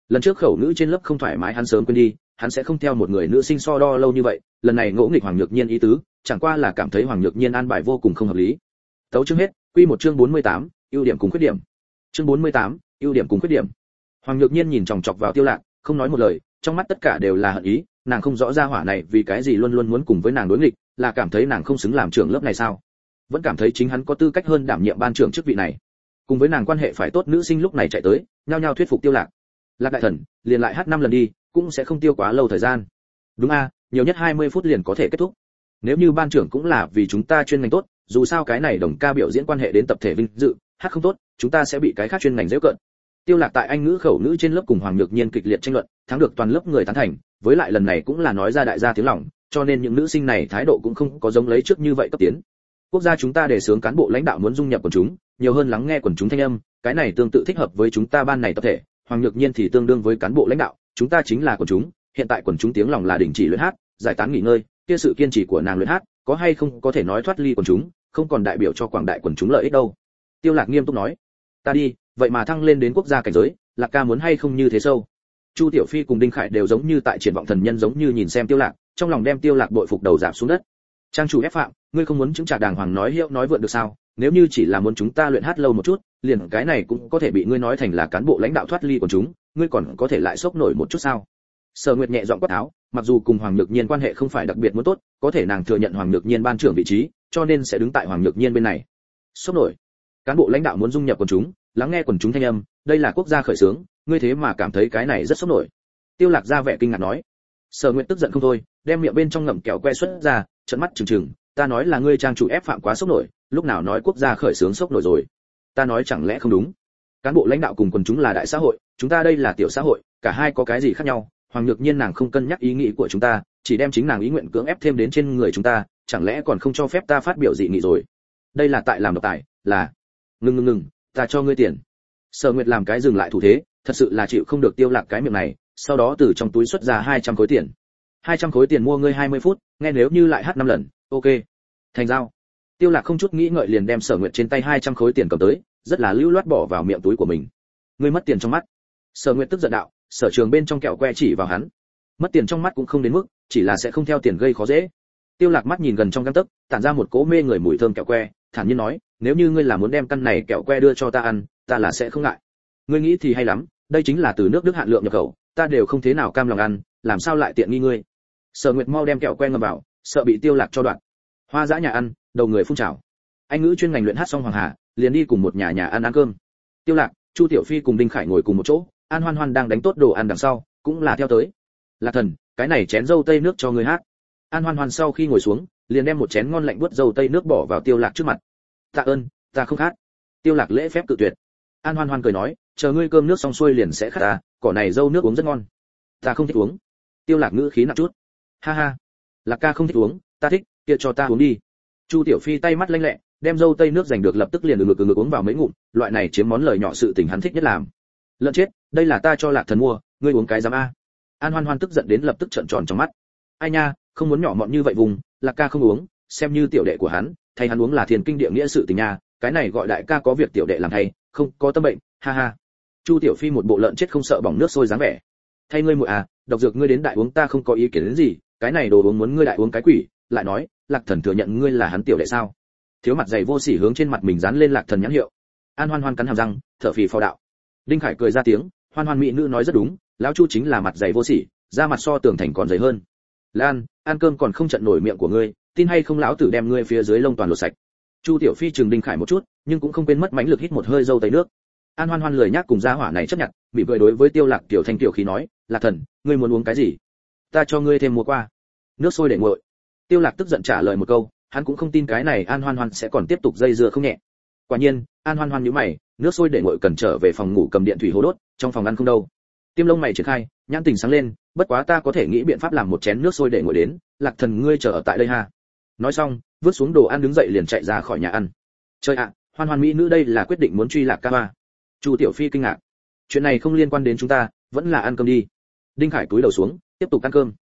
Lần trước khẩu ngữ trên lớp không thoải mái hắn sớm quên đi hắn sẽ không theo một người nữ sinh so đo lâu như vậy lần này ngỗ nghịch hoàng nhược nhiên ý tứ chẳng qua là cảm thấy hoàng nhược nhiên an bài vô cùng không hợp lý. Tấu chương hết quy một chương 48, ưu điểm cùng khuyết điểm. Chương 48, ưu điểm cùng khuyết điểm hoàng nhược nhiên nhìn chòng chọc vào tiêu lạc, không nói một lời, trong mắt tất cả đều là hận ý, nàng không rõ ra hỏa này vì cái gì luôn luôn muốn cùng với nàng đối nghịch, là cảm thấy nàng không xứng làm trưởng lớp này sao? Vẫn cảm thấy chính hắn có tư cách hơn đảm nhiệm ban trưởng chức vị này. Cùng với nàng quan hệ phải tốt, nữ sinh lúc này chạy tới, nhao nhao thuyết phục tiêu lạc. Lạc đại thần, liền lại hát năm lần đi, cũng sẽ không tiêu quá lâu thời gian. Đúng a, nhiều nhất 20 phút liền có thể kết thúc. Nếu như ban trưởng cũng là vì chúng ta chuyên ngành tốt, dù sao cái này đồng ca biểu diễn quan hệ đến tập thể vinh dự, hát không tốt, chúng ta sẽ bị cái khác chuyên ngành dễ cận tiêu lạc tại anh ngữ khẩu ngữ trên lớp cùng hoàng nhược nhiên kịch liệt tranh luận, thắng được toàn lớp người tán thành, với lại lần này cũng là nói ra đại gia tiếng lòng, cho nên những nữ sinh này thái độ cũng không có giống lấy trước như vậy cấp tiến. Quốc gia chúng ta đề xướng cán bộ lãnh đạo muốn dung nhập quần chúng, nhiều hơn lắng nghe quần chúng thanh âm, cái này tương tự thích hợp với chúng ta ban này tập thể, hoàng nhược nhiên thì tương đương với cán bộ lãnh đạo, chúng ta chính là quần chúng, hiện tại quần chúng tiếng lòng là đình chỉ luyện hát, giải tán nghỉ ngơi, kia sự kiên trì của nàng luyện hát, có hay không có thể nói thoát ly quần chúng, không còn đại biểu cho quảng đại quần chúng lợi ích đâu. Tiêu lạc nghiêm túc nói, ta đi vậy mà thăng lên đến quốc gia cảnh giới, lạc ca muốn hay không như thế sâu? Chu tiểu phi cùng đinh khải đều giống như tại triển vọng thần nhân giống như nhìn xem tiêu lạc, trong lòng đem tiêu lạc bội phục đầu giảm xuống đất. Trang chủ ép phạm, ngươi không muốn chứng trả đàng hoàng nói hiệu nói vượn được sao? Nếu như chỉ là muốn chúng ta luyện hát lâu một chút, liền cái này cũng có thể bị ngươi nói thành là cán bộ lãnh đạo thoát ly của chúng, ngươi còn có thể lại sốc nổi một chút sao? Sở nguyệt nhẹ giọng quát áo mặc dù cùng hoàng nhược nhiên quan hệ không phải đặc biệt muốn tốt, có thể nàng thừa nhận hoàng nhược nhiên ban trưởng vị trí, cho nên sẽ đứng tại hoàng nhược nhiên bên này. Sốc nổi. Cán bộ lãnh đạo muốn dung nhập quần chúng lắng nghe quần chúng thanh âm đây là quốc gia khởi sướng, ngươi thế mà cảm thấy cái này rất sốc nổi. Tiêu lạc ra vẻ kinh ngạc nói. Sở nguyệt tức giận không thôi đem miệng bên trong ngậm kẹo que xuất ra trợn mắt trừng trừng ta nói là ngươi trang chủ ép phạm quá sốc nổi lúc nào nói quốc gia khởi sướng sốc nổi rồi? Ta nói chẳng lẽ không đúng? Cán bộ lãnh đạo cùng quần chúng là đại xã hội chúng ta đây là tiểu xã hội cả hai có cái gì khác nhau? Hoàng nhược nhiên nàng không cân nhắc ý nghĩ của chúng ta chỉ đem chính nàng ý nguyện cưỡng ép thêm đến trên người chúng ta chẳng lẽ còn không cho phép ta phát biểu dị nghị rồi? Đây là tại làm độc tài là ngừng ngừng ngừng ta cho ngươi tiền. Sở nguyệt làm cái dừng lại thủ thế, thật sự là chịu không được tiêu lạc cái miệng này, sau đó từ trong túi xuất ra 200 khối tiền. 200 khối tiền mua ngươi 20 phút, nghe nếu như lại hát năm lần, ok. Thành giao. Tiêu lạc không chút nghĩ ngợi liền đem sở nguyệt trên tay 200 khối tiền cầm tới, rất là lưu loát bỏ vào miệng túi của mình. Ngươi mất tiền trong mắt. Sở nguyệt tức giận đạo, sở trường bên trong kẹo que chỉ vào hắn. Mất tiền trong mắt cũng không đến mức, chỉ là sẽ không theo tiền gây khó dễ. Tiêu lạc mắt nhìn gần trong căn tấc, tản ra một cỗ mê người mùi thơm kẹo que thản nhiên nói, nếu như ngươi là muốn đem căn này kẹo que đưa cho ta ăn, ta là sẽ không ngại. Ngươi nghĩ thì hay lắm, đây chính là từ nước đức hạn lượng nhập khẩu, ta đều không thế nào cam lòng ăn, làm sao lại tiện nghi ngươi? Sở nguyệt mau đem kẹo que ngầm vào, sợ bị tiêu lạc cho đoạn. Hoa dã nhà ăn, đầu người phun trào. Anh ngữ chuyên ngành luyện hát xong hoàng hà, liền đi cùng một nhà nhà ăn ăn cơm. Tiêu lạc, chu tiểu phi cùng đinh khải ngồi cùng một chỗ, an hoan hoan đang đánh tốt đồ ăn đằng sau, cũng là theo tới. Lạc thần, cái này chén dâu tây nước cho người hát. An hoan hoan sau khi ngồi xuống liền đem một chén ngon lạnh buốt dâu tây nước bỏ vào tiêu lạc trước mặt. Tạ ơn, ta không khát. Tiêu lạc lễ phép cự tuyệt. An hoan hoan cười nói, chờ ngươi cơm nước xong xuôi liền sẽ khát ta, cỏ này dâu nước uống rất ngon. Ta không thích uống. Tiêu lạc ngữ khí nặng chút. Ha ha. Lạc ca không thích uống, ta thích, kia cho ta uống đi. Chu tiểu phi tay mắt lanh lẹ, đem dâu tây nước giành được lập tức liền ngược ngược uống vào mấy ngụm, loại này chiếm món lời nhỏ sự tình hắn thích nhất làm. Lợn chết, đây là ta cho lạc thần mua, ngươi uống cái giám a. An hoan hoan tức giận đến lập tức trợn tròn trong mắt. Ai nha, không muốn nhỏ mọn như vậy vùng lạc ca không uống, xem như tiểu đệ của hắn, thay hắn uống là thiền kinh địa nghĩa sự tình nha, cái này gọi đại ca có việc tiểu đệ làm thay, không, có tâm bệnh, ha ha. Chu tiểu phi một bộ lợn chết không sợ bỏng nước sôi dáng vẻ. Thay ngươi muội à độc dược ngươi đến đại uống ta không có ý kiến đến gì, cái này đồ uống muốn ngươi đại uống cái quỷ, lại nói, lạc thần thừa nhận ngươi là hắn tiểu đệ sao? Thiếu mặt dày vô sỉ hướng trên mặt mình dán lên lạc thần nhãn hiệu. An hoan hoan cắn hàm răng, thở phì phò đạo. Đinh khải cười ra tiếng, hoan hoan mỹ nữ nói rất đúng, lão chu chính là mặt dày vô sỉ, da mặt so tường thành còn dày hơn lan, ăn cơm còn không trận nổi miệng của ngươi, tin hay không lão tử đem ngươi phía dưới lông toàn lột sạch. Chu tiểu phi trừng đinh khải một chút, nhưng cũng không quên mất mãnh lực hít một hơi dâu tây nước. An hoan hoan lười nhác cùng gia hỏa này chấp nhận bị cười đối với tiêu lạc tiểu thanh tiểu khí nói, lạc thần, ngươi muốn uống cái gì? Ta cho ngươi thêm mua qua. Nước sôi để nguội. Tiêu lạc tức giận trả lời một câu, hắn cũng không tin cái này an hoan hoan sẽ còn tiếp tục dây dưa không nhẹ. Quả nhiên, an hoan hoan nhíu mày, nước sôi để nguội cần trở về phòng ngủ cầm điện thủy hố đốt, trong phòng ăn không đâu tiêm lông mày triển khai, nhãn tình sáng lên, bất quá ta có thể nghĩ biện pháp làm một chén nước sôi để nguội đến, lạc thần ngươi chờ ở tại đây ha. Nói xong, vứt xuống đồ ăn đứng dậy liền chạy ra khỏi nhà ăn. Chơi ạ, hoan hoan mỹ nữ đây là quyết định muốn truy lạc ca ba chu tiểu phi kinh ngạc. Chuyện này không liên quan đến chúng ta, vẫn là ăn cơm đi. Đinh khải cúi đầu xuống, tiếp tục ăn cơm.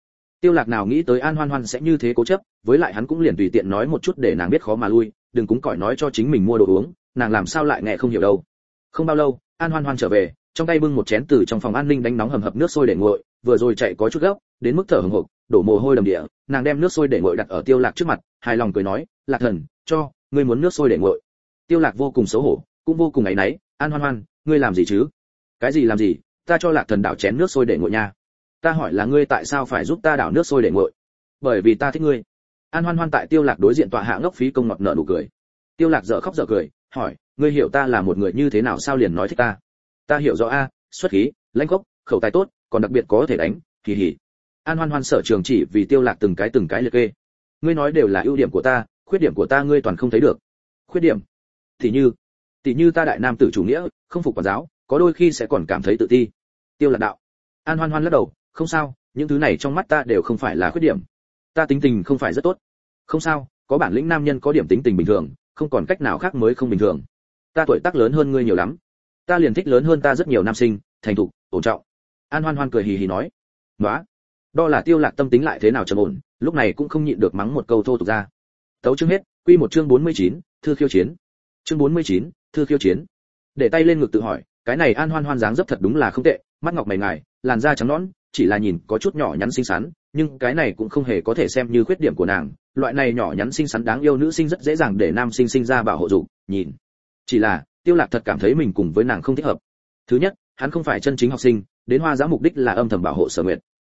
Tiêu lạc nào nghĩ tới an hoan hoan sẽ như thế cố chấp, với lại hắn cũng liền tùy tiện nói một chút để nàng biết khó mà lui, đừng cúng cỏi nói cho chính mình mua đồ uống, nàng làm sao lại nghe không hiểu đâu. Không bao lâu, an hoan hoan trở về trong tay bưng một chén từ trong phòng an ninh đánh nóng hầm hập nước sôi để nguội, vừa rồi chạy có chút gấp, đến mức thở hổn hộc đổ mồ hôi đầm địa, nàng đem nước sôi để nguội đặt ở tiêu lạc trước mặt, hài lòng cười nói, lạc thần, cho, ngươi muốn nước sôi để nguội. Tiêu lạc vô cùng xấu hổ, cũng vô cùng ấy nấy an hoan hoan, ngươi làm gì chứ? Cái gì làm gì? Ta cho lạc thần đảo chén nước sôi để nguội nha. Ta hỏi là ngươi tại sao phải giúp ta đảo nước sôi để nguội? Bởi vì ta thích ngươi. An hoan hoan tại tiêu lạc đối diện tọa hạ ngốc phí công ngọt nở nụ cười. Tiêu lạc dở khóc dở cười, hỏi, ngươi hiểu ta là một người như thế nào sao liền nói thích ta? Ta hiểu rõ a, xuất khí, lãnh gốc khẩu tài tốt, còn đặc biệt có thể đánh, kỳ hỉ. An hoan hoan sở trường chỉ vì tiêu lạc từng cái từng cái liệt kê. Ngươi nói đều là ưu điểm của ta, khuyết điểm của ta ngươi toàn không thấy được. Khuyết điểm? Thì như tỷ như ta đại nam tử chủ nghĩa, không phục quản giáo, có đôi khi sẽ còn cảm thấy tự ti. Tiêu lạc đạo. An hoan hoan lắc đầu, không sao, những thứ này trong mắt ta đều không phải là khuyết điểm. Ta tính tình không phải rất tốt. Không sao, có bản lĩnh nam nhân có điểm tính tình bình thường, không còn cách nào khác mới không bình thường. Ta tuổi tác lớn hơn ngươi nhiều lắm ta liền thích lớn hơn ta rất nhiều nam sinh thành thục ổn trọng. An hoan hoan cười hì hì nói nói đo là tiêu lạc tâm tính lại thế nào trầm ổn lúc này cũng không nhịn được mắng một câu thô tục ra. Tấu chương hết quy một chương 49, thư khiêu chiến. Chương 49, thư khiêu chiến. Để tay lên ngực tự hỏi cái này an hoan hoan dáng dấp thật đúng là không tệ mắt ngọc mày ngài làn da trắng nõn chỉ là nhìn có chút nhỏ nhắn xinh xắn nhưng cái này cũng không hề có thể xem như khuyết điểm của nàng. Loại này nhỏ nhắn xinh xắn đáng yêu nữ sinh rất dễ dàng để nam sinh sinh ra bảo hộ dục nhìn. Chỉ là tiêu lạc thật cảm thấy mình cùng với nàng không thích hợp. Thứ nhất, hắn không phải chân chính học sinh, đến hoa giã mục đích là âm thầm bảo hộ sở nguyện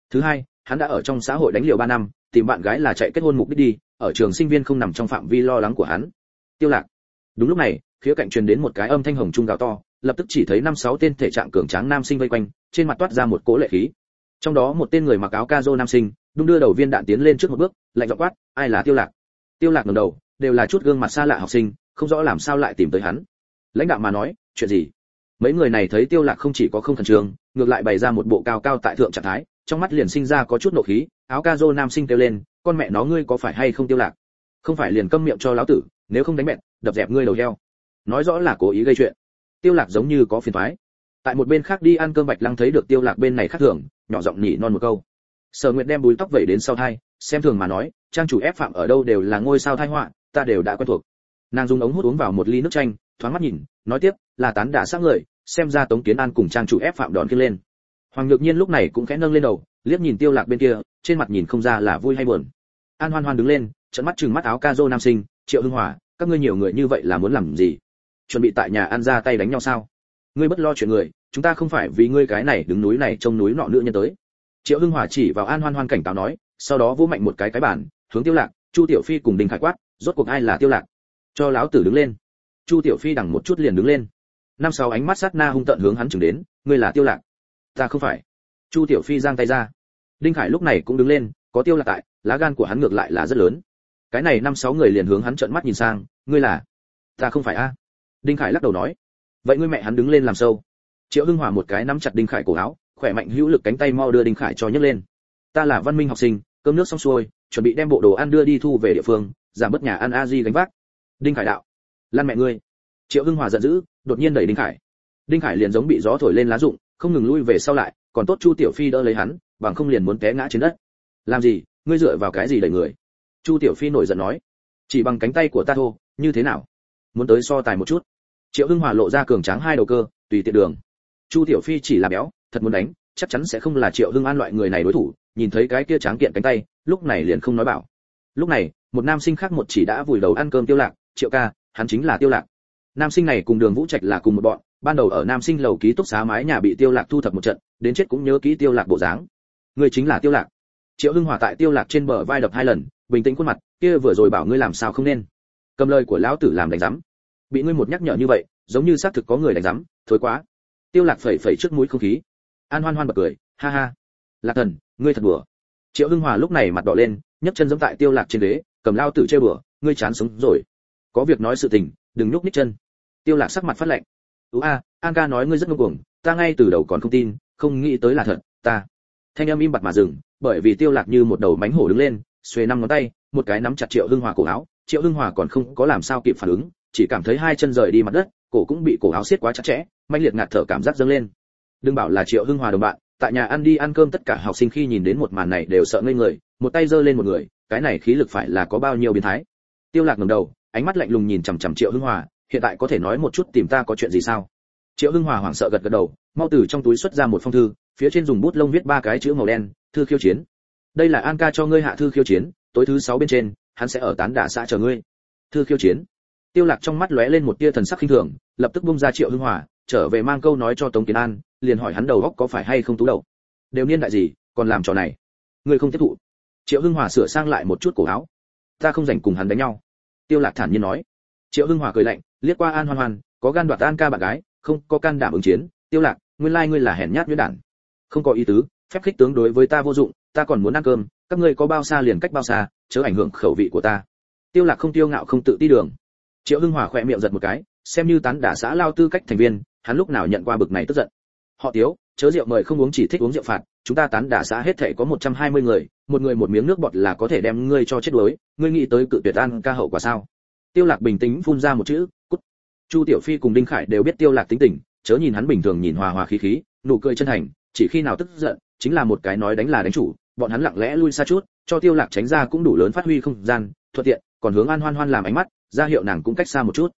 thứ hai, hắn đã ở trong xã hội đánh liều 3 năm, tìm bạn gái là chạy kết hôn mục đích đi, ở trường sinh viên không nằm trong phạm vi lo lắng của hắn. Tiêu lạc. Đúng lúc này phía cạnh truyền đến một cái âm thanh hồng trung gào to, lập tức chỉ thấy năm sáu tên thể trạng cường tráng nam sinh vây quanh, trên mặt toát ra một cỗ lệ khí. Trong đó một tên người mặc áo ca nam sinh, đung đưa đầu viên đạn tiến lên trước một bước, lạnh giọng quát, ai là tiêu lạc? Tiêu lạc ngẩng đầu, đều là chút gương mặt xa lạ học sinh, không rõ làm sao lại tìm tới hắn lãnh đạo mà nói, chuyện gì? Mấy người này thấy tiêu lạc không chỉ có không thần trường ngược lại bày ra một bộ cao cao tại thượng trạng thái, trong mắt liền sinh ra có chút nộ khí, áo ca nam sinh kêu lên, con mẹ nó ngươi có phải hay không tiêu lạc? Không phải liền câm miệng cho lão tử, nếu không đánh mẹ đập dẹp ngươi đầu heo. Nói rõ là cố ý gây chuyện. Tiêu lạc giống như có phiền toái. Tại một bên khác đi ăn cơm bạch lăng thấy được tiêu lạc bên này khác thường, nhỏ giọng nhỉ non một câu. Sở nguyệt đem búi tóc vẩy đến sau thai, xem thường mà nói, trang chủ ép phạm ở đâu đều là ngôi sao thai họa, ta đều đã quen thuộc. Nàng dùng ống hút uống vào một ly nước chanh thoáng mắt nhìn, nói tiếp, là tán đả xác người, xem ra tống kiến an cùng trang chủ ép phạm đón kia lên. Hoàng nhược nhiên lúc này cũng khẽ nâng lên đầu, liếc nhìn tiêu lạc bên kia, trên mặt nhìn không ra là vui hay buồn. An hoan hoan đứng lên trận mắt chừng mắt áo ca nam sinh, triệu hưng hòa, các ngươi nhiều người như vậy là muốn làm gì? Chuẩn bị tại nhà ăn ra tay đánh nhau sao? Ngươi bất lo chuyện người, chúng ta không phải vì ngươi cái này đứng núi này trông núi nọ nữa nhân tới. Triệu hưng hòa chỉ vào an hoan hoan cảnh cáo nói, sau đó vỗ mạnh một cái cái bàn, hướng tiêu lạc, chu tiểu phi cùng đình khải quát, rốt cuộc ai là tiêu lạc? Cho lão tử đứng lên chu tiểu phi đằng một chút liền đứng lên. Năm sáu ánh mắt sát na hung tận hướng hắn chừng đến, ngươi là tiêu lạc? Ta không phải. Chu tiểu phi giang tay ra. Đinh khải lúc này cũng đứng lên, có tiêu lạc tại, lá gan của hắn ngược lại là rất lớn. Cái này năm sáu người liền hướng hắn trợn mắt nhìn sang, ngươi là? Ta không phải a. Đinh khải lắc đầu nói, vậy ngươi mẹ hắn đứng lên làm sâu. Triệu hưng hòa một cái nắm chặt đinh khải cổ áo, khỏe mạnh hữu lực cánh tay mau đưa đinh khải cho nhấc lên. Ta là văn minh học sinh, cơm nước xong xuôi, chuẩn bị đem bộ đồ ăn đưa đi thu về địa phương, giảm bớt nhà ăn a di gánh vác. Đinh khải đạo lan mẹ ngươi. Triệu hưng hòa giận dữ, đột nhiên đẩy đinh khải. Đinh khải liền giống bị gió thổi lên lá rụng, không ngừng lui về sau lại, còn tốt chu tiểu phi đỡ lấy hắn, bằng không liền muốn té ngã trên đất. Làm gì? Ngươi dựa vào cái gì đẩy người? Chu tiểu phi nổi giận nói. Chỉ bằng cánh tay của ta thô như thế nào? Muốn tới so tài một chút. Triệu hưng hòa lộ ra cường tráng hai đầu cơ, tùy tiện đường. Chu tiểu phi chỉ là béo, thật muốn đánh, chắc chắn sẽ không là triệu hưng an loại người này đối thủ, nhìn thấy cái kia tráng kiện cánh tay, lúc này liền không nói bảo. Lúc này, một nam sinh khác một chỉ đã vùi đầu ăn cơm tiêu lạc, triệu ca hắn chính là tiêu lạc. Nam sinh này cùng đường vũ trạch là cùng một bọn, ban đầu ở nam sinh lầu ký túc xá mái nhà bị tiêu lạc thu thập một trận, đến chết cũng nhớ kỹ tiêu lạc bộ dáng. Người chính là tiêu lạc. Triệu hưng hòa tại tiêu lạc trên bờ vai đập hai lần, bình tĩnh khuôn mặt, kia vừa rồi bảo ngươi làm sao không nên. Cầm lời của lão tử làm đánh giám. Bị ngươi một nhắc nhở như vậy, giống như xác thực có người đánh giám, thối quá. Tiêu lạc phẩy phẩy trước mũi không khí. An hoan hoan bật cười, ha ha. Lạc thần, ngươi thật bừa triệu hưng hòa lúc này mặt đỏ lên, nhấc chân giẫm tại tiêu lạc trên đế cầm lao tử chơi bừa, ngươi chán sống rồi có việc nói sự tình, đừng nhúc nhích chân. Tiêu lạc sắc mặt phát lạnh. Ú a, an ca nói ngươi rất ngông cuồng, ta ngay từ đầu còn không tin, không nghĩ tới là thật, ta. Thanh âm im bặt mà dừng, bởi vì tiêu lạc như một đầu mánh hổ đứng lên, xuề năm ngón tay, một cái nắm chặt triệu hưng hòa cổ áo. Triệu hưng hòa còn không có làm sao kịp phản ứng, chỉ cảm thấy hai chân rời đi mặt đất, cổ cũng bị cổ áo siết quá chặt chẽ manh liệt ngạt thở cảm giác dâng lên. Đừng bảo là triệu hưng hòa đồng bạn, tại nhà ăn đi ăn cơm tất cả học sinh khi nhìn đến một màn này đều sợ ngây người, một tay giơ lên một người, cái này khí lực phải là có bao nhiêu biến thái. Tiêu lạc ngẩng đầu ánh mắt lạnh lùng nhìn chằm chằm triệu hưng hòa, hiện tại có thể nói một chút tìm ta có chuyện gì sao? Triệu hưng hòa hoảng sợ gật gật đầu, mau từ trong túi xuất ra một phong thư, phía trên dùng bút lông viết ba cái chữ màu đen, thư khiêu chiến. Đây là an ca cho ngươi hạ thư khiêu chiến, tối thứ sáu bên trên, hắn sẽ ở tán đả xã chờ ngươi. Thư khiêu chiến. Tiêu lạc trong mắt lóe lên một tia thần sắc khinh thường, lập tức bung ra triệu hưng hòa, trở về mang câu nói cho tống kiến an, liền hỏi hắn đầu góc có phải hay không tú đầu. Đều niên đại gì, còn làm trò này? Ngươi không tiếp thụ. Triệu hưng hòa sửa sang lại một chút cổ áo. Ta không rảnh cùng hắn đánh nhau tiêu lạc thản nhiên nói. Triệu hưng hòa cười lạnh, liếc qua an hoan hoan, có gan đoạt an ca bạn gái, không có can đảm ứng chiến. Tiêu lạc, nguyên lai ngươi là hèn nhát nhuyễn đản. Không có ý tứ, phép khích tướng đối với ta vô dụng, ta còn muốn ăn cơm, các ngươi có bao xa liền cách bao xa, chớ ảnh hưởng khẩu vị của ta. Tiêu lạc không tiêu ngạo không tự ti đường. Triệu hưng hòa khoe miệng giật một cái, xem như tán đả xã lao tư cách thành viên, hắn lúc nào nhận qua bực này tức giận. Họ tiếu, chớ rượu mời không uống chỉ thích uống rượu phạt chúng ta tán đả xã hết thể có 120 người một người một miếng nước bọt là có thể đem ngươi cho chết đuối ngươi nghĩ tới cự tuyệt an ca hậu quả sao? Tiêu lạc bình tĩnh phun ra một chữ cút. Chu tiểu phi cùng đinh khải đều biết tiêu lạc tính tình chớ nhìn hắn bình thường nhìn hòa hòa khí khí nụ cười chân thành chỉ khi nào tức giận chính là một cái nói đánh là đánh chủ bọn hắn lặng lẽ lui xa chút cho tiêu lạc tránh ra cũng đủ lớn phát huy không gian thuận tiện còn hướng an hoan hoan làm ánh mắt ra hiệu nàng cũng cách xa một chút.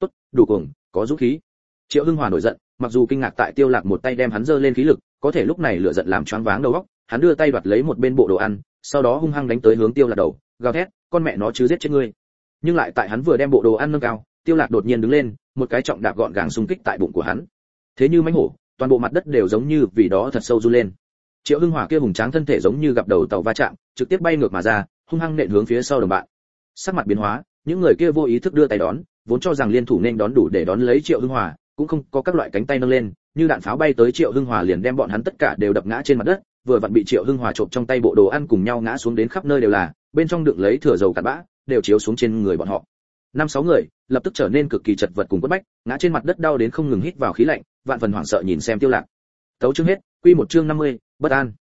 Tốt đủ cùng, có dũng khí. Triệu hưng hòa nổi giận mặc dù kinh ngạc tại tiêu lạc một tay đem hắn dơ lên khí lực, có thể lúc này lửa giận làm choáng váng đầu óc, hắn đưa tay đoạt lấy một bên bộ đồ ăn, sau đó hung hăng đánh tới hướng tiêu lạc đầu, gào thét, con mẹ nó chứ giết chết ngươi. Nhưng lại tại hắn vừa đem bộ đồ ăn nâng cao, tiêu lạc đột nhiên đứng lên, một cái trọng đạp gọn gàng xung kích tại bụng của hắn. Thế như mãnh hổ, toàn bộ mặt đất đều giống như vì đó thật sâu du lên. Triệu hưng hỏa kia hùng tráng thân thể giống như gặp đầu tàu va chạm, trực tiếp bay ngược mà ra, hung hăng nện hướng phía sau đồng bạn. Sắc mặt biến hóa, những người kia vô ý thức đưa tay đón, vốn cho rằng liên thủ nên đón đủ để đón lấy triệu hưng hòa cũng không có các loại cánh tay nâng lên như đạn pháo bay tới triệu hưng hòa liền đem bọn hắn tất cả đều đập ngã trên mặt đất vừa vặn bị triệu hưng hòa trộm trong tay bộ đồ ăn cùng nhau ngã xuống đến khắp nơi đều là bên trong đựng lấy thừa dầu cặn bã đều chiếu xuống trên người bọn họ. Năm sáu người lập tức trở nên cực kỳ chật vật cùng quất bách ngã trên mặt đất đau đến không ngừng hít vào khí lạnh vạn phần hoảng sợ nhìn xem tiêu lạc. Tấu chương hết quy một chương 50, bất an.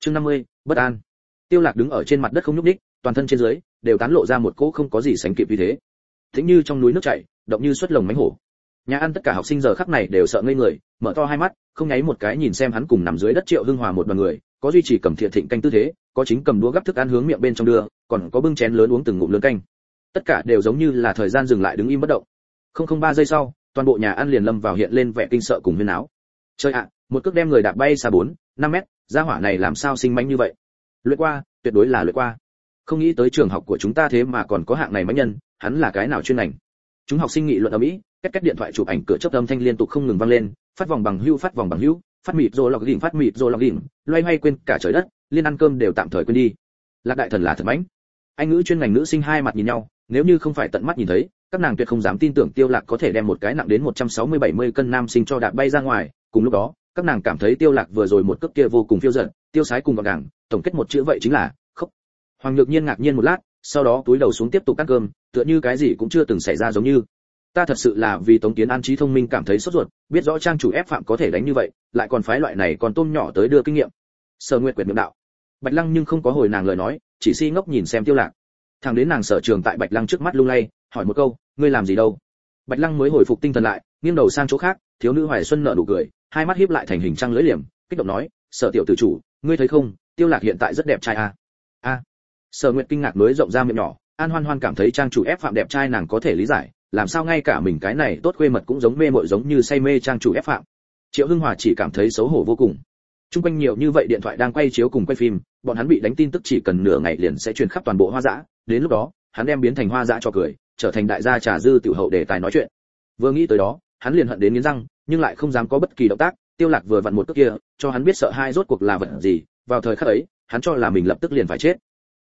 Chương 50, bất an. Tiêu lạc đứng ở trên mặt đất không nhúc nhích toàn thân trên dưới đều tán lộ ra một cỗ không có gì sánh kịp như thế. Thính như trong núi nước chảy động như xuất lồng mánh hổ nhà ăn tất cả học sinh giờ khắc này đều sợ ngây người, mở to hai mắt, không nháy một cái nhìn xem hắn cùng nằm dưới đất triệu hưng hòa một đoàn người, có duy trì cầm thiện thịnh canh tư thế, có chính cầm đũa gắp thức ăn hướng miệng bên trong đưa, còn có bưng chén lớn uống từng ngụm lớn canh. Tất cả đều giống như là thời gian dừng lại đứng im bất động. Không không ba giây sau, toàn bộ nhà ăn liền lâm vào hiện lên vẻ kinh sợ cùng huyên áo chơi ạ, một cước đem người đạp bay xa bốn, năm mét, gia hỏa này làm sao sinh manh như vậy? Luyện qua, tuyệt đối là luyện qua. Không nghĩ tới trường học của chúng ta thế mà còn có hạng này mãnh nhân, hắn là cái nào chuyên ngành? Chúng học sinh nghị luận ở mỹ cách cách điện thoại chụp ảnh cửa chớp âm thanh liên tục không ngừng vang lên, phát vòng bằng hưu, phát vòng bằng hưu, phát mịt rồi lọc đỉnh, phát mịt rồi lọc đỉnh, loay hoay quên cả trời đất, liên ăn cơm đều tạm thời quên đi. Lạc đại thần là thật mãnh. Anh ngữ chuyên ngành nữ sinh hai mặt nhìn nhau, nếu như không phải tận mắt nhìn thấy, các nàng tuyệt không dám tin tưởng tiêu lạc có thể đem một cái nặng đến 160-70 cân nam sinh cho đạp bay ra ngoài. Cùng lúc đó, các nàng cảm thấy tiêu lạc vừa rồi một cước kia vô cùng phiêu dật tiêu sái cùng gọn gàng, tổng kết một chữ vậy chính là khóc. Hoàng nhược nhiên ngạc nhiên một lát, sau đó túi đầu xuống tiếp tục ăn cơm, tựa như cái gì cũng chưa từng xảy ra giống như ta thật sự là vì tống tiến an trí thông minh cảm thấy sốt ruột, biết rõ trang chủ ép phạm có thể đánh như vậy, lại còn phái loại này còn tôm nhỏ tới đưa kinh nghiệm. Sở nguyệt quyệt miệng đạo. Bạch lăng nhưng không có hồi nàng lời nói, chỉ si ngốc nhìn xem tiêu lạc. Thằng đến nàng sở trường tại bạch lăng trước mắt lung lay, hỏi một câu, ngươi làm gì đâu? Bạch lăng mới hồi phục tinh thần lại, nghiêng đầu sang chỗ khác, thiếu nữ hoài xuân nở nụ cười, hai mắt híp lại thành hình trăng lưỡi liềm, kích động nói, sở tiểu tử chủ, ngươi thấy không, tiêu lạc hiện tại rất đẹp trai à? A. Sở nguyệt kinh ngạc mới rộng ra miệng nhỏ, an hoan hoan cảm thấy trang chủ ép phạm đẹp trai nàng có thể lý giải làm sao ngay cả mình cái này tốt quê mật cũng giống mê mội giống như say mê trang chủ ép phạm triệu hưng hòa chỉ cảm thấy xấu hổ vô cùng chung quanh nhiều như vậy điện thoại đang quay chiếu cùng quay phim, bọn hắn bị đánh tin tức chỉ cần nửa ngày liền sẽ truyền khắp toàn bộ hoa dã, đến lúc đó, hắn đem biến thành hoa dã cho cười, trở thành đại gia trà dư tiểu hậu để tài nói chuyện. Vừa nghĩ tới đó, hắn liền hận đến nghiến răng, nhưng lại không dám có bất kỳ động tác, Tiêu Lạc vừa vặn một cước kia, cho hắn biết sợ hai rốt cuộc là vật gì, vào thời khắc ấy, hắn cho là mình lập tức liền phải chết.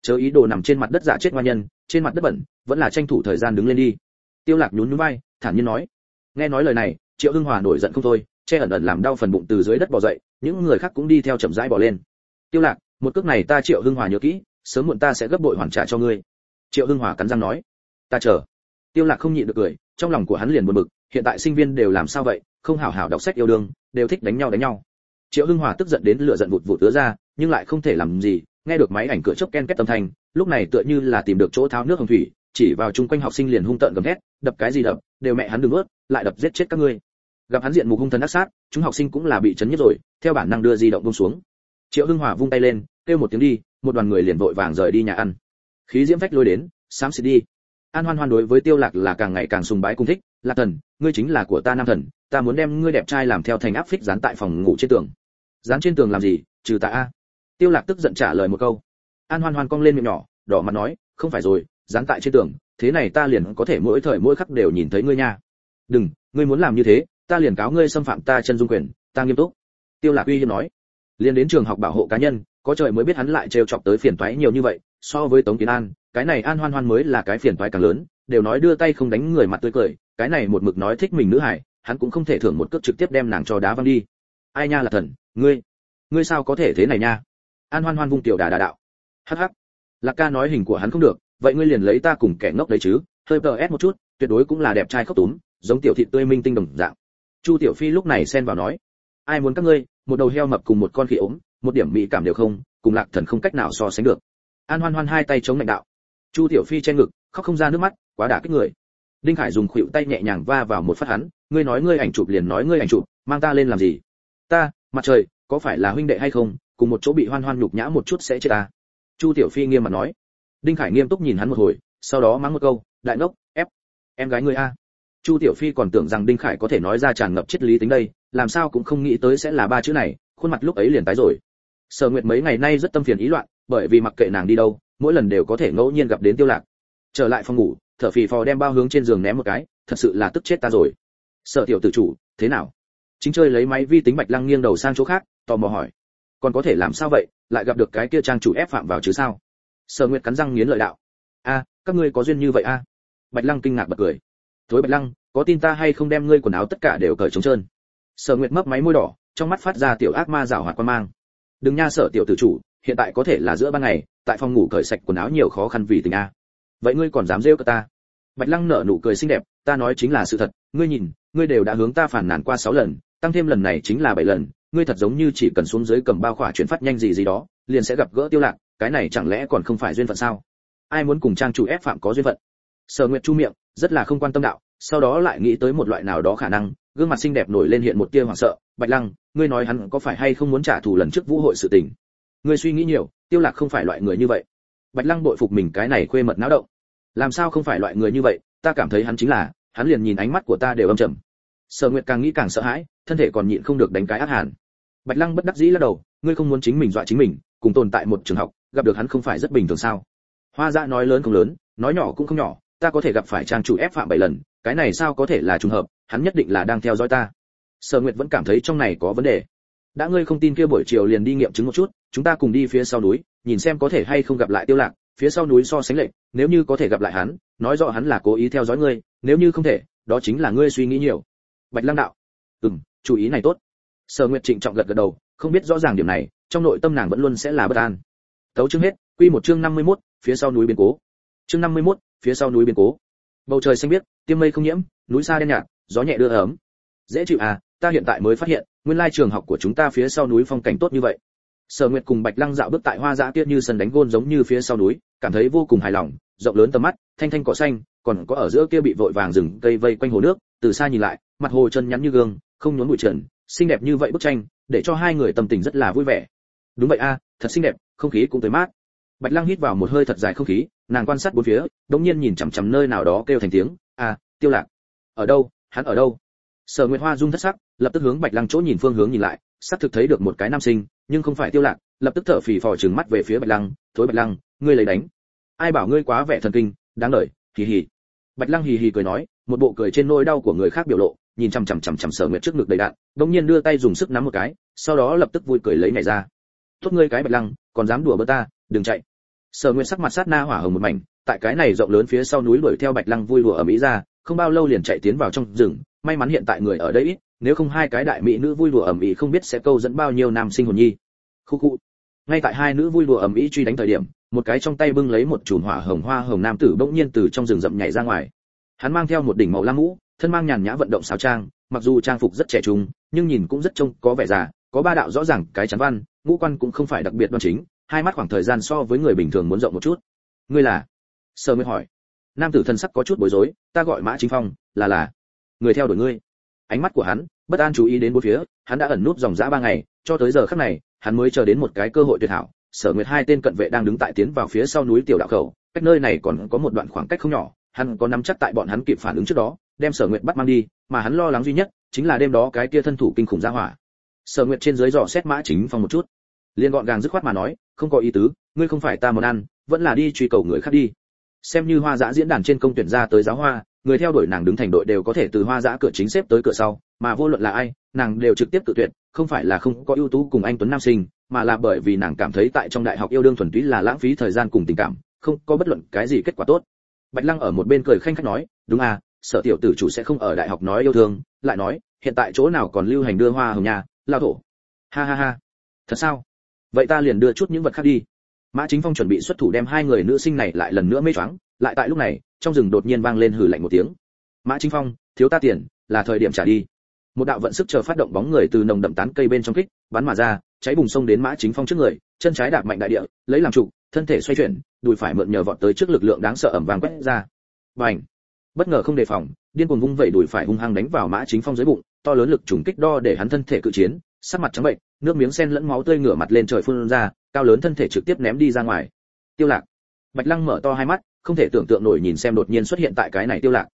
Chớ ý đồ nằm trên mặt đất giả chết ngoan nhân, trên mặt đất bẩn, vẫn là tranh thủ thời gian đứng lên đi. Tiêu Lạc nhún nhún vai, thản nhiên nói. Nghe nói lời này, Triệu Hưng Hòa nổi giận không thôi, che ẩn ẩn làm đau phần bụng từ dưới đất bò dậy, những người khác cũng đi theo chậm rãi bò lên. Tiêu Lạc, một cước này ta Triệu Hưng Hòa nhớ kỹ, sớm muộn ta sẽ gấp bội hoàn trả cho ngươi. Triệu Hưng Hòa cắn răng nói. Ta chờ. Tiêu Lạc không nhịn được cười, trong lòng của hắn liền buồn bực, hiện tại sinh viên đều làm sao vậy, không hảo hảo đọc sách yêu đương, đều thích đánh nhau đánh nhau. Triệu Hưng Hòa tức giận đến lửa giận vụt vụt tứa ra, nhưng lại không thể làm gì, nghe được máy ảnh cửa chớp ken két âm thanh, lúc này tựa như là tìm được chỗ tháo nước hồng thủy, chỉ vào chung quanh học sinh liền hung tợn gầm thét, đập cái gì đập, đều mẹ hắn đừng ướt, lại đập giết chết các ngươi. Gặp hắn diện mục hung thần ác sát chúng học sinh cũng là bị chấn nhất rồi theo bản năng đưa di động buông xuống. Triệu hưng hòa vung tay lên kêu một tiếng đi một đoàn người liền vội vàng rời đi nhà ăn. Khí diễm phách lôi đến sám xịt đi. An hoan hoan đối với tiêu lạc là càng ngày càng sùng bái cung thích lạc thần ngươi chính là của ta nam thần ta muốn đem ngươi đẹp trai làm theo thành áp phích dán tại phòng ngủ trên tường. Dán trên tường làm gì? Trừ ta a? Tiêu lạc tức giận trả lời một câu. An hoan hoan cong lên miệng nhỏ đỏ mặt nói không phải rồi dán tại trên tường, thế này ta liền có thể mỗi thời mỗi khắc đều nhìn thấy ngươi nha. Đừng, ngươi muốn làm như thế, ta liền cáo ngươi xâm phạm ta chân dung quyền, ta nghiêm túc. Tiêu lạc uy hiếp nói. Liền đến trường học bảo hộ cá nhân, có trời mới biết hắn lại trêu chọc tới phiền toái nhiều như vậy, so với tống kiến an, cái này an hoan hoan mới là cái phiền toái càng lớn, đều nói đưa tay không đánh người mặt tươi cười, cái này một mực nói thích mình nữ hải hắn cũng không thể thưởng một cước trực tiếp đem nàng cho đá văng đi. Ai nha là thần, ngươi ngươi sao có thể thế này nha? An hoan hoan vung tiểu đà đà đạo. Hắc hắc. Lạc ca nói hình của hắn không được vậy ngươi liền lấy ta cùng kẻ ngốc đấy chứ? Hơi tờ ép một chút, tuyệt đối cũng là đẹp trai khóc túm, giống tiểu thị tươi minh tinh đồng dạng. Chu tiểu phi lúc này xen vào nói, ai muốn các ngươi, một đầu heo mập cùng một con khỉ ốm, một điểm mỹ cảm đều không, cùng lạc thần không cách nào so sánh được. An hoan hoan hai tay chống lãnh đạo. Chu tiểu phi che ngực, khóc không ra nước mắt, quá đả kích người. Đinh khải dùng khuỷu tay nhẹ nhàng va vào một phát hắn, ngươi nói ngươi ảnh chụp liền nói ngươi ảnh chụp, mang ta lên làm gì? Ta, mặt trời, có phải là huynh đệ hay không, cùng một chỗ bị hoan hoan nhục nhã một chút sẽ chết ta. Chu tiểu phi nghiêm mặt nói đinh khải nghiêm túc nhìn hắn một hồi, sau đó mắng một câu, đại ngốc, ép, em gái ngươi a. Chu tiểu phi còn tưởng rằng đinh khải có thể nói ra tràn ngập triết lý tính đây, làm sao cũng không nghĩ tới sẽ là ba chữ này, khuôn mặt lúc ấy liền tái rồi. Sở nguyệt mấy ngày nay rất tâm phiền ý loạn, bởi vì mặc kệ nàng đi đâu, mỗi lần đều có thể ngẫu nhiên gặp đến tiêu lạc. Trở lại phòng ngủ thở phì phò đem bao hướng trên giường ném một cái, thật sự là tức chết ta rồi. Sở tiểu tử chủ, thế nào? Chính chơi lấy máy vi tính bạch lăng nghiêng đầu sang chỗ khác, tò mò hỏi, còn có thể làm sao vậy? Lại gặp được cái kia trang chủ ép phạm vào chứ sao? Sở nguyệt cắn răng nghiến lợi đạo. A, các ngươi có duyên như vậy a? Bạch lăng kinh ngạc bật cười. Thối bạch lăng, có tin ta hay không đem ngươi quần áo tất cả đều cởi trống trơn? Sở nguyệt mấp máy môi đỏ, trong mắt phát ra tiểu ác ma rảo hoạt quan mang. Đừng nha sở tiểu tử chủ, hiện tại có thể là giữa ban ngày, tại phòng ngủ cởi sạch quần áo nhiều khó khăn vì tình a. Vậy ngươi còn dám rêu cả ta? Bạch lăng nở nụ cười xinh đẹp, ta nói chính là sự thật, ngươi nhìn, ngươi đều đã hướng ta phản nàn qua sáu lần, tăng thêm lần này chính là bảy lần, ngươi thật giống như chỉ cần xuống dưới cầm bao khỏa chuyển phát nhanh gì gì đó, liền sẽ gặp gỡ tiêu lạc cái này chẳng lẽ còn không phải duyên phận sao? Ai muốn cùng trang chủ ép phạm có duyên phận? Sở nguyệt chu miệng, rất là không quan tâm đạo, sau đó lại nghĩ tới một loại nào đó khả năng, gương mặt xinh đẹp nổi lên hiện một tia hoảng sợ, bạch lăng, ngươi nói hắn có phải hay không muốn trả thù lần trước vũ hội sự tình? Ngươi suy nghĩ nhiều, tiêu lạc không phải loại người như vậy. Bạch lăng bội phục mình cái này khuê mật náo động. Làm sao không phải loại người như vậy, ta cảm thấy hắn chính là, hắn liền nhìn ánh mắt của ta đều âm trầm. Sở nguyệt càng nghĩ càng sợ hãi, thân thể còn nhịn không được đánh cái ác hàn. Bạch lăng bất đắc dĩ lắc đầu, ngươi không muốn chính mình dọa chính mình, cùng tồn tại một trường học gặp được hắn không phải rất bình thường sao? Hoa dạ nói lớn không lớn, nói nhỏ cũng không nhỏ, ta có thể gặp phải trang chủ ép phạm bảy lần, cái này sao có thể là trùng hợp, hắn nhất định là đang theo dõi ta. Sở nguyệt vẫn cảm thấy trong này có vấn đề. Đã ngươi không tin kia buổi chiều liền đi nghiệm chứng một chút, chúng ta cùng đi phía sau núi, nhìn xem có thể hay không gặp lại tiêu lạc, phía sau núi so sánh lệnh nếu như có thể gặp lại hắn, nói rõ hắn là cố ý theo dõi ngươi, nếu như không thể, đó chính là ngươi suy nghĩ nhiều. Bạch lăng đạo. Ừm, chú ý này tốt. Sở nguyệt trịnh trọng gật gật đầu, không biết rõ ràng điểm này, trong nội tâm nàng vẫn luôn sẽ là bất an tấu chương hết quy một chương 51, phía sau núi biến cố. Chương 51, phía sau núi biến cố. Bầu trời xanh biếc tiêm mây không nhiễm núi xa đen nhạt gió nhẹ đưa ấm. Dễ chịu à ta hiện tại mới phát hiện nguyên lai trường học của chúng ta phía sau núi phong cảnh tốt như vậy. Sở nguyệt cùng bạch lăng dạo bước tại hoa dã tiết như sân đánh gôn giống như phía sau núi cảm thấy vô cùng hài lòng rộng lớn tầm mắt thanh thanh cỏ xanh còn có ở giữa kia bị vội vàng rừng cây vây quanh hồ nước từ xa nhìn lại mặt hồ chân nhắn như gương không nhốn bụi trần xinh đẹp như vậy bức tranh để cho hai người tâm tình rất là vui vẻ đúng vậy a, thật xinh đẹp, không khí cũng tới mát. Bạch lăng hít vào một hơi thật dài không khí, nàng quan sát bốn phía, đống nhiên nhìn chằm chằm nơi nào đó kêu thành tiếng, a, tiêu lạc. Ở đâu? Hắn ở đâu? Sở nguyệt hoa rung thất sắc, lập tức hướng bạch lăng chỗ nhìn phương hướng nhìn lại, xác thực thấy được một cái nam sinh, nhưng không phải tiêu lạc, lập tức thở phì phò trừng mắt về phía bạch lăng, thối bạch lăng, ngươi lấy đánh. Ai bảo ngươi quá vẻ thần kinh, đáng đợi hì hì. Bạch lăng hì hì cười nói, một bộ cười trên nỗi đau của người khác biểu lộ, nhìn chằm chằm chằm chằm sở nguyệt trước ngực đầy đạn, đống nhiên đưa tay dùng sức nắm một cái, sau đó lập tức vui cười lấy nhảy ra tốt ngươi cái bạch lăng, còn dám đùa bơ ta, đừng chạy. Sở nguyên sắc mặt sát na hỏa hồng một mảnh, tại cái này rộng lớn phía sau núi đuổi theo bạch lăng vui đùa ở mỹ ra, không bao lâu liền chạy tiến vào trong rừng, may mắn hiện tại người ở đây ít, nếu không hai cái đại mỹ nữ vui đùa ẩm ý không biết sẽ câu dẫn bao nhiêu nam sinh hồn nhi. Khu khu. Ngay tại hai nữ vui đùa ẩm ý truy đánh thời điểm, một cái trong tay bưng lấy một chùm hỏa hồng hoa hồng nam tử bỗng nhiên từ trong rừng rậm nhảy ra ngoài. Hắn mang theo một đỉnh màu lam mũ, thân mang nhàn nhã vận động sáo trang, mặc dù trang phục rất trẻ trung, nhưng nhìn cũng rất trông có vẻ già, có ba đạo rõ ràng cái chắn văn ngũ quan cũng không phải đặc biệt đoan chính, hai mắt khoảng thời gian so với người bình thường muốn rộng một chút. Ngươi là? Sở mới hỏi. Nam tử thân sắc có chút bối rối, ta gọi mã chính phong, là là. Người theo đuổi ngươi. Ánh mắt của hắn, bất an chú ý đến bốn phía, hắn đã ẩn nút dòng dã ba ngày, cho tới giờ khắc này, hắn mới chờ đến một cái cơ hội tuyệt hảo. Sở nguyệt hai tên cận vệ đang đứng tại tiến vào phía sau núi tiểu đạo khẩu, cách nơi này còn có một đoạn khoảng cách không nhỏ, hắn có nắm chắc tại bọn hắn kịp phản ứng trước đó, đem sở nguyệt bắt mang đi, mà hắn lo lắng duy nhất chính là đêm đó cái kia thân thủ kinh khủng ra hỏa. Sở nguyệt trên dưới dò xét mã chính phong một chút liên gọn gàng dứt khoát mà nói, không có ý tứ, ngươi không phải ta muốn ăn, vẫn là đi truy cầu người khác đi. Xem như hoa dã diễn đàn trên công tuyển ra tới giáo hoa, người theo đuổi nàng đứng thành đội đều có thể từ hoa dã cửa chính xếp tới cửa sau, mà vô luận là ai, nàng đều trực tiếp tự tuyệt, không phải là không có ưu tú cùng anh tuấn nam sinh, mà là bởi vì nàng cảm thấy tại trong đại học yêu đương thuần túy là lãng phí thời gian cùng tình cảm, không có bất luận cái gì kết quả tốt. Bạch lăng ở một bên cười khanh khách nói, đúng à sở tiểu tử chủ sẽ không ở đại học nói yêu thương, lại nói, hiện tại chỗ nào còn lưu hành đưa hoa hồng nhà lao thổ. Ha ha ha. Thật sao? Vậy ta liền đưa chút những vật khác đi. Mã chính phong chuẩn bị xuất thủ đem hai người nữ sinh này lại lần nữa mê choáng, lại tại lúc này, trong rừng đột nhiên vang lên hừ lạnh một tiếng. Mã chính phong, thiếu ta tiền, là thời điểm trả đi. Một đạo vận sức chờ phát động bóng người từ nồng đậm tán cây bên trong kích, bắn mà ra, cháy bùng sông đến mã chính phong trước người, chân trái đạp mạnh đại địa, lấy làm trụ, thân thể xoay chuyển, đùi phải mượn nhờ vọt tới trước lực lượng đáng sợ ẩm vàng quét ra. Bành! Bất ngờ không đề phòng, điên cuồng vung vẩy đùi phải hung hăng đánh vào mã chính phong dưới bụng, to lớn lực trùng kích đo để hắn thân thể cự chiến, sắc mặt trắng bệnh nước miếng sen lẫn máu tươi ngửa mặt lên trời phun ra, cao lớn thân thể trực tiếp ném đi ra ngoài. Tiêu lạc. Bạch lăng mở to hai mắt, không thể tưởng tượng nổi nhìn xem đột nhiên xuất hiện tại cái này tiêu lạc.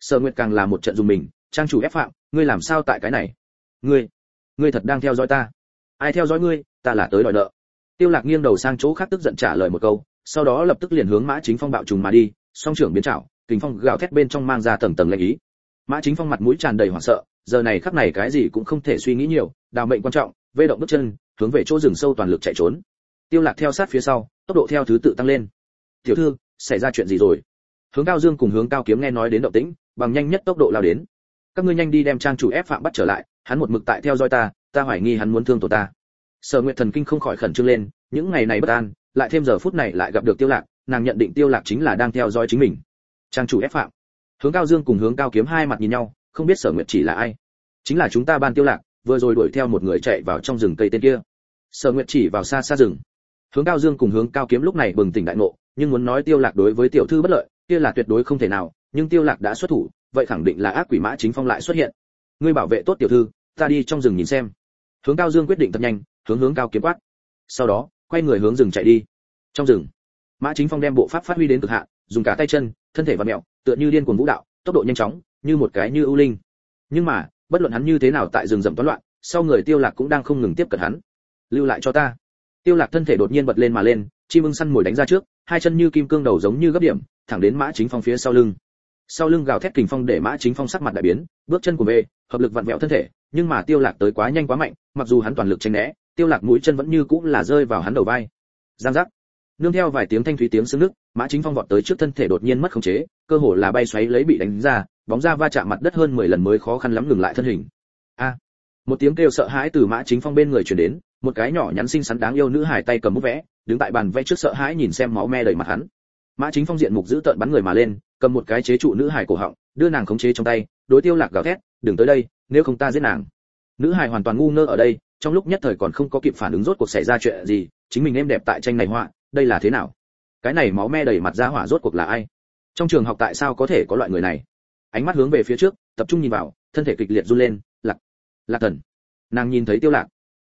Sở nguyệt càng là một trận dùng mình, trang chủ ép phạm, ngươi làm sao tại cái này? Ngươi ngươi thật đang theo dõi ta? Ai theo dõi ngươi, ta là tới đòi nợ. Tiêu lạc nghiêng đầu sang chỗ khác tức giận trả lời một câu, sau đó lập tức liền hướng mã chính phong bạo trùng mà đi, song trưởng biến trảo, kình phong gào thét bên trong mang ra tầng tầng lệnh ý. Mã chính phong mặt mũi tràn đầy hoảng sợ, giờ này khắc này cái gì cũng không thể suy nghĩ nhiều, đào mệnh quan trọng vê động bước chân, hướng về chỗ rừng sâu toàn lực chạy trốn. Tiêu lạc theo sát phía sau, tốc độ theo thứ tự tăng lên. Tiểu thư, xảy ra chuyện gì rồi? Hướng cao dương cùng hướng cao kiếm nghe nói đến động tĩnh, bằng nhanh nhất tốc độ lao đến. Các ngươi nhanh đi đem trang chủ ép phạm bắt trở lại, hắn một mực tại theo dõi ta ta hoài nghi hắn muốn thương tổ ta. Sở nguyệt thần kinh không khỏi khẩn trương lên, những ngày này bất an, lại thêm giờ phút này lại gặp được tiêu lạc, nàng nhận định tiêu lạc chính là đang theo dõi chính mình. Trang chủ ép phạm. Hướng cao dương cùng hướng cao kiếm hai mặt nhìn nhau, không biết sở nguyệt chỉ là ai. Chính là chúng ta ban tiêu lạc vừa rồi đuổi theo một người chạy vào trong rừng cây tên kia. Sở nguyệt chỉ vào xa xa rừng. Hướng cao dương cùng hướng cao kiếm lúc này bừng tỉnh đại ngộ, nhưng muốn nói tiêu lạc đối với tiểu thư bất lợi, kia là tuyệt đối không thể nào, nhưng tiêu lạc đã xuất thủ, vậy khẳng định là ác quỷ mã chính phong lại xuất hiện. Ngươi bảo vệ tốt tiểu thư, ta đi trong rừng nhìn xem. Hướng cao dương quyết định thật nhanh, hướng hướng cao kiếm quát. Sau đó, quay người hướng rừng chạy đi. Trong rừng, mã chính phong đem bộ pháp phát huy đến cực hạn, dùng cả tay chân, thân thể và mẹo, tựa như điên cuồng vũ đạo, tốc độ nhanh chóng, như một cái như ưu linh. Nhưng mà bất luận hắn như thế nào tại rừng rậm toán loạn, sau người tiêu lạc cũng đang không ngừng tiếp cận hắn. Lưu lại cho ta. Tiêu lạc thân thể đột nhiên bật lên mà lên, chim ưng săn mồi đánh ra trước, hai chân như kim cương đầu giống như gấp điểm, thẳng đến mã chính phong phía sau lưng. Sau lưng gào thét kình phong để mã chính phong sắc mặt đại biến, bước chân của về, hợp lực vặn vẹo thân thể, nhưng mà tiêu lạc tới quá nhanh quá mạnh, mặc dù hắn toàn lực tránh né, tiêu lạc mũi chân vẫn như cũng là rơi vào hắn đầu vai. Giang giác nương theo vài tiếng thanh thúy tiếng sưng nước, mã chính phong vọt tới trước thân thể đột nhiên mất khống chế, cơ hồ là bay xoáy lấy bị đánh ra, bóng ra va chạm mặt đất hơn 10 lần mới khó khăn lắm ngừng lại thân hình. A! Một tiếng kêu sợ hãi từ mã chính phong bên người truyền đến, một cái nhỏ nhắn xinh xắn đáng yêu nữ hài tay cầm bút vẽ, đứng tại bàn vẽ trước sợ hãi nhìn xem máu me đầy mặt hắn. Mã chính phong diện mục giữ tợn bắn người mà lên, cầm một cái chế trụ nữ hài cổ họng, đưa nàng khống chế trong tay, đối tiêu lạc gào thét, đừng tới đây, nếu không ta giết nàng. Nữ hài hoàn toàn ngu ngơ ở đây, trong lúc nhất thời còn không có kịp phản ứng rốt cuộc xảy ra chuyện gì, chính mình em đẹp tại tranh này họa đây là thế nào? Cái này máu me đầy mặt ra hỏa rốt cuộc là ai? Trong trường học tại sao có thể có loại người này? Ánh mắt hướng về phía trước, tập trung nhìn vào, thân thể kịch liệt run lên, lạc lạc thần. Nàng nhìn thấy tiêu lạc.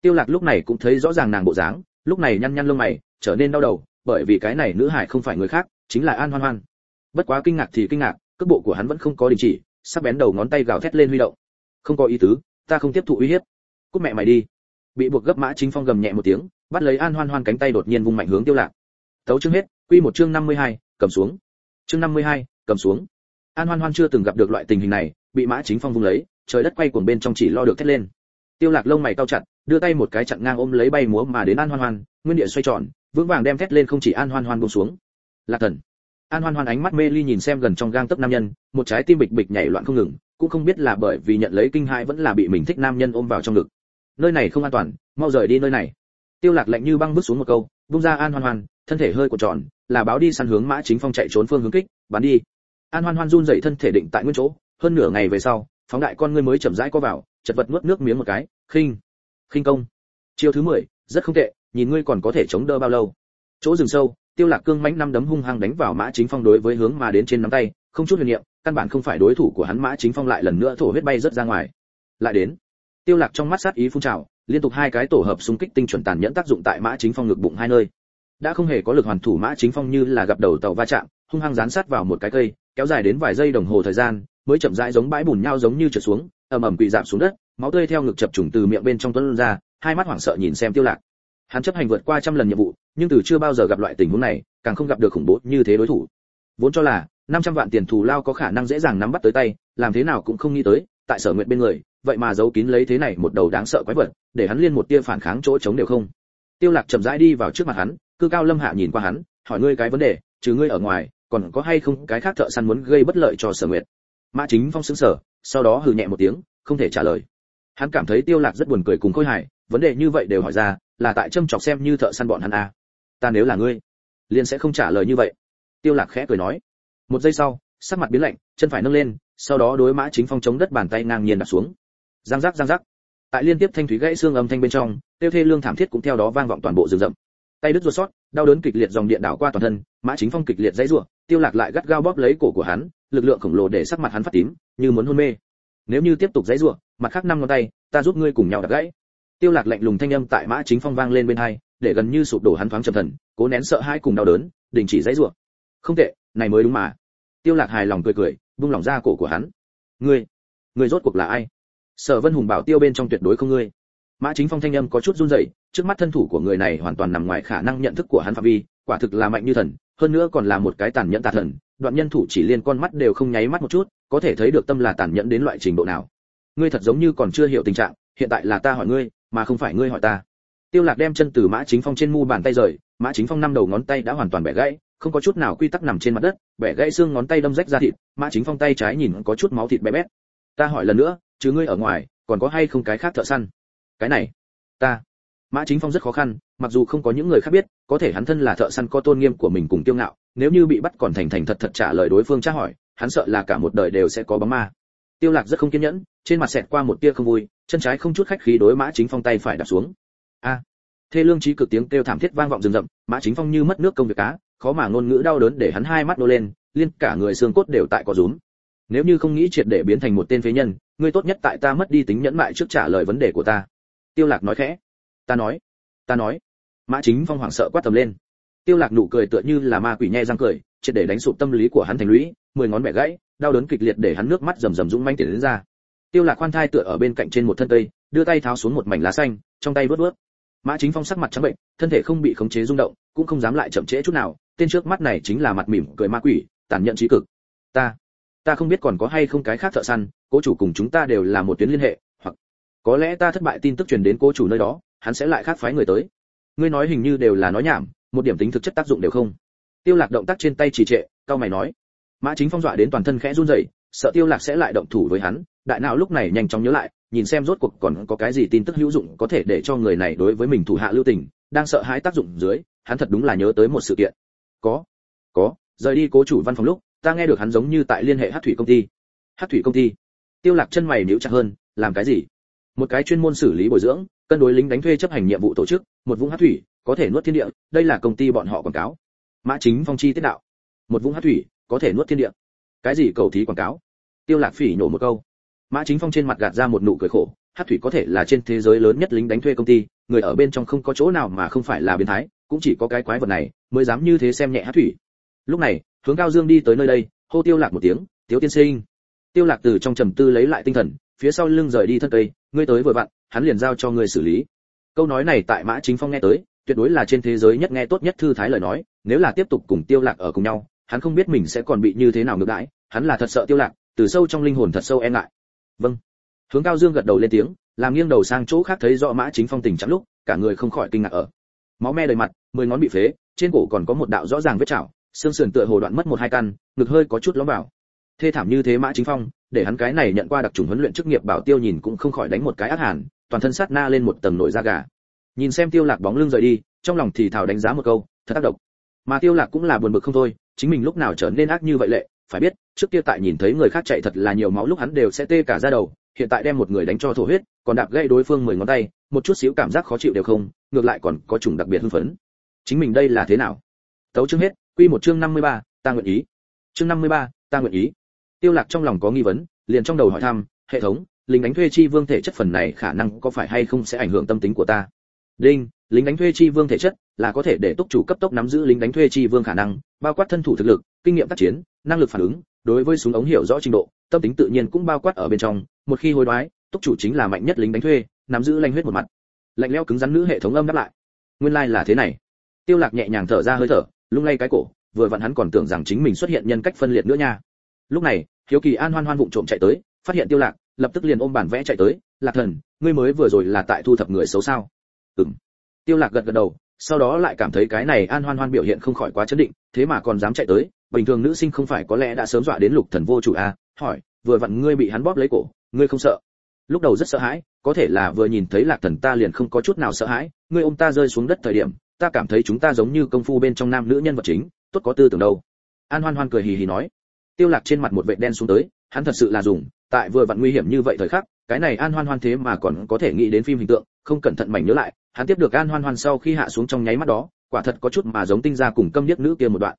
Tiêu lạc lúc này cũng thấy rõ ràng nàng bộ dáng, lúc này nhăn nhăn lông mày, trở nên đau đầu, bởi vì cái này nữ hải không phải người khác, chính là an hoan hoan. Bất quá kinh ngạc thì kinh ngạc, cước bộ của hắn vẫn không có đình chỉ sắp bén đầu ngón tay gào thét lên huy động. Không có ý tứ, ta không tiếp thụ uy hiếp. Cút mẹ mày đi. Bị buộc gấp mã chính phong gầm nhẹ một tiếng bắt lấy an hoan hoan cánh tay đột nhiên vung mạnh hướng tiêu lạc. Tấu chương hết quy một chương 52, cầm xuống. Chương 52, cầm xuống. An hoan hoan chưa từng gặp được loại tình hình này bị mã chính phong vung lấy trời đất quay cuồng bên trong chỉ lo được thét lên. Tiêu lạc lông mày cau chặt đưa tay một cái chặn ngang ôm lấy bay múa mà đến an hoan hoan nguyên địa xoay tròn vững vàng đem thét lên không chỉ an hoan hoan buông xuống. Lạc thần. An hoan hoan ánh mắt mê ly nhìn xem gần trong gang tấc nam nhân một trái tim bịch bịch nhảy loạn không ngừng cũng không biết là bởi vì nhận lấy kinh hãi vẫn là bị mình thích nam nhân ôm vào trong ngực. Nơi này không an toàn mau rời đi nơi này tiêu lạc lạnh như băng bước xuống một câu vung ra an hoan hoan thân thể hơi cuộn tròn là báo đi săn hướng mã chính phong chạy trốn phương hướng kích bắn đi. An hoan hoan run rẩy thân thể định tại nguyên chỗ hơn nửa ngày về sau phóng đại con ngươi mới chậm rãi co vào chật vật nuốt nước miếng một cái khinh khinh công. Chiêu thứ 10, rất không tệ nhìn ngươi còn có thể chống đỡ bao lâu. Chỗ rừng sâu tiêu lạc cương mãnh năm đấm hung hăng đánh vào mã chính phong đối với hướng mà đến trên nắm tay không chút huyền niệm căn bản không phải đối thủ của hắn mã chính phong lại lần nữa thổ huyết bay rất ra ngoài. Lại đến tiêu lạc trong mắt sát ý phun trào liên tục hai cái tổ hợp xung kích tinh chuẩn tàn nhẫn tác dụng tại mã chính phong ngực bụng hai nơi. Đã không hề có lực hoàn thủ mã chính phong như là gặp đầu tàu va chạm, hung hăng dán sát vào một cái cây, kéo dài đến vài giây đồng hồ thời gian, mới chậm rãi giống bãi bùn nhau giống như trượt xuống, ầm ầm quỵ dạp xuống đất, máu tươi theo ngực chập trùng từ miệng bên trong tuôn ra, hai mắt hoảng sợ nhìn xem tiêu lạc. Hắn chấp hành vượt qua trăm lần nhiệm vụ, nhưng từ chưa bao giờ gặp loại tình huống này, càng không gặp được khủng bố như thế đối thủ. Vốn cho là 500 vạn tiền thù lao có khả năng dễ dàng nắm bắt tới tay, làm thế nào cũng không nghĩ tới, tại sở nguyện bên người vậy mà giấu kín lấy thế này một đầu đáng sợ quái vật, để hắn liên một tia phản kháng chỗ chống đều không. Tiêu lạc chậm rãi đi vào trước mặt hắn, cư cao lâm hạ nhìn qua hắn, hỏi ngươi cái vấn đề, trừ ngươi ở ngoài, còn có hay không cái khác thợ săn muốn gây bất lợi cho sở nguyệt? Mã chính phong sững sờ, sau đó hừ nhẹ một tiếng, không thể trả lời. Hắn cảm thấy tiêu lạc rất buồn cười cùng khôi hài, vấn đề như vậy đều hỏi ra, là tại châm chọc xem như thợ săn bọn hắn à. ta nếu là ngươi, liền sẽ không trả lời như vậy. Tiêu lạc khẽ cười nói. Một giây sau, sắc mặt biến lạnh, chân phải nâng lên, sau đó đối mã chính phong chống đất bàn tay ngang nhiên đặt xuống giang giác giang giác. Tại liên tiếp thanh thúy gãy xương âm thanh bên trong, tiêu thê lương thảm thiết cũng theo đó vang vọng toàn bộ rừng rậm. Tay đứt ruột sót, đau đớn kịch liệt dòng điện đảo qua toàn thân, mã chính phong kịch liệt dãy rủa tiêu lạc lại gắt gao bóp lấy cổ của hắn, lực lượng khổng lồ để sắc mặt hắn phát tím, như muốn hôn mê. Nếu như tiếp tục dãy rủa mặt khác năm ngón tay, ta giúp ngươi cùng nhau đặt gãy. Tiêu lạc lạnh lùng thanh âm tại mã chính phong vang lên bên hai, để gần như sụp đổ hắn thoáng trầm thần, cố nén sợ hãi cùng đau đớn, đình chỉ dãy rủa không tệ, này mới đúng mà. Tiêu lạc hài lòng cười cười buông lỏng ra cổ của hắn. Ngươi ngươi rốt cuộc là ai? Sở vân hùng bảo tiêu bên trong tuyệt đối không ngươi. Mã chính phong thanh âm có chút run rẩy, trước mắt thân thủ của người này hoàn toàn nằm ngoài khả năng nhận thức của hắn phạm vi, quả thực là mạnh như thần, hơn nữa còn là một cái tàn nhẫn tà thần, đoạn nhân thủ chỉ liên con mắt đều không nháy mắt một chút, có thể thấy được tâm là tàn nhẫn đến loại trình độ nào. Ngươi thật giống như còn chưa hiểu tình trạng, hiện tại là ta hỏi ngươi, mà không phải ngươi hỏi ta. Tiêu lạc đem chân từ mã chính phong trên mu bàn tay rời, mã chính phong năm đầu ngón tay đã hoàn toàn bẻ gãy, không có chút nào quy tắc nằm trên mặt đất, bẻ gãy xương ngón tay đâm rách ra thịt, mã chính phong tay trái nhìn có chút máu thịt bé bét. Ta hỏi lần nữa chứ ngươi ở ngoài, còn có hay không cái khác thợ săn? Cái này, ta. Mã chính phong rất khó khăn, mặc dù không có những người khác biết, có thể hắn thân là thợ săn có tôn nghiêm của mình cùng kiêu ngạo, nếu như bị bắt còn thành thành thật thật trả lời đối phương tra hỏi, hắn sợ là cả một đời đều sẽ có bóng ma. Tiêu lạc rất không kiên nhẫn, trên mặt xẹt qua một tia không vui, chân trái không chút khách khí đối mã chính phong tay phải đặt xuống. A. Thê lương trí cực tiếng kêu thảm thiết vang vọng rừng rậm, mã chính phong như mất nước công việc cá khó mà ngôn ngữ đau đớn để hắn hai mắt nô lên, liên cả người xương cốt đều tại có rúm. Nếu như không nghĩ triệt để biến thành một tên phế nhân ngươi tốt nhất tại ta mất đi tính nhẫn mại trước trả lời vấn đề của ta. Tiêu lạc nói khẽ. Ta nói. Ta nói. Mã chính phong hoảng sợ quát tầm lên. Tiêu lạc nụ cười tựa như là ma quỷ nhe răng cười, triệt để đánh sụp tâm lý của hắn thành lũy, mười ngón bẻ gãy, đau đớn kịch liệt để hắn nước mắt rầm rầm dũng manh tiền đến ra. Tiêu lạc khoan thai tựa ở bên cạnh trên một thân cây đưa tay tháo xuống một mảnh lá xanh, trong tay vớt vớt. Mã chính phong sắc mặt trắng bệnh, thân thể không bị khống chế rung động, cũng không dám lại chậm trễ chút nào, tên trước mắt này chính là mặt mỉm cười ma quỷ, tàn nhẫn trí cực. Ta ta không biết còn có hay không cái khác thợ săn, cố chủ cùng chúng ta đều là một tuyến liên hệ, hoặc có lẽ ta thất bại tin tức truyền đến cố chủ nơi đó, hắn sẽ lại khác phái người tới. Ngươi nói hình như đều là nói nhảm, một điểm tính thực chất tác dụng đều không. Tiêu lạc động tác trên tay trì trệ cao mày nói. Mã chính phong dọa đến toàn thân khẽ run rẩy, sợ tiêu lạc sẽ lại động thủ với hắn, đại não lúc này nhanh chóng nhớ lại, nhìn xem rốt cuộc còn có cái gì tin tức hữu dụng có thể để cho người này đối với mình thủ hạ lưu tình, đang sợ hãi tác dụng dưới, hắn thật đúng là nhớ tới một sự kiện. Có có, rời đi cố chủ văn phòng lúc ta nghe được hắn giống như tại liên hệ hát thủy công ty. Hát thủy công ty. Tiêu lạc chân mày nhíu chặt hơn, làm cái gì? Một cái chuyên môn xử lý bồi dưỡng, cân đối lính đánh thuê chấp hành nhiệm vụ tổ chức, một vũng hát thủy, có thể nuốt thiên địa, đây là công ty bọn họ quảng cáo. Mã chính phong chi tiết đạo. Một vũng hát thủy, có thể nuốt thiên địa. Cái gì cầu thí quảng cáo? Tiêu lạc phỉ nổ một câu. Mã chính phong trên mặt gạt ra một nụ cười khổ, hát thủy có thể là trên thế giới lớn nhất lính đánh thuê công ty, người ở bên trong không có chỗ nào mà không phải là biến thái, cũng chỉ có cái quái vật này, mới dám như thế xem nhẹ hát thủy. Lúc này hướng cao dương đi tới nơi đây, hô tiêu lạc một tiếng, tiếu tiên sinh. Tiêu lạc từ trong trầm tư lấy lại tinh thần, phía sau lưng rời đi thân cây, ngươi tới vừa vặn, hắn liền giao cho ngươi xử lý. Câu nói này tại mã chính phong nghe tới, tuyệt đối là trên thế giới nhất nghe tốt nhất thư thái lời nói, nếu là tiếp tục cùng tiêu lạc ở cùng nhau, hắn không biết mình sẽ còn bị như thế nào ngược đãi, hắn là thật sợ tiêu lạc, từ sâu trong linh hồn thật sâu e ngại. Vâng. Hướng cao dương gật đầu lên tiếng, làm nghiêng đầu sang chỗ khác thấy rõ mã chính phong tình trạng lúc, cả người không khỏi kinh ngạc ở. Máu me đầy mặt, mười ngón bị phế, trên cổ còn có một đạo rõ ràng vết chảo xương sườn tựa hồ đoạn mất một hai căn, ngực hơi có chút lõm vào. Thê thảm như thế mã chính phong, để hắn cái này nhận qua đặc trùng huấn luyện chức nghiệp bảo tiêu nhìn cũng không khỏi đánh một cái ác hàn, toàn thân sát na lên một tầng nổi da gà. Nhìn xem tiêu lạc bóng lưng rời đi, trong lòng thì thào đánh giá một câu, thật tác động mà tiêu lạc cũng là buồn bực không thôi, chính mình lúc nào trở nên ác như vậy lệ, phải biết, trước kia tại nhìn thấy người khác chạy thật là nhiều máu lúc hắn đều sẽ tê cả da đầu, hiện tại đem một người đánh cho thổ huyết, còn đạp gãy đối phương mười ngón tay, một chút xíu cảm giác khó chịu đều không, ngược lại còn có trùng đặc biệt hưng phấn. Chính mình đây là thế nào? Tấu chương hết quy một chương 53, ta nguyện ý. Chương 53, ta nguyện ý. Tiêu lạc trong lòng có nghi vấn liền trong đầu hỏi thăm hệ thống lính đánh thuê chi vương thể chất phần này khả năng có phải hay không sẽ ảnh hưởng tâm tính của ta? Đinh lính đánh thuê chi vương thể chất là có thể để túc chủ cấp tốc nắm giữ lính đánh thuê chi vương khả năng bao quát thân thủ thực lực kinh nghiệm tác chiến năng lực phản ứng đối với súng ống hiểu rõ trình độ tâm tính tự nhiên cũng bao quát ở bên trong. Một khi hối đoái túc chủ chính là mạnh nhất lính đánh thuê nắm giữ lanh huyết một mặt. Lạnh lẽo cứng rắn nữ hệ thống âm đáp lại. Nguyên lai like là thế này. Tiêu lạc nhẹ nhàng thở ra hơi thở lung lay cái cổ, vừa vặn hắn còn tưởng rằng chính mình xuất hiện nhân cách phân liệt nữa nha. Lúc này, hiếu kỳ an hoan hoan vụng trộm chạy tới, phát hiện tiêu lạc, lập tức liền ôm bản vẽ chạy tới, lạc thần, ngươi mới vừa rồi là tại thu thập người xấu sao? Ừm. Tiêu lạc gật gật đầu, sau đó lại cảm thấy cái này an hoan hoan biểu hiện không khỏi quá chấn định, thế mà còn dám chạy tới, bình thường nữ sinh không phải có lẽ đã sớm dọa đến lục thần vô chủ à? Hỏi, vừa vặn ngươi bị hắn bóp lấy cổ, ngươi không sợ? Lúc đầu rất sợ hãi, có thể là vừa nhìn thấy lạc thần ta liền không có chút nào sợ hãi, ngươi ôm ta rơi xuống đất thời điểm ta cảm thấy chúng ta giống như công phu bên trong nam nữ nhân vật chính, tốt có tư tưởng đâu. An hoan hoan cười hì hì nói. Tiêu lạc trên mặt một vệt đen xuống tới, hắn thật sự là dùng, tại vừa vặn nguy hiểm như vậy thời khắc, cái này an hoan hoan thế mà còn có thể nghĩ đến phim hình tượng, không cẩn thận mảnh nhớ lại, hắn tiếp được an hoan hoan sau khi hạ xuống trong nháy mắt đó, quả thật có chút mà giống tinh gia cùng câm điếc nữ kia một đoạn.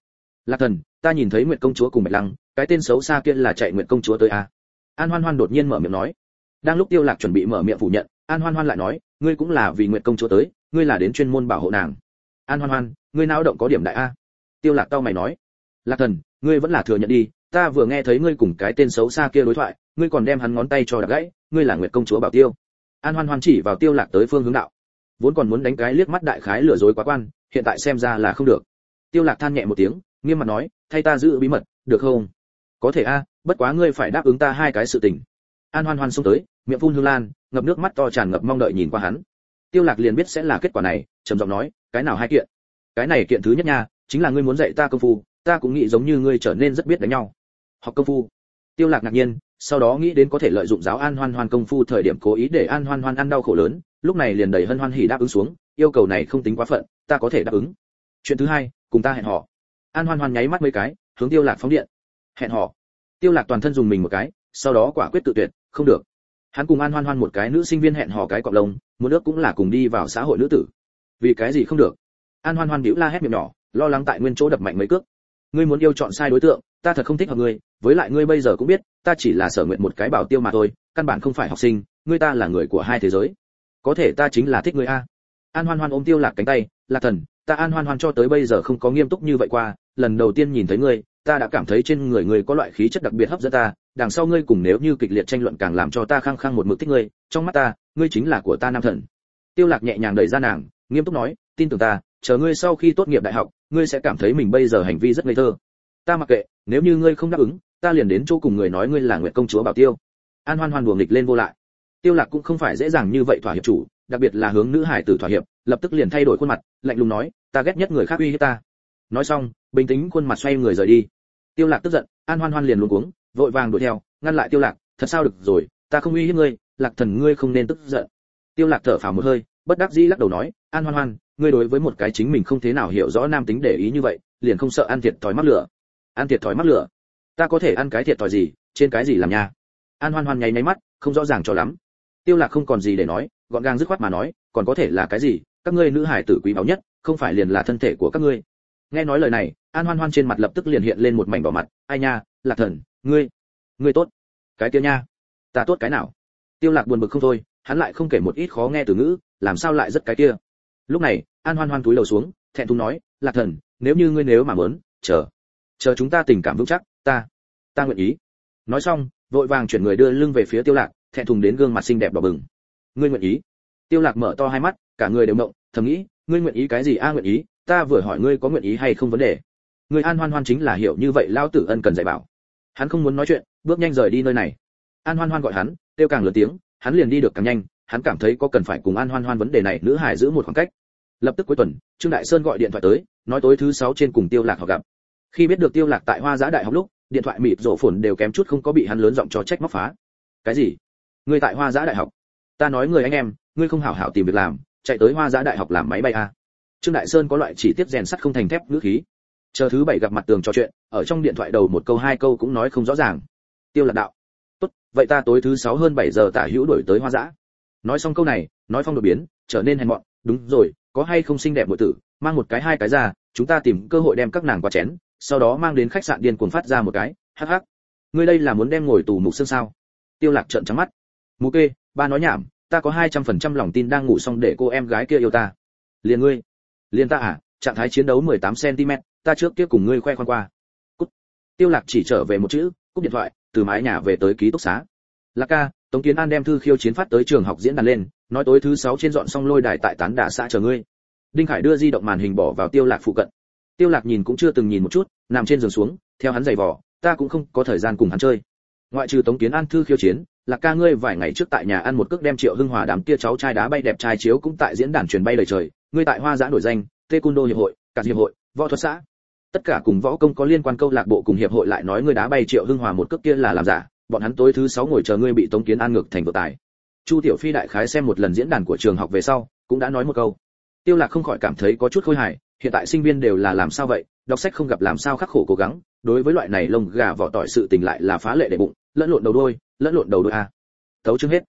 Lạc thần, ta nhìn thấy nguyệt công chúa cùng bạch lăng, cái tên xấu xa kia là chạy nguyệt công chúa tới a à? an hoan hoan đột nhiên mở miệng nói. Đang lúc tiêu lạc chuẩn bị mở miệng phủ nhận, an hoan hoan lại nói, ngươi cũng là vì nguyệt công chúa tới, ngươi là đến chuyên môn bảo hộ nàng an hoan hoan, ngươi não động có điểm đại a. Tiêu lạc tao mày nói. Lạc thần, ngươi vẫn là thừa nhận đi, ta vừa nghe thấy ngươi cùng cái tên xấu xa kia đối thoại, ngươi còn đem hắn ngón tay cho đập gãy, ngươi là nguyệt công chúa bảo tiêu. An hoan hoan chỉ vào tiêu lạc tới phương hướng đạo. Vốn còn muốn đánh cái liếc mắt đại khái lừa dối quá quan, hiện tại xem ra là không được. Tiêu lạc than nhẹ một tiếng, nghiêm mặt nói, thay ta giữ bí mật, được không? Có thể a, bất quá ngươi phải đáp ứng ta hai cái sự tình. An hoan hoan xông tới, miệng phun hương lan, ngập nước mắt to tràn ngập mong đợi nhìn qua hắn. Tiêu lạc liền biết sẽ là kết quả này, trầm giọng nói cái nào hai kiện? Cái này kiện thứ nhất nha, chính là ngươi muốn dạy ta công phu, ta cũng nghĩ giống như ngươi trở nên rất biết đánh nhau. Học công phu. Tiêu lạc ngạc nhiên, sau đó nghĩ đến có thể lợi dụng giáo an hoan hoan công phu thời điểm cố ý để an hoan hoan ăn đau khổ lớn, lúc này liền đầy hân hoan hỉ đáp ứng xuống, yêu cầu này không tính quá phận, ta có thể đáp ứng. Chuyện thứ hai, cùng ta hẹn hò. An hoan hoan nháy mắt mấy cái, hướng tiêu lạc phóng điện. Hẹn hò. Tiêu lạc toàn thân dùng mình một cái, sau đó quả quyết tự tuyệt, không được. Hắn cùng an hoan hoan một cái nữ sinh viên hẹn hò cái cọp lông, muốn nước cũng là cùng đi vào xã hội nữ tử vì cái gì không được? An hoan hoan bĩu la hét miệng nhỏ, lo lắng tại nguyên chỗ đập mạnh mấy cước. Ngươi muốn yêu chọn sai đối tượng, ta thật không thích hợp ngươi, với lại ngươi bây giờ cũng biết, ta chỉ là sở nguyện một cái bảo tiêu mà thôi, căn bản không phải học sinh, ngươi ta là người của hai thế giới. Có thể ta chính là thích ngươi a. An hoan hoan ôm tiêu lạc cánh tay, lạc thần, ta an hoan hoan cho tới bây giờ không có nghiêm túc như vậy qua, lần đầu tiên nhìn thấy ngươi, ta đã cảm thấy trên người ngươi có loại khí chất đặc biệt hấp dẫn ta, đằng sau ngươi cùng nếu như kịch liệt tranh luận càng làm cho ta khăng khăng một mực thích ngươi, trong mắt ta, ngươi chính là của ta nam thần. Tiêu lạc nhẹ nhàng đẩy ra nàng nghiêm túc nói, tin tưởng ta, chờ ngươi sau khi tốt nghiệp đại học, ngươi sẽ cảm thấy mình bây giờ hành vi rất ngây thơ. Ta mặc kệ, nếu như ngươi không đáp ứng, ta liền đến chỗ cùng người nói ngươi là nguyệt công chúa bảo tiêu. An hoan hoan buồng nghịch lên vô lại. Tiêu lạc cũng không phải dễ dàng như vậy thỏa hiệp chủ, đặc biệt là hướng nữ hải tử thỏa hiệp, lập tức liền thay đổi khuôn mặt, lạnh lùng nói, ta ghét nhất người khác uy hiếp ta. Nói xong, bình tĩnh khuôn mặt xoay người rời đi. Tiêu lạc tức giận, an hoan hoan liền luống cuống, vội vàng đuổi theo, ngăn lại tiêu lạc, thật sao được rồi, ta không uy hiếp ngươi, lạc thần ngươi không nên tức giận. Tiêu lạc thở phào một hơi, bất đắc dĩ lắc đầu nói an hoan hoan, ngươi đối với một cái chính mình không thế nào hiểu rõ nam tính để ý như vậy, liền không sợ ăn thiệt thòi mắc lửa. Ăn thiệt thòi mắc lửa? Ta có thể ăn cái thiệt thòi gì, trên cái gì làm nha? An hoan hoan nháy nháy mắt, không rõ ràng cho lắm. Tiêu lạc không còn gì để nói, gọn gàng dứt khoát mà nói, còn có thể là cái gì? Các ngươi nữ hải tử quý báu nhất, không phải liền là thân thể của các ngươi. Nghe nói lời này, an hoan hoan trên mặt lập tức liền hiện lên một mảnh đỏ mặt. Ai nha, lạc thần, ngươi ngươi tốt. Cái kia nha, ta tốt cái nào? Tiêu lạc buồn bực không thôi, hắn lại không kể một ít khó nghe từ ngữ, làm sao lại rất cái kia? Lúc này, an hoan hoan túi đầu xuống, thẹn thùng nói, lạc thần, nếu như ngươi nếu mà muốn, chờ. Chờ chúng ta tình cảm vững chắc, ta ta nguyện ý. Nói xong, vội vàng chuyển người đưa lưng về phía tiêu lạc, thẹn thùng đến gương mặt xinh đẹp đỏ bừng. Ngươi nguyện ý? Tiêu lạc mở to hai mắt, cả người đều động, thầm nghĩ, ngươi nguyện ý cái gì? A, nguyện ý. Ta vừa hỏi ngươi có nguyện ý hay không vấn đề. Người an hoan hoan chính là hiểu như vậy lao tử ân cần dạy bảo. Hắn không muốn nói chuyện, bước nhanh rời đi nơi này. An hoan hoan gọi hắn tiêu càng lớn tiếng, hắn liền đi được càng nhanh hắn cảm thấy có cần phải cùng an hoan hoan vấn đề này nữ hải giữ một khoảng cách. Lập tức cuối tuần, trương đại sơn gọi điện thoại tới, nói tối thứ sáu trên cùng tiêu lạc họ gặp. Khi biết được tiêu lạc tại hoa giã đại học lúc, điện thoại mịt rổ phồn đều kém chút không có bị hắn lớn giọng cho trách móc phá. Cái gì? Ngươi tại hoa giã đại học? Ta nói người anh em, ngươi không hảo hảo tìm việc làm, chạy tới hoa giã đại học làm máy bay à. trương đại sơn có loại chỉ tiếp rèn sắt không thành thép ngữ khí. Chờ thứ bảy gặp mặt tường trò chuyện, ở trong điện thoại đầu một câu hai câu cũng nói không rõ ràng. Tiêu lạc đạo, tốt, vậy ta tối thứ sáu hơn bảy giờ tả hữu đổi tới hoa giã nói xong câu này, nói phong đột biến, trở nên hèn mọn. Đúng rồi, có hay không xinh đẹp muội tử, mang một cái hai cái ra, chúng ta tìm cơ hội đem các nàng qua chén, sau đó mang đến khách sạn điên cuồng phát ra một cái, hắc hắc. Ngươi đây là muốn đem ngồi tù mục xương sao? Tiêu lạc trợn trắng mắt. Mù kê, ba nói nhảm, ta có hai trăm phần trăm lòng tin đang ngủ xong để cô em gái kia yêu ta. Liền ngươi. Liền ta à trạng thái chiến đấu 18 cm ta trước kia cùng ngươi khoe khoang qua. Cút. Tiêu lạc chỉ trở về một chữ, cúp điện thoại, từ mái nhà về tới ký túc xá lạc ca, tống kiến an đem thư khiêu chiến phát tới trường học diễn đàn lên, nói tối thứ sáu trên dọn xong lôi đài tại tán đả xã chờ ngươi. Đinh khải đưa di động màn hình bỏ vào tiêu lạc phụ cận. Tiêu lạc nhìn cũng chưa từng nhìn một chút, nằm trên giường xuống, theo hắn giày vò, ta cũng không có thời gian cùng hắn chơi. Ngoại trừ tống kiến an thư khiêu chiến, lạc ca ngươi vài ngày trước tại nhà ăn một cước đem triệu hưng hòa đám kia cháu trai đá bay đẹp trai chiếu cũng tại diễn đàn truyền bay lời trời, ngươi tại hoa giã nổi danh tê cung đô hiệp hội, cả hiệp hội, võ thuật xã. Tất cả cùng võ công có liên quan câu lạc bộ cùng hiệp hội lại nói ngươi đá bay triệu hưng hòa một cước kia là làm giả bọn hắn tối thứ sáu ngồi chờ ngươi bị tống kiến an ngược thành vợ tài. Chu tiểu phi đại khái xem một lần diễn đàn của trường học về sau, cũng đã nói một câu. Tiêu lạc không khỏi cảm thấy có chút khôi hài, hiện tại sinh viên đều là làm sao vậy, đọc sách không gặp làm sao khắc khổ cố gắng, đối với loại này lông gà vỏ tỏi sự tình lại là phá lệ để bụng, lẫn lộn đầu đôi, lẫn lộn đầu đôi a. Tấu chương hết.